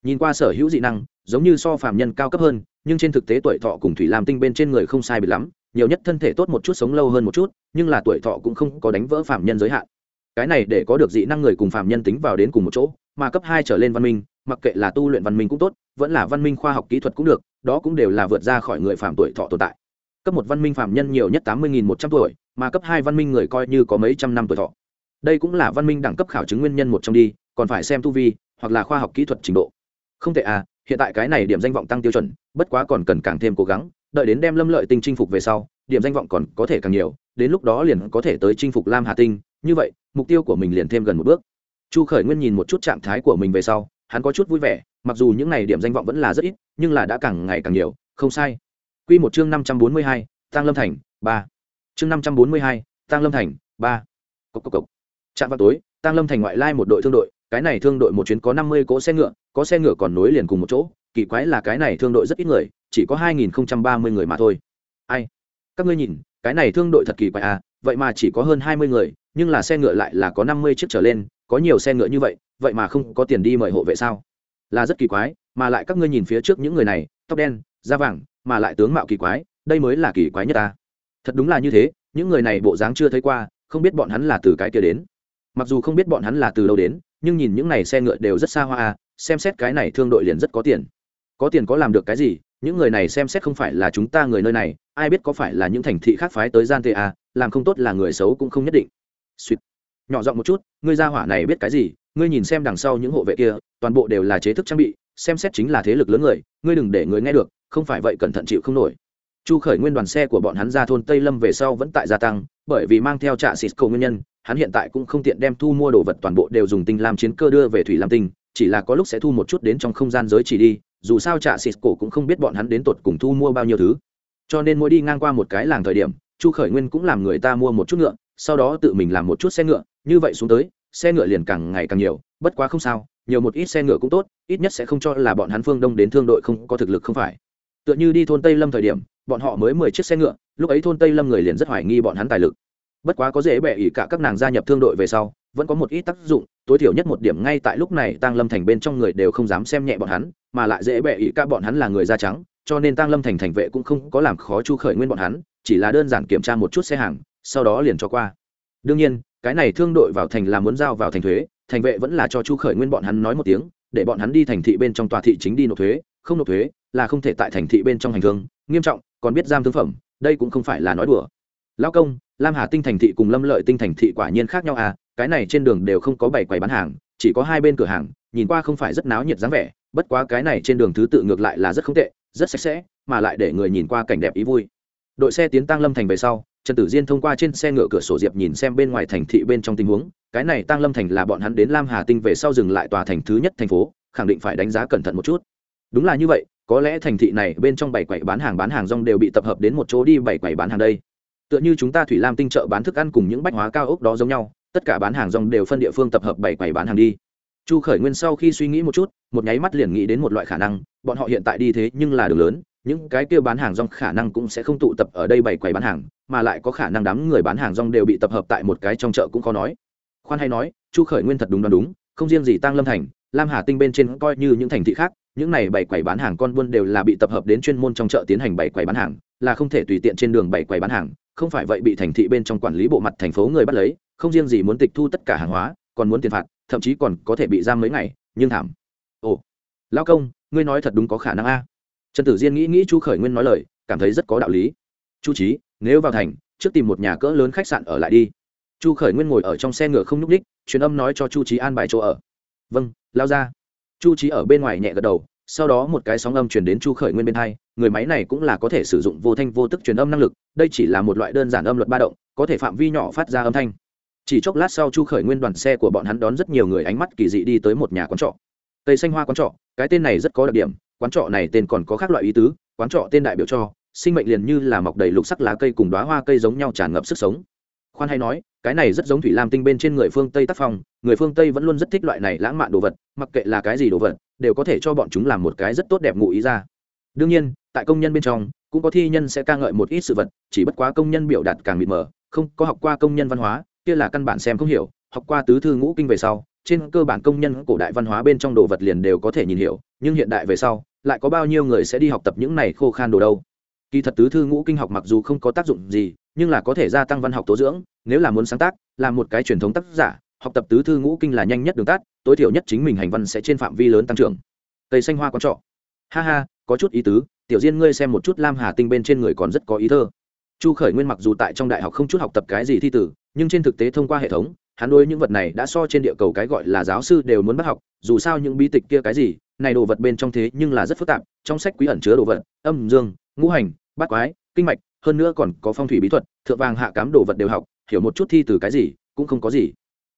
nhìn qua sở hữu dị năng, giống như so phạm nhân cao cấp hơn, nhưng trên thực tế tuổi thọ cùng thủy lam tinh bên trên người không sai bị lắm, nhiều nhất thân thể tốt một chút sống lâu hơn một chút, nhưng là tuổi thọ cũng không có đánh vỡ phạm nhân giới hạn. Cái này để có được dị năng người cùng phạm nhân tính vào đến cùng một chỗ, mà cấp hai trở lên văn minh, mặc kệ là tu luyện văn minh cũng tốt, vẫn là văn minh khoa học kỹ thuật cũng được, đó cũng đều là vượt ra khỏi người phạm tuổi thọ tồn tại. Cấp một văn minh phạm nhân nhiều nhất tám mươi một trăm tuổi, mà cấp hai văn minh người coi như có mấy trăm năm tuổi thọ. Đây cũng là văn minh đẳng cấp khảo chứng nguyên nhân một trong đi, còn phải xem tu vi, hoặc là khoa học kỹ thuật trình độ không tệ à hiện tại cái này điểm danh vọng tăng tiêu chuẩn, bất quá còn cần càng thêm cố gắng, đợi đến đem lâm lợi tinh chinh phục về sau, điểm danh vọng còn có thể càng nhiều, đến lúc đó liền có thể tới chinh phục lam hà tinh. Như vậy, mục tiêu của mình liền thêm gần một bước. Chu khởi nguyên nhìn một chút trạng thái của mình về sau, hắn có chút vui vẻ, mặc dù những n à y điểm danh vọng vẫn là rất ít, nhưng là đã càng ngày càng nhiều, không sai. Q một chương năm trăm bốn mươi hai tăng lâm thành, ba. Chương năm trăm bốn mươi hai tăng lâm thành, ba. Cốc cốc cốc. trạm vào tối tăng lâm thành ngoại lai một đội thương đội cái này thương đội một chuyến có năm mươi cỗ xe ngựa, có xe ngựa còn nối liền cùng một chỗ, kỳ quái là cái này thương đội rất ít người, chỉ có hai nghìn ba mươi người mà thôi. Ai? Các ngươi nhìn, cái này thương đội thật kỳ quái à vậy mà chỉ có hơn hai mươi người, nhưng là xe ngựa lại là có năm mươi chiếc trở lên, có nhiều xe ngựa như vậy vậy mà không có tiền đi mời hộ vệ sao? Là rất kỳ quái, mà lại các ngươi nhìn phía trước những người này, tóc đen, da vàng, mà lại tướng mạo kỳ quái, đây mới là kỳ quái nhất ta. Thật đúng là như thế, những người này bộ dáng chưa thấy qua, không biết bọn hắn là từ cái kia đến. Mặc dù không biết bọn hắn là từ đâu đến nhưng nhìn những này xe ngựa đều rất xa hoa à xem xét cái này thương đội liền rất có tiền. Có tiền có làm được cái gì, những người này xem xét không phải là chúng ta người nơi này, ai biết có phải là những thành thị khác phái tới gian tê à làm không tốt là người xấu cũng không nhất định. Suýt nhỏ giọng một chút, ngươi ra hỏa này biết cái gì, ngươi nhìn xem đằng sau những hộ vệ kia, toàn bộ đều là chế thức trang bị, xem xét chính là thế lực lớn người, ngươi đừng để người nghe được, không phải vậy cẩn thận chịu không nổi chu khởi nguyên đoàn xe của bọn hắn ra thôn tây lâm về sau vẫn tại gia tăng, bởi vì mang theo trạ xịt cầu nguyên nhân, hắn hiện tại cũng không tiện đem thu mua đồ vật toàn bộ đều dùng tinh làm chiến cơ đưa về thủy lam tinh, chỉ là có lúc sẽ thu một chút đến trong không gian giới chỉ đi, dù sao trạ xịt cổ cũng không biết bọn hắn đến tột cùng thu mua bao nhiêu thứ. Cho nên mỗi đi ngang qua một cái làng thời điểm, chu khởi nguyên cũng làm người ta mua một chút ngựa, sau đó tự mình làm một chút xe ngựa, như vậy xuống tới, xe ngựa liền càng ngày càng nhiều, bất quá không sao, nhiều một ít xe ngựa cũng tốt, ít nhất sẽ không cho là bọn hắn phương đông đến thương đội không có thực lực không phải. Tựa như đi thôn tây lâm thời điểm bọn họ mới mười chiếc xe ngựa, lúc ấy thôn tây lâm người liền rất hoài nghi bọn hắn tài lực. Bất quá có dễ bẻ ỉ cả các nàng gia nhập thương đội về sau, vẫn có một ít tác dụng, tối thiểu nhất một điểm ngay tại lúc này tăng lâm thành bên trong người đều không dám xem nhẹ bọn hắn, mà lại dễ bẻ ỉ cả bọn hắn là người da trắng, cho nên tăng lâm thành thành vệ cũng không có làm khó chu khởi nguyên bọn hắn, chỉ là đơn giản kiểm tra một chút xe hàng, sau đó liền cho qua. Đương nhiên, cái này thương đội vào thành là muốn giao vào thành thuế, thành vệ vẫn là cho chu khởi nguyên bọn hắn nói một tiếng, để bọn hắn đi thành thị bên trong tòa thị chính đi nộp thuế không nộp thuế là không thể tại thành thị bên trong hành thương nghiêm trọng, còn biết giam thương phẩm, đây cũng không phải là nói đùa. Lao công, lam hà tinh thành thị cùng lâm lợi tinh thành thị quả nhiên khác nhau à cái này trên đường đều không có bảy quầy bán hàng, chỉ có hai bên cửa hàng, nhìn qua không phải rất náo nhiệt dáng vẻ, bất quá cái này trên đường thứ tự ngược lại là rất không tệ, rất sạch sẽ, mà lại để người nhìn qua cảnh đẹp ý vui. Đội xe tiến tăng lâm thành về sau, trần tử diên thông qua trên xe ngựa cửa sổ diệp nhìn xem bên ngoài thành thị bên trong tình huống, cái này tăng lâm thành là bọn hắn đến lam hà tinh về sau dừng lại tòa thành thứ nhất thành phố, khẳng định phải đánh giá cẩn thận một chút đúng là như vậy, có lẽ thành thị này bên trong bảy quầy bán hàng bán hàng rong đều bị tập hợp đến một chỗ đi bảy quầy bán hàng đây. Tựa như chúng ta thủy lam tinh chợ bán thức ăn cùng những bách hóa cao ốc đó giống nhau, tất cả bán hàng rong đều phân địa phương tập hợp bảy quầy bán hàng đi. Chu khởi nguyên sau khi suy nghĩ một chút, một nháy mắt liền nghĩ đến một loại khả năng, bọn họ hiện tại đi thế nhưng là đường lớn, những cái kia bán hàng rong khả năng cũng sẽ không tụ tập ở đây bảy quầy bán hàng, mà lại có khả năng đám người bán hàng rong đều bị tập hợp tại một cái trong chợ cũng khó nói. Khoan hay nói, chu khởi nguyên thật đúng đoán đúng, không riêng gì tăng lâm thành, lam hà tinh bên trên coi như những thành thị khác những này bảy quầy bán hàng con buôn đều là bị tập hợp đến chuyên môn trong chợ tiến hành bảy quầy bán hàng là không thể tùy tiện trên đường bảy quầy bán hàng không phải vậy bị thành thị bên trong quản lý bộ mặt thành phố người bắt lấy không riêng gì muốn tịch thu tất cả hàng hóa còn muốn tiền phạt thậm chí còn có thể bị giam mấy ngày nhưng thảm. Ồ Lão công ngươi nói thật đúng có khả năng a. Trần tử diên nghĩ nghĩ chu khởi nguyên nói lời cảm thấy rất có đạo lý. Chu Chí, nếu vào thành trước tìm một nhà cỡ lớn khách sạn ở lại đi. Chu khởi nguyên ngồi ở trong xe ngựa không nhúc nhích, truyền âm nói cho chu Chí an bài chỗ ở. Vâng lao ra chu trí ở bên ngoài nhẹ gật đầu, sau đó một cái sóng âm truyền đến chu khởi nguyên bên hai, người máy này cũng là có thể sử dụng vô thanh vô tức truyền âm năng lực, đây chỉ là một loại đơn giản âm luật ba động, có thể phạm vi nhỏ phát ra âm thanh. Chỉ chốc lát sau chu khởi nguyên đoàn xe của bọn hắn đón rất nhiều người ánh mắt kỳ dị đi tới một nhà quán trọ. Tây xanh hoa quán trọ, cái tên này rất có đặc điểm, quán trọ này tên còn có các loại ý tứ, quán trọ tên đại biểu cho, sinh mệnh liền như là mọc đầy lục sắc lá cây cùng đoá hoa cây giống nhau tràn ngập sức sống khoan hay nói, cái này rất giống thủy lam tinh bên trên người phương tây tác phong, người phương tây vẫn luôn rất thích loại này lãng mạn đồ vật, mặc kệ là cái gì đồ vật, đều có thể cho bọn chúng làm một cái rất tốt đẹp ngụ ý ra. Đương nhiên, tại công nhân bên trong, cũng có thi nhân sẽ ca ngợi một ít sự vật, chỉ bất quá công nhân biểu đạt càng mịt mờ, không, có học qua công nhân văn hóa, kia là căn bản xem không hiểu, học qua tứ thư ngũ kinh về sau, trên cơ bản công nhân cổ đại văn hóa bên trong đồ vật liền đều có thể nhìn hiểu, nhưng hiện đại về sau, lại có bao nhiêu người sẽ đi học tập những này khô khan đồ đâu. Kỳ thật tứ thư ngũ kinh học mặc dù không có tác dụng gì nhưng là có thể gia tăng văn học tố dưỡng, nếu là muốn sáng tác, là một cái truyền thống tác giả, học tập tứ thư ngũ kinh là nhanh nhất đường tắt, tối thiểu nhất chính mình hành văn sẽ trên phạm vi lớn tăng trưởng. Cây xanh hoa con trọ. Ha ha, có chút ý tứ, tiểu diên ngươi xem một chút lam hà tinh bên trên người còn rất có ý thơ. Chu khởi nguyên mặc dù tại trong đại học không chút học tập cái gì thi tử, nhưng trên thực tế thông qua hệ thống, hắn đối những vật này đã so trên địa cầu cái gọi là giáo sư đều muốn bắt học, dù sao những bi tịch kia cái gì, này đồ vật bên trong thế nhưng là rất phức tạp, trong sách quý ẩn chứa đồ vật, âm dương, ngũ hành, bát quái, kinh mạch hơn nữa còn có phong thủy bí thuật, thượng vàng hạ cám đồ vật đều học, hiểu một chút thi từ cái gì, cũng không có gì.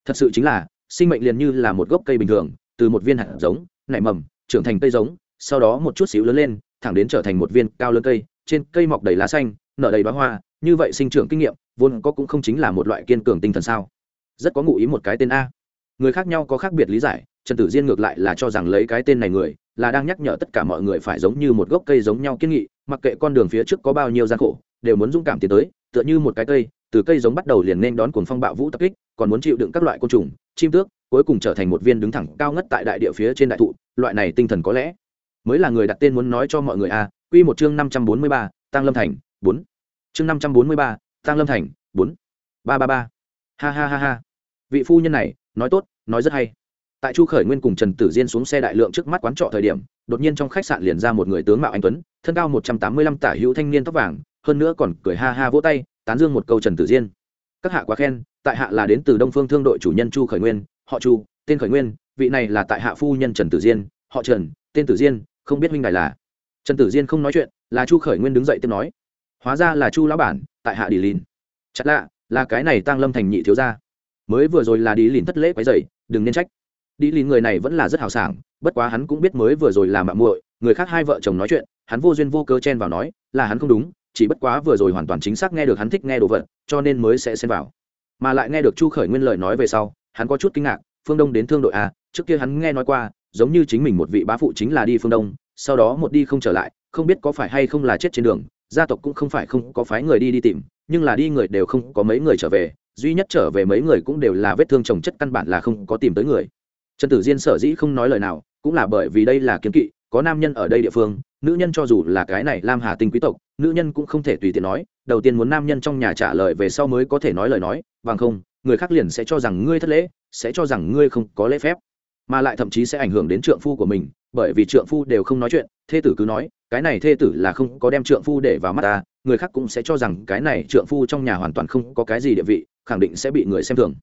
Thật sự chính là, sinh mệnh liền như là một gốc cây bình thường, từ một viên hạt giống, nảy mầm, trưởng thành cây giống, sau đó một chút xíu lớn lên, thẳng đến trở thành một viên cao lớn cây, trên cây mọc đầy lá xanh, nở đầy bá hoa, như vậy sinh trưởng kinh nghiệm, vốn có cũng không chính là một loại kiên cường tinh thần sao? Rất có ngụ ý một cái tên a. Người khác nhau có khác biệt lý giải trần tử diên ngược lại là cho rằng lấy cái tên này người, là đang nhắc nhở tất cả mọi người phải giống như một gốc cây giống nhau kiên nghị, mặc kệ con đường phía trước có bao nhiêu gian khổ, đều muốn dũng cảm tiến tới, tựa như một cái cây, từ cây giống bắt đầu liền nên đón cuồng phong bạo vũ tập kích, còn muốn chịu đựng các loại côn trùng, chim tước, cuối cùng trở thành một viên đứng thẳng cao ngất tại đại địa phía trên đại thụ, loại này tinh thần có lẽ mới là người đặt tên muốn nói cho mọi người a. Quy một chương năm trăm bốn mươi ba tăng lâm thành, bốn. Chương năm trăm bốn mươi ba tăng lâm thành, bốn. Ba ba ba. Ha ha ha ha. Vị phu nhân này, nói tốt, nói rất hay tại chu khởi nguyên cùng trần tử diên xuống xe đại lượng trước mắt quán trọ thời điểm, đột nhiên trong khách sạn liền ra một người tướng mạo anh tuấn, thân cao một trăm tám mươi lăm, tả hữu thanh niên tóc vàng, hơn nữa còn cười ha ha vỗ tay, tán dương một câu trần tử diên. Các hạ quá khen, tại hạ là đến từ đông phương thương đội chủ nhân chu khởi nguyên, họ chu, tên khởi nguyên, vị này là tại hạ phu nhân trần tử diên, họ trần, tên tử diên, không biết huynh đài là. Trần tử diên không nói chuyện, là chu khởi nguyên đứng dậy tiếp nói. Hóa ra là chu lão bản, tại hạ đi lìn. Chặt lạ, là cái này tăng lâm thành nhị thiếu gia. Mới vừa rồi là đi lìn thất lễ quấy dày đừng nên trách đi lìn người này vẫn là rất hào sảng, bất quá hắn cũng biết mới vừa rồi là mạng muội, người khác hai vợ chồng nói chuyện, hắn vô duyên vô cơ chen vào nói, là hắn không đúng, chỉ bất quá vừa rồi hoàn toàn chính xác nghe được hắn thích nghe đồ vật, cho nên mới sẽ xen vào. Mà lại nghe được chu khởi nguyên lời nói về sau, hắn có chút kinh ngạc, phương đông đến thương đội a, trước kia hắn nghe nói qua, giống như chính mình một vị bá phụ chính là đi phương đông, sau đó một đi không trở lại, không biết có phải hay không là chết trên đường, gia tộc cũng không phải không có phái người đi đi tìm, nhưng là đi người đều không có mấy người trở về, duy nhất trở về mấy người cũng đều là vết thương trồng chất căn bản là không có tìm tới người trần tử diên sở dĩ không nói lời nào, cũng là bởi vì đây là kiến kỵ, có nam nhân ở đây địa phương, nữ nhân cho dù là cái này lam hà tinh quý tộc, nữ nhân cũng không thể tùy tiện nói, đầu tiên muốn nam nhân trong nhà trả lời về sau mới có thể nói lời nói, bằng không, người khác liền sẽ cho rằng ngươi thất lễ, sẽ cho rằng ngươi không có lễ phép. Mà lại thậm chí sẽ ảnh hưởng đến trượng phu của mình, bởi vì trượng phu đều không nói chuyện, thê tử cứ nói, cái này thê tử là không có đem trượng phu để vào mắt ta, người khác cũng sẽ cho rằng cái này trượng phu trong nhà hoàn toàn không có cái gì địa vị, khẳng định sẽ bị người xem thường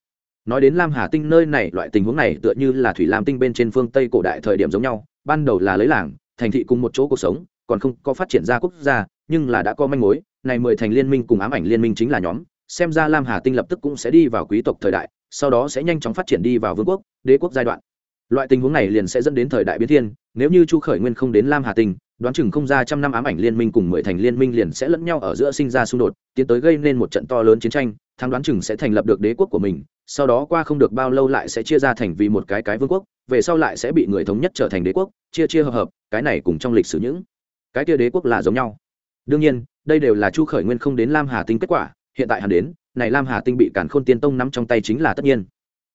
nói đến lam hà tinh nơi này, loại tình huống này tựa như là thủy lam tinh bên trên phương tây cổ đại thời điểm giống nhau, ban đầu là lấy làng, thành thị cùng một chỗ cuộc sống, còn không có phát triển ra quốc gia, nhưng là đã có manh mối, này mười thành liên minh cùng ám ảnh liên minh chính là nhóm, xem ra lam hà tinh lập tức cũng sẽ đi vào quý tộc thời đại, sau đó sẽ nhanh chóng phát triển đi vào vương quốc, đế quốc giai đoạn. Loại tình huống này liền sẽ dẫn đến thời đại biến thiên, nếu như chu khởi nguyên không đến lam hà tinh, đoán chừng không ra trăm năm ám ảnh liên minh cùng mười thành liên minh liền sẽ lẫn nhau ở giữa sinh ra xung đột, tiến tới gây nên một trận to lớn chiến tranh thắng đoán chừng sẽ thành lập được đế quốc của mình, sau đó qua không được bao lâu lại sẽ chia ra thành vì một cái cái vương quốc, về sau lại sẽ bị người thống nhất trở thành đế quốc, chia chia hợp hợp, cái này cùng trong lịch sử những cái kia đế quốc là giống nhau. Đương nhiên, đây đều là chu khởi nguyên không đến lam hà tinh kết quả, hiện tại hắn đến, này lam hà tinh bị cản khôn tiên tông nắm trong tay chính là tất nhiên.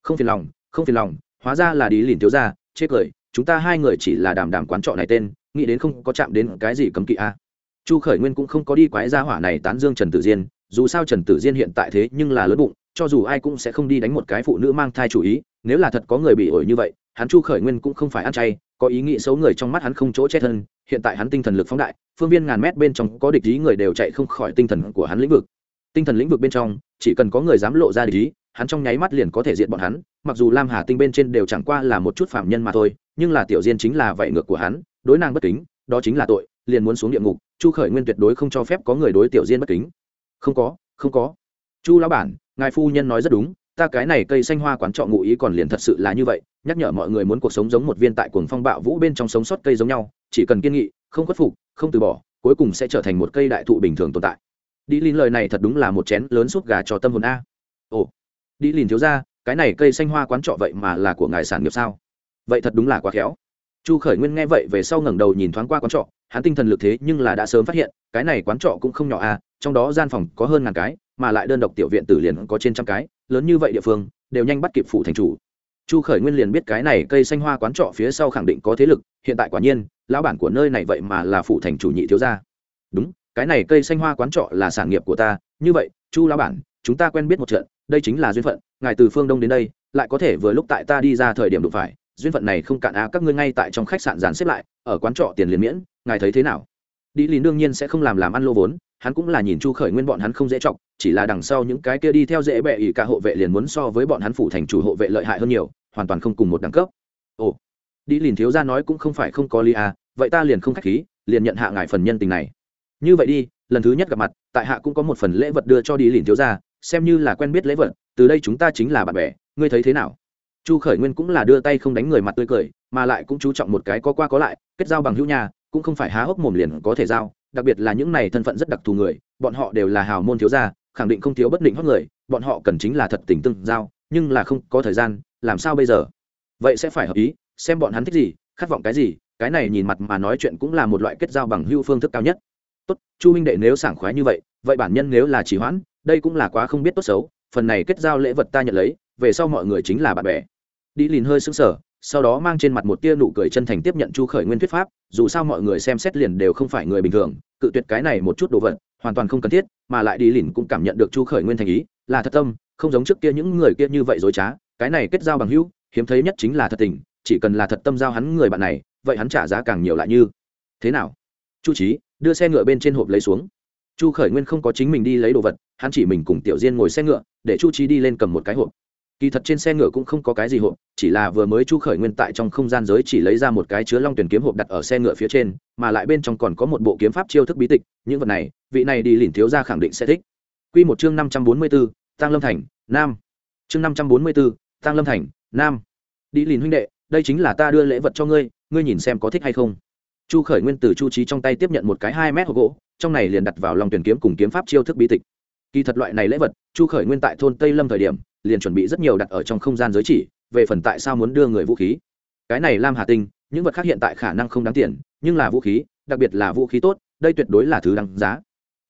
Không phiền lòng, không phiền lòng, hóa ra là đi lìn thiếu ra chết cười, chúng ta hai người chỉ là đàm đàm quán trọ này tên, nghĩ đến không có chạm đến cái gì cấm kỵ a. Chu khởi nguyên cũng không có đi quái gia hỏa này tán dương trần tử diên dù sao trần tử diên hiện tại thế nhưng là lớn bụng, cho dù ai cũng sẽ không đi đánh một cái phụ nữ mang thai chủ ý, nếu là thật có người bị ổi như vậy, hắn chu khởi nguyên cũng không phải ăn chay, có ý nghĩ xấu người trong mắt hắn không chỗ chết thân, hiện tại hắn tinh thần lực phóng đại, phương viên ngàn mét bên trong có địch ý người đều chạy không khỏi tinh thần của hắn lĩnh vực. Tinh thần lĩnh vực bên trong, chỉ cần có người dám lộ ra địch ý, hắn trong nháy mắt liền có thể diện bọn hắn, mặc dù lam hà tinh bên trên đều chẳng qua là một chút phạm nhân mà thôi, nhưng là tiểu diên chính là vậy ngược của hắn, đối nàng bất kính, đó chính là tội, liền muốn xuống địa ngục, chu khởi nguyên tuyệt đối không cho phép có người đối tiểu diên bất kính không có không có. Chu lão bản, ngài phu nhân nói rất đúng, ta cái này cây xanh hoa quán trọ ngụ ý còn liền thật sự là như vậy, nhắc nhở mọi người muốn cuộc sống giống một viên tại cuồng phong bạo vũ bên trong sống sót cây giống nhau, chỉ cần kiên nghị, không khuất phục, không từ bỏ, cuối cùng sẽ trở thành một cây đại thụ bình thường tồn tại. Đi lìn lời này thật đúng là một chén lớn súp gà cho tâm hồn a. Ồ, đi lìn thiếu ra cái này cây xanh hoa quán trọ vậy mà là của ngài sản nghiệp sao? Vậy thật đúng là quá khéo. Chu khởi nguyên nghe vậy về sau ngẩng đầu nhìn thoáng qua quán trọ hắn tinh thần lực thế nhưng là đã sớm phát hiện, cái này quán trọ cũng không nhỏ a trong đó gian phòng có hơn ngàn cái, mà lại đơn độc tiểu viện tử liền có trên trăm cái, lớn như vậy địa phương, đều nhanh bắt kịp phụ thành chủ. Chu khởi nguyên liền biết cái này cây xanh hoa quán trọ phía sau khẳng định có thế lực, hiện tại quả nhiên, lão bản của nơi này vậy mà là phụ thành chủ nhị thiếu gia. Đúng, cái này cây xanh hoa quán trọ là sản nghiệp của ta, như vậy, chu lão bản, chúng ta quen biết một trận, đây chính là duyên phận, ngài từ phương đông đến đây, lại có thể vừa lúc tại ta đi ra thời điểm đụng phải, duyên phận này không cạn á, các ngươi ngay tại trong khách sạn dàn xếp lại, ở quán trọ tiền liền miễn ngài thấy thế nào? Đi lìn đương nhiên sẽ không làm làm ăn lô vốn, hắn cũng là nhìn chu khởi nguyên bọn hắn không dễ chọc, chỉ là đằng sau những cái kia đi theo dễ bẹ ỷ cả hộ vệ liền muốn so với bọn hắn phủ thành chủ hộ vệ lợi hại hơn nhiều, hoàn toàn không cùng một đẳng cấp. Ồ, đi lìn thiếu ra nói cũng không phải không có lý à vậy ta liền không khách khí, liền nhận hạ ngài phần nhân tình này. Như vậy đi, lần thứ nhất gặp mặt, tại hạ cũng có một phần lễ vật đưa cho đi lìn thiếu ra xem như là quen biết lễ vật, từ đây chúng ta chính là bạn bè, ngươi thấy thế nào? Chu khởi nguyên cũng là đưa tay không đánh người mặt tươi cười, mà lại cũng chú trọng một cái có qua có lại, kết giao bằng hữu nhà cũng không phải há hốc mồm liền có thể giao, đặc biệt là những này thân phận rất đặc thù người, bọn họ đều là hào môn thiếu gia, khẳng định không thiếu bất định hót người, bọn họ cần chính là thật tình tương giao, nhưng là không có thời gian, làm sao bây giờ? Vậy sẽ phải hợp ý, xem bọn hắn thích gì, khát vọng cái gì, cái này nhìn mặt mà nói chuyện cũng là một loại kết giao bằng hưu phương thức cao nhất. Tốt, chu minh đệ nếu sảng khoái như vậy vậy bản nhân nếu là chỉ hoãn, đây cũng là quá không biết tốt xấu, phần này kết giao lễ vật ta nhận lấy, về sau mọi người chính là bạn bè. Đi lìn hơi sững sờ sau đó mang trên mặt một tia nụ cười chân thành tiếp nhận chu khởi nguyên thuyết pháp, dù sao mọi người xem xét liền đều không phải người bình thường, cự tuyệt cái này một chút đồ vật, hoàn toàn không cần thiết, mà lại đi lìn cũng cảm nhận được chu khởi nguyên thành ý, là thật tâm, không giống trước kia những người kia như vậy dối trá, cái này kết giao bằng hữu, hiếm thấy nhất chính là thật tình, chỉ cần là thật tâm giao hắn người bạn này, vậy hắn trả giá càng nhiều lại như thế nào? Chu trí đưa xe ngựa bên trên hộp lấy xuống. Chu khởi nguyên không có chính mình đi lấy đồ vật, hắn chỉ mình cùng tiểu diên ngồi xe ngựa, để chu trí đi lên cầm một cái hộp kỳ thật trên xe ngựa cũng không có cái gì hộp, chỉ là vừa mới chu khởi nguyên tại trong không gian giới chỉ lấy ra một cái chứa long tuyển kiếm hộp đặt ở xe ngựa phía trên, mà lại bên trong còn có một bộ kiếm pháp chiêu thức bí tịch, những vật này, vị này đi lìn thiếu ra khẳng định sẽ thích. Q một chương năm trăm bốn mươi b ố tăng lâm thành, nam. Chương năm trăm bốn mươi b ố tăng lâm thành, nam. Đi lìn huynh đệ, đây chính là ta đưa lễ vật cho ngươi ngươi nhìn xem có thích hay không. Chu khởi nguyên từ chu trí trong tay tiếp nhận một cái hai mét hộp gỗ, trong này liền đặt vào lòng tuyển kiếm cùng kiếm pháp chiêu thức bí tịch. Kỳ thật loại này lễ vật, chu khởi nguyên tại thôn tây lâm thời điểm liền chuẩn bị rất nhiều đặt ở trong không gian giới chỉ, về phần tại sao muốn đưa người vũ khí. Cái này lam hà tinh, những vật khác hiện tại khả năng không đáng tiền, nhưng là vũ khí, đặc biệt là vũ khí tốt, đây tuyệt đối là thứ đáng giá.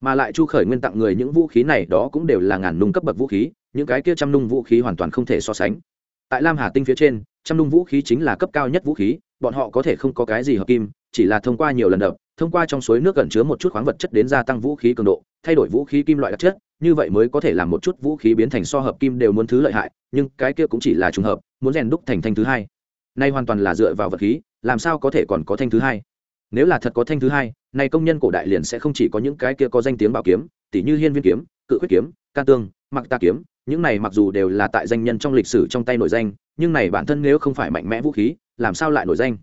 Mà lại chu khởi nguyên tặng người những vũ khí này đó cũng đều là ngàn nung cấp bậc vũ khí, những cái kia trăm nung vũ khí hoàn toàn không thể so sánh. Tại lam hà tinh phía trên, trăm nung vũ khí chính là cấp cao nhất vũ khí, bọn họ có thể không có cái gì hợp kim, chỉ là thông qua nhiều lần đập, thông qua trong suối nước gần chứa một chút khoáng vật chất đến gia tăng vũ khí cường độ, thay đổi vũ khí kim loại đặc chất như vậy mới có thể làm một chút vũ khí biến thành so hợp kim đều muốn thứ lợi hại, nhưng cái kia cũng chỉ là trùng hợp, muốn rèn đúc thành thanh thứ hai. Nay hoàn toàn là dựa vào vật khí, làm sao có thể còn có thanh thứ hai? Nếu là thật có thanh thứ hai, nay công nhân cổ đại liền sẽ không chỉ có những cái kia có danh tiếng bảo kiếm tỷ như hiên viên kiếm, cự quyết kiếm, can tương, mặc ta kiếm, những này mặc dù đều là tại danh nhân trong lịch sử trong tay nổi danh, nhưng này bản thân nếu không phải mạnh mẽ vũ khí, làm sao lại nổi danh?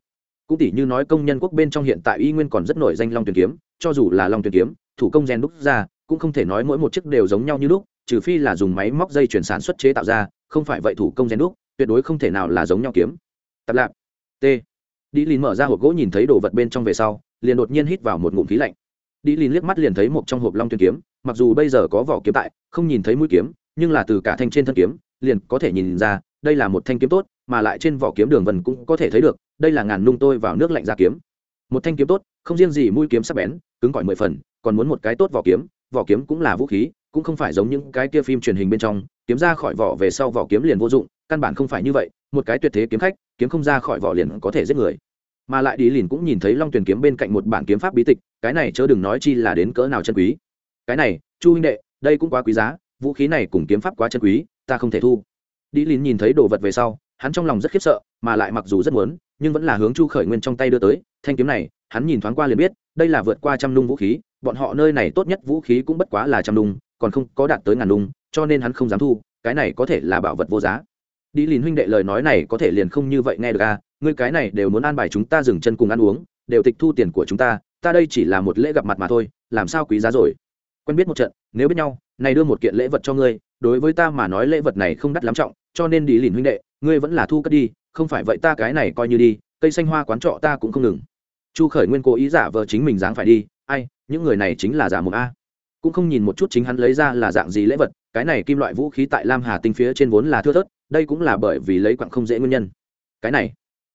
Cũng tỷ như nói công nhân quốc bên trong hiện tại y nguyên còn rất nổi danh long tuyển kiếm, cho dù là long tuyển kiếm, thủ công rèn đúc ra cũng không thể nói mỗi một chiếc đều giống nhau như lúc, trừ phi là dùng máy móc dây chuyển sản xuất chế tạo ra, không phải vậy thủ công rèn đúc, tuyệt đối không thể nào là giống nhau kiếm. Tạp lạp t. Đi lìn mở ra hộp gỗ nhìn thấy đồ vật bên trong về sau, liền đột nhiên hít vào một ngụm khí lạnh. Đi lìn liếc mắt liền thấy một trong hộp long tuyên kiếm, mặc dù bây giờ có vỏ kiếm tại, không nhìn thấy mũi kiếm, nhưng là từ cả thanh trên thân kiếm, liền có thể nhìn ra, đây là một thanh kiếm tốt, mà lại trên vỏ kiếm đường vần cũng có thể thấy được, đây là ngàn nung tôi vào nước lạnh ra kiếm. Một thanh kiếm tốt, không riêng gì mũi kiếm sắc bén, cứng cỏi mười phần, còn muốn một cái tốt vỏ kiếm vỏ kiếm cũng là vũ khí, cũng không phải giống những cái kia phim truyền hình bên trong, kiếm ra khỏi vỏ về sau vỏ kiếm liền vô dụng, căn bản không phải như vậy, một cái tuyệt thế kiếm khách, kiếm không ra khỏi vỏ liền có thể giết người. Mà lại đi liền cũng nhìn thấy long tuyển kiếm bên cạnh một bản kiếm pháp bí tịch, cái này chớ đừng nói chi là đến cỡ nào chân quý. Cái này, chu huynh đệ, đây cũng quá quý giá, vũ khí này cùng kiếm pháp quá chân quý, ta không thể thu. Đi liền nhìn thấy đồ vật về sau, hắn trong lòng rất khiếp sợ, mà lại mặc dù rất muốn, nhưng vẫn là hướng chu khởi nguyên trong tay đưa tới, thanh kiếm này, hắn nhìn thoáng qua liền biết, đây là vượt qua trăm nung vũ khí bọn họ nơi này tốt nhất vũ khí cũng bất quá là trăm đung, còn không có đạt tới ngàn đung, cho nên hắn không dám thu, cái này có thể là bảo vật vô giá. Đi lìn huynh đệ lời nói này có thể liền không như vậy nghe được à ngươi cái này đều muốn an bài chúng ta dừng chân cùng ăn uống, đều tịch thu tiền của chúng ta ta đây chỉ là một lễ gặp mặt mà thôi, làm sao quý giá rồi? Quen biết một trận, nếu biết nhau, này đưa một kiện lễ vật cho ngươi, đối với ta mà nói lễ vật này không đắt lắm trọng, cho nên đi lìn huynh đệ, ngươi vẫn là thu cất đi, không phải vậy ta cái này coi như đi, cây xanh hoa quán trọ ta cũng không ngừng. Chu khởi nguyên cố ý giả vờ chính mình dáng phải đi những người này chính là giả mồm a. Cũng không nhìn một chút chính hắn lấy ra là dạng gì lễ vật, cái này kim loại vũ khí tại lam hà tinh phía trên vốn là thưa thớt, đây cũng là bởi vì lấy quặng không dễ nguyên nhân. Cái này.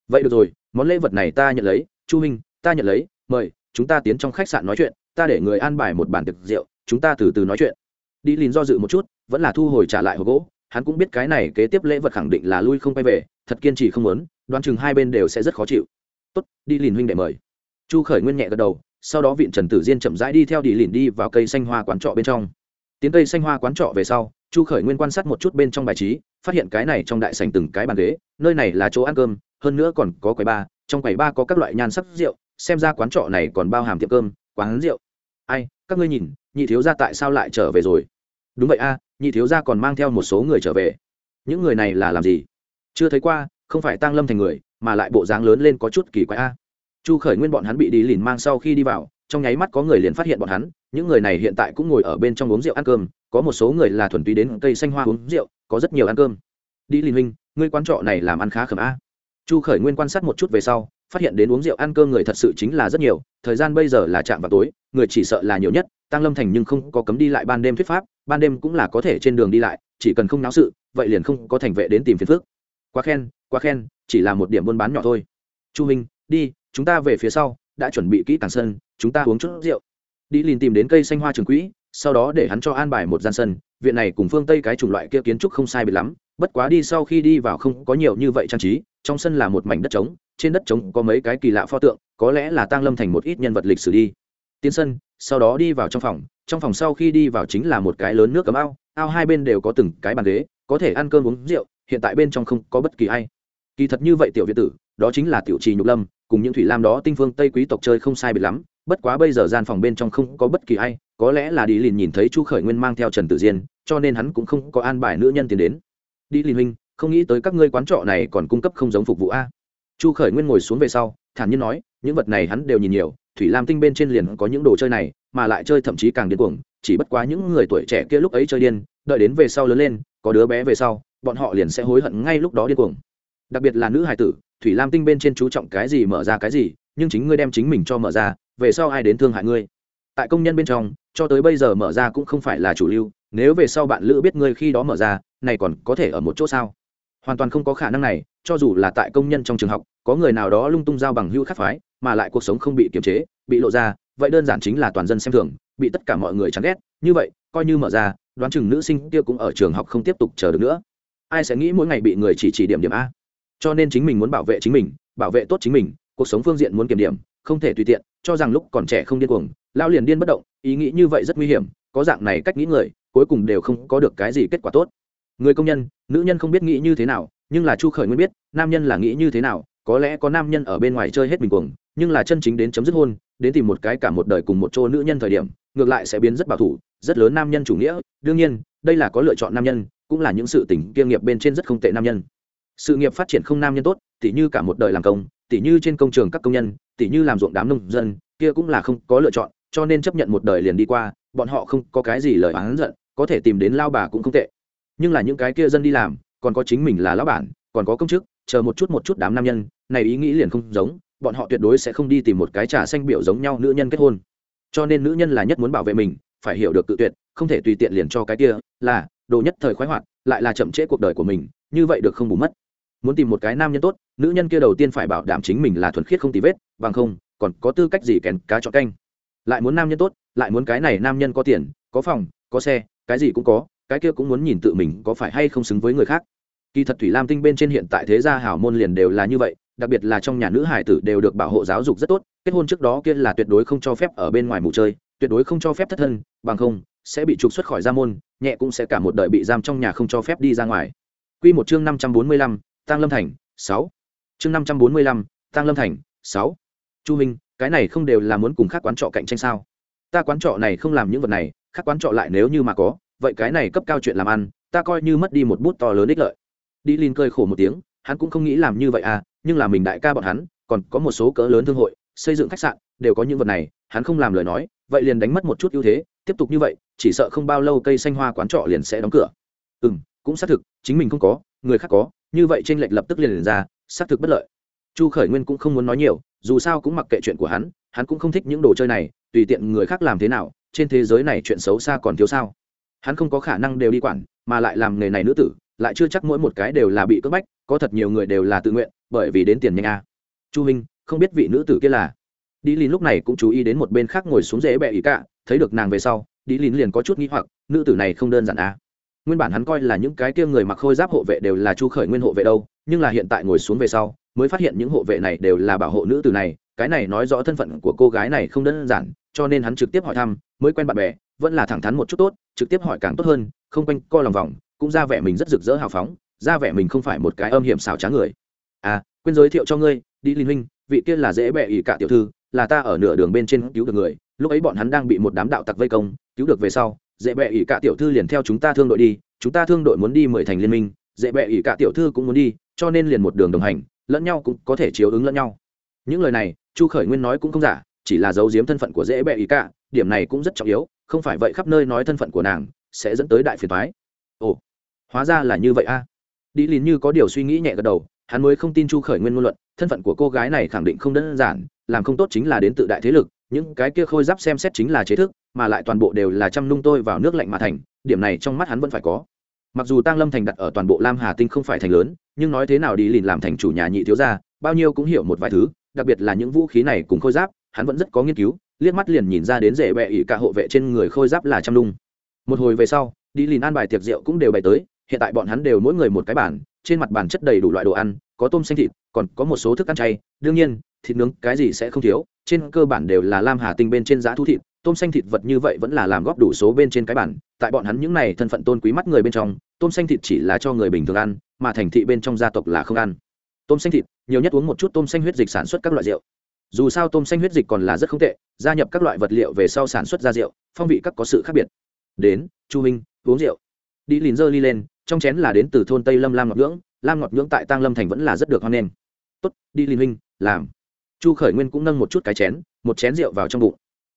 Vậy được rồi, món lễ vật này ta nhận lấy, chu Minh, ta nhận lấy, mời, chúng ta tiến trong khách sạn nói chuyện, ta để người an bài một bàn tiệc rượu, chúng ta từ từ nói chuyện. Đi lìn do dự một chút, vẫn là thu hồi trả lại hộp gỗ, hắn cũng biết cái này kế tiếp lễ vật khẳng định là lui không quay về, thật kiên trì không muốn, đoán chừng hai bên đều sẽ rất khó chịu. Tốt, đi lìn huynh đệ mời. Chu khởi nguyên nhẹ gật đầu sau đó viện trần tử diên chậm rãi đi theo đi lìn đi vào cây xanh hoa quán trọ bên trong. Tiến cây xanh hoa quán trọ về sau, chu khởi nguyên quan sát một chút bên trong bài trí, phát hiện cái này trong đại sành từng cái bàn ghế, nơi này là chỗ ăn cơm, hơn nữa còn có quầy ba, trong quầy ba có các loại nhan sắc rượu, xem ra quán trọ này còn bao hàm tiệm cơm, quán rượu. Ai, các ngươi nhìn, nhị thiếu gia tại sao lại trở về rồi? Đúng vậy a, nhị thiếu gia còn mang theo một số người trở về. Những người này là làm gì? Chưa thấy qua, không phải tăng lâm thành người, mà lại bộ dáng lớn lên có chút kỳ quái a chu khởi nguyên bọn hắn bị đi lìn mang sau khi đi vào, trong nháy mắt có người liền phát hiện bọn hắn, những người này hiện tại cũng ngồi ở bên trong uống rượu ăn cơm, có một số người là thuần túy đến cây xanh hoa uống rượu, có rất nhiều ăn cơm. Đi lìn huynh, ngươi quán trọ này làm ăn khá khẩm a. Chu khởi nguyên quan sát một chút về sau, phát hiện đến uống rượu ăn cơm người thật sự chính là rất nhiều, thời gian bây giờ là chạm vào tối, người chỉ sợ là nhiều nhất, tăng lâm thành nhưng không có cấm đi lại ban đêm thuyết pháp, ban đêm cũng là có thể trên đường đi lại, chỉ cần không náo sự, vậy liền không có thành vệ đến tìm phiền phước quá khen quá khen, chỉ là một điểm buôn bán nhỏ thôi. Chu minh đi chúng ta về phía sau, đã chuẩn bị kỹ càng sân, chúng ta uống chút rượu. Đi liền tìm đến cây xanh hoa trường quỹ, sau đó để hắn cho an bài một gian sân. Viện này cùng phương tây cái chủng loại kia kiến trúc không sai biệt lắm, bất quá đi sau khi đi vào không có nhiều như vậy trang trí, trong sân là một mảnh đất trống, trên đất trống có mấy cái kỳ lạ pho tượng, có lẽ là tăng lâm thành một ít nhân vật lịch sử đi. Tiến sân, sau đó đi vào trong phòng trong phòng sau khi đi vào chính là một cái lớn nước cấm ao ao hai bên đều có từng cái bàn ghế, có thể ăn cơm uống rượu, hiện tại bên trong không có bất kỳ ai. Kỳ thật như vậy tiểu việt tử, đó chính là tiểu trì nhục lâm cùng những thủy lam đó tinh phương tây quý tộc chơi không sai biệt lắm, bất quá bây giờ gian phòng bên trong không có bất kỳ ai, có lẽ là đi liền nhìn thấy chu khởi nguyên mang theo trần tử diên, cho nên hắn cũng không có an bài nữ nhân tiến đến. Đi liền huynh, không nghĩ tới các ngươi quán trọ này còn cung cấp không giống phục vụ a. Chu khởi nguyên ngồi xuống về sau, thản nhiên nói, những vật này hắn đều nhìn nhiều, thủy lam tinh bên trên liền có những đồ chơi này, mà lại chơi thậm chí càng điên cuồng, chỉ bất quá những người tuổi trẻ kia lúc ấy chơi điên, đợi đến về sau lớn lên, có đứa bé về sau, bọn họ liền sẽ hối hận ngay lúc đó điên cuồng. Đặc biệt là nữ hài tử thủy lam tinh bên trên chú trọng cái gì mở ra cái gì, nhưng chính ngươi đem chính mình cho mở ra, về sau ai đến thương hại ngươi? Tại công nhân bên trong, cho tới bây giờ mở ra cũng không phải là chủ lưu, nếu về sau bạn lữ biết ngươi khi đó mở ra, này còn có thể ở một chỗ sao? Hoàn toàn không có khả năng này, cho dù là tại công nhân trong trường học, có người nào đó lung tung giao bằng hưu khắc phái, mà lại cuộc sống không bị kiềm chế, bị lộ ra, vậy đơn giản chính là toàn dân xem thường, bị tất cả mọi người chán ghét, như vậy, coi như mở ra, đoán chừng nữ sinh kia cũng ở trường học không tiếp tục chờ được nữa. Ai sẽ nghĩ mỗi ngày bị người chỉ chỉ điểm điểm a? Cho nên chính mình muốn bảo vệ chính mình, bảo vệ tốt chính mình, cuộc sống phương diện muốn kiểm điểm, không thể tùy tiện, cho rằng lúc còn trẻ không điên cuồng, lao liền điên bất động, ý nghĩ như vậy rất nguy hiểm, có dạng này cách nghĩ người, cuối cùng đều không có được cái gì kết quả tốt. Người công nhân, nữ nhân không biết nghĩ như thế nào, nhưng là chu khởi nguyên biết, nam nhân là nghĩ như thế nào, có lẽ có nam nhân ở bên ngoài chơi hết mình cuồng, nhưng là chân chính đến chấm dứt hôn, đến tìm một cái cả một đời cùng một chỗ nữ nhân thời điểm, ngược lại sẽ biến rất bảo thủ, rất lớn nam nhân chủ nghĩa. Đương nhiên, đây là có lựa chọn nam nhân, cũng là những sự tình kiêng nghiệp bên trên rất không tệ nam nhân sự nghiệp phát triển không nam nhân tốt, tỉ như cả một đời làm công, tỉ như trên công trường các công nhân, tỉ như làm ruộng đám nông dân, kia cũng là không có lựa chọn, cho nên chấp nhận một đời liền đi qua, bọn họ không có cái gì lời oán giận, có thể tìm đến lao bà cũng không tệ. Nhưng là những cái kia dân đi làm, còn có chính mình là lão bản, còn có công chức, chờ một chút một chút đám nam nhân, này ý nghĩ liền không giống, bọn họ tuyệt đối sẽ không đi tìm một cái trà xanh biểu giống nhau nữ nhân kết hôn. Cho nên nữ nhân là nhất muốn bảo vệ mình, phải hiểu được tự tuyệt, không thể tùy tiện liền cho cái kia, là, đồ nhất thời khoái hoạt, lại là chậm trễ cuộc đời của mình, như vậy được không bù mất muốn tìm một cái nam nhân tốt, nữ nhân kia đầu tiên phải bảo đảm chính mình là thuần khiết không tì vết, bằng không, còn có tư cách gì kèn cá chọn canh. Lại muốn nam nhân tốt, lại muốn cái này nam nhân có tiền, có phòng, có xe, cái gì cũng có, cái kia cũng muốn nhìn tự mình có phải hay không xứng với người khác. Kỳ thật thủy lam tinh bên trên hiện tại thế gia hảo môn liền đều là như vậy, đặc biệt là trong nhà nữ hải tử đều được bảo hộ giáo dục rất tốt, kết hôn trước đó kia là tuyệt đối không cho phép ở bên ngoài mù chơi, tuyệt đối không cho phép thất thân, bằng không, sẽ bị trục xuất khỏi gia môn, nhẹ cũng sẽ cả một đời bị giam trong nhà không cho phép đi ra ngoài. Quy một chương năm trăm bốn mươi lăm tăng lâm thành, sáu. Chương năm trăm bốn mươi lăm tăng lâm thành, sáu. Chu minh, cái này không đều là muốn cùng khác quán trọ cạnh tranh sao? Ta quán trọ này không làm những vật này, khác quán trọ lại nếu như mà có, vậy cái này cấp cao chuyện làm ăn, ta coi như mất đi một bút to lớn ích lợi. Đi linh cơi khổ một tiếng, hắn cũng không nghĩ làm như vậy à nhưng là mình đại ca bọn hắn, còn có một số cỡ lớn thương hội, xây dựng khách sạn, đều có những vật này, hắn không làm lời nói, vậy liền đánh mất một chút ưu thế, tiếp tục như vậy, chỉ sợ không bao lâu cây xanh hoa quán trọ liền sẽ đóng cửa. Ừ m cũng xác thực, chính mình không có, người khác có như vậy tranh lệch lập tức liền, liền ra xác thực bất lợi. Chu khởi nguyên cũng không muốn nói nhiều dù sao cũng mặc kệ chuyện của hắn hắn cũng không thích những đồ chơi này tùy tiện người khác làm thế nào trên thế giới này chuyện xấu xa còn thiếu sao. Hắn không có khả năng đều đi quản mà lại làm nghề này nữ tử lại chưa chắc mỗi một cái đều là bị cưỡng bách có thật nhiều người đều là tự nguyện bởi vì đến tiền nhanh a. Chu minh không biết vị nữ tử kia là. Đi lìn lúc này cũng chú ý đến một bên khác ngồi xuống dễ bẹ ý cả thấy được nàng về sau đi lìn liền có chút nghĩ hoặc nữ tử này không đơn giản a nguyên bản hắn coi là những cái kia người mặc khôi giáp hộ vệ đều là chu khởi nguyên hộ vệ đâu, nhưng là hiện tại ngồi xuống về sau, mới phát hiện những hộ vệ này đều là bảo hộ nữ tử này, cái này nói rõ thân phận của cô gái này không đơn giản, cho nên hắn trực tiếp hỏi thăm, mới quen bạn bè, vẫn là thẳng thắn một chút tốt, trực tiếp hỏi càng tốt hơn, không quanh co lòng vòng, cũng ra vẻ mình rất rực rỡ hào phóng, ra vẻ mình không phải một cái âm hiểm xảo trá người. À quên giới thiệu cho ngươi, đi linh huynh, vị kia là dễ bệ ỷ cả tiểu thư, là ta ở nửa đường bên trên cứu được người, lúc ấy bọn hắn đang bị một đám đạo tặc vây công, cứu được về sau dễ bệ ỷ cả tiểu thư liền theo chúng ta thương đội đi, chúng ta thương đội muốn đi mười thành liên minh, dễ bệ ỷ cả tiểu thư cũng muốn đi, cho nên liền một đường đồng hành, lẫn nhau cũng có thể chiếu ứng lẫn nhau. Những lời này, chu khởi nguyên nói cũng không giả, chỉ là giấu giếm thân phận của dễ bệ ỷ cả, điểm này cũng rất trọng yếu, không phải vậy khắp nơi nói thân phận của nàng sẽ dẫn tới đại phiền thoái ồ, hóa ra là như vậy a. Đi lìn như có điều suy nghĩ nhẹ gật đầu, hắn mới không tin chu khởi nguyên ngôn luận, thân phận của cô gái này khẳng định không đơn giản, làm không tốt chính là đến tự đại thế lực những cái kia khôi giáp xem xét chính là chế thức, mà lại toàn bộ đều là chăm nung tôi vào nước lạnh mà thành, điểm này trong mắt hắn vẫn phải có. Mặc dù tăng lâm thành đặt ở toàn bộ lam hà tinh không phải thành lớn, nhưng nói thế nào đi lìn làm thành chủ nhà nhị thiếu gia, bao nhiêu cũng hiểu một vài thứ, đặc biệt là những vũ khí này cùng khôi giáp, hắn vẫn rất có nghiên cứu, liếc mắt liền nhìn ra đến rể bẹ ỉ cả hộ vệ trên người khôi giáp là chăm nung một hồi về sau, đi lìn ăn bài tiệc rượu cũng đều bày tới, hiện tại bọn hắn đều mỗi người một cái bàn, trên mặt bàn chất đầy đủ loại đồ ăn, có tôm xanh thịt, còn có một số thức ăn chay, đương nhiên, thịt nướng cái gì sẽ không thiếu trên cơ bản đều là lam hà tinh bên trên giá thu thịt, tôm xanh thịt vật như vậy vẫn là làm góp đủ số bên trên cái bản. Tại bọn hắn những này thân phận tôn quý mắt người bên trong, tôm xanh thịt chỉ là cho người bình thường ăn, mà thành thị bên trong gia tộc là không ăn. Tôm xanh thịt, nhiều nhất uống một chút tôm xanh huyết dịch sản xuất các loại rượu. Dù sao tôm xanh huyết dịch còn là rất không tệ, gia nhập các loại vật liệu về sau sản xuất ra rượu, phong vị các có sự khác biệt. Đến, chu minh, uống rượu. Đi lìn dơ ly lên, trong chén là đến từ thôn tây lâm lam ngọc nhưỡng, lam ngọc nhưỡng tại tăng lâm thành vẫn là rất được hoan nghênh. Tốt, đi lìn huynh, làm chu khởi nguyên cũng nâng một chút cái chén, một chén rượu vào trong bụng.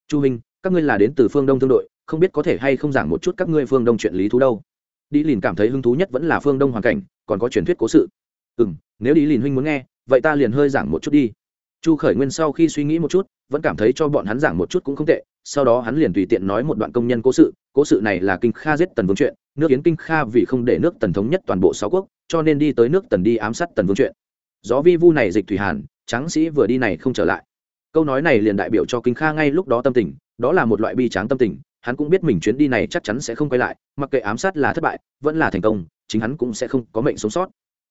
Chu huynh, các ngươi là đến từ phương đông thương đội, không biết có thể hay không giảng một chút các ngươi phương đông chuyện lý thú đâu? Đi lìn cảm thấy hứng thú nhất vẫn là phương đông hoàn cảnh, còn có truyền thuyết cố sự. Ừ m nếu đi lìn huynh muốn nghe, vậy ta liền hơi giảng một chút đi. Chu khởi nguyên sau khi suy nghĩ một chút, vẫn cảm thấy cho bọn hắn giảng một chút cũng không tệ, sau đó hắn liền tùy tiện nói một đoạn công nhân cố sự. Cố sự này là kinh kha giết tần vương chuyện, nước yến kinh kha vì không để nước tần thống nhất toàn bộ sáu quốc, cho nên đi tới nước tần đi ám sát tần vương chuyện. Gió vi vu này dịch thủy hàn tráng sĩ vừa đi này không trở lại. Câu nói này liền đại biểu cho kinh kha ngay lúc đó tâm tình, đó là một loại bi tráng tâm tình, hắn cũng biết mình chuyến đi này chắc chắn sẽ không quay lại, mặc kệ ám sát là thất bại, vẫn là thành công, chính hắn cũng sẽ không có mệnh sống sót.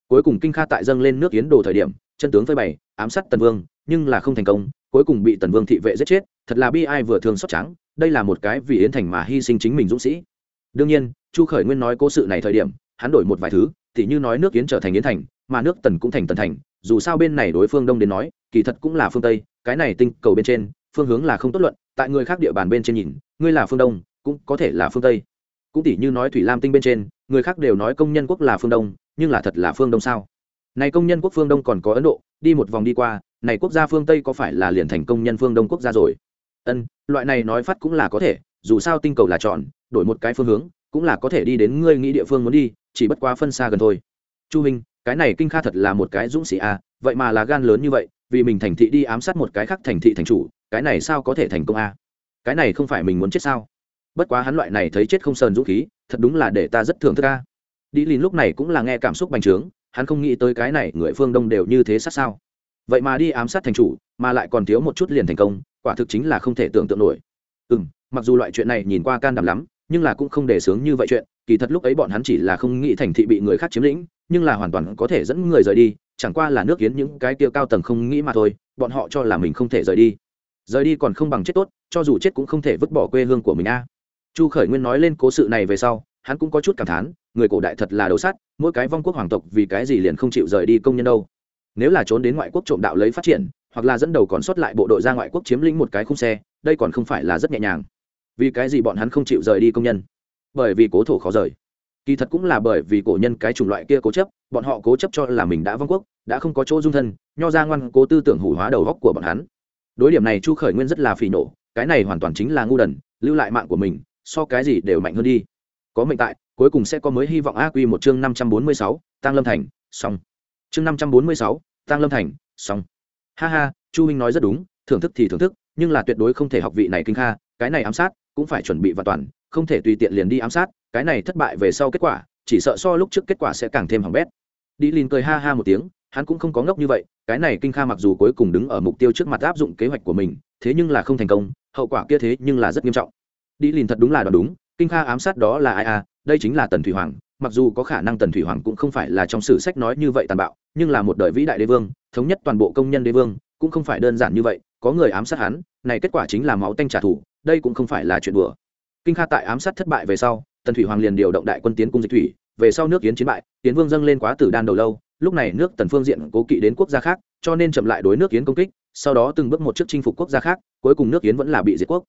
Cuối cùng kinh kha tại dâng lên nước yến đồ thời điểm, chân tướng phơi bày, ám sát tần vương, nhưng là không thành công, cuối cùng bị tần vương thị vệ giết chết, thật là bi ai vừa thương xót trắng, đây là một cái vì yến thành mà hy sinh chính mình dũng sĩ. Đương nhiên, chu khởi nguyên nói cố sự này thời điểm, hắn đổi một vài thứ thì như nói nước yến trở thành yến thành, mà nước tần cũng thành tần thành dù sao bên này đối phương đông đến nói, kỳ thật cũng là phương tây, cái này tinh cầu bên trên, phương hướng là không tốt luận, tại người khác địa bàn bên trên nhìn, ngươi là phương đông, cũng có thể là phương tây. Cũng tỷ như nói thủy lam tinh bên trên, người khác đều nói công nhân quốc là phương đông, nhưng là thật là phương đông sao? Này công nhân quốc phương đông còn có ấn độ, đi một vòng đi qua, này quốc gia phương tây có phải là liền thành công nhân phương đông quốc gia rồi? Ân, loại này nói phát cũng là có thể, dù sao tinh cầu là chọn, đổi một cái phương hướng, cũng là có thể đi đến ngươi nghĩ địa phương muốn đi, chỉ bất quá phân xa gần thôi. Chu minh cái này kinh kha thật là một cái dũng sĩ a à, vậy mà là gan lớn như vậy vì mình thành thị đi ám sát một cái khác thành thị thành chủ cái này sao có thể thành công a? À? cái này không phải mình muốn chết sao? Bất quá hắn loại này thấy chết không sờn dũng khí thật đúng là để ta rất thường thức a. Đi lìn lúc này cũng là nghe cảm xúc bành trướng hắn không nghĩ tới cái này người phương đông đều như thế sát sao. Vậy mà đi ám sát thành chủ mà lại còn thiếu một chút liền thành công quả thực chính là không thể tưởng tượng nổi. Ừ m mặc dù loại chuyện này nhìn qua can đảm lắm nhưng là cũng không để sướng như vậy chuyện kỳ thật lúc ấy bọn hắn chỉ là không nghĩ thành thị bị người khác chiếm lĩnh nhưng là hoàn toàn có thể dẫn người rời đi, chẳng qua là nước kiến những cái kia cao tầng không nghĩ mà thôi, bọn họ cho là mình không thể rời đi. Rời đi còn không bằng chết tốt, cho dù chết cũng không thể vứt bỏ quê hương của mình a. Chu khởi nguyên nói lên cố sự này về sau, hắn cũng có chút cảm thán, người cổ đại thật là đầu sắt, mỗi cái vong quốc hoàng tộc vì cái gì liền không chịu rời đi công nhân đâu. Nếu là trốn đến ngoại quốc trộm đạo lấy phát triển, hoặc là dẫn đầu còn sót lại bộ đội ra ngoại quốc chiếm lĩnh một cái khung xe, đây còn không phải là rất nhẹ nhàng. Vì cái gì bọn hắn không chịu rời đi công nhân? Bởi vì cố thổ khó rời kỳ thật cũng là bởi vì cổ nhân cái chủng loại kia cố chấp, bọn họ cố chấp cho là mình đã vong quốc, đã không có chỗ dung thân, nho ra ngoan cố tư tưởng hủ hóa đầu góc của bọn hắn. Đối điểm này chu khởi nguyên rất là phỉ nổ cái này hoàn toàn chính là ngu đần, lưu lại mạng của mình, so cái gì đều mạnh hơn đi. Có mệnh tại, cuối cùng sẽ có mới hy vọng a quy một chương năm trăm bốn mươi sáu tăng lâm thành, xong. Chương năm trăm bốn mươi sáu tăng lâm thành, xong. Ha ha, chu huynh nói rất đúng, thưởng thức thì thưởng thức, nhưng là tuyệt đối không thể học vị này kinh kha, cái này ám sát cũng phải chuẩn bị và toàn, không thể tùy tiện liền đi ám sát cái này thất bại về sau kết quả, chỉ sợ so lúc trước kết quả sẽ càng thêm hỏng bét. Đi lìn cười ha ha một tiếng, hắn cũng không có ngốc như vậy, cái này kinh kha mặc dù cuối cùng đứng ở mục tiêu trước mặt áp dụng kế hoạch của mình, thế nhưng là không thành công, hậu quả kia thế nhưng là rất nghiêm trọng. Đi lìn thật đúng là đoán đúng, kinh kha ám sát đó là ai à đây chính là tần thủy hoàng, mặc dù có khả năng tần thủy hoàng cũng không phải là trong sử sách nói như vậy tàn bạo, nhưng là một đời vĩ đại đế vương, thống nhất toàn bộ công nhân đế vương, cũng không phải đơn giản như vậy, có người ám sát hắn, này kết quả chính là máu tanh trả thù, đây cũng không phải là chuyện đùa. Kinh kha tại ám sát thất bại về sau tần thủy hoàng liền điều động đại quân tiến cung dịch thủy, về sau nước yến chiến bại, tiến vương dâng lên quá tử đan đầu lâu, lúc này nước tần phương diện cố kỵ đến quốc gia khác, cho nên chậm lại đối nước yến công kích, sau đó từng bước một trước chinh phục quốc gia khác, cuối cùng nước yến vẫn là bị diệt quốc.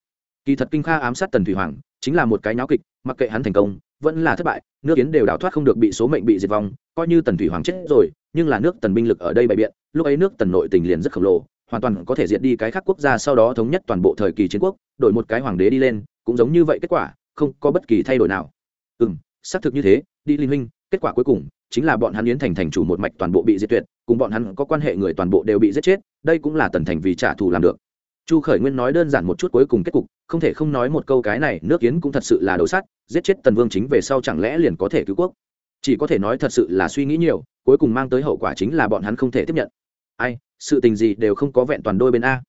Kỳ thật kinh kha ám sát tần thủy hoàng, chính là một cái nháo kịch, mặc kệ hắn thành công, vẫn là thất bại, nước yến đều đào thoát không được bị số mệnh bị diệt vong, coi như tần thủy hoàng chết rồi, nhưng là nước tần binh lực ở đây bày biện, lúc ấy nước tần nội tình liền rất khổng lồ, hoàn toàn có thể diệt đi cái khác quốc gia sau đó thống nhất toàn bộ thời kỳ chiến quốc, đổi một cái hoàng đế đi lên, cũng giống như vậy kết quả không có bất kỳ thay đổi nào. Ừ m xác thực như thế, đi linh huynh, kết quả cuối cùng chính là bọn hắn yến thành thành chủ một mạch toàn bộ bị diệt tuyệt, cùng bọn hắn có quan hệ người toàn bộ đều bị giết chết, đây cũng là tần thành vì trả thù làm được. Chu khởi nguyên nói đơn giản một chút cuối cùng kết cục, không thể không nói một câu cái này, nước yến cũng thật sự là đầu sắt, giết chết tần vương chính về sau chẳng lẽ liền có thể cứu quốc? Chỉ có thể nói thật sự là suy nghĩ nhiều, cuối cùng mang tới hậu quả chính là bọn hắn không thể tiếp nhận. Ai, sự tình gì đều không có vẹn toàn đôi bên a.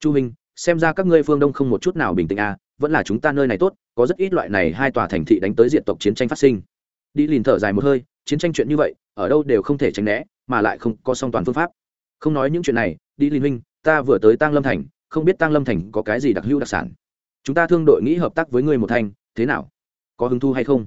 Chu minh xem ra các ngươi phương đông không một chút nào bình tĩnh a vẫn là chúng ta nơi này tốt, có rất ít loại này hai tòa thành thị đánh tới diện tộc chiến tranh phát sinh. Đi lìn thở dài một hơi, chiến tranh chuyện như vậy, ở đâu đều không thể tránh né, mà lại không có song toàn phương pháp. Không nói những chuyện này, đi lìn huynh, ta vừa tới tăng lâm thành, không biết tăng lâm thành có cái gì đặc hữu đặc sản. Chúng ta thương đội nghĩ hợp tác với ngươi một thanh, thế nào? Có hứng thu hay không?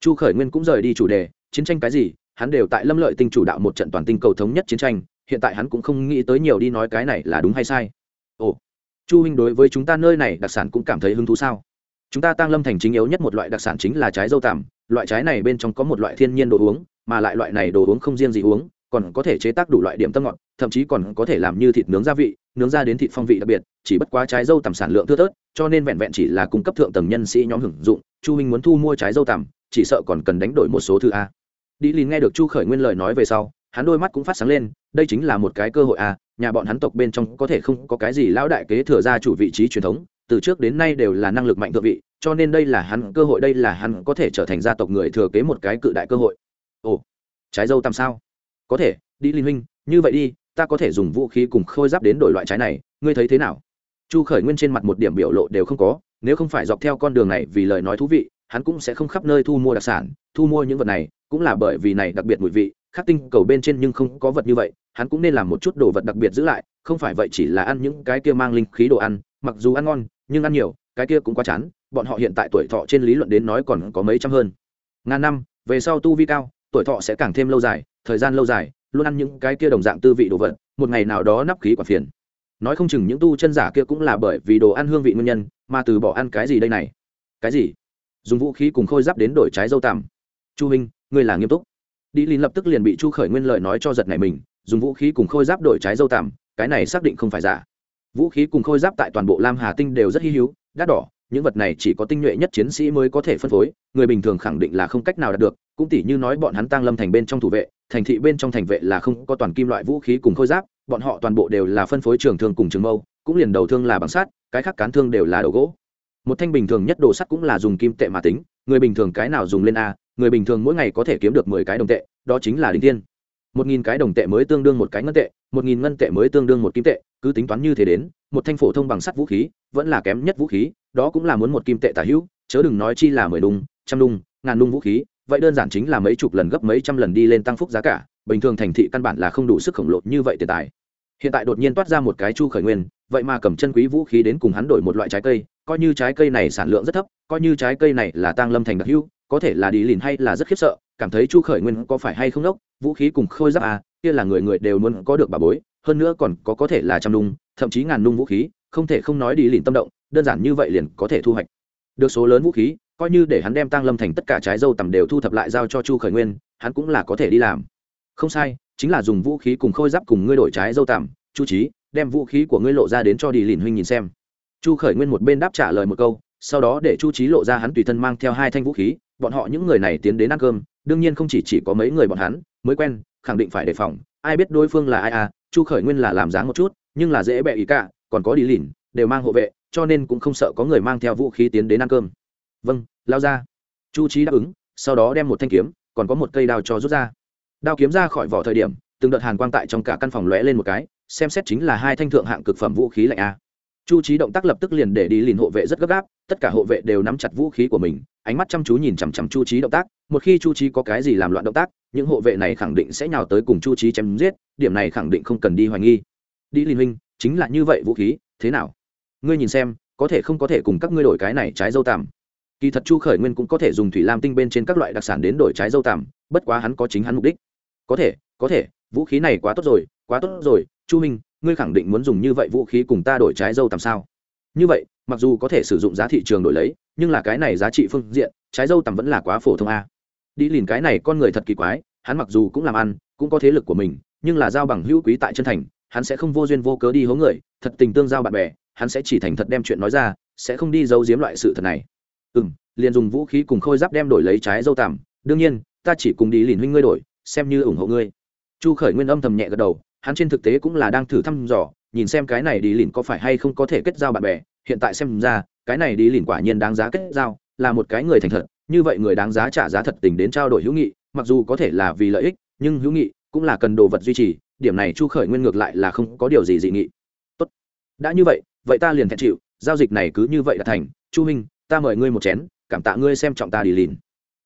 Chu khởi nguyên cũng rời đi chủ đề, chiến tranh cái gì, hắn đều tại lâm lợi tinh chủ đạo một trận toàn tinh cầu thống nhất chiến tranh, hiện tại hắn cũng không nghĩ tới nhiều đi nói cái này là đúng hay sai. Ồ chu huynh đối với chúng ta nơi này đặc sản cũng cảm thấy hứng thú sao? Chúng ta tăng lâm thành chính yếu nhất một loại đặc sản chính là trái dâu tằm. Loại trái này bên trong có một loại thiên nhiên đồ uống, mà lại loại này đồ uống không riêng gì uống, còn có thể chế tác đủ loại điểm tâm ngọt, thậm chí còn có thể làm như thịt nướng gia vị, nướng ra đến thịt phong vị đặc biệt, chỉ bất quá trái dâu tằm sản lượng thưa thớt, cho nên vẹn vẹn chỉ là cung cấp thượng tầng nhân sĩ nhóm hưởng dụng. Chu huynh muốn thu mua trái dâu tằm, chỉ sợ còn cần đánh đổi một số thứ a. Đi lìn nghe được chu khởi nguyên lời nói về sau, hắn đôi mắt cũng phát sáng lên, đây chính là một cái cơ hội a nhà bọn hắn tộc bên trong có thể không có cái gì lão đại kế thừa ra chủ vị trí truyền thống, từ trước đến nay đều là năng lực mạnh thượng vị, cho nên đây là hắn, cơ hội đây là hắn có thể trở thành gia tộc người thừa kế một cái cự đại cơ hội. Ồ, trái dâu tam sao? Có thể, đi linh huynh, như vậy đi, ta có thể dùng vũ khí cùng khôi giáp đến đổi loại trái này, ngươi thấy thế nào? Chu khởi nguyên trên mặt một điểm biểu lộ đều không có, nếu không phải dọc theo con đường này vì lời nói thú vị, hắn cũng sẽ không khắp nơi thu mua đặc sản, thu mua những vật này, cũng là bởi vì này đặc biệt mùi vị, khắc tinh cầu bên trên nhưng không có vật như vậy hắn cũng nên làm một chút đồ vật đặc biệt giữ lại, không phải vậy chỉ là ăn những cái kia mang linh khí đồ ăn, mặc dù ăn ngon, nhưng ăn nhiều, cái kia cũng quá chán, bọn họ hiện tại tuổi thọ trên lý luận đến nói còn có mấy trăm hơn. Ngàn năm, về sau tu vi cao, tuổi thọ sẽ càng thêm lâu dài, thời gian lâu dài, luôn ăn những cái kia đồng dạng tư vị đồ vật, một ngày nào đó nắp khí quả phiền. Nói không chừng những tu chân giả kia cũng là bởi vì đồ ăn hương vị nguyên nhân, mà từ bỏ ăn cái gì đây này? Cái gì? Dùng vũ khí cùng khôi giáp đến đổi trái dâu tằm. Chu huynh, ngươi là nghiêm túc. Đi lìn lập tức liền bị chu khởi nguyên lợi nói cho giật này mình dùng vũ khí cùng khôi giáp đổi trái dâu tằm, cái này xác định không phải giả. Vũ khí cùng khôi giáp tại toàn bộ lam hà tinh đều rất hy hữu, đắt đỏ, những vật này chỉ có tinh nhuệ nhất chiến sĩ mới có thể phân phối, người bình thường khẳng định là không cách nào đạt được, cũng tỉ như nói bọn hắn tăng lâm thành bên trong thủ vệ, thành thị bên trong thành vệ là không có toàn kim loại vũ khí cùng khôi giáp, bọn họ toàn bộ đều là phân phối trường thương cùng trường mâu, cũng liền đầu thương là bằng sắt, cái khác cán thương đều là đầu gỗ. Một thanh bình thường nhất đồ sắt cũng là dùng kim tệ mà tính, người bình thường cái nào dùng lên a, người bình thường mỗi ngày có thể kiếm được mười cái đồng tệ, đó chính là đinh tiên một nghìn cái đồng tệ mới tương đương một cái ngân tệ, một nghìn ngân tệ mới tương đương một kim tệ, cứ tính toán như thế đến, một thanh phổ thông bằng sắt vũ khí, vẫn là kém nhất vũ khí, đó cũng là muốn một kim tệ tả hữu, chớ đừng nói chi là mười đung, trăm đung, ngàn đung vũ khí, vậy đơn giản chính là mấy chục lần gấp mấy trăm lần đi lên tăng phúc giá cả, bình thường thành thị căn bản là không đủ sức khổng lồ như vậy tiền tài. Hiện tại đột nhiên toát ra một cái chu khởi nguyên, vậy mà cầm chân quý vũ khí đến cùng hắn đổi một loại trái cây, coi như trái cây này sản lượng rất thấp, coi như trái cây này là tăng lâm thành đặc hữu có thể là đi lìn hay là rất khiếp sợ, cảm thấy chu khởi nguyên có phải hay không đốc, vũ khí cùng khôi giáp à kia là người người đều muốn có được bà bối, hơn nữa còn có có thể là trăm nung, thậm chí ngàn nung vũ khí, không thể không nói đi lìn tâm động, đơn giản như vậy liền có thể thu hoạch được số lớn vũ khí, coi như để hắn đem tăng lâm thành tất cả trái dâu tầm đều thu thập lại giao cho chu khởi nguyên, hắn cũng là có thể đi làm. Không sai, chính là dùng vũ khí cùng khôi giáp cùng ngươi đổi trái dâu tằm chu trí đem vũ khí của ngươi lộ ra đến cho đi lìn huynh nhìn xem. Chu khởi nguyên một bên đáp trả lời một câu, sau đó để chu trí lộ ra hắn tùy thân mang theo hai thanh vũ khí bọn họ những người này tiến đến ăn cơm, đương nhiên không chỉ chỉ có mấy người bọn hắn, mới quen, khẳng định phải đề phòng, ai biết đối phương là ai à chu khởi nguyên là làm dáng một chút, nhưng là dễ bẹ ý cả, còn có đi lìn, đều mang hộ vệ, cho nên cũng không sợ có người mang theo vũ khí tiến đến ăn cơm. Vâng lao ra. Chu trí đáp ứng, sau đó đem một thanh kiếm, còn có một cây đao cho rút ra. Đao kiếm ra khỏi vỏ thời điểm, từng đợt hàn quang tại trong cả căn phòng lóe lên một cái, xem xét chính là hai thanh thượng hạng cực phẩm vũ khí lạnh a chu trí động tác lập tức liền để đi liền hộ vệ rất gấp gáp, tất cả hộ vệ đều nắm chặt vũ khí của mình, ánh mắt chăm chú nhìn chằm chằm chu trí động tác, một khi chu trí có cái gì làm loạn động tác, những hộ vệ này khẳng định sẽ nhào tới cùng chu trí chém giết, điểm này khẳng định không cần đi hoài nghi. Đi liền huynh, chính là như vậy vũ khí, thế nào? Ngươi nhìn xem, có thể không có thể cùng các ngươi đổi cái này trái dâu tằm. Kỳ thật chu khởi nguyên cũng có thể dùng thủy lam tinh bên trên các loại đặc sản đến đổi trái dâu tằm, bất quá hắn có chính hắn mục đích. Có thể có thể, vũ khí này quá tốt rồi, quá tốt rồi, chu minh ngươi khẳng định muốn dùng như vậy vũ khí cùng ta đổi trái dâu tầm sao? Như vậy, mặc dù có thể sử dụng giá thị trường đổi lấy, nhưng là cái này giá trị phương diện, trái dâu tầm vẫn là quá phổ thông a. Đi lìn cái này con người thật kỳ quái, hắn mặc dù cũng làm ăn, cũng có thế lực của mình, nhưng là giao bằng hữu quý tại chân thành, hắn sẽ không vô duyên vô cớ đi hố người, thật tình tương giao bạn bè, hắn sẽ chỉ thành thật đem chuyện nói ra, sẽ không đi giấu giếm loại sự thật này. Ừ m liền dùng vũ khí cùng khôi giáp đem đổi lấy trái dâu tằm. Đương nhiên, ta chỉ cùng đi lìn huynh ngươi đổi, xem như ủng hộ ngươi. Chu khởi nguyên âm thầm nhẹ gật đầu hắn trên thực tế cũng là đang thử thăm dò, nhìn xem cái này đi lìn có phải hay không có thể kết giao bạn bè. Hiện tại xem ra, cái này đi lìn quả nhiên đáng giá kết giao, là một cái người thành thật. Như vậy người đáng giá trả giá thật tình đến trao đổi hữu nghị, mặc dù có thể là vì lợi ích, nhưng hữu nghị cũng là cần đồ vật duy trì. Điểm này chu khởi nguyên ngược lại là không có điều gì dị nghị. Tốt. Đã như vậy vậy ta liền thẹn chịu. Giao dịch này cứ như vậy là thành. Chu minh, ta mời ngươi một chén, cảm tạ ngươi xem trọng ta đi lìn.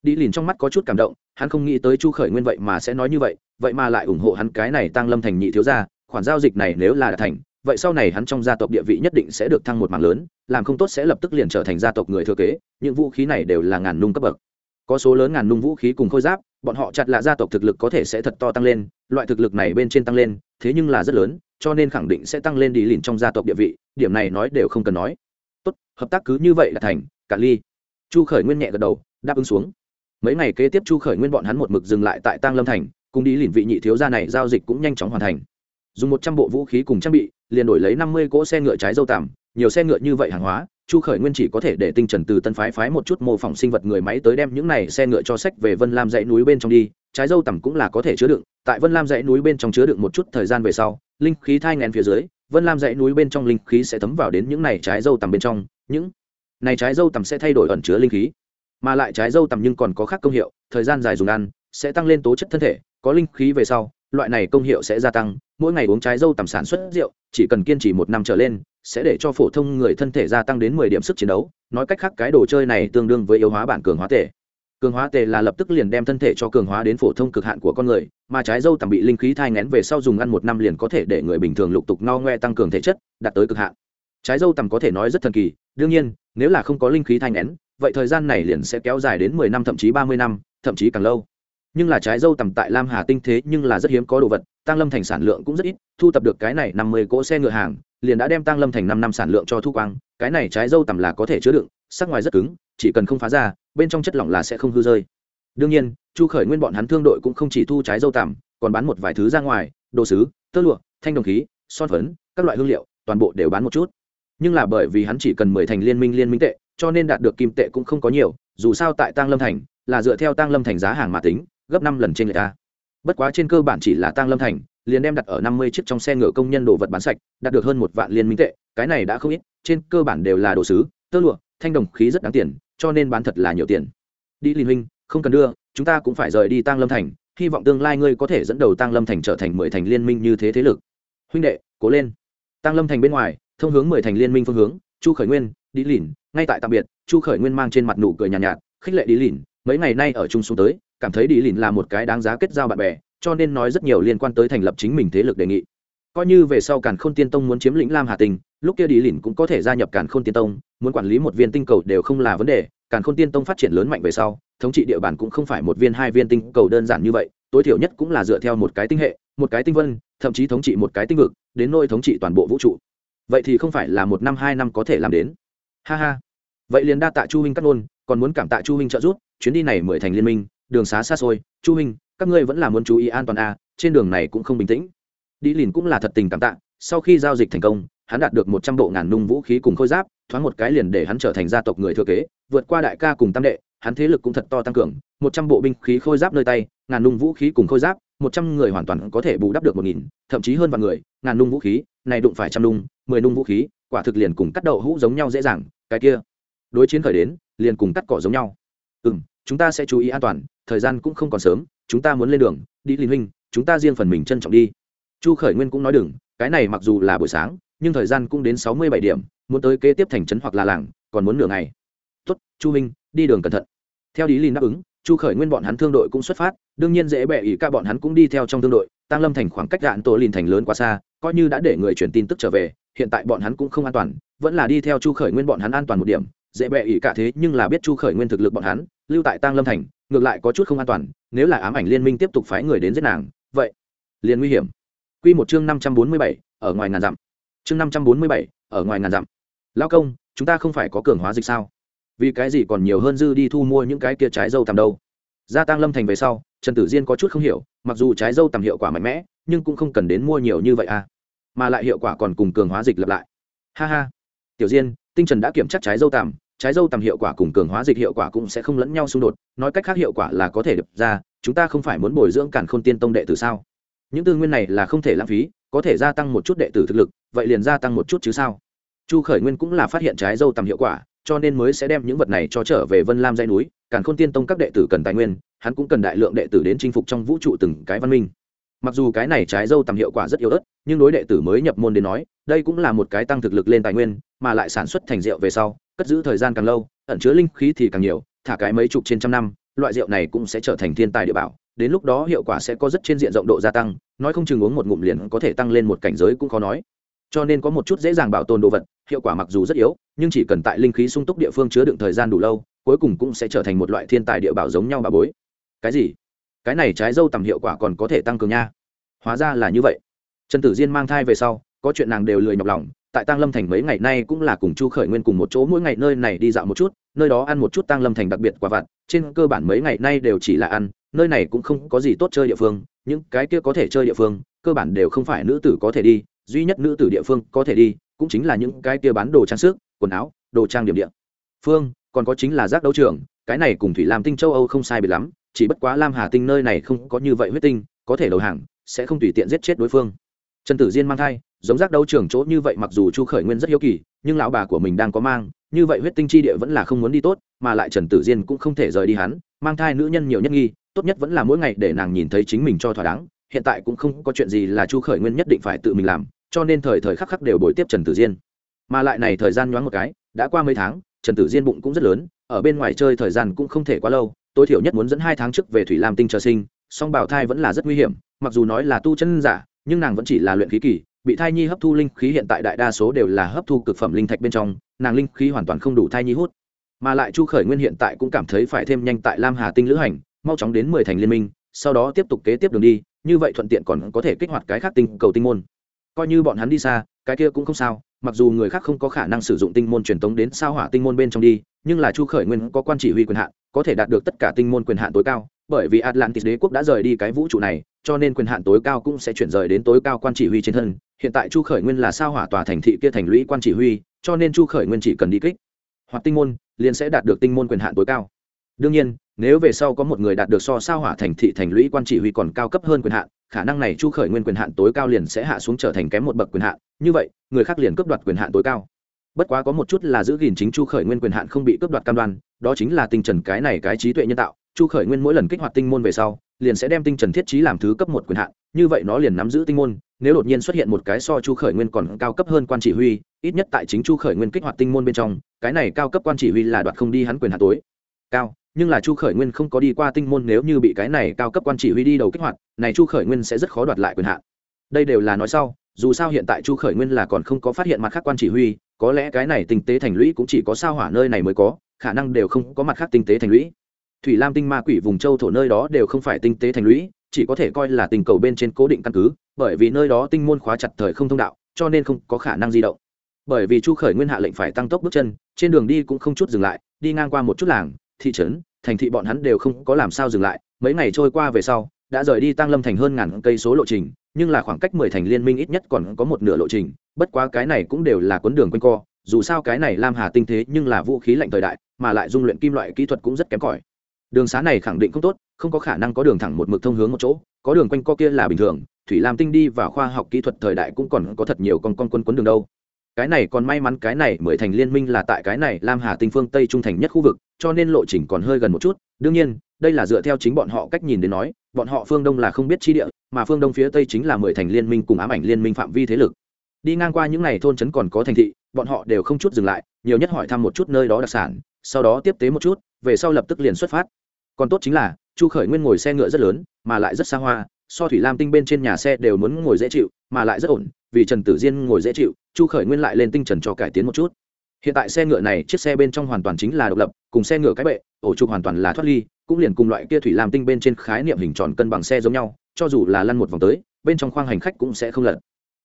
Đi lìn trong mắt có chút cảm động, hắn không nghĩ tới chu khởi nguyên vậy mà sẽ nói như vậy vậy mà lại ủng hộ hắn cái này tăng lâm thành nhị thiếu gia, khoản giao dịch này nếu là đã thành, vậy sau này hắn trong gia tộc địa vị nhất định sẽ được thăng một mảng lớn, làm không tốt sẽ lập tức liền trở thành gia tộc người thừa kế, những vũ khí này đều là ngàn nung cấp bậc. Có số lớn ngàn nung vũ khí cùng khôi giáp, bọn họ chặt là gia tộc thực lực có thể sẽ thật to tăng lên, loại thực lực này bên trên tăng lên, thế nhưng là rất lớn, cho nên khẳng định sẽ tăng lên đi lìn trong gia tộc địa vị, điểm này nói đều không cần nói. Tốt, hợp tác cứ như vậy là thành, cả ly. Chu khởi nguyên nhẹ gật đầu, đáp ứng xuống. Mấy ngày kế tiếp chu khởi nguyên bọn hắn một mực dừng lại tại tăng lâm thành cùng đi lìn vị nhị thiếu gia này giao dịch cũng nhanh chóng hoàn thành. Dùng một trăm bộ vũ khí cùng trang bị, liền đổi lấy năm mươi cỗ xe ngựa trái dâu tằm, nhiều xe ngựa như vậy hàng hóa, chu khởi nguyên chỉ có thể để tinh trần từ tân phái phái một chút mô phỏng sinh vật người máy tới đem những này xe ngựa cho sách về vân lam dãy núi bên trong đi, trái dâu tằm cũng là có thể chứa đựng. Tại vân lam dãy núi bên trong chứa đựng một chút thời gian về sau, linh khí thai ngàn phía dưới, vân lam dãy núi bên trong linh khí sẽ thấm vào đến những này trái dâu tằm bên trong, những này trái dâu tằm sẽ thay đổi ẩn chứa linh khí, mà lại trái dâu tằm nhưng còn có khác công hiệu, thời gian dài dùng ăn, sẽ tăng lên tố chất thân thể có linh khí về sau, loại này công hiệu sẽ gia tăng, mỗi ngày uống trái dâu tầm sản xuất rượu, chỉ cần kiên trì một năm trở lên, sẽ để cho phổ thông người thân thể gia tăng đến mười điểm sức chiến đấu. Nói cách khác, cái đồ chơi này tương đương với yếu hóa bản cường hóa tể cường hóa tề là lập tức liền đem thân thể cho cường hóa đến phổ thông cực hạn của con người, mà trái dâu tầm bị linh khí thai ngén về sau dùng ăn một năm liền có thể để người bình thường lục tục no ngoe tăng cường thể chất, đạt tới cực hạn. Trái dâu tầm có thể nói rất thần kỳ, đương nhiên, nếu là không có linh khí thai ngén vậy thời gian này liền sẽ kéo dài đến mười năm, thậm chí ba mươi năm, thậm chí càng lâu nhưng là trái dâu tầm tại lam hà tinh thế nhưng là rất hiếm có đồ vật tăng lâm thành sản lượng cũng rất ít, thu tập được cái này năm mươi cỗ xe ngựa hàng, liền đã đem tăng lâm thành năm năm sản lượng cho thu quang, cái này trái dâu tầm là có thể chứa đựng, sắc ngoài rất cứng, chỉ cần không phá ra, bên trong chất lỏng là sẽ không hư rơi. Đương nhiên, chu khởi nguyên bọn hắn thương đội cũng không chỉ thu trái dâu tằm còn bán một vài thứ ra ngoài, đồ sứ, tơ lụa, thanh đồng khí, son phấn, các loại hương liệu, toàn bộ đều bán một chút. Nhưng là bởi vì hắn chỉ cần mười thành liên minh liên minh tệ, cho nên đạt được kim tệ cũng không có nhiều, dù sao tại tăng lâm thành, là dựa theo tăng lâm thành giá hàng mà tính gấp năm lần trên người ta. Bất quá trên cơ bản chỉ là tăng lâm thành liền đem đặt ở năm mươi chiếc trong xe ngựa công nhân đồ vật bán sạch đạt được hơn một vạn liên minh tệ cái này đã không ít trên cơ bản đều là đồ sứ tơ lụa thanh đồng khí rất đáng tiền cho nên bán thật là nhiều tiền. Đi liên huynh không cần đưa chúng ta cũng phải rời đi tăng lâm thành hy vọng tương lai ngươi có thể dẫn đầu tăng lâm thành trở thành mười thành liên minh như thế thế lực. Huynh đệ cố lên. Tăng lâm thành bên ngoài thông hướng mười thành liên minh phương hướng chu khởi nguyên đi lìn ngay tại tạm biệt chu khởi nguyên mang trên mặt nụ cười nhàn nhạt, nhạt khích lệ đi lìn mấy ngày nay ở chung xuống tới, cảm thấy đi lìn là một cái đáng giá kết giao bạn bè, cho nên nói rất nhiều liên quan tới thành lập chính mình thế lực đề nghị. Coi như về sau càn khôn tiên tông muốn chiếm lĩnh lam hà tình lúc kia đi lìn cũng có thể gia nhập càn khôn tiên tông, muốn quản lý một viên tinh cầu đều không là vấn đề, càn khôn tiên tông phát triển lớn mạnh về sau, thống trị địa bàn cũng không phải một viên, hai viên tinh cầu đơn giản như vậy, tối thiểu nhất cũng là dựa theo một cái tinh hệ, một cái tinh vân, thậm chí thống trị một cái tinh vực, đến nôi thống trị toàn bộ vũ trụ. Vậy thì không phải là một năm, hai năm có thể làm đến. Ha ha. Vậy liền đa tạ chu huynh cắt ngôn, còn muốn cảm tạ chu huynh trợ giúp chuyến đi này mười thành liên minh, đường xá xa xôi, chu huynh các ngươi vẫn là muốn chú ý an toàn a, trên đường này cũng không bình tĩnh. Đi lìn cũng là thật tình cảm tạ, sau khi giao dịch thành công, hắn đạt được một trăm bộ ngàn nung vũ khí cùng khôi giáp, thoáng một cái liền để hắn trở thành gia tộc người thừa kế, vượt qua đại ca cùng tam đệ, hắn thế lực cũng thật to tăng cường, một trăm bộ binh khí khôi giáp nơi tay, ngàn nung vũ khí cùng khôi giáp, một trăm người hoàn toàn có thể bù đắp được một nghìn, thậm chí hơn vạn người, ngàn nung vũ khí, này đụng phải trăm nung, mười nung vũ khí, quả thực liền cùng cắt đậu hũ giống nhau dễ dàng, cái kia, đối chiến khởi đến, liền cùng cắt cỏ giống nhau ừ m chúng ta sẽ chú ý an toàn, thời gian cũng không còn sớm, chúng ta muốn lên đường, đi Linh huynh, chúng ta riêng phần mình trân trọng đi. Chu khởi nguyên cũng nói đừng, cái này mặc dù là buổi sáng, nhưng thời gian cũng đến sáu mươi bảy điểm, muốn tới kế tiếp thành trấn hoặc là làng, còn muốn nửa ngày. Tuất chu minh, đi đường cẩn thận. Theo đi linh đáp ứng, chu khởi nguyên bọn hắn thương đội cũng xuất phát, đương nhiên dễ bẹ ỉ ca bọn hắn cũng đi theo trong thương đội tăng lâm thành khoảng cách đạn tổ lìn thành lớn quá xa, coi như đã để người truyền tin tức trở về, hiện tại bọn hắn cũng không an toàn, vẫn là đi theo chu khởi nguyên bọn hắn an toàn một điểm dễ bẹ ỉ cả thế nhưng là biết chu khởi nguyên thực lực bọn hắn, lưu tại tăng lâm thành, ngược lại có chút không an toàn, nếu là ám ảnh liên minh tiếp tục phái người đến giết nàng, vậy liền nguy hiểm. Quy một chương năm trăm bốn mươi bảy, ở ngoài ngàn dặm. Chương năm trăm bốn mươi bảy, ở ngoài ngàn dặm. Lao công, chúng ta không phải có cường hóa dịch sao? Vì cái gì còn nhiều hơn dư đi thu mua những cái kia trái dâu tầm đâu? Gia tăng lâm thành về sau, trần tử diên có chút không hiểu, mặc dù trái dâu tầm hiệu quả mạnh mẽ, nhưng cũng không cần đến mua nhiều như vậy à. Mà lại hiệu quả còn cùng cường hóa dịch lập lại. Ha ha. Tiểu diên tinh trần đã kiểm tra trái dâu tằm, trái dâu tầm hiệu quả cùng cường hóa dịch hiệu quả cũng sẽ không lẫn nhau xung đột. Nói cách khác hiệu quả là có thể đập ra, chúng ta không phải muốn bồi dưỡng cản khôn tiên tông đệ tử sao? Những tư nguyên này là không thể lãng phí, có thể gia tăng một chút đệ tử thực lực, vậy liền gia tăng một chút chứ sao? Chu khởi nguyên cũng là phát hiện trái dâu tầm hiệu quả, cho nên mới sẽ đem những vật này cho trở về vân lam dây núi. Càn khôn tiên tông các đệ tử cần tài nguyên, hắn cũng cần đại lượng đệ tử đến chinh phục trong vũ trụ từng cái văn minh. Mặc dù cái này trái dâu tầm hiệu quả rất yếu ớt, nhưng đối đệ tử mới nhập môn đến nói, đây cũng là một cái tăng thực lực lên tài nguyên mà lại sản xuất thành rượu về sau, cất giữ thời gian càng lâu, ẩn chứa linh khí thì càng nhiều, thả cái mấy chục trên trăm năm, loại rượu này cũng sẽ trở thành thiên tài địa bảo, đến lúc đó hiệu quả sẽ có rất trên diện rộng độ gia tăng, nói không chừng uống một ngụm liền có thể tăng lên một cảnh giới cũng khó nói. Cho nên có một chút dễ dàng bảo tồn đồ vật, hiệu quả mặc dù rất yếu, nhưng chỉ cần tại linh khí sung túc địa phương chứa đựng thời gian đủ lâu, cuối cùng cũng sẽ trở thành một loại thiên tài địa bảo giống nhau bà bối. Cái gì? Cái này trái dâu tầm hiệu quả còn có thể tăng cường nha. Hóa ra là như vậy. Trần tử diên mang thai về sau, có chuyện nàng đều lười nhọc lòng tại tăng lâm thành mấy ngày nay cũng là cùng chu khởi nguyên cùng một chỗ mỗi ngày nơi này đi dạo một chút, nơi đó ăn một chút tăng lâm thành đặc biệt quả vặt, trên cơ bản mấy ngày nay đều chỉ là ăn, nơi này cũng không có gì tốt chơi địa phương, những cái kia có thể chơi địa phương, cơ bản đều không phải nữ tử có thể đi, duy nhất nữ tử địa phương có thể đi, cũng chính là những cái kia bán đồ trang sức, quần áo, đồ trang điểm địa. Phương, còn có chính là giác đấu trường, cái này cùng thủy lam tinh châu âu không sai biệt lắm, chỉ bất quá lam hà tinh nơi này không có như vậy huyết tinh, có thể đầu hàng, sẽ không tùy tiện giết chết đối phương. Trần tử diên mang thai giống giác đấu trường chỗ như vậy mặc dù chu khởi nguyên rất hiếu kỳ, nhưng lão bà của mình đang có mang, như vậy huyết tinh chi địa vẫn là không muốn đi tốt, mà lại trần tử diên cũng không thể rời đi hắn, mang thai nữ nhân nhiều nhất nghi, tốt nhất vẫn là mỗi ngày để nàng nhìn thấy chính mình cho thỏa đáng, hiện tại cũng không có chuyện gì là chu khởi nguyên nhất định phải tự mình làm, cho nên thời thời khắc khắc đều bồi tiếp trần tử diên. Mà lại này thời gian nhoáng một cái, đã qua mấy tháng, trần tử diên bụng cũng rất lớn, ở bên ngoài chơi thời gian cũng không thể quá lâu, tối thiểu nhất muốn dẫn hai tháng trước về thủy lam tinh chờ sinh, song bảo thai vẫn là rất nguy hiểm, mặc dù nói là tu chân giả, nhưng nàng vẫn chỉ là luyện khí kỳ bị thai nhi hấp thu linh khí hiện tại đại đa số đều là hấp thu cực phẩm linh thạch bên trong, nàng linh khí hoàn toàn không đủ thai nhi hút. Mà lại chu khởi nguyên hiện tại cũng cảm thấy phải thêm nhanh tại lam hà tinh lữ hành, mau chóng đến mười thành liên minh, sau đó tiếp tục kế tiếp đường đi, như vậy thuận tiện còn có thể kích hoạt cái khác tinh cầu tinh môn. Coi như bọn hắn đi xa, cái kia cũng không sao, mặc dù người khác không có khả năng sử dụng tinh môn truyền tống đến sao hỏa tinh môn bên trong đi, nhưng là chu khởi nguyên có quan chỉ huy quyền hạn, có thể đạt được tất cả tinh môn quyền hạn tối cao bởi vì atlantis đế quốc đã rời đi cái vũ trụ này, cho nên quyền hạn tối cao cũng sẽ chuyển rời đến tối cao quan chỉ huy trên thân. Hiện tại chu khởi nguyên là sao hỏa tòa thành thị kia thành lũy quan chỉ huy, cho nên chu khởi nguyên chỉ cần đi kích. Hoặc tinh môn, liền sẽ đạt được tinh môn quyền hạn tối cao. Đương nhiên, nếu về sau có một người đạt được so sao hỏa thành thị thành lũy quan chỉ huy còn cao cấp hơn quyền hạn, khả năng này chu khởi nguyên quyền hạn tối cao liền sẽ hạ xuống trở thành kém một bậc quyền hạn. Như vậy, người khác liền cướp đoạt quyền hạn tối cao. Bất quá có một chút là giữ gìn chính chu khởi nguyên quyền hạn không bị cướp đoạt cam đoan, đó chính là tinh trần cái này cái trí tuệ nhân tạo chu khởi nguyên mỗi lần kích hoạt tinh môn về sau, liền sẽ đem tinh trần thiết trí làm thứ cấp một quyền hạn, như vậy nó liền nắm giữ tinh môn, nếu đột nhiên xuất hiện một cái so chu khởi nguyên còn cao cấp hơn quan chỉ huy, ít nhất tại chính chu khởi nguyên kích hoạt tinh môn bên trong, cái này cao cấp quan chỉ huy là đoạt không đi hắn quyền hạn tối. Cao, nhưng là chu khởi nguyên không có đi qua tinh môn nếu như bị cái này cao cấp quan chỉ huy đi đầu kích hoạt, này chu khởi nguyên sẽ rất khó đoạt lại quyền hạn. Đây đều là nói sau, dù sao hiện tại chu khởi nguyên là còn không có phát hiện mặt khác quan chỉ huy, có lẽ cái này tinh tế thành lũy cũng chỉ có sao hỏa nơi này mới có, khả năng đều không có mặt khác tinh tế thành lũy thủy lam tinh ma quỷ vùng châu thổ nơi đó đều không phải tinh tế thành lũy, chỉ có thể coi là tình cầu bên trên cố định căn cứ, bởi vì nơi đó tinh môn khóa chặt thời không thông đạo, cho nên không có khả năng di động. Bởi vì chu khởi nguyên hạ lệnh phải tăng tốc bước chân, trên đường đi cũng không chút dừng lại, đi ngang qua một chút làng, thị trấn, thành thị bọn hắn đều không có làm sao dừng lại. Mấy ngày trôi qua về sau, đã rời đi tăng lâm thành hơn ngàn cây số lộ trình, nhưng là khoảng cách mười thành liên minh ít nhất còn có một nửa lộ trình, bất quá cái này cũng đều là cuốn đường quanh co. Dù sao cái này lam hà tinh thế nhưng là vũ khí lạnh thời đại, mà lại dung luyện kim loại kỹ thuật cũng rất kém cỏi đường xá này khẳng định không tốt, không có khả năng có đường thẳng một mực thông hướng một chỗ, có đường quanh co kia là bình thường, thủy lam tinh đi vào khoa học kỹ thuật thời đại cũng còn có thật nhiều con con quân quấn đường đâu. Cái này còn may mắn cái này mới thành liên minh là tại cái này lam hà tinh phương tây trung thành nhất khu vực, cho nên lộ trình còn hơi gần một chút. Đương nhiên, đây là dựa theo chính bọn họ cách nhìn đến nói, bọn họ phương đông là không biết chi địa, mà phương đông phía tây chính là mười thành liên minh cùng ám ảnh liên minh phạm vi thế lực. Đi ngang qua những n à y thôn trấn còn có thành thị, bọn họ đều không chút dừng lại, nhiều nhất hỏi thăm một chút nơi đó đặc sản, sau đó tiếp tế một chút về sau lập tức liền xuất phát. Còn tốt chính là, chu khởi nguyên ngồi xe ngựa rất lớn, mà lại rất xa hoa, so thủy lam tinh bên trên nhà xe đều muốn ngồi dễ chịu, mà lại rất ổn, vì trần tử diên ngồi dễ chịu, chu khởi nguyên lại lên tinh trần cho cải tiến một chút. Hiện tại xe ngựa này, chiếc xe bên trong hoàn toàn chính là độc lập, cùng xe ngựa cái bệ, ổ trục hoàn toàn là thoát ly, cũng liền cùng loại kia thủy lam tinh bên trên khái niệm hình tròn cân bằng xe giống nhau, cho dù là lăn một vòng tới, bên trong khoang hành khách cũng sẽ không lật.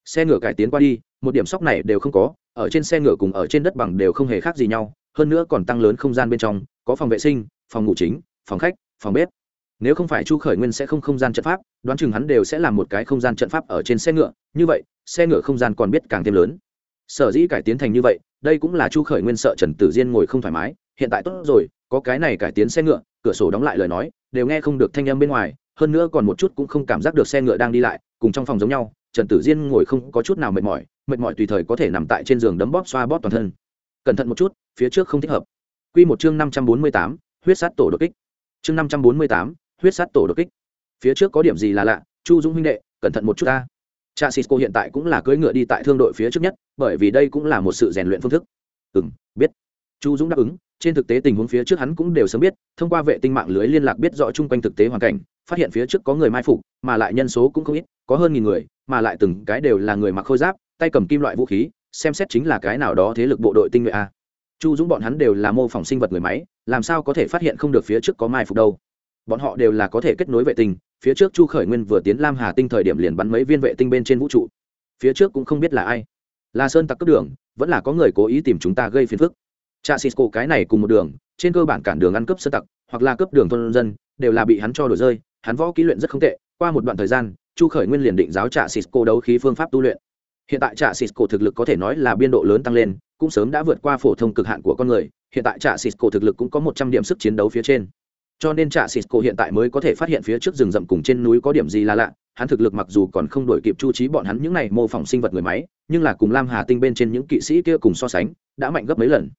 Xe ngựa cải tiến qua đi, một điểm sóc này đều không có, ở trên xe ngựa cùng ở trên đất bằng đều không hề khác gì nhau, hơn nữa còn tăng lớn không gian bên trong có phòng vệ sinh, phòng ngủ chính, phòng khách, phòng bếp. Nếu không phải chu khởi nguyên sẽ không không gian trận pháp, đoán chừng hắn đều sẽ làm một cái không gian trận pháp ở trên xe ngựa. Như vậy, xe ngựa không gian còn biết càng thêm lớn. Sở dĩ cải tiến thành như vậy, đây cũng là chu khởi nguyên sợ trần tử diên ngồi không thoải mái. Hiện tại tốt rồi, có cái này cải tiến xe ngựa, cửa sổ đóng lại lời nói, đều nghe không được thanh âm bên ngoài. Hơn nữa còn một chút cũng không cảm giác được xe ngựa đang đi lại, cùng trong phòng giống nhau. Trần tử diên ngồi không có chút nào mệt mỏi mệt mỏi tùy thời có thể nằm tại trên giường đấm bóp xoa bóp toàn thân. Cẩn thận một chút, phía trước không thích hợp. Quy một chương năm trăm bốn mươi tám huyết sát tổ đột kích. Chương năm trăm bốn mươi tám huyết sát tổ đột kích. Phía trước có điểm gì là lạ? Chu dũng huynh đệ cẩn thận một chút ta. Cha cisco hiện tại cũng là cưỡi ngựa đi tại thương đội phía trước nhất bởi vì đây cũng là một sự rèn luyện phương thức. Ừm, biết. Chu dũng đáp ứng trên thực tế tình huống phía trước hắn cũng đều sớm biết thông qua vệ tinh mạng lưới liên lạc biết rõ chung quanh thực tế hoàn cảnh phát hiện phía trước có người mai phục mà lại nhân số cũng không ít có hơn nghìn người mà lại từng cái đều là người mặc khôi giáp tay cầm kim loại vũ khí xem xét chính là cái nào đó thế lực bộ đội tinh nhuệ a chu dũng bọn hắn đều là mô phỏng sinh vật người máy, làm sao có thể phát hiện không được phía trước có mai phục đâu? Bọn họ đều là có thể kết nối vệ tinh, phía trước chu khởi nguyên vừa tiến lam hà tinh thời điểm liền bắn mấy viên vệ tinh bên trên vũ trụ. Phía trước cũng không biết là ai. Là sơn tặc cướp đường, vẫn là có người cố ý tìm chúng ta gây phiền phức. Cha cisco cái này cùng một đường, trên cơ bản cản đường ăn cướp sơn tặc, hoặc là cướp đường thôn dân, đều là bị hắn cho đổi rơi, hắn võ kỹ luyện rất không tệ, qua một đoạn thời gian, chu khởi nguyên liền định giáo trạ cisco đấu khí phương pháp tu luyện. Hiện tại trạ cisco thực lực có thể nói là biên độ lớn tăng lên cũng sớm đã vượt qua phổ thông cực hạn của con người, hiện tại trạ cisco thực lực cũng có một trăm điểm sức chiến đấu phía trên. Cho nên trạ cisco hiện tại mới có thể phát hiện phía trước rừng rậm cùng trên núi có điểm gì là lạ, hắn thực lực mặc dù còn không đổi kịp chu trí bọn hắn những này mô phỏng sinh vật người máy, nhưng là cùng lam hà tinh bên trên những kỵ sĩ kia cùng so sánh, đã mạnh gấp mấy lần.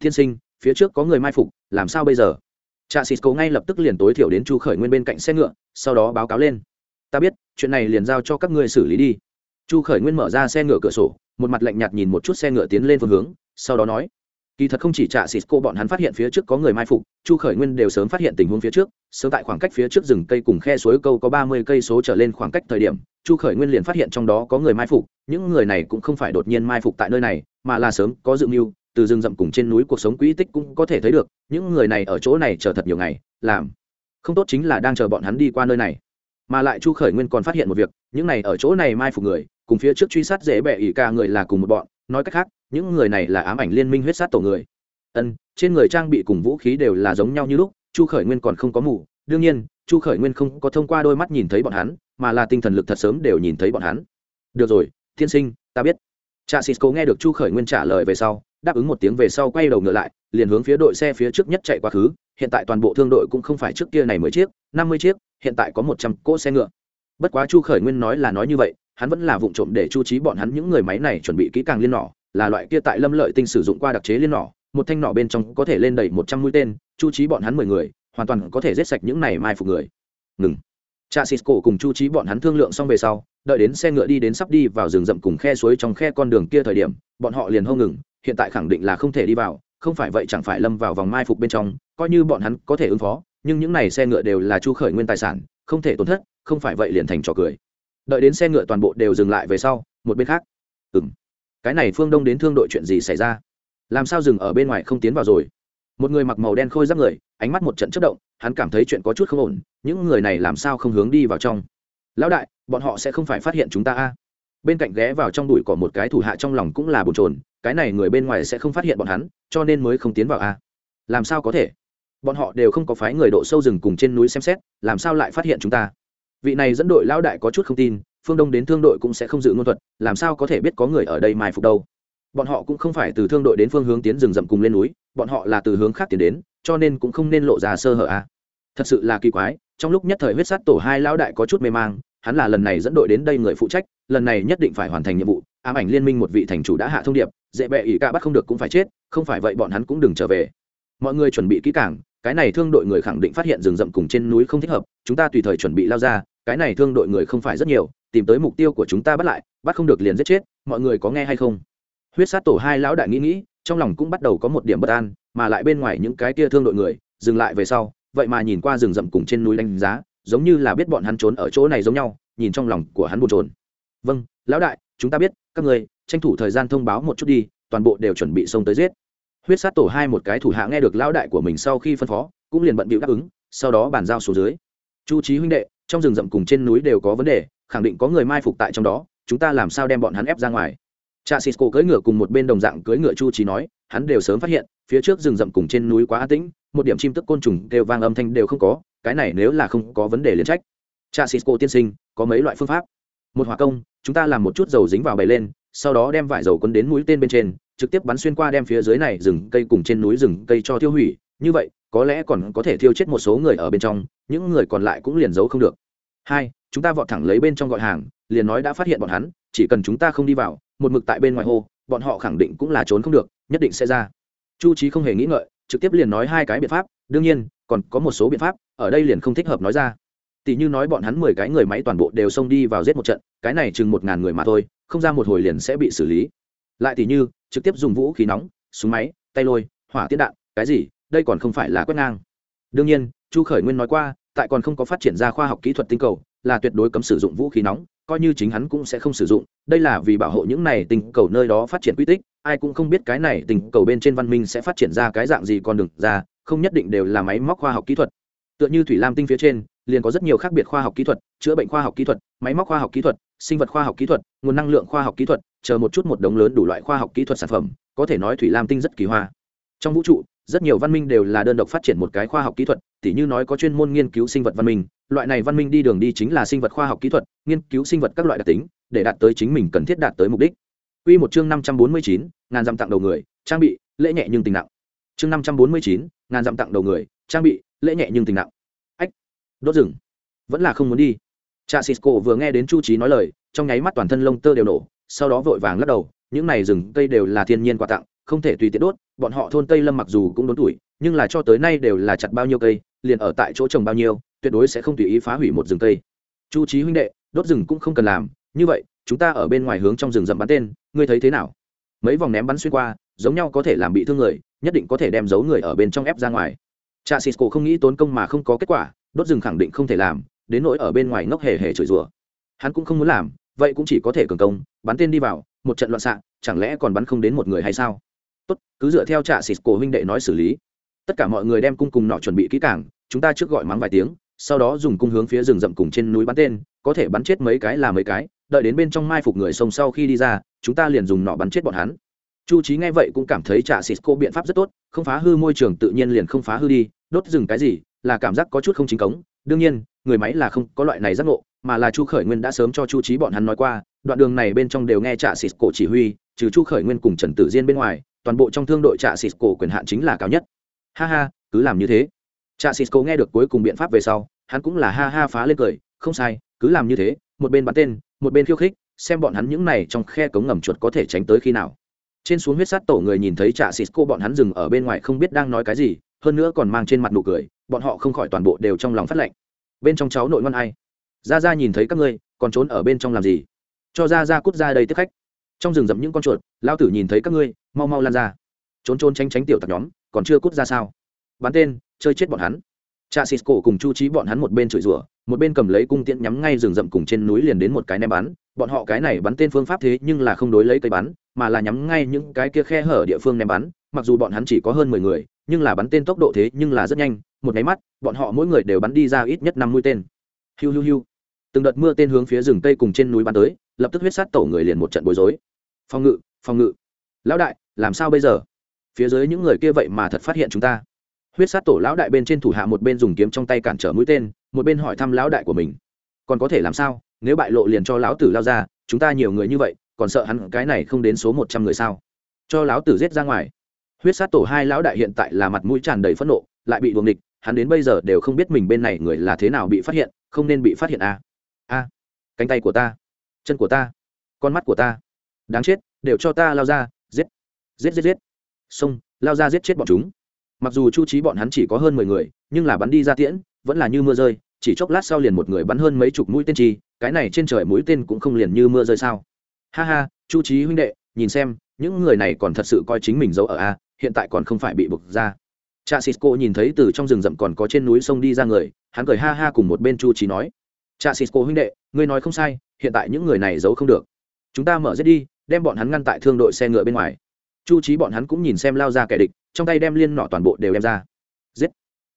Thiên sinh, phía trước có người mai phục, làm sao bây giờ? Cha cisco ngay lập tức liền tối thiểu đến chu khởi nguyên bên cạnh xe ngựa, sau đó báo cáo lên. Ta biết, chuyện này liền giao cho các ngươi xử lý đi. Chu khởi nguyên mở ra xe ngựa cửa sổ một mặt lạnh nhạt nhìn một chút xe ngựa tiến lên phương hướng, sau đó nói, kỳ thật không chỉ trả xịt cô, bọn hắn phát hiện phía trước có người mai phục, chu khởi nguyên đều sớm phát hiện tình huống phía trước, sớm tại khoảng cách phía trước rừng cây cùng khe suối câu có ba mươi cây số trở lên khoảng cách thời điểm, chu khởi nguyên liền phát hiện trong đó có người mai phục, những người này cũng không phải đột nhiên mai phục tại nơi này, mà là sớm có dự mưu, từ rừng rậm cùng trên núi cuộc sống quỹ tích cũng có thể thấy được, những người này ở chỗ này chờ thật nhiều ngày, làm không tốt chính là đang chờ bọn hắn đi qua nơi này. Mà lại chu khởi nguyên còn phát hiện một việc, những này ở chỗ này mai phục người cùng phía trước truy sát dễ bẹ ỉ ca người là cùng một bọn, nói cách khác, những người này là ám ảnh liên minh huyết sát tổ người. Ân, trên người trang bị cùng vũ khí đều là giống nhau như lúc, chu khởi nguyên còn không có mù, đương nhiên, chu khởi nguyên không có thông qua đôi mắt nhìn thấy bọn hắn, mà là tinh thần lực thật sớm đều nhìn thấy bọn hắn. Được rồi, tiên sinh, ta biết. Cha cisco nghe được chu khởi nguyên trả lời về sau, đáp ứng một tiếng về sau quay đầu ngựa lại, liền hướng phía đội xe phía trước nhất chạy quá khứ, hiện tại toàn bộ thương đội cũng không phải trước kia này mười chiếc, năm mươi chiếc, hiện tại có một trăm cỗ xe ngựa. Bất quá chu khởi nguyên nói là nói như vậy hắn vẫn là vụ trộm để chu trí bọn hắn những người máy này chuẩn bị kỹ càng liên nỏ, là loại kia tại lâm lợi tinh sử dụng qua đặc chế liên nỏ, một thanh nỏ bên trong có thể lên đầy một trăm mũi tên, chu trí bọn hắn mười người, hoàn toàn có thể giết sạch những này mai phục người. Ngừng. Cha cisco cùng chu trí bọn hắn thương lượng xong về sau, đợi đến xe ngựa đi đến sắp đi vào rừng rậm cùng khe suối trong khe con đường kia thời điểm, bọn họ liền hô ngừng, hiện tại khẳng định là không thể đi vào, không phải vậy chẳng phải lâm vào vòng mai phục bên trong, coi như bọn hắn có thể ứng phó, nhưng những này xe ngựa đều là chu khởi nguyên tài sản, không thể tổn thất, không phải vậy liền thành trò cười đợi đến xe ngựa toàn bộ đều dừng lại về sau, một bên khác. Ừ m cái này phương đông đến thương đội chuyện gì xảy ra? Làm sao dừng ở bên ngoài không tiến vào rồi? Một người mặc màu đen khôi giáp người, ánh mắt một trận chất động, hắn cảm thấy chuyện có chút không ổn, những người này làm sao không hướng đi vào trong? Lão đại, bọn họ sẽ không phải phát hiện chúng ta a? Bên cạnh ghé vào trong đùi có một cái thủ hạ trong lòng cũng là bồn trồn cái này người bên ngoài sẽ không phát hiện bọn hắn, cho nên mới không tiến vào a. Làm sao có thể? Bọn họ đều không có phái người độ sâu rừng cùng trên núi xem xét, làm sao lại phát hiện chúng ta? Vị này dẫn đội lão đại có chút không tin, phương đông đến thương đội cũng sẽ không dự ngôn thuật, làm sao có thể biết có người ở đây mai phục đâu. Bọn họ cũng không phải từ thương đội đến phương hướng tiến rừng rậm cùng lên núi, bọn họ là từ hướng khác tiến đến, cho nên cũng không nên lộ ra sơ hở a thật sự là kỳ quái, trong lúc nhất thời huyết sát tổ hai lão đại có chút mê mang, hắn là lần này dẫn đội đến đây người phụ trách, lần này nhất định phải hoàn thành nhiệm vụ, ám ảnh liên minh một vị thành chủ đã hạ thông điệp, dễ bẹ ỷ ca bắt không được cũng phải chết, không phải vậy bọn hắn cũng đừng trở về. Mọi người chuẩn bị kỹ càng, cái này thương đội người khẳng định phát hiện rừng rậm cùng trên núi không thích hợp, chúng ta tùy thời chuẩn bị lao ra cái này thương đội người không phải rất nhiều, tìm tới mục tiêu của chúng ta bắt lại, bắt không được liền giết chết, mọi người có nghe hay không? Huyết sát tổ hai lão đại nghĩ nghĩ, trong lòng cũng bắt đầu có một điểm bất an, mà lại bên ngoài những cái tia thương đội người, dừng lại về sau, vậy mà nhìn qua rừng rậm cùng trên núi đánh giá, giống như là biết bọn hắn trốn ở chỗ này giống nhau, nhìn trong lòng của hắn bồn trốn vâng lão đại, chúng ta biết, các người, tranh thủ thời gian thông báo một chút đi, toàn bộ đều chuẩn bị xông tới giết. Huyết sát tổ hai một cái thủ hạ nghe được lão đại của mình sau khi phân phó, cũng liền bận bịu đáp ứng, sau đó bàn giao xuống dưới. Chu trí huynh đệ trong rừng rậm cùng trên núi đều có vấn đề, khẳng định có người mai phục tại trong đó, chúng ta làm sao đem bọn hắn ép ra ngoài? Cha cisco cưỡi ngựa cùng một bên đồng dạng cưỡi ngựa chu trí nói, hắn đều sớm phát hiện, phía trước rừng rậm cùng trên núi quá an tĩnh, một điểm chim tức côn trùng đều vang âm thanh đều không có, cái này nếu là không có vấn đề liền trách. Cha cisco tiên sinh, có mấy loại phương pháp. Một hỏa công, chúng ta làm một chút dầu dính vào bầy lên, sau đó đem vải dầu quấn đến mũi tên bên trên, trực tiếp bắn xuyên qua đem phía dưới này rừng cây cùng trên núi rừng cây cho tiêu hủy, như vậy có lẽ còn có thể thiêu chết một số người ở bên trong, những người còn lại cũng liền giấu không được. Hai, chúng ta vọt thẳng lấy bên trong gọi hàng, liền nói đã phát hiện bọn hắn, chỉ cần chúng ta không đi vào, một mực tại bên ngoài hồ bọn họ khẳng định cũng là trốn không được, nhất định sẽ ra. Chu trí không hề nghĩ ngợi, trực tiếp liền nói hai cái biện pháp, đương nhiên, còn có một số biện pháp, ở đây liền không thích hợp nói ra. Tỷ như nói bọn hắn mười cái người máy toàn bộ đều xông đi vào giết một trận, cái này chừng một ngàn người mà thôi, không ra một hồi liền sẽ bị xử lý. Lại tỷ như, trực tiếp dùng vũ khí nóng, súng máy, tay lôi, hỏa tiết đạn, cái gì đây còn không phải là quét ngang. Đương nhiên, chu khởi nguyên nói qua, tại còn không có phát triển ra khoa học kỹ thuật tinh cầu, là tuyệt đối cấm sử dụng vũ khí nóng, coi như chính hắn cũng sẽ không sử dụng. Đây là vì bảo hộ những này tinh cầu nơi đó phát triển quy tích, ai cũng không biết cái này tinh cầu bên trên văn minh sẽ phát triển ra cái dạng gì còn đường ra, không nhất định đều là máy móc khoa học kỹ thuật. Tựa như thủy lam tinh phía trên, liền có rất nhiều khác biệt khoa học kỹ thuật, chữa bệnh khoa học kỹ thuật, máy móc khoa học kỹ thuật, sinh vật khoa học kỹ thuật, nguồn năng lượng khoa học kỹ thuật, chờ một chút một đống lớn đủ loại khoa học kỹ thuật sản phẩm, có thể nói thủy lam tinh rất kỳ hoa. Trong vũ trụ rất nhiều văn minh đều là đơn độc phát triển một cái khoa học kỹ thuật tỉ như nói có chuyên môn nghiên cứu sinh vật văn minh loại này văn minh đi đường đi chính là sinh vật khoa học kỹ thuật nghiên cứu sinh vật các loại đặc tính để đạt tới chính mình cần thiết đạt tới mục đích Quy một chương năm trăm bốn mươi chín, ngàn dặm tặng đầu người, trang bị, lễ nhẹ nhưng tình nặng. Chương năm trăm bốn mươi chín, ngàn dặm tặng đầu người, trang bị, lễ nhẹ nhưng tình nặng. Ách, đốt rừng, vẫn là không muốn đi. Cha Cisco vừa nghe đến Chu Chí nói lời, trong nháy mắt toàn thân lông tơ đều nổ, sau đó vội vàng lắc đầu, những này rừng cây đều là thiên nhiên quà tặng, không thể tùy tiện đốt, bọn họ thôn Tây Lâm mặc dù cũng đốn tuổi, nhưng là cho tới nay đều là chặt bao nhiêu cây, liền ở tại chỗ trồng bao nhiêu, tuyệt đối sẽ không tùy ý phá hủy một rừng cây. Chu Chí huynh đệ, đốt rừng cũng không cần làm, như vậy, chúng ta ở bên ngoài hướng trong rừng rậm bắn tên, ngươi thấy thế nào? Mấy vòng ném bắn xuyên qua, giống nhau có thể làm bị thương người, nhất định có thể đem giấu người ở bên trong ép ra ngoài. Cha Cisco không nghĩ tốn công mà không có kết quả, đốt rừng khẳng định không thể làm, đến nỗi ở bên ngoài ngốc hề hề chửi rủa. Hắn cũng không muốn làm, vậy cũng chỉ có thể cường công, bắn tên đi vào, một trận loạn xạ, chẳng lẽ còn bắn không đến một người hay sao? Tốt, cứ dựa theo trạ xịt cổ huynh đệ nói xử lý. Tất cả mọi người đem cung cùng nọ chuẩn bị kỹ càng, chúng ta trước gọi mắng vài tiếng, sau đó dùng cung hướng phía rừng rậm cùng trên núi bắn tên, có thể bắn chết mấy cái là mấy cái, đợi đến bên trong mai phục người sông sau khi đi ra, chúng ta liền dùng nọ bắn chết bọn hắn. Chu trí nghe vậy cũng cảm thấy trạ xịt cô biện pháp rất tốt, không phá hư môi trường tự nhiên liền không phá hư đi, đốt rừng cái gì, là cảm giác có chút không chính cống. Đương nhiên, người máy là không có loại này giác ngộ, mà là chu khởi nguyên đã sớm cho chu trí bọn hắn nói qua, đoạn đường này bên trong đều nghe trạ xịt cổ chỉ huy, trừ chu khởi nguyên cùng trần tử diên bên ngoài toàn bộ trong thương đội trạ xịt cổ quyền hạn chính là cao nhất. Ha ha, cứ làm như thế. Trạ xịt cổ nghe được cuối cùng biện pháp về sau, hắn cũng là ha ha phá lên cười, không sai, cứ làm như thế, một bên bắn tên, một bên khiêu khích, xem bọn hắn những này trong khe cống ngầm chuột có thể tránh tới khi nào. Trên xuống huyết sát tổ người nhìn thấy trạ xịt cô bọn hắn dừng ở bên ngoài không biết đang nói cái gì, hơn nữa còn mang trên mặt nụ cười, bọn họ không khỏi toàn bộ đều trong lòng phát lệnh. Bên trong cháu nội ngoan ai? Ra ra nhìn thấy các ngươi, còn trốn ở bên trong làm gì? Cho ra ra cút ra đây tiếp khách. Trong rừng rậm những con chuột lao tử nhìn thấy các ngươi mau mau lan ra. Trốn trốn tránh tránh tiểu tặc nhóm, còn chưa cút ra sao? Bắn tên, chơi chết bọn hắn. Cha xịt cổ cùng chu trí bọn hắn một bên chửi rủa, một bên cầm lấy cung tiễn nhắm ngay rừng rậm cùng trên núi liền đến một cái ném bắn. Bọn họ cái này bắn tên phương pháp thế nhưng là không đối lấy cây bắn, mà là nhắm ngay những cái kia khe hở địa phương ném bắn. Mặc dù bọn hắn chỉ có hơn mười người, nhưng là bắn tên tốc độ thế nhưng là rất nhanh. Một nháy mắt, bọn họ mỗi người đều bắn đi ra ít nhất năm mũi tên. Hiu hiu hiu. Từng đợt mưa tên hướng phía rừng cây cùng trên núi bắn tới, lập tức huyết sát tổ người liền một trận bối rối. Phòng ngự phòng ngự. Lão đại làm sao bây giờ? Phía dưới những người kia vậy mà thật phát hiện chúng ta. Huyết sát tổ lão đại bên trên thủ hạ một bên dùng kiếm trong tay cản trở mũi tên, một bên hỏi thăm lão đại của mình. Còn có thể làm sao? Nếu bại lộ liền cho lão tử lao ra, chúng ta nhiều người như vậy, còn sợ hắn cái này không đến số một trăm người sao? Cho lão tử giết ra ngoài. Huyết sát tổ hai lão đại hiện tại là mặt mũi tràn đầy phẫn nộ, lại bị buồng địch hắn đến bây giờ đều không biết mình bên này người là thế nào bị phát hiện, không nên bị phát hiện à. a, cánh tay của ta, chân của ta, con mắt của ta, đáng chết, đều cho ta lao ra, giết giết giết giết. Xông lao ra giết chết bọn chúng. Mặc dù chu trí bọn hắn chỉ có hơn mười người, nhưng là bắn đi ra tiễn, vẫn là như mưa rơi, chỉ chốc lát sau liền một người bắn hơn mấy chục mũi tên chi, cái này trên trời mũi tên cũng không liền như mưa rơi sao. Ha ha, chu trí huynh đệ, nhìn xem, những người này còn thật sự coi chính mình giấu ở a, hiện tại còn không phải bị bực ra. Cha cisco nhìn thấy từ trong rừng rậm còn có trên núi sông đi ra người, hắn cười ha ha cùng một bên chu trí nói. Cha cisco huynh đệ, ngươi nói không sai, hiện tại những người này giấu không được. Chúng ta mở giết đi, đem bọn hắn ngăn tại thương đội xe ngựa bên ngoài chu trí bọn hắn cũng nhìn xem lao ra kẻ địch, trong tay đem liên nọ toàn bộ đều đem ra. Giết!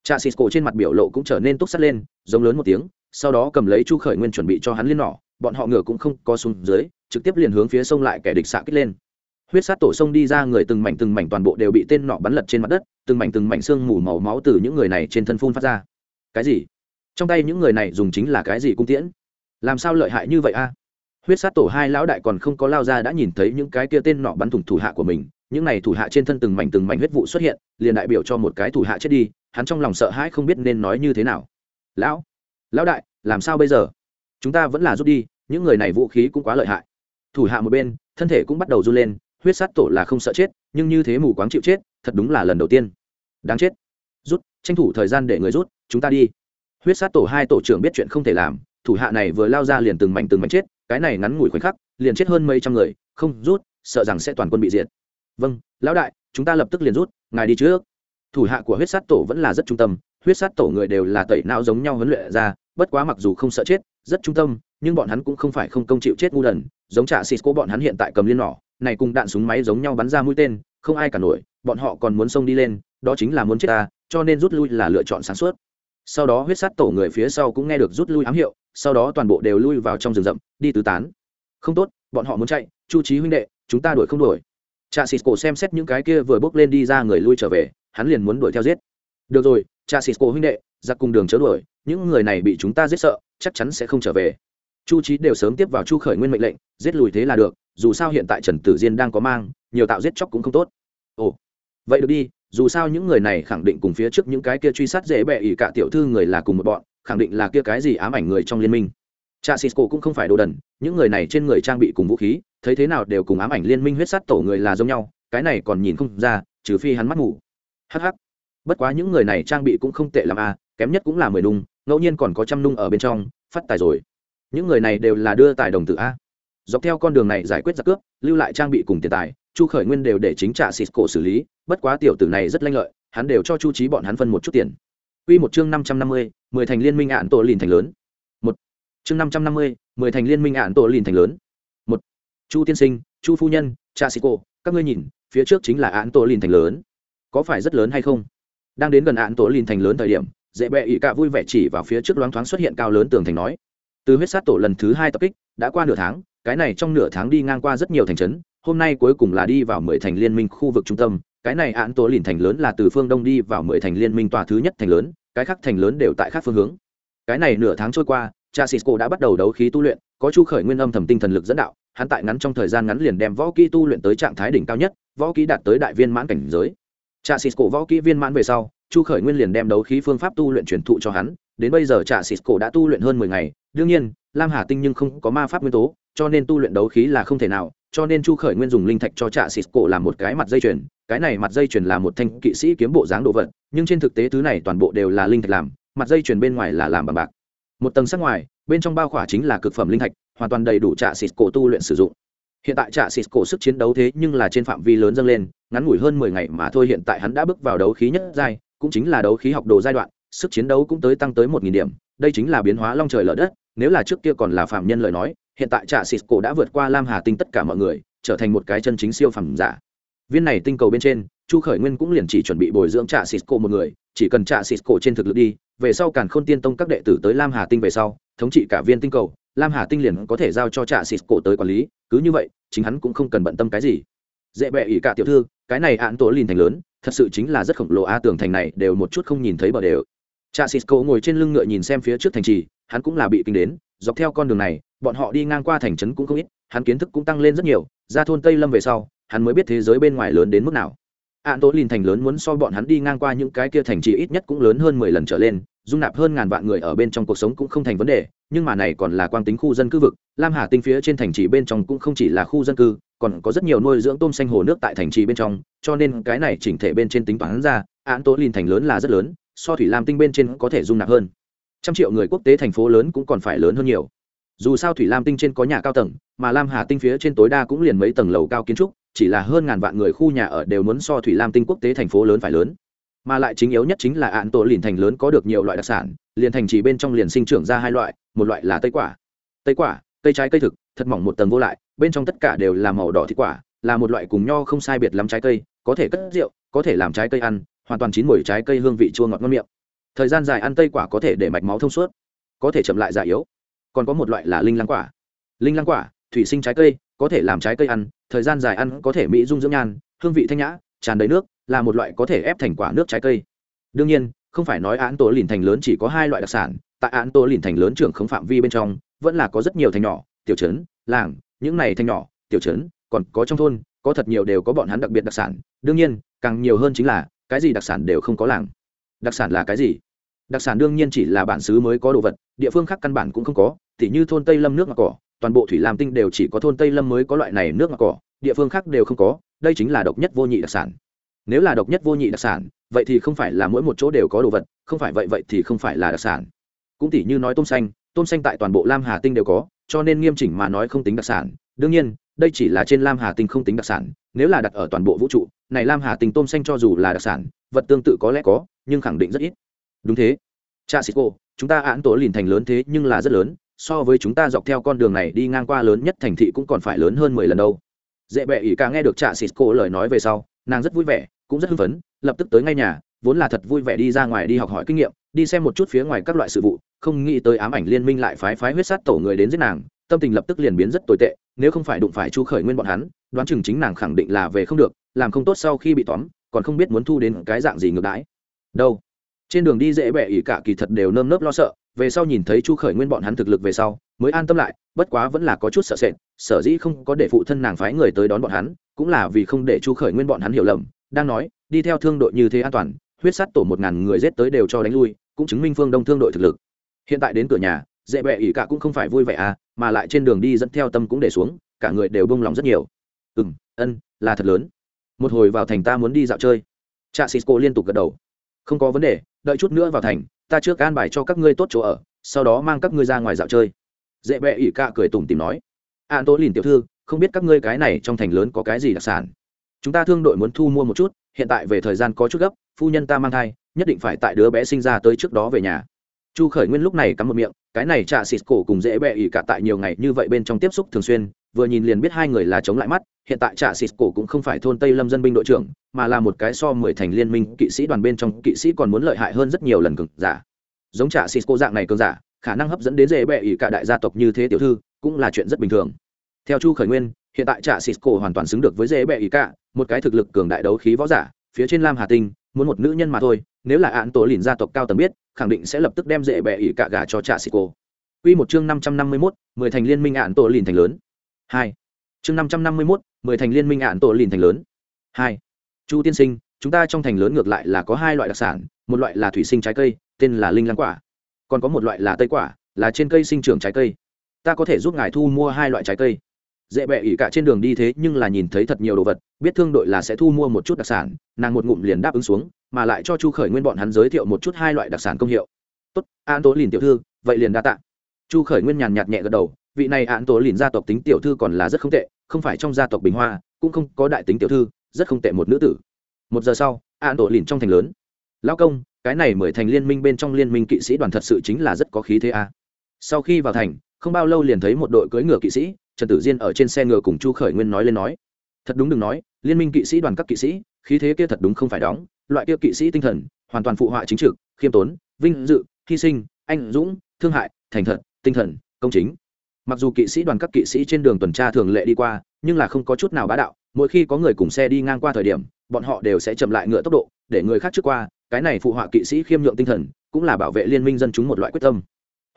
Cha cổ trên mặt biểu lộ cũng trở nên túc sắt lên, giống lớn một tiếng, sau đó cầm lấy chu khởi nguyên chuẩn bị cho hắn liên nọ, bọn họ ngựa cũng không có xuống dưới, trực tiếp liền hướng phía sông lại kẻ địch xạ kích lên. Huyết sát tổ sông đi ra người từng mảnh từng mảnh toàn bộ đều bị tên nọ bắn lật trên mặt đất, từng mảnh từng mảnh xương mù màu máu từ những người này trên thân phun phát ra. Cái gì? Trong tay những người này dùng chính là cái gì cung tiễn? Làm sao lợi hại như vậy a? Huyết sát tổ hai lão đại còn không có lao ra đã nhìn thấy những cái kia tên nọ bắn thủng thủ hạ của mình những này thủ hạ trên thân từng mảnh từng mảnh huyết vụ xuất hiện, liền đại biểu cho một cái thủ hạ chết đi, hắn trong lòng sợ hãi không biết nên nói như thế nào. Lão lão đại, làm sao bây giờ? Chúng ta vẫn là rút đi, những người này vũ khí cũng quá lợi hại. Thủ hạ một bên, thân thể cũng bắt đầu run lên, huyết sát tổ là không sợ chết, nhưng như thế mù quáng chịu chết, thật đúng là lần đầu tiên. Đáng chết. Rút, tranh thủ thời gian để người rút, chúng ta đi. Huyết sát tổ hai tổ trưởng biết chuyện không thể làm, thủ hạ này vừa lao ra liền từng mảnh từng mảnh chết, cái này ngắn ngủi khoảnh khắc, liền chết hơn mấy trăm người, không rút, sợ rằng sẽ toàn quân bị diệt vâng lão đại, chúng ta lập tức liền rút, ngài đi trước. Thủ hạ của huyết sát tổ vẫn là rất trung tâm, huyết sát tổ người đều là tẩy não giống nhau huấn luyện ra, bất quá mặc dù không sợ chết, rất trung tâm, nhưng bọn hắn cũng không phải không công chịu chết ngu đần. Giống trả xịt cố bọn hắn hiện tại cầm liên nỏ, này cùng đạn súng máy giống nhau bắn ra mũi tên, không ai cả nổi, bọn họ còn muốn xông đi lên, đó chính là muốn chết ta, cho nên rút lui là lựa chọn sáng suốt. Sau đó huyết sát tổ người phía sau cũng nghe được rút lui ám hiệu, sau đó toàn bộ đều lui vào trong rừng rậm, đi tứ tán. Không tốt, bọn họ muốn chạy, chu trí huynh đệ, chúng ta đuổi không đuổi cha xịt cổ xem xét những cái kia vừa bước lên đi ra người lui trở về, hắn liền muốn đuổi theo giết. Được rồi cha xịt cổ huynh đệ, giặc cùng đường chớ đuổi, những người này bị chúng ta giết sợ, chắc chắn sẽ không trở về. Chu trí đều sớm tiếp vào chu khởi nguyên mệnh lệnh, giết lùi thế là được, dù sao hiện tại trần tử diên đang có mang, nhiều tạo giết chóc cũng không tốt. Ồ, vậy được đi, dù sao những người này khẳng định cùng phía trước những cái kia truy sát dễ bẹ ỉ cả tiểu thư người là cùng một bọn, khẳng định là kia cái gì ám ảnh người trong liên minh cha cisco cũng không phải đồ đần những người này trên người trang bị cùng vũ khí thấy thế nào đều cùng ám ảnh liên minh huyết sát tổ người là giống nhau cái này còn nhìn không ra trừ phi hắn mắt ngủ hh bất quá những người này trang bị cũng không tệ l a à, kém nhất cũng là mười nung ngẫu nhiên còn có trăm nung ở bên trong phát tài rồi. Những người này đều là đưa tài đồng tử a. Dọc theo con đường này giải quyết giặc cướp lưu lại trang bị cùng tiền tài chu khởi nguyên đều để chính trả Cisco cổ xử lý bất quá tiểu tử này rất lanh lợi hắn đều cho chu trí bọn hắn phân một chút tiền. Quy một chương năm trăm năm mươi, mười thành liên minh ạn tổ lìn thành lớn. Chương năm trăm năm mươi, mười thành liên minh ạn tổ lìn thành lớn. Một Chu tiên sinh, Chu phu nhân, cha Sĩ cổ, các ngươi nhìn, phía trước chính là ạn tổ lìn thành lớn. Có phải rất lớn hay không? Đang đến gần ạn tổ lìn thành lớn thời điểm, dễ bẹ ỉ cả vui vẻ chỉ vào phía trước loáng thoáng xuất hiện cao lớn tường thành nói từ huyết sát tổ lần thứ hai tập kích đã qua nửa tháng cái này trong nửa tháng đi ngang qua rất nhiều thành trấn hôm nay cuối cùng là đi vào mười thành liên minh khu vực trung tâm cái này án tố lìn thành lớn là từ phương đông đi vào mười thành liên minh tòa thứ nhất thành lớn cái khác thành lớn đều tại khác phương hướng cái này nửa tháng trôi qua cha cisco đã bắt đầu đấu khí tu luyện, có chu khởi nguyên âm thầm tinh thần lực dẫn đạo, hắn tại ngắn trong thời gian ngắn liền đem võ kỹ tu luyện tới trạng thái đỉnh cao nhất, võ kỹ đạt tới đại viên mãn cảnh giới. Cha cisco võ kỹ viên mãn về sau, chu khởi nguyên liền đem đấu khí phương pháp tu luyện truyền thụ cho hắn, đến bây giờ cha cisco đã tu luyện hơn mười ngày, đương nhiên, lam hà tinh nhưng không có ma pháp nguyên tố, cho nên tu luyện đấu khí là không thể nào, cho nên chu khởi nguyên dùng linh thạch cho trạ xịt cổ làm một cái mặt dây chuyền, cái này mặt dây chuyền là một thanh kỵ sĩ kiếm bộ dáng đồ vật, nhưng trên thực tế thứ này toàn bộ đều là linh thạch làm, mặt dây chuyền bên ngoài là làm bằng bạc một tầng sắc ngoài, bên trong bao khỏa chính là cực phẩm linh thạch, hoàn toàn đầy đủ trạ xịt cổ tu luyện sử dụng. Hiện tại trạ xịt cổ sức chiến đấu thế nhưng là trên phạm vi lớn dâng lên, ngắn ngủi hơn mười ngày mà thôi hiện tại hắn đã bước vào đấu khí nhất giai, cũng chính là đấu khí học đồ giai đoạn, sức chiến đấu cũng tới tăng tới một nghìn điểm, đây chính là biến hóa long trời lở đất, nếu là trước kia còn là phạm nhân lời nói, hiện tại trạ xịt cổ đã vượt qua lam hà tinh tất cả mọi người, trở thành một cái chân chính siêu phẩm giả. Viên này tinh cầu bên trên chu khởi nguyên cũng liền chỉ chuẩn bị bồi dưỡng trạ xịt cổ một người, chỉ cần trạ xịt cổ trên thực lực đi, về sau càn khôn tiên tông các đệ tử tới lam hà tinh về sau, thống trị cả viên tinh cầu, lam hà tinh liền có thể giao cho trạ xịt cổ tới quản lý, cứ như vậy, chính hắn cũng không cần bận tâm cái gì. Dễ bẹ ỉ cả tiểu thư, cái này ạn tổ lìn thành lớn, thật sự chính là rất khổng lồ a tường thành này đều một chút không nhìn thấy bờ đều. Cha cisco ngồi trên lưng ngựa nhìn xem phía trước thành trì, hắn cũng là bị kinh đến, dọc theo con đường này, bọn họ đi ngang qua thành trấn cũng không ít, hắn kiến thức cũng tăng lên rất nhiều, ra thôn tây lâm về sau, hắn mới biết thế giới bên ngoài lớn đến mức nào ạn tố lìn thành lớn muốn so bọn hắn đi ngang qua những cái kia thành trì ít nhất cũng lớn hơn mười lần trở lên, dung nạp hơn ngàn vạn người ở bên trong cuộc sống cũng không thành vấn đề, nhưng mà này còn là quang tính khu dân cư vực, lam hà tinh phía trên thành trì bên trong cũng không chỉ là khu dân cư, còn có rất nhiều nuôi dưỡng tôm xanh hồ nước tại thành trì bên trong, cho nên cái này chỉnh thể bên trên tính toán ra án tố lìn thành lớn là rất lớn, so thủy lam tinh bên trên có thể dung nạp hơn. Trăm triệu người quốc tế thành phố lớn cũng còn phải lớn hơn nhiều. Dù sao thủy lam tinh trên có nhà cao tầng, mà lam hà tinh phía trên tối đa cũng liền mấy tầng lầu cao kiến trúc chỉ là hơn ngàn vạn người khu nhà ở đều muốn so thủy lam tinh quốc tế thành phố lớn phải lớn. Mà lại chính yếu nhất chính là ạn tổ lìn thành lớn có được nhiều loại đặc sản liền thành chỉ bên trong liền sinh trưởng ra hai loại, một loại là tây quả. Tây quả cây trái cây thực, thật mỏng một tầng vô lại, bên trong tất cả đều là màu đỏ thịt quả, là một loại cùng nho không sai biệt lắm trái cây, có thể cất rượu, có thể làm trái cây ăn, hoàn toàn chín mùi trái cây hương vị chua ngọt ngon miệng. Thời gian dài ăn tây quả có thể để mạch máu thông suốt, có thể chậm lại già yếu. Còn có một loại là linh lăng quả. Linh lăng quả, thủy sinh trái cây có thể làm trái cây ăn, thời gian dài ăn có thể mỹ dung dưỡng nhan, hương vị thanh nhã, tràn đầy nước, là một loại có thể ép thành quả nước trái cây. Đương nhiên, không phải nói án tổ lìn thành lớn chỉ có hai loại đặc sản, tại án tổ lìn thành lớn trưởng không phạm vi bên trong, vẫn là có rất nhiều thành nhỏ, tiểu trấn, làng, những này thành nhỏ, tiểu trấn, còn có trong thôn, có thật nhiều đều có bọn hắn đặc biệt đặc sản. Đương nhiên, càng nhiều hơn chính là, cái gì đặc sản đều không có làng. Đặc sản là cái gì? Đặc sản đương nhiên chỉ là bản xứ mới có đồ vật, địa phương khác căn bản cũng không có, tỉ như thôn tây lâm nước ngọc cỏ toàn bộ thủy lam tinh đều chỉ có thôn tây lâm mới có loại này nước ngọc cỏ, địa phương khác đều không có, đây chính là độc nhất vô nhị đặc sản. Nếu là độc nhất vô nhị đặc sản, vậy thì không phải là mỗi một chỗ đều có đồ vật, không phải vậy vậy thì không phải là đặc sản. Cũng tỉ như nói tôm xanh tôm xanh tại toàn bộ lam hà tinh đều có, cho nên nghiêm chỉnh mà nói không tính đặc sản. Đương nhiên, đây chỉ là trên lam hà tinh không tính đặc sản, nếu là đặt ở toàn bộ vũ trụ, này lam hà tinh tôm xanh cho dù là đặc sản, vật tương tự có lẽ có, nhưng khẳng định rất ít. Đúng thế. Cha sĩ cô chúng ta án tổ lìn thành lớn thế nhưng là rất lớn so với chúng ta dọc theo con đường này đi ngang qua lớn nhất thành thị cũng còn phải lớn hơn mười lần đâu. Dễ bệ ỷ ca nghe được trạ sĩ cô lời nói về sau, nàng rất vui vẻ, cũng rất hưng phấn, lập tức tới ngay nhà, vốn là thật vui vẻ đi ra ngoài đi học hỏi kinh nghiệm, đi xem một chút phía ngoài các loại sự vụ, không nghĩ tới ám ảnh liên minh lại phái phái huyết sát tổ người đến giết nàng, tâm tình lập tức liền biến rất tồi tệ, nếu không phải đụng phải chu khởi nguyên bọn hắn, đoán chừng chính nàng khẳng định là về không được, làm không tốt sau khi bị tóm, còn không biết muốn thu đến cái dạng gì ngược đãi. Đâu? Trên đường đi dễ bẹ ỉ cả kỳ thật đều nơm nớp lo sợ về sau nhìn thấy chu khởi nguyên bọn hắn thực lực về sau, mới an tâm lại, bất quá vẫn là có chút sợ sệt, sở dĩ không có để phụ thân nàng phái người tới đón bọn hắn, cũng là vì không để chu khởi nguyên bọn hắn hiểu lầm, đang nói, đi theo thương đội như thế an toàn, huyết sát tổ một ngàn người giết tới đều cho đánh lui, cũng chứng minh phương đông thương đội thực lực. Hiện tại đến cửa nhà, dễ bẹ ỉ cả cũng không phải vui vẻ à mà lại trên đường đi dẫn theo tâm cũng để xuống, cả người đều bông lòng rất nhiều. Ừ m ân, là thật lớn. Một hồi vào thành ta muốn đi dạo chơi. Cha cô liên tục gật đầu. Không có vấn đề, đợi chút nữa vào thành ta trước an bài cho các ngươi tốt chỗ ở, sau đó mang các ngươi ra ngoài dạo chơi. Dễ bẹ ỉ cả cười tủm tìm nói. An tố lìn tiểu thư, không biết các ngươi cái này trong thành lớn có cái gì đặc sản? Chúng ta thương đội muốn thu mua một chút, hiện tại về thời gian có chút gấp, phu nhân ta mang thai, nhất định phải tại đứa bé sinh ra tới trước đó về nhà. Chu khởi nguyên lúc này cắm một miệng, cái này trà xịt cổ cùng dễ bẹ ỉ cả tại nhiều ngày như vậy bên trong tiếp xúc thường xuyên, vừa nhìn liền biết hai người là chống lại mắt hiện tại trà xịt cổ cũng không phải thôn tây lâm dân binh đội trưởng mà là một cái so mười thành liên minh kỵ sĩ đoàn bên trong kỵ sĩ còn muốn lợi hại hơn rất nhiều lần cực giả giống trà xịt cổ dạng này cường giả khả năng hấp dẫn đến dễ bệ ỷ cả đại gia tộc như thế tiểu thư cũng là chuyện rất bình thường theo chu khởi nguyên hiện tại trà xịt cổ hoàn toàn xứng được với dễ bệ ỷ cả một cái thực lực cường đại đấu khí võ giả phía trên lam hà tinh muốn một nữ nhân mà thôi nếu là án tổ lìn gia tộc cao tầng biết khẳng định sẽ lập tức đem dễ bệ ỷ cả gà cho trạ xịt cổ Quy một chương năm trăm năm mươi 551, mười thành liên minh án tổ lìn thành lớn. Hai. Chương năm trăm năm mươi 551, mười thành liên minh ạn tổ lìn thành lớn. Hai. Chu tiên sinh, chúng ta trong thành lớn ngược lại là có hai loại đặc sản, một loại là thủy sinh trái cây, tên là linh lăng quả. Còn có một loại là tây quả, là trên cây sinh trưởng trái cây. Ta có thể giúp ngài thu mua hai loại trái cây dễ bẹ ỉ cả trên đường đi thế nhưng là nhìn thấy thật nhiều đồ vật biết thương đội là sẽ thu mua một chút đặc sản nàng một ngụm liền đáp ứng xuống mà lại cho chu khởi nguyên bọn hắn giới thiệu một chút hai loại đặc sản công hiệu tốt an tố lìn tiểu thư vậy liền đa tạ chu khởi nguyên nhàn nhạt nhẹ gật đầu vị này an tổ lìn gia tộc tính tiểu thư còn là rất không tệ, không phải trong gia tộc bình hoa, cũng không có đại tính tiểu thư, rất không tệ một nữ tử. Một giờ sau an tổ lìn trong thành lớn. Lão công, cái này mời thành liên minh bên trong liên minh kỵ sĩ đoàn thật sự chính là rất có khí thế a. Sau khi vào thành, không bao lâu liền thấy một đội cưỡi ngựa kỵ sĩ, trần tử diên ở trên xe ngựa cùng chu khởi nguyên nói lên nói. Thật đúng đừng nói, liên minh kỵ sĩ đoàn các kỵ sĩ, khí thế kia thật đúng không phải đóng, loại kia kỵ sĩ tinh thần, hoàn toàn phụ họa chính trực, khiêm tốn, vinh dự, hy sinh, anh dũng, thương hại, thành thật, tinh thần, công chính mặc dù kỵ sĩ đoàn các kỵ sĩ trên đường tuần tra thường lệ đi qua, nhưng là không có chút nào bá đạo, mỗi khi có người cùng xe đi ngang qua thời điểm, bọn họ đều sẽ chậm lại ngựa tốc độ, để người khác trước qua, cái này phụ họa kỵ sĩ khiêm nhượng tinh thần, cũng là bảo vệ liên minh dân chúng một loại quyết tâm.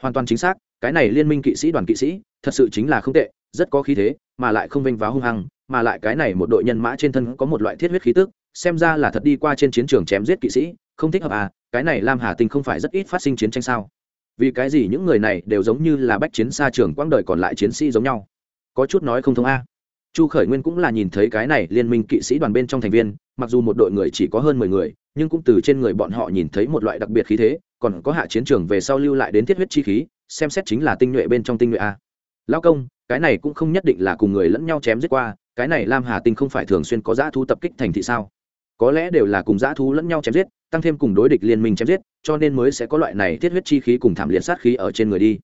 Hoàn toàn chính xác, cái này liên minh kỵ sĩ đoàn kỵ sĩ, thật sự chính là không tệ, rất có khí thế, mà lại không vênh váo hung hăng, mà lại cái này một đội nhân mã trên thân có một loại thiết huyết khí tức, xem ra là thật đi qua trên chiến trường chém giết kỵ sĩ, không thích hợp à cái này lam hà tinh không phải rất ít phát sinh chiến tranh sao? Vì cái gì những người này đều giống như là bách chiến xa trường quãng đời còn lại chiến sĩ giống nhau? Có chút nói không thông a. Chu khởi nguyên cũng là nhìn thấy cái này liên minh kỵ sĩ đoàn bên trong thành viên, mặc dù một đội người chỉ có hơn mười người, nhưng cũng từ trên người bọn họ nhìn thấy một loại đặc biệt khí thế, còn có hạ chiến trường về sau lưu lại đến thiết huyết chi khí, xem xét chính là tinh nhuệ bên trong tinh nhuệ a. Lao công, cái này cũng không nhất định là cùng người lẫn nhau chém giết qua, cái này lam hà tinh không phải thường xuyên có dã thú tập kích thành thị sao? Có lẽ đều là cùng dã thú lẫn nhau chém giết tăng thêm cùng đối địch liên minh chém giết, cho nên mới sẽ có loại này thiết huyết chi khí cùng thảm liệt sát khí ở trên người đi.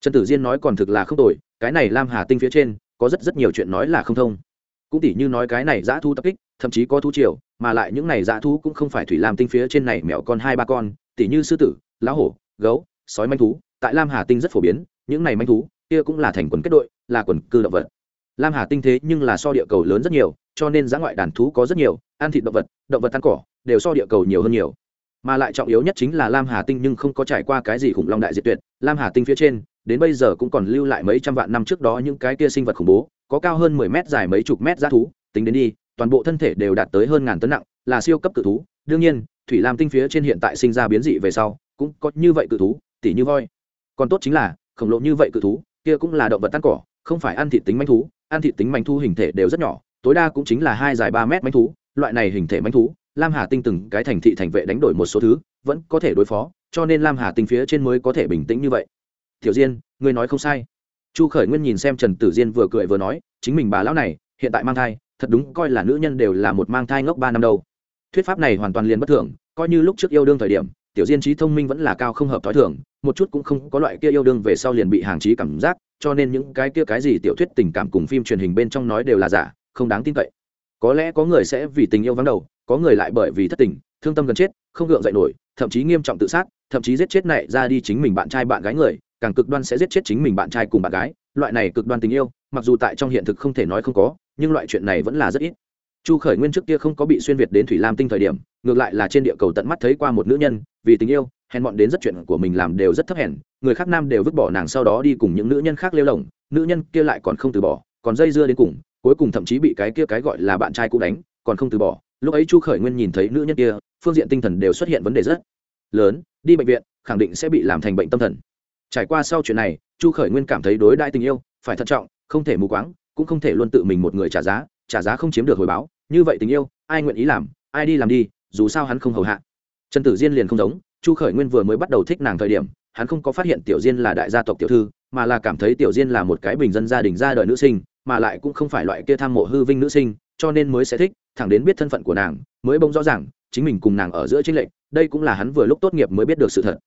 Trần tử diên nói còn thực là không tồi, cái này lam hà tinh phía trên, có rất rất nhiều chuyện nói là không thông. Cũng tỉ như nói cái này dã thú tập kích, thậm chí có thú triều, mà lại những này dã thú cũng không phải thủy lam tinh phía trên này mẹo con hai ba con, tỉ như sư tử lá hổ, gấu, sói manh thú, tại lam hà tinh rất phổ biến, những này manh thú, kia cũng là thành quần kết đội, là quần cư động vật. Lam hà tinh thế nhưng là so địa cầu lớn rất nhiều, cho nên giá ngoại đàn thú có rất nhiều, ăn thịt động vật động vật ăn cỏ đều so địa cầu nhiều hơn nhiều. Mà lại trọng yếu nhất chính là lam hà tinh nhưng không có trải qua cái gì khủng long đại diệt tuyệt. Lam hà tinh phía trên, đến bây giờ cũng còn lưu lại mấy trăm vạn năm trước đó những cái kia sinh vật khủng bố, có cao hơn mười mét dài mấy chục mét giá thú, tính đến đi, toàn bộ thân thể đều đạt tới hơn ngàn tấn nặng, là siêu cấp cự thú. Đương nhiên, thủy lam tinh phía trên hiện tại sinh ra biến dị về sau, cũng có như vậy cự thú, tỉ như voi. Còn tốt chính là, khổng lồ như vậy cự thú, kia cũng là động vật tan cỏ, không phải ăn thịt tính manh thú. Ăn thịt tính manh thú hình thể đều rất nhỏ, tối đa cũng chính là hai dài ba mét manh thú, loại này hình thể manh thú lam hà tinh từng cái thành thị thành vệ đánh đổi một số thứ, vẫn có thể đối phó, cho nên lam hà tinh phía trên mới có thể bình tĩnh như vậy. Tiểu diên, ngươi nói không sai. Chu khởi nguyên nhìn xem trần tử diên vừa cười vừa nói, chính mình bà lão này, hiện tại mang thai, thật đúng coi là nữ nhân đều là một mang thai ngốc ba năm đâu. Thuyết pháp này hoàn toàn liền bất thường, coi như lúc trước yêu đương thời điểm, tiểu diên trí thông minh vẫn là cao không hợp t h o i thường, một chút cũng không có loại kia yêu đương về sau liền bị hàng trí cảm giác, cho nên những cái kia cái gì tiểu thuyết tình cảm cùng phim truyền hình bên trong nói đều là giả, không đáng tin cậy có lẽ có người sẽ vì tình yêu vắng đầu, có người lại bởi vì thất tình, thương tâm gần chết, không gượng dậy nổi, thậm chí nghiêm trọng tự sát, thậm chí giết chết này ra đi chính mình bạn trai bạn gái người, càng cực đoan sẽ giết chết chính mình bạn trai cùng bạn gái. Loại này cực đoan tình yêu, mặc dù tại trong hiện thực không thể nói không có, nhưng loại chuyện này vẫn là rất ít. Chu khởi nguyên trước kia không có bị xuyên việt đến thủy lam tinh thời điểm, ngược lại là trên địa cầu tận mắt thấy qua một nữ nhân, vì tình yêu, hèn bọn đến rất chuyện của mình làm đều rất thấp hèn, người khác nam đều vứt bỏ nàng sau đó đi cùng những nữ nhân khác lêu lỏng nữ nhân kia lại còn không từ bỏ, còn dây dưa đến cùng cuối cùng thậm chí bị cái kia cái gọi là bạn trai cũ đánh, còn không từ bỏ. Lúc ấy chu khởi nguyên nhìn thấy nữ nhân kia, phương diện tinh thần đều xuất hiện vấn đề rất lớn, đi bệnh viện, khẳng định sẽ bị làm thành bệnh tâm thần. Trải qua sau chuyện này, chu khởi nguyên cảm thấy đối đại tình yêu phải thận trọng, không thể mù quáng, cũng không thể luôn tự mình một người trả giá trả giá không chiếm được hồi báo. Như vậy tình yêu, ai nguyện ý làm, ai đi làm đi, dù sao hắn không hầu hạ. Trần tử diên liền không giống, chu khởi nguyên vừa mới bắt đầu thích nàng thời điểm, hắn không có phát hiện tiểu diên là đại gia tộc tiểu thư, mà là cảm thấy tiểu diên là một cái bình dân gia đình ra đời nữ sinh mà lại cũng không phải loại kia tham mộ hư vinh nữ sinh, cho nên mới sẽ thích, thẳng đến biết thân phận của nàng, mới bỗng rõ ràng, chính mình cùng nàng ở giữa tranh lệch, đây cũng là hắn vừa lúc tốt nghiệp mới biết được sự thật.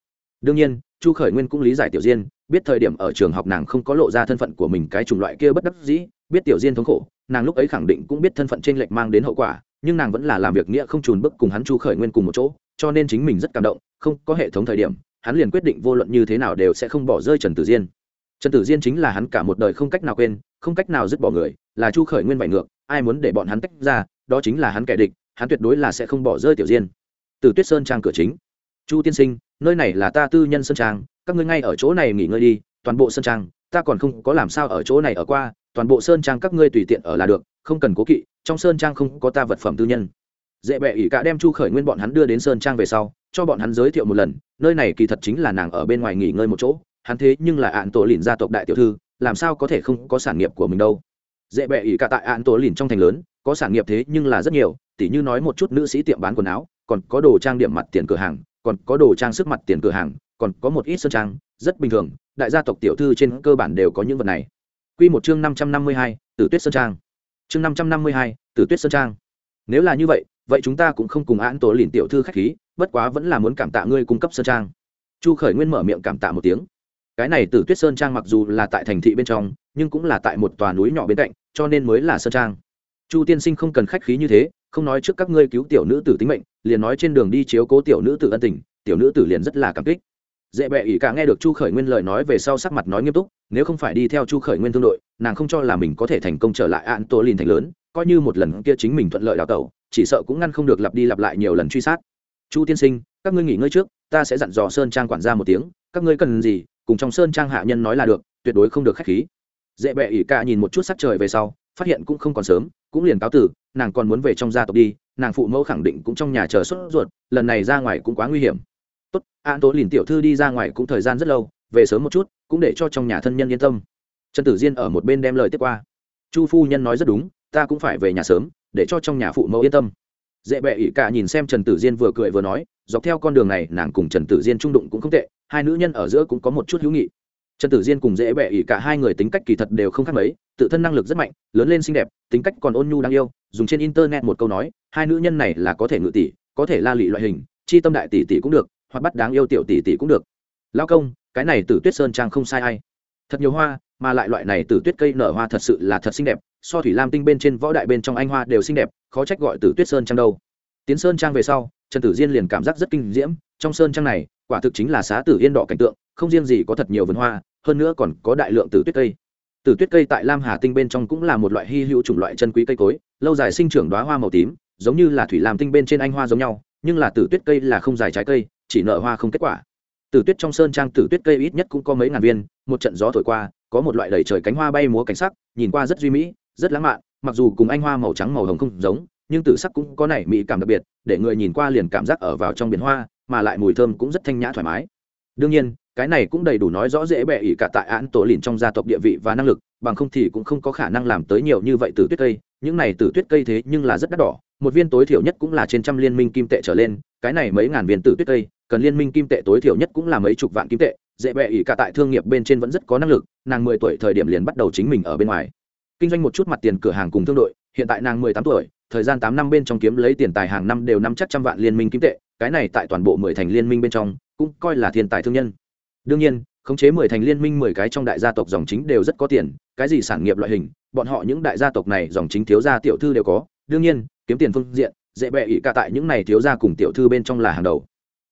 Đương nhiên, chu khởi nguyên cũng lý giải tiểu diên, biết thời điểm ở trường học nàng không có lộ ra thân phận của mình cái chủng loại kia bất đắc dĩ, biết tiểu diên thống khổ, nàng lúc ấy khẳng định cũng biết thân phận t r ê n lệch mang đến hậu quả, nhưng nàng vẫn là làm việc nghĩa không trùn bức cùng hắn chu khởi nguyên cùng một chỗ, cho nên chính mình rất cảm động, không có hệ thống thời điểm, hắn liền quyết định vô luận như thế nào đều sẽ không bỏ rơi trần tử diên trần tử diên chính là hắn cả một đời không cách nào quên, không cách nào dứt bỏ người, là chu khởi nguyên bại ngược, ai muốn để bọn hắn tách ra, đó chính là hắn kẻ địch, hắn tuyệt đối là sẽ không bỏ rơi tiểu diên. Từ tuyết sơn trang cửa chính. Chu tiên sinh, nơi này là ta tư nhân sơn trang, các ngươi ngay ở chỗ này nghỉ ngơi đi, toàn bộ sơn trang, ta còn không có làm sao ở chỗ này ở qua, toàn bộ sơn trang các ngươi tùy tiện ở là được, không cần cố kỵ, trong sơn trang không có ta vật phẩm tư nhân. Dễ bệ ỷ cả đem chu khởi nguyên bọn hắn đưa đến sơn trang về sau, cho bọn hắn giới thiệu một lần, nơi này kỳ thật chính là nàng ở bên ngoài nghỉ ngơi một chỗ hắn thế nhưng là ạn tổ lìn gia tộc đại tiểu thư làm sao có thể không có sản nghiệp của mình đâu dễ bệ ỷ cả tại ạn tổ lìn trong thành lớn có sản nghiệp thế nhưng là rất nhiều tỉ như nói một chút nữ sĩ tiệm bán quần áo còn có đồ trang điểm mặt tiền cửa hàng còn có đồ trang sức mặt tiền cửa hàng còn có một ít sơn trang rất bình thường đại gia tộc tiểu thư trên cơ bản đều có những vật này Quy một chương năm trăm năm mươi hai Tử Tuyết Sơn Trang. Chương năm trăm năm mươi hai Tử Tuyết Sơn Trang. Nếu là như vậy, vậy chúng ta cũng không cùng án tổ lìn tiểu thư khách khí, bất quá vẫn là muốn cảm tạ ngươi cung cấp sơn trang. Chu Khởi Nguyên mở miệng cảm tạ một tiếng. Cái này Tử Tuyết Sơn Trang mặc dù là tại thành thị bên trong, nhưng cũng là tại một tòa núi nhỏ bên cạnh, cho nên mới là sơn trang. Chu tiên sinh không cần khách khí như thế, không nói trước các ngươi cứu tiểu nữ tử tính mệnh liền nói trên đường đi chiếu cố tiểu nữ tử ân tình tiểu nữ tử liền rất là cảm kích dễ bẹ ỷ cả nghe được chu khởi nguyên lời nói về sau sắc mặt nói nghiêm túc nếu không phải đi theo chu khởi nguyên thương đội nàng không cho là mình có thể thành công trở lại ạn tô lìn thành lớn coi như một lần kia chính mình thuận lợi đào tẩu chỉ sợ cũng ngăn không được lặp đi lặp lại nhiều lần truy sát chu tiên sinh các ngươi nghỉ ngơi trước ta sẽ dặn dò sơn trang quản gia một tiếng các ngươi cần gì cùng trong sơn trang hạ nhân nói là được, tuyệt đối không được khách khí. Dễ bẹ ỷ cả nhìn một chút sắc trời về sau, phát hiện cũng không còn sớm, cũng liền cáo tử, nàng còn muốn về trong gia tộc đi, nàng phụ mẫu khẳng định cũng trong nhà chờ sốt ruột, lần này ra ngoài cũng quá nguy hiểm. Tốt, an tố lìn tiểu thư đi ra ngoài cũng thời gian rất lâu, về sớm một chút, cũng để cho trong nhà thân nhân yên tâm. Trần tử diên ở một bên đem lời tiếp qua. Chu phu nhân nói rất đúng, ta cũng phải về nhà sớm, để cho trong nhà phụ mẫu yên tâm dễ bệ ỷ cả nhìn xem trần tử diên vừa cười vừa nói, dọc theo con đường này, nàng cùng trần tử diên trung đụng cũng không tệ, hai nữ nhân ở giữa cũng có một chút hữu nghị. Trần tử diên cùng dễ bệ ỷ cả hai người tính cách kỳ thật đều không khác mấy, tự thân năng lực rất mạnh, lớn lên xinh đẹp, tính cách còn ôn nhu đáng yêu, dùng trên internet một câu nói, hai nữ nhân này là có thể ngự tỷ, có thể la lị loại hình, chi tâm đại tỷ tỷ cũng được hoặc bắt đáng yêu tiểu tỷ tỷ cũng được. Lao công, cái này từ tuyết sơn trang không sai ai. Thật nhiều hoa, mà lại loại này từ tuyết cây nở hoa thật sự là thật xinh đẹp so thủy lam tinh bên trên võ đại bên trong anh hoa đều xinh đẹp, khó trách gọi từ tuyết sơn trang đâu. Tiến sơn trang về sau, trần tử diên liền cảm giác rất kinh diễm, trong sơn trang này, quả thực chính là xá tử yên đỏ cảnh tượng, không riêng gì có thật nhiều vườn hoa, hơn nữa còn có đại lượng tử tuyết cây. Tử tuyết cây tại lam hà tinh bên trong cũng là một loại hy hữu chủng loại chân quý cây cối, lâu dài sinh trưởng đoá hoa màu tím, giống như là thủy lam tinh bên trên anh hoa giống nhau, nhưng là tử tuyết cây là không dài trái cây, chỉ nở hoa không kết quả. Tử tuyết trong sơn trang tử tuyết cây ít nhất cũng có mấy ngàn viên, một trận gió thổi qua, có một loại đầy trời cánh hoa bay múa cảnh sắc, nhìn qua rất duy mỹ rất lãng mạn, mặc dù cùng anh hoa màu trắng màu hồng không giống, nhưng tử sắc cũng có nảy mỹ cảm đặc biệt, để người nhìn qua liền cảm giác ở vào trong biển hoa, mà lại mùi thơm cũng rất thanh nhã thoải mái. Đương nhiên, cái này cũng đầy đủ nói rõ dễ bệ ỉ cả tại án tổ lìn trong gia tộc địa vị và năng lực, bằng không thì cũng không có khả năng làm tới nhiều như vậy từ tuyết cây. Những này từ tuyết cây thế nhưng là rất đắt đỏ, một viên tối thiểu nhất cũng là trên trăm liên minh kim tệ trở lên, cái này mấy ngàn viên từ tuyết cây, cần liên minh kim tệ tối thiểu nhất cũng là mấy chục vạn kim tệ. Dễ bệ ỉ cả tại thương nghiệp bên trên vẫn rất có năng lực, nàng mười tuổi thời điểm liền bắt đầu chính mình ở bên ngoài kinh doanh một chút mặt tiền cửa hàng cùng thương đội, hiện tại nàng mười tám tuổi, thời gian tám năm bên trong kiếm lấy tiền tài hàng năm đều năm chắc trăm vạn liên minh kim tệ, cái này tại toàn bộ mười thành liên minh bên trong, cũng coi là thiên tài thương nhân. Đương nhiên, khống chế mười thành liên minh mười cái trong đại gia tộc dòng chính đều rất có tiền, cái gì sản nghiệp loại hình, bọn họ những đại gia tộc này dòng chính thiếu gia tiểu thư đều có. Đương nhiên, kiếm tiền phương diện, dễ bệ ỉ cả tại những này thiếu gia cùng tiểu thư bên trong là hàng đầu.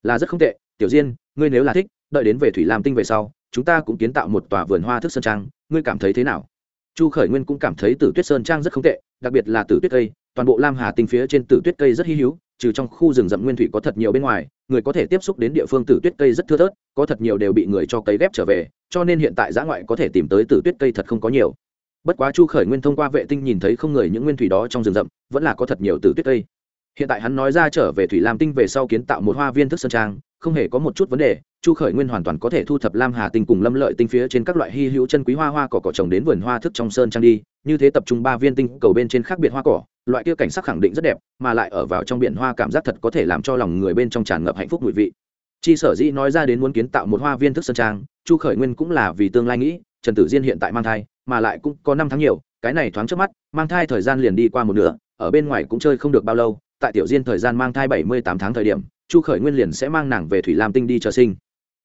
Là rất không tệ. Tiểu diên, ngươi nếu là thích, đợi đến về thủy lam tinh về sau, chúng ta cũng kiến tạo một tòa vườn hoa thức sơn trang, ngươi cảm thấy thế nào? Chu khởi nguyên cũng cảm thấy tử tuyết sơn trang rất không tệ, đặc biệt là tử tuyết cây, toàn bộ lam hà tinh phía trên tử tuyết cây rất hy hữu, trừ trong khu rừng rậm nguyên thủy có thật nhiều bên ngoài, người có thể tiếp xúc đến địa phương tử tuyết cây rất thưa thớt, có thật nhiều đều bị người cho cấy ghép trở về, cho nên hiện tại giã ngoại có thể tìm tới tử tuyết cây thật không có nhiều. Bất quá chu khởi nguyên thông qua vệ tinh nhìn thấy không người những nguyên thủy đó trong rừng rậm, vẫn là có thật nhiều tử tuyết cây. Hiện tại hắn nói ra trở về thủy lam tinh về sau kiến tạo một hoa viên thức sơn trang, không hề có một chút vấn đề chu khởi nguyên hoàn toàn có thể thu thập lam hà tinh cùng lâm lợi tinh phía trên các loại hy hữu chân quý hoa hoa cỏ cỏ trồng đến vườn hoa thức trong sơn trang đi, như thế tập trung ba viên tinh cầu bên trên khác biệt hoa cỏ, loại kia cảnh sắc khẳng định rất đẹp, mà lại ở vào trong biển hoa cảm giác thật có thể làm cho lòng người bên trong tràn ngập hạnh phúc mùi vị. Chi sở dĩ nói ra đến muốn kiến tạo một hoa viên thức sơn trang, chu khởi nguyên cũng là vì tương lai nghĩ, trần tử diên hiện tại mang thai, mà lại cũng có năm tháng nhiều, cái này thoáng trước mắt, mang thai thời gian liền đi qua một nửa, ở bên ngoài cũng chơi không được bao lâu, tại tiểu diên thời gian mang thai bảy mươi tám tháng thời điểm, chu khởi nguyên liền sẽ mang nàng về thủy lam tinh đi chờ sinh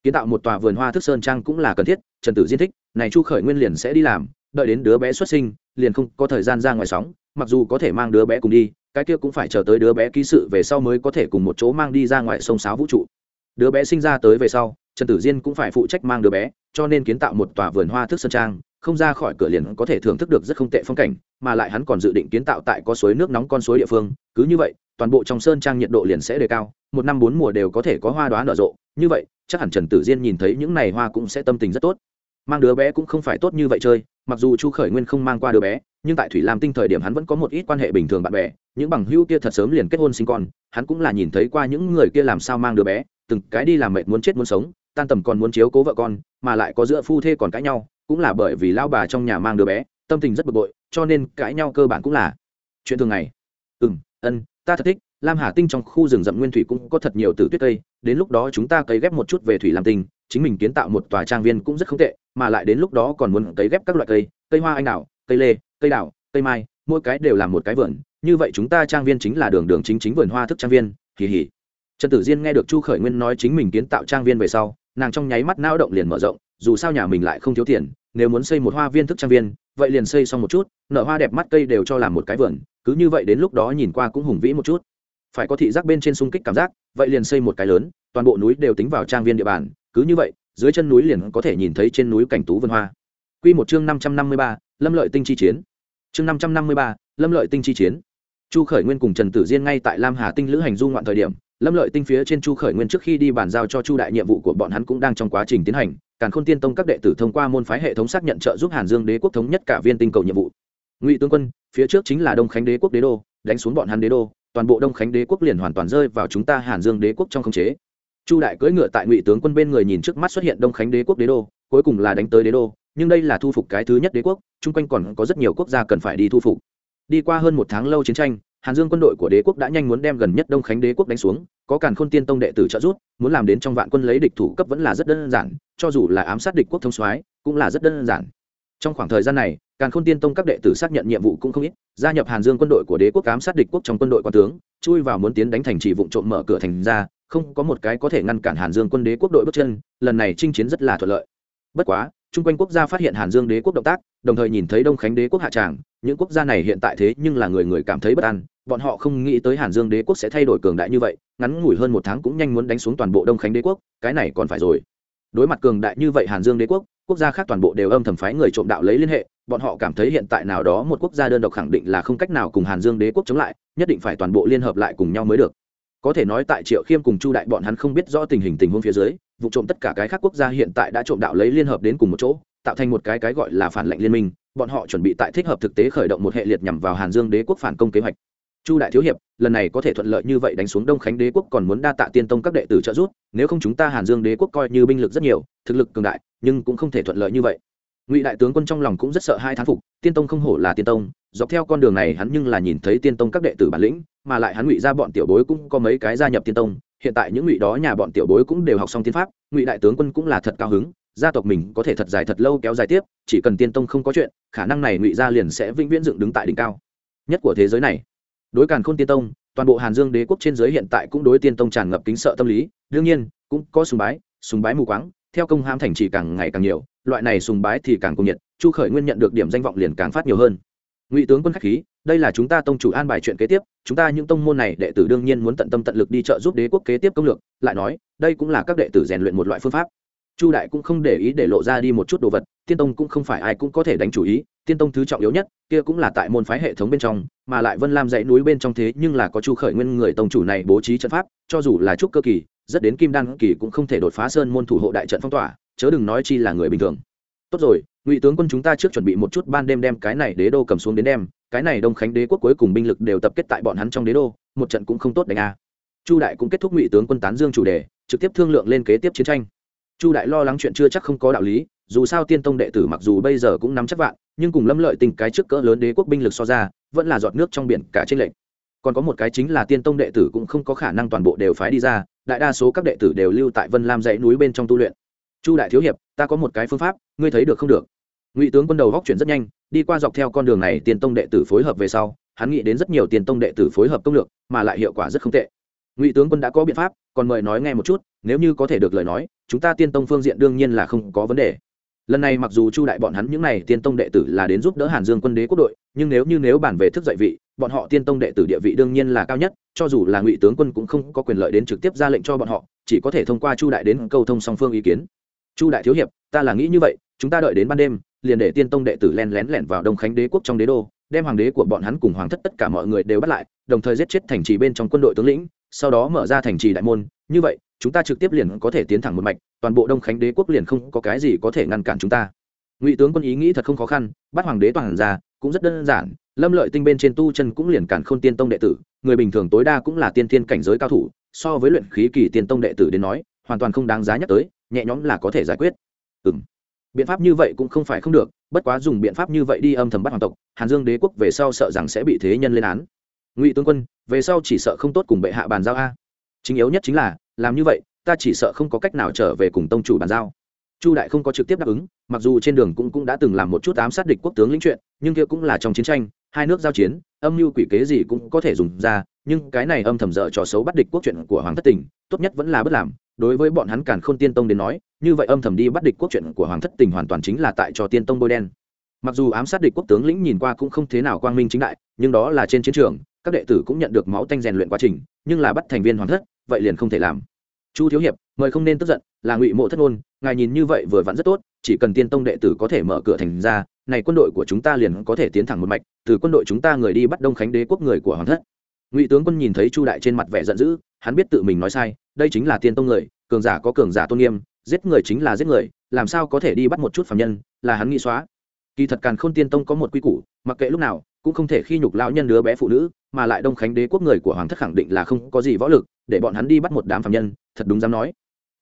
kiến tạo một tòa vườn hoa thức sơn trang cũng là cần thiết, trần tử diên thích, này chu khởi nguyên liền sẽ đi làm, đợi đến đứa bé xuất sinh, liền không có thời gian ra ngoài sóng, mặc dù có thể mang đứa bé cùng đi, cái kia cũng phải chờ tới đứa bé ký sự về sau mới có thể cùng một chỗ mang đi ra ngoài sông sáo vũ trụ. Đứa bé sinh ra tới về sau, trần tử diên cũng phải phụ trách mang đứa bé, cho nên kiến tạo một tòa vườn hoa thức sơn trang, không ra khỏi cửa liền có thể thưởng thức được rất không tệ phong cảnh, mà lại hắn còn dự định kiến tạo tại có suối nước nóng con suối địa phương, cứ như vậy, toàn bộ trong sơn trang nhiệt độ liền sẽ đề cao, một năm bốn mùa đều có thể có hoa đoá nở rộ, như vậy chắc hẳn trần tử diên nhìn thấy những này hoa cũng sẽ tâm tình rất tốt. Mang đứa bé cũng không phải tốt như vậy chơi, mặc dù chu khởi nguyên không mang qua đứa bé, nhưng tại thủy lam tinh thời điểm hắn vẫn có một ít quan hệ bình thường bạn bè, những bằng hữu kia thật sớm liền kết hôn sinh con, hắn cũng là nhìn thấy qua những người kia làm sao mang đứa bé, từng cái đi làm mệt muốn chết muốn sống, tan tầm còn muốn chiếu cố vợ con, mà lại có giữa phu thê còn cãi nhau, cũng là bởi vì lao bà trong nhà mang đứa bé, tâm tình rất bực bội, cho nên cãi nhau cơ bản cũng là chuyện thường ngày. Ừ ân, ta thật thích, lam hà tinh trong khu rừng rậm nguyên thủy cũng có thật nhiều tử tuyết cây đến lúc đó chúng ta cấy ghép một chút về thủy lam tinh chính mình kiến tạo một tòa trang viên cũng rất không tệ, mà lại đến lúc đó còn muốn cấy ghép các loại cây cây hoa anh đào, cây lê, cây đào, cây mai, mỗi cái đều làm một cái vườn, như vậy chúng ta trang viên chính là đường đường chính chính vườn hoa thức trang viên kỳ hỉ trần tử diên nghe được chu khởi nguyên nói chính mình kiến tạo trang viên về sau, nàng trong nháy mắt não động liền mở rộng, dù sao nhà mình lại không thiếu tiền, nếu muốn xây một hoa viên thức trang viên, vậy liền xây xong một chút nợ hoa đẹp mắt cây đều cho làm một cái vườn, cứ như vậy đến lúc đó nhìn qua cũng hùng vĩ một chút phải có thị giác bên trên xung kích cảm giác, vậy liền xây một cái lớn, toàn bộ núi đều tính vào trang viên địa bàn, cứ như vậy, dưới chân núi liền có thể nhìn thấy trên núi cảnh tú vân hoa. Quy một chương năm trăm năm mươi ba, lâm lợi tinh chi chiến. Chương năm trăm năm mươi ba, lâm lợi tinh chi chiến. Chu khởi nguyên cùng trần tử diên ngay tại lam hà tinh lữ hành du ngoạn thời điểm, lâm lợi tinh phía trên chu khởi nguyên trước khi đi bàn giao cho chu đại nhiệm vụ của bọn hắn cũng đang trong quá trình tiến hành, càn khôn tiên tông các đệ tử thông qua môn phái hệ thống xác nhận trợ giúp hàn dương đế quốc thống nhất cả viên tinh cầu nhiệm vụ. Ngụy tướng quân, phía trước chính là đông khánh đế quốc đế đô, đánh xuống bọn hắn đế đô toàn bộ đông khánh đế quốc liền hoàn toàn rơi vào chúng ta hàn dương đế quốc trong khống chế. Chu đại cưỡi ngựa tại ngụy tướng quân bên người nhìn trước mắt xuất hiện đông khánh đế quốc đế đô, cuối cùng là đánh tới đế đô, nhưng đây là thu phục cái thứ nhất đế quốc, chung quanh còn có rất nhiều quốc gia cần phải đi thu phục. Đi qua hơn một tháng lâu chiến tranh, hàn dương quân đội của đế quốc đã nhanh muốn đem gần nhất đông khánh đế quốc đánh xuống, có càn khôn tiên tông đệ tử trợ giúp, muốn làm đến trong vạn quân lấy địch thủ cấp vẫn là rất đơn giản, cho dù là ám sát địch quốc thông soái, cũng là rất đơn giản. Trong khoảng thời gian này càn khôn tiên tông các đệ tử xác nhận nhiệm vụ cũng không ít, gia nhập hàn dương quân đội của đế quốc ám sát địch quốc trong quân đội quan tướng, chui vào muốn tiến đánh thành trì vụ trộm mở cửa thành ra, không có một cái có thể ngăn cản hàn dương quân đế quốc đội bước chân, lần này chinh chiến rất là thuận lợi. Bất quá, chung quanh quốc gia phát hiện hàn dương đế quốc động tác, đồng thời nhìn thấy đông khánh đế quốc hạ tràng, những quốc gia này hiện tại thế nhưng là người người cảm thấy bất an, bọn họ không nghĩ tới hàn dương đế quốc sẽ thay đổi cường đại như vậy, ngắn ngủi hơn một tháng cũng nhanh muốn đánh xuống toàn bộ đông khánh đế quốc, cái này còn phải rồi. Đối mặt cường đại như vậy hàn dương đế quốc quốc gia khác toàn bộ đều âm thầm phái người trộm đạo lấy liên hệ, bọn họ cảm thấy hiện tại nào đó một quốc gia đơn độc khẳng định là không cách nào cùng hàn dương đế quốc chống lại, nhất định phải toàn bộ liên hợp lại cùng nhau mới được. Có thể nói tại triệu khiêm cùng chu đại bọn hắn không biết rõ tình hình tình huống phía dưới, vụ trộm tất cả cái khác quốc gia hiện tại đã trộm đạo lấy liên hợp đến cùng một chỗ, tạo thành một cái cái gọi là phản lệnh liên minh, bọn họ chuẩn bị tại thích hợp thực tế khởi động một hệ liệt nhằm vào hàn dương đế quốc phản công kế hoạch chu đại thiếu hiệp, lần này có thể thuận lợi như vậy đánh xuống đông khánh đế quốc còn muốn đa tạ tiên tông các đệ tử trợ giúp, nếu không chúng ta hàn dương đế quốc coi như binh lực rất nhiều, thực lực cường đại, nhưng cũng không thể thuận lợi như vậy. Ngụy đại tướng quân trong lòng cũng rất sợ hai thán phục, tiên tông không hổ là tiên tông, dọc theo con đường này hắn nhưng là nhìn thấy tiên tông các đệ tử bản lĩnh, mà lại hắn ngụy ra bọn tiểu bối cũng có mấy cái gia nhập tiên tông, hiện tại những ngụy đó nhà bọn tiểu bối cũng đều học xong tiên pháp, ngụy đại tướng quân cũng là thật cao hứng, gia tộc mình có thể thật dài thật lâu kéo dài tiếp, chỉ cần tiên tông không có chuyện, khả năng này ngụy gia liền sẽ vĩnh viễn dựng đứng tại đỉnh cao nhất của thế giới này đối càn khôn tiên tông, toàn bộ hàn dương đế quốc trên giới hiện tại cũng đối tiên tông tràn ngập kính sợ tâm lý, đương nhiên, cũng có sùng bái sùng bái mù quáng, theo công ham thành trì càng ngày càng nhiều, loại này sùng bái thì càng công nhiệt, chu khởi nguyên nhận được điểm danh vọng liền càng phát nhiều hơn. Ngụy tướng quân khách khí, đây là chúng ta tông chủ an bài chuyện kế tiếp, chúng ta những tông môn này đệ tử đương nhiên muốn tận tâm tận lực đi trợ giúp đế quốc kế tiếp công lược, lại nói, đây cũng là các đệ tử rèn luyện một loại phương pháp chu đại cũng không để ý để lộ ra đi một chút đồ vật, tiên tông cũng không phải ai cũng có thể đánh chủ ý, tiên tông thứ trọng yếu nhất, kia cũng là tại môn phái hệ thống bên trong, mà lại vân lam dãy núi bên trong thế nhưng là có chu khởi nguyên người tông chủ này bố trí trận pháp, cho dù là trúc cơ kỳ, rất đến kim đan kỳ cũng không thể đột phá sơn môn thủ hộ đại trận phong tỏa, chớ đừng nói chi là người bình thường. Tốt rồi, ngụy tướng quân chúng ta trước chuẩn bị một chút ban đêm đem cái này đế đô cầm xuống đến đem, cái này đông khánh đế quốc cuối cùng binh lực đều tập kết tại bọn hắn trong đế đô, một trận cũng không tốt đánh a. Chu đại cũng kết thúc ngụy tướng quân tán dương chủ đề, trực tiếp thương lượng lên kế tiếp chiến tranh chu đại lo lắng chuyện chưa chắc không có đạo lý, dù sao tiên tông đệ tử mặc dù bây giờ cũng nắm chắc vạn, nhưng cùng lâm lợi tình cái trước cỡ lớn đế quốc binh lực so ra, vẫn là giọt nước trong biển cả trên lệnh còn có một cái chính là tiên tông đệ tử cũng không có khả năng toàn bộ đều phái đi ra, đại đa số các đệ tử đều lưu tại vân lam dãy núi bên trong tu luyện. Chu đại thiếu hiệp, ta có một cái phương pháp, ngươi thấy được không được? Ngụy tướng quân đầu góc chuyển rất nhanh, đi qua dọc theo con đường này tiên tông đệ tử phối hợp về sau, hắn nghĩ đến rất nhiều tiền tông đệ tử phối hợp công lược, mà lại hiệu quả rất không tệ ngụy tướng quân đã có biện pháp, còn mời nói nghe một chút, nếu như có thể được lời nói, chúng ta tiên tông phương diện đương nhiên là không có vấn đề. Lần này mặc dù chu đại bọn hắn những n à y tiên tông đệ tử là đến giúp đỡ hàn dương quân đế quốc đội, nhưng nếu như nếu bản về thức dậy vị, bọn họ tiên tông đệ tử địa vị đương nhiên là cao nhất, cho dù là ngụy tướng quân cũng không có quyền lợi đến trực tiếp ra lệnh cho bọn họ, chỉ có thể thông qua chu đại đến câu thông song phương ý kiến. Chu đại thiếu hiệp, ta là nghĩ như vậy, chúng ta đợi đến ban đêm, liền để tiên tông đệ tử len lén lẻn vào đông khánh đế quốc trong đế đô, đem hoàng đế của bọn hắn cùng hoàng thất tất cả mọi người đều bắt lại, đồng thời giết chết thành trì bên trong quân đội tướng lĩnh sau đó mở ra thành trì đại môn, như vậy, chúng ta trực tiếp liền có thể tiến thẳng một mạch, toàn bộ đông khánh đế quốc liền không có cái gì có thể ngăn cản chúng ta. Ngụy tướng quân ý nghĩ thật không khó khăn, bắt hoàng đế toàn ra, cũng rất đơn giản, lâm lợi tinh bên trên tu chân cũng liền cản k h ô n tiên tông đệ tử, người bình thường tối đa cũng là tiên thiên cảnh giới cao thủ, so với luyện khí kỳ tiên tông đệ tử đến nói, hoàn toàn không đáng giá nhắc tới, nhẹ nhõm là có thể giải quyết. Ừ m biện pháp như vậy cũng không phải không được, bất quá dùng biện pháp như vậy đi âm thầm bắt hoàng tộc, hàn dương đế quốc về sau sợ rằng sẽ bị thế nhân lên án ngụy tướng quân, về sau chỉ sợ không tốt cùng bệ hạ bàn giao a. Chính yếu nhất chính là, làm như vậy, ta chỉ sợ không có cách nào trở về cùng tông chủ bàn giao. Chu đại không có trực tiếp đáp ứng, mặc dù trên đường cũng cũng đã từng làm một chút ám sát địch quốc tướng lĩnh chuyện, nhưng kia cũng là trong chiến tranh, hai nước giao chiến, âm mưu quỷ kế gì cũng có thể dùng ra, nhưng cái này âm thầm dở trò xấu bắt địch quốc chuyện của hoàng thất tỉnh, tốt nhất vẫn là bất làm. Đối với bọn hắn càn khôn tiên tông đến nói, như vậy âm thầm đi bắt địch quốc chuyện của hoàng thất tình hoàn toàn chính là tại cho tiên tông bôi đen. Mặc dù ám sát địch quốc tướng lĩnh nhìn qua cũng không thế nào quang minh chính đại, nhưng đó là trên chiến trường các đệ tử cũng nhận được máu tanh rèn luyện quá trình, nhưng là bắt thành viên hoàn thất, vậy liền không thể làm. Chu thiếu hiệp, mời không nên tức giận, là ngụy mộ thất ngôn ngài nhìn như vậy vừa vặn rất tốt, chỉ cần tiên tông đệ tử có thể mở cửa thành ra, này quân đội của chúng ta liền có thể tiến thẳng một mạch, từ quân đội chúng ta người đi bắt đông khánh đế quốc người của hoàng thất. Ngụy tướng quân nhìn thấy chu đại trên mặt vẻ giận dữ, hắn biết tự mình nói sai, đây chính là tiên tông người, cường giả có cường giả tôn nghiêm, giết người chính là giết người, làm sao có thể đi bắt một chút phạm nhân, là hắn nghĩ xóa. Kỳ thật càn n tiên tông có một quy củ, mặc kệ lúc nào cũng không thể khi nhục lão nhân đứa bé phụ nữ mà lại đông khánh đế quốc người của hoàng thất khẳng định là không có gì võ lực để bọn hắn đi bắt một đám phạm nhân thật đúng dám nói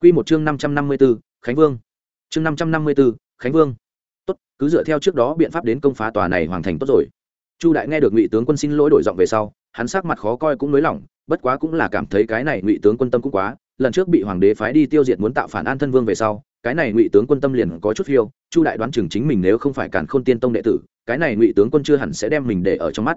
Quy một chương năm trăm năm mươi 554, Khánh Vương. Chương năm trăm năm mươi 554, Khánh Vương. Tốt, cứ dựa theo trước đó biện pháp đến công phá tòa này hoàn thành tốt rồi. Chu đại nghe được Ngụy tướng quân xin lỗi đổi giọng về sau, hắn sắc mặt khó coi cũng nới lỏng, bất quá cũng là cảm thấy cái này Ngụy tướng quân tâm cũng quá, lần trước bị hoàng đế phái đi tiêu diệt muốn tạo phản an thân vương về sau, cái này Ngụy tướng quân tâm liền có chút phiêu, Chu đại đoán chừng chính mình nếu không phải cản Khôn Tiên Tông đệ tử, cái này Ngụy tướng quân chưa hẳn sẽ đem mình để ở trong mắt.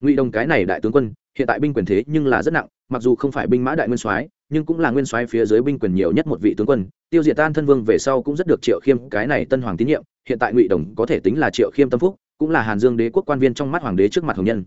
Ngụy đồng cái này đại tướng quân, hiện tại binh quyền thế nhưng là rất nặng, mặc dù không phải binh mã đại nguyên soái, nhưng cũng là nguyên soái phía dưới binh quyền nhiều nhất một vị tướng quân tiêu diệt tan thân vương về sau cũng rất được triệu khiêm cái này tân hoàng tín nhiệm hiện tại ngụy đồng có thể tính là triệu khiêm tâm phúc cũng là hàn dương đế quốc quan viên trong mắt hoàng đế trước mặt hồng nhân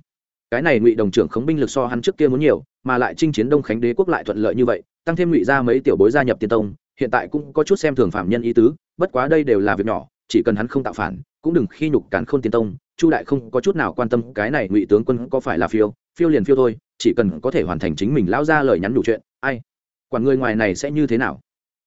cái này ngụy đồng trưởng khống binh lực so hắn trước kia muốn nhiều mà lại chinh chiến đông khánh đế quốc lại thuận lợi như vậy tăng thêm ngụy ra mấy tiểu bối gia nhập tiên tông hiện tại cũng có chút xem thường phạm nhân ý tứ, bất quá đây đều là việc nhỏ, chỉ cần hắn không tạo phản, cũng đừng khi nhục cản không tiến tông, chu đại không có chút nào quan tâm cái này ngụy tướng quân có phải là phiêu phiêu liền phiêu thôi, chỉ cần có thể hoàn thành chính mình lao ra lời nhắn đủ chuyện, ai? Quản người ngoài này sẽ như thế nào?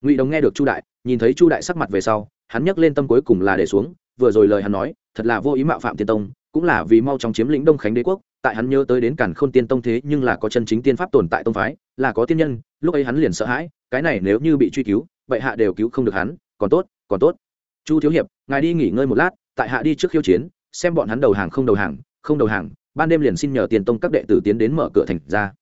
Ngụy đồng nghe được chu đại, nhìn thấy chu đại sắc mặt về sau, hắn nhấc lên tâm cuối cùng là để xuống, vừa rồi lời hắn nói, thật là vô ý mạo phạm tiên tông, cũng là vì mau chóng chiếm lĩnh đông khánh đế quốc tại hắn nhớ tới đến cản khôn tiên tông thế nhưng là có chân chính tiên pháp tồn tại tông phái, là có tiên nhân, lúc ấy hắn liền sợ hãi, cái này nếu như bị truy cứu, vậy hạ đều cứu không được hắn, còn tốt còn tốt. Chu thiếu hiệp, ngài đi nghỉ ngơi một lát, tại hạ đi trước khiêu chiến, xem bọn hắn đầu hàng không đầu hàng, không đầu hàng, ban đêm liền xin nhờ tiền tông các đệ tử tiến đến mở cửa thành ra.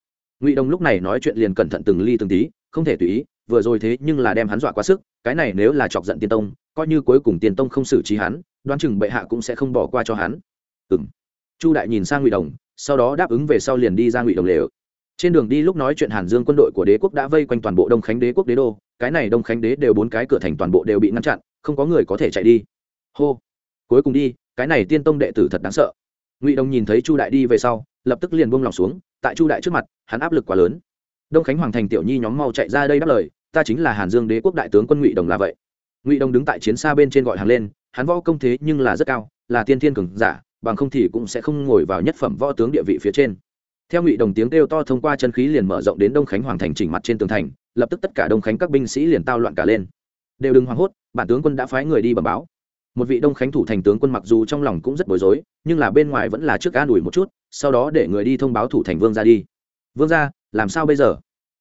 Ngụy đông lúc này nói chuyện liền cẩn thận từng ly từng tí, không thể tùy ý, vừa rồi thế nhưng là đem hắn dọa quá sức, cái này nếu là chọc giận tiên tông, coi như cuối cùng tiên tông không xử trí hắn, đoán chừng bệ hạ cũng sẽ không bỏ qua cho hắn. Ừ m chu đại nhìn sang ngụy đồng sau đó đáp ứng về sau liền đi ra ngụy đồng lều. Trên đường đi lúc nói chuyện hàn dương quân đội của đế quốc đã vây quanh toàn bộ đông khánh đế quốc đế đô, cái này đông khánh đế đều bốn cái cửa thành toàn bộ đều bị ngăn chặn, không có người có thể chạy đi. Hô. Cuối cùng đi, cái này tiên tông đệ tử thật đáng sợ. Ngụy đồng nhìn thấy chu đại đi về sau, lập tức liền buông lòng xuống, tại chu đại trước mặt, hắn áp lực quá lớn. Đông khánh hoàng thành tiểu nhi nhóm mau chạy ra đây đáp lời, ta chính là hàn dương đế quốc đại tướng quân ngụy đồng là vậy. Ngụy đồng đứng tại chiến xa bên trên gọi hàng lên, hắn võ công thế nhưng là rất cao, là tiên thiên cường giả bằng không thì cũng sẽ không ngồi vào nhất phẩm võ tướng địa vị phía trên. Theo ngụy đồng tiếng kêu to thông qua chân khí liền mở rộng đến đông khánh hoàng thành chỉnh mặt trên tường thành, lập tức tất cả đông khánh các binh sĩ liền tao loạn cả lên. Đều đừng hoảng hốt, bản tướng quân đã phái người đi bẩm báo. Một vị đông khánh thủ thành tướng quân mặc dù trong lòng cũng rất bối rối, nhưng là bên ngoài vẫn là trước an ủi một chút, sau đó để người đi thông báo thủ thành vương ra đi. Vương ra, làm sao bây giờ?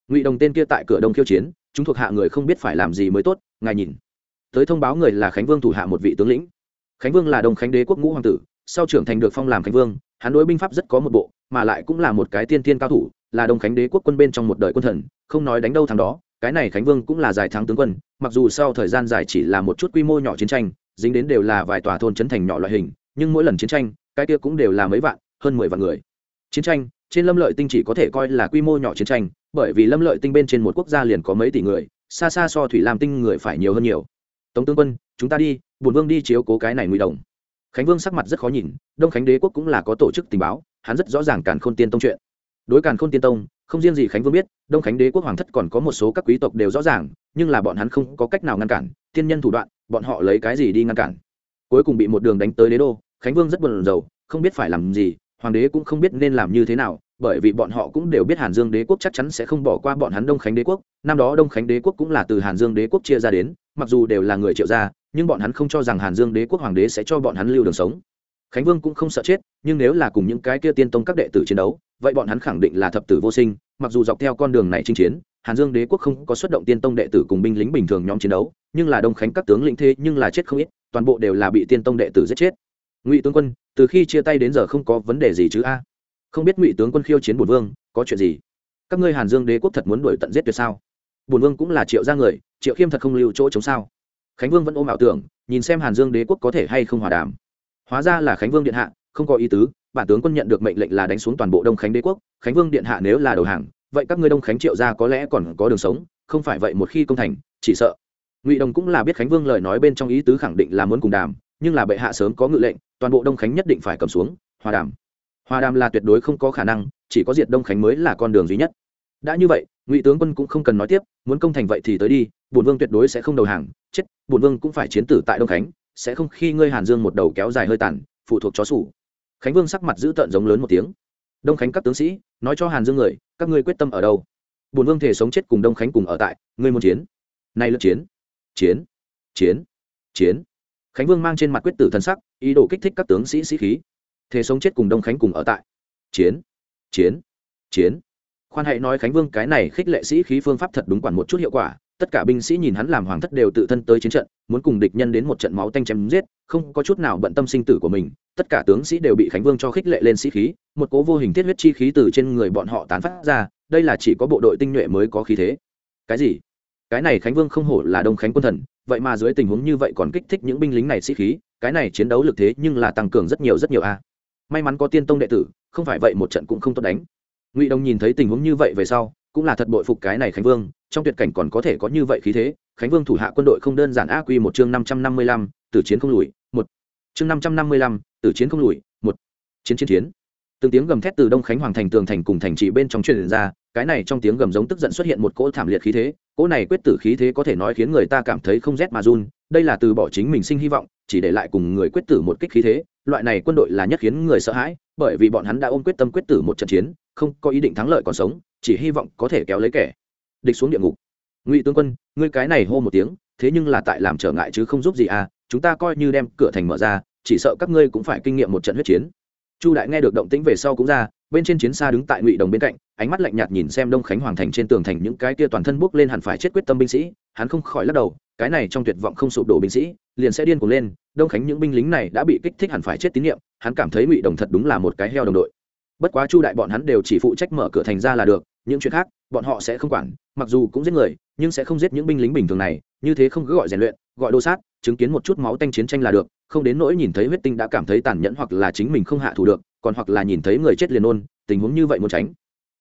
Ngụy đồng tên kia tại cửa đông khiêu chiến, chúng thuộc hạ người không biết phải làm gì mới tốt, ngài nhìn. Tới thông báo người là khánh vương thủ hạ một vị tướng lĩnh. Khánh vương là Đông khánh đế quốc ngũ hoàng tử sau trưởng thành được phong làm khánh vương, hắn đối binh pháp rất có một bộ, mà lại cũng là một cái tiên tiên cao thủ, là đồng khánh đế quốc quân bên trong một đời quân thần, không nói đánh đâu thằng đó, cái này khánh vương cũng là giải thắng tướng quân, mặc dù sau thời gian dài chỉ là một chút quy mô nhỏ chiến tranh, dính đến đều là vài tòa thôn trấn thành nhỏ loại hình, nhưng mỗi lần chiến tranh, cái kia cũng đều là mấy vạn, hơn mười vạn người. Chiến tranh, trên lâm lợi tinh chỉ có thể coi là quy mô nhỏ chiến tranh, bởi vì lâm lợi tinh bên trên một quốc gia liền có mấy tỷ người, xa xa so thủy lam tinh người phải nhiều hơn nhiều. Tống tướng quân, chúng ta đi bùn vương đi chiếu cố cái này nguy đồng khánh vương sắc mặt rất khó nhìn, đông khánh đế quốc cũng là có tổ chức tình báo, hắn rất rõ ràng càn khôn tiên tông chuyện. Đối càn khôn tiên tông, không riêng gì khánh vương biết, đông khánh đế quốc hoàng thất còn có một số các quý tộc đều rõ ràng, nhưng là bọn hắn không có cách nào ngăn cản, tiên nhân thủ đoạn, bọn họ lấy cái gì đi ngăn cản. Cuối cùng bị một đường đánh tới đế đô, khánh vương rất buồn rầu, không biết phải làm gì, hoàng đế cũng không biết nên làm như thế nào, bởi vì bọn họ cũng đều biết hàn dương đế quốc chắc chắn sẽ không bỏ qua bọn hắn đông khánh đế quốc, năm đó đông khánh đế quốc cũng là từ hàn dương đế quốc chia ra đến, mặc dù đều là người triệu gia nhưng bọn hắn không cho rằng hàn dương đế quốc hoàng đế sẽ cho bọn hắn lưu đường sống. Khánh vương cũng không sợ chết, nhưng nếu là cùng những cái kia tiên tông các đệ tử chiến đấu, vậy bọn hắn khẳng định là thập tử vô sinh, mặc dù dọc theo con đường này chinh chiến, hàn dương đế quốc không có xuất động tiên tông đệ tử cùng binh lính bình thường nhóm chiến đấu, nhưng là đông khánh các tướng lĩnh thế nhưng là chết không ít, toàn bộ đều là bị tiên tông đệ tử giết chết. Ngụy tướng quân, từ khi chia tay đến giờ không có vấn đề gì chứ a? Không biết ngụy tướng quân khiêu chiến bổn vương, có chuyện gì? Các ngươi hàn dương đế quốc thật muốn đuổi tận giết tuyệt sao? Bổn vương cũng là triệu gia người, triệu khiêm thật không lưu chỗ chống sao? Khánh vương vẫn ôm ảo tưởng, nhìn xem hàn dương đế quốc có thể hay không hòa đàm. Hóa ra là khánh vương điện hạ, không có ý tứ, bản tướng quân nhận được mệnh lệnh là đánh xuống toàn bộ đông khánh đế quốc. Khánh vương điện hạ nếu là đầu hàng, vậy các ngươi đông khánh triệu gia có lẽ còn có đường sống, không phải vậy một khi công thành, chỉ sợ. Ngụy đồng cũng là biết khánh vương lời nói bên trong ý tứ khẳng định là muốn cùng đàm, nhưng là bệ hạ sớm có ngự lệnh, toàn bộ đông khánh nhất định phải cầm xuống, hòa đàm. Hòa đàm là tuyệt đối không có khả năng, chỉ có diệt đông khánh mới là con đường duy nhất. Đã như vậy, ngụy tướng quân cũng không cần nói tiếp, muốn công thành vậy thì tới đi bổn vương tuyệt đối sẽ không đầu hàng, chết, bổn vương cũng phải chiến tử tại đông khánh, sẽ không khi ngươi hàn dương một đầu kéo dài hơi tàn, phụ thuộc chó sủ. Khánh vương sắc mặt giữ tợn giống lớn một tiếng. Đông khánh các tướng sĩ, nói cho hàn dương người, các ngươi quyết tâm ở đâu? Bổn vương thể sống chết cùng đông khánh cùng ở tại, ngươi muốn chiến. Nay lượt chiến. Chiến. Chiến. Chiến. Khánh vương mang trên mặt quyết tử thần sắc, ý đồ kích thích các tướng sĩ sĩ khí. Thế sống chết cùng đông khánh cùng ở tại. Chiến. Chiến. Chiến. Khoan hãy nói khánh vương cái này khích lệ sĩ khí phương pháp thật đúng quản một chút hiệu quả tất cả binh sĩ nhìn hắn làm hoàng thất đều tự thân tới chiến trận, muốn cùng địch nhân đến một trận máu tanh chém giết, không có chút nào bận tâm sinh tử của mình. Tất cả tướng sĩ đều bị khánh vương cho khích lệ lên sĩ khí, một cố vô hình thiết huyết chi khí từ trên người bọn họ tán phát ra, đây là chỉ có bộ đội tinh nhuệ mới có khí thế. Cái gì? Cái này khánh vương không hổ là đông khánh quân thần, vậy mà dưới tình huống như vậy còn kích thích những binh lính này sĩ khí, cái này chiến đấu lực thế nhưng là tăng cường rất nhiều rất nhiều a. May mắn có tiên tông đệ tử, không phải vậy một trận cũng không tốt đánh. Ngụy đông nhìn thấy tình huống như vậy về sau, cũng là thật bội phục cái này khánh vương trong tuyệt cảnh còn có thể có như vậy khí thế, khánh vương thủ hạ quân đội không đơn giản a quy một chương năm trăm năm mươi lăm, tử chiến không lùi, một. Chương năm trăm năm mươi lăm, tử chiến không lùi, một. Chiến chiến chiến. Từng tiếng gầm thét từ đông khánh hoàng thành, tường thành cùng thành trì bên trong truyền ra, cái này trong tiếng gầm giống tức giận xuất hiện một cỗ thảm liệt khí thế, cỗ này quyết tử khí thế có thể nói khiến người ta cảm thấy không rét mà run, đây là từ bỏ chính mình sinh hy vọng, chỉ để lại cùng người quyết tử một kích khí thế, loại này quân đội là nhất khiến người sợ hãi, bởi vì bọn hắn đã ôm quyết tâm quyết tử một trận chiến, không có ý định thắng lợi còn sống, chỉ hy vọng có thể kéo lấy kẻ địch xuống địa ngục. Ngụy tướng quân, ngươi cái này hô một tiếng, thế nhưng là tại làm trở ngại chứ không giúp gì à chúng ta coi như đem cửa thành mở ra, chỉ sợ các ngươi cũng phải kinh nghiệm một trận huyết chiến. Chu đại nghe được động tĩnh về sau cũng ra, bên trên chiến xa đứng tại ngụy đồng bên cạnh, ánh mắt lạnh nhạt nhìn xem đông khánh hoàng thành trên tường thành những cái kia toàn thân bốc lên hẳn phải chết quyết tâm binh sĩ, hắn không khỏi lắc đầu, cái này trong tuyệt vọng không sụp đổ binh sĩ, liền sẽ điên cuồng lên, đông khánh những binh lính này đã bị kích thích hẳn phải chết tín nhiệm, hắn cảm thấy ngụy đồng thật đúng là một cái heo đồng đội. Bất quá chu đại bọn hắn đều chỉ phụ trách mở cửa thành ra là được, những chuyện khác bọn họ sẽ không quản, mặc dù cũng giết người, nhưng sẽ không giết những binh lính bình thường này, như thế không cứ gọi rèn luyện, gọi đô sát, chứng kiến một chút máu tanh chiến tranh là được, không đến nỗi nhìn thấy huyết tinh đã cảm thấy tàn nhẫn hoặc là chính mình không hạ thủ được, còn hoặc là nhìn thấy người chết liền ôn, tình huống như vậy muốn tránh.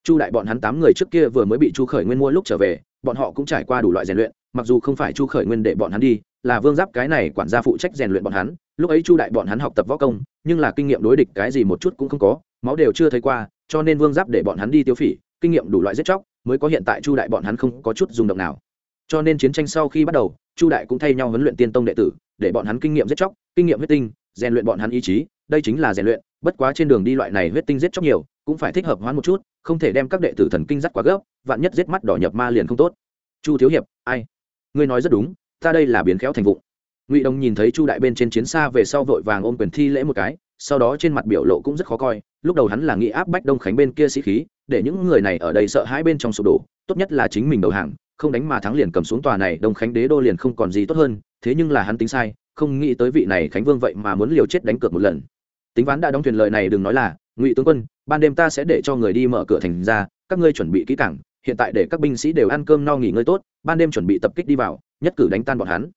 Chu đại bọn hắn tám người trước kia vừa mới bị chu khởi nguyên mua lúc trở về, bọn họ cũng trải qua đủ loại rèn luyện, mặc dù không phải chu khởi nguyên để bọn hắn đi, là vương giáp cái này quản gia phụ trách rèn luyện bọn hắn, lúc ấy chu đại bọn hắn học tập võ công, nhưng là kinh nghiệm đối địch cái gì một chút cũng không có, máu đều chưa thấy qua, cho nên vương giáp để bọn hắn đi tiêu phỉ, kinh nghiệm đủ loại giết chóc mới có hiện tại chu đại bọn hắn không có chút rung động nào. Cho nên chiến tranh sau khi bắt đầu, chu đại cũng thay nhau huấn luyện tiên tông đệ tử, để bọn hắn kinh nghiệm giết chóc, kinh nghiệm huyết tinh, rèn luyện bọn hắn ý chí, đây chính là rèn luyện, bất quá trên đường đi loại này huyết tinh giết chóc nhiều, cũng phải thích hợp hoán một chút, không thể đem các đệ tử thần kinh dắt quá gấp, vạn nhất giết mắt đỏ nhập ma liền không tốt. Chu thiếu hiệp, ai? Ngươi nói rất đúng, ta đây là biến khéo thành vụng. Ngụy đồng nhìn thấy chu đại bên trên chiến xa về sau vội vàng ôm quyền thi lễ một cái, sau đó trên mặt biểu lộ cũng rất khó coi, lúc đầu hắn là nghĩ áp bách đông khánh bên kia sĩ khí để những người này ở đây sợ hãi bên trong sụp đổ, tốt nhất là chính mình đầu hàng, không đánh mà thắng liền cầm xuống tòa này đông khánh đế đô liền không còn gì tốt hơn, thế nhưng là hắn tính sai, không nghĩ tới vị này khánh vương vậy mà muốn liều chết đánh cược một lần. Tính ván đã đóng thuyền lời này đừng nói là, ngụy tướng quân, ban đêm ta sẽ để cho người đi mở cửa thành ra, các ngươi chuẩn bị kỹ cảng hiện tại để các binh sĩ đều ăn cơm no nghỉ ngơi tốt, ban đêm chuẩn bị tập kích đi vào, nhất cử đánh tan bọn hắn.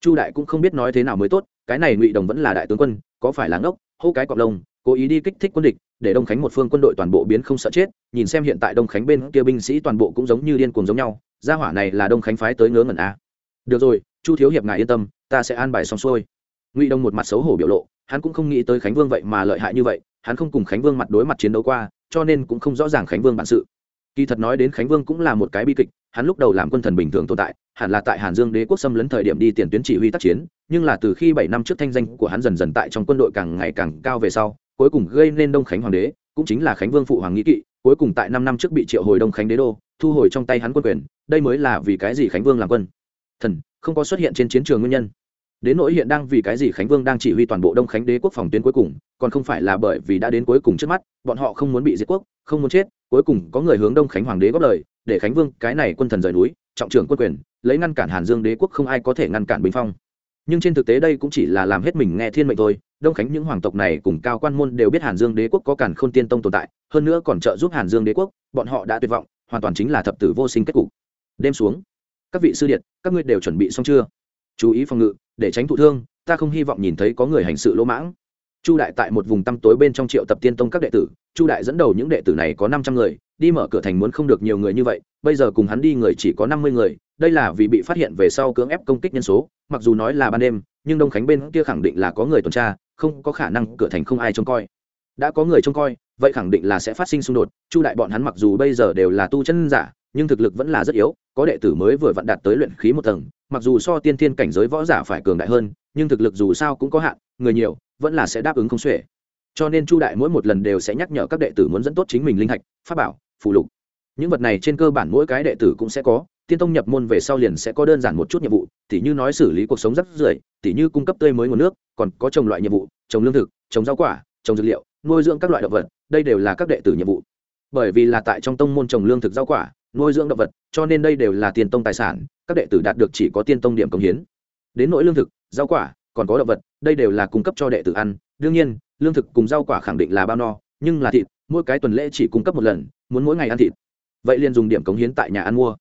Chu đại cũng không biết nói thế nào mới tốt, cái này ngụy đồng vẫn là đại tướng quân, có phải là ngốc, hô cái cọp lông cố ý đi kích thích quân địch, để đông khánh một phương quân đội toàn bộ biến không sợ chết, nhìn xem hiện tại đông khánh bên kia binh sĩ toàn bộ cũng giống như điên cuồng giống nhau, gia hỏa này là đông khánh phái tới ngớ ngẩn a được rồi, chu thiếu hiệp ngài yên tâm, ta sẽ an bài xong xuôi. Ngụy đông một mặt xấu hổ biểu lộ, hắn cũng không nghĩ tới khánh vương vậy mà lợi hại như vậy, hắn không cùng khánh vương mặt đối mặt chiến đấu qua, cho nên cũng không rõ ràng khánh vương bản sự. Kỳ thật nói đến khánh vương cũng là một cái bi kịch, hắn lúc đầu làm quân thần bình thường tồn tại, hẳn là tại hàn dương đế quốc xâm lấn thời điểm đi tiền tuyến chỉ huy tác chiến, nhưng là từ khi bảy năm trước thanh danh của hắn dần dần tại trong quân đội càng ngày càng cao về sau cuối cùng gây nên đông khánh hoàng đế, cũng chính là khánh vương phụ hoàng nghĩ kỵ, cuối cùng tại năm năm trước bị triệu hồi đông khánh đế đô, thu hồi trong tay hắn quân quyền, đây mới là vì cái gì khánh vương làm quân. Thần, không có xuất hiện trên chiến trường nguyên nhân. Đến nỗi hiện đang vì cái gì khánh vương đang chỉ huy toàn bộ đông khánh đế quốc phòng tuyến cuối cùng, còn không phải là bởi vì đã đến cuối cùng trước mắt, bọn họ không muốn bị diệt quốc, không muốn chết, cuối cùng có người hướng đông khánh hoàng đế góp lời, để khánh vương cái này quân thần rời núi, trọng trưởng quân quyền, lấy ngăn cản hàn dương đế quốc không ai có thể ngăn cản bình phong nhưng trên thực tế đây cũng chỉ là làm hết mình nghe thiên mệnh thôi. Đông khánh những hoàng tộc này cùng cao quan môn đều biết hàn dương đế quốc có cản k h ô n tiên tông tồn tại, hơn nữa còn trợ giúp hàn dương đế quốc, bọn họ đã tuyệt vọng, hoàn toàn chính là thập tử vô sinh kết cục. Đêm xuống, các vị sư điện các ngươi đều chuẩn bị xong chưa? Chú ý phòng ngự, để tránh thụ thương, ta không hy vọng nhìn thấy có người hành sự lỗ mãng. Chu đại tại một vùng tăm tối bên trong triệu tập tiên tông các đệ tử, chu đại dẫn đầu những đệ tử này có năm trăm người, đi mở cửa thành muốn không được nhiều người như vậy, bây giờ cùng hắn đi người chỉ có năm mươi người đây là vì bị phát hiện về sau cưỡng ép công kích nhân số, mặc dù nói là ban đêm, nhưng đông khánh bên kia khẳng định là có người tuần tra, không có khả năng cửa thành không ai trông coi. Đã có người trông coi, vậy khẳng định là sẽ phát sinh xung đột, chu đại bọn hắn mặc dù bây giờ đều là tu chân giả, nhưng thực lực vẫn là rất yếu, có đệ tử mới vừa vặn đạt tới luyện khí một tầng, mặc dù so tiên thiên cảnh giới võ giả phải cường đại hơn, nhưng thực lực dù sao cũng có hạn, người nhiều, vẫn là sẽ đáp ứng không xuể. Cho nên chu đại mỗi một lần đều sẽ nhắc nhở các đệ tử muốn dẫn tốt chính mình linh thạch pháp bảo phụ lục. Những vật này trên cơ bản mỗi cái đệ tử cũng sẽ có tiên tông nhập môn về sau liền sẽ có đơn giản một chút nhiệm vụ, tỉ như nói xử lý cuộc sống rất rưởi, tỉ như cung cấp tươi mới nguồn nước, còn có trồng loại nhiệm vụ, trồng lương thực, trồng rau quả, trồng dược liệu, nuôi dưỡng các loại động vật, đây đều là các đệ tử nhiệm vụ. Bởi vì là tại trong tông môn trồng lương thực rau quả, nuôi dưỡng động vật, cho nên đây đều là tiền tông tài sản, các đệ tử đạt được chỉ có tiên tông điểm công hiến. Đến nỗi lương thực, rau quả, còn có động vật, đây đều là cung cấp cho đệ tử ăn. Đương nhiên, lương thực cùng rau quả khẳng định là bao no, nhưng là thịt, mỗi cái tuần lễ chỉ cung cấp một lần, muốn mỗi ngày ăn thịt. Vậy liền dùng điểm cống hiến tại nhà ăn mua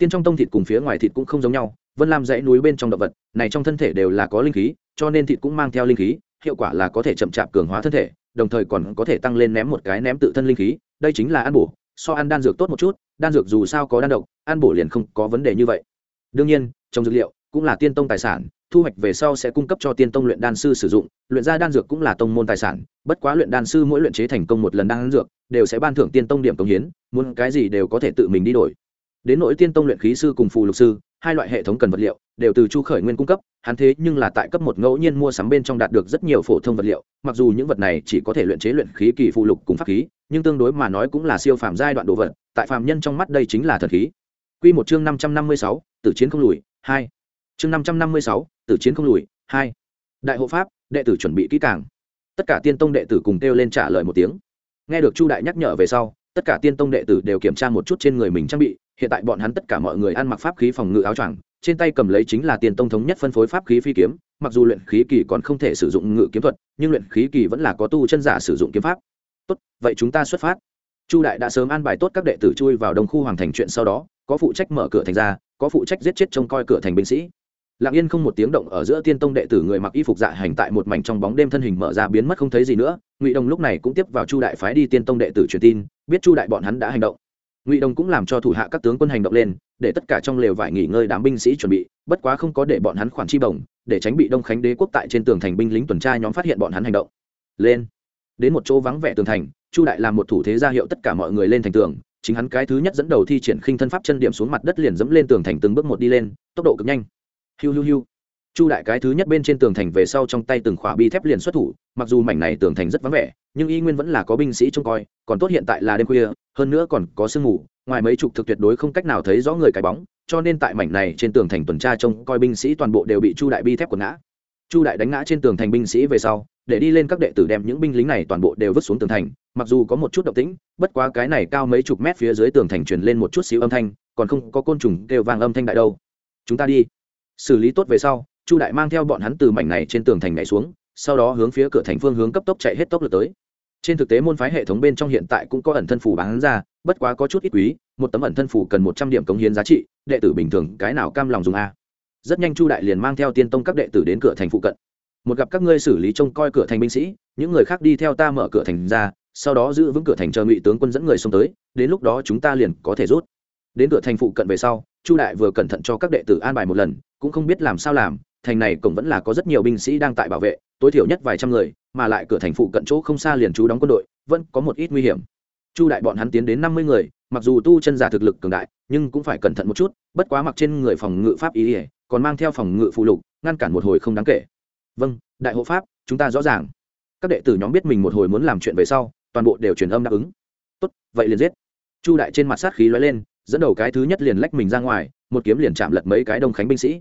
tiên trong tông thịt cùng phía ngoài thịt cũng không giống nhau, vân lam dãy núi bên trong động vật, này trong thân thể đều là có linh khí, cho nên thịt cũng mang theo linh khí, hiệu quả là có thể chậm chạp cường hóa thân thể, đồng thời còn có thể tăng lên ném một cái ném tự thân linh khí, đây chính là ăn bổ. So ăn đan dược tốt một chút, đan dược dù sao có đan độc, ăn bổ liền không có vấn đề như vậy. Đương nhiên trong dược liệu cũng là tiên tông tài sản, thu hoạch về sau sẽ cung cấp cho tiên tông luyện đan sư sử dụng, luyện ra đan dược cũng là tông môn tài sản, bất quá luyện đan sư mỗi luyện chế thành công một lần đan dược, đều sẽ ban thưởng tiên tông điểm công hiến, muốn cái gì đều có thể tự mình đi đổi đến nỗi tiên tông luyện khí sư cùng phù lục sư hai loại hệ thống cần vật liệu đều từ chu khởi nguyên cung cấp hắn thế nhưng là tại cấp một ngẫu nhiên mua sắm bên trong đạt được rất nhiều phổ thông vật liệu mặc dù những vật này chỉ có thể luyện chế luyện khí kỳ phụ lục cùng pháp khí nhưng tương đối mà nói cũng là siêu phàm giai đoạn đồ vật tại phàm nhân trong mắt đây chính là thần khí Quy một chương năm trăm năm mươi sáu, tử chiến không lùi, hai. Chương năm trăm năm mươi sáu, tử chiến không lùi, hai. Đại hộ pháp, đệ tử chuẩn bị kỹ càng. Tất cả tiên tông đệ tử cùng kêu lên trả lời một tiếng. Nghe được Chu đại nhắc nhở về sau, tất cả tiên tông đệ tử đều kiểm tra một chút trên người mình trang bị, hiện tại bọn hắn tất cả mọi người ăn mặc pháp khí phòng ngự áo choàng, trên tay cầm lấy chính là tiền tông thống nhất phân phối pháp khí phi kiếm, mặc dù luyện khí kỳ còn không thể sử dụng ngự kiếm thuật, nhưng luyện khí kỳ vẫn là có tu chân giả sử dụng kiếm pháp. Tốt, vậy chúng ta xuất phát. Chu đại đã sớm an bài tốt các đệ tử chui vào đông khu hoàng thành chuyện sau đó, có phụ trách mở cửa thành ra, có phụ trách giết chết trông coi cửa thành binh sĩ. Lặng yên không một tiếng động ở giữa tiên tông đệ tử người mặc y phục dạ hành tại một mảnh trong bóng đêm thân hình mở ra biến mất không thấy gì nữa. Ngụy Đồng lúc này cũng tiếp vào Chu đại phái đi tiên tông đệ tử truyền tin, biết Chu đại bọn hắn đã hành động ngụy đồng cũng làm cho thủ hạ các tướng quân hành động lên để tất cả trong lều vải nghỉ ngơi đám binh sĩ chuẩn bị bất quá không có để bọn hắn khoản chi bổng để tránh bị đông khánh đế quốc tại trên tường thành binh lính tuần tra nhóm phát hiện bọn hắn hành động lên đến một chỗ vắng vẻ tường thành chu đại làm một thủ thế ra hiệu tất cả mọi người lên thành tường chính hắn cái thứ nhất dẫn đầu thi triển khinh thân pháp chân điểm xuống mặt đất liền dẫm lên tường thành từng bước một đi lên tốc độ cực nhanh hiu hiu hiu chu đại cái thứ nhất bên trên tường thành về sau trong tay từng khỏa bi thép liền xuất thủ, mặc dù mảnh này tường thành rất vắng vẻ, nhưng y nguyên vẫn là có binh sĩ trông coi, còn tốt hiện tại là đêm khuya, hơn nữa còn có sương mù, ngoài mấy chục thực tuyệt đối không cách nào thấy rõ người cái bóng, cho nên tại mảnh này trên tường thành tuần tra trông coi binh sĩ toàn bộ đều bị chu đại bi thép quần ngã. Chu đại đánh ngã trên tường thành binh sĩ về sau, để đi lên các đệ tử đem những binh lính này toàn bộ đều vứt xuống tường thành, mặc dù có một chút động tĩnh, bất quá cái này cao mấy chục mét phía dưới tường thành truyền lên một chút xíu âm thanh, còn không có côn trùng kêu vang âm thanh đại đâu. Chúng ta đi. Xử lý tốt về sau chu đại mang theo bọn hắn từ mảnh này trên tường thành nhảy xuống, sau đó hướng phía cửa thành phương hướng cấp tốc chạy hết tốc lực tới. Trên thực tế môn phái hệ thống bên trong hiện tại cũng có ẩn thân phủ bán ra, bất quá có chút ít quý, một tấm ẩn thân phủ cần một trăm điểm cống hiến giá trị, đệ tử bình thường cái nào cam lòng dùng a? Rất nhanh chu đại liền mang theo tiên tông các đệ tử đến cửa thành phụ cận. Một gặp các ngươi xử lý trông coi cửa thành binh sĩ, những người khác đi theo ta mở cửa thành ra, sau đó giữ vững cửa thành chờ ngụy tướng quân dẫn người xông tới, đến lúc đó chúng ta liền có thể rút. Đến cửa thành phụ cận về sau, chu đại vừa cẩn thận cho các đệ tử an bài một lần, cũng không biết làm sao làm thành này cổng vẫn là có rất nhiều binh sĩ đang tại bảo vệ, tối thiểu nhất vài trăm người, mà lại cửa thành phụ cận chỗ không xa liền trú đóng quân đội, vẫn có một ít nguy hiểm. Chu đại bọn hắn tiến đến năm mươi người, mặc dù tu chân giả thực lực cường đại, nhưng cũng phải cẩn thận một chút, bất quá mặc trên người phòng ngự pháp ý ỉa còn mang theo phòng ngự phụ lục, ngăn cản một hồi không đáng kể. Vâng đại hộ pháp, chúng ta rõ ràng. Các đệ tử nhóm biết mình một hồi muốn làm chuyện về sau, toàn bộ đều truyền âm đáp ứng. Tốt, vậy liền giết. Chu đại trên mặt sát khí lóe lên, dẫn đầu cái thứ nhất liền lách mình ra ngoài, một kiếm liền chạm lật mấy cái đông khánh binh sĩ.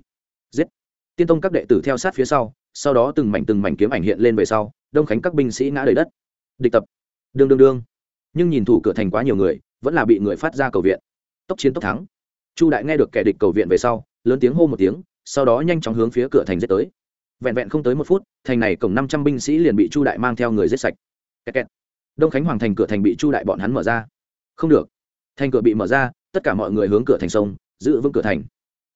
Giết tiên tông các đệ tử theo sát phía sau sau đó từng mảnh từng mảnh kiếm ảnh hiện lên về sau, đông khánh các binh sĩ ngã đầy đất. Địch tập. Đương đương đương. Nhưng nhìn thủ cửa thành quá nhiều người, vẫn là bị người phát ra cầu viện. Tốc chiến tốc thắng. Chu đại nghe được kẻ địch cầu viện về sau, lớn tiếng hô một tiếng, sau đó nhanh chóng hướng phía cửa thành giết tới. Vẹn vẹn không tới một phút, thành này cổng năm trăm binh sĩ liền bị chu đại mang theo người giết sạch. Kẹt kẹt. đông khánh hoàng thành cửa thành bị chu đại bọn hắn mở ra. Không được. Thành cửa bị mở ra, tất cả mọi người hướng cửa thành sông, giữ vững cửa thành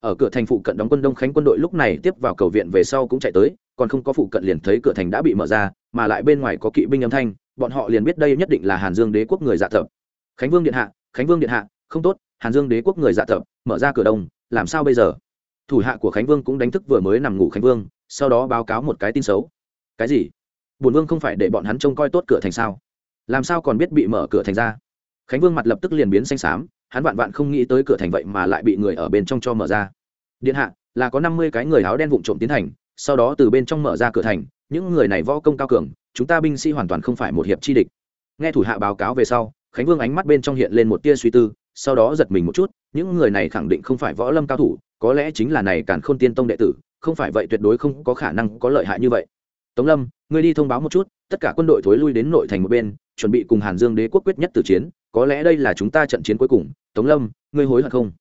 ở cửa thành phụ cận đóng quân đông khánh quân đội lúc này tiếp vào cầu viện về sau cũng chạy tới, còn không có phụ cận liền thấy cửa thành đã bị mở ra, mà lại bên ngoài có kỵ binh âm thanh, bọn họ liền biết đây nhất định là hàn dương đế quốc người dạ thập khánh vương điện hạ, khánh vương điện hạ, không tốt, hàn dương đế quốc người dạ thập mở ra cửa đông, làm sao bây giờ? Thủ hạ của khánh vương cũng đánh thức vừa mới nằm ngủ khánh vương, sau đó báo cáo một cái tin xấu. Cái gì? Bùn vương không phải để bọn hắn trông coi tốt cửa thành sao? Làm sao còn biết bị mở cửa thành ra? Khánh vương mặt lập tức liền biến xanh xám hắn vạn vạn không nghĩ tới cửa thành vậy mà lại bị người ở bên trong cho mở ra. Điện hạ, là có năm mươi cái người áo đen vụn trộm tiến thành, sau đó từ bên trong mở ra cửa thành, những người này võ công cao cường, chúng ta binh sĩ hoàn toàn không phải một hiệp chi địch. Nghe thủ hạ báo cáo về sau, khánh vương ánh mắt bên trong hiện lên một tia suy tư, sau đó giật mình một chút, những người này khẳng định không phải võ lâm cao thủ, có lẽ chính là này càn khôn tiên tông đệ tử, không phải vậy tuyệt đối không có khả năng có lợi hại như vậy. Tống lâm, ngươi đi thông báo một chút, tất cả quân đội thối lui đến nội thành một bên, chuẩn bị cùng hàn dương đế quốc quyết nhất tử chiến có lẽ đây là chúng ta trận chiến cuối cùng, tống lâm, ngươi hối hận không?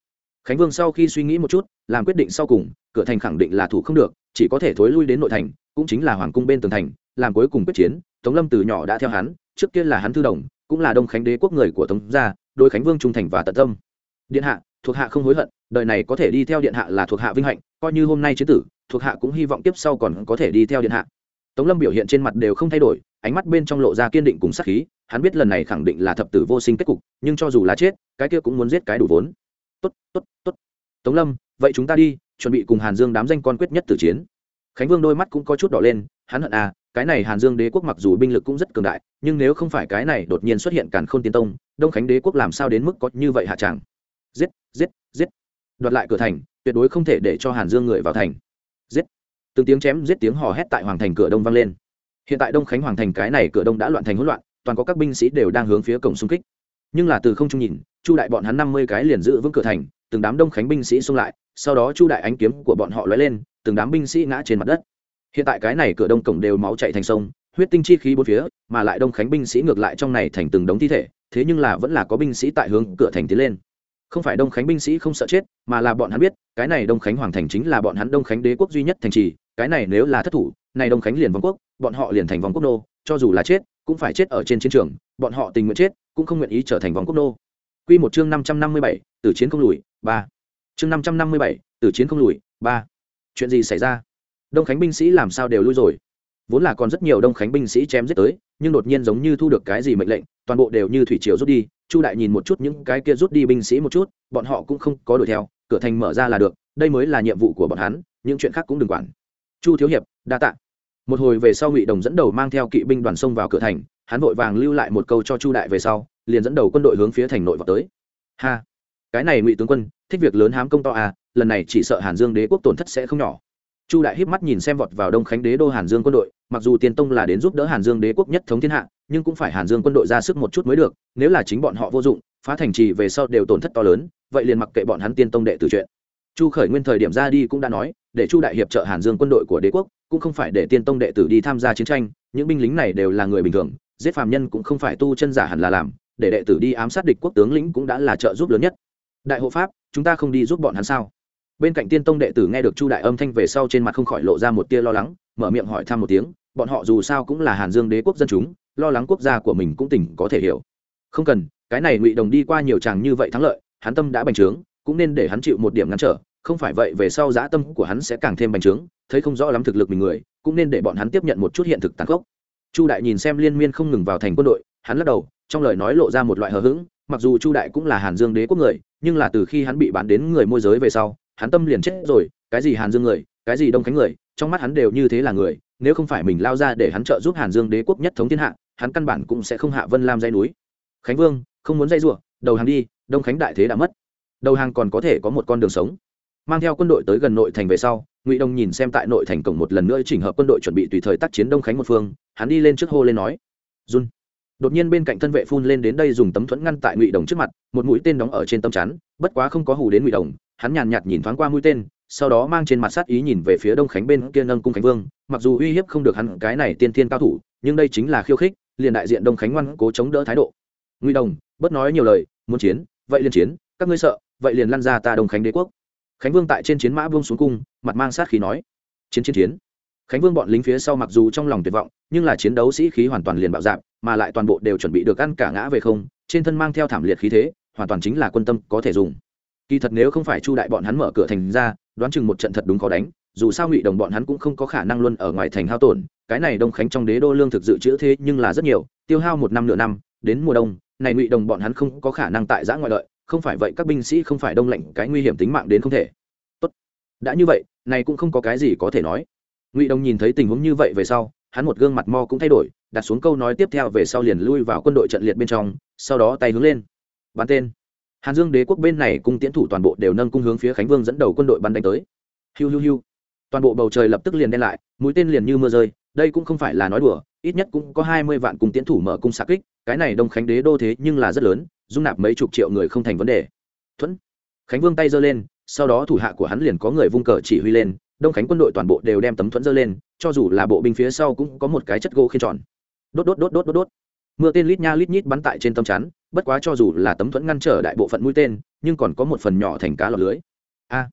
Khánh vương sau khi suy nghĩ một chút, làm quyết định sau cùng, cửa thành khẳng định là thủ không được, chỉ có thể thối lui đến nội thành, cũng chính là hoàng cung bên tường thành, làm cuối cùng quyết chiến, tống lâm từ nhỏ đã theo hắn, trước kia là hắn thư đồng, cũng là đông khánh đế quốc người của tống gia đôi khánh vương trung thành và tận tâm. Điện hạ, thuộc hạ không hối hận, đời này có thể đi theo điện hạ là thuộc hạ vinh hạnh, coi như hôm nay chế tử, thuộc hạ cũng hy vọng tiếp sau còn có thể đi theo điện hạ tống lâm biểu hiện trên mặt đều không thay đổi, ánh mắt bên trong lộ ra kiên định cùng sắc khí, hắn biết lần này khẳng định là thập tử vô sinh kết cục, nhưng cho dù là chết, cái kia cũng muốn giết cái đủ vốn. Tốt tốt tốt. Tống lâm, vậy chúng ta đi, chuẩn bị cùng hàn dương đám danh con quyết nhất tử chiến. Khánh vương đôi mắt cũng có chút đỏ lên, hắn hận à cái này hàn dương đế quốc mặc dù binh lực cũng rất cường đại, nhưng nếu không phải cái này đột nhiên xuất hiện càn khôn tiên tông, đông khánh đế quốc làm sao đến mức có như vậy hạ tràng? Giết giết giết. Đoạt lại cửa thành, tuyệt đối không thể để cho hàn dương người vào thành từng tiếng chém giết tiếng hò hét tại hoàng thành cửa đông vang lên. Hiện tại đông khánh hoàng thành cái này cửa đông đã loạn thành hỗn loạn, toàn có các binh sĩ đều đang hướng phía cổng xung kích. Nhưng là từ không trung nhìn, chu đại bọn hắn năm mươi cái liền giữ vững cửa thành, từng đám đông khánh binh sĩ xung lại, sau đó chu đại ánh kiếm của bọn họ lóe lên, từng đám binh sĩ ngã trên mặt đất. Hiện tại cái này cửa đông cổng đều máu chạy thành sông, huyết tinh chi khí bốn phía, mà lại đông khánh binh sĩ ngược lại trong này thành từng đống thi thể, thế nhưng là vẫn là có binh sĩ tại hướng cửa thành tiến lên. Không phải đông khánh binh sĩ không sợ chết, mà là bọn hắn biết, cái này đông khánh hoàng thành chính là bọn hắn đông khánh đế quốc duy nhất thành trì cái này nếu là thất thủ này đông khánh liền vong quốc bọn họ liền thành vong quốc nô cho dù là chết cũng phải chết ở trên chiến trường bọn họ tình nguyện chết cũng không nguyện ý trở thành vong quốc nô Quy một chương năm trăm năm mươi bảy, tử chiến không lùi, ba. Chương năm trăm năm mươi bảy, tử chiến không lùi, ba. Chuyện gì xảy ra? Đông Khánh binh sĩ làm sao đều lui rồi? Vốn là còn rất nhiều Đông Khánh binh sĩ chém giết tới, nhưng đột nhiên giống như thu được cái gì mệnh lệnh, toàn bộ đều như thủy triều rút đi, chu đại nhìn một chút những cái kia rút đi binh sĩ một chút bọn họ cũng không có đuổi theo cửa thành mở ra là được đây mới là nhiệm vụ của bọn hắn những chuyện khác cũng đừng quản chu thiếu hiệp, đa tạ. Một hồi về sau ngụy đồng dẫn đầu mang theo kỵ binh đoàn sông vào cửa thành, hắn vội vàng lưu lại một câu cho chu đại về sau, liền dẫn đầu quân đội hướng phía thành nội vào tới. Ha! Cái này ngụy tướng quân, thích việc lớn hám công to à lần này chỉ sợ hàn dương đế quốc tổn thất sẽ không nhỏ. Chu đại híp mắt nhìn xem vọt vào đông khánh đế đô hàn dương quân đội, mặc dù tiên tông là đến giúp đỡ hàn dương đế quốc nhất thống thiên hạ, nhưng cũng phải hàn dương quân đội ra sức một chút mới được, nếu là chính bọn họ vô dụng, phá thành trì về sau đều tổn thất to lớn, vậy liền mặc kệ bọn hắn tiên tông đệ từ chuyện chu khởi nguyên thời điểm ra đi cũng đã nói, để chu đại hiệp trợ hàn dương quân đội của đế quốc, cũng không phải để tiên tông đệ tử đi tham gia chiến tranh, những binh lính này đều là người bình thường, giết phàm nhân cũng không phải tu chân giả hẳn là làm, để đệ tử đi ám sát địch quốc tướng lĩnh cũng đã là trợ giúp lớn nhất. Đại hộ pháp, chúng ta không đi giúp bọn hắn sao? Bên cạnh tiên tông đệ tử nghe được chu đại âm thanh về sau trên mặt không khỏi lộ ra một tia lo lắng, mở miệng hỏi thăm một tiếng, bọn họ dù sao cũng là hàn dương đế quốc dân chúng, lo lắng quốc gia của mình cũng tỉnh có thể hiểu. Không cần, cái này ngụy đồng đi qua nhiều chàng như vậy thắng lợi, hắn tâm đã bành trướng cũng nên để hắn chịu một điểm ngăn trở, không phải vậy về sau dã tâm của hắn sẽ càng thêm bành trướng, thấy không rõ lắm thực lực mình người, cũng nên để bọn hắn tiếp nhận một chút hiện thực tàn khốc. Chu đại nhìn xem liên miên không ngừng vào thành quân đội, hắn lắc đầu, trong lời nói lộ ra một loại hờ hững, mặc dù chu đại cũng là hàn dương đế quốc người, nhưng là từ khi hắn bị bán đến người môi giới về sau, hắn tâm liền chết rồi, cái gì hàn dương người, cái gì đông khánh người, trong mắt hắn đều như thế là người, nếu không phải mình lao ra để hắn trợ giúp hàn dương đế quốc nhất thống thiên hạ, hắn căn bản cũng sẽ không hạ vân lam dây núi. Khánh vương, không muốn dây r đầu hàng đi, đông khánh đại thế đã mất đầu hàng còn có thể có một con đường sống. Mang theo quân đội tới gần nội thành về sau, ngụy đông nhìn xem tại nội thành cổng một lần nữa chỉnh hợp quân đội chuẩn bị tùy thời tác chiến đông khánh một phương, hắn đi lên trước hô lên nói, run. Đột nhiên bên cạnh thân vệ phun lên đến đây dùng tấm thuẫn ngăn tại ngụy đồng trước mặt, một mũi tên đóng ở trên tâm chắn, bất quá không có hù đến ngụy đồng, hắn nhàn nhạt nhìn thoáng qua mũi tên, sau đó mang trên mặt sát ý nhìn về phía đông khánh bên kia nâng cung khánh vương, mặc dù uy hiếp không được hắn cái này tiên thiên cao thủ, nhưng đây chính là khiêu khích, liền đại diện đông khánh ngoan cố chống đỡ thái độ. Ngụy đồng, bớt nói nhiều lời, muốn chiến, vậy liền chiến, các ngươi sợ vậy liền lăn ra ta đồng khánh đế quốc. Khánh vương tại trên chiến mã vương xuống cung, mặt mang sát khí nói. Chiến chiến chiến. Khánh vương bọn lính phía sau mặc dù trong lòng tuyệt vọng, nhưng là chiến đấu sĩ khí hoàn toàn liền bạo dạp mà lại toàn bộ đều chuẩn bị được ăn cả ngã về không, trên thân mang theo thảm liệt khí thế, hoàn toàn chính là quân tâm có thể dùng. Kỳ thật nếu không phải chu đại bọn hắn mở cửa thành ra, đoán chừng một trận thật đúng khó đánh, dù sao ngụy đồng bọn hắn cũng không có khả năng luôn ở ngoài thành hao tổn, cái này đông khánh trong đế đô lương thực dự trữ thế nhưng là rất nhiều, tiêu hao một năm nửa năm, đến mùa đông, này ngụy đồng bọn hắn không có khả năng tại giã ngoại lợi không phải vậy các binh sĩ không phải đông lạnh, cái nguy hiểm tính mạng đến không thể. Tốt. Đã như vậy, này cũng không có cái gì có thể nói. Ngụy đồng nhìn thấy tình huống như vậy về sau, hắn một gương mặt mo cũng thay đổi, đặt xuống câu nói tiếp theo về sau liền lui vào quân đội trận liệt bên trong, sau đó tay hướng lên. Bắn tên. Hàn dương đế quốc bên này cung tiến thủ toàn bộ đều nâng cung hướng phía khánh vương dẫn đầu quân đội bắn đánh tới. Hiu hiu hiu. Toàn bộ bầu trời lập tức liền đen lại, mũi tên liền như mưa rơi, đây cũng không phải là nói đùa, ít nhất cũng có hai mươi vạn cung tiến thủ mở cung xạ kích, cái này đông khánh đế đô thế nhưng là rất lớn dung nạp mấy chục triệu người không thành vấn đề. Thuẫn. Khánh vương tay giơ lên, sau đó thủ hạ của hắn liền có người vung cờ chỉ huy lên, đông khánh quân đội toàn bộ đều đem tấm thuẫn giơ lên, cho dù là bộ binh phía sau cũng có một cái chất gỗ khiên tròn. Đốt đốt đốt đốt đốt đốt. Mưa tên lít nha lít nhít bắn tại trên tấm chắn, bất quá cho dù là tấm thuẫn ngăn trở đại bộ phận mũi tên, nhưng còn có một phần nhỏ thành cá lọt lưới. A.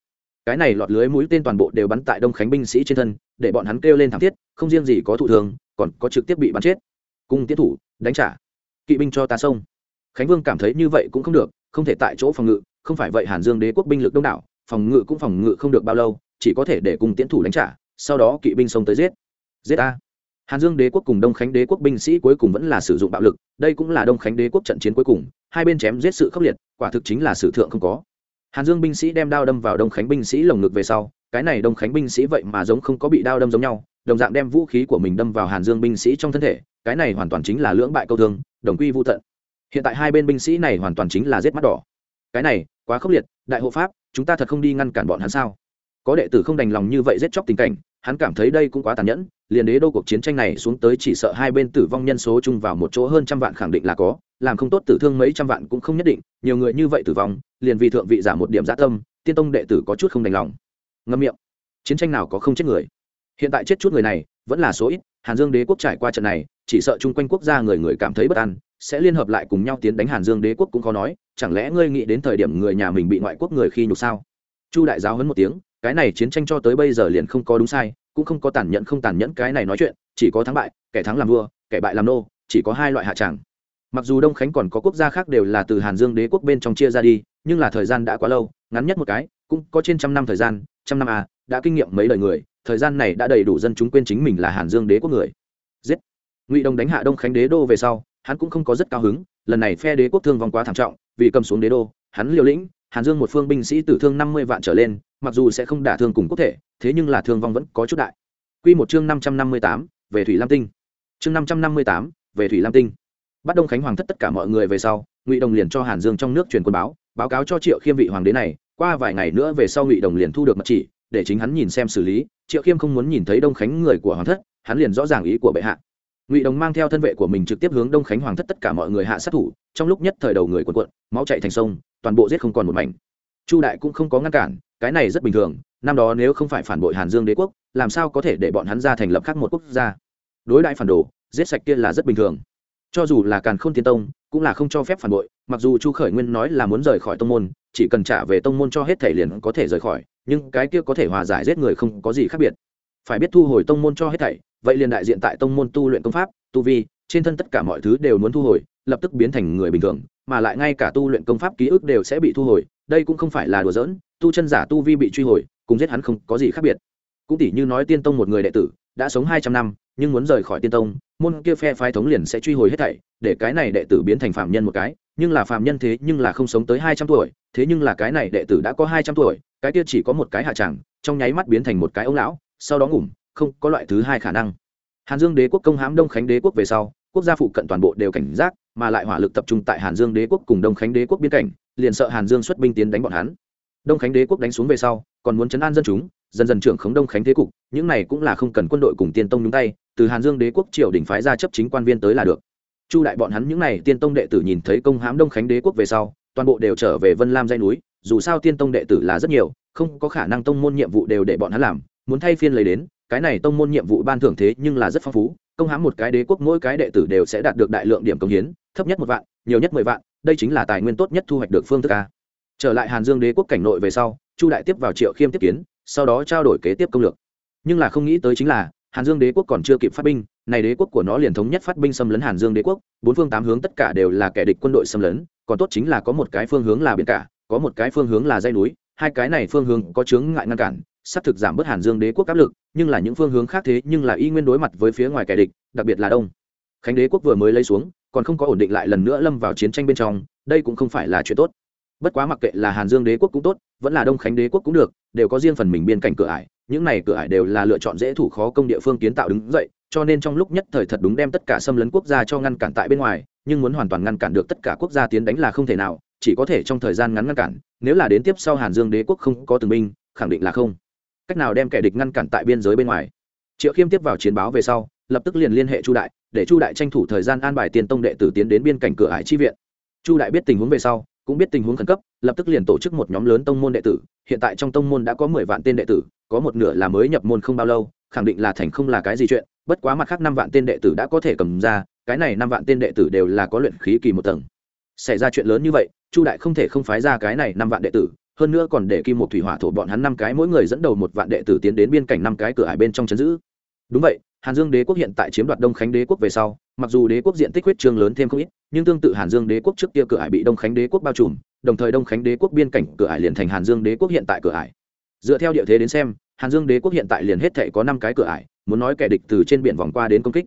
Cái này lọt lưới mũi tên toàn bộ đều bắn tại đông khánh binh sĩ trên thân, để bọn hắn kêu lên thảm thiết, không riêng gì có thụ thường còn có trực tiếp bị bắn chết. Cung tiến thủ, đánh trả. Kỵ binh cho ta sông khánh vương cảm thấy như vậy cũng không được, không thể tại chỗ phòng ngự, không phải vậy hàn dương đế quốc binh lực đông đảo, phòng ngự cũng phòng ngự không được bao lâu, chỉ có thể để cùng tiến thủ đánh trả, sau đó kỵ binh xông tới giết. Giết a. Hàn dương đế quốc cùng đông khánh đế quốc binh sĩ cuối cùng vẫn là sử dụng bạo lực, đây cũng là đông khánh đế quốc trận chiến cuối cùng, hai bên chém giết sự khốc liệt, quả thực chính là sử thượng không có. Hàn dương binh sĩ đem đao đâm vào đông khánh binh sĩ lồng ngực về sau, cái này đông khánh binh sĩ vậy mà giống không có bị đao đâm giống nhau, đồng dạng đem vũ khí của mình đâm vào hàn dương binh sĩ trong thân thể, cái này hoàn toàn chính là lưỡng bại câu thương, đồng quy vô tận hiện tại hai bên binh sĩ này hoàn toàn chính là giết mắt đỏ. Cái này, quá khốc liệt, đại hộ pháp, chúng ta thật không đi ngăn cản bọn hắn sao? Có đệ tử không đành lòng như vậy giết chóc tình cảnh, hắn cảm thấy đây cũng quá tàn nhẫn, liền đế đô cuộc chiến tranh này xuống tới chỉ sợ hai bên tử vong nhân số chung vào một chỗ hơn trăm vạn khẳng định là có, làm không tốt tử thương mấy trăm vạn cũng không nhất định, nhiều người như vậy tử vong, liền vì thượng vị giảm một điểm giã tâm, tiên tông đệ tử có chút không đành lòng. Ngâm miệng. Chiến tranh nào có không chết người? Hiện tại chết chút người này, vẫn là số ít, hàn dương đế quốc trải qua trận này, chỉ sợ chung quanh quốc gia người người cảm thấy bất an sẽ liên hợp lại cùng nhau tiến đánh hàn dương đế quốc cũng khó nói, chẳng lẽ ngươi nghĩ đến thời điểm người nhà mình bị ngoại quốc người khi nhục sao? Chu đại giáo hấn một tiếng, cái này chiến tranh cho tới bây giờ liền không có đúng sai, cũng không có tàn nhẫn không tàn nhẫn cái này nói chuyện, chỉ có thắng bại, kẻ thắng làm vua, kẻ bại làm nô, chỉ có hai loại hạ tràng. Mặc dù đông khánh còn có quốc gia khác đều là từ hàn dương đế quốc bên trong chia ra đi, nhưng là thời gian đã quá lâu, ngắn nhất một cái, cũng có trên trăm năm thời gian, trăm năm à đã kinh nghiệm mấy đời người, thời gian này đã đầy đủ dân chúng quên chính mình là hàn dương đế quốc người. Giết! Ngụy Đông đánh hạ đông khánh đế đô về sau hắn cũng không có rất cao hứng, lần này phe đế quốc thương vong quá thảm trọng, vì cầm xuống đế đô, hắn liều lĩnh, hàn dương một phương binh sĩ tử thương năm mươi vạn trở lên, mặc dù sẽ không đả thương cùng quốc thể, thế nhưng là thương vong vẫn có chút đại. Quy một chương năm trăm năm mươi tám, về thủy lam tinh. Chương năm trăm năm mươi tám, về thủy lam tinh. Bắt đông khánh hoàng thất tất cả mọi người về sau, ngụy đồng liền cho hàn dương trong nước truyền quân báo báo cáo cho triệu khiêm vị hoàng đế này, qua vài ngày nữa về sau ngụy đồng liền thu được mật chỉ, để chính hắn nhìn xem xử lý, triệu khiêm không muốn nhìn thấy đông khánh người của hoàng thất, hắn liền rõ ràng ý của bệ hạ ngụy đồng mang theo thân vệ của mình trực tiếp hướng đông khánh hoàng thất tất cả mọi người hạ sát thủ trong lúc nhất thời đầu người quần quận máu chạy thành sông toàn bộ giết không còn một mảnh chu đại cũng không có ngăn cản cái này rất bình thường năm đó nếu không phải phản bội hàn dương đế quốc làm sao có thể để bọn hắn ra thành lập khác một quốc gia đối đại phản đồ giết sạch kia là rất bình thường cho dù là càn k h ô n tiên tông cũng là không cho phép phản bội mặc dù chu khởi nguyên nói là muốn rời khỏi tông môn chỉ cần trả về tông môn cho hết thể liền có thể rời khỏi nhưng cái kia có thể hòa giải giết người không có gì khác biệt phải biết thu hồi tông môn cho hết thảy vậy liền đại diện tại tông môn tu luyện công pháp, tu vi, trên thân tất cả mọi thứ đều muốn thu hồi, lập tức biến thành người bình thường, mà lại ngay cả tu luyện công pháp ký ức đều sẽ bị thu hồi, đây cũng không phải là đùa giỡn, tu chân giả tu vi bị truy hồi, cùng giết hắn không có gì khác biệt. Cũng tỷ như nói tiên tông một người đệ tử, đã sống hai trăm năm, nhưng muốn rời khỏi tiên tông, môn kia phe phái thống liền sẽ truy hồi hết thảy, để cái này đệ tử biến thành phạm nhân một cái, nhưng là phạm nhân thế nhưng là không sống tới hai trăm tuổi, thế nhưng là cái này đệ tử đã có hai trăm tuổi, cái kia chỉ có một cái hạ tràng, trong nháy mắt biến thành một cái ông lão, sau đó ngủm không có loại thứ hai khả năng. Hàn dương đế quốc công hãm đông khánh đế quốc về sau, quốc gia phụ cận toàn bộ đều cảnh giác, mà lại hỏa lực tập trung tại hàn dương đế quốc cùng đông khánh đế quốc biên cảnh, liền sợ hàn dương xuất binh tiến đánh bọn hắn. Đông khánh đế quốc đánh xuống về sau, còn muốn chấn an dân chúng, dần dần trưởng khống đông khánh thế cục, những này cũng là không cần quân đội cùng tiên tông nhúng tay, từ hàn dương đế quốc triều đình phái ra chấp chính quan viên tới là được. Chu đại bọn hắn những này tiên tông đệ tử nhìn thấy công hãm đông khánh đế quốc về sau, toàn bộ đều trở về vân lam dây núi, dù sao tiên tông đệ tử là rất nhiều, không có khả năng tông môn nhiệm vụ đều để bọn hắn làm, muốn thay phiên lấy đến cái này tông môn nhiệm vụ ban thưởng thế nhưng là rất phong phú, công hãm một cái đế quốc, mỗi cái đệ tử đều sẽ đạt được đại lượng điểm công hiến, thấp nhất một vạn, nhiều nhất mười vạn, đây chính là tài nguyên tốt nhất thu hoạch được phương thức a. Trở lại hàn dương đế quốc cảnh nội về sau, chu đại tiếp vào triệu khiêm tiếp kiến, sau đó trao đổi kế tiếp công lược. Nhưng là không nghĩ tới chính là, hàn dương đế quốc còn chưa kịp phát binh, này đế quốc của nó liền thống nhất phát binh xâm lấn hàn dương đế quốc, bốn phương tám hướng tất cả đều là kẻ địch quân đội xâm lấn, còn tốt chính là có một cái phương hướng là biển cả, có một cái phương hướng là dây núi, hai cái này phương hướng có chướng ngại ngăn cản xác thực giảm bớt hàn dương đế quốc áp lực, nhưng là những phương hướng khác thế nhưng là y nguyên đối mặt với phía ngoài kẻ địch, đặc biệt là đông. Khánh đế quốc vừa mới lấy xuống, còn không có ổn định lại lần nữa lâm vào chiến tranh bên trong, đây cũng không phải là chuyện tốt. Bất quá mặc kệ là hàn dương đế quốc cũng tốt, vẫn là đông khánh đế quốc cũng được, đều có riêng phần mình biên cảnh cửa ải, những này cửa ải đều là lựa chọn dễ thủ khó công địa phương kiến tạo đứng dậy, cho nên trong lúc nhất thời thật đúng đem tất cả xâm lấn quốc gia cho ngăn cản tại bên ngoài, nhưng muốn hoàn toàn ngăn cản được tất cả quốc gia tiến đánh là không thể nào, chỉ có thể trong thời gian ngắn ngăn cản, nếu là đến tiếp sau hàn dương đế quốc không có từng binh, khẳng định là không cách nào đem kẻ địch ngăn cản tại biên giới bên ngoài. Triệu khiêm tiếp vào chiến báo về sau, lập tức liền liên hệ chu đại, để chu đại tranh thủ thời gian an bài tiền tông đệ tử tiến đến biên cảnh cửa ải chi viện. Chu đại biết tình huống về sau, cũng biết tình huống khẩn cấp, lập tức liền tổ chức một nhóm lớn tông môn đệ tử. Hiện tại trong tông môn đã có mười vạn tên đệ tử, có một nửa là mới nhập môn không bao lâu, khẳng định là thành không là cái gì chuyện, bất quá mặt khác năm vạn tên đệ tử đã có thể cầm ra, cái này năm vạn tên đệ tử đều là có luyện khí kỳ một tầng. Xảy ra chuyện lớn như vậy, chu đại không thể không phái ra cái này năm vạn đệ tử hơn nữa còn để kim một thủy hỏa thổ bọn hắn năm cái mỗi người dẫn đầu một vạn đệ tử tiến đến biên cảnh năm cái cửa hải bên trong chấn giữ. Đúng vậy, hàn dương đế quốc hiện tại chiếm đoạt đông khánh đế quốc về sau, mặc dù đế quốc diện tích huyết trương lớn thêm không ít, nhưng tương tự hàn dương đế quốc trước kia cửa hải bị đông khánh đế quốc bao trùm, đồng thời đông khánh đế quốc biên cảnh cửa hải liền thành hàn dương đế quốc hiện tại cửa hải dựa theo địa thế đến xem, hàn dương đế quốc hiện tại liền hết thể có năm cái cửa ải, muốn nói kẻ địch từ trên biển vòng qua đến công kích.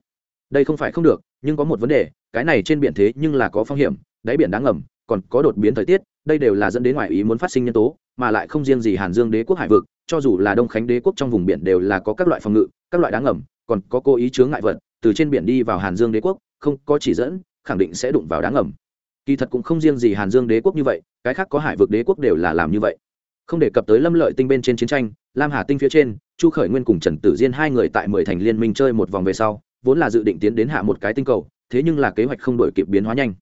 Đây không phải không được, nhưng có một vấn đề, cái này trên biển thế nhưng là có phong hiểm, đáy biển đáng ngầm, còn có đột biến thời tiết đây đều là dẫn đến ngoại ý muốn phát sinh nhân tố, mà lại không riêng gì hàn dương đế quốc hải vực, cho dù là đông khánh đế quốc trong vùng biển đều là có các loại phòng ngự, các loại đáng ngầm, còn có cố ý chướng ngại vật, từ trên biển đi vào hàn dương đế quốc, không có chỉ dẫn, khẳng định sẽ đụng vào đáng ngầm. Kỳ thật cũng không riêng gì hàn dương đế quốc như vậy, cái khác có hải vực đế quốc đều là làm như vậy. Không đề cập tới lâm lợi tinh bên trên chiến tranh, lam hà tinh phía trên, chu khởi nguyên cùng trần tử diên hai người tại mười thành liên minh chơi một vòng về sau, vốn là dự định tiến đến hạ một cái tinh cầu, thế nhưng là kế hoạch không đổi kịp biến hóa nhanh.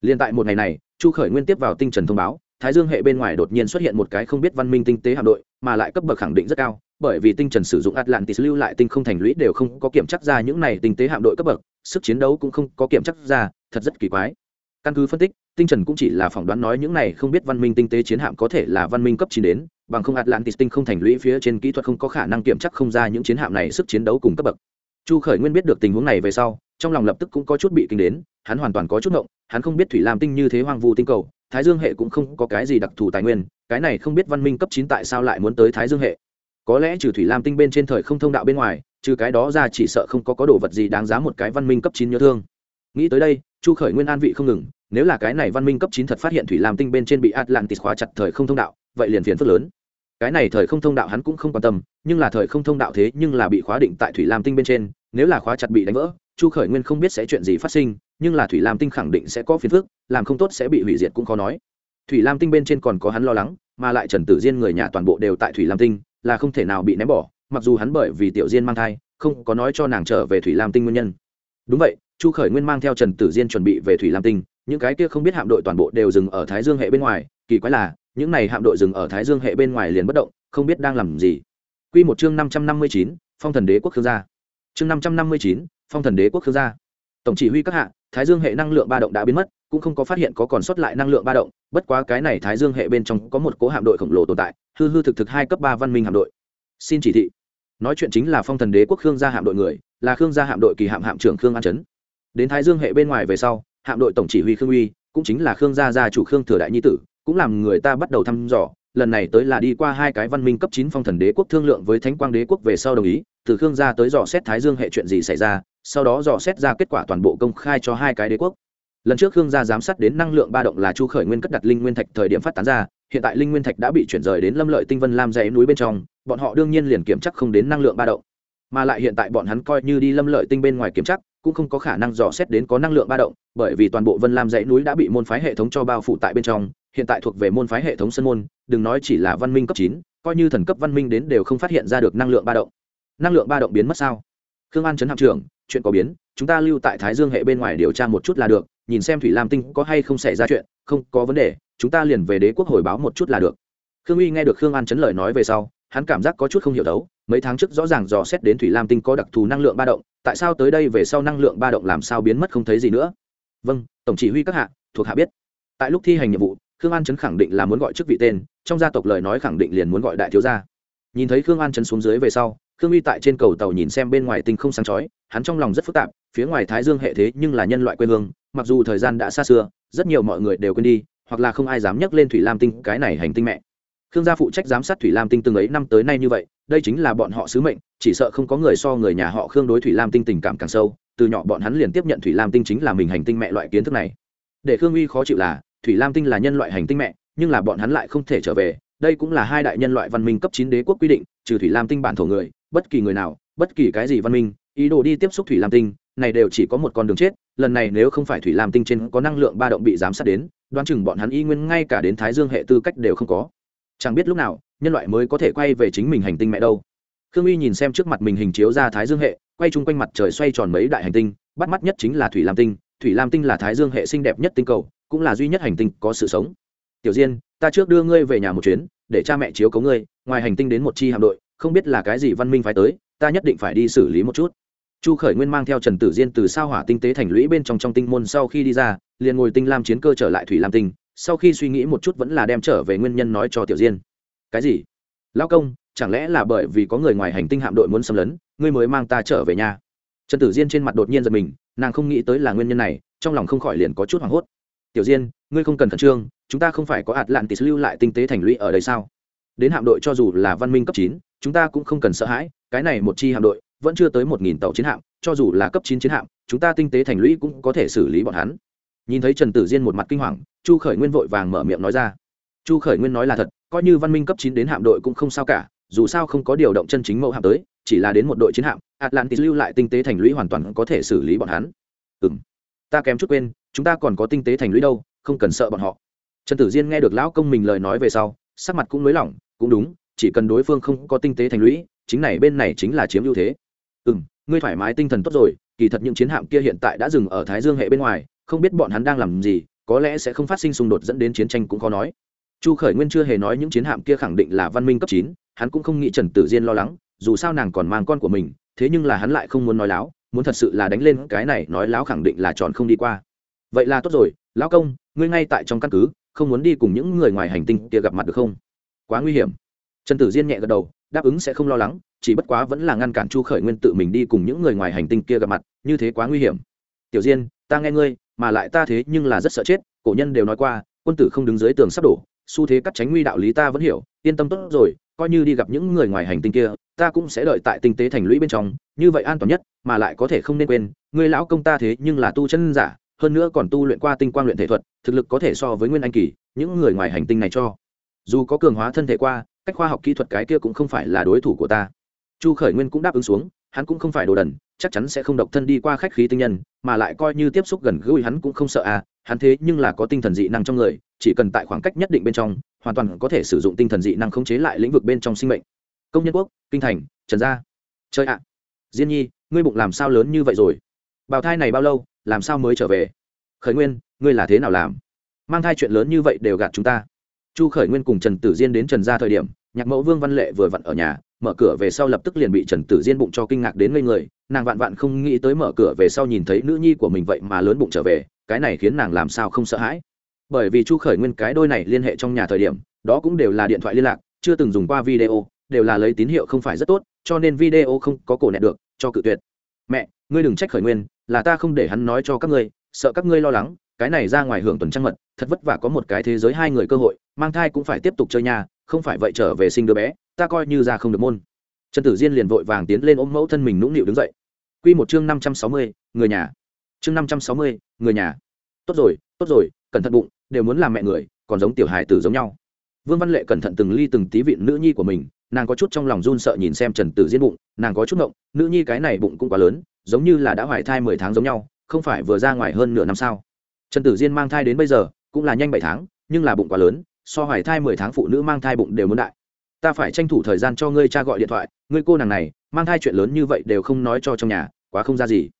Liên tại một ngày này chu khởi nguyên tiếp vào tinh trần thông báo, thái dương hệ bên ngoài đột nhiên xuất hiện một cái không biết văn minh tinh tế hạm đội, mà lại cấp bậc khẳng định rất cao, bởi vì tinh trần sử dụng atlantis lưu lại tinh không thành lũy đều không có kiểm chắc ra những này tinh tế hạm đội cấp bậc, sức chiến đấu cũng không có kiểm chắc ra, thật rất kỳ quái. Căn cứ phân tích, tinh trần cũng chỉ là phỏng đoán nói những này không biết văn minh tinh tế chiến hạm có thể là văn minh cấp chín đến, bằng không atlantis tinh không thành lũy phía trên kỹ thuật không có khả năng kiểm chắc không ra những chiến hạm này sức chiến đấu cùng cấp bậc. Chu khởi nguyên biết được tình huống này về sau trong lòng lập tức cũng có chút bị kinh đến, hắn hoàn toàn có chút ngộng, hắn không biết thủy lam tinh như thế hoang vu tinh cầu, thái dương hệ cũng không có cái gì đặc thù tài nguyên, cái này không biết văn minh cấp chín tại sao lại muốn tới thái dương hệ. Có lẽ trừ thủy lam tinh bên trên thời không thông đạo bên ngoài, trừ cái đó ra chỉ sợ không có có đồ vật gì đáng giá một cái văn minh cấp chín nhớ thương. Nghĩ tới đây, chu khởi nguyên an vị không ngừng, nếu là cái này văn minh cấp chín thật phát hiện thủy lam tinh bên trên bị atlantis khóa chặt thời không thông đạo, vậy liền phiền phức lớn. Cái này thời không thông đạo hắn cũng không quan tâm, nhưng là thời không thông đạo thế nhưng là bị khóa định tại thủy lam tinh bên trên, nếu là khóa chặt bị đánh vỡ chu khởi nguyên không biết sẽ chuyện gì phát sinh, nhưng là thủy lam tinh khẳng định sẽ có phiền phức, làm không tốt sẽ bị hủy diệt cũng khó nói. Thủy lam tinh bên trên còn có hắn lo lắng, mà lại trần tử diên người nhà toàn bộ đều tại thủy lam tinh, là không thể nào bị ném bỏ, mặc dù hắn bởi vì tiểu diên mang thai, không có nói cho nàng trở về thủy lam tinh nguyên nhân. Đúng vậy, chu khởi nguyên mang theo trần tử diên chuẩn bị về thủy lam tinh, những cái kia không biết hạm đội toàn bộ đều dừng ở thái dương hệ bên ngoài, kỳ quái là, những này hạm đội dừng ở thái dương hệ bên ngoài liền bất động, không biết đang làm gì. Quy một chương năm trăm năm mươi chín, phong thần đế quốc khương gia. Chương năm trăm năm mươi chín phong thần đế quốc khương gia. Tổng chỉ huy các hạ, thái dương hệ năng lượng ba động đã biến mất, cũng không có phát hiện có còn sót lại năng lượng ba động, bất quá cái này thái dương hệ bên trong có một cố hạm đội khổng lồ tồn tại, hư hư thực thực hai cấp ba văn minh hạm đội. Xin chỉ thị. Nói chuyện chính là phong thần đế quốc khương gia hạm đội người, là khương gia hạm đội kỳ hạm hạm trưởng khương an chấn. Đến thái dương hệ bên ngoài về sau, hạm đội tổng chỉ huy khương uy, cũng chính là khương gia gia chủ khương thừa đại nhi tử, cũng làm người ta bắt đầu thăm dò, lần này tới là đi qua hai cái văn minh cấp chín phong thần đế quốc thương lượng với thánh quang đế quốc về sau đồng ý, từ khương gia tới dò xét thái dương hệ chuyện gì xảy ra sau đó dò xét ra kết quả toàn bộ công khai cho hai cái đế quốc. Lần trước khương gia giám sát đến năng lượng ba động là chu khởi nguyên cất đặt linh nguyên thạch thời điểm phát tán ra, hiện tại linh nguyên thạch đã bị chuyển rời đến lâm lợi tinh vân lam dãy núi bên trong, bọn họ đương nhiên liền kiểm chắc không đến năng lượng ba động. Mà lại hiện tại bọn hắn coi như đi lâm lợi tinh bên ngoài kiểm chắc, cũng không có khả năng dò xét đến có năng lượng ba động, bởi vì toàn bộ vân lam dãy núi đã bị môn phái hệ thống cho bao phủ tại bên trong, hiện tại thuộc về môn phái hệ thống sân môn, đừng nói chỉ là văn minh cấp chín, coi như thần cấp văn minh đến đều không phát hiện ra được năng lượng ba động. Năng lượng ba động biến mất sao? Khương an chấn hạm trưởng chuyện có biến, chúng ta lưu tại thái dương hệ bên ngoài điều tra một chút là được, nhìn xem thủy lam tinh có hay không xảy ra chuyện, không có vấn đề, chúng ta liền về đế quốc hồi báo một chút là được. Khương uy nghe được khương an chấn lời nói về sau, hắn cảm giác có chút không hiểu đấu, mấy tháng trước rõ ràng dò xét đến thủy lam tinh có đặc thù năng lượng ba động, tại sao tới đây về sau năng lượng ba động làm sao biến mất không thấy gì nữa? Vâng tổng chỉ huy các hạ, thuộc hạ biết. Tại lúc thi hành nhiệm vụ, khương an chấn khẳng định là muốn gọi chức vị tên, trong gia tộc lời nói khẳng định liền muốn gọi đại thiếu gia. Nhìn thấy khương an chấn xuống dưới về sau khương uy tại trên cầu tàu nhìn xem bên ngoài tinh không sáng chói, hắn trong lòng rất phức tạp, phía ngoài thái dương hệ thế nhưng là nhân loại quê hương, mặc dù thời gian đã xa xưa, rất nhiều mọi người đều quên đi, hoặc là không ai dám nhắc lên thủy lam tinh, cái này hành tinh mẹ. Khương gia phụ trách giám sát thủy lam tinh từng ấy năm tới nay như vậy, đây chính là bọn họ sứ mệnh, chỉ sợ không có người so người nhà họ khương đối thủy lam tinh tình cảm càng sâu, từ nhỏ bọn hắn liền tiếp nhận thủy lam tinh chính là mình hành tinh mẹ loại kiến thức này. Để khương uy khó chịu là, thủy lam tinh là nhân loại hành tinh mẹ, nhưng là bọn hắn lại không thể trở về, đây cũng là hai đại nhân loại văn minh cấp chín đế quốc quy định, trừ thủy lam tinh bản thổ người bất kỳ người nào, bất kỳ cái gì văn minh, ý đồ đi tiếp xúc thủy lam tinh, này đều chỉ có một con đường chết, lần này nếu không phải thủy lam tinh trên có năng lượng ba động bị giám sát đến, đoán chừng bọn hắn y nguyên ngay cả đến thái dương hệ tư cách đều không có. Chẳng biết lúc nào, nhân loại mới có thể quay về chính mình hành tinh mẹ đâu. Khương uy nhìn xem trước mặt mình hình chiếu ra thái dương hệ, quay chung quanh mặt trời xoay tròn mấy đại hành tinh, bắt mắt nhất chính là thủy lam tinh, thủy lam tinh là thái dương hệ xinh đẹp nhất tinh cầu, cũng là duy nhất hành tinh có sự sống. Tiểu diên, ta trước đưa ngươi về nhà một chuyến, để cha mẹ chiếu cấu ngươi, ngoài hành tinh đến một chi hạm đội không biết là cái gì văn minh phải tới, ta nhất định phải đi xử lý một chút. Chu khởi nguyên mang theo trần tử diên từ sao hỏa tinh tế thành lũy bên trong trong tinh môn sau khi đi ra, liền ngồi tinh lam chiến cơ trở lại thủy lam tinh, sau khi suy nghĩ một chút vẫn là đem trở về nguyên nhân nói cho tiểu diên. Cái gì? Lao công, chẳng lẽ là bởi vì có người ngoài hành tinh hạm đội muốn xâm lấn, ngươi mới mang ta trở về nhà? Trần tử diên trên mặt đột nhiên giật mình, nàng không nghĩ tới là nguyên nhân này, trong lòng không khỏi liền có chút hoảng hốt. Tiểu diên, ngươi không cần khẩn trương, chúng ta không phải có ạt lạn tịt lưu lại tinh tế thành lũy ở đây sao? Đến hạm đội cho dù là văn minh cấp chín chúng ta cũng không cần sợ hãi, cái này một chi hạm đội vẫn chưa tới một nghìn tàu chiến hạm, cho dù là cấp chín chiến hạm, chúng ta tinh tế thành lũy cũng có thể xử lý bọn hắn. Nhìn thấy trần tử diên một mặt kinh hoàng, chu khởi nguyên vội vàng mở miệng nói ra. Chu khởi nguyên nói là thật, coi như văn minh cấp chín đến hạm đội cũng không sao cả, dù sao không có điều động chân chính mẫu hạm tới, chỉ là đến một đội chiến hạm, atlantis lưu lại tinh tế thành lũy hoàn toàn có thể xử lý bọn hắn. Ừ m ta kém chút quên, chúng ta còn có tinh tế thành lũy đâu, không cần sợ bọn họ. Trần tử diên nghe được lão công mình lời nói về sau, sắc mặt cũng nới lỏng, cũng đúng chỉ cần đối phương không có tinh tế thành lũy, chính này bên này chính là chiếm ưu thế. Ừ m ngươi thoải mái tinh thần tốt rồi, kỳ thật những chiến hạm kia hiện tại đã dừng ở thái dương hệ bên ngoài, không biết bọn hắn đang làm gì, có lẽ sẽ không phát sinh xung đột dẫn đến chiến tranh cũng khó nói. Chu khởi nguyên chưa hề nói những chiến hạm kia khẳng định là văn minh cấp chín, hắn cũng không nghĩ trần tử diên lo lắng, dù sao nàng còn mang con của mình, thế nhưng là hắn lại không muốn nói láo, muốn thật sự là đánh lên cái này nói láo khẳng định là tròn không đi qua. Vậy là tốt rồi, lão công, ngươi ngay tại trong căn cứ, không muốn đi cùng những người ngoài hành tinh kia gặp mặt được không? Quá nguy hiểm trần tử diên nhẹ gật đầu, đáp ứng sẽ không lo lắng, chỉ bất quá vẫn là ngăn cản chu khởi nguyên tự mình đi cùng những người ngoài hành tinh kia gặp mặt, như thế quá nguy hiểm. Tiểu diên, ta nghe ngươi, mà lại ta thế nhưng là rất sợ chết, cổ nhân đều nói qua, quân tử không đứng dưới tường sắp đổ, xu thế cắt tránh nguy đạo lý ta vẫn hiểu, yên tâm tốt rồi, coi như đi gặp những người ngoài hành tinh kia, ta cũng sẽ đợi tại tinh tế thành lũy bên trong, như vậy an toàn nhất, mà lại có thể không nên quên người lão công ta thế nhưng là tu chân giả, hơn nữa còn tu luyện qua tinh quang luyện thể thuật, thực lực có thể so với nguyên anh kỳ, những người ngoài hành tinh này cho, dù có cường hóa thân thể qua cách khoa học kỹ thuật cái kia cũng không phải là đối thủ của ta. Chu khởi nguyên cũng đáp ứng xuống, hắn cũng không phải đồ đần, chắc chắn sẽ không độc thân đi qua khách khí tinh nhân, mà lại coi như tiếp xúc gần gũi hắn cũng không sợ à hắn thế nhưng là có tinh thần dị năng trong người, chỉ cần tại khoảng cách nhất định bên trong, hoàn toàn có thể sử dụng tinh thần dị năng khống chế lại lĩnh vực bên trong sinh mệnh. Công nhân quốc, kinh thành, trần gia. Chơi ạ! À. diên nhi, ngươi bụng làm sao lớn như vậy rồi? Bào thai này bao lâu, làm sao mới trở về? Khởi nguyên, ngươi là thế nào làm? Mang thai chuyện lớn như vậy đều gạt chúng ta chu khởi nguyên cùng trần tử diên đến trần gia thời điểm, nhạc mẫu vương văn lệ vừa vặn ở nhà, mở cửa về sau lập tức liền bị trần tử diên bụng cho kinh ngạc đến ngây người, nàng vạn vạn không nghĩ tới mở cửa về sau nhìn thấy nữ nhi của mình vậy mà lớn bụng trở về, cái này khiến nàng làm sao không sợ hãi. Bởi vì chu khởi nguyên cái đôi này liên hệ trong nhà thời điểm, đó cũng đều là điện thoại liên lạc, chưa từng dùng qua video, đều là lấy tín hiệu không phải rất tốt, cho nên video không có cổ nẹt được, cho cự tuyệt. Mẹ, ngươi đừng trách khởi nguyên, là ta không để hắn nói cho các ngươi, sợ các ngươi lo lắng cái này ra ngoài hưởng tuần trăng mật, thật vất vả có một cái thế giới hai người cơ hội, mang thai cũng phải tiếp tục chơi nhà không phải vậy trở về sinh đứa bé, ta coi như ra không được môn. Trần tử diên liền vội vàng tiến lên ôm mẫu thân mình nũng nịu đứng dậy. Q một chương năm trăm sáu mươi, người nhà. Chương năm trăm sáu mươi, người nhà. Tốt rồi tốt rồi, cẩn thận bụng, đều muốn làm mẹ người, còn giống tiểu hài tử giống nhau. Vương văn lệ cẩn thận từng ly từng tí vịn nữ nhi của mình, nàng có chút trong lòng run sợ nhìn xem trần tử diên bụng, nàng có chút ngộng, nữ nhi cái này bụng cũng quá lớn, giống như là đã hoài thai mười tháng giống nhau, không phải vừa ra ngoài hơn nửa năm sao trần tử diên mang thai đến bây giờ, cũng là nhanh bảy tháng, nhưng là bụng quá lớn, so hoài thai mười tháng phụ nữ mang thai bụng đều muốn đại. Ta phải tranh thủ thời gian cho ngươi cha gọi điện thoại, ngươi cô nàng này, mang thai chuyện lớn như vậy đều không nói cho trong nhà, quá không ra gì.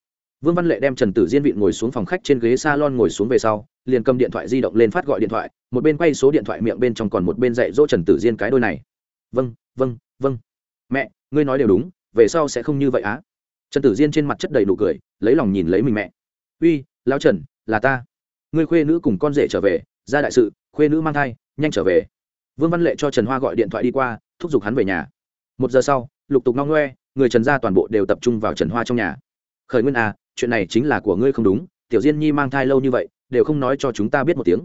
Vương văn lệ đem trần tử diên vịn ngồi xuống phòng khách trên ghế s a lon ngồi xuống về sau, liền cầm điện thoại di động lên phát gọi điện thoại, một bên quay số điện thoại miệng bên trong còn một bên dạy dỗ trần tử diên cái đôi này. Vâng vâng vâng. Mẹ, ngươi nói đều đúng, về sau sẽ không như vậy á. Trần tử diên trên mặt chất đầy nụ cười, lấy lòng nhìn lấy mình mẹ. Uy lao trần, là ta. Người khuê nữ cùng con rể trở về, ra đại sự, khuê nữ mang thai, nhanh trở về. Vương văn lệ cho trần hoa gọi điện thoại đi qua, thúc giục hắn về nhà. Một giờ sau, lục tục ngong ngoe, người trần gia toàn bộ đều tập trung vào trần hoa trong nhà. Khởi nguyên à chuyện này chính là của ngươi không đúng, tiểu diên nhi mang thai lâu như vậy, đều không nói cho chúng ta biết một tiếng.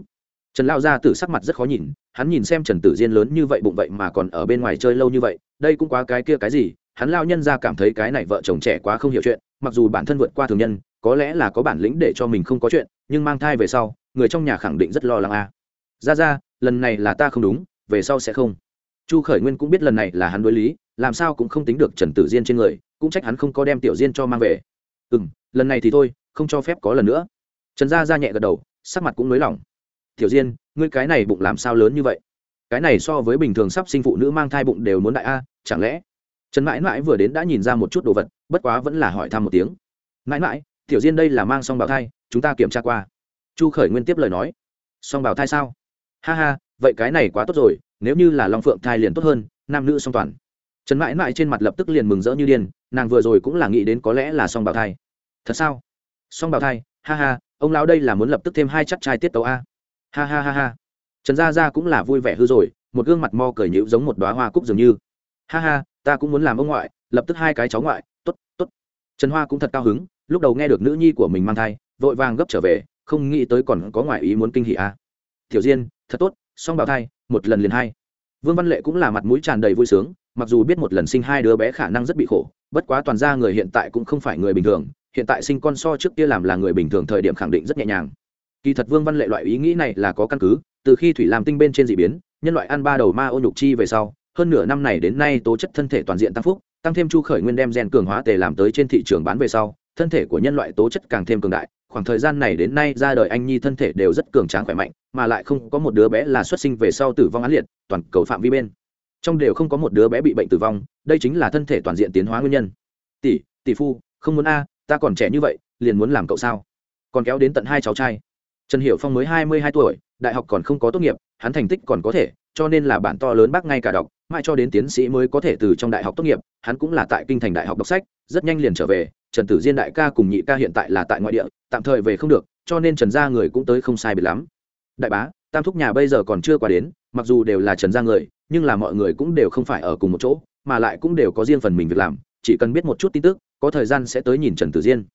Trần lao gia tử sắc mặt rất khó nhìn, hắn nhìn xem trần tử diên lớn như vậy bụng vậy mà còn ở bên ngoài chơi lâu như vậy, đây cũng quá cái kia cái gì, hắn lao nhân ra cảm thấy cái này vợ chồng trẻ quá không hiểu chuyện, mặc dù bản thân vượt qua thường nhân, có lẽ là có bản lĩnh để cho mình không có chuyện nhưng mang thai về sau, người trong nhà khẳng định rất lo lắng à. ra ra, lần này là ta không đúng, về sau sẽ không. Chu khởi nguyên cũng biết lần này là hắn đối lý, làm sao cũng không tính được trần tử diên trên người, cũng trách hắn không có đem tiểu diên cho mang về. Ừ m lần này thì thôi, không cho phép có lần nữa. Trần gia ra nhẹ gật đầu, sắc mặt cũng nới lỏng. Tiểu diên, ngươi cái này bụng làm sao lớn như vậy? Cái này so với bình thường sắp sinh phụ nữ mang thai bụng đều muốn đại a, chẳng lẽ? Trần mãi mãi vừa đến đã nhìn ra một chút đồ vật, bất quá vẫn là hỏi thăm một tiếng. Mãi mãi, tiểu diên đây là mang song bào thai chúng ta kiểm tra qua. Chu khởi nguyên tiếp lời nói. Song Bảo thai sao? Ha ha, vậy cái này quá tốt rồi, nếu như là long phượng thai liền tốt hơn, nam nữ song toàn. Trần mãi mãi trên mặt lập tức liền mừng rỡ như điên, nàng vừa rồi cũng là nghĩ đến có lẽ là song Bảo thai. Thật sao? Song Bảo thai, ha ha, ông lão đây là muốn lập tức thêm hai chắc trai tiết tấu a. Ha ha ha ha. Trần gia gia cũng là vui vẻ hư rồi, một gương mặt mo cởi nhịu giống một đoá hoa cúc dường như. Ha ha, ta cũng muốn làm ông ngoại, lập tức hai cái cháu ngoại t ố t t ố t trần hoa cũng thật cao hứng, lúc đầu nghe được nữ nhi của mình mang thai vội vàng gấp trở về, không nghĩ tới còn có ngoại ý muốn kinh hỷ a. Tiểu diên, thật tốt, song bào thai, một lần liền hai. Vương văn lệ cũng là mặt mũi tràn đầy vui sướng, mặc dù biết một lần sinh hai đứa bé khả năng rất bị khổ, bất quá toàn ra người hiện tại cũng không phải người bình thường, hiện tại sinh con so trước kia làm là người bình thường thời điểm khẳng định rất nhẹ nhàng. Kỳ thật vương văn lệ loại ý nghĩ này là có căn cứ, từ khi thủy làm tinh bên trên d ị biến, nhân loại ăn ba đầu ma ô nhục chi về sau, hơn nửa năm này đến nay tố chất thân thể toàn diện tăng phúc, tăng thêm chu khởi nguyên đem gen cường hóa tề làm tới trên thị trường bán về sau, thân thể của nhân loại tố chất càng thêm cường đại khoảng thời gian này đến nay ra đời anh nhi thân thể đều rất cường tráng khỏe mạnh, mà lại không có một đứa bé là xuất sinh về sau tử vong án liệt, toàn cầu phạm vi bên trong đều không có một đứa bé bị bệnh tử vong, đây chính là thân thể toàn diện tiến hóa nguyên nhân. Tỷ tỷ phu, không muốn a, ta còn trẻ như vậy, liền muốn làm cậu sao? Còn kéo đến tận hai cháu trai. Trần hiểu phong mới hai mươi hai tuổi, đại học còn không có tốt nghiệp, hắn thành tích còn có thể, cho nên là bạn to lớn bác ngay cả đọc, mãi cho đến tiến sĩ mới có thể từ trong đại học tốt nghiệp, hắn cũng là tại kinh thành đại học đọc sách, rất nhanh liền trở về trần tử diên đại ca cùng nhị ca hiện tại là tại ngoại địa, tạm thời về không được, cho nên trần gia người cũng tới không sai biệt lắm. Đại bá, tam thúc nhà bây giờ còn chưa qua đến, mặc dù đều là trần gia người, nhưng là mọi người cũng đều không phải ở cùng một chỗ, mà lại cũng đều có riêng phần mình việc làm, chỉ cần biết một chút tin tức, có thời gian sẽ tới nhìn trần tử diên.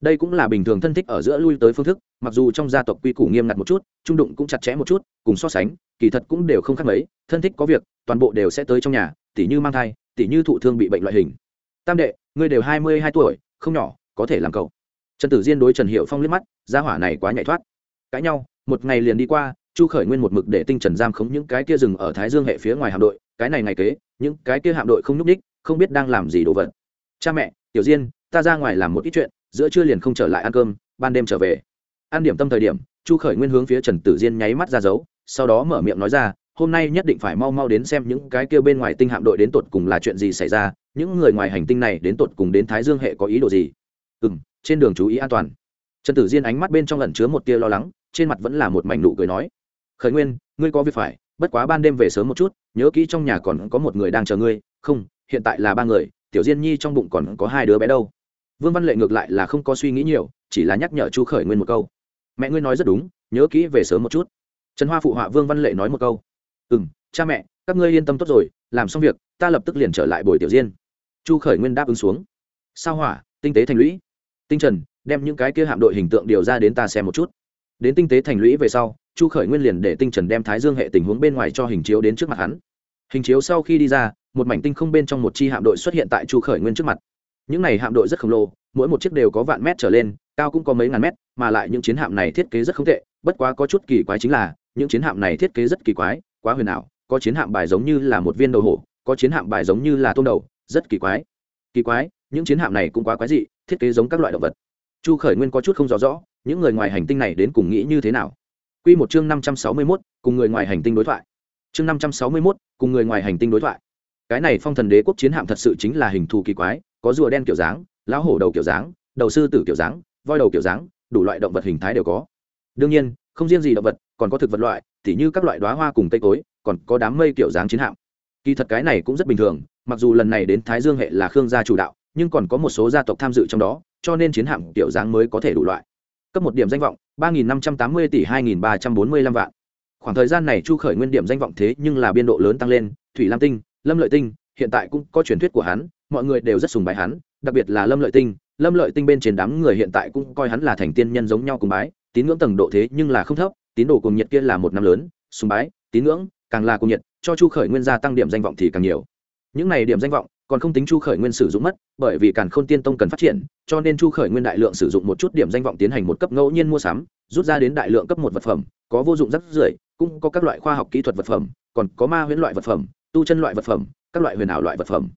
Đây cũng là bình thường thân thích ở giữa lui tới phương thức, mặc dù trong gia tộc quy củ nghiêm ngặt một chút, trung đụng cũng chặt chẽ một chút, cùng so sánh, kỳ thật cũng đều không khác mấy, thân thích có việc, toàn bộ đều sẽ tới trong nhà tỷ như mang thai tỷ như thụ thương bị bệnh loại hình. Tam đệ, ngươi đều hai mươi hai tuổi không nhỏ, có thể làm cậu. Trần tử diên đối trần hiệu phong liếc mắt, gia hỏa này quá nhạy thoát. Cãi nhau, một ngày liền đi qua, chu khởi nguyên một mực để tinh trần giam khống những cái kia rừng ở thái dương hệ phía ngoài hạm đội, cái này ngày kế, những cái kia hạm đội không nhúc ních không biết đang làm gì đồ vật. Cha mẹ, tiểu diên, ta ra ngoài làm một ít chuyện, giữa trưa liền không trở lại ăn cơm, ban đêm trở về. Ăn điểm tâm thời điểm, chu khởi nguyên hướng phía trần tử diên nháy mắt ra dấu, sau đó mở miệng nói ra hôm nay nhất định phải mau mau đến xem những cái kia bên ngoài tinh hạm đội đến tột cùng là chuyện gì xảy ra, những người ngoài hành tinh này đến tột cùng đến thái dương hệ có ý đồ gì? Ừ m trên đường chú ý an toàn. Trần tử diên ánh mắt bên trong lẩn chứa một tia lo lắng, trên mặt vẫn là một mảnh nụ cười nói, khởi nguyên, ngươi có việc phải, bất quá ban đêm về sớm một chút, nhớ kỹ trong nhà còn có một người đang chờ ngươi, không, hiện tại là ba người, tiểu diên nhi trong bụng còn có hai đứa bé đâu. Vương văn lệ ngược lại là không có suy nghĩ nhiều, chỉ là nhắc nhở chu khởi nguyên một câu, mẹ ngươi nói rất đúng, nhớ kỹ về sớm một chút. Trần hoa phụ họa vương văn lệ nói một câu ừ m cha mẹ, các ngươi yên tâm tốt rồi, làm xong việc, ta lập tức liền trở lại bồi tiểu diên. Chu khởi nguyên đáp ứng xuống. Sao hỏa, tinh tế thành lũy. Tinh trần, đem những cái kia hạm đội hình tượng điều ra đến ta xem một chút. Đến tinh tế thành lũy về sau, chu khởi nguyên liền để tinh trần đem thái dương hệ tình huống bên ngoài cho hình chiếu đến trước mặt hắn. Hình chiếu sau khi đi ra, một mảnh tinh không bên trong một chi hạm đội xuất hiện tại chu khởi nguyên trước mặt. Những này hạm đội rất khổng lồ, mỗi một chiếc đều có vạn mét trở lên, cao cũng có mấy ngàn mét, mà lại những chiến hạm này thiết kế rất không tệ, bất quá có chút kỳ quái chính là, những chiến hạm này thiết kế rất kỳ quái quá huyền ảo có chiến hạm bài giống như là một viên đầu hổ có chiến hạm bài giống như là tôm đầu rất kỳ quái kỳ quái những chiến hạm này cũng quá quái dị thiết kế giống các loại động vật chu khởi nguyên có chút không rõ rõ những người ngoài hành tinh này đến cùng nghĩ như thế nào Quy một chương năm trăm sáu mươi 561, cùng người ngoài hành tinh đối thoại. Chương năm trăm sáu mươi 561, cùng người ngoài hành tinh đối thoại. Cái này Phong Thần Đế quốc chiến hạm thật sự chính là hình thù kỳ quái, có rùa đen kiểu dáng, lão hổ đầu kiểu dáng, đầu sư tử kiểu dáng, voi đầu kiểu dáng, đủ loại động vật hình thái đều có. Đương nhiên, không riêng gì động vật, còn có thực vật loại, tỉ như các loại đóa hoa cùng cây cối, còn có đám mây kiểu dáng chiến hạm. Kỳ thật cái này cũng rất bình thường, mặc dù lần này đến Thái Dương hệ là Khương gia chủ đạo, nhưng còn có một số gia tộc tham dự trong đó, cho nên chiến hạm kiểu dáng mới có thể đủ loại. Cấp một điểm danh vọng ba nghìn năm trăm tám mươi tỷ hai nghìn ba trăm bốn mươi lăm vạn. Khoảng thời gian này chu khởi nguyên điểm danh vọng thế nhưng là biên độ lớn tăng lên thủy lam tinh lâm lợi tinh hiện tại cũng có truyền thuyết của hắn mọi người đều rất sùng bái hắn đặc biệt là lâm lợi tinh. Lâm lợi tinh bên trên đám người hiện tại cũng coi hắn là thành tiên nhân giống nhau cùng bái tín ngưỡng tầng độ thế nhưng là không thấp tín đồ cùng nhiệt kia là một năm lớn, sùng bái, tín ngưỡng, càng là cùng nhiệt, cho chu khởi nguyên gia tăng điểm danh vọng thì càng nhiều. Những này điểm danh vọng, còn không tính chu khởi nguyên sử dụng mất, bởi vì càn khôn tiên tông cần phát triển, cho nên chu khởi nguyên đại lượng sử dụng một chút điểm danh vọng tiến hành một cấp ngẫu nhiên mua sắm, rút ra đến đại lượng cấp một vật phẩm, có vô dụng rất rưởi, cũng có các loại khoa học kỹ thuật vật phẩm, còn có ma huyễn loại vật phẩm, tu chân loại vật phẩm, các loại huyền ảo loại vật phẩm.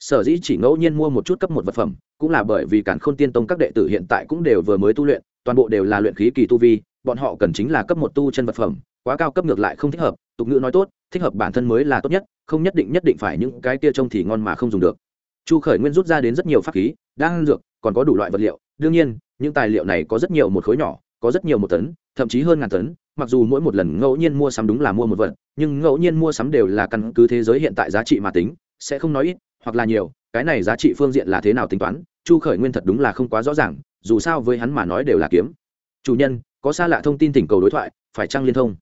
Sở dĩ chỉ ngẫu nhiên mua một chút cấp một vật phẩm, cũng là bởi vì cản khôn tiên tông các đệ tử hiện tại cũng đều vừa mới tu luyện, toàn bộ đều là luyện khí kỳ tu vi bọn họ cần chính là cấp một tu chân vật phẩm, quá cao cấp ngược lại không thích hợp, tục ngữ nói tốt, thích hợp bản thân mới là tốt nhất, không nhất định nhất định phải những cái kia trông thì ngon mà không dùng được. Chu khởi nguyên rút ra đến rất nhiều pháp khí đang dược, còn có đủ loại vật liệu. Đương nhiên, những tài liệu này có rất nhiều một khối nhỏ, có rất nhiều một tấn, thậm chí hơn ngàn tấn, mặc dù mỗi một lần ngẫu nhiên mua sắm đúng là mua một vật, nhưng ngẫu nhiên mua sắm đều là căn cứ thế giới hiện tại giá trị mà tính, sẽ không nói ít, hoặc là nhiều, cái này giá trị phương diện là thế nào tính toán, chu khởi nguyên thật đúng là không quá rõ ràng, dù sao với hắn mà nói đều là kiếm. Chủ nhân có xa lạ thông tin tỉnh cầu đối thoại, phải trăng liên thông?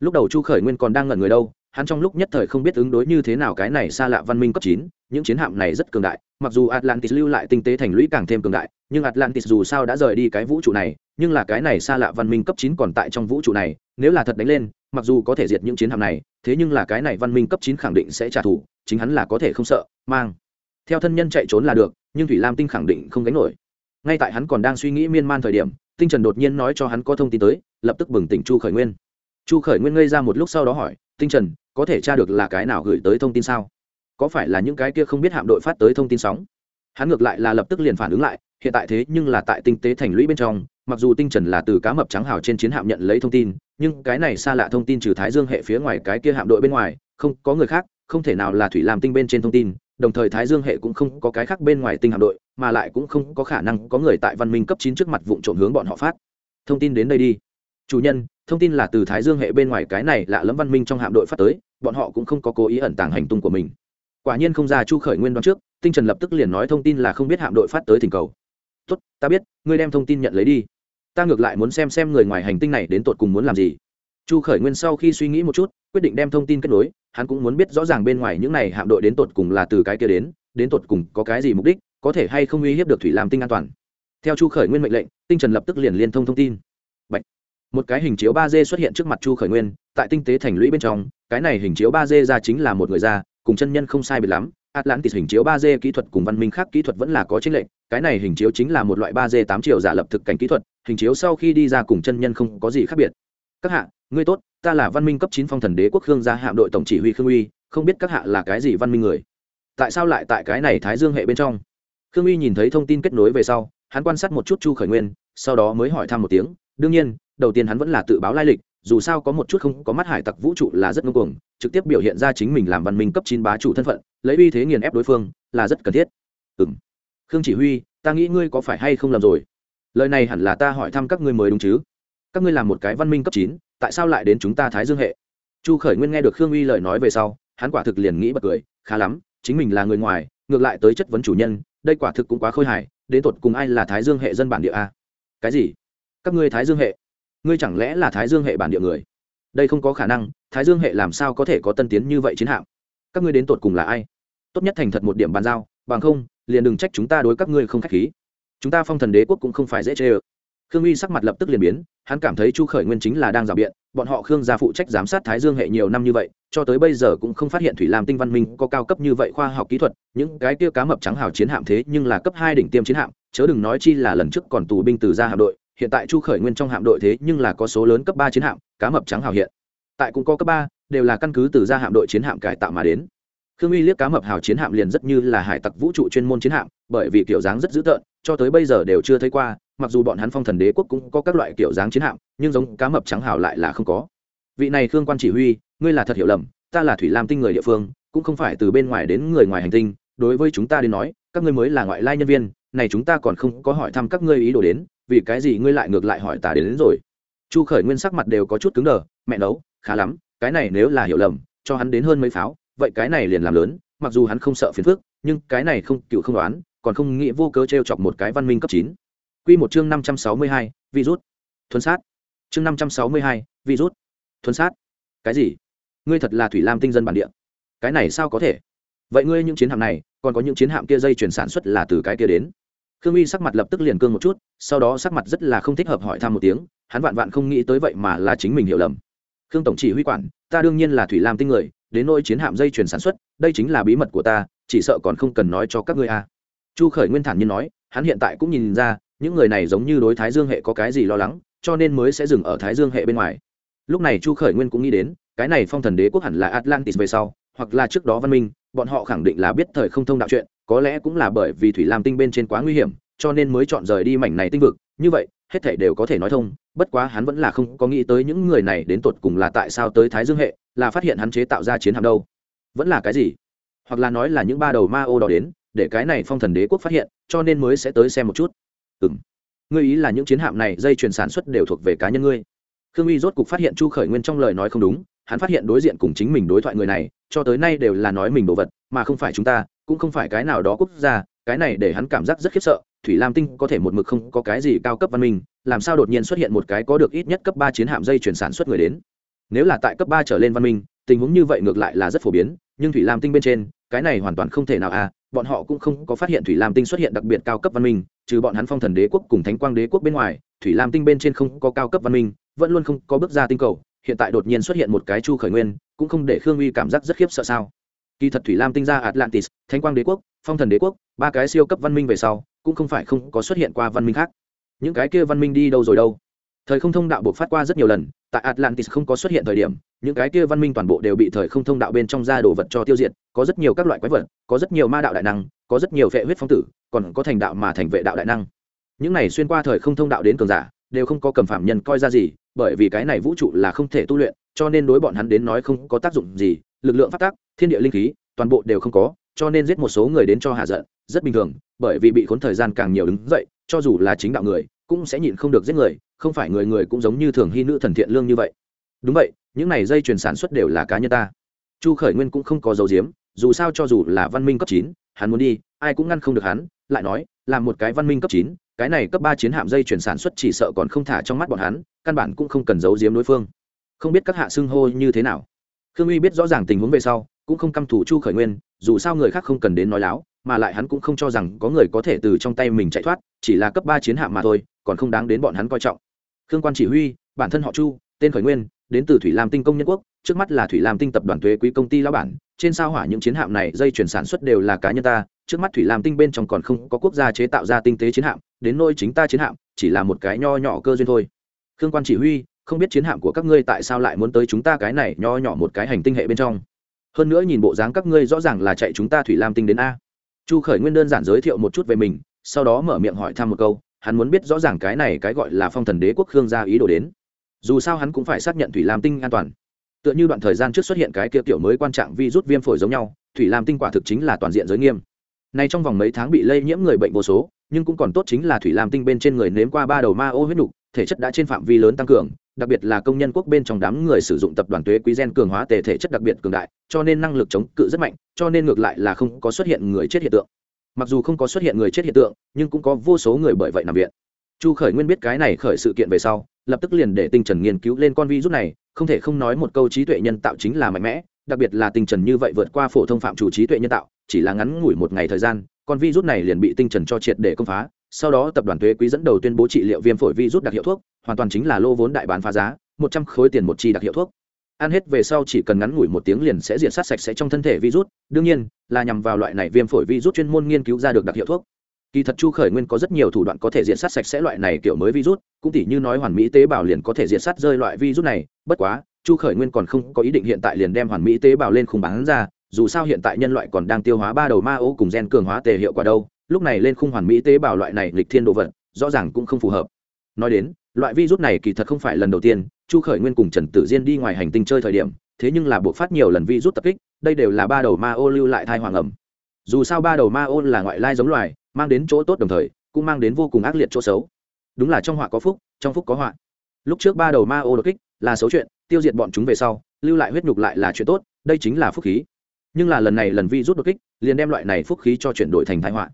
Lúc đầu chu khởi nguyên còn đang ngẩn người đâu, hắn trong lúc nhất thời không biết ứng đối như thế nào cái này xa lạ văn minh cấp chín, những chiến hạm này rất cường đại, mặc dù atlantis lưu lại tinh tế thành lũy càng thêm cường đại, nhưng atlantis dù sao đã rời đi cái vũ trụ này, nhưng là cái này xa lạ văn minh cấp chín còn tại trong vũ trụ này, nếu là thật đánh lên, mặc dù có thể diệt những chiến hạm này, thế nhưng là cái này văn minh cấp chín khẳng định sẽ trả thù, chính hắn là có thể không sợ, mang theo thân nhân chạy trốn là được, nhưng thủy lam tinh khẳng định không gánh nổi. Ngay tại hắn còn đang suy nghĩ miên man thời điểm tinh trần đột nhiên nói cho hắn có thông tin tới, lập tức bừng tỉnh chu khởi nguyên. Chu khởi nguyên ngây ra một lúc sau đó hỏi, tinh trần, có thể tra được là cái nào gửi tới thông tin sao? Có phải là những cái kia không biết hạm đội phát tới thông tin sóng? Hắn ngược lại là lập tức liền phản ứng lại, hiện tại thế nhưng là tại tinh tế thành lũy bên trong, mặc dù tinh trần là từ cá mập trắng hào trên chiến hạm nhận lấy thông tin, nhưng cái này xa lạ thông tin trừ thái dương hệ phía ngoài cái kia hạm đội bên ngoài, không có người khác, không thể nào là thủy làm tinh bên trên thông tin đồng thời thái dương hệ cũng không có cái khác bên ngoài tinh hạm đội, mà lại cũng không có khả năng có người tại văn minh cấp chín trước mặt vụ trộm hướng bọn họ phát. Thông tin đến đây đi. Chủ nhân, thông tin là từ thái dương hệ bên ngoài cái này lạ lẫm văn minh trong hạm đội phát tới, bọn họ cũng không có cố ý ẩn tàng hành tung của mình. Quả nhiên không ra chu khởi nguyên đoán trước, tinh trần lập tức liền nói thông tin là không biết hạm đội phát tới thỉnh cầu. Tốt, ta biết, ngươi đem thông tin nhận lấy đi. Ta ngược lại muốn xem xem người ngoài hành tinh này đến tột cùng muốn làm gì. Chu khởi nguyên sau khi suy nghĩ một chút, quyết định đem thông tin kết nối hắn cũng muốn biết rõ ràng bên ngoài những này hạm đội đến tột cùng là từ cái kia đến đến tột cùng có cái gì mục đích có thể hay không uy hiếp được thủy làm tinh an toàn. Theo chu khởi nguyên mệnh lệnh tinh trần lập tức liền liên thông thông tin. Bạch. một cái hình chiếu ba d xuất hiện trước mặt chu khởi nguyên tại tinh tế thành lũy bên trong cái này hình chiếu ba d ra chính là một người ra, cùng chân nhân không sai biệt lắm. Atlantis hình chiếu ba d kỹ thuật cùng văn minh khác kỹ thuật vẫn là có chính lệnh cái này hình chiếu chính là một loại ba d tám triệu giả lập thực cảnh kỹ thuật hình chiếu sau khi đi ra cùng chân nhân không có gì khác biệt. Các hạ ngươi tốt ta là văn minh cấp chín phong thần đế quốc khương gia hạm đội tổng chỉ huy khương uy, không biết các hạ là cái gì văn minh người. Tại sao lại tại cái này thái dương hệ bên trong? Khương uy nhìn thấy thông tin kết nối về sau, hắn quan sát một chút chu khởi nguyên, sau đó mới hỏi thăm một tiếng, đương nhiên, đầu tiên hắn vẫn là tự báo lai lịch, dù sao có một chút không có mắt hải tặc vũ trụ là rất ngông cuồng, trực tiếp biểu hiện ra chính mình làm văn minh cấp chín bá chủ thân phận, lấy uy thế nghiền ép đối phương, là rất cần thiết. Ừ m khương chỉ huy, ta nghĩ ngươi có phải hay không làm rồi? Lời này hẳn là ta hỏi thăm các ngươi mới đúng chứ? Các ngươi làm một cái văn minh cấp chín, tại sao lại đến chúng ta thái dương hệ? Chu khởi nguyên nghe được khương uy lời nói về sau, hắn quả thực liền nghĩ bật cười, khá lắm, chính mình là người ngoài, ngược lại tới chất vấn chủ nhân, đây quả thực cũng quá khôi hài, đến tột cùng ai là thái dương hệ dân bản địa a? Cái gì? Các ngươi thái dương hệ? Ngươi chẳng lẽ là thái dương hệ bản địa người? Đây không có khả năng, thái dương hệ làm sao có thể có tân tiến như vậy chiến hạm? Các ngươi đến tột cùng là ai? Tốt nhất thành thật một điểm bàn giao, bằng không, liền đừng trách chúng ta đối các ngươi không k h á c h khí. Chúng ta phong thần đế quốc cũng không phải dễ chê ơ khương uy sắc mặt lập tức liền biến, hắn cảm thấy chu khởi nguyên chính là đang rào biện, bọn họ khương gia phụ trách giám sát thái dương hệ nhiều năm như vậy, cho tới bây giờ cũng không phát hiện thủy lam tinh văn minh có cao cấp như vậy khoa học kỹ thuật, những cái kia cá mập trắng hào chiến hạm thế nhưng là cấp hai đỉnh tiêm chiến hạm, chớ đừng nói chi là lần trước còn tù binh từ ra hạm đội, hiện tại chu khởi nguyên trong hạm đội thế nhưng là có số lớn cấp ba chiến hạm, cá mập trắng hào hiện. Tại cũng có cấp ba, đều là căn cứ từ ra hạm đội chiến hạm cải tạo mà đến. Khương uy liếc cá mập hào chiến hạm liền rất như là hải tặc vũ trụ chuyên môn chiến hạm, bởi vì kiểu dáng rất dữ tợn, cho tới bây giờ đều chưa thấy qua mặc dù bọn hắn phong thần đế quốc cũng có các loại kiểu dáng chiến hạm nhưng giống cá mập trắng hào lại là không có. Vị này khương quan chỉ huy ngươi là thật hiểu lầm ta là thủy lam tinh người địa phương cũng không phải từ bên ngoài đến người ngoài hành tinh. Đối với chúng ta đến nói các ngươi mới là ngoại lai nhân viên này chúng ta còn không có hỏi thăm các ngươi ý đồ đến vì cái gì ngươi lại ngược lại hỏi ta đến, đến rồi? Chu khởi nguyên sắc mặt đều có chút cứng đờ mẹ nấu khá lắm cái này nếu là hiểu lầm cho hắn đến hơn mấy pháo vậy cái này liền làm lớn mặc dù hắn không sợ phiền phức nhưng cái này không cựu không đoán còn không nghĩ vô cớ t r e o chọc một cái văn minh cấp chín. Quy một chương năm trăm sáu mươi hai virus Thuần sát. Chương năm trăm sáu mươi hai virus Thuần sát. Cái gì? Ngươi thật là thủy lam tinh dân bản địa. Cái này sao có thể? Vậy ngươi những chiến hạm này, còn có những chiến hạm kia dây chuyển sản xuất là từ cái kia đến? Khương uy sắc mặt lập tức liền cương một chút, sau đó sắc mặt rất là không thích hợp hỏi thăm một tiếng, hắn vạn vạn không nghĩ tới vậy mà là chính mình hiểu lầm. Khương tổng chỉ huy quản, ta đương nhiên là thủy lam tinh người, đến nỗi chiến hạm dây chuyển sản xuất, đây chính là bí mật của ta, chỉ sợ còn không cần nói cho các ngươi a à. chu khởi nguyên thản nhiên nói, hắn hiện tại cũng nhìn ra những người này giống như đối thái dương hệ có cái gì lo lắng, cho nên mới sẽ dừng ở thái dương hệ bên ngoài. Lúc này chu khởi nguyên cũng nghĩ đến, cái này phong thần đế quốc hẳn là atlantis về sau, hoặc là trước đó văn minh, bọn họ khẳng định là biết thời không thông đạo chuyện, có lẽ cũng là bởi vì thủy lam tinh bên trên quá nguy hiểm, cho nên mới chọn rời đi mảnh này tinh vực. Như vậy, hết thể đều có thể nói thông, bất quá hắn vẫn là không có nghĩ tới những người này đến tột cùng là tại sao tới thái dương hệ, là phát hiện hắn chế tạo ra chiến hạm đâu. Vẫn là cái gì? Hoặc là nói là những ba đầu ma ô đỏ đến, để cái này phong thần đế quốc phát hiện, cho nên mới sẽ tới xem một chút ừ m ngươi ý là những chiến hạm này dây chuyển sản xuất đều thuộc về cá nhân ngươi? Khương uy rốt cục phát hiện chu khởi nguyên trong lời nói không đúng, hắn phát hiện đối diện cùng chính mình đối thoại người này, cho tới nay đều là nói mình đồ vật, mà không phải chúng ta, cũng không phải cái nào đó quốc gia, cái này để hắn cảm giác rất khiếp sợ, thủy lam tinh có thể một mực không có cái gì cao cấp văn minh, làm sao đột nhiên xuất hiện một cái có được ít nhất cấp ba chiến hạm dây chuyển sản xuất người đến? Nếu là tại cấp ba trở lên văn minh tình huống như vậy ngược lại là rất phổ biến, nhưng thủy lam tinh bên trên, cái này hoàn toàn không thể nào à bọn họ cũng không có phát hiện thủy lam tinh xuất hiện đặc biệt cao cấp văn minh, trừ bọn hắn phong thần đế quốc cùng thánh quang đế quốc bên ngoài, thủy lam tinh bên trên không có cao cấp văn minh, vẫn luôn không có bước ra tinh cầu, hiện tại đột nhiên xuất hiện một cái chu khởi nguyên, cũng không để khương uy cảm giác rất khiếp sợ sao. Kỳ thật thủy lam tinh ra atlantis, thánh quang đế quốc, phong thần đế quốc, ba cái siêu cấp văn minh về sau, cũng không phải không có xuất hiện qua văn minh khác. Những cái kia văn minh đi đâu rồi đâu? Thời không thông đạo buộc phát qua rất nhiều lần, tại atlantis không có xuất hiện thời điểm, những cái kia văn minh toàn bộ đều bị thời không thông đạo bên trong ra đồ vật cho tiêu diệt, có rất nhiều các loại quái vật, có rất nhiều ma đạo đại năng, có rất nhiều vệ huyết phong tử, còn có thành đạo mà thành vệ đạo đại năng. Những này xuyên qua thời không thông đạo đến cường giả, đều không có cầm phạm nhân coi ra gì, bởi vì cái này vũ trụ là không thể tu luyện, cho nên đối bọn hắn đến nói không có tác dụng gì, lực lượng phát tác, thiên địa linh khí, toàn bộ đều không có, cho nên giết một số người đến cho hạ giận, rất bình thường, bởi vì bị khốn thời gian càng nhiều đứng dậy, cho dù là chính đạo người, cũng sẽ nhịn không được giết người không phải người người cũng giống như thường hy nữ thần thiện lương như vậy. Đúng vậy, những này dây chuyền sản xuất đều là cá nhân ta. Chu khởi nguyên cũng không có dấu diếm dù sao cho dù là văn minh cấp chín, hắn muốn đi, ai cũng ngăn không được hắn, lại nói là một cái văn minh cấp chín, cái này cấp ba chiến hạm dây chuyển sản xuất chỉ sợ còn không thả trong mắt bọn hắn, căn bản cũng không cần giấu giếm đối phương. Không biết các hạ xưng hô như thế nào. Khương uy biết rõ ràng tình huống về sau, cũng không căm thủ chu khởi nguyên, dù sao người khác không cần đến nói láo, mà lại hắn cũng không cho rằng có người có thể từ trong tay mình chạy thoát, chỉ là cấp ba chiến hạm mà thôi còn không đáng đến bọn hắn coi trọng. Khương quan chỉ huy, bản thân họ chu, tên khởi nguyên, đến từ thủy lam tinh công nhân quốc, trước mắt là thủy lam tinh tập đoàn thuế quý công ty lão bản, trên sao hỏa những chiến hạm này dây chuyển sản xuất đều là cá nhân ta, trước mắt thủy lam tinh bên trong còn không có quốc gia chế tạo ra tinh tế chiến hạm, đến nôi chính ta chiến hạm, chỉ là một cái nho nhỏ cơ duyên thôi. Khương quan chỉ huy, không biết chiến hạm của các ngươi tại sao lại muốn tới chúng ta cái này nho nhỏ một cái hành tinh hệ bên trong. Hơn nữa nhìn bộ dáng các ngươi rõ ràng là chạy chúng ta thủy lam tinh đến a. Chu khởi nguyên đơn giản giới thiệu một chút về mình, sau đó mở miệng hỏi thăm một câu hắn muốn biết rõ ràng cái này cái gọi là phong thần đế quốc khương gia ý đồ đến. Dù sao hắn cũng phải xác nhận thủy lam tinh an toàn. Tựa như đoạn thời gian trước xuất hiện cái kia kiểu mới quan trọng vi rút viêm phổi giống nhau, thủy lam tinh quả thực chính là toàn diện giới nghiêm. Nay trong vòng mấy tháng bị lây nhiễm người bệnh vô số, nhưng cũng còn tốt chính là thủy lam tinh bên trên người nếm qua ba đầu ma ô huyết nục, thể chất đã trên phạm vi lớn tăng cường, đặc biệt là công nhân quốc bên trong đám người sử dụng tập đoàn thuế quý gen cường hóa tề thể chất đặc biệt cường đại, cho nên năng lực chống cự rất mạnh, cho nên ngược lại là không có xuất hiện người chết hiện tượng mặc dù không có xuất hiện người chết hiện tượng, nhưng cũng có vô số người bởi vậy nằm viện. Chu khởi nguyên biết cái này khởi sự kiện về sau, lập tức liền để tinh trần nghiên cứu lên con virus này, không thể không nói một câu trí tuệ nhân tạo chính là mạnh mẽ, đặc biệt là tinh trần như vậy vượt qua phổ thông phạm chủ trí tuệ nhân tạo, chỉ là ngắn ngủi một ngày thời gian, con virus này liền bị tinh trần cho triệt để công phá, sau đó tập đoàn thuế quý dẫn đầu tuyên bố trị liệu viêm phổi virus đặc hiệu thuốc, hoàn toàn chính là lô vốn đại bán phá giá, một trăm khối tiền một chi đặc hiệu thuốc ăn hết về sau chỉ cần ngắn ngủi một tiếng liền sẽ diệt sát sạch sẽ trong thân thể virus. Đương nhiên, là nhằm vào loại này viêm phổi virus chuyên môn nghiên cứu ra được đặc hiệu thuốc. Kỳ thật chu khởi nguyên có rất nhiều thủ đoạn có thể diệt sát sạch sẽ loại này kiểu mới virus, cũng tỉ như nói hoàn mỹ tế bào liền có thể diệt sát rơi loại virus này. Bất quá, chu khởi nguyên còn không có ý định hiện tại liền đem hoàn mỹ tế bào lên khung bán ra, dù sao hiện tại nhân loại còn đang tiêu hóa ba đầu ma ô cùng gen cường hóa tề hiệu quả đâu. Lúc này lên khung hoàn mỹ tế bào loại này lịch thiên đồ vật, rõ ràng cũng không phù hợp. Nói đến, loại virus này kỳ thật không phải lần đầu tiên chu khởi nguyên cùng trần tử diên đi ngoài hành tinh chơi thời điểm, thế nhưng là buộc phát nhiều lần Vi Rút tập kích, đây đều là ba đầu ma ô lưu lại thai hoàng ẩm. Dù sao ba đầu ma ô là ngoại lai giống loài, mang đến chỗ tốt đồng thời, cũng mang đến vô cùng ác liệt chỗ xấu. Đúng là trong họa có phúc, trong phúc có họa. Lúc trước ba đầu ma ô đột kích, là xấu chuyện, tiêu diệt bọn chúng về sau, lưu lại huyết nhục lại là chuyện tốt, đây chính là phúc khí. Nhưng là lần này lần vi rút đột kích, liền đem loại này phúc khí cho chuyển đổi thành thái họa.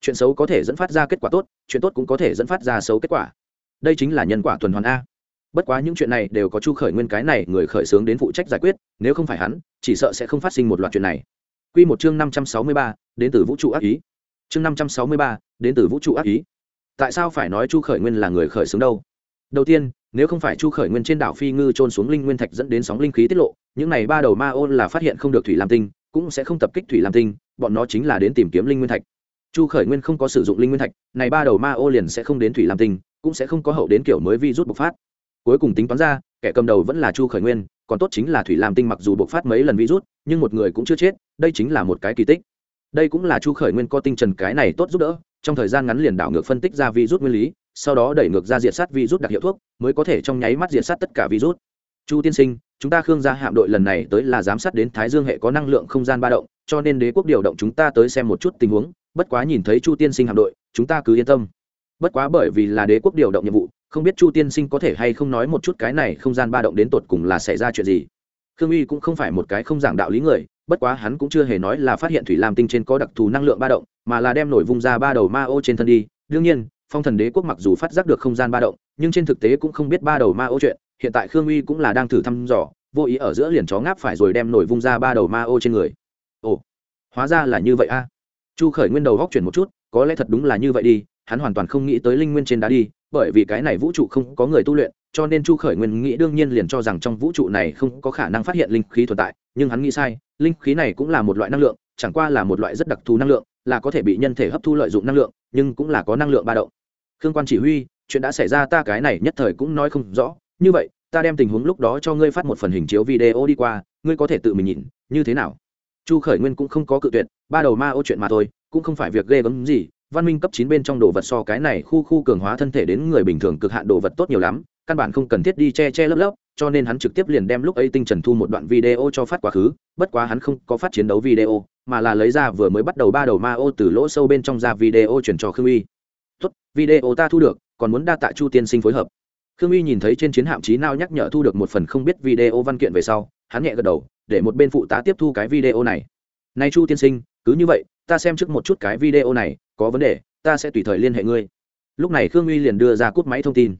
Chuyện xấu có thể dẫn phát ra kết quả tốt, chuyện tốt cũng có thể dẫn phát ra xấu kết quả. Đây chính là nhân quả tuần hoàn a bất quá những chuyện này đều có chu khởi nguyên cái này người khởi xướng đến phụ trách giải quyết, nếu không phải hắn, chỉ sợ sẽ không phát sinh một loạt chuyện này. Q một chương năm trăm sáu mươi ba, đến từ vũ trụ ác ý. Chương năm trăm sáu mươi ba, đến từ vũ trụ ác ý. Tại sao phải nói chu khởi nguyên là người khởi xướng đâu? Đầu tiên, nếu không phải chu khởi nguyên trên đảo phi ngư trôn xuống linh nguyên thạch dẫn đến sóng linh khí tiết lộ, những này ba đầu ma ôn là phát hiện không được thủy lam tinh, cũng sẽ không tập kích thủy lam tinh, bọn nó chính là đến tìm kiếm linh nguyên thạch. Chu khởi nguyên không có sử dụng linh nguyên thạch, này ba đầu ma ô liền sẽ không đến thủy lam tinh, cũng sẽ không có hậu đến kiểu mới vi rút bộc phát cuối cùng tính toán ra, kẻ cầm đầu vẫn là chu khởi nguyên, còn tốt chính là thủy lam tinh mặc dù bộc phát mấy lần virus, nhưng một người cũng chưa chết, đây chính là một cái kỳ tích. Đây cũng là chu khởi nguyên có tinh trần cái này tốt giúp đỡ, trong thời gian ngắn liền đảo ngược phân tích ra virus nguyên lý, sau đó đẩy ngược ra diệt sát virus đặc hiệu thuốc, mới có thể trong nháy mắt diệt sát tất cả virus. Chu tiên sinh, chúng ta khương gia hạm đội lần này tới là giám sát đến thái dương hệ có năng lượng không gian ba động, cho nên đế quốc điều động chúng ta tới xem một chút tình huống, bất quá nhìn thấy chu tiên sinh hạm đội, chúng ta cứ yên tâm. Bất quá bởi vì là đế quốc điều động nhiệm vụ không biết chu tiên sinh có thể hay không nói một chút cái này không gian ba động đến tột cùng là xảy ra chuyện gì. Khương uy cũng không phải một cái không giảng đạo lý người, bất quá hắn cũng chưa hề nói là phát hiện thủy lam tinh trên có đặc thù năng lượng ba động, mà là đem nổi vung ra ba đầu ma ô trên thân đi. Đương nhiên, phong thần đế quốc mặc dù phát giác được không gian ba động, nhưng trên thực tế cũng không biết ba đầu ma ô chuyện, hiện tại khương uy cũng là đang thử thăm dò, vô ý ở giữa liền chó ngáp phải rồi đem nổi vung ra ba đầu ma ô trên người. Ồ, hóa ra là như vậy a. Chu khởi nguyên đầu góc chuyển một chút, có lẽ thật đúng là như vậy đi, hắn hoàn toàn không nghĩ tới linh nguyên trên đá đi bởi vì cái này vũ trụ không có người tu luyện, cho nên chu khởi nguyên nghĩ đương nhiên liền cho rằng trong vũ trụ này không có khả năng phát hiện linh khí tồn tại, nhưng hắn nghĩ sai, linh khí này cũng là một loại năng lượng, chẳng qua là một loại rất đặc thù năng lượng, là có thể bị nhân thể hấp thu lợi dụng năng lượng, nhưng cũng là có năng lượng ba động. Khương quan chỉ huy, chuyện đã xảy ra ta cái này nhất thời cũng nói không rõ. Như vậy, ta đem tình huống lúc đó cho ngươi phát một phần hình chiếu video đi qua, ngươi có thể tự mình nhìn, như thế nào? Chu khởi nguyên cũng không có cự tuyệt, ba đầu ma ô chuyện mà thôi, cũng không phải việc ghê gớm gì văn minh cấp chín bên trong đồ vật so cái này khu khu cường hóa thân thể đến người bình thường cực hạn đồ vật tốt nhiều lắm, căn bản không cần thiết đi che che lấp lấp cho nên hắn trực tiếp liền đem lúc ấy tinh trần thu một đoạn video cho phát quá khứ, bất quá hắn không có phát chiến đấu video, mà là lấy ra vừa mới bắt đầu ba đầu ma ô từ lỗ sâu bên trong ra video chuyển cho khương uy. Tốt, video ta thu được, còn muốn đa tạ chu tiên sinh phối hợp. Khương uy nhìn thấy trên chiến hạm trí nào nhắc nhở thu được một phần không biết video văn kiện về sau, hắn nhẹ gật đầu, để một bên phụ tá tiếp thu cái video này. Nay chu tiên sinh, cứ như vậy ta xem trước một chút cái video này, có vấn đề, ta sẽ tùy thời liên hệ ngươi. Lúc này khương uy liền đưa ra cút máy thông tin.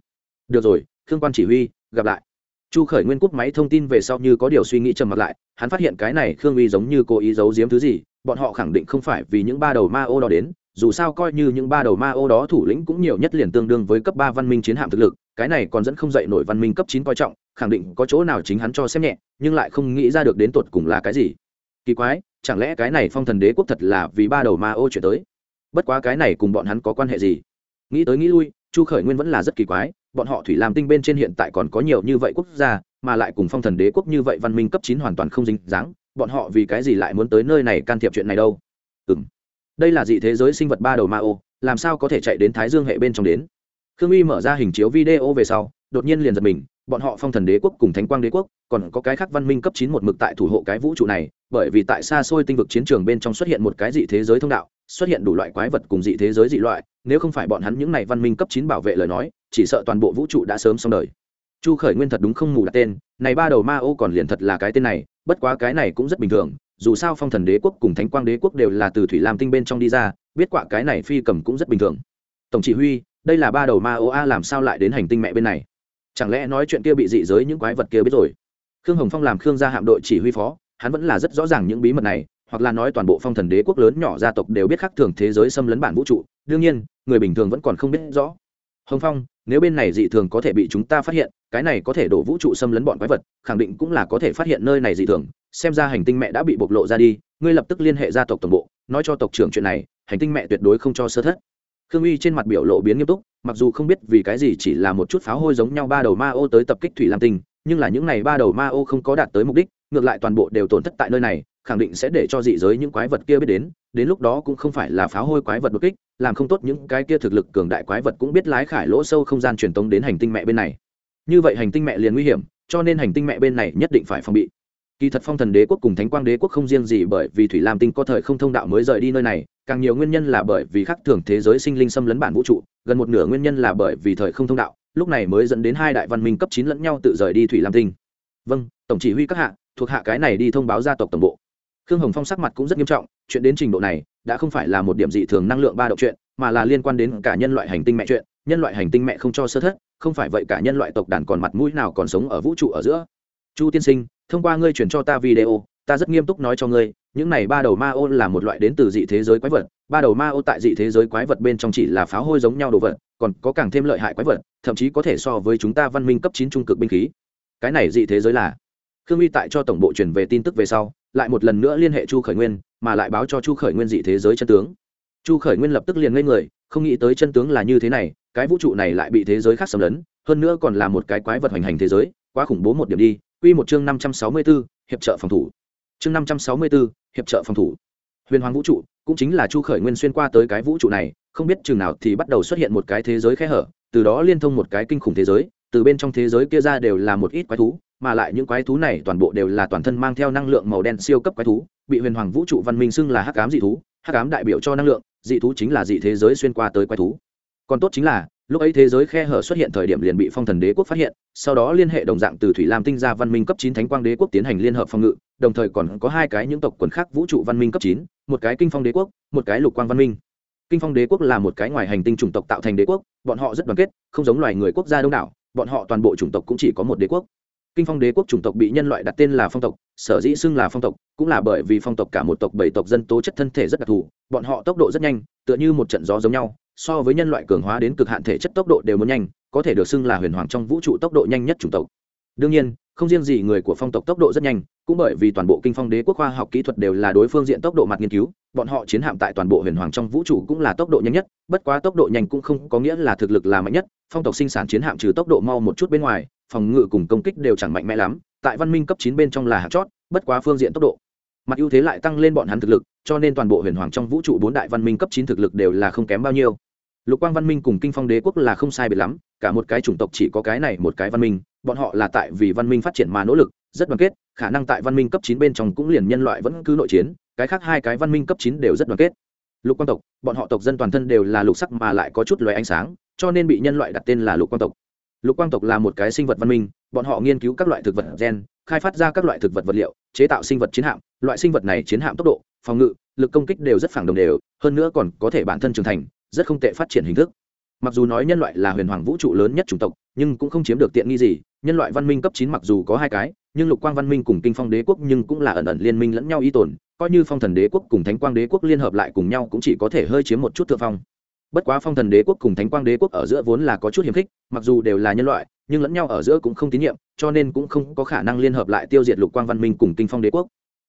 Được rồi, khương quan chỉ huy, gặp lại. Chu khởi nguyên cúp máy thông tin về sau như có điều suy nghĩ trầm mặt lại, hắn phát hiện cái này khương uy giống như cố ý giấu giếm thứ gì, bọn họ khẳng định không phải vì những ba đầu ma ô đó đến, dù sao coi như những ba đầu ma ô đó thủ lĩnh cũng nhiều nhất liền tương đương với cấp ba văn minh chiến hạm thực lực, cái này còn dẫn không dậy nổi văn minh cấp chín coi trọng, khẳng định có chỗ nào chính hắn cho xem nhẹ, nhưng lại không nghĩ ra được đến tột cùng là cái gì. Kỳ quái chẳng lẽ cái này phong thần đế quốc thật là vì ba đầu ma ô chuyển tới? Bất quá cái này cùng bọn hắn có quan hệ gì? Nghĩ tới nghĩ lui, chu khởi nguyên vẫn là rất kỳ quái, bọn họ thủy làm tinh bên trên hiện tại còn có nhiều như vậy quốc gia, mà lại cùng phong thần đế quốc như vậy văn minh cấp chín hoàn toàn không dính dáng, bọn họ vì cái gì lại muốn tới nơi này can thiệp chuyện này đâu? Ừ m đây là dị thế giới sinh vật ba đầu ma ô, làm sao có thể chạy đến thái dương hệ bên trong đến? Khương uy mở ra hình chiếu video về sau, đột nhiên liền giật mình bọn họ phong thần đế quốc cùng thánh quang đế quốc, còn có cái khác văn minh cấp chín một mực tại thủ hộ cái vũ trụ này, bởi vì tại xa xôi tinh vực chiến trường bên trong xuất hiện một cái dị thế giới thông đạo, xuất hiện đủ loại quái vật cùng dị thế giới dị loại, nếu không phải bọn hắn những này văn minh cấp chín bảo vệ lời nói, chỉ sợ toàn bộ vũ trụ đã sớm xong đời. Chu khởi nguyên thật đúng không mù đặt tên, này ba đầu ma ô còn liền thật là cái tên này, bất quá cái này cũng rất bình thường, dù sao phong thần đế quốc cùng thánh quang đế quốc đều là từ thủy lam tinh bên trong đi ra, biết quả cái này phi cầm cũng rất bình thường. Tổng chỉ huy, đây là ba đầu ma ô a, làm sao lại đến hành tinh mẹ bên này? Chẳng lẽ nói chuyện kia bị dị giới những quái vật kia biết rồi? Khương hồng phong làm khương gia hạm đội chỉ huy phó, hắn vẫn là rất rõ ràng những bí mật này, hoặc là nói toàn bộ phong thần đế quốc lớn nhỏ gia tộc đều biết khắc thường thế giới xâm lấn bản vũ trụ, đương nhiên, người bình thường vẫn còn không biết rõ. Hồng phong, nếu bên này dị thường có thể bị chúng ta phát hiện, cái này có thể đổ vũ trụ xâm lấn bọn quái vật, khẳng định cũng là có thể phát hiện nơi này dị thường. Xem ra hành tinh mẹ đã bị bộc lộ ra đi, ngươi lập tức liên hệ gia tộc tổng bộ, nói cho tộc trưởng chuyện này, hành tinh mẹ tuyệt đối không cho sơ thất khương uy trên mặt biểu lộ biến nghiêm túc, mặc dù không biết vì cái gì chỉ là một chút pháo hôi giống nhau ba đầu ma ô tới tập kích thủy lam tinh, nhưng là những này ba đầu ma ô không có đạt tới mục đích, ngược lại toàn bộ đều tổn thất tại nơi này, khẳng định sẽ để cho dị giới những quái vật kia biết đến đến lúc đó cũng không phải là pháo hôi quái vật đột kích, làm không tốt những cái kia thực lực cường đại quái vật cũng biết lái khải lỗ sâu không gian truyền tống đến hành tinh mẹ bên này. Như vậy hành tinh mẹ liền nguy hiểm, cho nên hành tinh mẹ bên này nhất định phải phòng bị. Kỳ thật phong thần đế quốc cùng thánh quang đế quốc không riêng gì bởi vì thủy lam tinh có thời không thông đạo mới rời đi nơi này càng nhiều nguyên nhân là bởi vì khắc thường thế giới sinh linh xâm lấn bản vũ trụ, gần một nửa nguyên nhân là bởi vì thời không thông đạo, lúc này mới dẫn đến hai đại văn minh cấp chín lẫn nhau tự rời đi thủy lam tinh. Vâng tổng chỉ huy các hạ, thuộc hạ cái này đi thông báo gia tộc tổng bộ. Khương hồng phong sắc mặt cũng rất nghiêm trọng, chuyện đến trình độ này, đã không phải là một điểm dị thường năng lượng ba động chuyện, mà là liên quan đến cả nhân loại hành tinh mẹ chuyện, nhân loại hành tinh mẹ không cho sơ thất, không phải vậy cả nhân loại tộc đàn còn mặt mũi nào còn sống ở vũ trụ ở giữa. Chu tiên sinh, thông qua ngươi chuyển cho ta video, ta rất nghiêm túc nói cho ngươi những này ba đầu ma ô là một loại đến từ dị thế giới quái vật ba đầu ma ô tại dị thế giới quái vật bên trong chỉ là pháo hôi giống nhau đồ vật còn có càng thêm lợi hại quái vật thậm chí có thể so với chúng ta văn minh cấp chín trung cực binh khí. Cái này dị thế giới là khương uy tại cho tổng bộ truyền về tin tức về sau lại một lần nữa liên hệ chu khởi nguyên mà lại báo cho chu khởi nguyên dị thế giới chân tướng. Chu khởi nguyên lập tức liền ngây người không nghĩ tới chân tướng là như thế này cái vũ trụ này lại bị thế giới khác xâm lấn hơn nữa còn là một cái quái vật hoành hành thế giới quá khủng bố một điểm đi. Quy một chương năm trăm sáu mươi 564, hiệp trợ phòng thủ chương năm trăm sáu mươi 564, hiệp trợ phòng thủ. Huyền hoàng vũ trụ cũng chính là chu khởi nguyên xuyên qua tới cái vũ trụ này không biết chừng nào thì bắt đầu xuất hiện một cái thế giới khe hở từ đó liên thông một cái kinh khủng thế giới từ bên trong thế giới kia ra đều là một ít quái thú mà lại những quái thú này toàn bộ đều là toàn thân mang theo năng lượng màu đen siêu cấp quái thú bị huyền hoàng vũ trụ văn minh xưng là hắc ám dị thú hắc ám đại biểu cho năng lượng dị thú chính là dị thế giới xuyên qua tới quái thú. Còn tốt chính là lúc ấy thế giới khe hở xuất hiện thời điểm liền bị phong thần đế quốc phát hiện, sau đó liên hệ đồng dạng từ thủy lam tinh ra văn minh cấp chín thánh quang đế quốc tiến hành liên hợp phòng ngự, đồng thời còn có hai cái những tộc quần khác vũ trụ văn minh cấp chín, một cái kinh phong đế quốc, một cái lục quang văn minh. Kinh phong đế quốc là một cái ngoài hành tinh chủng tộc tạo thành đế quốc, bọn họ rất đoàn kết, không giống loài người quốc gia đông đảo, bọn họ toàn bộ chủng tộc cũng chỉ có một đế quốc. Kinh phong đế quốc chủng tộc bị nhân loại đặt tên là phong tộc, sở dĩ xưng là phong tộc, cũng là bởi vì phong tộc cả một tộc bảy tộc dân tố chất thân thể rất đặc thù, bọn họ tốc độ rất nhanh, tựa như một trận gió giống nhau so với nhân loại cường hóa đến cực hạn thể chất tốc độ đều muốn nhanh, có thể được xưng là huyền hoàng trong vũ trụ tốc độ nhanh nhất chủng tộc. Đương nhiên, không riêng gì người của phong tộc tốc độ rất nhanh, cũng bởi vì toàn bộ kinh phong đế quốc khoa học kỹ thuật đều là đối phương diện tốc độ mặt nghiên cứu, bọn họ chiến hạm tại toàn bộ huyền hoàng trong vũ trụ cũng là tốc độ nhanh nhất, bất quá tốc độ nhanh cũng không có nghĩa là thực lực là mạnh nhất, phong tộc sinh sản chiến hạm trừ tốc độ mau một chút bên ngoài, phòng ngự cùng công kích đều chẳng mạnh mẽ lắm, tại văn minh cấp chín bên trong là hạt chót, bất quá phương diện tốc độ mặt ưu thế lại tăng lên bọn hắn thực lực, cho nên toàn bộ huyền hoàng trong vũ trụ bốn đại văn minh cấp chín thực lực đều là không kém bao nhiêu. Lục quang văn minh cùng kinh phong đế quốc là không sai biệt lắm, cả một cái chủng tộc chỉ có cái này một cái văn minh, bọn họ là tại vì văn minh phát triển mà nỗ lực, rất đoàn kết, khả năng tại văn minh cấp chín bên trong cũng liền nhân loại vẫn cứ nội chiến, cái khác hai cái văn minh cấp chín đều rất đoàn kết. Lục quang tộc, bọn họ tộc dân toàn thân đều là lục sắc mà lại có chút loài ánh sáng, cho nên bị nhân loại đặt tên là lục quang tộc. Lục quang tộc là một cái sinh vật văn minh, bọn họ nghiên cứu các loại thực vật gen khai phát ra các loại thực vật vật liệu, chế tạo sinh vật chiến hạm. Loại sinh vật này chiến hạm tốc độ, phòng ngự, lực công kích đều rất phản đồng đều, hơn nữa còn có thể bản thân trưởng thành, rất không tệ phát triển hình thức. Mặc dù nói nhân loại là huyền hoàng vũ trụ lớn nhất chủng tộc, nhưng cũng không chiếm được tiện nghi gì. Nhân loại văn minh cấp chín mặc dù có hai cái, nhưng lục quang văn minh cùng kinh phong đế quốc nhưng cũng là ẩn ẩn liên minh lẫn nhau y tồn, coi như phong thần đế quốc cùng thánh quang đế quốc liên hợp lại cùng nhau cũng chỉ có thể hơi chiếm một chút thượng phong. Bất quá phong thần đế quốc cùng thánh quang đế quốc ở giữa vốn là có chút hiềm khích, mặc dù đều là nhân loại nhưng lẫn nhau ở giữa cũng không tín nhiệm, cho nên cũng không có khả năng liên hợp lại tiêu diệt lục quang văn minh cùng kinh phong đế quốc.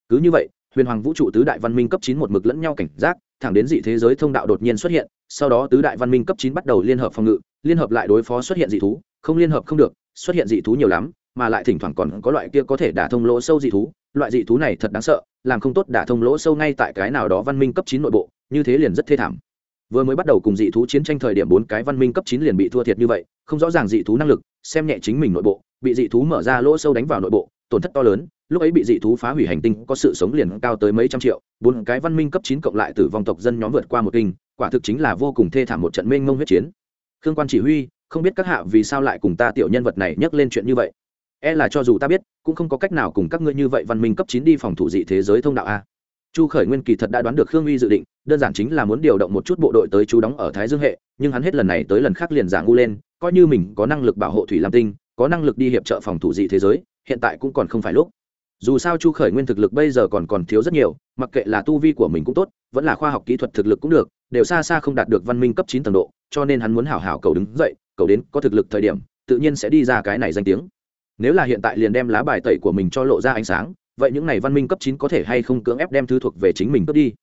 Cứ như vậy, huyền hoàng vũ trụ tứ đại văn minh cấp chín một mực lẫn nhau cảnh giác, thẳng đến dị thế giới thông đạo đột nhiên xuất hiện, sau đó tứ đại văn minh cấp chín bắt đầu liên hợp phòng ngự, liên hợp lại đối phó xuất hiện dị thú, không liên hợp không được, xuất hiện dị thú nhiều lắm, mà lại thỉnh thoảng còn có loại kia có thể đả thông lỗ sâu dị thú, loại dị thú này thật đáng sợ, làm không tốt đả thông lỗ sâu ngay tại cái nào đó văn minh cấp chín nội bộ, như thế liền rất thê thảm. Vừa mới bắt đầu cùng dị thú chiến tranh thời điểm bốn cái văn minh cấp chín liền bị thua thiệt như vậy, không rõ ràng dị thú năng lực xem nhẹ chính mình nội bộ, bị dị thú mở ra lỗ sâu đánh vào nội bộ, tổn thất to lớn, lúc ấy bị dị thú phá hủy hành tinh có sự sống liền cao tới mấy trăm triệu, bốn cái văn minh cấp chín cộng lại tử vong tộc dân nhóm vượt qua một kinh, quả thực chính là vô cùng thê thảm một trận mênh mông huyết chiến. Khương quan chỉ huy, không biết các hạ vì sao lại cùng ta tiểu nhân vật này nhắc lên chuyện như vậy. E là cho dù ta biết, cũng không có cách nào cùng các ngươi như vậy văn minh cấp chín đi phòng thủ dị thế giới thông đạo a. Chu khởi nguyên kỳ thật đã đoán được khương uy dự định, đơn giản chính là muốn điều động một chút bộ đội tới chú đóng ở thái dương hệ, nhưng hắn hết lần này tới lần khác liền giả ngu lên coi như mình có năng lực bảo hộ thủy lam tinh, có năng lực đi hiệp trợ phòng thủ dị thế giới, hiện tại cũng còn không phải lúc. Dù sao chu khởi nguyên thực lực bây giờ còn còn thiếu rất nhiều, mặc kệ là tu vi của mình cũng tốt, vẫn là khoa học kỹ thuật thực lực cũng được, đều xa xa không đạt được văn minh cấp chín tầng độ, cho nên hắn muốn hảo hảo cầu đứng dậy, cầu đến có thực lực thời điểm, tự nhiên sẽ đi ra cái này danh tiếng. Nếu là hiện tại liền đem lá bài tẩy của mình cho lộ ra ánh sáng, vậy những này văn minh cấp chín có thể hay không cưỡng ép đem thứ thuộc về chính mình cướp đi?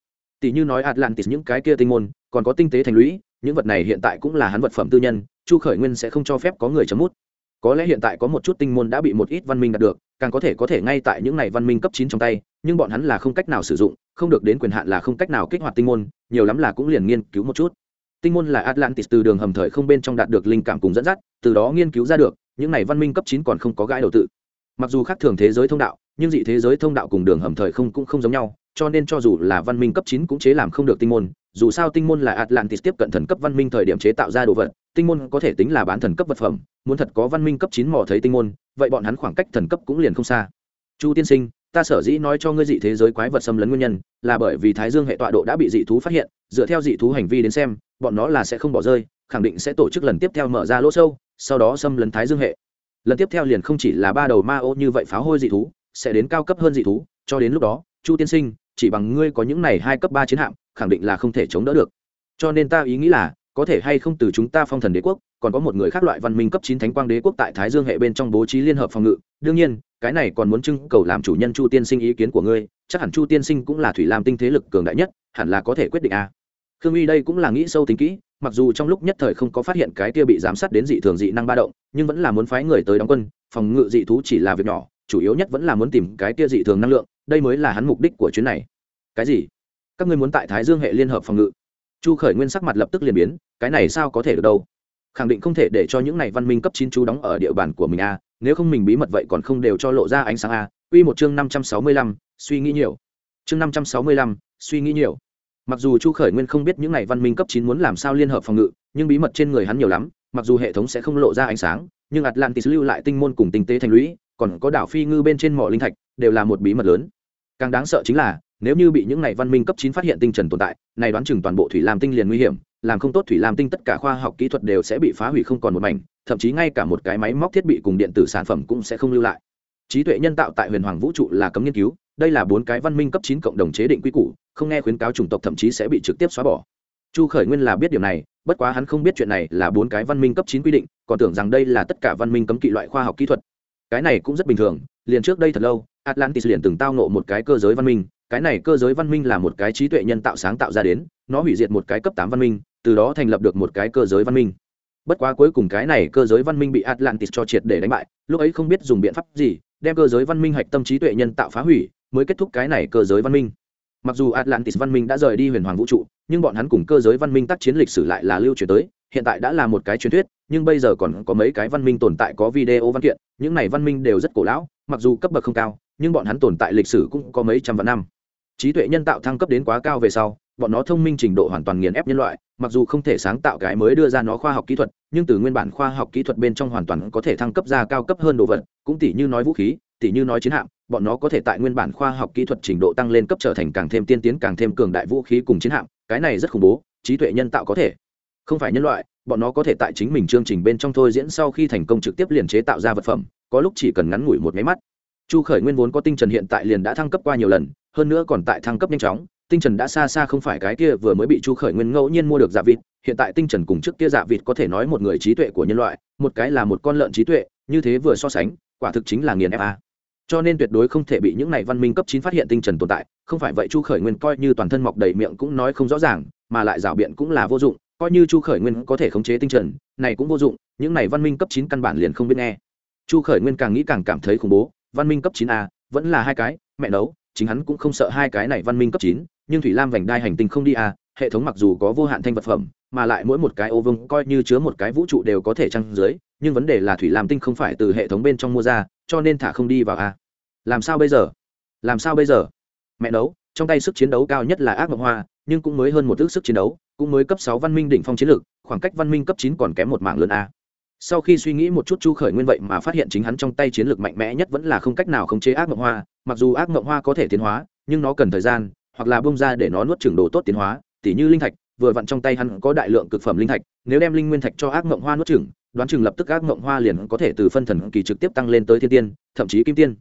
Tỷ như nói atlantis những cái kia tinh môn, còn có tinh tế thành lũy những vật này hiện tại cũng là hắn vật phẩm tư nhân, chu khởi nguyên sẽ không cho phép có người chấm mút. Có lẽ hiện tại có một chút tinh môn đã bị một ít văn minh đạt được, càng có thể có thể ngay tại những này văn minh cấp chín trong tay, nhưng bọn hắn là không cách nào sử dụng, không được đến quyền hạn là không cách nào kích hoạt tinh môn, nhiều lắm là cũng liền nghiên cứu một chút. Tinh môn là atlantis từ đường hầm thời không bên trong đạt được linh cảm cùng dẫn dắt, từ đó nghiên cứu ra được, những này văn minh cấp chín còn không có gãi đầu tự. Mặc dù khác thường thế giới thông đạo, nhưng dị thế giới thông đạo cùng đường hầm thời không cũng không giống nhau, cho nên cho dù là văn minh cấp chín cũng chế làm không được tinh môn dù sao tinh môn là atlantis tiếp cận thần cấp văn minh thời điểm chế tạo ra đồ vật, tinh môn có thể tính là bán thần cấp vật phẩm, muốn thật có văn minh cấp chín mò thấy tinh môn, vậy bọn hắn khoảng cách thần cấp cũng liền không xa. Chu tiên sinh, ta sở dĩ nói cho ngươi dị thế giới quái vật xâm lấn nguyên nhân, là bởi vì thái dương hệ tọa độ đã bị dị thú phát hiện, dựa theo dị thú hành vi đến xem, bọn nó là sẽ không bỏ rơi, khẳng định sẽ tổ chức lần tiếp theo mở ra lỗ sâu, sau đó xâm lấn thái dương hệ. Lần tiếp theo liền không chỉ là ba đầu ma ô như vậy pháo hôi dị thú, sẽ đến cao cấp hơn dị thú, cho đến lúc đó, chu tiên sinh, chỉ bằng ngươi có những này hai cấp ba chiến hạm khẳng định là không thể chống đỡ được. Cho nên ta ý nghĩ là, có thể hay không từ chúng ta phong thần đế quốc, còn có một người khác loại văn minh cấp chín thánh quang đế quốc tại thái dương hệ bên trong bố trí liên hợp phòng ngự. Đương nhiên, cái này còn muốn trưng cầu làm chủ nhân chu tiên sinh ý kiến của ngươi, chắc hẳn chu tiên sinh cũng là thủy làm tinh thế lực cường đại nhất, hẳn là có thể quyết định a. À. khương uy đây cũng là nghĩ sâu tính kỹ, mặc dù trong lúc nhất thời không có phát hiện cái kia bị giám sát đến dị thường dị năng ba động, nhưng vẫn là muốn phái người tới đóng quân, phòng ngự dị thú chỉ là việc nhỏ, chủ yếu nhất vẫn là muốn tìm cái kia dị thường năng lượng, đây mới là hắn mục đích của chuyến này. Cái gì? Các ngươi muốn tại thái dương hệ liên hợp phòng ngự. Chu khởi nguyên sắc mặt lập tức liền biến, cái này sao có thể được đâu? Khẳng định không thể để cho những này văn minh cấp chín chú đóng ở địa bàn của mình a, nếu không mình bí mật vậy còn không đều cho lộ ra ánh sáng a. Quy một chương năm trăm sáu mươi lăm, suy nghĩ nhiều. Chương năm trăm sáu mươi lăm, suy nghĩ nhiều. Mặc dù chu khởi nguyên không biết những này văn minh cấp chín muốn làm sao liên hợp phòng ngự, nhưng bí mật trên người hắn nhiều lắm, mặc dù hệ thống sẽ không lộ ra ánh sáng, nhưng atlantis lưu lại tinh môn cùng tinh tế thành lũy, còn có đảo phi ngư bên trên mỏ linh thạch, đều là một bí mật lớn. Càng đáng sợ chính là nếu như bị những này văn minh cấp chín phát hiện tinh trần tồn tại, này đoán chừng toàn bộ thủy lam tinh liền nguy hiểm, làm không tốt thủy lam tinh tất cả khoa học kỹ thuật đều sẽ bị phá hủy không còn một mảnh, thậm chí ngay cả một cái máy móc thiết bị cùng điện tử sản phẩm cũng sẽ không lưu lại. Trí tuệ nhân tạo tại huyền hoàng vũ trụ là cấm nghiên cứu, đây là bốn cái văn minh cấp chín cộng đồng chế định quy củ, không nghe khuyến cáo chủng tộc thậm chí sẽ bị trực tiếp xóa bỏ. Chu khởi nguyên là biết điều này, bất quá hắn không biết chuyện này là bốn cái văn minh cấp chín quy định, còn tưởng rằng đây là tất cả văn minh cấm kỵ loại khoa học kỹ thuật. Cái này cũng rất bình thường, liền trước đây thật lâu, atlantis liền từng tao nộ một cái cơ giới văn minh cái này cơ giới văn minh là một cái trí tuệ nhân tạo sáng tạo ra đến, nó hủy diệt một cái cấp tám văn minh, từ đó thành lập được một cái cơ giới văn minh. Bất quá cuối cùng cái này cơ giới văn minh bị atlantis cho triệt để đánh bại, lúc ấy không biết dùng biện pháp gì, đem cơ giới văn minh hạch tâm trí tuệ nhân tạo phá hủy, mới kết thúc cái này cơ giới văn minh. Mặc dù atlantis văn minh đã rời đi huyền hoàng vũ trụ, nhưng bọn hắn cùng cơ giới văn minh tác chiến lịch sử lại là lưu truyền tới, hiện tại đã là một cái truyền thuyết, nhưng bây giờ còn có mấy cái văn minh tồn tại có video văn kiện, những này văn minh đều rất cổ lão, mặc dù cấp bậc không cao, nhưng bọn hắn tồn tại lịch sử cũng có mấy trăm vạn năm trí tuệ nhân tạo thăng cấp đến quá cao về sau, bọn nó thông minh trình độ hoàn toàn nghiền ép nhân loại, mặc dù không thể sáng tạo cái mới đưa ra nó khoa học kỹ thuật, nhưng từ nguyên bản khoa học kỹ thuật bên trong hoàn toàn có thể thăng cấp ra cao cấp hơn đồ vật, cũng tỷ như nói vũ khí tỷ như nói chiến hạm, bọn nó có thể tại nguyên bản khoa học kỹ thuật trình độ tăng lên cấp trở thành càng thêm tiên tiến, càng thêm cường đại vũ khí cùng chiến hạm, cái này rất khủng bố, trí tuệ nhân tạo có thể. Không phải nhân loại, bọn nó có thể tại chính mình chương trình bên trong thôi diễn sau khi thành công trực tiếp liền chế tạo ra vật phẩm, có lúc chỉ cần ngắn ngủi một máy mắt. Chu khởi nguyên vốn có tinh trần hiện tại liền đã thăng cấp qua nhiều lần hơn nữa còn tại thăng cấp nhanh chóng, tinh trần đã xa xa không phải cái kia vừa mới bị chu khởi nguyên ngẫu nhiên mua được dạ vịt, hiện tại tinh trần cùng trước kia dạ vịt có thể nói một người trí tuệ của nhân loại, một cái là một con lợn trí tuệ, như thế vừa so sánh, quả thực chính là nghiền fa cho nên tuyệt đối không thể bị những này văn minh cấp chín phát hiện tinh trần tồn tại, không phải vậy chu khởi nguyên coi như toàn thân mọc đầy miệng cũng nói không rõ ràng, mà lại rảo biện cũng là vô dụng, coi như chu khởi nguyên có thể khống chế tinh trần, này cũng vô dụng, những này văn minh cấp chín căn bản liền không biết nghe. Chu khởi nguyên càng nghĩ càng cảm thấy khủng bố, văn minh cấp chín a vẫn là hai cái, mẹ nấu chính hắn cũng không sợ hai cái này văn minh cấp chín, nhưng thủy lam vành đai hành tinh không đi à hệ thống mặc dù có vô hạn thanh vật phẩm, mà lại mỗi một cái ô vương coi như chứa một cái vũ trụ đều có thể trăng dưới, nhưng vấn đề là thủy lam tinh không phải từ hệ thống bên trong mua ra, cho nên thả không đi vào à. Làm sao bây giờ? Làm sao bây giờ? Mẹ nấu, trong tay sức chiến đấu cao nhất là ác mộng hoa, nhưng cũng mới hơn một ước sức chiến đấu, cũng mới cấp sáu văn minh đỉnh phong chiến lược, khoảng cách văn minh cấp chín còn kém một mạng lớn a sau khi suy nghĩ một chút chu khởi nguyên vậy mà phát hiện chính hắn trong tay chiến lược mạnh mẽ nhất vẫn là không cách nào khống chế ác mộng hoa mặc dù ác mộng hoa có thể tiến hóa, nhưng nó cần thời gian, hoặc là bông ra để nó nuốt trừng đồ tốt tiến hóa, tỉ như linh thạch, vừa vặn trong tay hắn có đại lượng cực phẩm linh thạch, nếu đem linh nguyên thạch cho ác mộng hoa nuốt trừng đoán chừng lập tức ác mộng hoa liền có thể từ phân thần kỳ trực tiếp tăng lên tới thiên tiên, thậm chí kim tiên.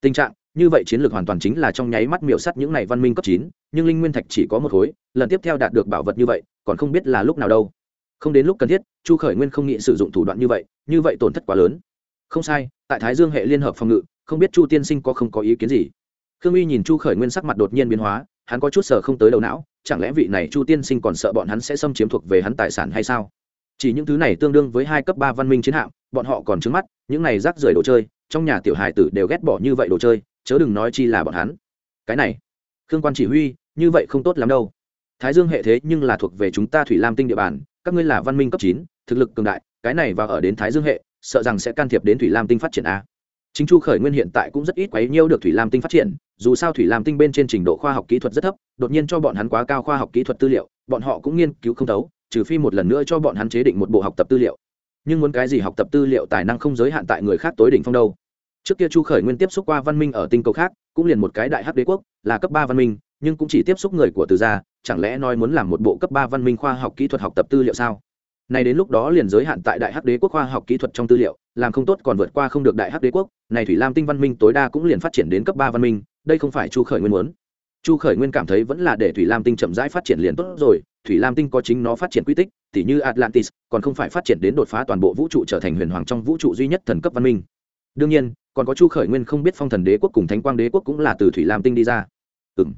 Tình trạng, như vậy chiến lược hoàn toàn chính là trong nháy mắt miểu sắt những này văn minh cấp chín, nhưng linh nguyên thạch chỉ có một khối, lần tiếp theo đạt được bảo vật như vậy, còn không biết là lúc nào đâu. Không đến lúc cần thiết, chu khởi nguyên không nghĩ sử dụng thủ đoạn như vậy như vậy tổn thất quá lớn. Không sai, tại thái dương hệ liên hợp phòng ngự không biết chu tiên sinh có không có ý kiến gì? Khương uy nhìn chu khởi nguyên sắc mặt đột nhiên biến hóa, hắn có chút sợ không tới đầu não, chẳng lẽ vị này chu tiên sinh còn sợ bọn hắn sẽ xâm chiếm thuộc về hắn tài sản hay sao? Chỉ những thứ này tương đương với hai cấp ba văn minh chiến hạm, bọn họ còn trứng mắt, những này rác rưởi đồ chơi, trong nhà tiểu hài tử đều ghét bỏ như vậy đồ chơi, chớ đừng nói chi là bọn hắn. Cái này, khương quan chỉ huy, như vậy không tốt lắm đâu. Thái dương hệ thế nhưng là thuộc về chúng ta thủy lam tinh địa bàn, các ngươi là văn minh cấp chín, thực lực cường đại, cái này và ở đến thái dương hệ, sợ rằng sẽ can thiệp đến thủy lam tinh phát triển a chính chu khởi nguyên hiện tại cũng rất ít quấy nhiêu được thủy lam tinh phát triển, dù sao thủy lam tinh bên trên trình độ khoa học kỹ thuật rất thấp, đột nhiên cho bọn hắn quá cao khoa học kỹ thuật tư liệu, bọn họ cũng nghiên cứu không thấu, trừ phi một lần nữa cho bọn hắn chế định một bộ học tập tư liệu. Nhưng muốn cái gì học tập tư liệu tài năng không giới hạn tại người khác tối đỉnh phong đâu. Trước kia chu khởi nguyên tiếp xúc qua văn minh ở tinh cầu khác, cũng liền một cái đại hắc đế quốc, là cấp ba văn minh, nhưng cũng chỉ tiếp xúc người của từ gia, chẳng lẽ nói muốn làm một bộ cấp ba văn minh khoa học kỹ thuật học tập tư liệu sao? Này đến lúc đó liền giới hạn tại đại hắc đế quốc khoa học kỹ thuật trong tư liệu làm không tốt còn vượt qua không được đại hắc đế quốc, này thủy lam tinh văn minh tối đa cũng liền phát triển đến cấp ba văn minh, đây không phải chu khởi nguyên muốn. Chu khởi nguyên cảm thấy vẫn là để thủy lam tinh chậm rãi phát triển liền tốt rồi, thủy lam tinh có chính nó phát triển quy tích, tỉ như atlantis, còn không phải phát triển đến đột phá toàn bộ vũ trụ trở thành huyền hoàng trong vũ trụ duy nhất thần cấp văn minh. Đương nhiên, còn có chu khởi nguyên không biết phong thần đế quốc cùng thánh quang đế quốc cũng là từ thủy lam tinh đi ra. Ừ m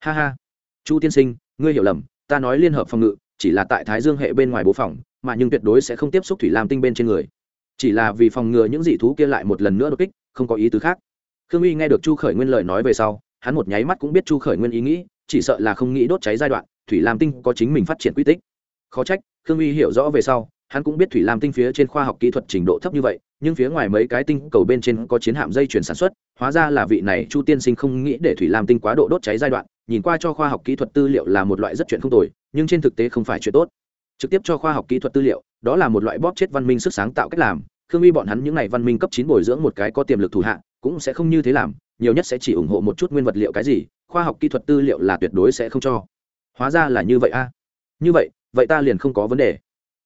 ha ha. Chu tiên sinh, ngươi hiểu lầm, ta nói liên hợp phòng ngự, chỉ là tại thái dương hệ bên ngoài bố phòng, mà nhưng tuyệt đối sẽ không tiếp xúc thủy lam tinh bên trên người chỉ là vì phòng ngừa những dị thú kia lại một lần nữa đột kích, không có ý tứ khác. Khương uy nghe được chu khởi nguyên lời nói về sau, hắn một nháy mắt cũng biết chu khởi nguyên ý nghĩ, chỉ sợ là không nghĩ đốt cháy giai đoạn, thủy lam tinh có chính mình phát triển quy tích. Khó trách, khương uy hiểu rõ về sau, hắn cũng biết thủy lam tinh phía trên khoa học kỹ thuật trình độ thấp như vậy, nhưng phía ngoài mấy cái tinh cầu bên trên có chiến hạm dây chuyển sản xuất, hóa ra là vị này chu tiên sinh không nghĩ để thủy lam tinh quá độ đốt cháy giai đoạn, nhìn qua cho khoa học kỹ thuật tư liệu là một loại rất chuyện không tồi, nhưng trên thực tế không phải chuyện tốt. Trực tiếp cho khoa học kỹ thuật tư liệu, đó là một loại bóp chết văn minh sức sáng tạo cách làm khương uy bọn hắn những n à y văn minh cấp chín bồi dưỡng một cái có tiềm lực thủ hạ cũng sẽ không như thế làm nhiều nhất sẽ chỉ ủng hộ một chút nguyên vật liệu cái gì khoa học kỹ thuật tư liệu là tuyệt đối sẽ không cho hóa ra là như vậy a như vậy vậy ta liền không có vấn đề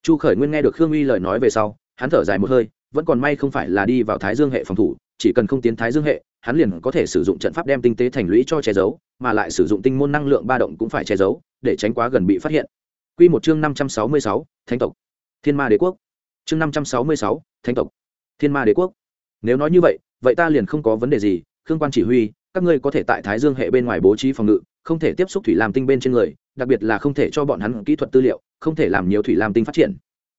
chu khởi nguyên nghe được khương uy lời nói về sau hắn thở dài một hơi vẫn còn may không phải là đi vào thái dương hệ phòng thủ chỉ cần không tiến thái dương hệ hắn liền có thể sử dụng trận pháp đem tinh tế thành lũy cho che giấu mà lại sử dụng tinh môn năng lượng ba động cũng phải che giấu để tránh quá gần bị phát hiện Quy một chương năm trăm sáu mươi sáu, Thánh tộc. Thiên Ma Đế quốc. Chương năm trăm sáu mươi sáu, Thánh tộc. Thiên Ma Đế quốc. Nếu nói như vậy, vậy ta liền không có vấn đề gì, Khương quan chỉ huy, các ngươi có thể tại Thái Dương hệ bên ngoài bố trí phòng ngự, không thể tiếp xúc thủy lam tinh bên trên người, đặc biệt là không thể cho bọn hắn kỹ thuật tư liệu, không thể làm nhiều thủy lam tinh phát triển.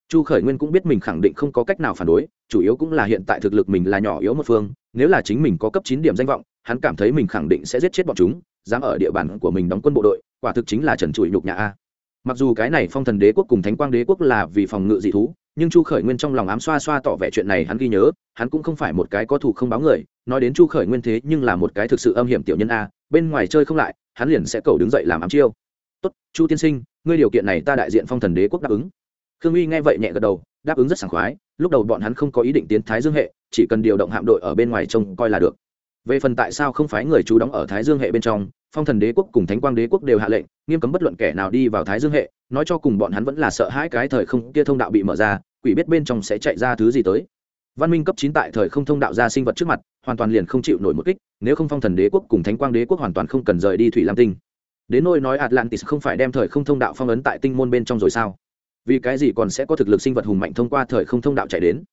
Chu Khởi Nguyên cũng biết mình khẳng định không có cách nào phản đối, chủ yếu cũng là hiện tại thực lực mình là nhỏ yếu một phương, nếu là chính mình có cấp chín điểm danh vọng, hắn cảm thấy mình khẳng định sẽ giết chết bọn chúng, dám ở địa bàn của mình đóng quân bộ đội, quả thực chính là trần trụi nhục nhã a mặc dù cái này phong thần đế quốc cùng thánh quang đế quốc là vì phòng ngự dị thú nhưng chu khởi nguyên trong lòng ám xoa xoa tỏ vẻ chuyện này hắn ghi nhớ, hắn cũng không phải một cái có thù không báo người, nói đến chu khởi nguyên thế nhưng là một cái thực sự âm hiểm tiểu nhân a, bên ngoài chơi không lại, hắn liền sẽ cầu đứng dậy làm ám chiêu. Tốt, chu tiên sinh, ngươi điều kiện này ta đại diện phong thần đế quốc đáp ứng. Khương uy nghe vậy nhẹ gật đầu, đáp ứng rất sảng khoái, lúc đầu bọn hắn không có ý định tiến thái dương hệ, chỉ cần điều động hạm đội ở bên ngoài trông coi là được. Về phần tại sao không phái người chú đóng ở thái dương hệ bên trong phong thần đế quốc cùng thánh quang đế quốc đều hạ lệnh, nghiêm cấm bất luận kẻ nào đi vào thái dương hệ, nói cho cùng bọn hắn vẫn là sợ hãi cái thời không kia thông đạo bị mở ra, quỷ biết bên trong sẽ chạy ra thứ gì tới. Văn minh cấp chín tại thời không thông đạo ra sinh vật trước mặt, hoàn toàn liền không chịu nổi một kích, nếu không phong thần đế quốc cùng thánh quang đế quốc hoàn toàn không cần rời đi thủy lam tinh. Đến nôi nói atlantis không phải đem thời không thông đạo phong ấn tại tinh môn bên trong rồi sao? Vì cái gì còn sẽ có thực lực sinh vật hùng mạnh thông qua thời không thông đạo chạy đến?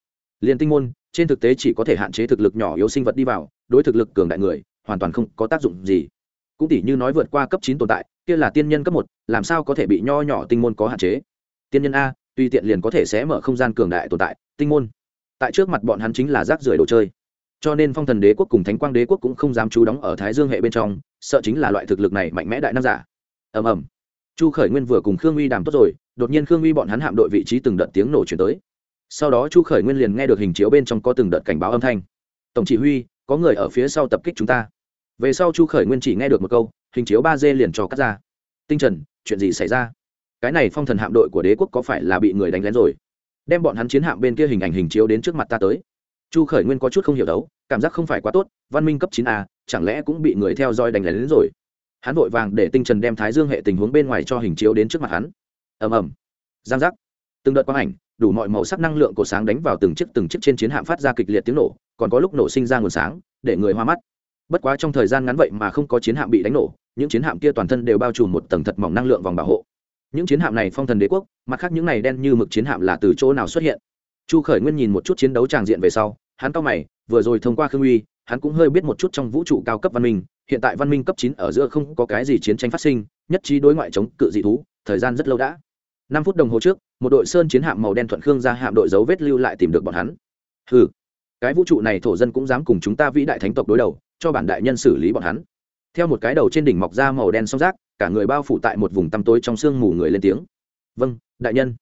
Liền tinh môn, trên thực tế chỉ có thể hạn chế thực lực nhỏ yếu sinh vật đi vào, đối thực lực cường đại người, hoàn toàn không có tác dụng gì cũng tỷ như nói vượt qua cấp chín tồn tại, kia là tiên nhân cấp một, làm sao có thể bị nho nhỏ tinh môn có hạn chế? Tiên nhân a, tùy tiện liền có thể sẽ mở không gian cường đại tồn tại, tinh môn. Tại trước mặt bọn hắn chính là rác rưởi đồ chơi. Cho nên phong thần đế quốc cùng thánh quang đế quốc cũng không dám trú đóng ở thái dương hệ bên trong, sợ chính là loại thực lực này mạnh mẽ đại nam giả. Ầm ầm. Chu khởi nguyên vừa cùng khương uy đàm tốt rồi, đột nhiên khương uy bọn hắn hạm đội vị trí từng đợt tiếng nổ chuyển tới. Sau đó chu khởi nguyên liền nghe được hình chiếu bên trong có từng đợt cảnh báo âm thanh. Tổng chỉ huy, có người ở phía sau tập kích chúng ta về sau chu khởi nguyên chỉ nghe được một câu, hình chiếu ba d liền cho cắt ra. Tinh trần, chuyện gì xảy ra? Cái này phong thần hạm đội của đế quốc có phải là bị người đánh lén rồi? Đem bọn hắn chiến hạm bên kia hình ảnh hình chiếu đến trước mặt ta tới. Chu khởi nguyên có chút không hiểu đấu, cảm giác không phải quá tốt, văn minh cấp chín a, chẳng lẽ cũng bị người theo dõi đánh lén đến rồi? Hắn vội vàng để tinh trần đem thái dương hệ tình huống bên ngoài cho hình chiếu đến trước mặt hắn. Ầm ầm. Giang giác. Từng đợt quang ảnh, đủ mọi màu sắc năng lượng của sáng đánh vào từng chiếc từng chiếc trên chiến hạm phát ra kịch liệt tiếng nổ, còn có lúc nổ sinh ra nguồn sáng, để người hoa mắt bất quá trong thời gian ngắn vậy mà không có chiến hạm bị đánh nổ, những chiến hạm kia toàn thân đều bao trùm một tầng thật mỏng năng lượng vòng bảo hộ. Những chiến hạm này phong thần đế quốc, mặt khác những này đen như mực chiến hạm là từ chỗ nào xuất hiện? Chu khởi nguyên nhìn một chút chiến đấu tràng diện về sau, hắn cao mày, vừa rồi thông qua khương uy, hắn cũng hơi biết một chút trong vũ trụ cao cấp văn minh, hiện tại văn minh cấp chín ở giữa không có cái gì chiến tranh phát sinh, nhất trí đối ngoại chống cự dị thú, thời gian rất lâu đã. Năm phút đồng hồ trước, một đội sơn chiến hạm màu đen thuận khương ra hạm đội dấu vết lưu lại tìm được bọn hắn. Ừ cái vũ trụ này thổ dân cũng dám cùng chúng ta vĩ đại thánh tộc đối đầu cho bản đại nhân xử lý bọn hắn. Theo một cái đầu trên đỉnh mọc ra màu đen song rác, cả người bao phủ tại một vùng tăm tối trong sương mù người lên tiếng. Vâng đại nhân.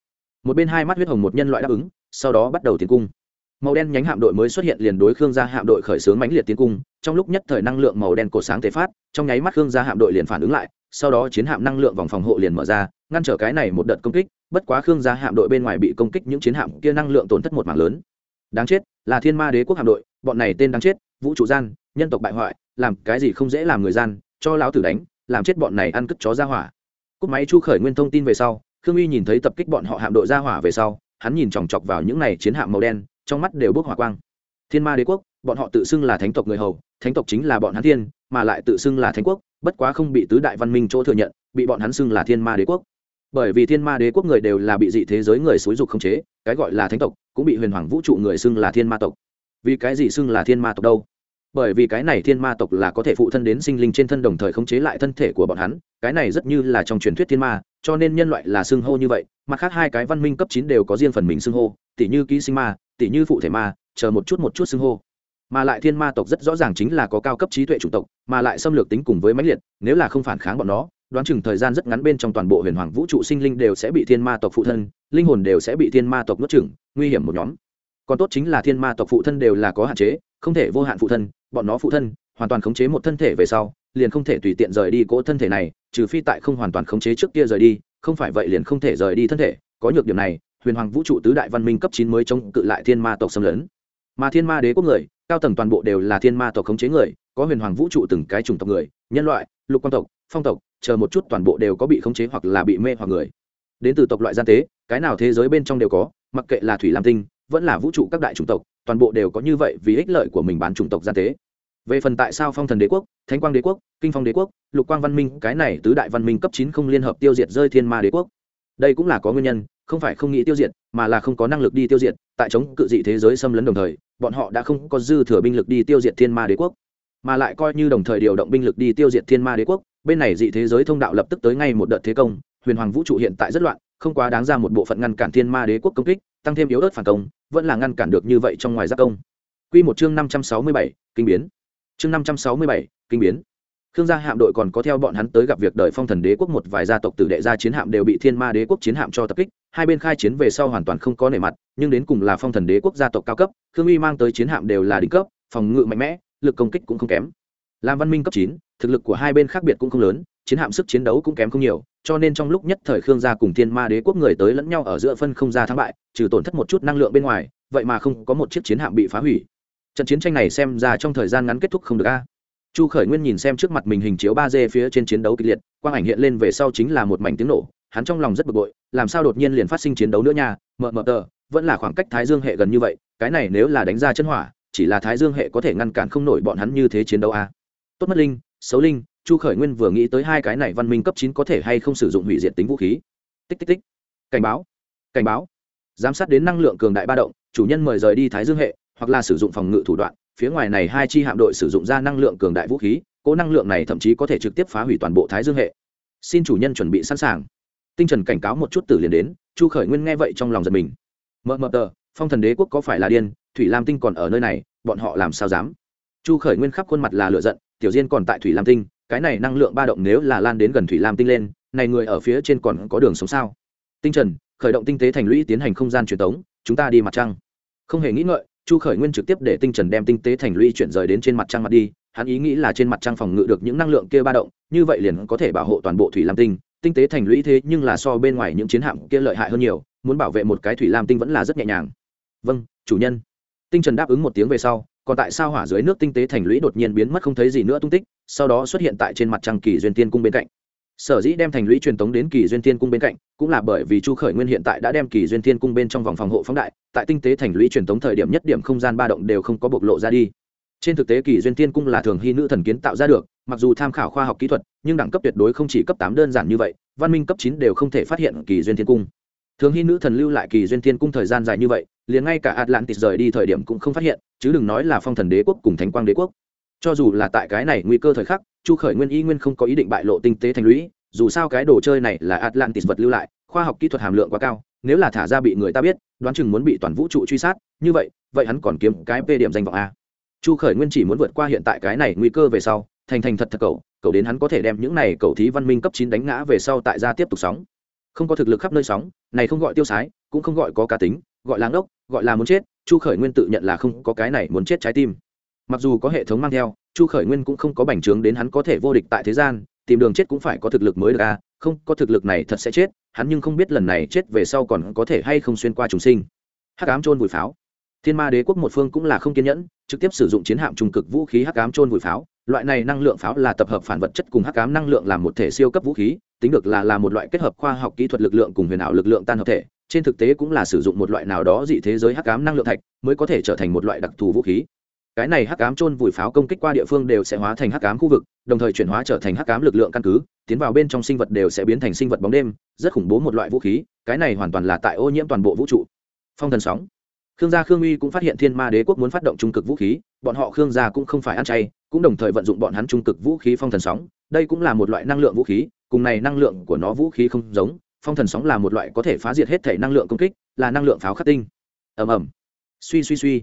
Một bên hai mắt huyết hồng một nhân loại đáp ứng, sau đó bắt đầu tiến cung. Màu đen nhánh hạm đội mới xuất hiện liền đối khương gia hạm đội khởi xướng mãnh liệt tiến cung, trong lúc nhất thời năng lượng màu đen cổ sáng tế phát, trong nháy mắt khương gia hạm đội liền phản ứng lại, sau đó chiến hạm năng lượng vòng phòng hộ liền mở ra, ngăn trở cái này một đợt công kích, bất quá khương gia hạm đội bên ngoài bị công kích những chiến hạm kia năng lượng tổn thất một mảng lớn. Đáng chết, là thiên ma đế quốc hạm đội, bọn này tên đáng chết, vũ trụ gian nhân tộc bại hoại, làm cái gì không dễ làm người gian, cho lão tử đánh, làm chết bọn này ăn cất chó ra hỏa. Cúp máy chu khởi nguyên thông tin về sau, khương uy nhìn thấy tập kích bọn họ hạm đội ra hỏa về sau, hắn nhìn chòng chọc vào những này chiến hạm màu đen, trong mắt đều bốc hỏa quang. Thiên ma đế quốc, bọn họ tự xưng là thánh tộc người hầu, thánh tộc chính là bọn hắn thiên, mà lại tự xưng là thánh quốc, bất quá không bị tứ đại văn minh chỗ thừa nhận, bị bọn hắn xưng là thiên ma đế quốc. Bởi vì thiên ma đế quốc người đều là bị dị thế giới người xúi dục khống chế, cái gọi là thánh tộc cũng bị huyền hoàng vũ trụ người xưng là thiên ma tộc. Vì cái gì xưng là thiên ma tộc đâu? Bởi vì cái này thiên ma tộc là có thể phụ thân đến sinh linh trên thân đồng thời khống chế lại thân thể của bọn hắn, cái này rất như là trong truyền thuyết thiên ma, cho nên nhân loại là xưng hô như vậy, mặt khác hai cái văn minh cấp chín đều có riêng phần mình xưng hô, tỉ như ký sinh ma, tỉ như phụ thể ma, chờ một chút một chút xưng hô. Mà lại thiên ma tộc rất rõ ràng chính là có cao cấp trí tuệ chủng tộc, mà lại xâm lược tính cùng với mãnh liệt, nếu là không phản kháng bọn nó, đoán chừng thời gian rất ngắn bên trong toàn bộ huyền hoàng vũ trụ sinh linh đều sẽ bị thiên ma tộc phụ thân, linh hồn đều sẽ bị thiên ma tộc nuốt chửng, nguy hiểm một nhóm. Còn tốt chính là thiên ma tộc phụ thân đều là có hạn chế, không thể vô hạn phụ thân bọn nó phụ thân, hoàn toàn khống chế một thân thể về sau, liền không thể tùy tiện rời đi cỗ thân thể này, trừ phi tại không hoàn toàn khống chế trước kia rời đi, không phải vậy liền không thể rời đi thân thể. Có nhược điểm này, huyền hoàng vũ trụ tứ đại văn minh cấp chín mới chống cự lại thiên ma tộc xâm lấn. Mà thiên ma đế quốc người, cao tầng toàn bộ đều là thiên ma tộc khống chế người, có huyền hoàng vũ trụ từng cái chủng tộc người, nhân loại, lục quan tộc, phong tộc, chờ một chút toàn bộ đều có bị khống chế hoặc là bị mê hoặc người. Đến từ tộc loại gian tế, cái nào thế giới bên trong đều có, mặc kệ là thủy lam tinh, vẫn là vũ trụ các đại chủng tộc toàn bộ đều có như vậy vì ích lợi của mình bán chủng tộc gian tế. Về phần tại sao phong thần đế quốc, thánh quang đế quốc, kinh phong đế quốc, lục quang văn minh, cái này tứ đại văn minh cấp chín không liên hợp tiêu diệt rơi thiên ma đế quốc. Đây cũng là có nguyên nhân, không phải không nghĩ tiêu diệt, mà là không có năng lực đi tiêu diệt, tại chống cự dị thế giới xâm lấn đồng thời, bọn họ đã không có dư thừa binh lực đi tiêu diệt thiên ma đế quốc, mà lại coi như đồng thời điều động binh lực đi tiêu diệt thiên ma đế quốc, bên này dị thế giới thông đạo lập tức tới ngay một đợt thế công, huyền hoàng vũ trụ hiện tại rất loạn, không quá đáng ra một bộ phận ngăn cản thiên ma đế quốc công kích tăng thêm yếu ớt phản công, vẫn là ngăn cản được như vậy trong ngoài giác công. Quy một chương năm trăm sáu mươi bảy, kinh biến. Chương năm trăm sáu mươi bảy, kinh biến. Khương gia hạm đội còn có theo bọn hắn tới gặp việc đời phong thần đế quốc một vài gia tộc tử đệ gia chiến hạm đều bị thiên ma đế quốc chiến hạm cho tập kích, hai bên khai chiến về sau hoàn toàn không có nề mặt, nhưng đến cùng là phong thần đế quốc gia tộc cao cấp, khương uy mang tới chiến hạm đều là đỉnh cấp, phòng ngự mạnh mẽ, lực công kích cũng không kém. Làm văn minh cấp chín, thực lực của hai bên khác biệt cũng không lớn chiến hạm sức chiến đấu cũng kém không nhiều, cho nên trong lúc nhất thời khương gia cùng thiên ma đế quốc người tới lẫn nhau ở giữa phân không ra thắng bại, trừ tổn thất một chút năng lượng bên ngoài, vậy mà không có một chiếc chiến hạm bị phá hủy. Trận chiến tranh này xem ra trong thời gian ngắn kết thúc không được a. Chu khởi nguyên nhìn xem trước mặt mình hình chiếu ba d phía trên chiến đấu kịch liệt, quang ảnh hiện lên về sau chính là một mảnh tiếng nổ, hắn trong lòng rất bực bội, làm sao đột nhiên liền phát sinh chiến đấu nữa nha mờ mờ tờ, vẫn là khoảng cách thái dương hệ gần như vậy, cái này nếu là đánh ra chân hỏa, chỉ là thái dương hệ có thể ngăn cản không nổi bọn hắn như thế chiến đấu a. Tốt mất linh, xấu linh chu khởi nguyên vừa nghĩ tới hai cái này văn minh cấp chín có thể hay không sử dụng hủy diệt tính vũ khí. Tích tích tích. Cảnh báo. Cảnh báo. Giám sát đến năng lượng cường đại ba động, chủ nhân mời rời đi thái dương hệ, hoặc là sử dụng phòng ngự thủ đoạn, phía ngoài này hai chi hạm đội sử dụng ra năng lượng cường đại vũ khí cỗ năng lượng này thậm chí có thể trực tiếp phá hủy toàn bộ thái dương hệ. Xin chủ nhân chuẩn bị sẵn sàng. Tinh trần cảnh cáo một chút tử liền đến, chu khởi nguyên nghe vậy trong lòng giật mình. Mờ mờ tờ, phong thần đế quốc có phải là điên, thủy lam tinh còn ở nơi này, bọn họ làm sao dám? Chu khởi nguyên khắp khuôn mặt là lựa giận, tiểu diên còn tại thủy lam tinh cái này năng lượng ba động nếu là lan đến gần thủy lam tinh lên, này người ở phía trên còn có đường sống sao? Tinh trần, khởi động tinh tế thành lũy tiến hành không gian truyền tống, chúng ta đi mặt trăng. Không hề nghĩ ngợi, chu khởi nguyên trực tiếp để tinh trần đem tinh tế thành lũy chuyển rời đến trên mặt trăng mặt đi, hắn ý nghĩ là trên mặt trăng phòng ngự được những năng lượng kia ba động, như vậy liền có thể bảo hộ toàn bộ thủy lam tinh. Tinh tế thành lũy thế nhưng là so bên ngoài những chiến hạm kia lợi hại hơn nhiều, muốn bảo vệ một cái thủy lam tinh vẫn là rất nhẹ nhàng. Vâng chủ nhân. Tinh trần đáp ứng một tiếng về sau còn tại sao hỏa dưới nước tinh tế thành lũy đột nhiên biến mất không thấy gì nữa tung tích, sau đó xuất hiện tại trên mặt trăng kỳ duyên tiên cung bên cạnh. Sở dĩ đem thành lũy truyền tống đến kỳ duyên tiên cung bên cạnh, cũng là bởi vì chu khởi nguyên hiện tại đã đem kỳ duyên tiên cung bên trong vòng phòng hộ phóng đại, tại tinh tế thành lũy truyền tống thời điểm nhất điểm không gian ba động đều không có bộc lộ ra đi. Trên thực tế kỳ duyên tiên cung là thường hy nữ thần kiến tạo ra được, mặc dù tham khảo khoa học kỹ thuật, nhưng đẳng cấp tuyệt đối không chỉ cấp tám đơn giản như vậy, văn minh cấp chín đều không thể phát hiện kỳ duyên tiên cung thường hy nữ thần lưu lại kỳ duyên thiên cung thời gian dài như vậy, liền ngay cả atlantis rời đi thời điểm cũng không phát hiện, chứ đừng nói là phong thần đế quốc cùng thánh quang đế quốc. Cho dù là tại cái này nguy cơ thời khắc, chu khởi nguyên y nguyên không có ý định bại lộ tinh tế thành lũy, dù sao cái đồ chơi này là atlantis vật lưu lại, khoa học kỹ thuật hàm lượng quá cao, nếu là thả ra bị người ta biết, đoán chừng muốn bị toàn vũ trụ truy sát, như vậy vậy hắn còn kiếm cái về điểm danh vọng a. Chu khởi nguyên chỉ muốn vượt qua hiện tại cái này nguy cơ về sau, thành thành thật thật cậu cậu đến hắn có thể đem những này cậu thí văn minh cấp chín đánh ngã về sau tại ra tiếp tục sóng không có thực lực khắp nơi sóng, này không gọi tiêu sái, cũng không gọi có cá tính, gọi là ngốc, gọi là muốn chết, chu khởi nguyên tự nhận là không có cái này muốn chết trái tim. Mặc dù có hệ thống mang theo, chu khởi nguyên cũng không có bành trướng đến hắn có thể vô địch tại thế gian, tìm đường chết cũng phải có thực lực mới được a không, có thực lực này thật sẽ chết, hắn nhưng không biết lần này chết về sau còn có thể hay không xuyên qua trùng sinh. Hắc ám trôn vùi pháo. Thiên ma đế quốc một phương cũng là không kiên nhẫn, trực tiếp sử dụng chiến hạm trùng cực vũ khí hắc ám trôn vùi pháo loại này năng lượng pháo là tập hợp phản vật chất cùng hắc ám năng lượng làm một thể siêu cấp vũ khí, tính được là là một loại kết hợp khoa học kỹ thuật lực lượng cùng huyền ảo lực lượng tan hợp thể. Trên thực tế cũng là sử dụng một loại nào đó dị thế giới hắc ám năng lượng thạch mới có thể trở thành một loại đặc thù vũ khí. Cái này hắc ám trôn vùi pháo công kích qua địa phương đều sẽ hóa thành hắc ám khu vực, đồng thời chuyển hóa trở thành hắc ám lực lượng căn cứ, tiến vào bên trong sinh vật đều sẽ biến thành sinh vật bóng đêm, rất khủng bố một loại vũ khí, cái này hoàn toàn là tại ô nhiễm toàn bộ vũ trụ. Phong thần sóng. Khương gia khương uy cũng phát hiện thiên ma đế quốc muốn phát động trung cực vũ khí, bọn họ khương gia cũng không phải ăn chay cũng đồng thời vận dụng bọn hắn trung cực vũ khí phong thần sóng, đây cũng là một loại năng lượng vũ khí, cùng này năng lượng của nó vũ khí không giống, phong thần sóng là một loại có thể phá diệt hết thể năng lượng công kích, là năng lượng pháo khắc tinh. Ầm ầm. Suy suy suy.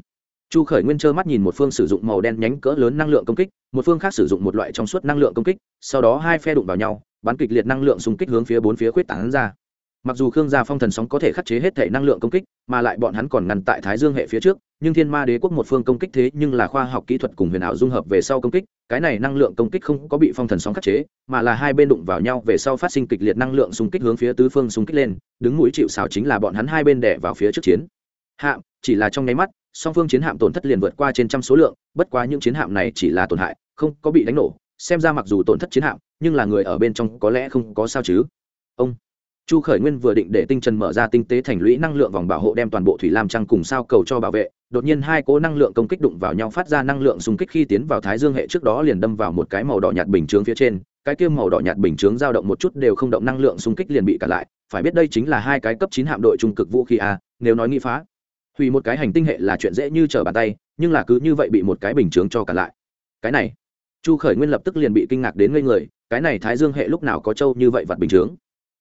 Chu khởi nguyên trơ mắt nhìn một phương sử dụng màu đen nhánh cỡ lớn năng lượng công kích, một phương khác sử dụng một loại trong suốt năng lượng công kích, sau đó hai phe đụng vào nhau, bắn kịch liệt năng lượng xung kích hướng phía bốn phía khuyết tảng ra mặc dù khương gia phong thần sóng có thể khắc chế hết thể năng lượng công kích, mà lại bọn hắn còn ngăn tại thái dương hệ phía trước, nhưng thiên ma đế quốc một phương công kích thế nhưng là khoa học kỹ thuật cùng huyền ảo dung hợp về sau công kích, cái này năng lượng công kích không có bị phong thần sóng khắc chế, mà là hai bên đụng vào nhau về sau phát sinh kịch liệt năng lượng xung kích hướng phía tứ phương xung kích lên, đứng mũi chịu xào chính là bọn hắn hai bên đẻ vào phía trước chiến. Hạm, chỉ là trong nháy mắt, song phương chiến hạm tổn thất liền vượt qua trên trăm số lượng, bất quá những chiến hạm này chỉ là tổn hại, không có bị đánh nổ. Xem ra mặc dù tổn thất chiến hạm, nhưng là người ở bên trong có lẽ không có sao chứ. Ông chu khởi nguyên vừa định để tinh trần mở ra tinh tế thành lũy năng lượng vòng bảo hộ đem toàn bộ thủy lam trăng cùng sao cầu cho bảo vệ, đột nhiên hai cố năng lượng công kích đụng vào nhau phát ra năng lượng xung kích khi tiến vào thái dương hệ trước đó liền đâm vào một cái màu đỏ nhạt bình chướng phía trên, cái kia màu đỏ nhạt bình chướng dao động một chút đều không động năng lượng xung kích liền bị cản lại, phải biết đây chính là hai cái cấp chín hạm đội trung cực vũ khí a, nếu nói nghĩ phá, hủy một cái hành tinh hệ là chuyện dễ như trở bàn tay, nhưng là cứ như vậy bị một cái bình chướng cho cản lại. Cái này, chu khởi nguyên lập tức liền bị kinh ngạc đến ngây người, cái này thái dương hệ lúc nào có trâu như vậy vặt bình chướng?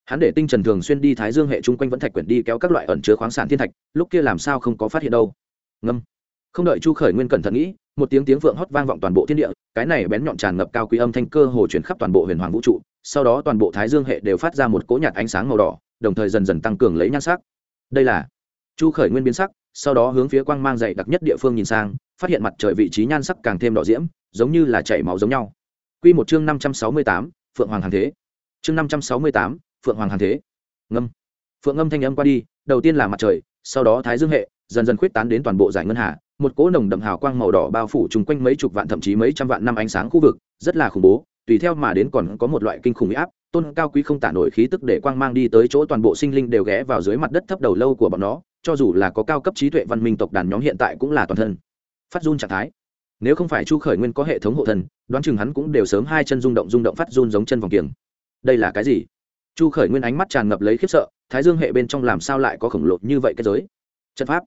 Hắn để tinh trần thường xuyên đi thái dương hệ chung quanh vẫn thạch quyển đi kéo các loại ẩn chứa khoáng sản thiên thạch, lúc kia làm sao không có phát hiện đâu. Ngâm. Không đợi chu khởi nguyên cẩn thận nghĩ, một tiếng tiếng vượng hót vang vọng toàn bộ thiên địa, cái này bén nhọn tràn ngập cao quý âm thanh cơ hồ chuyển khắp toàn bộ huyền hoàng vũ trụ, sau đó toàn bộ thái dương hệ đều phát ra một cỗ nhạt ánh sáng màu đỏ, đồng thời dần dần tăng cường lấy nhan sắc. Đây là chu khởi nguyên biến sắc, sau đó hướng phía quang mang dày đặc nhất địa phương nhìn sang, phát hiện mặt trời vị trí nhan sắc càng thêm đỏ diễm, giống như là chảy máu giống nhau. Quy một chương năm trăm sáu mươi tám, phượng hoàng hàng thế. Chương năm trăm sáu mươi tám phượng hoàng hàng thế. Ngâm. Phượng ngâm thanh âm qua đi đầu tiên là mặt trời sau đó thái dương hệ dần dần khuyết tán đến toàn bộ giải ngân hà một cỗ nồng đậm hào quang màu đỏ bao phủ chung quanh mấy chục vạn thậm chí mấy trăm vạn năm ánh sáng khu vực rất là khủng bố tùy theo mà đến còn có một loại kinh khủng áp tôn cao quý không tả nổi khí tức để quang mang đi tới chỗ toàn bộ sinh linh đều ghé vào dưới mặt đất thấp đầu lâu của bọn nó cho dù là có cao cấp trí tuệ văn minh tộc đàn nhóm hiện tại cũng là toàn thân. Phát run trạng thái. Nếu không phải chu khởi nguyên có hệ thống hộ thần, đoán chừng hắn cũng đều sớm hai chân rung động rung động phát run giống chân vòng kiềng. Đây là cái gì? Chu khởi nguyên ánh mắt tràn ngập lấy khiếp sợ, thái dương hệ bên trong làm sao lại có khổng lồ như vậy cái giới? Trận pháp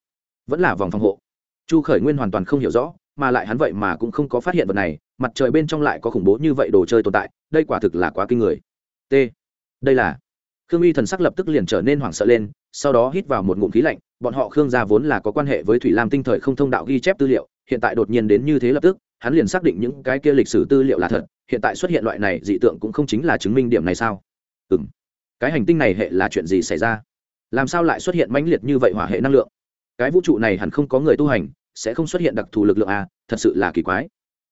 vẫn là vòng phòng hộ. Chu khởi nguyên hoàn toàn không hiểu rõ, mà lại hắn vậy mà cũng không có phát hiện vật này, mặt trời bên trong lại có khủng bố như vậy đồ chơi tồn tại, đây quả thực là quá kinh người. T. Đây là khương uy thần sắc lập tức liền trở nên hoảng sợ lên, sau đó hít vào một ngụm khí lạnh, bọn họ khương gia vốn là có quan hệ với thủy lam tinh thời không thông đạo ghi chép tư liệu, hiện tại đột nhiên đến như thế lập tức, hắn liền xác định những cái kia lịch sử tư liệu là thật, hiện tại xuất hiện loại này dị tượng cũng không chính là chứng minh điểm này sao? Ừ m cái hành tinh này hệ là chuyện gì xảy ra? Làm sao lại xuất hiện mãnh liệt như vậy hỏa hệ năng lượng? Cái vũ trụ này hẳn không có người tu hành, sẽ không xuất hiện đặc thù lực lượng à? Thật sự là kỳ quái.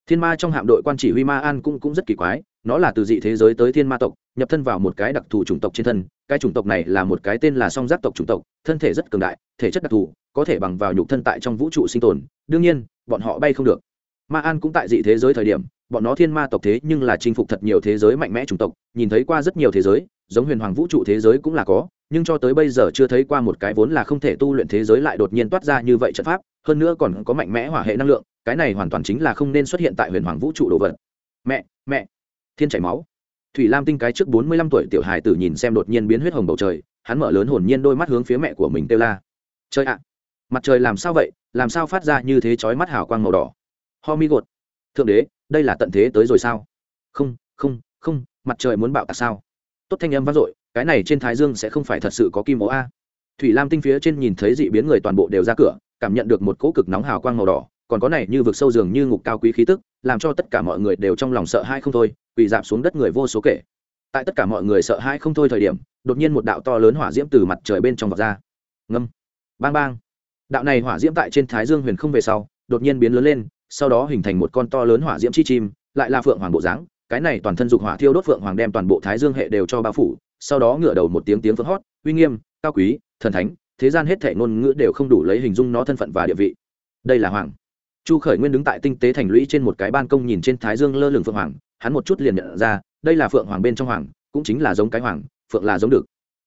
Thiên ma trong hạm đội quan chỉ huy ma an cũng cũng rất kỳ quái, nó là từ dị thế giới tới thiên ma tộc, nhập thân vào một cái đặc thù chủng tộc trên thân, cái chủng tộc này là một cái tên là song giác tộc chủng tộc, thân thể rất cường đại, thể chất đặc thù, có thể bằng vào nhục thân tại trong vũ trụ sinh tồn, đương nhiên, bọn họ bay không được. Ma an cũng tại dị thế giới thời điểm, bọn nó thiên ma tộc thế nhưng là chinh phục thật nhiều thế giới mạnh mẽ chủng tộc, nhìn thấy qua rất nhiều thế giới giống huyền hoàng vũ trụ thế giới cũng là có, nhưng cho tới bây giờ chưa thấy qua một cái vốn là không thể tu luyện thế giới lại đột nhiên toát ra như vậy trận pháp, hơn nữa còn có mạnh mẽ hỏa hệ năng lượng, cái này hoàn toàn chính là không nên xuất hiện tại huyền hoàng vũ trụ đồ vật. Mẹ mẹ. Thiên chảy máu. Thủy lam tinh cái trước bốn mươi lăm tuổi tiểu hài tử nhìn xem đột nhiên biến huyết hồng bầu trời, hắn mở lớn hồn nhiên đôi mắt hướng phía mẹ của mình kêu la. Chơi ạ, mặt trời làm sao vậy, làm sao phát ra như thế chói mắt hào quang màu đỏ? Ho mi gột. Thượng đế, đây là tận thế tới rồi sao? Không không không, mặt trời muốn bạo tạc sao? Tốt thanh âm vang dội, cái này trên thái dương sẽ không phải thật sự có kim ố a. Thủy lam tinh phía trên nhìn thấy dị biến người toàn bộ đều ra cửa, cảm nhận được một cỗ cực nóng hào quang màu đỏ, còn có này như vực sâu giường như ngục cao quý khí tức, làm cho tất cả mọi người đều trong lòng sợ hãi không thôi, quỳ dạp xuống đất người vô số kể. Tại tất cả mọi người sợ hãi không thôi thời điểm, đột nhiên một đạo to lớn hỏa diễm từ mặt trời bên trong vọt ra. Ngâm. Bang bang. Đạo này hỏa diễm tại trên thái dương huyền không về sau, đột nhiên biến lớn lên, sau đó hình thành một con to lớn hỏa diễm chi chim, lại là phượng hoàng bộ dáng cái này toàn thân dục hỏa thiêu đốt phượng hoàng đem toàn bộ thái dương hệ đều cho bao phủ, sau đó ngửa đầu một tiếng tiếng phượng hót, uy nghiêm, cao quý, thần thánh, thế gian hết thể ngôn ngữ đều không đủ lấy hình dung nó thân phận và địa vị. Đây là hoàng. Chu khởi nguyên đứng tại tinh tế thành lũy trên một cái ban công nhìn trên thái dương lơ lửng phượng hoàng, hắn một chút liền nhận ra, đây là phượng hoàng bên trong hoàng, cũng chính là giống cái hoàng, phượng là giống được.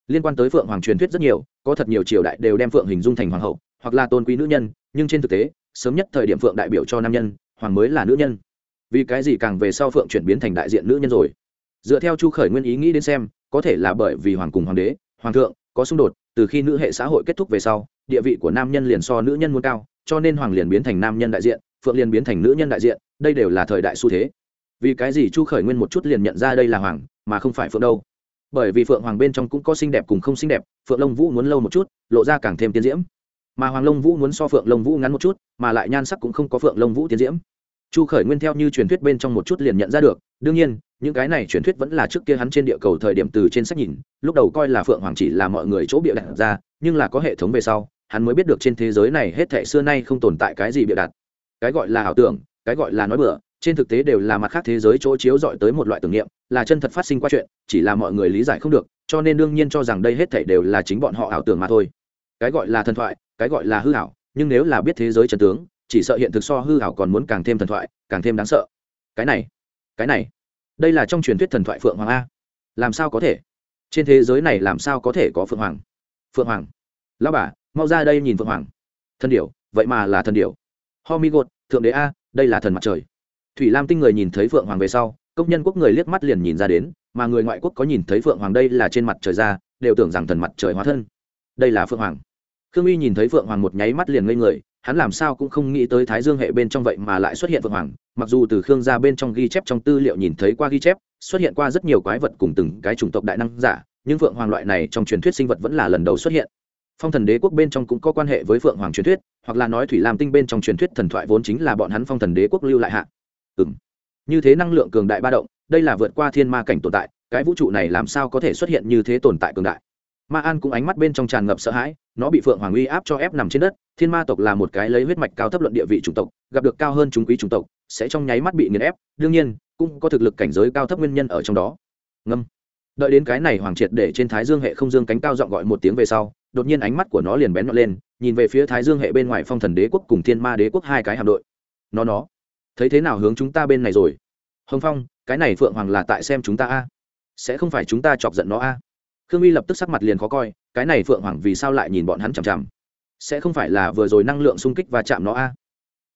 Liên quan tới phượng hoàng truyền thuyết rất nhiều, có thật nhiều triều đại đều đem phượng hình dung thành hoàng hậu, hoặc là tôn quý nữ nhân, nhưng trên thực tế, sớm nhất thời điểm phượng đại biểu cho nam nhân, hoàng mới là nữ nhân vì cái gì càng về sau phượng chuyển biến thành đại diện nữ nhân rồi? Dựa theo chu khởi nguyên ý nghĩ đến xem, có thể là bởi vì hoàng cùng hoàng đế, hoàng thượng, có xung đột, từ khi nữ hệ xã hội kết thúc về sau, địa vị của nam nhân liền so nữ nhân muốn cao, cho nên hoàng liền biến thành nam nhân đại diện, phượng liền biến thành nữ nhân đại diện, đây đều là thời đại xu thế. Vì cái gì chu khởi nguyên một chút liền nhận ra đây là hoàng, mà không phải phượng đâu? Bởi vì phượng hoàng bên trong cũng có xinh đẹp cùng không xinh đẹp, phượng lông vũ muốn lâu một chút, lộ ra càng thêm tiến diễm. Mà hoàng lông vũ muốn so phượng lông vũ ngắn một chút, mà lại nhan sắc cũng không có phượng lông vũ tiến diễm chu khởi nguyên theo như truyền thuyết bên trong một chút liền nhận ra được, đương nhiên, những cái này truyền thuyết vẫn là trước kia hắn trên địa cầu thời điểm từ trên sách nhìn, lúc đầu coi là phượng hoàng chỉ là mọi người chỗ bịa đặt ra, nhưng là có hệ thống về sau, hắn mới biết được trên thế giới này hết thệ xưa nay không tồn tại cái gì bịa đặt. Cái gọi là ảo tưởng, cái gọi là nói bừa, trên thực tế đều là mặt khác thế giới chỗ chiếu dọi tới một loại tưởng niệm, là chân thật phát sinh qua chuyện, chỉ là mọi người lý giải không được, cho nên đương nhiên cho rằng đây hết thảy đều là chính bọn họ ảo tưởng mà thôi. Cái gọi là thần thoại, cái gọi là hư ảo, nhưng nếu là biết thế giới chân tướng chỉ sợ hiện thực so hư ảo còn muốn càng thêm thần thoại, càng thêm đáng sợ. Cái này cái này, đây là trong truyền thuyết thần thoại phượng hoàng a. Làm sao có thể? Trên thế giới này làm sao có thể có phượng hoàng? Phượng hoàng. Lao bà, mau ra đây nhìn phượng hoàng. Thần điểu, vậy mà là thần điểu. Ho mi gột thượng đế a, đây là thần mặt trời. Thủy lam tinh người nhìn thấy phượng hoàng về sau công nhân quốc người liếc mắt liền nhìn ra đến, mà người ngoại quốc có nhìn thấy phượng hoàng đây là trên mặt trời ra, đều tưởng rằng thần mặt trời hóa thân. Đây là phượng hoàng. Khương uy nhìn thấy phượng hoàng một nháy mắt liền ngây người hắn làm sao cũng không nghĩ tới thái dương hệ bên trong vậy mà lại xuất hiện Vượng hoàng, mặc dù từ khương gia bên trong ghi chép trong tư liệu nhìn thấy qua ghi chép, xuất hiện qua rất nhiều quái vật cùng từng cái chủng tộc đại năng giả, nhưng Vượng hoàng loại này trong truyền thuyết sinh vật vẫn là lần đầu xuất hiện. Phong thần đế quốc bên trong cũng có quan hệ với Vượng hoàng truyền thuyết, hoặc là nói thủy lam tinh bên trong truyền thuyết thần thoại vốn chính là bọn hắn phong thần đế quốc lưu lại hạ. Ừ m như thế năng lượng cường đại ba động, đây là vượt qua thiên ma cảnh tồn tại, cái vũ trụ này làm sao có thể xuất hiện như thế tồn tại cường đại? Ma an cũng ánh mắt bên trong tràn ngập sợ hãi, nó bị phượng hoàng uy áp cho ép nằm trên đất, thiên ma tộc là một cái lấy huyết mạch cao thấp luận địa vị chủng tộc, gặp được cao hơn chúng quý chủng tộc, sẽ trong nháy mắt bị nghiền ép, đương nhiên, cũng có thực lực cảnh giới cao thấp nguyên nhân ở trong đó. Ngâm. Đợi đến cái này hoàng triệt để trên thái dương hệ không dương cánh cao dọn gọi một tiếng về sau, đột nhiên ánh mắt của nó liền bén nhọn lên, nhìn về phía thái dương hệ bên ngoài phong thần đế quốc cùng thiên ma đế quốc hai cái hạm đội. Nó nó, thấy thế nào hướng chúng ta bên này rồi? Hồng phong, cái này phượng hoàng là tại xem chúng ta a? Sẽ không phải chúng ta chọc giận nó a? Khương uy lập tức sắc mặt liền khó coi, cái này phượng hoàng vì sao lại nhìn bọn hắn chằm chằm? Sẽ không phải là vừa rồi năng lượng xung kích và chạm nó a?